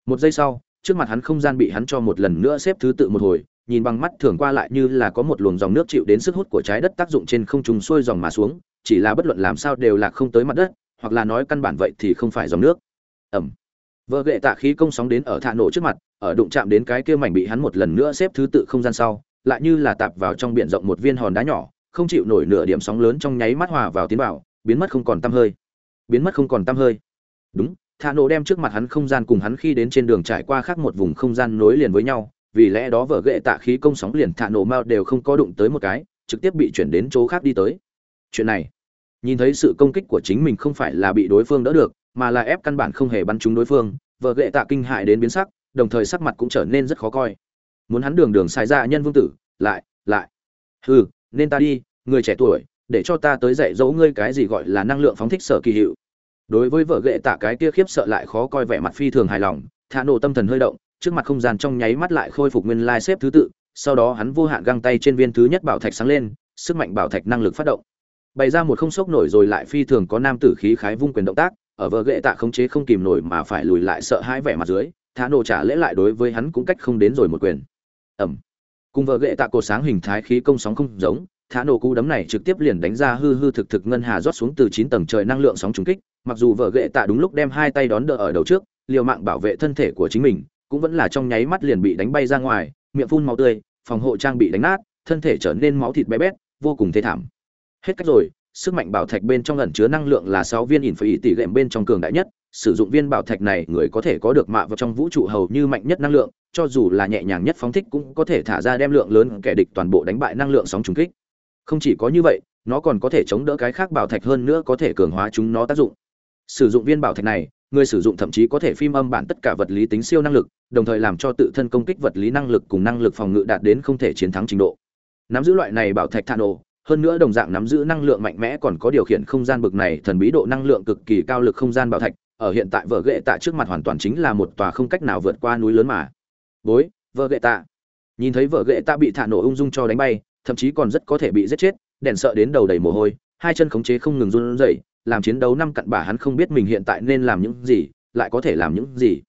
Một giây sau, trước mặt hắn không gian bị hắn cho một lần nữa xếp thứ tự một hồi, nhìn bằng mắt thường qua lại như là có một luồng dòng nước chịu đến sức hút của trái đất tác dụng trên không trùng xuôi dòng mà xuống, chỉ là bất luận làm sao đều là không tới mặt đất, hoặc là nói căn bản vậy thì không phải dòng nước. Ẩm. Vợ gệ tạ khí công sóng đến ở thạ nổ trước mặt ở đụng chạm đến cái kia mảnh bị hắn một lần nữa xếp thứ tự không gian sau, lại như là tạp vào trong biển rộng một viên hòn đá nhỏ, không chịu nổi nửa điểm sóng lớn trong nháy mắt hòa vào tiến vào, biến mất không còn tăm hơi. Biến mất không còn tăm hơi. Đúng, thạ nổ đem trước mặt hắn không gian cùng hắn khi đến trên đường trải qua khác một vùng không gian nối liền với nhau, vì lẽ đó vở ghệ tạ khí công sóng liền thạ nổ mao đều không có đụng tới một cái, trực tiếp bị chuyển đến chỗ khác đi tới. Chuyện này, nhìn thấy sự công kích của chính mình không phải là bị đối phương đỡ được, mà là ép căn bản không hề bắn trúng đối phương, vở ghệ tạ kinh hại đến biến sắc đồng thời sắc mặt cũng trở nên rất khó coi. Muốn hắn đường đường sai ra nhân vương tử, lại lại. Hừ, nên ta đi, người trẻ tuổi, để cho ta tới dạy dỗ ngươi cái gì gọi là năng lượng phóng thích sở kỳ hiệu. Đối với vợ ghệ tạ cái kia khiếp sợ lại khó coi vẻ mặt phi thường hài lòng, thả nổ tâm thần hơi động, trước mặt không gian trong nháy mắt lại khôi phục nguyên lai xếp thứ tự, sau đó hắn vô hạn găng tay trên viên thứ nhất bảo thạch sáng lên, sức mạnh bảo thạch năng lực phát động. Bày ra một không sốc nổi rồi lại phi thường có nam tử khí khái vung quyền động tác, ở vợ ghệ tạ khống chế không kìm nổi mà phải lùi lại sợ hãi vẻ mặt dưới thả nổ trả lễ lại đối với hắn cũng cách không đến rồi một quyền. Ẩm. Cùng vợ ghệ tạ cột sáng hình thái khí công sóng không giống, thả nổ cú đấm này trực tiếp liền đánh ra hư hư thực thực ngân hà rót xuống từ chín tầng trời năng lượng sóng trúng kích, mặc dù vợ ghệ tạ đúng lúc đem hai tay đón đỡ ở đầu trước, liều mạng bảo vệ thân thể của chính mình, cũng vẫn là trong nháy mắt liền bị đánh bay ra ngoài, miệng phun máu tươi, phòng hộ trang bị đánh nát, thân thể trở nên máu thịt bé bét, vô cùng thê thảm. Hết cách rồi, sức mạnh bảo thạch bên trong ẩn chứa năng lượng là sáu viên ỉn phải tỷ lệm bên trong cường đại nhất sử dụng viên bảo thạch này, người có thể có được mạ vào trong vũ trụ hầu như mạnh nhất năng lượng, cho dù là nhẹ nhàng nhất phóng thích cũng có thể thả ra đem lượng lớn kẻ địch toàn bộ đánh bại năng lượng sóng trùng kích. Không chỉ có như vậy, nó còn có thể chống đỡ cái khác bảo thạch hơn nữa có thể cường hóa chúng nó tác dụng. Sử dụng viên bảo thạch này, người sử dụng thậm chí có thể phim âm bản tất cả vật lý tính siêu năng lực, đồng thời làm cho tự thân công kích vật lý năng lực cùng năng lực phòng ngự đạt đến không thể chiến thắng trình độ. Nắm giữ loại này bảo thạch thản ổ hơn nữa đồng dạng nắm giữ năng lượng mạnh mẽ còn có điều khiển không gian bực này thần bí độ năng lượng cực kỳ cao lực không gian bảo thạch ở hiện tại vợ ghệ tạ trước mặt hoàn toàn chính là một tòa không cách nào vượt qua núi lớn mà. Bối vợ ghệ tạ. Nhìn thấy vợ ghệ tạ bị thả nổ ung dung cho đánh bay, thậm chí còn rất có thể bị giết chết, đèn sợ đến đầu đầy mồ hôi, hai chân khống chế không ngừng run rẩy, làm chiến đấu năm cặn bả hắn không biết mình hiện tại nên làm những gì, lại có thể làm những gì.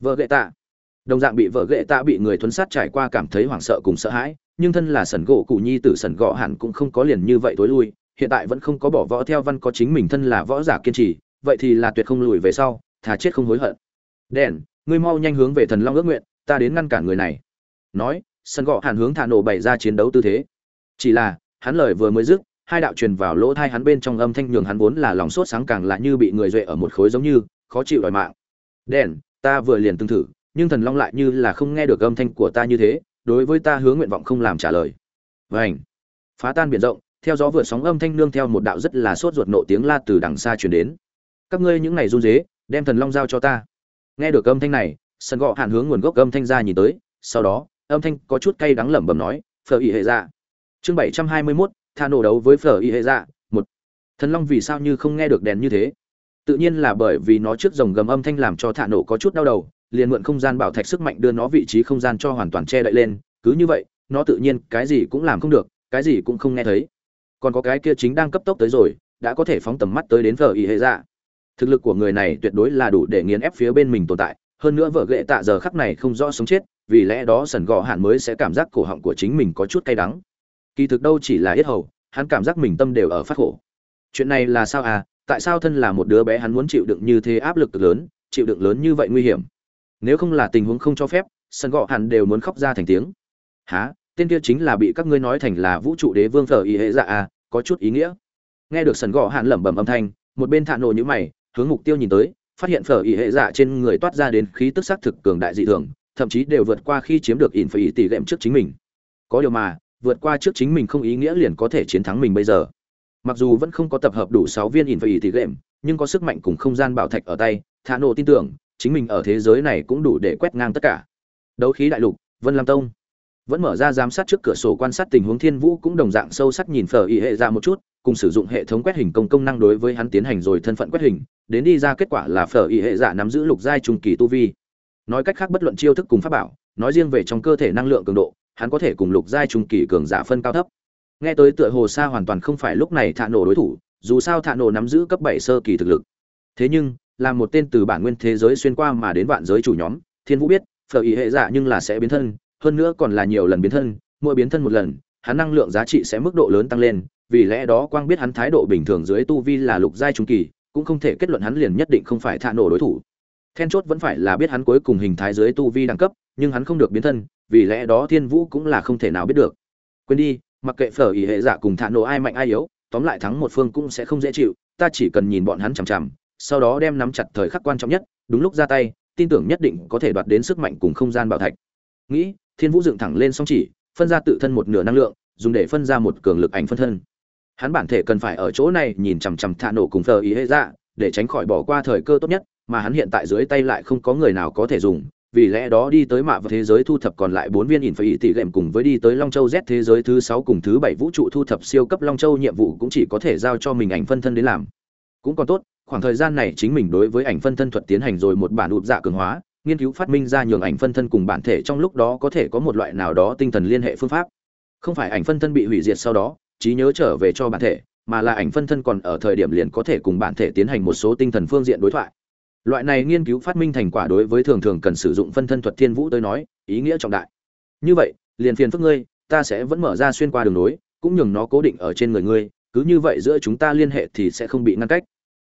Vợ ghệ tạ. Đồng dạng bị vợ ghệ tạ bị người thuấn sát trải qua cảm thấy hoảng sợ cùng sợ hãi, nhưng thân là sẩn gỗ cụ nhi tử sẩn gõ hẳn cũng không có liền như vậy tối lui, hiện tại vẫn không có bỏ võ theo văn có chính mình thân là võ giả kiên trì vậy thì là tuyệt không lùi về sau, thà chết không hối hận. Đèn, ngươi mau nhanh hướng về thần long ước nguyện, ta đến ngăn cản người này. Nói, sân gọ hàn hướng thả nổ bày ra chiến đấu tư thế. Chỉ là, hắn lời vừa mới dứt, hai đạo truyền vào lỗ thai hắn bên trong âm thanh nhường hắn vốn là lòng sốt sáng càng là như bị người duệ ở một khối giống như, khó chịu đòi mạng. Đèn, ta vừa liền tương thử, nhưng thần long lại như là không nghe được âm thanh của ta như thế, đối với ta hướng nguyện vọng không làm trả lời. Vảnh phá tan biển rộng, theo gió vừa sóng âm thanh nương theo một đạo rất là sốt ruột nộ tiếng la từ đằng xa truyền đến các ngươi những này run rế đem thần long giao cho ta. Nghe được âm thanh này, sân gọ hạn hướng nguồn gốc âm thanh ra nhìn tới, sau đó, âm thanh có chút cay đắng lẩm bẩm nói, phở y hệ dạ. Chương bảy trăm hai mươi mốt, tha nổ đấu với phở y hệ dạ một. Thần long vì sao như không nghe được đèn như thế? Tự nhiên là bởi vì nó trước dòng gầm âm thanh làm cho thả nổ có chút đau đầu, liền mượn không gian bảo thạch sức mạnh đưa nó vị trí không gian cho hoàn toàn che đậy lên, cứ như vậy, nó tự nhiên cái gì cũng làm không được, cái gì cũng không nghe thấy. Còn có cái kia chính đang cấp tốc tới rồi, đã có thể phóng tầm mắt tới đến phở y hệ dạ thực lực của người này tuyệt đối là đủ để nghiền ép phía bên mình tồn tại, hơn nữa vợ ghệ tạ giờ khắc này không rõ sống chết, vì lẽ đó sần gò hạn mới sẽ cảm giác cổ họng của chính mình có chút cay đắng. Kỳ thực đâu chỉ là yết hầu, hắn cảm giác mình tâm đều ở phát khổ. Chuyện này là sao à? Tại sao thân là một đứa bé hắn muốn chịu đựng như thế áp lực lớn, chịu đựng lớn như vậy nguy hiểm? Nếu không là tình huống không cho phép sân gọ hẳn đều muốn khóc ra thành tiếng. Há tên kia chính là bị các ngươi nói thành là vũ trụ đế vương thờ ý hệ dạ à có chút ý nghĩa. Nghe được sân gọ hẳn lẩm bẩm âm thanh, một bên thạ nổ như mày hướng mục tiêu nhìn tới, phát hiện phở ý hệ dạ trên người toát ra đến khí tức xác thực cường đại dị thường, thậm chí đều vượt qua khi chiếm được ỉn phải ý tỷ lệm trước chính mình. Có điều mà, vượt qua trước chính mình không ý nghĩa liền có thể chiến thắng mình bây giờ. Mặc dù vẫn không có tập hợp đủ sáu viên ỉn phải ý tỷ lệm nhưng có sức mạnh cùng không gian bảo thạch ở tay thả nổ tin tưởng, chính mình ở thế giới này cũng đủ để quét ngang tất cả. Đấu khí đại lục, vân lam tông vẫn mở ra giám sát trước cửa sổ quan sát tình huống thiên vũ cũng đồng dạng sâu sắc nhìn phở ý hệ ra một chút, cùng sử dụng hệ thống quét hình công công năng đối với hắn tiến hành rồi thân phận quét hình, đến đi ra kết quả là phở ý hệ giả nắm giữ lục giai trung kỳ tu vi. Nói cách khác bất luận chiêu thức cùng pháp bảo, nói riêng về trong cơ thể năng lượng cường độ, hắn có thể cùng lục giai trung kỳ cường giả phân cao thấp. Nghe tới tựa hồ xa hoàn toàn không phải lúc này thạ nổ đối thủ, dù sao thạ nổ nắm giữ cấp bảy sơ kỳ thực lực. Thế nhưng, là một tên từ bản nguyên thế giới xuyên qua mà đến vạn giới chủ nhóm, thiên vũ biết, phở ý hệ giả nhưng là sẽ biến thân hơn nữa còn là nhiều lần biến thân, mỗi biến thân một lần, hắn năng lượng giá trị sẽ mức độ lớn tăng lên, vì lẽ đó quang biết hắn thái độ bình thường dưới tu vi là lục giai trung kỳ, cũng không thể kết luận hắn liền nhất định không phải thạ nổ đối thủ. Then chốt vẫn phải là biết hắn cuối cùng hình thái dưới tu vi đẳng cấp, nhưng hắn không được biến thân, vì lẽ đó thiên vũ cũng là không thể nào biết được. Quên đi, mặc kệ phở ý hệ giả cùng thạ nổ ai mạnh ai yếu, tóm lại thắng một phương cũng sẽ không dễ chịu, ta chỉ cần nhìn bọn hắn chằm chằm, sau đó đem nắm chặt thời khắc quan trọng nhất, đúng lúc ra tay, tin tưởng nhất định có thể đoạt đến sức mạnh cùng không gian bảo thạch. Nghĩ thiên vũ dựng thẳng lên song chỉ, phân ra tự thân một nửa năng lượng, dùng để phân ra một cường lực ảnh phân thân. Hắn bản thể cần phải ở chỗ này nhìn chằm chằm thạ nổ cùng thờ ý hệ ra để tránh khỏi bỏ qua thời cơ tốt nhất, mà hắn hiện tại dưới tay lại không có người nào có thể dùng, vì lẽ đó đi tới mạ và thế giới thu thập còn lại bốn viên ỉn phải ỉ tỷ lệm cùng với đi tới long châu z thế giới thứ sáu cùng thứ bảy vũ trụ thu thập siêu cấp long châu nhiệm vụ cũng chỉ có thể giao cho mình ảnh phân thân đến làm. Cũng còn tốt, khoảng thời gian này chính mình đối với ảnh phân thân thuật tiến hành rồi một bản ụt dạ cường hóa nghiên cứu phát minh ra nhường ảnh phân thân cùng bản thể trong lúc đó có thể có một loại nào đó tinh thần liên hệ phương pháp. Không phải ảnh phân thân bị hủy diệt sau đó, trí nhớ trở về cho bản thể, mà là ảnh phân thân còn ở thời điểm liền có thể cùng bản thể tiến hành một số tinh thần phương diện đối thoại. Loại này nghiên cứu phát minh thành quả đối với thường thường cần sử dụng phân thân thuật thiên vũ tới nói, ý nghĩa trọng đại. Như vậy, liền phiền phức ngươi, ta sẽ vẫn mở ra xuyên qua đường nối, cũng nhường nó cố định ở trên người ngươi, cứ như vậy giữa chúng ta liên hệ thì sẽ không bị ngăn cách.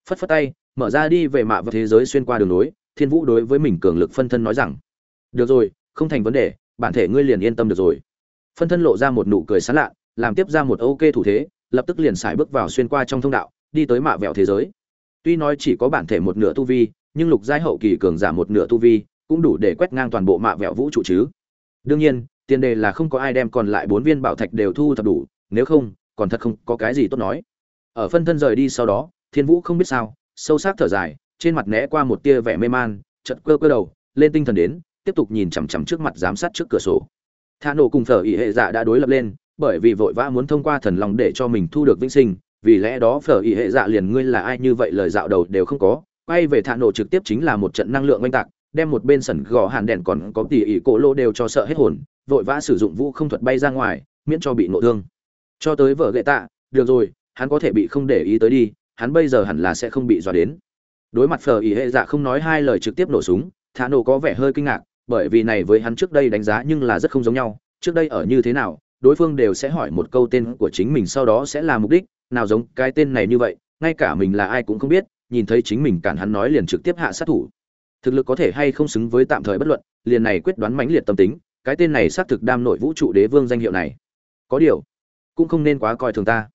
Phất phất tay, mở ra đi về mạ và thế giới xuyên qua đường nối thiên vũ đối với mình cường lực phân thân nói rằng, được rồi, không thành vấn đề, bản thể ngươi liền yên tâm được rồi. Phân thân lộ ra một nụ cười sán lạ, làm tiếp ra một ok thủ thế, lập tức liền xài bước vào xuyên qua trong thông đạo, đi tới mạ vẹo thế giới. Tuy nói chỉ có bản thể một nửa tu vi, nhưng lục giai hậu kỳ cường giả một nửa tu vi, cũng đủ để quét ngang toàn bộ mạ vẹo vũ trụ chứ. Đương nhiên, tiền đề là không có ai đem còn lại bốn viên bảo thạch đều thu thập đủ, nếu không, còn thật không có cái gì tốt nói. Ở phân thân rời đi sau đó, thiên vũ không biết sao, sâu sắc thở dài trên mặt né qua một tia vẻ mê man chật cơ cơ đầu, lên tinh thần đến, tiếp tục nhìn chằm chằm trước mặt giám sát trước cửa sổ. Thả nổ cùng phở ỉ hệ dạ đã đối lập lên, bởi vì vội vã muốn thông qua thần lòng để cho mình thu được vĩnh sinh, vì lẽ đó phở ỉ hệ dạ liền ngươi là ai như vậy lời dạo đầu đều không có. Quay về thả nổ trực tiếp chính là một trận năng lượng oanh tạc, đem một bên sẩn gò hàn đèn còn có tỉ ỉ cổ lô đều cho sợ hết hồn, vội vã sử dụng vũ không thuật bay ra ngoài, miễn cho bị nội thương. Cho tới vợ gậy tạ, được rồi, hắn có thể bị không để ý tới đi, hắn bây giờ hẳn là sẽ không bị dọa đến đối mặt phở ý hệ dạ không nói hai lời trực tiếp nổ súng, thả nổ có vẻ hơi kinh ngạc, bởi vì này với hắn trước đây đánh giá nhưng là rất không giống nhau. Trước đây ở như thế nào, đối phương đều sẽ hỏi một câu tên của chính mình sau đó sẽ là mục đích, nào giống cái tên này như vậy, ngay cả mình là ai cũng không biết, nhìn thấy chính mình cản hắn nói liền trực tiếp hạ sát thủ. Thực lực có thể hay không xứng với tạm thời bất luận, liền này quyết đoán mãnh liệt tâm tính, cái tên này xác thực đam nội vũ trụ đế vương danh hiệu này. Có điều, cũng không nên quá coi thường ta.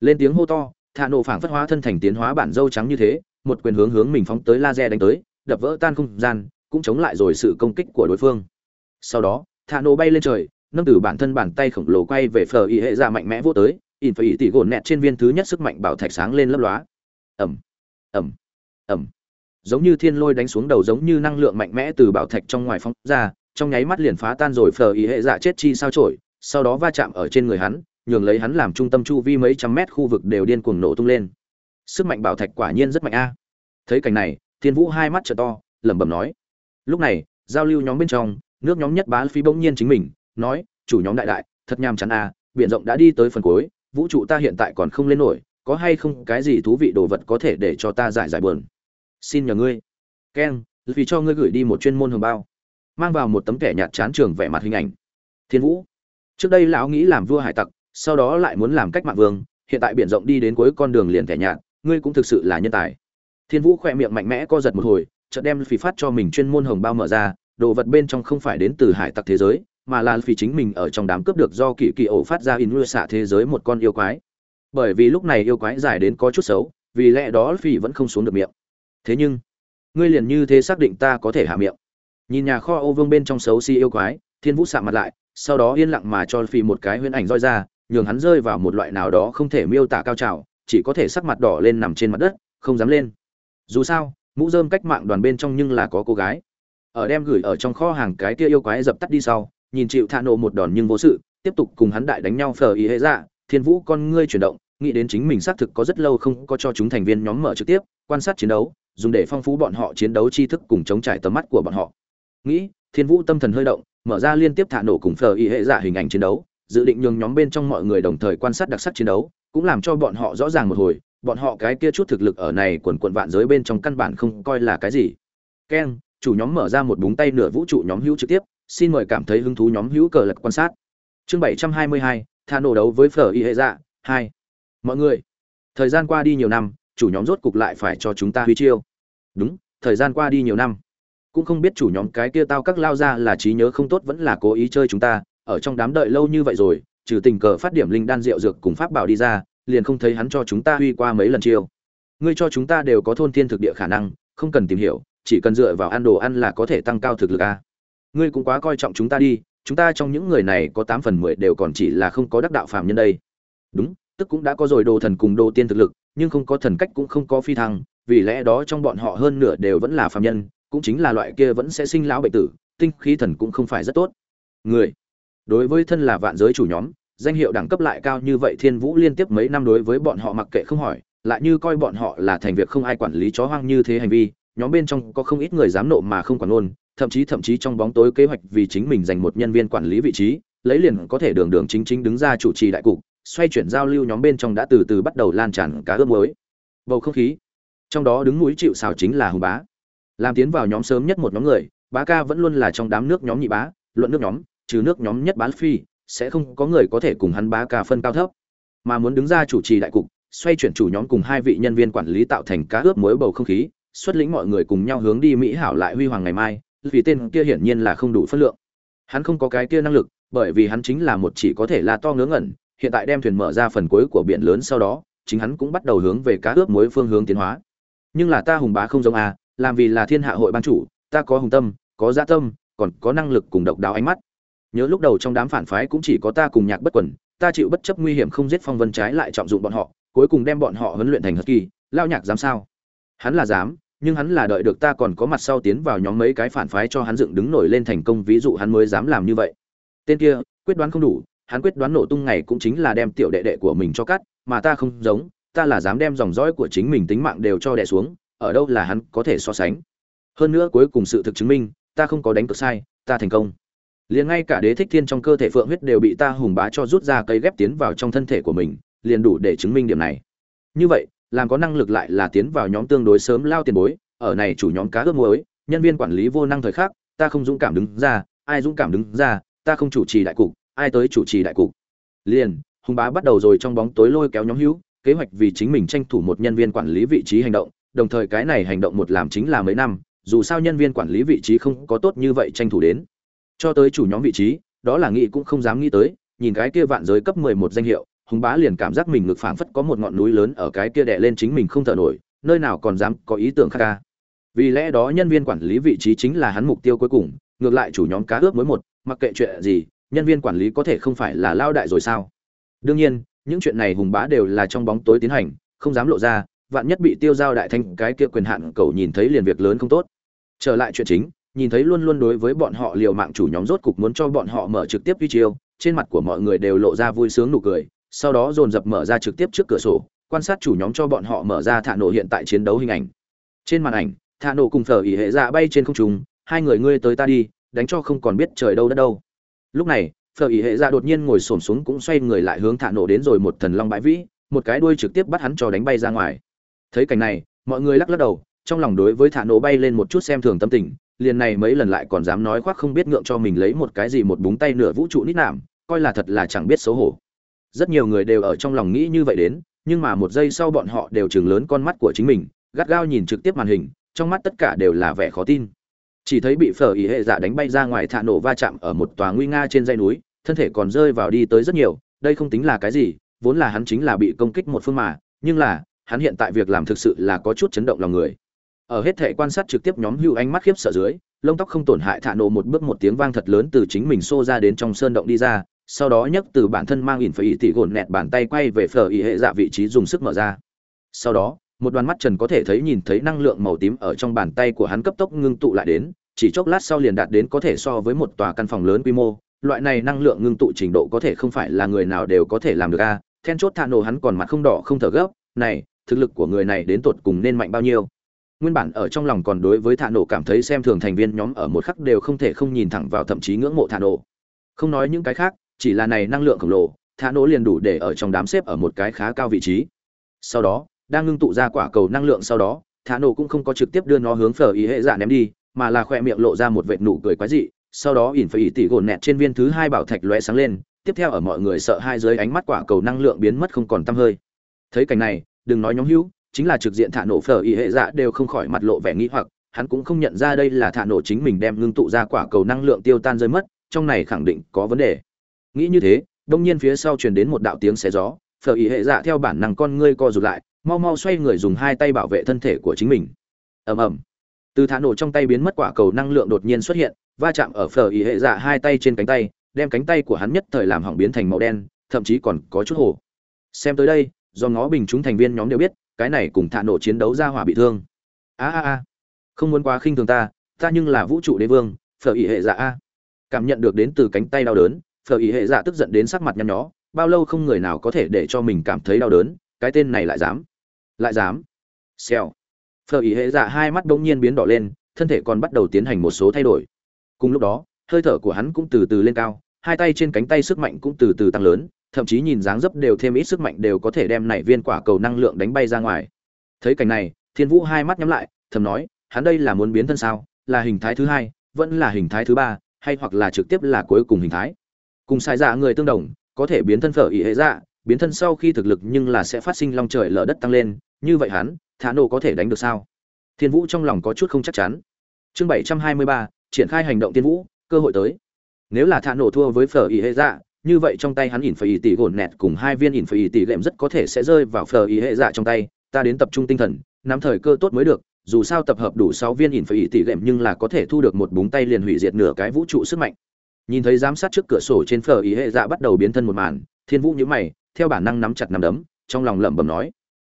Lên tiếng hô to thạ nổ phảng phất hóa thân thành tiến hóa bản dâu trắng như thế một quyền hướng hướng mình phóng tới laser đánh tới, đập vỡ tan không gian, cũng chống lại rồi sự công kích của đối phương. Sau đó thạ bay lên trời, nâng từ bản thân bàn tay khổng lồ quay về phở y hệ ra mạnh mẽ vô tới in phải ý tỷ gồn nẹt trên viên thứ nhất sức mạnh bảo thạch sáng lên lấp lóa. Ầm ầm ầm. Giống như thiên lôi đánh xuống đầu giống như năng lượng mạnh mẽ từ bảo thạch trong ngoài phóng ra, trong nháy mắt liền phá tan rồi phở y hệ dạ chết chi sao chổi, sau đó va chạm ở trên người hắn, nhường lấy hắn làm trung tâm chu vi mấy trăm mét khu vực đều điên cuồng nổ tung lên sức mạnh bảo thạch quả nhiên rất mạnh a. Thấy cảnh này, thiên vũ hai mắt trợ to, lẩm bẩm nói. Lúc này, giao lưu nhóm bên trong, nước nhóm nhất bá phi bỗng nhiên chính mình, nói, chủ nhóm đại đại, thật nham chán a, biển rộng đã đi tới phần cuối, vũ trụ ta hiện tại còn không lên nổi, có hay không cái gì thú vị đồ vật có thể để cho ta giải giải buồn? Xin nhờ ngươi. Keng vì cho ngươi gửi đi một chuyên môn hồng bao. Mang vào một tấm thẻ nhạt chán trường vẻ mặt hình ảnh. Thiên vũ, trước đây lão nghĩ làm vua hải tặc, sau đó lại muốn làm cách mạng vương, hiện tại biển rộng đi đến cuối con đường liền thẻ nhạt ngươi cũng thực sự là nhân tài. Thiên vũ khỏe miệng mạnh mẽ co giật một hồi, chợt đem phỉ phát cho mình chuyên môn hồng bao mở ra, đồ vật bên trong không phải đến từ hải tặc thế giới, mà là phỉ chính mình ở trong đám cướp được do kỳ kỳ ổ phát ra in nuôi xạ thế giới một con yêu quái. Bởi vì lúc này yêu quái dài đến có chút xấu, vì lẽ đó phỉ vẫn không xuống được miệng. Thế nhưng, ngươi liền như thế xác định ta có thể hạ miệng. Nhìn nhà kho ô vương bên trong xấu xí si yêu quái, thiên vũ sạ mặt lại, sau đó yên lặng mà cho phỉ một cái huyễn ảnh roi ra, nhường hắn rơi vào một loại nào đó không thể miêu tả cao trào chỉ có thể sắc mặt đỏ lên nằm trên mặt đất, không dám lên. Dù sao, mũ dơm cách mạng đoàn bên trong nhưng là có cô gái. Ở đem gửi ở trong kho hàng cái kia yêu quái dập tắt đi sau, nhìn chịu thạ nổ một đòn nhưng vô sự, tiếp tục cùng hắn đại đánh nhau phờ ý hệ dạ thiên vũ con ngươi chuyển động, nghĩ đến chính mình xác thực có rất lâu không có cho chúng thành viên nhóm mở trực tiếp, quan sát chiến đấu, dùng để phong phú bọn họ chiến đấu tri thức cùng chống trải tầm mắt của bọn họ. Nghĩ, thiên vũ tâm thần hơi động, mở ra liên tiếp thả nổ cùng phờ y hệ giả hình ảnh chiến đấu dự định nhường nhóm bên trong mọi người đồng thời quan sát đặc sắc chiến đấu, cũng làm cho bọn họ rõ ràng một hồi, bọn họ cái kia chút thực lực ở này quần quần vạn giới bên trong căn bản không coi là cái gì. Ken, chủ nhóm mở ra một búng tay nửa vũ trụ nhóm hữu trực tiếp, xin mời cảm thấy hứng thú nhóm hữu cờ lật quan sát. Chương bảy trăm hai mươi hai nổ đấu với phở y hệ dạ hai. Mọi người, thời gian qua đi nhiều năm, chủ nhóm rốt cục lại phải cho chúng ta huy chiêu. Đúng, thời gian qua đi nhiều năm. Cũng không biết chủ nhóm cái kia tao các lao ra là trí nhớ không tốt vẫn là cố ý chơi chúng ta ở trong đám đợi lâu như vậy rồi, trừ tình cờ phát điểm linh đan rượu dược cùng pháp bảo đi ra, liền không thấy hắn cho chúng ta huy qua mấy lần chiêu. Ngươi cho chúng ta đều có thôn thiên thực địa khả năng, không cần tìm hiểu, chỉ cần dựa vào ăn đồ ăn là có thể tăng cao thực lực a. Ngươi cũng quá coi trọng chúng ta đi, chúng ta trong những người này có tám phần mười đều còn chỉ là không có đắc đạo phàm nhân đây. Đúng, tức cũng đã có rồi đồ thần cùng đồ tiên thực lực, nhưng không có thần cách cũng không có phi thăng, vì lẽ đó trong bọn họ hơn nửa đều vẫn là phàm nhân, cũng chính là loại kia vẫn sẽ sinh lão bệnh tử, tinh khí thần cũng không phải rất tốt. Người đối với thân là vạn giới chủ nhóm, danh hiệu đẳng cấp lại cao như vậy thiên vũ liên tiếp mấy năm đối với bọn họ mặc kệ không hỏi, lại như coi bọn họ là thành việc không ai quản lý chó hoang như thế hành vi, nhóm bên trong có không ít người dám nộ mà không quản ôn thậm chí thậm chí trong bóng tối kế hoạch vì chính mình dành một nhân viên quản lý vị trí, lấy liền có thể đường đường chính chính đứng ra chủ trì đại cục, xoay chuyển giao lưu nhóm bên trong đã từ từ bắt đầu lan tràn cá ướp mới bầu không khí, trong đó đứng núi chịu xào chính là hùng bá. Làm tiến vào nhóm sớm nhất một nhóm người, bá ca vẫn luôn là trong đám nước nhóm nhị bá, luận nước nhóm trừ nước nhóm nhất bán phi, sẽ không có người có thể cùng hắn bá ca phân cao thấp. Mà muốn đứng ra chủ trì đại cục, xoay chuyển chủ nhóm cùng hai vị nhân viên quản lý tạo thành cá ướp muối bầu không khí, xuất lĩnh mọi người cùng nhau hướng đi mỹ hảo lại huy hoàng ngày mai, vì tên kia hiển nhiên là không đủ phân lượng. Hắn không có cái kia năng lực, bởi vì hắn chính là một chỉ có thể là to ngớ ngẩn, hiện tại đem thuyền mở ra phần cuối của biển lớn sau đó, chính hắn cũng bắt đầu hướng về cá ướp muối phương hướng tiến hóa. Nhưng là ta hùng bá không giống a làm vì là thiên hạ hội ban chủ, ta có hùng tâm, có gia tâm, còn có năng lực cùng độc đáo ánh mắt nhớ lúc đầu trong đám phản phái cũng chỉ có ta cùng nhạc bất quần, ta chịu bất chấp nguy hiểm không giết phong vân trái lại trọng dụng bọn họ, cuối cùng đem bọn họ huấn luyện thành hất kỳ, lao nhạc dám sao? Hắn là dám, nhưng hắn là đợi được ta còn có mặt sau tiến vào nhóm mấy cái phản phái cho hắn dựng đứng nổi lên thành công, ví dụ hắn mới dám làm như vậy. Tên kia, quyết đoán không đủ, hắn quyết đoán nổ tung ngày cũng chính là đem tiểu đệ đệ của mình cho cắt, mà ta không giống, ta là dám đem dòng dõi của chính mình tính mạng đều cho đẻ xuống, ở đâu là hắn có thể so sánh? Hơn nữa cuối cùng sự thực chứng minh, ta không có đánh cược sai, ta thành công liền ngay cả đế thích thiên trong cơ thể phượng huyết đều bị ta hùng bá cho rút ra cây ghép tiến vào trong thân thể của mình, liền đủ để chứng minh điểm này. Như vậy, làm có năng lực lại là tiến vào nhóm tương đối sớm lao tiền bối, ở này chủ nhóm cá ước muối, nhân viên quản lý vô năng thời khắc, ta không dũng cảm đứng ra, ai dũng cảm đứng ra, ta không chủ trì đại cục, ai tới chủ trì đại cục. Liền, hùng bá bắt đầu rồi trong bóng tối lôi kéo nhóm hữu, kế hoạch vì chính mình tranh thủ một nhân viên quản lý vị trí hành động, đồng thời cái này hành động một làm chính là mấy năm, dù sao nhân viên quản lý vị trí không có tốt như vậy tranh thủ đến cho tới chủ nhóm vị trí, đó là nghĩ cũng không dám nghĩ tới, nhìn cái kia vạn giới cấp mười một danh hiệu, hùng bá liền cảm giác mình ngực phảng phất có một ngọn núi lớn ở cái kia đè lên chính mình không thở nổi, nơi nào còn dám có ý tưởng khác ca. Vì lẽ đó nhân viên quản lý vị trí chính là hắn mục tiêu cuối cùng, ngược lại chủ nhóm cá ướp mới một, mặc kệ chuyện gì, nhân viên quản lý có thể không phải là lao đại rồi sao? Đương nhiên, những chuyện này hùng bá đều là trong bóng tối tiến hành, không dám lộ ra, vạn nhất bị tiêu giao đại thanh cái kia quyền hạn cầu nhìn thấy liền việc lớn không tốt. Trở lại chuyện chính nhìn thấy luôn luôn đối với bọn họ liều mạng chủ nhóm rốt cục muốn cho bọn họ mở trực tiếp video trên mặt của mọi người đều lộ ra vui sướng nụ cười, sau đó dồn dập mở ra trực tiếp trước cửa sổ, quan sát chủ nhóm cho bọn họ mở ra thả nổ hiện tại chiến đấu hình ảnh. Trên màn ảnh, thả nổ cùng phở ỉ hệ dạ bay trên không trung, hai người ngươi tới ta đi, đánh cho không còn biết trời đâu đất đâu. Lúc này, phở ỉ hệ dạ đột nhiên ngồi xổm xuống cũng xoay người lại hướng thả nổ đến rồi một thần long bãi vĩ, một cái đuôi trực tiếp bắt hắn cho đánh bay ra ngoài. Thấy cảnh này, mọi người lắc lắc đầu, trong lòng đối với thả nổ bay lên một chút xem thường tâm tình liền này mấy lần lại còn dám nói khoác không biết ngượng cho mình lấy một cái gì một búng tay nửa vũ trụ nít nảm coi là thật là chẳng biết xấu hổ. Rất nhiều người đều ở trong lòng nghĩ như vậy đến, nhưng mà một giây sau bọn họ đều chừng lớn con mắt của chính mình, gắt gao nhìn trực tiếp màn hình, trong mắt tất cả đều là vẻ khó tin. Chỉ thấy bị phở ý hệ dạ đánh bay ra ngoài thả nổ va chạm ở một tòa nguy nga trên dây núi, thân thể còn rơi vào đi tới rất nhiều, đây không tính là cái gì, vốn là hắn chính là bị công kích một phương mà, nhưng là, hắn hiện tại việc làm thực sự là có chút chấn động lòng người ở hết thể quan sát trực tiếp nhóm hưu ánh mắt khiếp sợ dưới, lông tóc không tổn hại thả nổ một bước một tiếng vang thật lớn từ chính mình xô ra đến trong sơn động đi ra, sau đó nhấc từ bản thân mang ỉn phải ỉ tỉ gồn nẹt bàn tay quay về phở ỉ hệ dạ vị trí dùng sức mở ra. Sau đó, một đoàn mắt trần có thể thấy nhìn thấy năng lượng màu tím ở trong bàn tay của hắn cấp tốc ngưng tụ lại đến, chỉ chốc lát sau liền đạt đến có thể so với một tòa căn phòng lớn quy mô, loại này năng lượng ngưng tụ trình độ có thể không phải là người nào đều có thể làm được a. Then chốt thạ nổ hắn còn mặt không đỏ không thở gấp, này, thực lực của người này đến tột cùng nên mạnh bao nhiêu? Nguyên bản ở trong lòng còn đối với thả nổ cảm thấy xem thường thành viên nhóm ở một khắc đều không thể không nhìn thẳng vào thậm chí ngưỡng mộ thả nổ. Không nói những cái khác, chỉ là này năng lượng khổng lồ, thả nổ liền đủ để ở trong đám xếp ở một cái khá cao vị trí. Sau đó, đang ngưng tụ ra quả cầu năng lượng sau đó, thả nổ cũng không có trực tiếp đưa nó hướng phở ý hệ dạ ném đi, mà là khoe miệng lộ ra một vệt nụ cười quái dị, sau đó ỉn phải ỉ tỉ gồn nẹt trên viên thứ hai bảo thạch lóe sáng lên, tiếp theo ở mọi người sợ hai dưới ánh mắt quả cầu năng lượng biến mất không còn tăm hơi. Thấy cảnh này, đừng nói nhóm hữu chính là trực diện thả nổ phở y hệ dạ đều không khỏi mặt lộ vẻ nghĩ hoặc, hắn cũng không nhận ra đây là thả nổ chính mình đem ngưng tụ ra quả cầu năng lượng tiêu tan rơi mất, trong này khẳng định có vấn đề. Nghĩ như thế, đông nhiên phía sau truyền đến một đạo tiếng xé gió, phở y hệ dạ theo bản năng con ngươi co rụt lại, mau mau xoay người dùng hai tay bảo vệ thân thể của chính mình. Ầm ầm. Từ thả nổ trong tay biến mất quả cầu năng lượng đột nhiên xuất hiện, va chạm ở phở y hệ dạ hai tay trên cánh tay, đem cánh tay của hắn nhất thời làm hỏng biến thành màu đen, thậm chí còn có chút hồ. Xem tới đây, do ngó bình chúng thành viên nhóm đều biết cái này cùng thạ nổ chiến đấu ra hỏa bị thương. A a a, không muốn quá khinh thường ta ta nhưng là vũ trụ đế vương, phở ý hệ dạ a. Cảm nhận được đến từ cánh tay đau đớn, phở ý hệ dạ tức giận đến sắc mặt nhăn nhó, bao lâu không người nào có thể để cho mình cảm thấy đau đớn, cái tên này lại dám lại dám. Xèo. Phở ý hệ dạ hai mắt bỗng nhiên biến đỏ lên, thân thể còn bắt đầu tiến hành một số thay đổi. Cùng lúc đó, hơi thở của hắn cũng từ từ lên cao, hai tay trên cánh tay sức mạnh cũng từ từ tăng lớn thậm chí nhìn dáng dấp đều thêm ít sức mạnh đều có thể đem nảy viên quả cầu năng lượng đánh bay ra ngoài. Thấy cảnh này, thiên vũ hai mắt nhắm lại, thầm nói, hắn đây là muốn biến thân sao? Là hình thái thứ hai, vẫn là hình thái thứ ba, hay hoặc là trực tiếp là cuối cùng hình thái? Cùng sai dạ người tương đồng, có thể biến thân phở ý hệ dạ biến thân sau khi thực lực nhưng là sẽ phát sinh long trời lở đất tăng lên, như vậy hắn, thả nổ có thể đánh được sao? Thiên vũ trong lòng có chút không chắc chắn. Chương bảy trăm hai mươi ba, triển khai hành động tiên vũ, cơ hội tới. Nếu là thả nổ thua với phở ý hệ dạ như vậy trong tay hắn ỉn phải ý tỷ gồn nẹt cùng hai viên ỉn phải ý tỷ lệm rất có thể sẽ rơi vào phở ý hệ dạ trong tay. Ta đến tập trung tinh thần, nắm thời cơ tốt mới được. Dù sao tập hợp đủ sáu viên ỉn phải tỷ lệm nhưng là có thể thu được một búng tay liền hủy diệt nửa cái vũ trụ sức mạnh. Nhìn thấy giám sát trước cửa sổ trên phở ý hệ dạ bắt đầu biến thân một màn, thiên vũ nhíu mày, theo bản năng nắm chặt nắm đấm, trong lòng lẩm bẩm nói.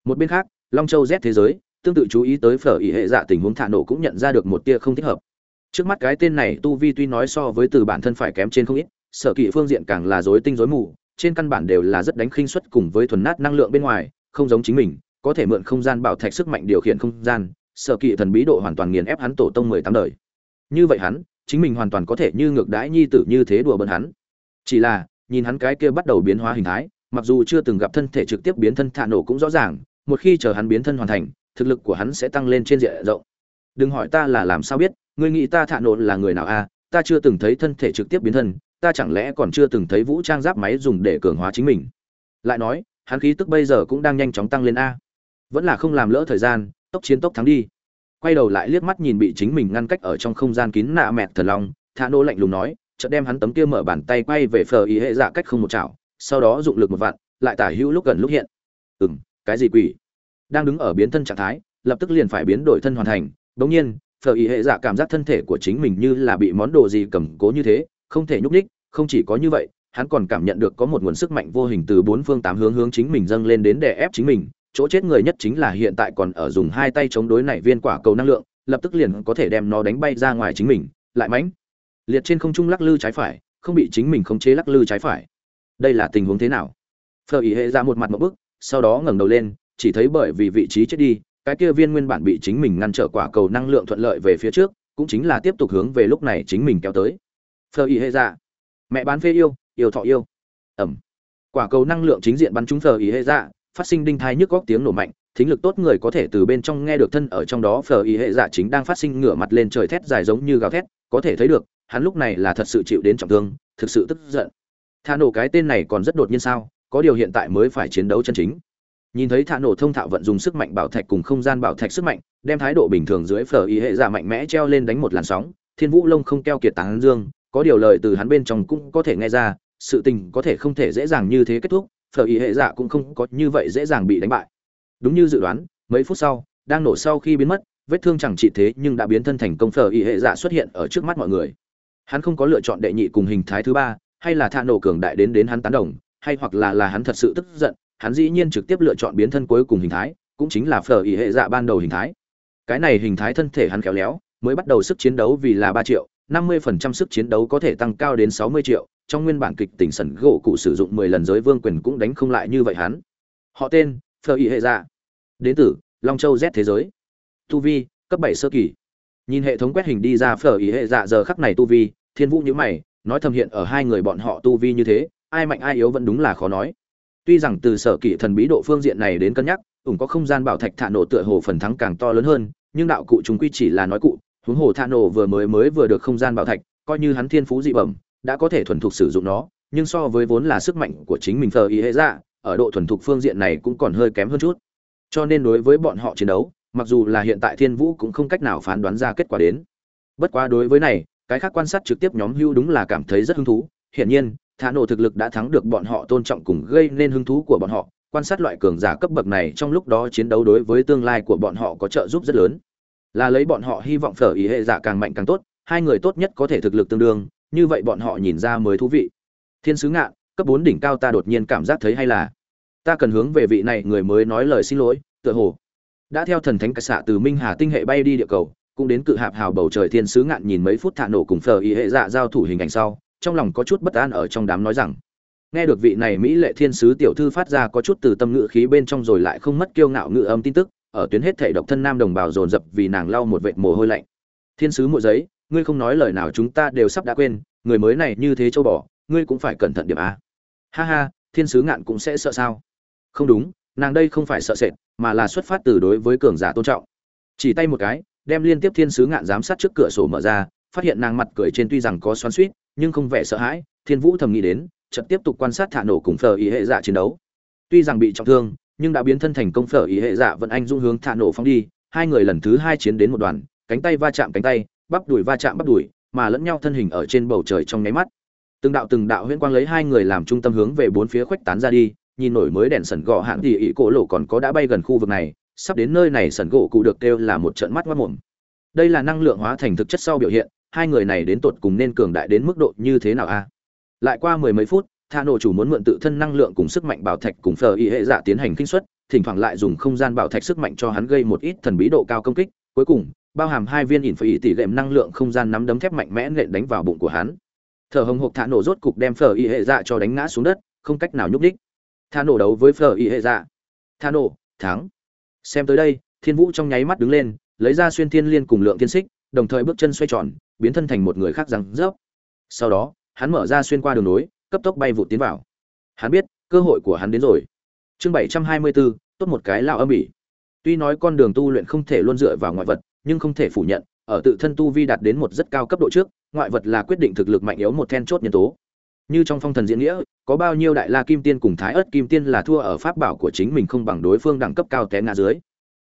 Một bên khác, long châu z thế giới, tương tự chú ý tới phở ý hệ dạ tình huống thả nổ cũng nhận ra được một tia không thích hợp. Trước mắt cái tên này tu vi tuy nói so với từ bản thân phải kém trên không ít sở kỵ phương diện càng là rối tinh rối mù, trên căn bản đều là rất đánh khinh suất cùng với thuần nát năng lượng bên ngoài, không giống chính mình, có thể mượn không gian bảo thạch sức mạnh điều khiển không gian, sở kỵ thần bí độ hoàn toàn nghiền ép hắn tổ tông mười tám đời như vậy hắn, chính mình hoàn toàn có thể như ngược đãi nhi tử như thế đùa bỡn hắn chỉ là, nhìn hắn cái kia bắt đầu biến hóa hình thái, mặc dù chưa từng gặp thân thể trực tiếp biến thân thạ nổ cũng rõ ràng, một khi chờ hắn biến thân hoàn thành, thực lực của hắn sẽ tăng lên trên diện rộng đừng hỏi ta là làm sao biết, ngươi nghĩ ta thạ nổ là người nào a à? ta chưa từng thấy thân thể trực tiếp biến thân ta chẳng lẽ còn chưa từng thấy vũ trang giáp máy dùng để cường hóa chính mình? Lại nói, hắn khí tức bây giờ cũng đang nhanh chóng tăng lên a. Vẫn là không làm lỡ thời gian, tốc chiến tốc thắng đi. Quay đầu lại liếc mắt nhìn bị chính mình ngăn cách ở trong không gian kín nạ mẹt thần long, thạ nô lạnh lùng nói, chợt đem hắn tấm kia mở bàn tay quay về phờ ý hệ dạ cách không một chảo, sau đó dụng lực một vạn, lại tả hữu lúc gần lúc hiện. Ừm, cái gì quỷ? Đang đứng ở biến thân trạng thái, lập tức liền phải biến đổi thân hoàn thành. Bỗng nhiên, phờ ý hệ dạ cảm giác thân thể của chính mình như là bị món đồ gì cầm cố như thế không thể nhúc nhích, không chỉ có như vậy, hắn còn cảm nhận được có một nguồn sức mạnh vô hình từ bốn phương tám hướng hướng chính mình dâng lên đến để ép chính mình, chỗ chết người nhất chính là hiện tại còn ở dùng hai tay chống đối này viên quả cầu năng lượng, lập tức liền có thể đem nó đánh bay ra ngoài chính mình, lại mãnh liệt trên không trung lắc lư trái phải, không bị chính mình khống chế lắc lư trái phải. Đây là tình huống thế nào? Phở ý hệ ra một mặt một bức, sau đó ngẩng đầu lên, chỉ thấy bởi vì vị trí chết đi, cái kia viên nguyên bản bị chính mình ngăn trở quả cầu năng lượng thuận lợi về phía trước, cũng chính là tiếp tục hướng về lúc này chính mình kéo tới phờ ý hệ Dạ, mẹ bán phê yêu yêu thọ yêu. Ẩm. Quả cầu năng lượng chính diện bắn trúng phờ ý hệ Dạ, phát sinh đinh thai nhức góc tiếng nổ mạnh thính lực tốt người có thể từ bên trong nghe được thân ở trong đó. Phờ ý hệ dạ chính đang phát sinh ngửa mặt lên trời thét dài giống như gào thét có thể thấy được hắn lúc này là thật sự chịu đến trọng thương thực sự tức giận. Thả nổ cái tên này còn rất đột nhiên sao có điều hiện tại mới phải chiến đấu chân chính. Nhìn thấy thả nổ thông thạo vận dùng sức mạnh bảo thạch cùng không gian bảo thạch sức mạnh đem thái độ bình thường dưới phở ý hệ dạ mạnh mẽ treo lên đánh một làn sóng thiên vũ lông không keo kiệt tán dương có điều lời từ hắn bên trong cũng có thể nghe ra, sự tình có thể không thể dễ dàng như thế kết thúc, phở ý hệ dạ cũng không có như vậy dễ dàng bị đánh bại. Đúng như dự đoán, mấy phút sau, đang nổ sau khi biến mất, vết thương chẳng trị thế nhưng đã biến thân thành công phở ý hệ dạ xuất hiện ở trước mắt mọi người. Hắn không có lựa chọn đệ nhị cùng hình thái thứ ba, hay là tha nổ cường đại đến đến hắn tán đồng, hay hoặc là là hắn thật sự tức giận, hắn dĩ nhiên trực tiếp lựa chọn biến thân cuối cùng hình thái, cũng chính là phở ý hệ dạ ban đầu hình thái. Cái này hình thái thân thể hắn khéo léo, mới bắt đầu sức chiến đấu vì là ba triệu năm mươi phần trăm sức chiến đấu có thể tăng cao đến sáu mươi triệu, trong nguyên bản kịch tỉnh sẩn gỗ cụ sử dụng mười lần giới vương quyền cũng đánh không lại như vậy hắn. Họ tên phở Y hệ dạ. Đến từ long châu z thế giới. Tu vi, cấp bảy sơ kỳ. Nhìn hệ thống quét hình đi ra phở Y hệ dạ giờ khắc này tu vi, thiên vũ như mày, nói thầm hiện ở hai người bọn họ tu vi như thế, ai mạnh ai yếu vẫn đúng là khó nói. Tuy rằng từ sở kỳ thần bí độ phương diện này đến cân nhắc, ủng có không gian bảo thạch thả nổ tựa hồ phần thắng càng to lớn hơn, nhưng đạo cụ chúng quy chỉ là nói cụ huống hồ thả nổ vừa mới mới vừa được không gian bảo thạch, coi như hắn thiên phú dị bẩm, đã có thể thuần thục sử dụng nó, nhưng so với vốn là sức mạnh của chính mình thờ ý hệ dạ ở độ thuần thục phương diện này cũng còn hơi kém hơn chút. Cho nên đối với bọn họ chiến đấu, mặc dù là hiện tại thiên vũ cũng không cách nào phán đoán ra kết quả đến. Bất quá đối với này, cái khác quan sát trực tiếp nhóm hưu đúng là cảm thấy rất hứng thú. Hiển nhiên thả nổ thực lực đã thắng được bọn họ tôn trọng cùng gây nên hứng thú của bọn họ. Quan sát loại cường giả cấp bậc này trong lúc đó chiến đấu đối với tương lai của bọn họ có trợ giúp rất lớn là lấy bọn họ hy vọng phở ý hệ giả càng mạnh càng tốt, hai người tốt nhất có thể thực lực tương đương, như vậy bọn họ nhìn ra mới thú vị. Thiên sứ ngạn, cấp bốn đỉnh cao ta đột nhiên cảm giác thấy hay là. Ta cần hướng về vị này người mới nói lời xin lỗi, tựa hồ. Đã theo thần thánh cải xạ từ minh hà tinh hệ bay đi địa cầu, cũng đến cự hạp hào bầu trời thiên sứ ngạn nhìn mấy phút thả nổ cùng phở ý hệ dạ giao thủ hình ảnh sau, trong lòng có chút bất an ở trong đám nói rằng, nghe được vị này mỹ lệ thiên sứ tiểu thư phát ra có chút từ tâm ngữ khí bên trong rồi lại không mất kiêu ngạo ngữ âm tin tức ở tuyến hết thể độc thân nam đồng bào dồn dập vì nàng lau một vệt mồ hôi lạnh. Thiên sứ mộ giấy, ngươi không nói lời nào chúng ta đều sắp đã quên, người mới này như thế châu bò, ngươi cũng phải cẩn thận điểm a. Ha ha, thiên sứ ngạn cũng sẽ sợ sao? Không đúng, nàng đây không phải sợ sệt, mà là xuất phát từ đối với cường giả tôn trọng. Chỉ tay một cái, đem liên tiếp thiên sứ ngạn giám sát trước cửa sổ mở ra, phát hiện nàng mặt cười trên tuy rằng có xoắn suýt nhưng không vẻ sợ hãi, thiên vũ thầm nghĩ đến, chợt tiếp tục quan sát thả nổ cùng phờ ý hệ dạ chiến đấu. Tuy rằng bị trọng thương nhưng đã biến thân thành công phở ý hệ dạ vẫn anh dung hướng thả nổ phóng đi, hai người lần thứ hai chiến đến một đoàn, cánh tay va chạm cánh tay, bắp đùi va chạm bắp đùi, mà lẫn nhau thân hình ở trên bầu trời trong nháy mắt. Từng đạo từng đạo huyễn quang lấy hai người làm trung tâm hướng về bốn phía khuếch tán ra đi, nhìn nổi mới đèn sẩn gò hạng thì ý cổ lộ còn có đã bay gần khu vực này, sắp đến nơi này sẩn gỗ cụ được kêu là một trận mắt mắt mồm. Đây là năng lượng hóa thành thực chất sau biểu hiện, hai người này đến tột cùng nên cường đại đến mức độ như thế nào a? Lại qua mười mấy phút Tha nổ chủ muốn mượn tự thân năng lượng cùng sức mạnh bảo thạch cùng phờ y hệ dạ tiến hành kinh xuất thỉnh thoảng lại dùng không gian bảo thạch sức mạnh cho hắn gây một ít thần bí độ cao công kích, cuối cùng, bao hàm hai viên ỉn phải tỷ lệm năng lượng không gian nắm đấm thép mạnh mẽ nện đánh vào bụng của hắn. Thở hồng hộc Tha nổ rốt cục đem phờ y hệ dạ cho đánh ngã xuống đất, không cách nào nhúc đích Tha nổ đấu với phờ y hệ dạ Tha nổ, thắng. Xem tới đây, thiên vũ trong nháy mắt đứng lên, lấy ra xuyên thiên liên cùng lượng thiên xích, đồng thời bước chân xoay tròn, biến thân thành một người khác răng rớp sau đó, hắn mở ra xuyên qua đường nối cấp tốc bay vụt tiến vào. Hắn biết, cơ hội của hắn đến rồi. Chương bảy trăm hai mươi bốn tốt một cái lao âm ỉ. Tuy nói con đường tu luyện không thể luôn dựa vào ngoại vật, nhưng không thể phủ nhận, ở tự thân tu vi đạt đến một rất cao cấp độ trước, ngoại vật là quyết định thực lực mạnh yếu một then chốt nhân tố. Như trong phong thần diễn nghĩa, có bao nhiêu đại la kim tiên cùng thái ớt kim tiên là thua ở pháp bảo của chính mình không bằng đối phương đẳng cấp cao té ngã dưới.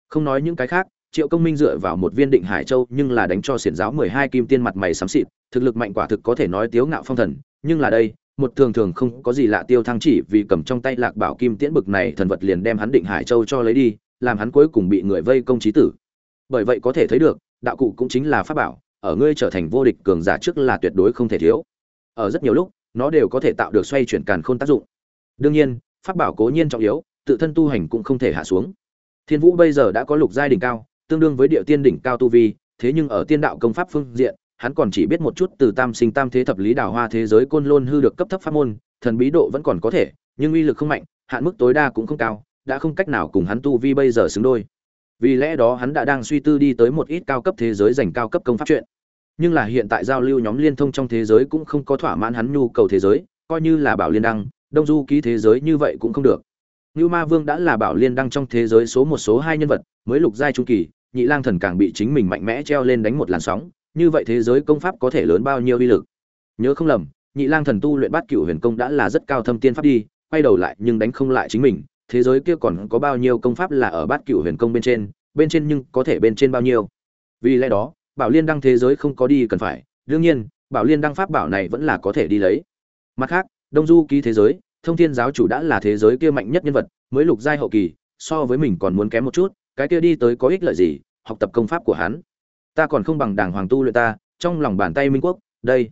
Không nói những cái khác, triệu công minh dựa vào một viên định hải châu nhưng là đánh cho xiển giáo mười hai kim tiên mặt mày sám xịt, thực lực mạnh quả thực có thể nói tiếu ngạo phong thần, nhưng là đây một thường thường không có gì lạ tiêu thăng chỉ vì cầm trong tay lạc bảo kim tiễn bực này thần vật liền đem hắn định hải châu cho lấy đi, làm hắn cuối cùng bị người vây công trí tử. Bởi vậy có thể thấy được, đạo cụ cũng chính là pháp bảo, ở ngươi trở thành vô địch cường giả trước là tuyệt đối không thể thiếu. Ở rất nhiều lúc, nó đều có thể tạo được xoay chuyển càn khôn tác dụng. Đương nhiên, pháp bảo cố nhiên trọng yếu, tự thân tu hành cũng không thể hạ xuống. Thiên vũ bây giờ đã có lục giai đỉnh cao, tương đương với địa tiên đỉnh cao tu vi, thế nhưng ở tiên đạo công pháp phương diện hắn còn chỉ biết một chút từ tam sinh tam thế thập lý đào hoa thế giới côn lôn hư được cấp thấp pháp môn, thần bí độ vẫn còn có thể, nhưng uy lực không mạnh, hạn mức tối đa cũng không cao, đã không cách nào cùng hắn tu vi bây giờ xứng đôi. Vì lẽ đó hắn đã đang suy tư đi tới một ít cao cấp thế giới dành cao cấp công pháp chuyện. Nhưng là hiện tại giao lưu nhóm liên thông trong thế giới cũng không có thỏa mãn hắn nhu cầu thế giới, coi như là bảo liên đăng, đông du ký thế giới như vậy cũng không được. Như ma vương đã là bảo liên đăng trong thế giới số một số hai nhân vật, mới lục giai trung kỳ, nhị lang thần càng bị chính mình mạnh mẽ treo lên đánh một làn sóng như vậy thế giới công pháp có thể lớn bao nhiêu uy lực? Nhớ không lầm, nhị lang thần tu luyện bát cửu huyền công đã là rất cao thâm tiên pháp đi, quay đầu lại nhưng đánh không lại chính mình, thế giới kia còn có bao nhiêu công pháp là ở bát cửu huyền công bên trên bên trên nhưng có thể bên trên bao nhiêu? Vì lẽ đó, bảo liên đăng thế giới không có đi cần phải, đương nhiên, bảo liên đăng pháp bảo này vẫn là có thể đi lấy. Mặt khác, đông du ký thế giới, thông thiên giáo chủ đã là thế giới kia mạnh nhất nhân vật, mới lục giai hậu kỳ, so với mình còn muốn kém một chút, cái kia đi tới có ích lợi gì, học tập công pháp của hắn ta còn không bằng đảng hoàng tu luyện ta, trong lòng bàn tay minh quốc, đây.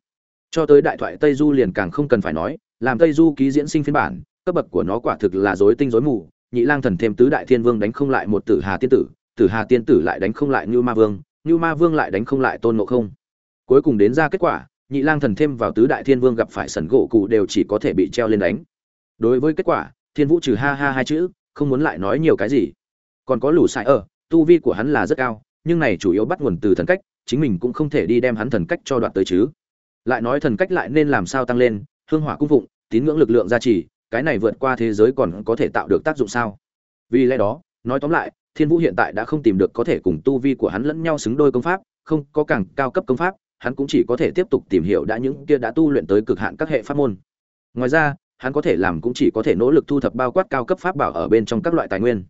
Cho tới đại thoại tây du liền càng không cần phải nói, làm tây du ký diễn sinh phiên bản, cấp bậc của nó quả thực là dối tinh dối mù. Nhị lang thần thêm tứ đại thiên vương đánh không lại một tử hà tiên tử tử hà tiên tử lại đánh không lại như ma vương như ma vương lại đánh không lại tôn ngộ không. Cuối cùng đến ra kết quả, nhị lang thần thêm vào tứ đại thiên vương gặp phải sẩn gỗ cụ đều chỉ có thể bị treo lên đánh. Đối với kết quả, thiên vũ trừ ha ha hai chữ, không muốn lại nói nhiều cái gì. Còn có lũ sai ở, tu vi của hắn là rất cao nhưng này chủ yếu bắt nguồn từ thần cách, chính mình cũng không thể đi đem hắn thần cách cho đoạt tới chứ. Lại nói thần cách lại nên làm sao tăng lên, hương hỏa cung phụng, tín ngưỡng lực lượng gia trì, cái này vượt qua thế giới còn có thể tạo được tác dụng sao? Vì lẽ đó, nói tóm lại, thiên vũ hiện tại đã không tìm được có thể cùng tu vi của hắn lẫn nhau xứng đôi công pháp, không có càng cao cấp công pháp, hắn cũng chỉ có thể tiếp tục tìm hiểu đã những kia đã tu luyện tới cực hạn các hệ pháp môn. Ngoài ra, hắn có thể làm cũng chỉ có thể nỗ lực thu thập bao quát cao cấp pháp bảo ở bên trong các loại tài nguyên.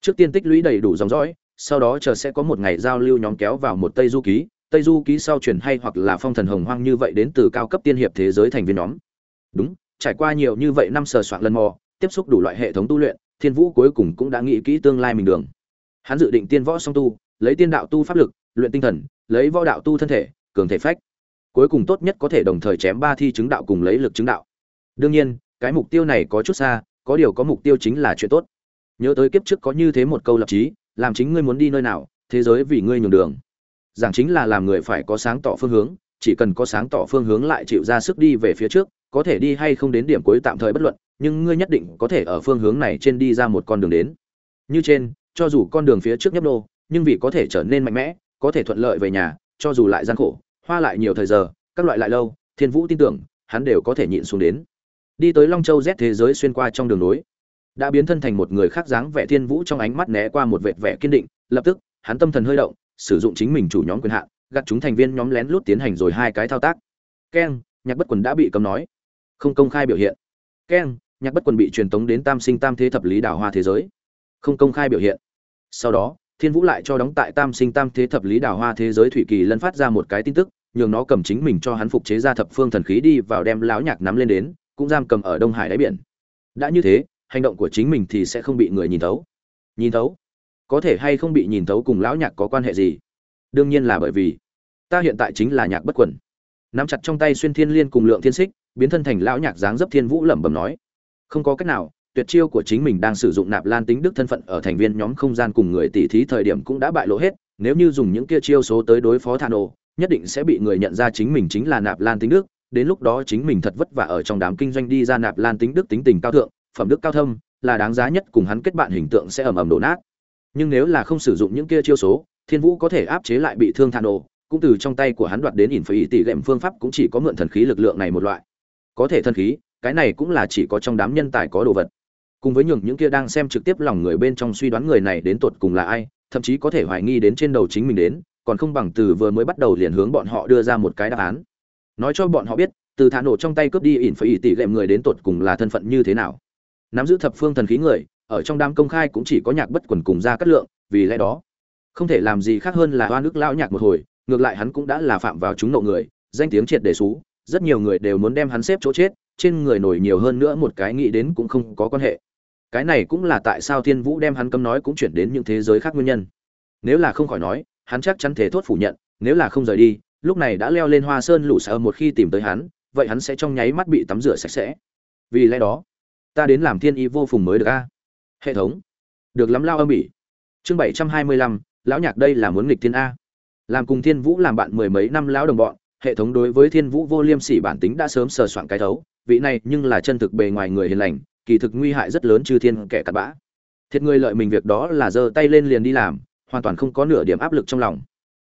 Trước tiên tích lũy đầy đủ dòng dõi sau đó chờ sẽ có một ngày giao lưu nhóm kéo vào một tây du ký. Tây du ký sau truyền hay hoặc là phong thần hồng hoang như vậy đến từ cao cấp tiên hiệp thế giới thành viên nhóm. Đúng, trải qua nhiều như vậy năm sờ soạn lần mò, tiếp xúc đủ loại hệ thống tu luyện, thiên vũ cuối cùng cũng đã nghĩ kỹ tương lai mình đường. Hắn dự định tiên võ song tu, lấy tiên đạo tu pháp lực, luyện tinh thần, lấy võ đạo tu thân thể, cường thể phách. Cuối cùng tốt nhất có thể đồng thời chém ba thi chứng đạo cùng lấy lực chứng đạo. Đương nhiên, cái mục tiêu này có chút xa, có điều có mục tiêu chính là chuyện tốt. Nhớ tới kiếp trước có như thế một câu lập chí làm chính ngươi muốn đi nơi nào, thế giới vì ngươi nhường đường. Giảng chính là làm người phải có sáng tỏ phương hướng, chỉ cần có sáng tỏ phương hướng lại chịu ra sức đi về phía trước, có thể đi hay không đến điểm cuối tạm thời bất luận, nhưng ngươi nhất định có thể ở phương hướng này trên đi ra một con đường đến. Như trên, cho dù con đường phía trước nhấp nô, nhưng vì có thể trở nên mạnh mẽ, có thể thuận lợi về nhà, cho dù lại gian khổ, hoa lại nhiều thời giờ, các loại lại lâu, thiên vũ tin tưởng, hắn đều có thể nhịn xuống đến. Đi tới long châu z thế giới xuyên qua trong đường nối đã biến thân thành một người khác dáng vẻ thiên vũ trong ánh mắt né qua một vệt vẻ kiên định, lập tức, hắn tâm thần hơi động, sử dụng chính mình chủ nhóm quyền hạn gặt chúng thành viên nhóm lén lút tiến hành rồi hai cái thao tác. Keng, nhạc bất quần đã bị cấm nói. Không công khai biểu hiện. Keng, nhạc bất quần bị truyền tống đến tam sinh tam thế thập lý đảo hoa thế giới. Không công khai biểu hiện. Sau đó, thiên vũ lại cho đóng tại tam sinh tam thế thập lý đảo hoa thế giới thủy kỳ lân phát ra một cái tin tức, nhường nó cầm chính mình cho hắn phục chế ra thập phương thần khí đi vào đem lão nhạc nắm lên đến, cũng giam cầm ở đông hải đáy biển. Đã như thế hành động của chính mình thì sẽ không bị người nhìn thấu. Nhìn thấu? Có thể hay không bị nhìn thấu cùng lão nhạc có quan hệ gì? Đương nhiên là bởi vì, ta hiện tại chính là nhạc bất quẩn nắm chặt trong tay xuyên thiên liên cùng lượng thiên xích, biến thân thành lão nhạc dáng dấp thiên vũ lẩm bẩm nói. Không có cách nào, tuyệt chiêu của chính mình đang sử dụng nạp lan tính đức thân phận ở thành viên nhóm không gian cùng người tỷ thí thời điểm cũng đã bại lộ hết. Nếu như dùng những kia chiêu số tới đối phó thà nổ nhất định sẽ bị người nhận ra chính mình chính là nạp lan tính đức. Đến lúc đó chính mình thật vất vả ở trong đám kinh doanh đi ra nạp lan tính đức tính tình cao thượng phẩm đức cao thâm, là đáng giá nhất cùng hắn kết bạn hình tượng sẽ ầm ầm đổ nát. Nhưng nếu là không sử dụng những kia chiêu số, thiên vũ có thể áp chế lại bị thương thản nổ, cũng từ trong tay của hắn đoạt đến ỉn phải tỷ lệm phương pháp cũng chỉ có mượn thần khí lực lượng này một loại. Có thể thần khí, cái này cũng là chỉ có trong đám nhân tài có đồ vật. Cùng với nhường những kia đang xem trực tiếp lòng người bên trong suy đoán người này đến tột cùng là ai, thậm chí có thể hoài nghi đến trên đầu chính mình đến, còn không bằng từ vừa mới bắt đầu liền hướng bọn họ đưa ra một cái đáp án. Nói cho bọn họ biết, từ thả nổ trong tay cướp đi ỉn phải ỉ tỷ lệm người đến tột cùng là thân phận như thế nào nắm giữ thập phương thần khí người, ở trong đám công khai cũng chỉ có nhạc bất quần cùng ra cát lượng, vì lẽ đó, không thể làm gì khác hơn là hoa nước lao nhạc một hồi, ngược lại hắn cũng đã là phạm vào chúng nộ người, danh tiếng triệt để xú, rất nhiều người đều muốn đem hắn xếp chỗ chết, trên người nổi nhiều hơn nữa một cái nghĩ đến cũng không có quan hệ. Cái này cũng là tại sao thiên vũ đem hắn cấm nói cũng chuyển đến những thế giới khác nguyên nhân. Nếu là không khỏi nói, hắn chắc chắn thể thốt phủ nhận, nếu là không rời đi, lúc này đã leo lên hoa sơn lũ sợ một khi tìm tới hắn, vậy hắn sẽ trong nháy mắt bị tắm rửa sạch sẽ. Vì lẽ đó ta đến làm thiên y vô phùng mới được a. Hệ thống. Được lắm lao âm bỉ chương bảy trăm hai mươi lăm, lão nhạc đây là muốn nghịch thiên a. Làm cùng thiên vũ làm bạn mười mấy năm lão đồng bọn, hệ thống đối với thiên vũ vô liêm sỉ bản tính đã sớm sờ soạn cái thấu, vị này nhưng là chân thực bề ngoài người hiền lành, kỳ thực nguy hại rất lớn chư thiên kẻ cặn bã. Thiệt người lợi mình việc đó là giơ tay lên liền đi làm, hoàn toàn không có nửa điểm áp lực trong lòng.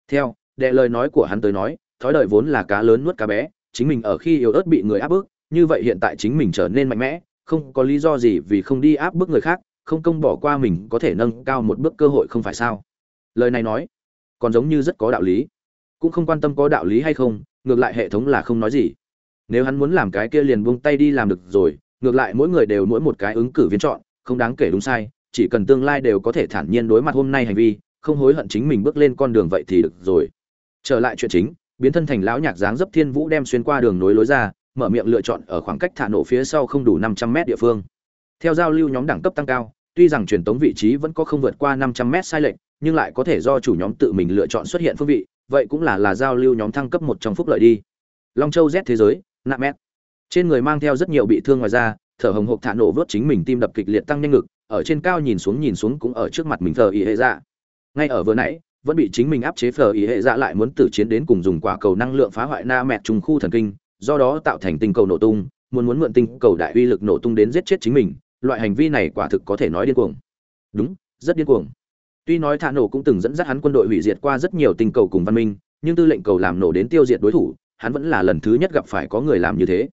Theo, đệ lời nói của hắn tới nói, thói đời vốn là cá lớn nuốt cá bé, chính mình ở khi yếu ớt bị người áp bức, như vậy hiện tại chính mình trở nên mạnh mẽ không có lý do gì vì không đi áp bức người khác, không công bỏ qua mình có thể nâng cao một bước cơ hội không phải sao? Lời này nói, còn giống như rất có đạo lý. Cũng không quan tâm có đạo lý hay không, ngược lại hệ thống là không nói gì. Nếu hắn muốn làm cái kia liền buông tay đi làm được rồi, ngược lại mỗi người đều mỗi một cái ứng cử viên chọn, không đáng kể đúng sai, chỉ cần tương lai đều có thể thản nhiên đối mặt hôm nay hành vi, không hối hận chính mình bước lên con đường vậy thì được rồi. Trở lại chuyện chính, biến thân thành lão nhạc dáng dấp thiên vũ đem xuyên qua đường nối lối ra mở miệng lựa chọn ở khoảng cách thả nổ phía sau không đủ năm trăm mét địa phương. Theo giao lưu nhóm đẳng cấp tăng cao, tuy rằng truyền tống vị trí vẫn có không vượt qua năm trăm mét sai lệch, nhưng lại có thể do chủ nhóm tự mình lựa chọn xuất hiện phương vị, vậy cũng là là giao lưu nhóm thăng cấp một trong phúc lợi đi. Long châu z thế giới, nạ mét. Trên người mang theo rất nhiều bị thương ngoài ra thở hồng hộc thả nổ vớt chính mình tim đập kịch liệt tăng nhanh ngực, ở trên cao nhìn xuống nhìn xuống cũng ở trước mặt mình thờ ý hệ dạ. Ngay ở vừa nãy, vẫn bị chính mình áp chế phờ ý hệ dạ lại muốn tử chiến đến cùng dùng quả cầu năng lượng phá hoại na mẹ trùng khu thần kinh do đó tạo thành tinh cầu nổ tung, muốn muốn mượn tinh cầu đại uy lực nổ tung đến giết chết chính mình, loại hành vi này quả thực có thể nói điên cuồng. Đúng, rất điên cuồng. Tuy nói thả nổ cũng từng dẫn dắt hắn quân đội hủy diệt qua rất nhiều tinh cầu cùng văn minh, nhưng tư lệnh cầu làm nổ đến tiêu diệt đối thủ, hắn vẫn là lần thứ nhất gặp phải có người làm như thế.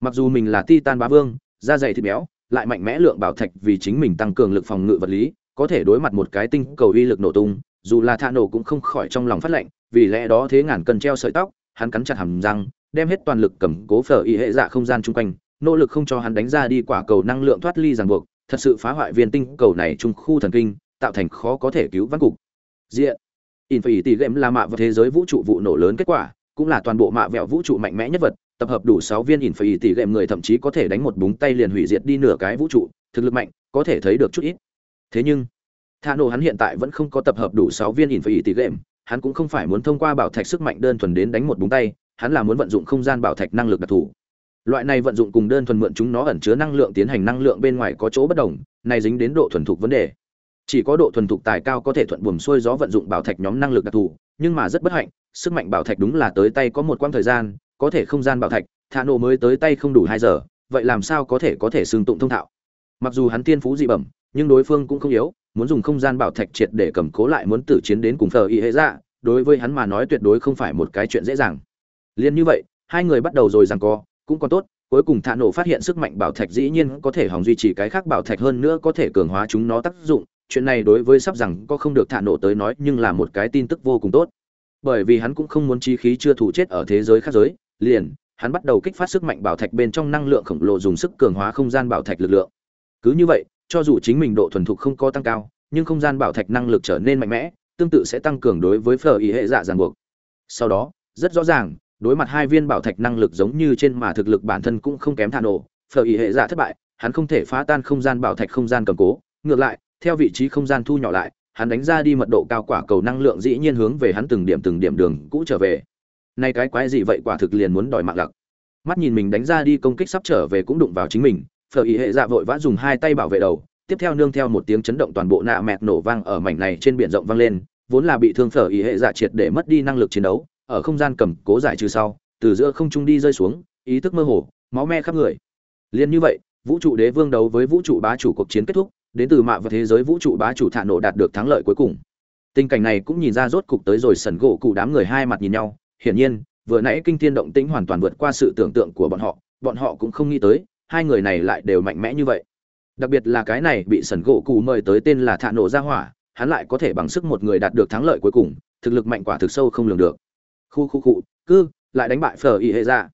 Mặc dù mình là titan bá vương, da dày thịt béo, lại mạnh mẽ lượng bảo thạch vì chính mình tăng cường lực phòng ngự vật lý, có thể đối mặt một cái tinh cầu uy lực nổ tung, dù là thả nổ cũng không khỏi trong lòng phát lệnh, vì lẽ đó thế ngàn cần treo sợi tóc, hắn cắn chặt hàm răng đem hết toàn lực cầm cố phở y hệ dạ không gian chung quanh, nỗ lực không cho hắn đánh ra đi quả cầu năng lượng thoát ly ràng buộc, thật sự phá hoại viên tinh cầu này trung khu thần kinh, tạo thành khó có thể cứu vãn cục. Diện. In phải tỷ game là mạ vào thế giới vũ trụ vụ nổ lớn kết quả, cũng là toàn bộ mạ vẹo vũ trụ mạnh mẽ nhất vật, tập hợp đủ sáu viên in phải tỷ game người thậm chí có thể đánh một búng tay liền hủy diệt đi nửa cái vũ trụ, thực lực mạnh, có thể thấy được chút ít. Thế nhưng thà nổ hắn hiện tại vẫn không có tập hợp đủ sáu viên in phải tỷ game hắn cũng không phải muốn thông qua bảo thạch sức mạnh đơn thuần đến đánh một búng tay hắn là muốn vận dụng không gian bảo thạch năng lực đặc thù. Loại này vận dụng cùng đơn thuần mượn chúng nó ẩn chứa năng lượng tiến hành năng lượng bên ngoài có chỗ bất đồng, này dính đến độ thuần thục vấn đề. Chỉ có độ thuần thục tài cao có thể thuận buồm xuôi gió vận dụng bảo thạch nhóm năng lực đặc thù, nhưng mà rất bất hạnh, sức mạnh bảo thạch đúng là tới tay có một quãng thời gian, có thể không gian bảo thạch, thả nổ mới tới tay không đủ hai giờ, vậy làm sao có thể có thể xương tụng thông thạo? Mặc dù hắn tiên phú dị bẩm, nhưng đối phương cũng không yếu, muốn dùng không gian bảo thạch triệt để cầm cố lại muốn tử chiến đến cùng thờ y hệ dạ đối với hắn mà nói tuyệt đối không phải một cái chuyện dễ dàng liên như vậy, hai người bắt đầu rồi rằng co, cũng còn tốt, cuối cùng thả nổ phát hiện sức mạnh bảo thạch dĩ nhiên có thể hòng duy trì cái khác bảo thạch hơn nữa có thể cường hóa chúng nó tác dụng. Chuyện này đối với sắp rằng có không được thả nổ tới nói nhưng là một cái tin tức vô cùng tốt. Bởi vì hắn cũng không muốn chi khí chưa thủ chết ở thế giới khác giới, liền, hắn bắt đầu kích phát sức mạnh bảo thạch bên trong năng lượng khổng lồ dùng sức cường hóa không gian bảo thạch lực lượng. Cứ như vậy, cho dù chính mình độ thuần thục không có tăng cao, nhưng không gian bảo thạch năng lực trở nên mạnh mẽ, tương tự sẽ tăng cường đối với phở ý hệ dạ ràng buộc. Sau đó, rất rõ ràng đối mặt hai viên bảo thạch năng lực giống như trên mà thực lực bản thân cũng không kém thả nổ, phở ý hệ giả thất bại, hắn không thể phá tan không gian bảo thạch không gian cầm cố. Ngược lại, theo vị trí không gian thu nhỏ lại, hắn đánh ra đi mật độ cao quả cầu năng lượng dĩ nhiên hướng về hắn từng điểm từng điểm đường cũ trở về. Nay cái quái gì vậy quả thực liền muốn đòi mạng lặc. Mắt nhìn mình đánh ra đi công kích sắp trở về cũng đụng vào chính mình, phở ý hệ dạ vội vã dùng hai tay bảo vệ đầu, tiếp theo nương theo một tiếng chấn động toàn bộ nạ mẹt nổ vang ở mảnh này trên biển rộng vang lên, vốn là bị thương phở ý hệ dạ triệt để mất đi năng lực chiến đấu ở không gian cầm cố giải trừ sau, từ giữa không trung đi rơi xuống, ý thức mơ hồ, máu me khắp người. Liên như vậy, vũ trụ đế vương đấu với vũ trụ bá chủ cuộc chiến kết thúc, đến từ mạ và thế giới vũ trụ bá chủ thạ nộ đạt được thắng lợi cuối cùng. Tình cảnh này cũng nhìn ra rốt cục tới rồi sẩn gỗ cụ đám người hai mặt nhìn nhau, hiển nhiên, vừa nãy kinh thiên động tĩnh hoàn toàn vượt qua sự tưởng tượng của bọn họ bọn họ cũng không nghĩ tới, hai người này lại đều mạnh mẽ như vậy. Đặc biệt là cái này bị sẩn gỗ cụ mời tới tên là thạ nộ ra hỏa, hắn lại có thể bằng sức một người đạt được thắng lợi cuối cùng, thực lực mạnh quả thực sâu không lường được khu khu cụ cứ, lại đánh bại phở y hệ ra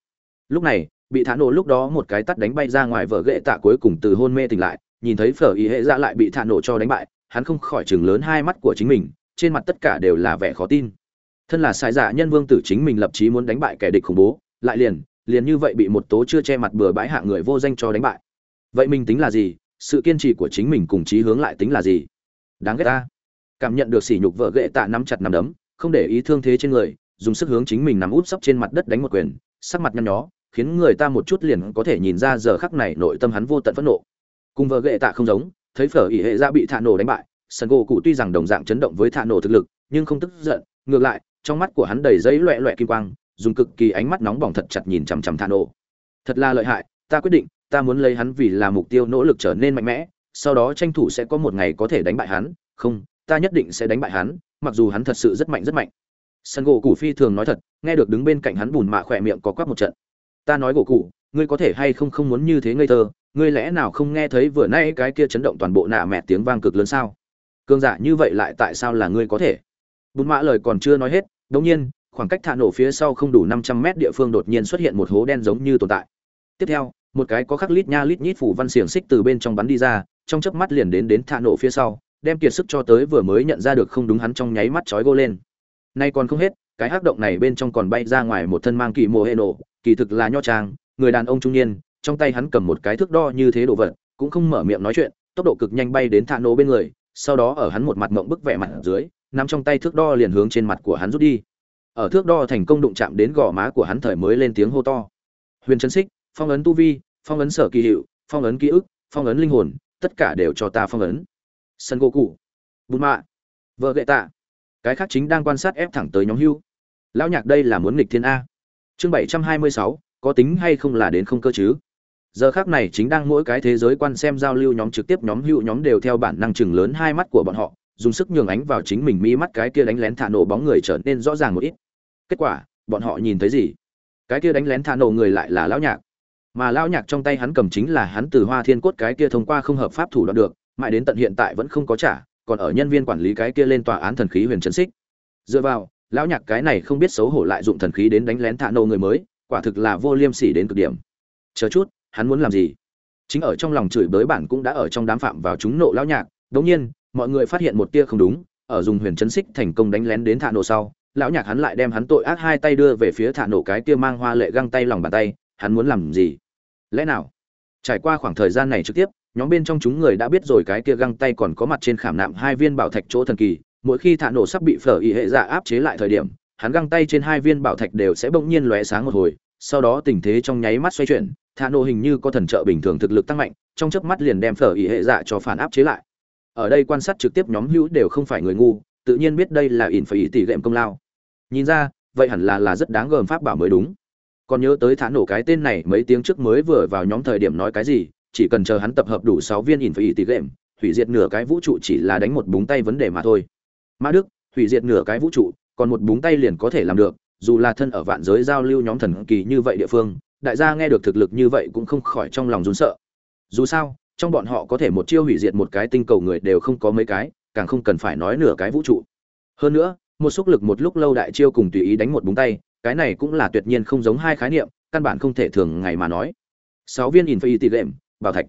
lúc này, bị thả nổ lúc đó một cái tắt đánh bay ra ngoài vợ ghệ tạ cuối cùng từ hôn mê tỉnh lại, nhìn thấy phở y hệ ra lại bị thả nổ cho đánh bại, hắn không khỏi chừng lớn hai mắt của chính mình, trên mặt tất cả đều là vẻ khó tin. Thân là sai giả nhân vương tử chính mình lập chí muốn đánh bại kẻ địch khủng bố, lại liền liền như vậy bị một tố chưa che mặt bừa bãi hạ người vô danh cho đánh bại. Vậy mình tính là gì? Sự kiên trì của chính mình cùng chí hướng lại tính là gì? Đáng ghét ta. Cảm nhận được sỉ nhục vợ ghệ tạ nắm chặt nắm đấm, không để ý thương thế trên người dùng sức hướng chính mình nằm úp sấp trên mặt đất đánh một quyền, sắc mặt nhăn nhó, khiến người ta một chút liền có thể nhìn ra giờ khắc này nội tâm hắn vô tận phẫn nộ. Cùng vợ ghệ tạ không giống, thấy phở ỉ hệ ra bị thạ nổ đánh bại sân gỗ cụ tuy rằng đồng dạng chấn động với thạ nổ thực lực, nhưng không tức giận, ngược lại, trong mắt của hắn đầy giấy loẹt loẹt kim quang, dùng cực kỳ ánh mắt nóng bỏng thật chặt nhìn chằm chằm thạ nổ. Thật là lợi hại, ta quyết định, ta muốn lấy hắn vì là mục tiêu nỗ lực trở nên mạnh mẽ, sau đó tranh thủ sẽ có một ngày có thể đánh bại hắn, không, ta nhất định sẽ đánh bại hắn, mặc dù hắn thật sự rất mạnh rất mạnh sân gỗ cụ phi thường nói thật, nghe được đứng bên cạnh hắn bùn mạ khỏe miệng có quắc một trận. Ta nói gỗ cụ ngươi có thể hay không không muốn như thế ngây thơ, ngươi lẽ nào không nghe thấy vừa nay cái kia chấn động toàn bộ nạ mẹ tiếng vang cực lớn sao? Cương giả như vậy lại tại sao là ngươi có thể? Bùn mạ lời còn chưa nói hết đống nhiên, khoảng cách thả nổ phía sau không đủ năm trăm mét địa phương đột nhiên xuất hiện một hố đen giống như tồn tại. Tiếp theo, một cái có khắc lít nha lít nhít phủ văn xiềng xích từ bên trong bắn đi ra, trong chớp mắt liền đến đến thả nổ phía sau, đem kiệt sức cho tới vừa mới nhận ra được không đúng hắn trong nháy mắt chói gô lên nay còn không hết, cái hắc động này bên trong còn bay ra ngoài một thân mang kỳ mồ hệ nổ, kỳ thực là nho trang, người đàn ông trung niên, trong tay hắn cầm một cái thước đo như thế đồ vật, cũng không mở miệng nói chuyện, tốc độ cực nhanh bay đến thạ nổ bên người, sau đó ở hắn một mặt mộng bức vẻ mặt ở dưới nằm trong tay thước đo liền hướng trên mặt của hắn rút đi. Ở thước đo thành công đụng chạm đến gò má của hắn thời mới lên tiếng hô to. Huyền chân xích phong ấn tu vi, phong ấn sở kỳ hiệu, phong ấn ký ức, phong ấn linh hồn, tất cả đều cho ta phong ấn. Sân gỗ cụ bùn mạ, vợ gậy tạ cái khác chính đang quan sát ép thẳng tới nhóm hưu. Lão nhạc đây là muốn nghịch thiên a. Chương bảy trăm hai mươi sáu, có tính hay không là đến không cơ chứ? Giờ khác này chính đang mỗi cái thế giới quan xem giao lưu nhóm trực tiếp nhóm hữu nhóm đều theo bản năng chừng lớn hai mắt của bọn họ, dùng sức nhường ánh vào chính mình mỹ mắt cái kia đánh lén thả nổ bóng người trở nên rõ ràng một ít. Kết quả, bọn họ nhìn thấy gì? Cái kia đánh lén thả nổ người lại là lão nhạc. Mà lão nhạc trong tay hắn cầm chính là hắn từ hoa thiên cốt cái kia thông qua không hợp pháp thủ đoạn được, mãi đến tận hiện tại vẫn không có trả còn ở nhân viên quản lý cái kia lên tòa án thần khí huyền trấn xích. Dựa vào, lão nhạc cái này không biết xấu hổ lại dụng thần khí đến đánh lén thạ nô người mới, quả thực là vô liêm sỉ đến cực điểm. Chờ chút, hắn muốn làm gì? Chính ở trong lòng chửi bới bản cũng đã ở trong đám phạm vào chúng nộ lão nhạc, đống nhiên, mọi người phát hiện một tia không đúng, ở dùng huyền chấn xích thành công đánh lén đến thạ nổ sau, lão nhạc hắn lại đem hắn tội ác hai tay đưa về phía thạ nổ cái tia mang hoa lệ găng tay lòng bàn tay, hắn muốn làm gì? Lẽ nào? Trải qua khoảng thời gian này trực tiếp nhóm bên trong chúng người đã biết rồi cái kia găng tay còn có mặt trên khảm nạm hai viên bảo thạch chỗ thần kỳ, mỗi khi thả nổ sắp bị phở ý hệ dạ áp chế lại thời điểm, hắn găng tay trên hai viên bảo thạch đều sẽ bỗng nhiên lóe sáng một hồi, sau đó tình thế trong nháy mắt xoay chuyển thả nổ hình như có thần trợ bình thường thực lực tăng mạnh, trong chớp mắt liền đem phở ý hệ dạ cho phản áp chế lại. Ở đây quan sát trực tiếp nhóm hữu đều không phải người ngu, tự nhiên biết đây là ỉn phải ý tỷ lệm công lao. Nhìn ra, vậy hẳn là là rất đáng gờm pháp bảo mới đúng. Còn nhớ tới thả nổ cái tên này mấy tiếng trước mới vừa vào nhóm thời điểm nói cái gì chỉ cần chờ hắn tập hợp đủ sáu viên ỉn phải ý tỷ lệm hủy diệt nửa cái vũ trụ chỉ là đánh một búng tay vấn đề mà thôi. Mã đức, hủy diệt nửa cái vũ trụ, còn một búng tay liền có thể làm được, dù là thân ở vạn giới giao lưu nhóm thần kỳ như vậy địa phương, đại gia nghe được thực lực như vậy cũng không khỏi trong lòng run sợ. Dù sao, trong bọn họ có thể một chiêu hủy diệt một cái tinh cầu người đều không có mấy cái, càng không cần phải nói nửa cái vũ trụ. Hơn nữa, một xúc lực một lúc lâu đại chiêu cùng tùy ý đánh một búng tay, cái này cũng là tuyệt nhiên không giống hai khái niệm, căn bản không thể thường ngày mà nói. Sáu viên infinity lệm bảo thạch.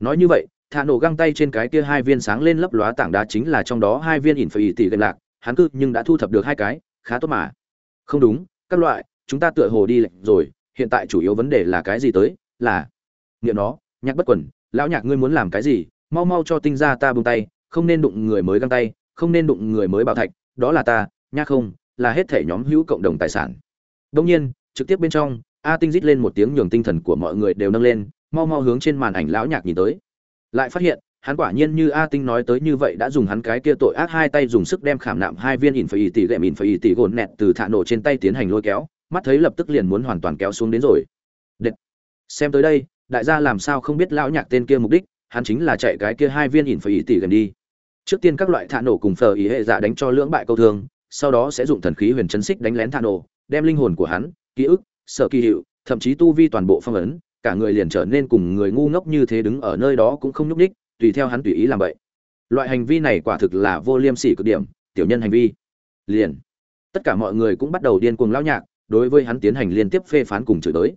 Nói như vậy thả nổ găng tay trên cái kia hai viên sáng lên lấp lóa tảng đá chính là trong đó hai viên infinity game lạc, hắn cư nhưng đã thu thập được hai cái, khá tốt mà. Không đúng, các loại, chúng ta tựa hồ đi lệnh rồi, hiện tại chủ yếu vấn đề là cái gì tới? Là nghiệm nó, nhạc bất quẩn lão nhạc ngươi muốn làm cái gì? Mau mau cho tinh ra ta buông tay, không nên đụng người mới găng tay, không nên đụng người mới bảo thạch, đó là ta, nha không, là hết thể nhóm hữu cộng đồng tài sản. Đông nhiên, trực tiếp bên trong, a tinh rít lên một tiếng nhường tinh thần của mọi người đều nâng lên mau mau hướng trên màn ảnh lão nhạc nhìn tới. Lại phát hiện, hắn quả nhiên như a tinh nói tới như vậy đã dùng hắn cái kia tội ác hai tay dùng sức đem khảm nạm hai viên ỉn phải ỉ tỷ gệm ỉn phải ỉ tỷ gồn nẹt từ thả nổ trên tay tiến hành lôi kéo, mắt thấy lập tức liền muốn hoàn toàn kéo xuống đến rồi. Đệt. xem tới đây, đại gia làm sao không biết lão nhạc tên kia mục đích, hắn chính là chạy cái kia hai viên ỉn phải ỉ tỷ gần đi. Trước tiên các loại thả nổ cùng phờ ý hệ dạ đánh cho lưỡng bại câu thương, sau đó sẽ dùng thần khí huyền chấn xích đánh lén thả nổ, đem linh hồn của hắn, ký ức, sở kỳ hiệu, thậm chí tu vi toàn bộ phong ấn cả người liền trở nên cùng người ngu ngốc như thế đứng ở nơi đó cũng không nhúc nhích, tùy theo hắn tùy ý làm vậy. Loại hành vi này quả thực là vô liêm sỉ cực điểm tiểu nhân hành vi. Liền tất cả mọi người cũng bắt đầu điên cuồng lao nhạc đối với hắn tiến hành liên tiếp phê phán cùng chửi tới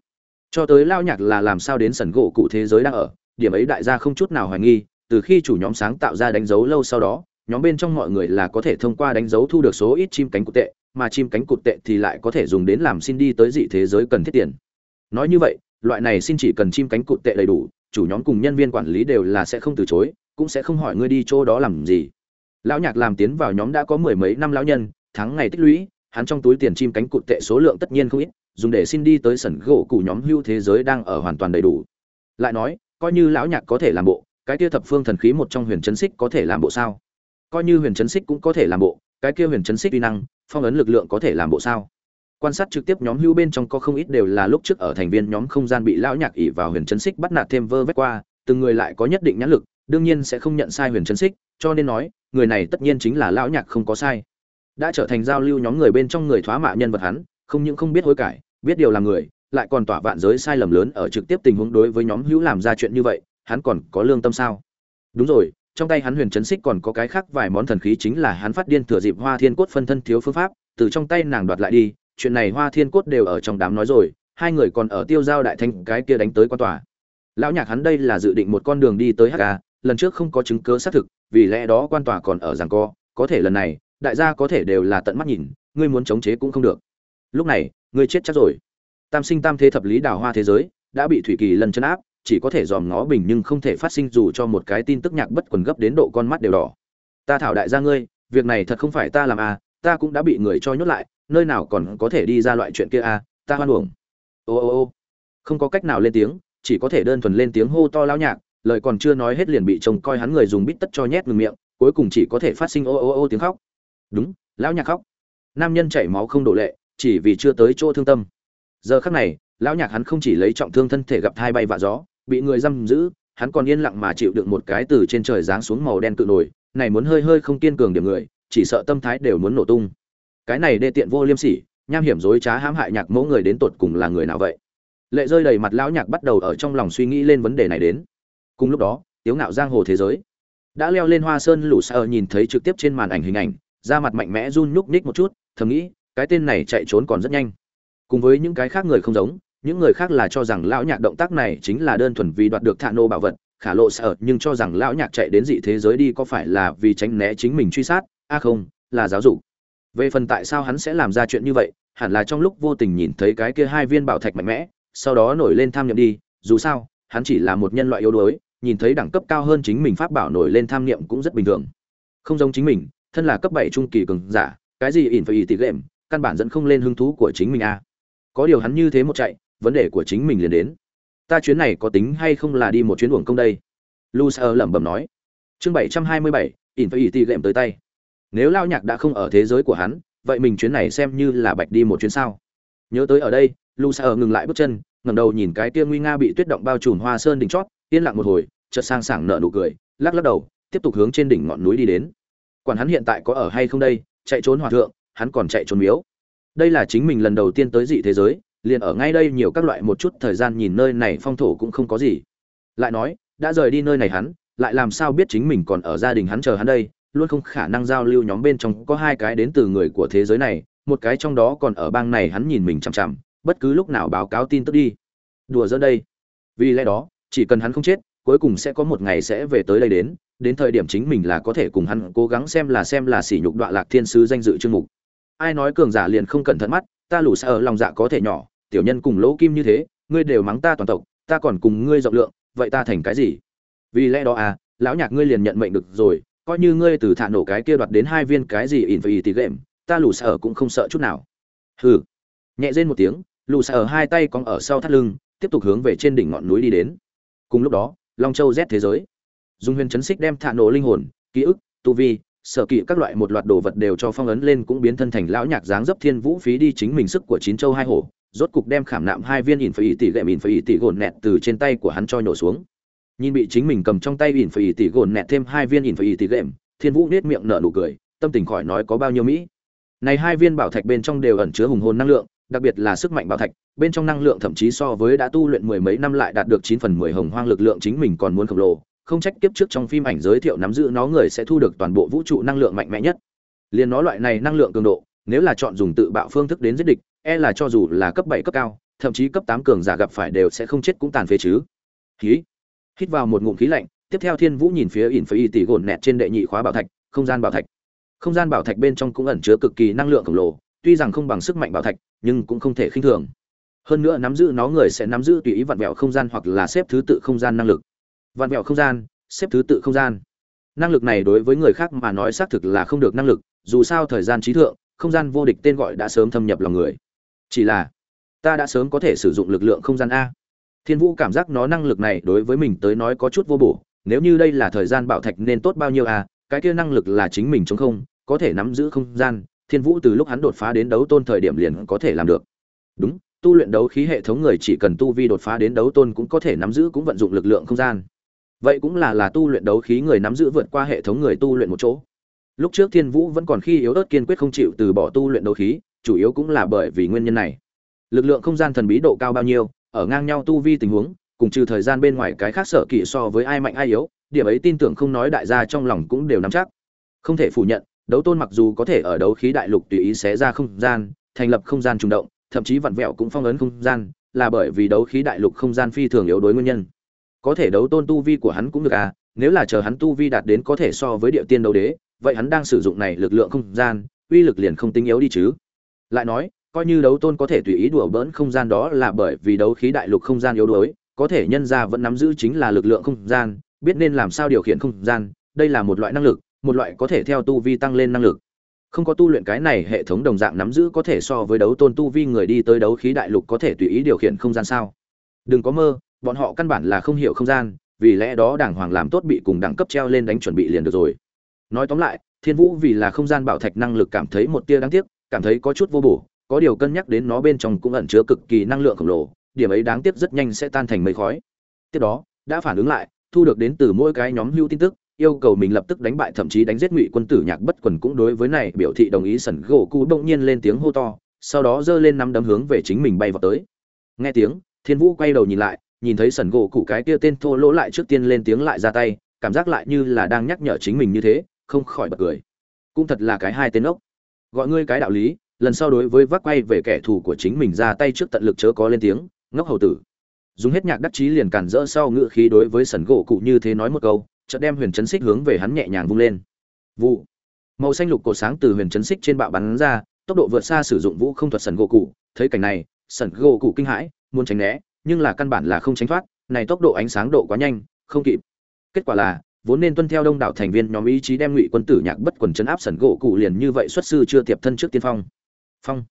cho tới lao nhạc là làm sao đến sần gỗ cụ thế giới đang ở điểm ấy đại gia không chút nào hoài nghi từ khi chủ nhóm sáng tạo ra đánh dấu lâu sau đó nhóm bên trong mọi người là có thể thông qua đánh dấu thu được số ít chim cánh cụt tệ mà chim cánh cụt tệ thì lại có thể dùng đến làm xin đi tới dị thế giới cần thiết tiền. Nói như vậy loại này xin chỉ cần chim cánh cụt tệ đầy đủ, chủ nhóm cùng nhân viên quản lý đều là sẽ không từ chối, cũng sẽ không hỏi ngươi đi chỗ đó làm gì. Lão nhạc làm tiến vào nhóm đã có mười mấy năm lão nhân, tháng ngày tích lũy, hắn trong túi tiền chim cánh cụt tệ số lượng tất nhiên không ít, dùng để xin đi tới sẩn gỗ cụ nhóm hưu thế giới đang ở hoàn toàn đầy đủ. Lại nói, coi như lão nhạc có thể làm bộ, cái kia thập phương thần khí một trong huyền chấn xích có thể làm bộ sao? Coi như huyền chấn xích cũng có thể làm bộ, cái kia huyền chấn xích uy năng, phong ấn lực lượng có thể làm bộ sao? Quan sát trực tiếp nhóm hưu bên trong có không ít đều là lúc trước ở thành viên nhóm không gian bị lão nhạc ỉ vào huyền chấn xích bắt nạt thêm vơ vét qua, từng người lại có nhất định nhãn lực, đương nhiên sẽ không nhận sai huyền chấn xích, cho nên nói, người này tất nhiên chính là lão nhạc không có sai. Đã trở thành giao lưu nhóm người bên trong người thoá mạ nhân vật hắn, không những không biết hối cải, biết điều làm người, lại còn tỏa vạn giới sai lầm lớn ở trực tiếp tình huống đối với nhóm hữu làm ra chuyện như vậy, hắn còn có lương tâm sao? Đúng rồi, trong tay hắn huyền chấn xích còn có cái khác vài món thần khí chính là hắn phát điên thừa dịp hoa thiên cốt phân thân thiếu phương pháp, từ trong tay nàng đoạt lại đi chuyện này hoa thiên cốt đều ở trong đám nói rồi, hai người còn ở tiêu giao đại thanh cái kia đánh tới quan tòa. Lão nhạc hắn đây là dự định một con đường đi tới hk lần trước không có chứng cứ xác thực, vì lẽ đó quan tòa còn ở rằng co, có thể lần này, đại gia có thể đều là tận mắt nhìn, ngươi muốn chống chế cũng không được. Lúc này, ngươi chết chắc rồi. Tam sinh tam thế thập lý đào hoa thế giới, đã bị thủy kỳ lần chân áp, chỉ có thể dòm ngó bình nhưng không thể phát sinh dù cho một cái tin tức nhạc bất quần gấp đến độ con mắt đều đỏ. Ta thảo đại gia ngươi, việc này thật không phải ta làm à ta cũng đã bị người cho nhốt lại nơi nào còn có thể đi ra loại chuyện kia à ta hoan uổng. Ô ô ô. Không có cách nào lên tiếng, chỉ có thể đơn thuần lên tiếng hô to lao nhạc, lời còn chưa nói hết liền bị chồng coi hắn người dùng bít tất cho nhét ngừng miệng, cuối cùng chỉ có thể phát sinh ô ô ô tiếng khóc. Đúng, lão nhạc khóc. Nam nhân chảy máu không đổ lệ, chỉ vì chưa tới chỗ thương tâm. Giờ khắc này, lão nhạc hắn không chỉ lấy trọng thương thân thể gặp thai bay vạ gió, bị người giam giữ, hắn còn yên lặng mà chịu đựng một cái từ trên trời giáng xuống màu đen cự nổi, này muốn hơi hơi không kiên cường điểm người, chỉ sợ tâm thái đều muốn nổ tung cái này đê tiện vô liêm sỉ, nham hiểm dối trá hãm hại nhạc mẫu người đến tột cùng là người nào vậy? Lệ rơi đầy mặt lão nhạc bắt đầu ở trong lòng suy nghĩ lên vấn đề này đến. Cùng lúc đó, tiếu ngạo giang hồ thế giới. Đã leo lên hoa sơn lũ sợ nhìn thấy trực tiếp trên màn ảnh hình ảnh, da mặt mạnh mẽ run nhúc nhích một chút, thầm nghĩ, cái tên này chạy trốn còn rất nhanh. Cùng với những cái khác người không giống, những người khác là cho rằng lão nhạc động tác này chính là đơn thuần vì đoạt được thạ nô bảo vật, khả lộ sợ nhưng cho rằng lão nhạc chạy đến dị thế giới đi có phải là vì tránh né chính mình truy sát? A không, là giáo dục về phần tại sao hắn sẽ làm ra chuyện như vậy, hẳn là trong lúc vô tình nhìn thấy cái kia hai viên bảo thạch mạnh mẽ, sau đó nổi lên tham nhậm đi, dù sao, hắn chỉ là một nhân loại yếu đuối, nhìn thấy đẳng cấp cao hơn chính mình pháp bảo nổi lên tham niệm cũng rất bình thường. Không giống chính mình, thân là cấp bảy trung kỳ cường giả, cái gì ỉn phải ỉ tỉ lệm, căn bản dẫn không lên hứng thú của chính mình a. À. có điều hắn như thế một chạy, vấn đề của chính mình liền đến. Ta chuyến này có tính hay không là đi một chuyến uổng công đây? Lu sơ lẩm bẩm nói. Chương bảy trăm hai mươi bảy, ỉn phải ỉ tỉ lệm tới tay nếu lao nhạc đã không ở thế giới của hắn, vậy mình chuyến này xem như là bạch đi một chuyến sao? Nhớ tới ở đây, lu sơ ngừng lại bước chân, ngẩng đầu nhìn cái tia nguy nga bị tuyết động bao trùm hoa sơn đỉnh chót, yên lặng một hồi, chợt sang sảng nở nụ cười, lắc lắc đầu, tiếp tục hướng trên đỉnh ngọn núi đi đến. Quản hắn hiện tại có ở hay không đây, chạy trốn hòa thượng, hắn còn chạy trốn miếu. Đây là chính mình lần đầu tiên tới dị thế giới, liền ở ngay đây nhiều các loại một chút thời gian nhìn nơi này phong thổ cũng không có gì. Lại nói, đã rời đi nơi này hắn, lại làm sao biết chính mình còn ở gia đình hắn chờ hắn đây luôn không khả năng giao lưu nhóm bên trong có hai cái đến từ người của thế giới này, một cái trong đó còn ở bang này hắn nhìn mình chằm chằm, bất cứ lúc nào báo cáo tin tức đi. Đùa giỡn đây. Vì lẽ đó, chỉ cần hắn không chết, cuối cùng sẽ có một ngày sẽ về tới đây đến đến thời điểm chính mình là có thể cùng hắn cố gắng xem là xem là sỉ nhục đoạn lạc thiên sứ danh dự chương mục. Ai nói cường giả liền không cẩn thận mắt, ta lù xa ở lòng dạ có thể nhỏ, tiểu nhân cùng lỗ kim như thế, ngươi đều mắng ta toàn tộc, ta còn cùng ngươi rộng lượng, vậy ta thành cái gì? Vì lẽ đó à lão nhạc ngươi liền nhận mệnh được rồi coi như ngươi từ thả nổ cái kia đoạt đến hai viên cái gì ỉn phải tỷ game, ta lù sở cũng không sợ chút nào. Hừ. Nhẹ rên một tiếng, lù sở hai tay cong ở sau thắt lưng, tiếp tục hướng về trên đỉnh ngọn núi đi đến. Cùng lúc đó, long châu z thế giới. Dung huyền chấn xích đem thả nổ linh hồn, ký ức, tu vi, sở kỵ các loại một loạt đồ vật đều cho phong ấn lên cũng biến thân thành lão nhạc dáng dấp thiên vũ phí đi chính mình sức của chín châu hai hổ, rốt cục đem khảm nạm hai viên ỉn phải tỷ gệm ỉn phải tỷ gồn nẹt từ trên tay của hắn cho nhổ xuống nhìn bị chính mình cầm trong tay ỉn phải tỉ gồn nẹt thêm hai viên ỉn phải tỉ gệm, thiên vũ nết miệng nở nụ cười, tâm tình khỏi nói có bao nhiêu mỹ. Này hai viên bảo thạch bên trong đều ẩn chứa hùng hồn năng lượng, đặc biệt là sức mạnh bảo thạch, bên trong năng lượng thậm chí so với đã tu luyện mười mấy năm lại đạt được chín phần mười hồng hoang lực lượng chính mình còn muốn khổng lồ, không trách kiếp trước trong phim ảnh giới thiệu nắm giữ nó người sẽ thu được toàn bộ vũ trụ năng lượng mạnh mẽ nhất. Liền nó loại này năng lượng cường độ, nếu là chọn dùng tự bạo phương thức đến giết địch e là cho dù là cấp bảy cấp cao, thậm chí cấp tám cường giả gặp phải đều sẽ không chết cũng tàn phế chứ. Khí hít vào một ngụm khí lạnh, tiếp theo thiên vũ nhìn phía ỉn phải tỷ gồn nẹt trên đệ nhị khóa bảo thạch, không gian bảo thạch. Không gian bảo thạch bên trong cũng ẩn chứa cực kỳ năng lượng khổng lồ, tuy rằng không bằng sức mạnh bảo thạch, nhưng cũng không thể khinh thường. Hơn nữa nắm giữ nó người sẽ nắm giữ tùy ý vặn vẹo không gian hoặc là xếp thứ tự không gian năng lực. Vặn vẹo không gian, xếp thứ tự không gian. Năng lực này đối với người khác mà nói xác thực là không được năng lực, dù sao thời gian trí thượng, không gian vô địch tên gọi đã sớm thâm nhập lòng người. Chỉ là, ta đã sớm có thể sử dụng lực lượng không gian a thiên vũ cảm giác nó năng lực này đối với mình tới nói có chút vô bổ, nếu như đây là thời gian bảo thạch nên tốt bao nhiêu à? cái kia năng lực là chính mình chống không, có thể nắm giữ không gian, thiên vũ từ lúc hắn đột phá đến đấu tôn thời điểm liền có thể làm được. Đúng, tu luyện đấu khí hệ thống người chỉ cần tu vi đột phá đến đấu tôn cũng có thể nắm giữ cũng vận dụng lực lượng không gian. Vậy cũng là là tu luyện đấu khí người nắm giữ vượt qua hệ thống người tu luyện một chỗ. Lúc trước thiên vũ vẫn còn khi yếu ớt kiên quyết không chịu từ bỏ tu luyện đấu khí, chủ yếu cũng là bởi vì nguyên nhân này. Lực lượng không gian thần bí độ cao bao nhiêu ở ngang nhau tu vi tình huống, cùng trừ thời gian bên ngoài cái khác sở kỳ so với ai mạnh ai yếu, điểm ấy tin tưởng không nói đại gia trong lòng cũng đều nắm chắc. Không thể phủ nhận, đấu tôn mặc dù có thể ở đấu khí đại lục tùy ý xé ra không gian, thành lập không gian trùng động, thậm chí vặn vẹo cũng phong ấn không gian, là bởi vì đấu khí đại lục không gian phi thường yếu đối nguyên nhân. Có thể đấu tôn tu vi của hắn cũng được à nếu là chờ hắn tu vi đạt đến có thể so với địa tiên đấu đế, vậy hắn đang sử dụng này lực lượng không gian, uy lực liền không tinh yếu đi chứ. Lại nói coi như đấu tôn có thể tùy ý đùa bỡn không gian đó là bởi vì đấu khí đại lục không gian yếu đuối, có thể nhân ra vẫn nắm giữ chính là lực lượng không gian, biết nên làm sao điều khiển không gian, đây là một loại năng lực, một loại có thể theo tu vi tăng lên năng lực. Không có tu luyện cái này, hệ thống đồng dạng nắm giữ có thể so với đấu tôn tu vi người đi tới đấu khí đại lục có thể tùy ý điều khiển không gian sao? Đừng có mơ, bọn họ căn bản là không hiểu không gian, vì lẽ đó đảng hoàng làm tốt bị cùng đẳng cấp treo lên đánh chuẩn bị liền được rồi. Nói tóm lại, thiên vũ vì là không gian bảo thạch năng lực cảm thấy một tia đáng tiếc, cảm thấy có chút vô bổ có điều cân nhắc đến nó bên trong cũng ẩn chứa cực kỳ năng lượng khổng lồ, điểm ấy đáng tiếc rất nhanh sẽ tan thành mây khói. Tiếp đó, đã phản ứng lại, thu được đến từ mỗi cái nhóm hưu tin tức, yêu cầu mình lập tức đánh bại thậm chí đánh giết ngụy quân tử nhạc bất quần cũng đối với này biểu thị đồng ý sẩn gỗ cụ bỗng nhiên lên tiếng hô to, sau đó giơ lên năm đấm hướng về chính mình bay vào tới. Nghe tiếng, thiên vũ quay đầu nhìn lại, nhìn thấy sẩn gỗ cụ cái kia tên thô lỗ lại trước tiên lên tiếng lại ra tay, cảm giác lại như là đang nhắc nhở chính mình như thế, không khỏi bật cười. Cũng thật là cái hai tên ốc. Gọi ngươi cái đạo lý lần sau đối với vác quay về kẻ thù của chính mình ra tay trước tận lực chớ có lên tiếng, ngốc hầu tử. Dùng hết nhạc đắc chí liền cản rỡ sau ngự khí đối với sẩn gỗ cụ như thế nói một câu, chợt đem huyền chấn xích hướng về hắn nhẹ nhàng vung lên. Vụ. Màu xanh lục cột sáng từ huyền chấn xích trên bạo bắn ra, tốc độ vượt xa sử dụng vũ không thuật sẩn gỗ cụ. Thấy cảnh này sẩn gỗ cụ kinh hãi, muốn tránh né, nhưng là căn bản là không tránh thoát, này tốc độ ánh sáng độ quá nhanh, không kịp. Kết quả là, vốn nên tuân theo đông đảo thành viên nhóm ý chí đem ngụy quân tử nhạc bất quần chấn áp sẩn gỗ cụ liền như vậy xuất sư chưa tiệp thân trước tiên phong phong.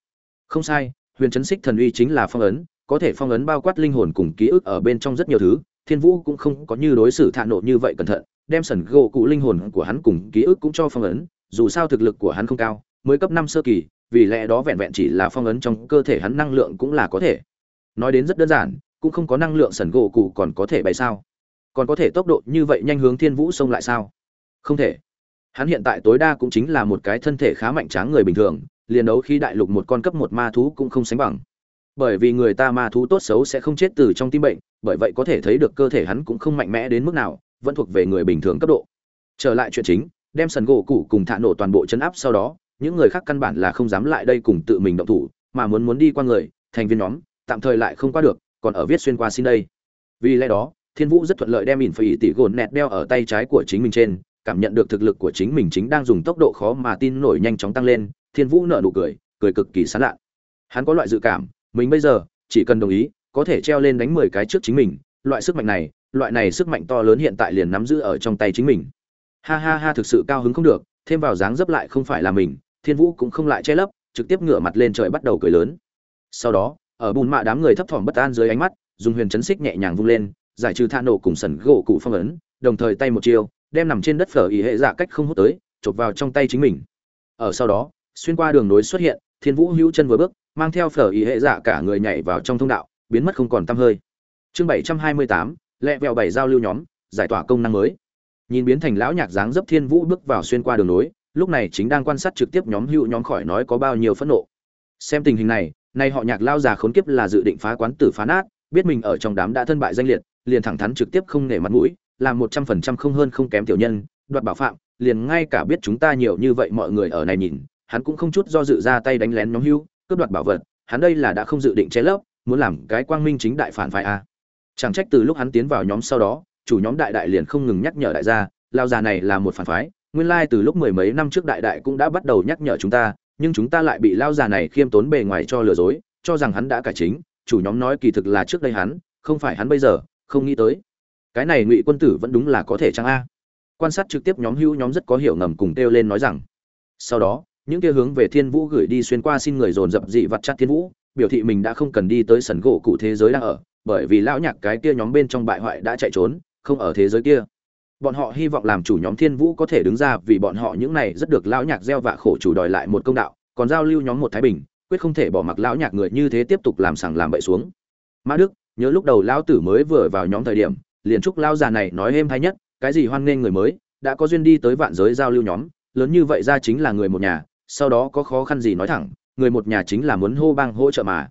Không sai, huyền chấn xích thần uy chính là phong ấn, có thể phong ấn bao quát linh hồn cùng ký ức ở bên trong rất nhiều thứ, thiên vũ cũng không có như đối xử thạ nộ như vậy cẩn thận, đem sẩn gỗ cụ linh hồn của hắn cùng ký ức cũng cho phong ấn, dù sao thực lực của hắn không cao, mới cấp năm sơ kỳ, vì lẽ đó vẹn vẹn chỉ là phong ấn trong cơ thể hắn năng lượng cũng là có thể. Nói đến rất đơn giản, cũng không có năng lượng sẩn gỗ cụ còn có thể bay sao? Còn có thể tốc độ như vậy nhanh hướng thiên vũ xông lại sao? Không thể. Hắn hiện tại tối đa cũng chính là một cái thân thể khá mạnh tráng người bình thường liền đấu khi đại lục một con cấp một ma thú cũng không sánh bằng. Bởi vì người ta ma thú tốt xấu sẽ không chết từ trong tim bệnh, bởi vậy có thể thấy được cơ thể hắn cũng không mạnh mẽ đến mức nào, vẫn thuộc về người bình thường cấp độ. Trở lại chuyện chính, đem sần gỗ cụ cùng thả nổ toàn bộ chấn áp sau đó, những người khác căn bản là không dám lại đây cùng tự mình động thủ, mà muốn muốn đi qua người, thành viên nhóm, tạm thời lại không qua được, còn ở viết xuyên qua xin đây. Vì lẽ đó, thiên vũ rất thuận lợi đem ỉn phải tỷ gồn nẹt đeo ở tay trái của chính mình trên, cảm nhận được thực lực của chính mình chính đang dùng tốc độ khó mà tin nổi nhanh chóng tăng lên thiên vũ nở nụ cười cười cực kỳ sán lạ hắn có loại dự cảm, mình bây giờ chỉ cần đồng ý, có thể treo lên đánh mười cái trước chính mình, loại sức mạnh này, loại này sức mạnh to lớn hiện tại liền nắm giữ ở trong tay chính mình. Ha ha ha, thực sự cao hứng không được, thêm vào dáng dấp lại không phải là mình, thiên vũ cũng không lại che lấp, trực tiếp ngửa mặt lên trời bắt đầu cười lớn. Sau đó, ở bùn mạ đám người thấp thỏm bất an dưới ánh mắt, dùng huyền chấn xích nhẹ nhàng vung lên, giải trừ tha nổ cùng sần gỗ cụ phong ấn, đồng thời tay một chiêu, đem nằm trên đất phở ý hệ dạ cách không hút tới, chộp vào trong tay chính mình. Ở sau đó xuyên qua đường nối xuất hiện, thiên vũ hữu chân vừa bước, mang theo phở ý hệ giả cả người nhảy vào trong thông đạo, biến mất không còn tăm hơi. Chương bảy trăm hai mươi tám, lẹ vẹo bảy giao lưu nhóm, giải tỏa công năng mới. Nhìn biến thành lão nhạc dáng dấp thiên vũ bước vào xuyên qua đường nối, lúc này chính đang quan sát trực tiếp nhóm hữu nhóm khỏi nói có bao nhiêu phẫn nộ. Xem tình hình này, nay họ nhạc lao già khốn kiếp là dự định phá quán tử phá nát, biết mình ở trong đám đã thân bại danh liệt, liền thẳng thắn trực tiếp không nể mặt mũi, làm một trăm phần trăm không hơn không kém tiểu nhân, đoạt bảo phạm, liền ngay cả biết chúng ta nhiều như vậy mọi người ở này nhìn hắn cũng không chút do dự ra tay đánh lén nhóm hưu, cướp đoạt bảo vật, hắn đây là đã không dự định che lấp, muốn làm cái quang minh chính đại phản phái a chẳng trách từ lúc hắn tiến vào nhóm sau đó, chủ nhóm đại đại liền không ngừng nhắc nhở đại gia, lao già này là một phản phái, nguyên lai từ lúc mười mấy năm trước đại đại cũng đã bắt đầu nhắc nhở chúng ta, nhưng chúng ta lại bị lao già này khiêm tốn bề ngoài cho lừa dối, cho rằng hắn đã cải chính, chủ nhóm nói kỳ thực là trước đây hắn, không phải hắn bây giờ, không nghĩ tới. Cái này ngụy quân tử vẫn đúng là có thể chăng a? Quan sát trực tiếp nhóm hữu nhóm rất có hiểu ngầm cùng kêu lên nói rằng. Sau đó những kia hướng về thiên vũ gửi đi xuyên qua xin người dồn dập dị vặt chặt thiên vũ, biểu thị mình đã không cần đi tới sần gỗ cụ thế giới đang ở, bởi vì lão nhạc cái kia nhóm bên trong bại hoại đã chạy trốn, không ở thế giới kia. Bọn họ hy vọng làm chủ nhóm thiên vũ có thể đứng ra vì bọn họ những này rất được lão nhạc gieo vạ khổ chủ đòi lại một công đạo, còn giao lưu nhóm một thái bình, quyết không thể bỏ mặc lão nhạc người như thế tiếp tục làm sằng làm bậy xuống. Mã đức, nhớ lúc đầu lão tử mới vừa vào nhóm thời điểm, liền chúc lão già này nói êm hay nhất, cái gì hoan nghênh người mới, đã có duyên đi tới vạn giới giao lưu nhóm, lớn như vậy ra chính là người một nhà sau đó có khó khăn gì nói thẳng, người một nhà chính là muốn hô bang hỗ trợ mà.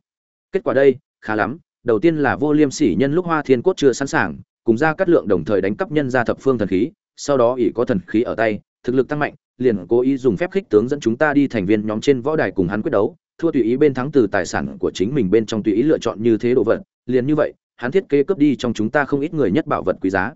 Kết quả đây, khá lắm, đầu tiên là vô liêm sỉ nhân lúc hoa thiên cốt chưa sẵn sàng, cùng ra cắt lượng đồng thời đánh cắp nhân ra thập phương thần khí, sau đó ỷ có thần khí ở tay, thực lực tăng mạnh, liền cố ý dùng phép khích tướng dẫn chúng ta đi thành viên nhóm trên võ đài cùng hắn quyết đấu, thua tùy ý bên thắng từ tài sản của chính mình bên trong tùy ý lựa chọn như thế đồ vật, liền như vậy, hắn thiết kế cướp đi trong chúng ta không ít người nhất bảo vật quý giá.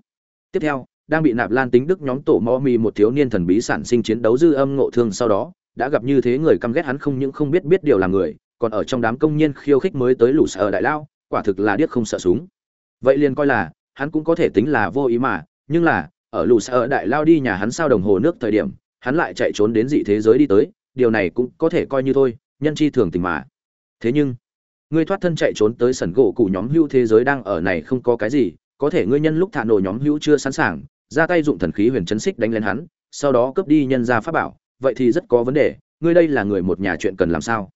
Tiếp theo, đang bị nạp lan tính đức nhóm tổ mò mì một thiếu niên thần bí sản sinh chiến đấu dư âm ngộ thương sau đó đã gặp như thế người căm ghét hắn không những không biết biết điều là người, còn ở trong đám công nhân khiêu khích mới tới lũ sợ đại lao, quả thực là điếc không sợ súng. Vậy liền coi là, hắn cũng có thể tính là vô ý mà, nhưng là, ở lũ sợ đại lao đi nhà hắn sao đồng hồ nước thời điểm, hắn lại chạy trốn đến dị thế giới đi tới, điều này cũng có thể coi như thôi, nhân chi thường tình mà. Thế nhưng, ngươi thoát thân chạy trốn tới sần gỗ cụ nhóm hưu thế giới đang ở này không có cái gì, có thể ngươi nhân lúc thả nổ nhóm hưu chưa sẵn sàng, ra tay dụng thần khí huyền chấn xích đánh lên hắn, sau đó cướp đi nhân ra pháp bảo vậy thì rất có vấn đề, ngươi đây là người một nhà chuyện cần làm sao?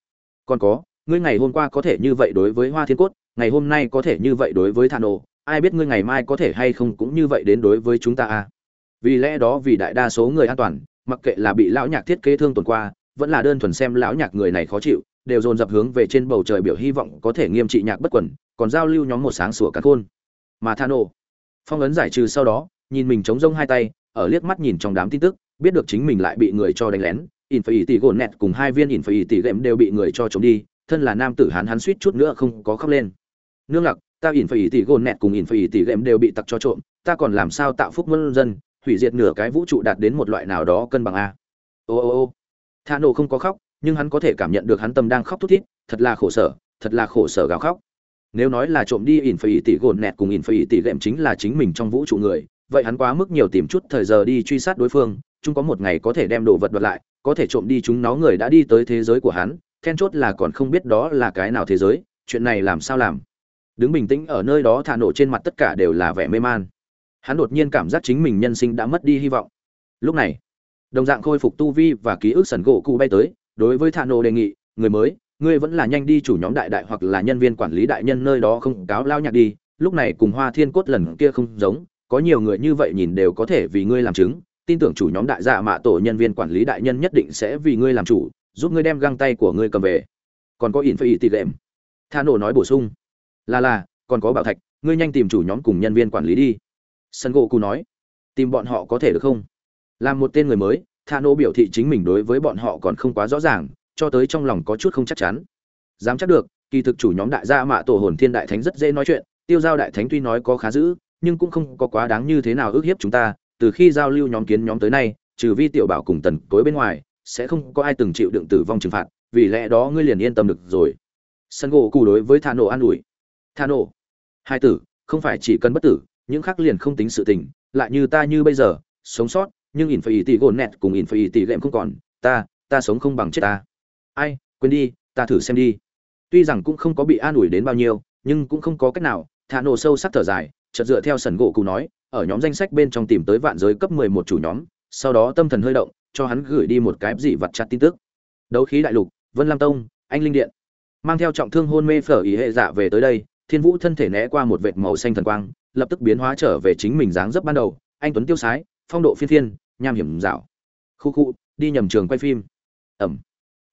Còn có, ngươi ngày hôm qua có thể như vậy đối với hoa thiên cốt, ngày hôm nay có thể như vậy đối với thà nổ ai biết ngươi ngày mai có thể hay không cũng như vậy đến đối với chúng ta à? Vì lẽ đó vì đại đa số người an toàn, mặc kệ là bị lão nhạc thiết kế thương tuần qua, vẫn là đơn thuần xem lão nhạc người này khó chịu, đều dồn dập hướng về trên bầu trời biểu hy vọng có thể nghiêm trị nhạc bất quẩn còn giao lưu nhóm một sáng sủa cắn khôn. Mà thà nổ phong ấn giải trừ sau đó, nhìn mình chống rông hai tay, ở liếc mắt nhìn trong đám tin tức biết được chính mình lại bị người cho đánh lén in phải tỷ gồn nẹt cùng hai viên in phải tỷ gệm đều bị người cho chống đi, thân là nam tử hắn hắn suýt chút nữa không có khóc lên. Nương lặc, ta in phải tỷ gồn nẹt cùng in phải tỷ gệm đều bị tặc cho trộm, ta còn làm sao tạo phúc vân dân, hủy diệt nửa cái vũ trụ đạt đến một loại nào đó cân bằng a. Ô ô ô. Tha nổ không có khóc, nhưng hắn có thể cảm nhận được hắn tâm đang khóc thút thít, thật là khổ sở, thật là khổ sở gào khóc. Nếu nói là trộm đi in phải tỷ gồn nẹt cùng in phải tỷ gệm chính là chính mình trong vũ trụ người, vậy hắn quá mức nhiều tìm chút thời giờ đi truy sát đối phương chung có một ngày có thể đem đồ vật đoạt lại, có thể trộm đi chúng nó người đã đi tới thế giới của hắn, then chốt là còn không biết đó là cái nào thế giới, chuyện này làm sao làm? Đứng bình tĩnh ở nơi đó thả nổ trên mặt tất cả đều là vẻ mê man. Hắn đột nhiên cảm giác chính mình nhân sinh đã mất đi hy vọng. Lúc này, đồng dạng khôi phục tu vi và ký ức sần gỗ cụ bay tới, đối với thả nổ đề nghị, người mới, ngươi vẫn là nhanh đi chủ nhóm đại đại hoặc là nhân viên quản lý đại nhân nơi đó không cáo lao nhạc đi, lúc này cùng hoa thiên cốt lần kia không giống, có nhiều người như vậy nhìn đều có thể vì ngươi làm chứng tin tưởng chủ nhóm đại gia mạ tổ nhân viên quản lý đại nhân nhất định sẽ vì ngươi làm chủ, giúp ngươi đem găng tay của ngươi cầm về. Còn có in phải tỉ lệm tha nổ nói bổ sung. Là là, còn có bảo thạch, ngươi nhanh tìm chủ nhóm cùng nhân viên quản lý đi. Sân gỗ cụ nói. Tìm bọn họ có thể được không? Làm một tên người mới, tha nổ biểu thị chính mình đối với bọn họ còn không quá rõ ràng, cho tới trong lòng có chút không chắc chắn. Dám chắc được, kỳ thực chủ nhóm đại gia mạ tổ hồn thiên đại thánh rất dễ nói chuyện, tiêu giao đại thánh tuy nói có khá dữ, nhưng cũng không có quá đáng như thế nào ước hiếp chúng ta từ khi giao lưu nhóm kiến nhóm tới nay, trừ vi tiểu bảo cùng tần Cối bên ngoài, sẽ không có ai từng chịu đựng tử vong trừng phạt, vì lẽ đó ngươi liền yên tâm được rồi. Sân gỗ cù đối với thà nổ an ủi. Thà nổ hai tử, không phải chỉ cần bất tử, những khác liền không tính sự tình, lại như ta như bây giờ, sống sót, nhưng ỉn phải tỷ gồn nẹt cùng ỉn phải tỷ lệm không còn, ta ta sống không bằng chết ta. Ai, quên đi, ta thử xem đi. Tuy rằng cũng không có bị an ủi đến bao nhiêu, nhưng cũng không có cách nào thả nổ sâu sắc thở dài, chợt dựa theo sần gỗ cù nói ở nhóm danh sách bên trong tìm tới vạn giới cấp 11 chủ nhóm sau đó tâm thần hơi động cho hắn gửi đi một cái gì vặt chặt tin tức. Đấu khí đại lục vân lam tông anh linh điện. Mang theo trọng thương hôn mê phở ý hệ dạ về tới đây thiên vũ thân thể né qua một vệt màu xanh thần quang lập tức biến hóa trở về chính mình dáng dấp ban đầu anh tuấn tiêu sái phong độ phi thiên, nham hiểm dạo. Khu khu đi nhầm trường quay phim. Ẩm.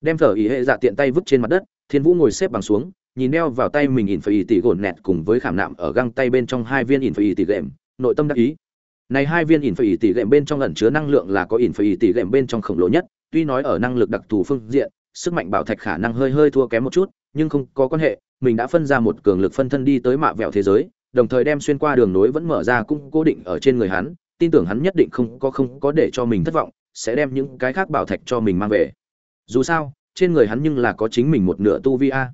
Đem phở ý hệ dạ tiện tay vứt trên mặt đất thiên vũ ngồi xếp bằng xuống nhìn đeo vào tay mình ỉn phải tỷ gồn nẹt cùng với khảm nạm ở găng tay bên trong hai viên ỉn phải tỷ gệm nội tâm đắc ý. Này hai viên ỉn phải tỷ lệm bên trong ẩn chứa năng lượng là có ỉn phải tỷ lệm bên trong khổng lồ nhất, tuy nói ở năng lực đặc thù phương diện, sức mạnh bảo thạch khả năng hơi hơi thua kém một chút, nhưng không có quan hệ, mình đã phân ra một cường lực phân thân đi tới mạ vẹo thế giới, đồng thời đem xuyên qua đường nối vẫn mở ra cũng cố định ở trên người hắn, tin tưởng hắn nhất định không có không có để cho mình thất vọng, sẽ đem những cái khác bảo thạch cho mình mang về. Dù sao, trên người hắn nhưng là có chính mình một nửa tu vi a.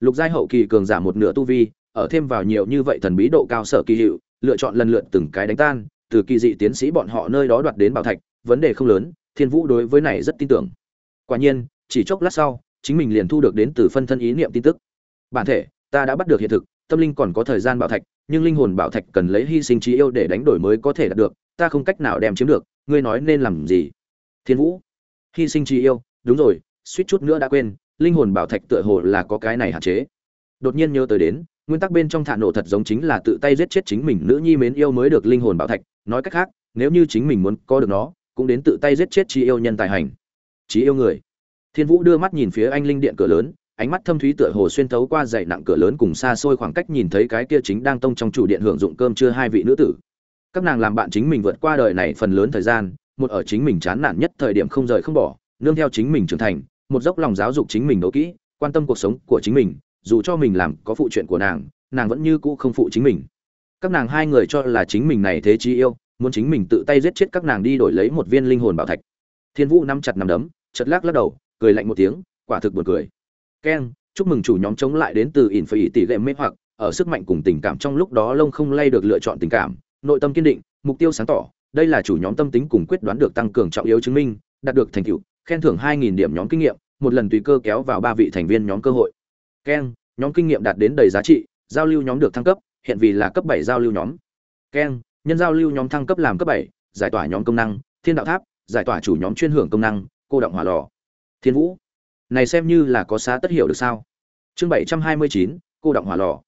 Lục giai hậu kỳ cường giả một nửa tu vi, ở thêm vào nhiều như vậy thần bí độ cao sở kỳ hiệu lựa chọn lần lượt từng cái đánh tan, từ kỳ dị tiến sĩ bọn họ nơi đó đoạt đến bảo thạch, vấn đề không lớn, thiên vũ đối với này rất tin tưởng. Quả nhiên, chỉ chốc lát sau, chính mình liền thu được đến từ phân thân ý niệm tin tức. Bản thể, ta đã bắt được hiện thực, tâm linh còn có thời gian bảo thạch, nhưng linh hồn bảo thạch cần lấy hy sinh trí yêu để đánh đổi mới có thể đạt được, ta không cách nào đem chiếm được, ngươi nói nên làm gì? Thiên vũ, hy sinh trí yêu, đúng rồi, suýt chút nữa đã quên, linh hồn bảo thạch tựa hồ là có cái này hạn chế. Đột nhiên nhớ tới đến nguyên tắc bên trong thả nổ thật giống chính là tự tay giết chết chính mình nữ nhi mến yêu mới được linh hồn bảo thạch, nói cách khác, nếu như chính mình muốn có được nó, cũng đến tự tay giết chết trí yêu nhân tài hành. Trí yêu người. Thiên vũ đưa mắt nhìn phía anh linh điện cửa lớn, ánh mắt thâm thúy tựa hồ xuyên thấu qua dãy nặng cửa lớn cùng xa xôi khoảng cách nhìn thấy cái kia chính đang tông trong chủ điện hưởng dụng cơm trưa hai vị nữ tử. Các nàng làm bạn chính mình vượt qua đời này phần lớn thời gian, một ở chính mình chán nản nhất thời điểm không rời không bỏ, nương theo chính mình trưởng thành, một dốc lòng giáo dục chính mình đấu kỹ, quan tâm cuộc sống của chính mình dù cho mình làm có phụ chuyện của nàng nàng vẫn như cũ không phụ chính mình. Các nàng hai người cho là chính mình này thế chí yêu, muốn chính mình tự tay giết chết các nàng đi đổi lấy một viên linh hồn bảo thạch. Thiên vũ nắm chặt nắm đấm chật lắc lắc đầu, cười lạnh một tiếng, quả thực buồn cười. Keng chúc mừng chủ nhóm chống lại đến từ ỉn phải tỷ lệ mê hoặc, ở sức mạnh cùng tình cảm trong lúc đó lông không lay được lựa chọn tình cảm, nội tâm kiên định, mục tiêu sáng tỏ, đây là chủ nhóm tâm tính cùng quyết đoán được tăng cường trọng yếu chứng minh, đạt được thành tựu, khen thưởng 2.000 điểm nhóm kinh nghiệm, một lần tùy cơ kéo vào ba vị thành viên nhóm cơ hội keng nhóm kinh nghiệm đạt đến đầy giá trị giao lưu nhóm được thăng cấp hiện vì là cấp bảy giao lưu nhóm. Keng nhân giao lưu nhóm thăng cấp làm cấp bảy giải tỏa nhóm công năng thiên đạo tháp giải tỏa chủ nhóm chuyên hưởng công năng cô động hỏa lò. Thiên vũ này xem như là có xá tất hiểu được sao? Chương 729, cô động hỏa lò.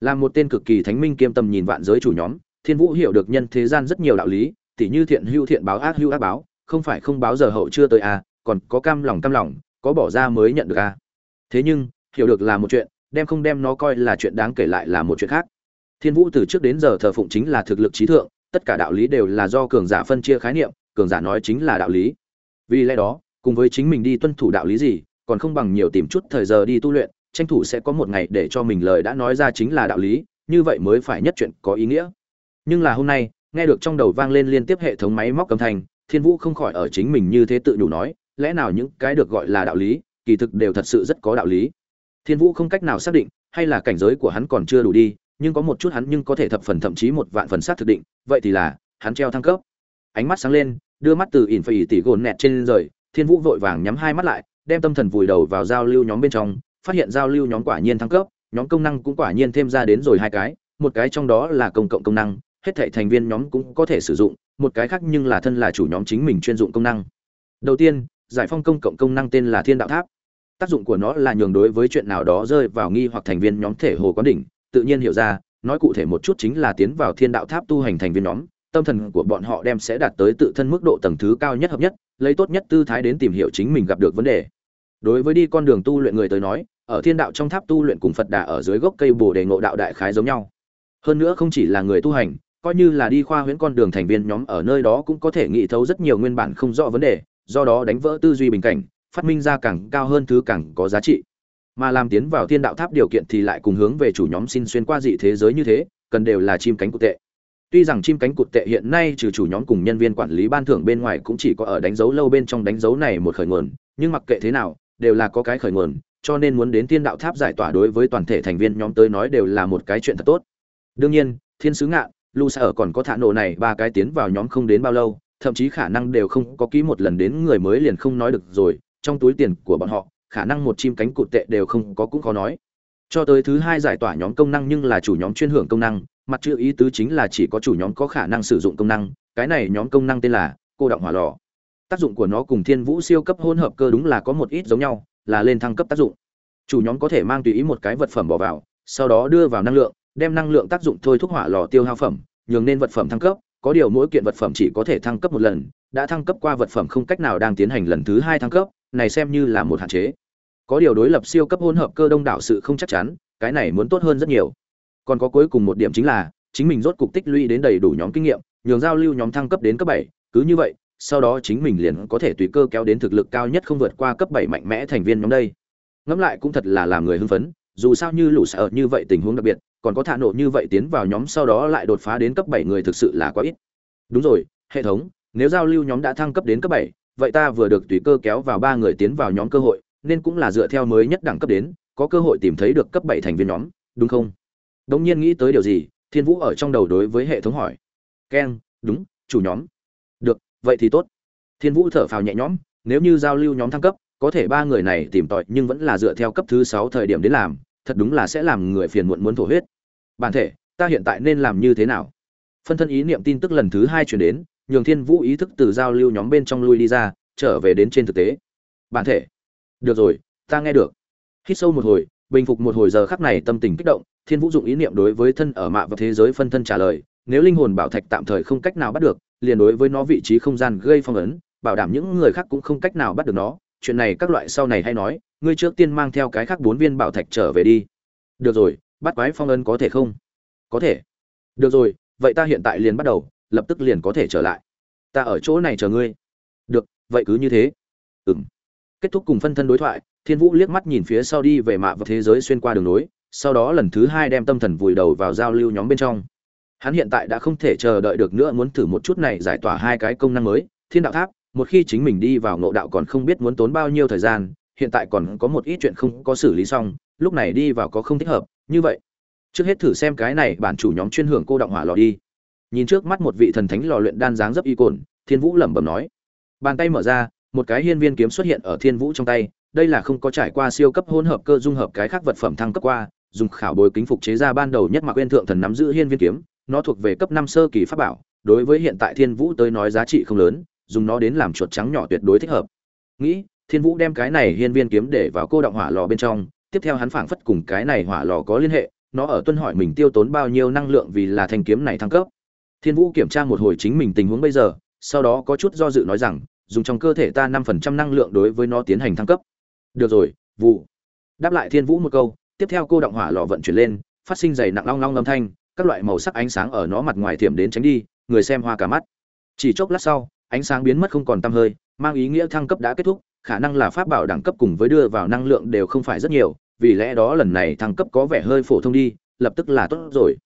Là một tên cực kỳ thánh minh kiêm tầm nhìn vạn giới chủ nhóm thiên vũ hiểu được nhân thế gian rất nhiều đạo lý tỉ như thiện hữu thiện báo ác hữu ác báo không phải không báo giờ hậu chưa tới à còn có cam lòng cam lòng có bỏ ra mới nhận được à. Thế nhưng hiểu được là một chuyện, đem không đem nó coi là chuyện đáng kể lại là một chuyện khác. Thiên vũ từ trước đến giờ thờ phụng chính là thực lực trí thượng, tất cả đạo lý đều là do cường giả phân chia khái niệm, cường giả nói chính là đạo lý. Vì lẽ đó, cùng với chính mình đi tuân thủ đạo lý gì, còn không bằng nhiều tìm chút thời giờ đi tu luyện, tranh thủ sẽ có một ngày để cho mình lời đã nói ra chính là đạo lý, như vậy mới phải nhất chuyện có ý nghĩa. Nhưng là hôm nay, nghe được trong đầu vang lên liên tiếp hệ thống máy móc âm thành thiên vũ không khỏi ở chính mình như thế tự đủ nói, lẽ nào những cái được gọi là đạo lý, kỳ thực đều thật sự rất có đạo lý thiên vũ không cách nào xác định, hay là cảnh giới của hắn còn chưa đủ đi, nhưng có một chút hắn nhưng có thể thập phần thậm chí một vạn phần xác thực định, vậy thì là, hắn treo thăng cấp. Ánh mắt sáng lên, đưa mắt từ ỉn phải tỉ gồn nẹt trên rời, thiên vũ vội vàng nhắm hai mắt lại, đem tâm thần vùi đầu vào giao lưu nhóm bên trong, phát hiện giao lưu nhóm quả nhiên thăng cấp, nhóm công năng cũng quả nhiên thêm ra đến rồi hai cái, một cái trong đó là công cộng công năng, hết thảy thành viên nhóm cũng có thể sử dụng, một cái khác nhưng là thân là chủ nhóm chính mình chuyên dụng công năng. Đầu tiên, giải phong công cộng công năng tên là thiên đạo tháp tác dụng của nó là nhường đối với chuyện nào đó rơi vào nghi hoặc thành viên nhóm thể hồ quán đỉnh. Tự nhiên hiểu ra, nói cụ thể một chút chính là tiến vào thiên đạo tháp tu hành thành viên nhóm, tâm thần của bọn họ đem sẽ đạt tới tự thân mức độ tầng thứ cao nhất hợp nhất, lấy tốt nhất tư thái đến tìm hiểu chính mình gặp được vấn đề. Đối với đi con đường tu luyện người tới nói, ở thiên đạo trong tháp tu luyện cùng phật đà ở dưới gốc cây bồ đề ngộ đạo đại khái giống nhau. Hơn nữa không chỉ là người tu hành, coi như là đi khoa huyễn con đường thành viên nhóm ở nơi đó cũng có thể nghĩ thấu rất nhiều nguyên bản không rõ vấn đề, do đó đánh vỡ tư duy bình cảnh phát minh ra càng cao hơn thứ càng có giá trị. Mà làm tiến vào thiên đạo tháp điều kiện thì lại cùng hướng về chủ nhóm xin xuyên qua dị thế giới như thế, cần đều là chim cánh cụt tệ. Tuy rằng chim cánh cụt tệ hiện nay trừ chủ nhóm cùng nhân viên quản lý ban thưởng bên ngoài cũng chỉ có ở đánh dấu lâu bên trong đánh dấu này một khởi nguồn, nhưng mặc kệ thế nào, đều là có cái khởi nguồn, cho nên muốn đến thiên đạo tháp giải tỏa đối với toàn thể thành viên nhóm tới nói đều là một cái chuyện thật tốt. Đương nhiên, thiên sứ ngạn, lu sa ở còn có thả nổ này, ba cái tiến vào nhóm không đến bao lâu, thậm chí khả năng đều không có ký một lần đến người mới liền không nói được rồi trong túi tiền của bọn họ, khả năng một chim cánh cụt tệ đều không có cũng khó nói. Cho tới thứ hai giải tỏa nhóm công năng nhưng là chủ nhóm chuyên hưởng công năng, mặt chữ ý tứ chính là chỉ có chủ nhóm có khả năng sử dụng công năng, cái này nhóm công năng tên là cô động hỏa lò. Tác dụng của nó cùng thiên vũ siêu cấp hỗn hợp cơ đúng là có một ít giống nhau, là lên thăng cấp tác dụng. Chủ nhóm có thể mang tùy ý một cái vật phẩm bỏ vào, sau đó đưa vào năng lượng, đem năng lượng tác dụng thôi thúc hỏa lò tiêu hao phẩm, nhường nên vật phẩm thăng cấp, có điều mỗi kiện vật phẩm chỉ có thể thăng cấp một lần, đã thăng cấp qua vật phẩm không cách nào đang tiến hành lần thứ hai thăng cấp này xem như là một hạn chế. Có điều đối lập siêu cấp hỗn hợp cơ đông đảo sự không chắc chắn, cái này muốn tốt hơn rất nhiều. Còn có cuối cùng một điểm chính là, chính mình rốt cục tích lũy đến đầy đủ nhóm kinh nghiệm, nhường giao lưu nhóm thăng cấp đến cấp bảy, cứ như vậy, sau đó chính mình liền có thể tùy cơ kéo đến thực lực cao nhất không vượt qua cấp bảy mạnh mẽ thành viên nhóm đây. Ngẫm lại cũng thật là làm người hưng phấn, dù sao như lũ sợ như vậy tình huống đặc biệt, còn có thả nộ như vậy tiến vào nhóm sau đó lại đột phá đến cấp bảy người thực sự là quá ít. Đúng rồi, hệ thống, nếu giao lưu nhóm đã thăng cấp đến cấp bảy vậy ta vừa được tùy cơ kéo vào ba người tiến vào nhóm cơ hội, nên cũng là dựa theo mới nhất đẳng cấp đến, có cơ hội tìm thấy được cấp bảy thành viên nhóm, đúng không? Đống nhiên nghĩ tới điều gì, thiên vũ ở trong đầu đối với hệ thống hỏi. Keng đúng, chủ nhóm. Được, vậy thì tốt. Thiên vũ thở phào nhẹ nhõm, nếu như giao lưu nhóm thăng cấp, có thể ba người này tìm tòi, nhưng vẫn là dựa theo cấp thứ sáu thời điểm đến làm, thật đúng là sẽ làm người phiền muộn muốn thổ huyết. Bản thể, ta hiện tại nên làm như thế nào? Phân thân ý niệm tin tức lần thứ hai chuyển đến nhường thiên vũ ý thức từ giao lưu nhóm bên trong lui đi ra, trở về đến trên thực tế. Bản thể. Được rồi, ta nghe được. Hít sâu một hồi, bình phục một hồi giờ khắc này tâm tình kích động, thiên vũ dụng ý niệm đối với thân ở mạ và thế giới phân thân trả lời, nếu linh hồn bảo thạch tạm thời không cách nào bắt được, liền đối với nó vị trí không gian gây phong ấn, bảo đảm những người khác cũng không cách nào bắt được nó. Chuyện này các loại sau này hay nói, ngươi trước tiên mang theo cái khác bốn viên bảo thạch trở về đi. Được rồi, bắt quái phong ấn có thể không? Có thể. Được rồi, vậy ta hiện tại liền bắt đầu lập tức liền có thể trở lại. Ta ở chỗ này chờ ngươi. Được, vậy cứ như thế. Ừ m kết thúc cùng phân thân đối thoại, thiên vũ liếc mắt nhìn phía sau đi về mạ và thế giới xuyên qua đường nối, sau đó lần thứ hai đem tâm thần vùi đầu vào giao lưu nhóm bên trong. Hắn hiện tại đã không thể chờ đợi được nữa muốn thử một chút này giải tỏa hai cái công năng mới, thiên đạo tháp, một khi chính mình đi vào ngộ đạo còn không biết muốn tốn bao nhiêu thời gian, hiện tại còn có một ít chuyện không có xử lý xong, lúc này đi vào có không thích hợp, như vậy. Trước hết thử xem cái này bản chủ nhóm chuyên hưởng cô động hỏa lò đi nhìn trước mắt một vị thần thánh lò luyện đan dáng dấp y cồn, thiên vũ lẩm bẩm nói. Bàn tay mở ra, một cái hiên viên kiếm xuất hiện ở thiên vũ trong tay, đây là không có trải qua siêu cấp hỗn hợp cơ dung hợp cái khác vật phẩm thăng cấp qua, dùng khảo bồi kính phục chế ra ban đầu nhất mà quên thượng thần nắm giữ hiên viên kiếm, nó thuộc về cấp năm sơ kỳ pháp bảo, đối với hiện tại thiên vũ tới nói giá trị không lớn, dùng nó đến làm chuột trắng nhỏ tuyệt đối thích hợp. Nghĩ, thiên vũ đem cái này hiên viên kiếm để vào cô động hỏa lò bên trong, tiếp theo hắn phảng phất cùng cái này hỏa lò có liên hệ, nó ở tuân hỏi mình tiêu tốn bao nhiêu năng lượng vì là thanh kiếm này thăng cấp thiên vũ kiểm tra một hồi chính mình tình huống bây giờ, sau đó có chút do dự nói rằng, dùng trong cơ thể ta năm phần trăm năng lượng đối với nó tiến hành thăng cấp. Được rồi vụ đáp lại thiên vũ một câu, tiếp theo cô động hỏa lò vận chuyển lên, phát sinh dày nặng long long âm thanh, các loại màu sắc ánh sáng ở nó mặt ngoài thiểm đến tránh đi, người xem hoa cả mắt. Chỉ chốc lát sau, ánh sáng biến mất không còn tăm hơi, mang ý nghĩa thăng cấp đã kết thúc, khả năng là pháp bảo đẳng cấp cùng với đưa vào năng lượng đều không phải rất nhiều, vì lẽ đó lần này thăng cấp có vẻ hơi phổ thông đi, lập tức là tốt rồi.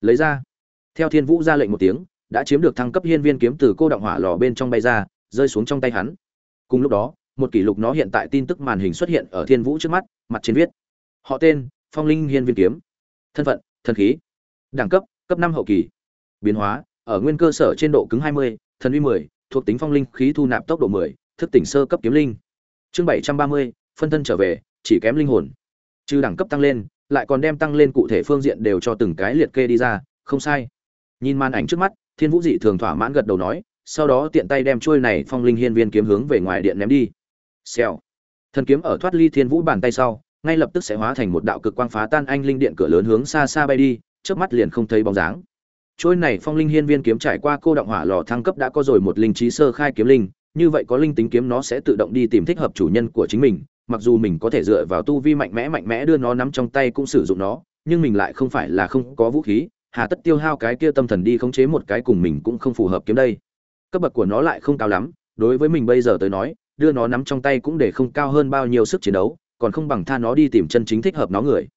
Lấy ra theo thiên vũ ra lệnh một tiếng đã chiếm được thăng cấp hiên viên kiếm từ cô động hỏa lò bên trong bay ra rơi xuống trong tay hắn. Cùng lúc đó một kỷ lục nó hiện tại tin tức màn hình xuất hiện ở thiên vũ trước mắt mặt trên viết. Họ tên phong linh hiên viên kiếm. Thân phận thần khí. Đẳng cấp cấp năm hậu kỳ. Biến hóa ở nguyên cơ sở trên độ cứng 20, thần uy 10, thuộc tính phong linh khí thu nạp tốc độ 10, thức tỉnh sơ cấp kiếm linh. Chương 730, phân thân trở về chỉ kém linh hồn. Trừ đẳng cấp tăng lên lại còn đem tăng lên cụ thể phương diện đều cho từng cái liệt kê đi ra không sai nhìn màn ảnh trước mắt, thiên vũ dị thường thỏa mãn gật đầu nói, sau đó tiện tay đem trôi này phong linh hiên viên kiếm hướng về ngoài điện ném đi. Xèo. Thần kiếm ở thoát ly thiên vũ bàn tay sau, ngay lập tức sẽ hóa thành một đạo cực quang phá tan anh linh điện cửa lớn hướng xa xa bay đi trước mắt liền không thấy bóng dáng. Trôi này phong linh hiên viên kiếm trải qua cô động hỏa lò thăng cấp đã có rồi một linh trí sơ khai kiếm linh, như vậy có linh tính kiếm nó sẽ tự động đi tìm thích hợp chủ nhân của chính mình, mặc dù mình có thể dựa vào tu vi mạnh mẽ mạnh mẽ đưa nó nắm trong tay cũng sử dụng nó, nhưng mình lại không phải là không có vũ khí hà tất tiêu hao cái kia tâm thần đi khống chế một cái cùng mình cũng không phù hợp kiếm đây. Cấp bậc của nó lại không cao lắm, đối với mình bây giờ tới nói, đưa nó nắm trong tay cũng để không cao hơn bao nhiêu sức chiến đấu, còn không bằng tha nó đi tìm chân chính thích hợp nó người.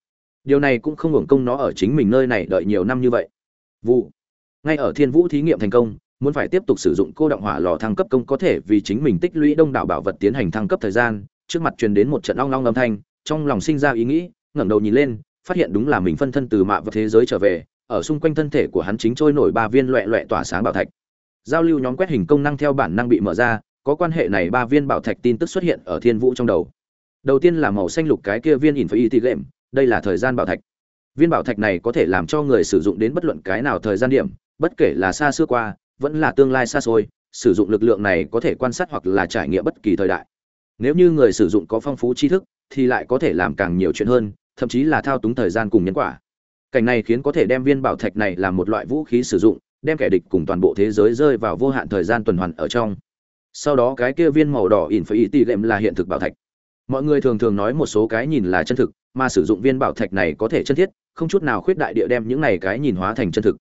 Điều này cũng không hưởng công nó ở chính mình nơi này đợi nhiều năm như vậy. Vụ. Ngay ở thiên vũ thí nghiệm thành công, muốn phải tiếp tục sử dụng cô động hỏa lò thăng cấp công có thể vì chính mình tích lũy đông đảo bảo vật tiến hành thăng cấp thời gian, trước mặt truyền đến một trận long long âm thanh, trong lòng sinh ra ý nghĩ, ngẩng đầu nhìn lên, phát hiện đúng là mình phân thân từ mạ vật thế giới trở về ở xung quanh thân thể của hắn chính trôi nổi ba viên loẹ loẹ tỏa sáng bảo thạch. Giao lưu nhóm quét hình công năng theo bản năng bị mở ra, có quan hệ này ba viên bảo thạch tin tức xuất hiện ở thiên vũ trong đầu. Đầu tiên là màu xanh lục cái kia viên in phải y tị lệm đây là thời gian bảo thạch. Viên bảo thạch này có thể làm cho người sử dụng đến bất luận cái nào thời gian điểm, bất kể là xa xưa qua, vẫn là tương lai xa xôi, sử dụng lực lượng này có thể quan sát hoặc là trải nghiệm bất kỳ thời đại. Nếu như người sử dụng có phong phú tri thức, thì lại có thể làm càng nhiều chuyện hơn, thậm chí là thao túng thời gian cùng nhân quả cảnh này khiến có thể đem viên bảo thạch này làm một loại vũ khí sử dụng, đem kẻ địch cùng toàn bộ thế giới rơi vào vô hạn thời gian tuần hoàn ở trong. Sau đó cái kia viên màu đỏ ỉn phải ý tỷ lệm là hiện thực bảo thạch. Mọi người thường thường nói một số cái nhìn là chân thực, mà sử dụng viên bảo thạch này có thể chân thiết, không chút nào khuyết đại địa đem những này cái nhìn hóa thành chân thực.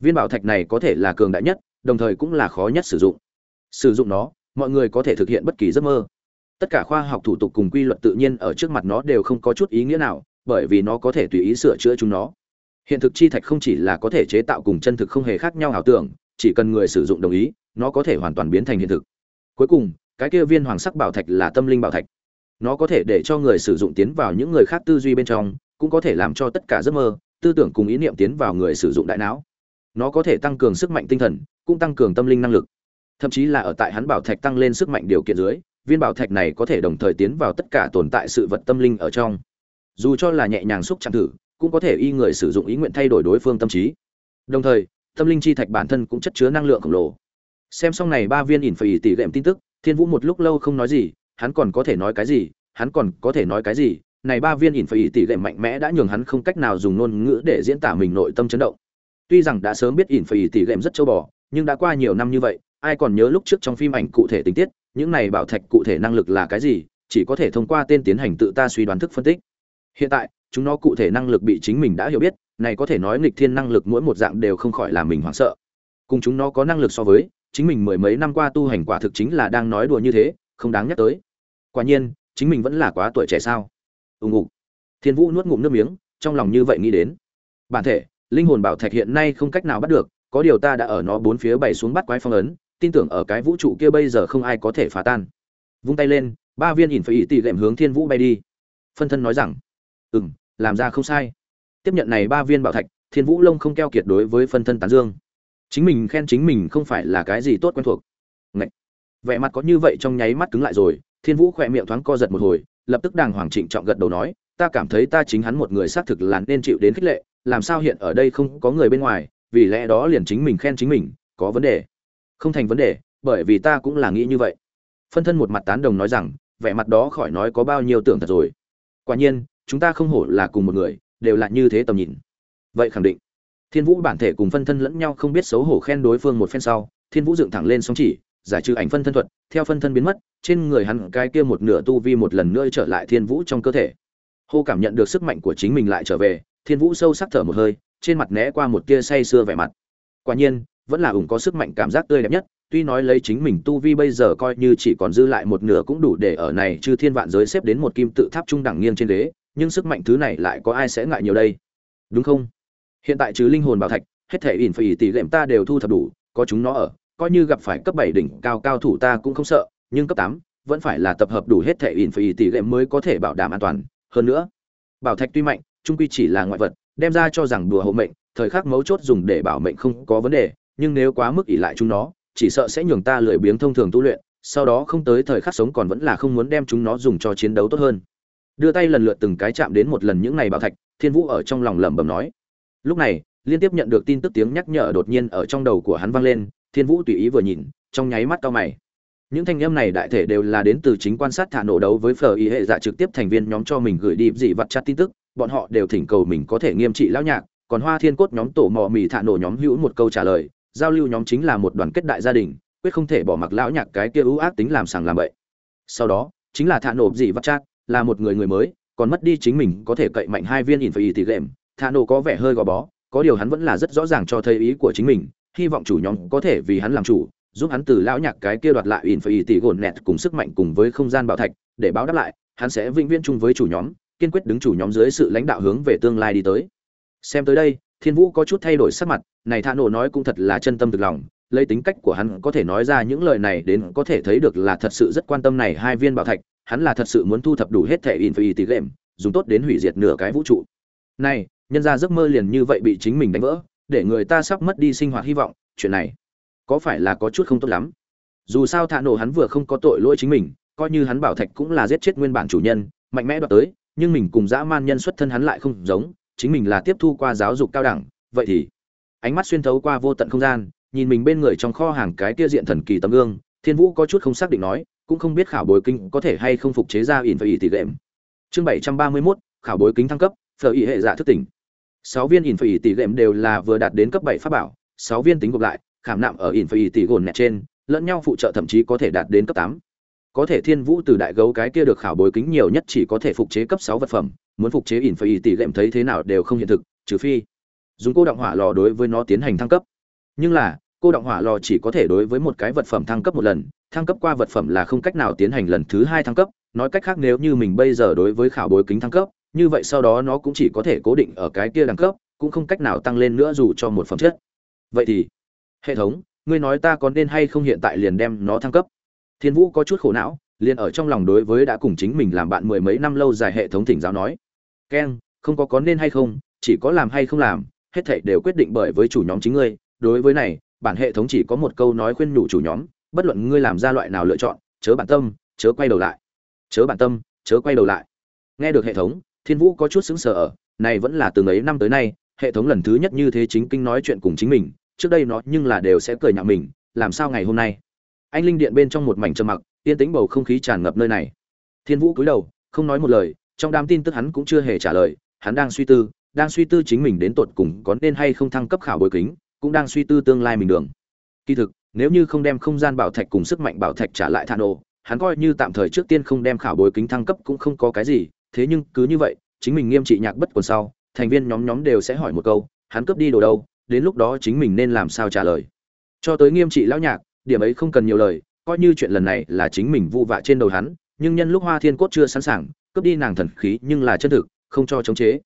Viên bảo thạch này có thể là cường đại nhất, đồng thời cũng là khó nhất sử dụng. Sử dụng nó, mọi người có thể thực hiện bất kỳ giấc mơ. Tất cả khoa học thủ tục cùng quy luật tự nhiên ở trước mặt nó đều không có chút ý nghĩa nào, bởi vì nó có thể tùy ý sửa chữa chúng nó hiện thực chi thạch không chỉ là có thể chế tạo cùng chân thực không hề khác nhau ảo tưởng, chỉ cần người sử dụng đồng ý, nó có thể hoàn toàn biến thành hiện thực. Cuối cùng, cái kia viên hoàng sắc bảo thạch là tâm linh bảo thạch. Nó có thể để cho người sử dụng tiến vào những người khác tư duy bên trong, cũng có thể làm cho tất cả giấc mơ, tư tưởng cùng ý niệm tiến vào người sử dụng đại não. Nó có thể tăng cường sức mạnh tinh thần, cũng tăng cường tâm linh năng lực. Thậm chí là ở tại hắn bảo thạch tăng lên sức mạnh điều kiện dưới, viên bảo thạch này có thể đồng thời tiến vào tất cả tồn tại sự vật tâm linh ở trong. Dù cho là nhẹ nhàng xúc chạm thử cũng có thể y người sử dụng ý nguyện thay đổi đối phương tâm trí. Đồng thời, tâm linh chi thạch bản thân cũng chất chứa năng lượng khổng lồ. Xem xong này ba viên ỉn phải tỷ lệm tin tức, thiên vũ một lúc lâu không nói gì, hắn còn có thể nói cái gì, hắn còn có thể nói cái gì, này ba viên ỉn phải tỷ lệm mạnh mẽ đã nhường hắn không cách nào dùng ngôn ngữ để diễn tả mình nội tâm chấn động. Tuy rằng đã sớm biết ỉn phải tỷ lệm rất châu bò, nhưng đã qua nhiều năm như vậy, ai còn nhớ lúc trước trong phim ảnh cụ thể tình tiết, những này bảo thạch cụ thể năng lực là cái gì, chỉ có thể thông qua tên tiến hành tự ta suy đoán thức phân tích. Hiện tại chúng nó cụ thể năng lực bị chính mình đã hiểu biết, này có thể nói nghịch thiên năng lực mỗi một dạng đều không khỏi làm mình hoảng sợ. Cùng chúng nó có năng lực so với, chính mình mười mấy năm qua tu hành quả thực chính là đang nói đùa như thế, không đáng nhắc tới. Quả nhiên, chính mình vẫn là quá tuổi trẻ sao? Ùng ục thiên vũ nuốt ngụm nước miếng, trong lòng như vậy nghĩ đến. Bản thể, linh hồn bảo thạch hiện nay không cách nào bắt được, có điều ta đã ở nó bốn phía bày xuống bắt quái phong ấn, tin tưởng ở cái vũ trụ kia bây giờ không ai có thể phá tan. Vung tay lên, ba viên ỉn phải ỉ tỉ lệm hướng thiên vũ bay đi. Phân thân nói rằng ừ m làm ra không sai. Tiếp nhận này ba viên bảo thạch, thiên vũ lông không keo kiệt đối với phân thân tán dương. Chính mình khen chính mình không phải là cái gì tốt quen thuộc. Ngậy! vẻ mặt có như vậy trong nháy mắt cứng lại rồi, thiên vũ khỏe miệng thoáng co giật một hồi, lập tức đàng hoàng trịnh trọng gật đầu nói, ta cảm thấy ta chính hắn một người xác thực là nên chịu đến khích lệ, làm sao hiện ở đây không có người bên ngoài, vì lẽ đó liền chính mình khen chính mình, có vấn đề. Không thành vấn đề, bởi vì ta cũng là nghĩ như vậy. Phân thân một mặt tán đồng nói rằng, vẻ mặt đó khỏi nói có bao nhiêu tưởng thật rồi. Quả nhiên chúng ta không hổ là cùng một người, đều là như thế tầm nhìn. Vậy khẳng định, thiên vũ bản thể cùng phân thân lẫn nhau không biết xấu hổ khen đối phương một phen sau, thiên vũ dựng thẳng lên sóng chỉ, giải trừ ảnh phân thân thuật, theo phân thân biến mất, trên người hắn cái kia một nửa tu vi một lần nữa trở lại thiên vũ trong cơ thể. Hô cảm nhận được sức mạnh của chính mình lại trở về, thiên vũ sâu sắc thở một hơi, trên mặt né qua một tia say sưa vẻ mặt. Quả nhiên, vẫn là ủng có sức mạnh cảm giác tươi đẹp nhất, tuy nói lấy chính mình tu vi bây giờ coi như chỉ còn dư lại một nửa cũng đủ để ở này chư thiên vạn giới xếp đến một kim tự tháp trung đẳng nghiêng trên đế nhưng sức mạnh thứ này lại có ai sẽ ngại nhiều đây? Đúng không? Hiện tại chứ linh hồn bảo thạch, hết thể ỉn phải tỷ lệm ta đều thu thập đủ, có chúng nó ở, coi như gặp phải cấp bảy đỉnh cao cao thủ ta cũng không sợ, nhưng cấp tám vẫn phải là tập hợp đủ hết thể ỉn phải tỷ lệm mới có thể bảo đảm an toàn. Hơn nữa, bảo thạch tuy mạnh, trung quy chỉ là ngoại vật, đem ra cho rằng đùa hộ mệnh, thời khắc mấu chốt dùng để bảo mệnh không có vấn đề, nhưng nếu quá mức ỉ lại chúng nó, chỉ sợ sẽ nhường ta lười biếng thông thường tu luyện, sau đó không tới thời khắc sống còn vẫn là không muốn đem chúng nó dùng cho chiến đấu tốt hơn đưa tay lần lượt từng cái chạm đến một lần những này bảo thạch, thiên vũ ở trong lòng lẩm bẩm nói. Lúc này, liên tiếp nhận được tin tức tiếng nhắc nhở đột nhiên ở trong đầu của hắn vang lên, thiên vũ tùy ý vừa nhìn, trong nháy mắt cao mày. Những thanh âm này đại thể đều là đến từ chính quan sát thả nổ đấu với phờ ý hệ dạ trực tiếp thành viên nhóm cho mình gửi đi dị vật chặt tin tức, bọn họ đều thỉnh cầu mình có thể nghiêm trị lão nhạc, còn hoa thiên cốt nhóm tổ mò mì thả nổ nhóm hữu một câu trả lời, giao lưu nhóm chính là một đoàn kết đại gia đình, quyết không thể bỏ mặc lão nhạc cái kia ưu ác tính làm sàng làm bậy. Sau đó, chính là thả nổ dị vật chặt là một người người mới, còn mất đi chính mình có thể cậy mạnh hai viên in phải ý tỷ lệm. Thả nổ có vẻ hơi gò bó, có điều hắn vẫn là rất rõ ràng cho thấy ý của chính mình, hy vọng chủ nhóm có thể vì hắn làm chủ, giúp hắn từ lão nhạc cái kia đoạt lại in phải ý tỷ gồn nẹt cùng sức mạnh cùng với không gian bảo thạch, để báo đáp lại, hắn sẽ vĩnh viễn chung với chủ nhóm, kiên quyết đứng chủ nhóm dưới sự lãnh đạo hướng về tương lai đi tới. Xem tới đây, thiên vũ có chút thay đổi sắc mặt, này thả nổ nói cũng thật là chân tâm thực lòng, lấy tính cách của hắn có thể nói ra những lời này đến có thể thấy được là thật sự rất quan tâm này hai viên bảo thạch hắn là thật sự muốn thu thập đủ hết thẻ Infinity Game, dùng tốt đến hủy diệt nửa cái vũ trụ. Này, nhân ra giấc mơ liền như vậy bị chính mình đánh vỡ, để người ta sắp mất đi sinh hoạt hy vọng, chuyện này, có phải là có chút không tốt lắm dù sao thạ nổ hắn vừa không có tội lỗi chính mình coi như hắn bảo thạch cũng là giết chết nguyên bản chủ nhân mạnh mẽ đoạt tới nhưng mình cùng dã man nhân xuất thân hắn lại không giống chính mình là tiếp thu qua giáo dục cao đẳng vậy thì ánh mắt xuyên thấu qua vô tận không gian nhìn mình bên người trong kho hàng cái kia diện thần kỳ tấm gương thiên vũ có chút không xác định nói cũng không biết khảo bối kinh có thể hay không phục chế ra ỉn phải ỉ tỷ lệm chương bảy trăm ba mươi mốt, khảo bối kính thăng cấp, phở ỉ hệ dạ thức tỉnh. Sáu viên ỉn phải ỉ tỷ lệm đều là vừa đạt đến cấp bảy pháp bảo, sáu viên tính gộp lại, khảm nạm ở ỉn phải ỉ tỷ gồn nẹt trên, lẫn nhau phụ trợ thậm chí có thể đạt đến cấp tám. Có thể thiên vũ từ đại gấu cái kia được khảo bối kính nhiều nhất chỉ có thể phục chế cấp sáu vật phẩm, muốn phục chế ỉn phải ỉ tỷ lệm thấy thế nào đều không hiện thực, trừ phi dùng cô động hỏa lò đối với nó tiến hành thăng cấp. Nhưng là cô động hỏa lò chỉ có thể đối với một cái vật phẩm thăng cấp một lần, thăng cấp qua vật phẩm là không cách nào tiến hành lần thứ hai thăng cấp, nói cách khác nếu như mình bây giờ đối với khảo bối kính thăng cấp, như vậy sau đó nó cũng chỉ có thể cố định ở cái kia đẳng cấp, cũng không cách nào tăng lên nữa dù cho một phẩm chất. Vậy thì, hệ thống, ngươi nói ta có nên hay không hiện tại liền đem nó thăng cấp? Thiên vũ có chút khổ não, liền ở trong lòng đối với đã cùng chính mình làm bạn mười mấy năm lâu dài hệ thống thỉnh giáo nói. Keng không có có nên hay không, chỉ có làm hay không làm, hết thảy đều quyết định bởi với chủ nhóm chính ngươi, đối với này bản hệ thống chỉ có một câu nói khuyên nhủ chủ nhóm, bất luận ngươi làm ra loại nào lựa chọn, chớ bản tâm, chớ quay đầu lại. Chớ bản tâm, chớ quay đầu lại. Nghe được hệ thống, thiên vũ có chút xứng sở ở, này vẫn là từng ấy năm tới nay, hệ thống lần thứ nhất như thế chính kinh nói chuyện cùng chính mình, trước đây nó nhưng là đều sẽ cười nhạo mình, làm sao ngày hôm nay? Anh linh điện bên trong một mảnh trầm mặc, yên tĩnh bầu không khí tràn ngập nơi này. Thiên vũ cúi đầu, không nói một lời, trong đám tin tức hắn cũng chưa hề trả lời, hắn đang suy tư, đang suy tư chính mình đến tột cùng có nên hay không thăng cấp khảo bồi kính cũng đang suy tư tương lai mình đường. Kỳ thực, nếu như không đem không gian bảo thạch cùng sức mạnh bảo thạch trả lại thản ổ hắn coi như tạm thời trước tiên không đem khảo bồi kính thăng cấp cũng không có cái gì, thế nhưng cứ như vậy, chính mình nghiêm trị nhạc bất quần sau, thành viên nhóm nhóm đều sẽ hỏi một câu, hắn cướp đi đồ đâu, đến lúc đó chính mình nên làm sao trả lời. Cho tới nghiêm trị lão nhạc, điểm ấy không cần nhiều lời, coi như chuyện lần này là chính mình vu vạ trên đầu hắn, nhưng nhân lúc hoa thiên cốt chưa sẵn sàng, cướp đi nàng thần khí nhưng là chân thực, không cho chống chế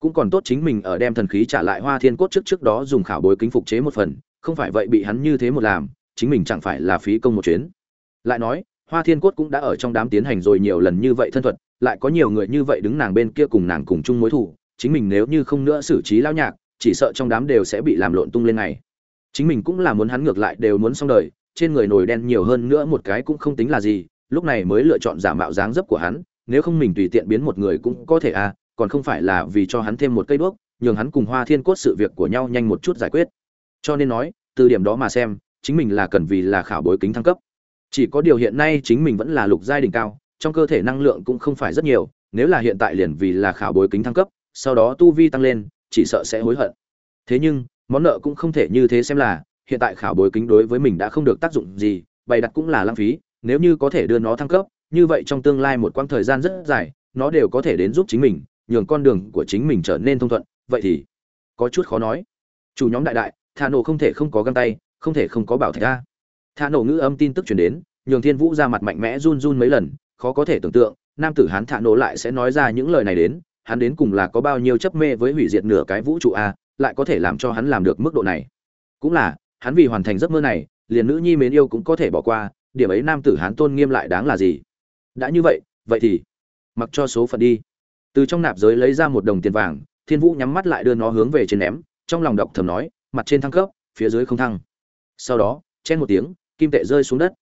cũng còn tốt chính mình ở đem thần khí trả lại hoa thiên cốt trước trước đó dùng khảo bối kính phục chế một phần, không phải vậy bị hắn như thế một làm, chính mình chẳng phải là phí công một chuyến. Lại nói, hoa thiên cốt cũng đã ở trong đám tiến hành rồi nhiều lần như vậy thân thuật, lại có nhiều người như vậy đứng nàng bên kia cùng nàng cùng chung mối thù chính mình nếu như không nữa xử trí lao nhạc, chỉ sợ trong đám đều sẽ bị làm lộn tung lên này chính mình cũng là muốn hắn ngược lại đều muốn xong đời, trên người nổi đen nhiều hơn nữa một cái cũng không tính là gì, lúc này mới lựa chọn giả mạo dáng dấp của hắn, nếu không mình tùy tiện biến một người cũng có thể à còn không phải là vì cho hắn thêm một cây đuốc, nhường hắn cùng hoa thiên cốt sự việc của nhau nhanh một chút giải quyết. Cho nên nói, từ điểm đó mà xem, chính mình là cần vì là khảo bối kính thăng cấp. Chỉ có điều hiện nay chính mình vẫn là lục giai đỉnh cao, trong cơ thể năng lượng cũng không phải rất nhiều, nếu là hiện tại liền vì là khảo bối kính thăng cấp, sau đó tu vi tăng lên, chỉ sợ sẽ hối hận. Thế nhưng, món nợ cũng không thể như thế xem là, hiện tại khảo bối kính đối với mình đã không được tác dụng gì, bày đặt cũng là lãng phí, nếu như có thể đưa nó thăng cấp, như vậy trong tương lai một quãng thời gian rất dài, nó đều có thể đến giúp chính mình nhường con đường của chính mình trở nên thông thuận, vậy thì có chút khó nói. Chủ nhóm đại đại thà nổ không thể không có găng tay, không thể không có bảo thạch ra. Thà nổ ngữ âm tin tức truyền đến, nhường thiên vũ ra mặt mạnh mẽ run run mấy lần, khó có thể tưởng tượng, nam tử hán thà nổ lại sẽ nói ra những lời này đến, hắn đến cùng là có bao nhiêu chấp mê với hủy diệt nửa cái vũ trụ a, lại có thể làm cho hắn làm được mức độ này. Cũng là, hắn vì hoàn thành giấc mơ này, liền nữ nhi mến yêu cũng có thể bỏ qua, điểm ấy nam tử hán tôn nghiêm lại đáng là gì? Đã như vậy vậy thì mặc cho số phận đi từ trong nạp giới lấy ra một đồng tiền vàng, thiên vũ nhắm mắt lại đưa nó hướng về trên ném, trong lòng đọc thầm nói, mặt trên thăng cấp, phía dưới không thăng. Sau đó, chen một tiếng, kim tệ rơi xuống đất.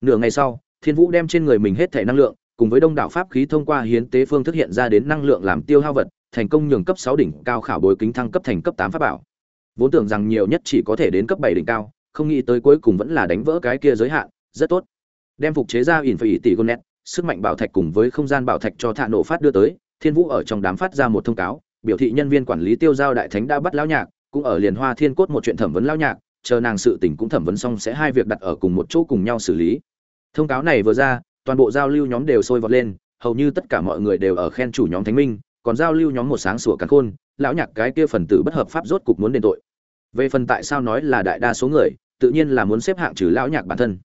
Nửa ngày sau, thiên vũ đem trên người mình hết thể năng lượng, cùng với đông đảo pháp khí thông qua hiến tế phương thức hiện ra đến năng lượng làm tiêu hao vật, thành công nhường cấp sáu đỉnh cao khảo bối kính thăng cấp thành cấp tám pháp bảo. Vốn tưởng rằng nhiều nhất chỉ có thể đến cấp bảy đỉnh cao, không nghĩ tới cuối cùng vẫn là đánh vỡ cái kia giới hạn, rất tốt. Đem phục chế ra ỉn phải tỷ gonet sức mạnh bảo thạch cùng với không gian bảo thạch cho thạ nổ phát đưa tới thiên vũ ở trong đám phát ra một thông cáo, biểu thị nhân viên quản lý tiêu giao đại thánh đã bắt lão nhạc, cũng ở liền hoa thiên cốt một chuyện thẩm vấn lão nhạc, chờ nàng sự tình cũng thẩm vấn xong sẽ hai việc đặt ở cùng một chỗ cùng nhau xử lý. Thông cáo này vừa ra, toàn bộ giao lưu nhóm đều sôi vọt lên, hầu như tất cả mọi người đều ở khen chủ nhóm thánh minh, còn giao lưu nhóm một sáng sủa cắn khôn, lão nhạc cái kia phần tử bất hợp pháp rốt cục muốn đền tội. Về phần tại sao nói là đại đa số người, tự nhiên là muốn xếp hạng trừ lão nhạc bản thân.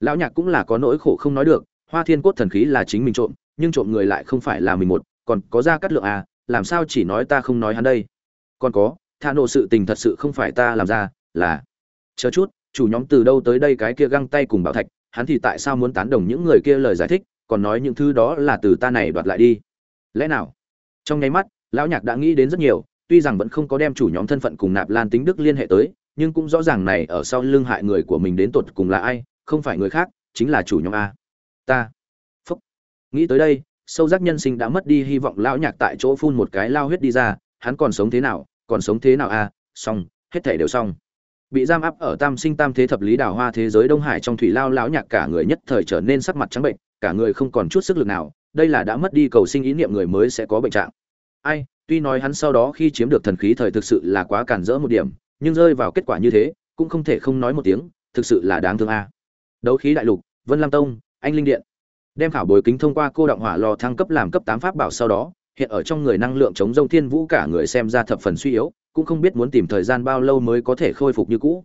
Lão nhạc cũng là có nỗi khổ không nói được, hoa thiên cốt thần khí là chính mình trộm, nhưng trộm người lại không phải là mình một còn có ra cắt lượng à làm sao chỉ nói ta không nói hắn đây? Còn có thả nộ sự tình thật sự không phải ta làm ra, là, chờ chút, chủ nhóm từ đâu tới đây cái kia găng tay cùng bảo thạch, hắn thì tại sao muốn tán đồng những người kia lời giải thích, còn nói những thứ đó là từ ta này đoạt lại đi. Lẽ nào? Trong nháy mắt, lão nhạc đã nghĩ đến rất nhiều, tuy rằng vẫn không có đem chủ nhóm thân phận cùng nạp lan tính đức liên hệ tới, nhưng cũng rõ ràng này ở sau lưng hại người của mình đến tột cùng là ai, không phải người khác, chính là chủ nhóm a. Ta. Phúc. Nghĩ tới đây sâu giác nhân sinh đã mất đi hy vọng lão nhạc tại chỗ phun một cái lao huyết đi ra, hắn còn sống thế nào, còn sống thế nào a xong, hết thể đều xong. Bị giam áp ở tam sinh tam thế thập lý đào hoa thế giới đông hải trong thủy lao lão nhạc cả người nhất thời trở nên sắc mặt trắng bệnh, cả người không còn chút sức lực nào, đây là đã mất đi cầu sinh ý niệm người mới sẽ có bệnh trạng. Ai, tuy nói hắn sau đó khi chiếm được thần khí thời thực sự là quá cản rỡ một điểm, nhưng rơi vào kết quả như thế, cũng không thể không nói một tiếng, thực sự là đáng thương a. Đấu khí đại lục, vân lam tông, anh linh điện đem khảo bồi kính thông qua cô động hỏa lò thăng cấp làm cấp tám pháp bảo sau đó, hiện ở trong người năng lượng chống rông thiên vũ cả người xem ra thập phần suy yếu, cũng không biết muốn tìm thời gian bao lâu mới có thể khôi phục như cũ.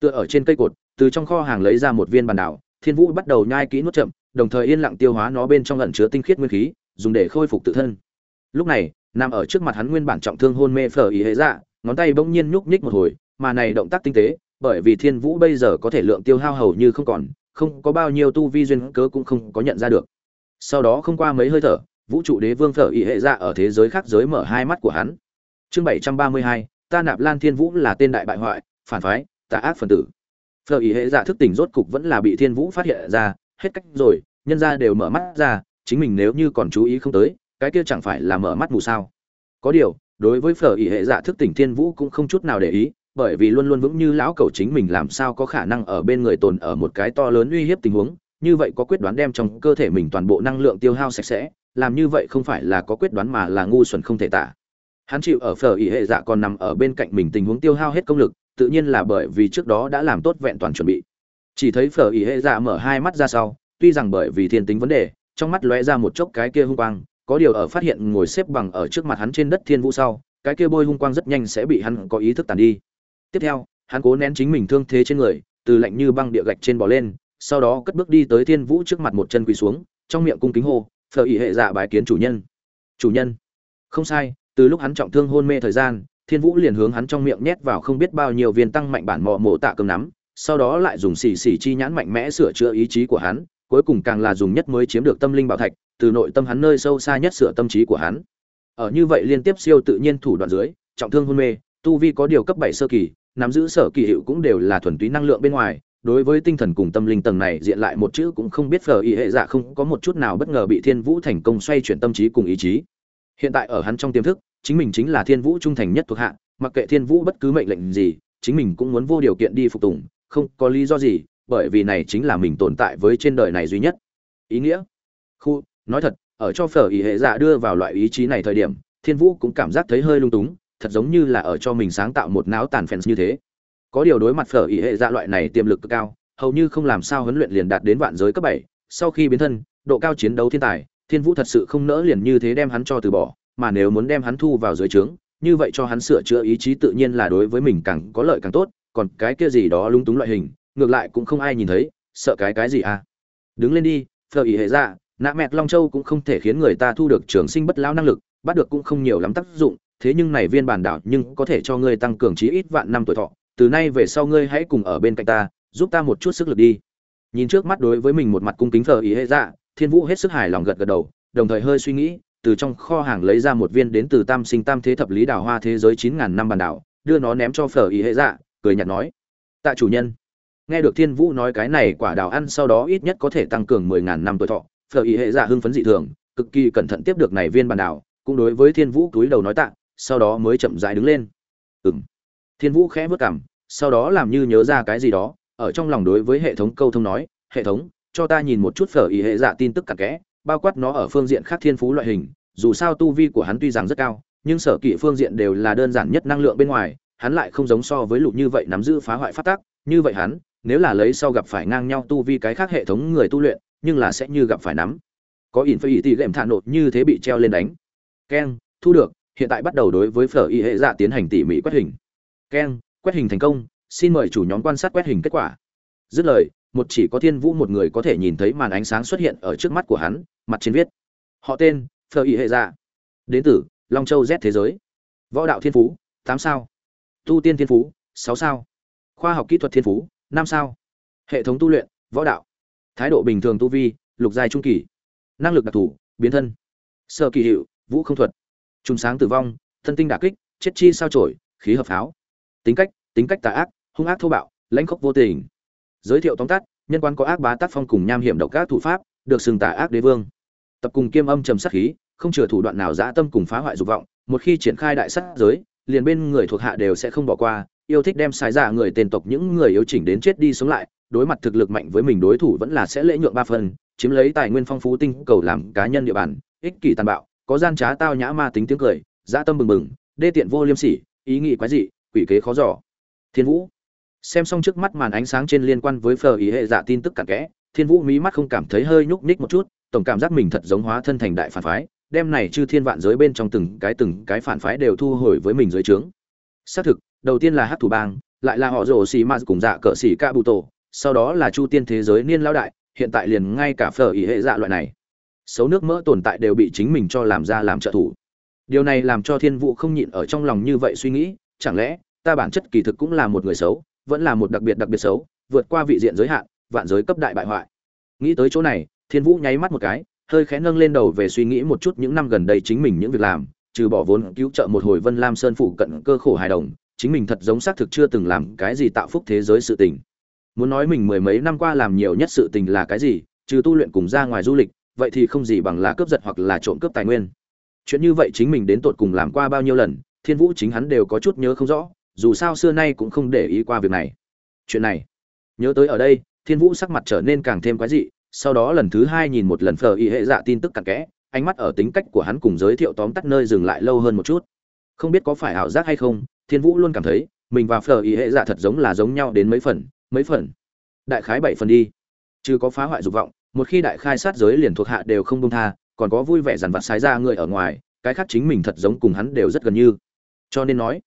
Tựa ở trên cây cột, từ trong kho hàng lấy ra một viên bàn đảo, thiên vũ bắt đầu nhai kỹ nuốt chậm, đồng thời yên lặng tiêu hóa nó bên trong lẩn chứa tinh khiết nguyên khí, dùng để khôi phục tự thân. Lúc này, nằm ở trước mặt hắn nguyên bản trọng thương hôn mê phở ý hệ dạ ngón tay bỗng nhiên nhúc nhích một hồi, mà này động tác tinh tế, bởi vì thiên vũ bây giờ có thể lượng tiêu hao hầu như không còn không có bao nhiêu tu vi duyên cớ cũng không có nhận ra được. Sau đó không qua mấy hơi thở, vũ trụ đế vương phở y hệ dạ ở thế giới khác giới mở hai mắt của hắn. Chương bảy trăm ba mươi hai, ta nạp lan thiên vũ là tên đại bại hoại, phản phái, tà ác phần tử. Phở ý hệ dạ thức tỉnh rốt cục vẫn là bị thiên vũ phát hiện ra, hết cách rồi, nhân ra đều mở mắt ra, chính mình nếu như còn chú ý không tới, cái kia chẳng phải là mở mắt mù sao? Có điều, đối với phở y hệ dạ thức tỉnh thiên vũ cũng không chút nào để ý bởi vì luôn luôn vững như lão cầu chính mình làm sao có khả năng ở bên người tồn ở một cái to lớn uy hiếp tình huống, như vậy có quyết đoán đem trong cơ thể mình toàn bộ năng lượng tiêu hao sạch sẽ, làm như vậy không phải là có quyết đoán mà là ngu xuẩn không thể tả. Hắn chịu ở phở ý hệ dạ còn nằm ở bên cạnh mình tình huống tiêu hao hết công lực, tự nhiên là bởi vì trước đó đã làm tốt vẹn toàn chuẩn bị. Chỉ thấy phở ý hệ dạ mở hai mắt ra sau, tuy rằng bởi vì thiên tính vấn đề, trong mắt lóe ra một chốc cái kia hung quang, có điều ở phát hiện ngồi xếp bằng ở trước mặt hắn trên đất thiên vũ sau, cái kia bôi hung quang rất nhanh sẽ bị hắn có ý thức tàn đi tiếp theo, hắn cố nén chính mình thương thế trên người, từ lạnh như băng địa gạch trên bò lên, sau đó cất bước đi tới thiên vũ trước mặt một chân quỳ xuống, trong miệng cung kính hô, phở ý hệ dạ bái kiến chủ nhân. Chủ nhân? Không sai, từ lúc hắn trọng thương hôn mê thời gian, thiên vũ liền hướng hắn trong miệng nhét vào không biết bao nhiêu viên tăng mạnh bản mò mổ tạ cơm nắm, sau đó lại dùng xì xì chi nhãn mạnh mẽ sửa chữa ý chí của hắn, cuối cùng càng là dùng nhất mới chiếm được tâm linh bảo thạch, từ nội tâm hắn nơi sâu xa nhất sửa tâm trí của hắn. Ở như vậy liên tiếp siêu tự nhiên thủ đoạn dưới, trọng thương hôn mê, tu vi có điều cấp bảy sơ kỳ nắm giữ sở kỳ hiệu cũng đều là thuần túy năng lượng bên ngoài, đối với tinh thần cùng tâm linh tầng này diện lại một chữ cũng không biết phờ y hệ dạ không có một chút nào bất ngờ bị thiên vũ thành công xoay chuyển tâm trí cùng ý chí. Hiện tại ở hắn trong tiềm thức, chính mình chính là thiên vũ trung thành nhất thuộc hạ, mặc kệ thiên vũ bất cứ mệnh lệnh gì, chính mình cũng muốn vô điều kiện đi phục tùng, không có lý do gì, bởi vì này chính là mình tồn tại với trên đời này duy nhất. Ý nghĩa? Khu, nói thật, ở cho phở ý hệ dạ đưa vào loại ý chí này thời điểm, thiên vũ cũng cảm giác thấy hơi lung túng thật giống như là ở cho mình sáng tạo một não tàn fans như thế. Có điều đối mặt phở ý hệ dạ loại này tiềm lực cực cao, hầu như không làm sao huấn luyện liền đạt đến vạn giới cấp bảy. Sau khi biến thân, độ cao chiến đấu thiên tài, thiên vũ thật sự không nỡ liền như thế đem hắn cho từ bỏ, mà nếu muốn đem hắn thu vào dưới trướng, như vậy cho hắn sửa chữa ý chí tự nhiên là đối với mình càng có lợi càng tốt, còn cái kia gì đó lung túng loại hình, ngược lại cũng không ai nhìn thấy, sợ cái cái gì à? Đứng lên đi, phở ý hệ dạ nạ mẹt long châu cũng không thể khiến người ta thu được trường sinh bất lão năng lực, bắt được cũng không nhiều lắm tác dụng thế nhưng này viên bản đảo nhưng có thể cho ngươi tăng cường trí ít vạn năm tuổi thọ, từ nay về sau ngươi hãy cùng ở bên cạnh ta, giúp ta một chút sức lực đi. Nhìn trước mắt đối với mình một mặt cung kính thờ ý hệ dạ thiên vũ hết sức hài lòng gật gật đầu, đồng thời hơi suy nghĩ, từ trong kho hàng lấy ra một viên đến từ tam sinh tam thế thập lý đảo hoa thế giới chín ngàn năm bản đảo, đưa nó ném cho phở ý hệ dạ cười nhạt nói, tạ chủ nhân. Nghe được thiên vũ nói cái này, quả đào ăn sau đó ít nhất có thể tăng cường mười ngàn năm tuổi thọ, phở ý hệ dạ hưng phấn dị thường, cực kỳ cẩn thận tiếp được này viên bản đảo, cũng đối với thiên vũ túi đầu nói tạ sau đó mới chậm rãi đứng lên. Ừng thiên vũ khẽ vớt cảm sau đó làm như nhớ ra cái gì đó, ở trong lòng đối với hệ thống câu thông nói, hệ thống, cho ta nhìn một chút phở ý hệ dạ tin tức cặn kẽ, bao quát nó ở phương diện khác thiên phú loại hình, dù sao tu vi của hắn tuy rằng rất cao, nhưng sở kỵ phương diện đều là đơn giản nhất năng lượng bên ngoài, hắn lại không giống so với lục như vậy nắm giữ phá hoại phát tác, như vậy hắn, nếu là lấy sau gặp phải ngang nhau tu vi cái khác hệ thống người tu luyện, nhưng là sẽ như gặp phải nắm. Có ỉn phải ỉ tỉ lệm thản nột như thế bị treo lên đánh. Keng, thu được hiện tại bắt đầu đối với phở y hệ dạ tiến hành tỉ mỉ quét hình. Keng quét hình thành công, xin mời chủ nhóm quan sát quét hình kết quả. Dứt lời, một chỉ có thiên vũ một người có thể nhìn thấy màn ánh sáng xuất hiện ở trước mắt của hắn, mặt trên viết. Họ tên, phở y hệ dạ. Đến từ long châu z thế giới. Võ đạo thiên phú, tám sao. Tu tiên thiên phú, sáu sao. Khoa học kỹ thuật thiên phú, năm sao. Hệ thống tu luyện, võ đạo. Thái độ bình thường tu vi, lục giai trung kỳ. Năng lực đặc thù, biến thân. Sơ kỳ hiệu, vũ không thuật trùng sáng tử vong, thân tinh đả kích, chết chi sao trổi khí hợp pháo. Tính cách tính cách tà ác, hung ác thô bạo, lãnh khốc vô tình. Giới thiệu tóm tắt, nhân quan có ác bá tác phong cùng nham hiểm độc ác thủ pháp, được xưng tả ác đế vương. Tập cùng kiêm âm trầm sát khí, không chừa thủ đoạn nào dã tâm cùng phá hoại dục vọng, một khi triển khai đại sát giới, liền bên người thuộc hạ đều sẽ không bỏ qua, yêu thích đem xài ra người tên tộc những người yếu chỉnh đến chết đi sống lại, đối mặt thực lực mạnh với mình đối thủ vẫn là sẽ lễ nhượng ba phần, chiếm lấy tài nguyên phong phú tinh cầu làm cá nhân địa bàn, ích kỷ tàn bạo có gian trá tao nhã ma tính tiếng cười, dã tâm bừng bừng, đê tiện vô liêm sỉ, ý nghĩ quái dị, quỷ kế khó giỏ thiên vũ, xem xong trước mắt màn ánh sáng trên liên quan với phờ ý hệ dạ tin tức cặn kẽ, thiên vũ mí mắt không cảm thấy hơi nhúc nhích một chút, tổng cảm giác mình thật giống hóa thân thành đại phản phái, đem này chư thiên vạn giới bên trong từng cái từng cái phản phái đều thu hồi với mình dưới trướng. Xác thực, đầu tiên là hát thủ bang, lại là họ rồ xì ma cùng dạ cỡ xì ca bụ tổ, sau đó là chu tiên thế giới niên lão đại, hiện tại liền ngay cả phở ý hệ dạ loại này xấu nước mỡ tồn tại đều bị chính mình cho làm ra làm trợ thủ. Điều này làm cho thiên vũ không nhịn ở trong lòng như vậy suy nghĩ, chẳng lẽ ta bản chất kỳ thực cũng là một người xấu, vẫn là một đặc biệt đặc biệt xấu, vượt qua vị diện giới hạn, vạn giới cấp đại bại hoại. Nghĩ tới chỗ này, thiên vũ nháy mắt một cái, hơi khẽ nâng lên đầu về suy nghĩ một chút những năm gần đây chính mình những việc làm, trừ bỏ vốn cứu trợ một hồi vân lam sơn phụ cận cơ khổ hài đồng, chính mình thật giống xác thực chưa từng làm cái gì tạo phúc thế giới sự tình. Muốn nói mình mười mấy năm qua làm nhiều nhất sự tình là cái gì, trừ tu luyện cùng ra ngoài du lịch vậy thì không gì bằng là cướp giật hoặc là trộm cướp tài nguyên. Chuyện như vậy chính mình đến tột cùng làm qua bao nhiêu lần, thiên vũ chính hắn đều có chút nhớ không rõ, dù sao xưa nay cũng không để ý qua việc này. Chuyện này, nhớ tới ở đây, thiên vũ sắc mặt trở nên càng thêm quái dị, sau đó lần thứ hai nhìn một lần phờ y hệ dạ tin tức cặn kẽ, ánh mắt ở tính cách của hắn cùng giới thiệu tóm tắt nơi dừng lại lâu hơn một chút. Không biết có phải ảo giác hay không, thiên vũ luôn cảm thấy, mình và phờ y hệ dạ thật giống là giống nhau đến mấy phần mấy phần. Đại khái bảy phần đi. Chứ có phá hoại dục vọng một khi đại khai sát giới liền thuộc hạ đều không đông tha, còn có vui vẻ dằn vặt sái ra người ở ngoài, cái khác chính mình thật giống cùng hắn đều rất gần như. Cho nên nói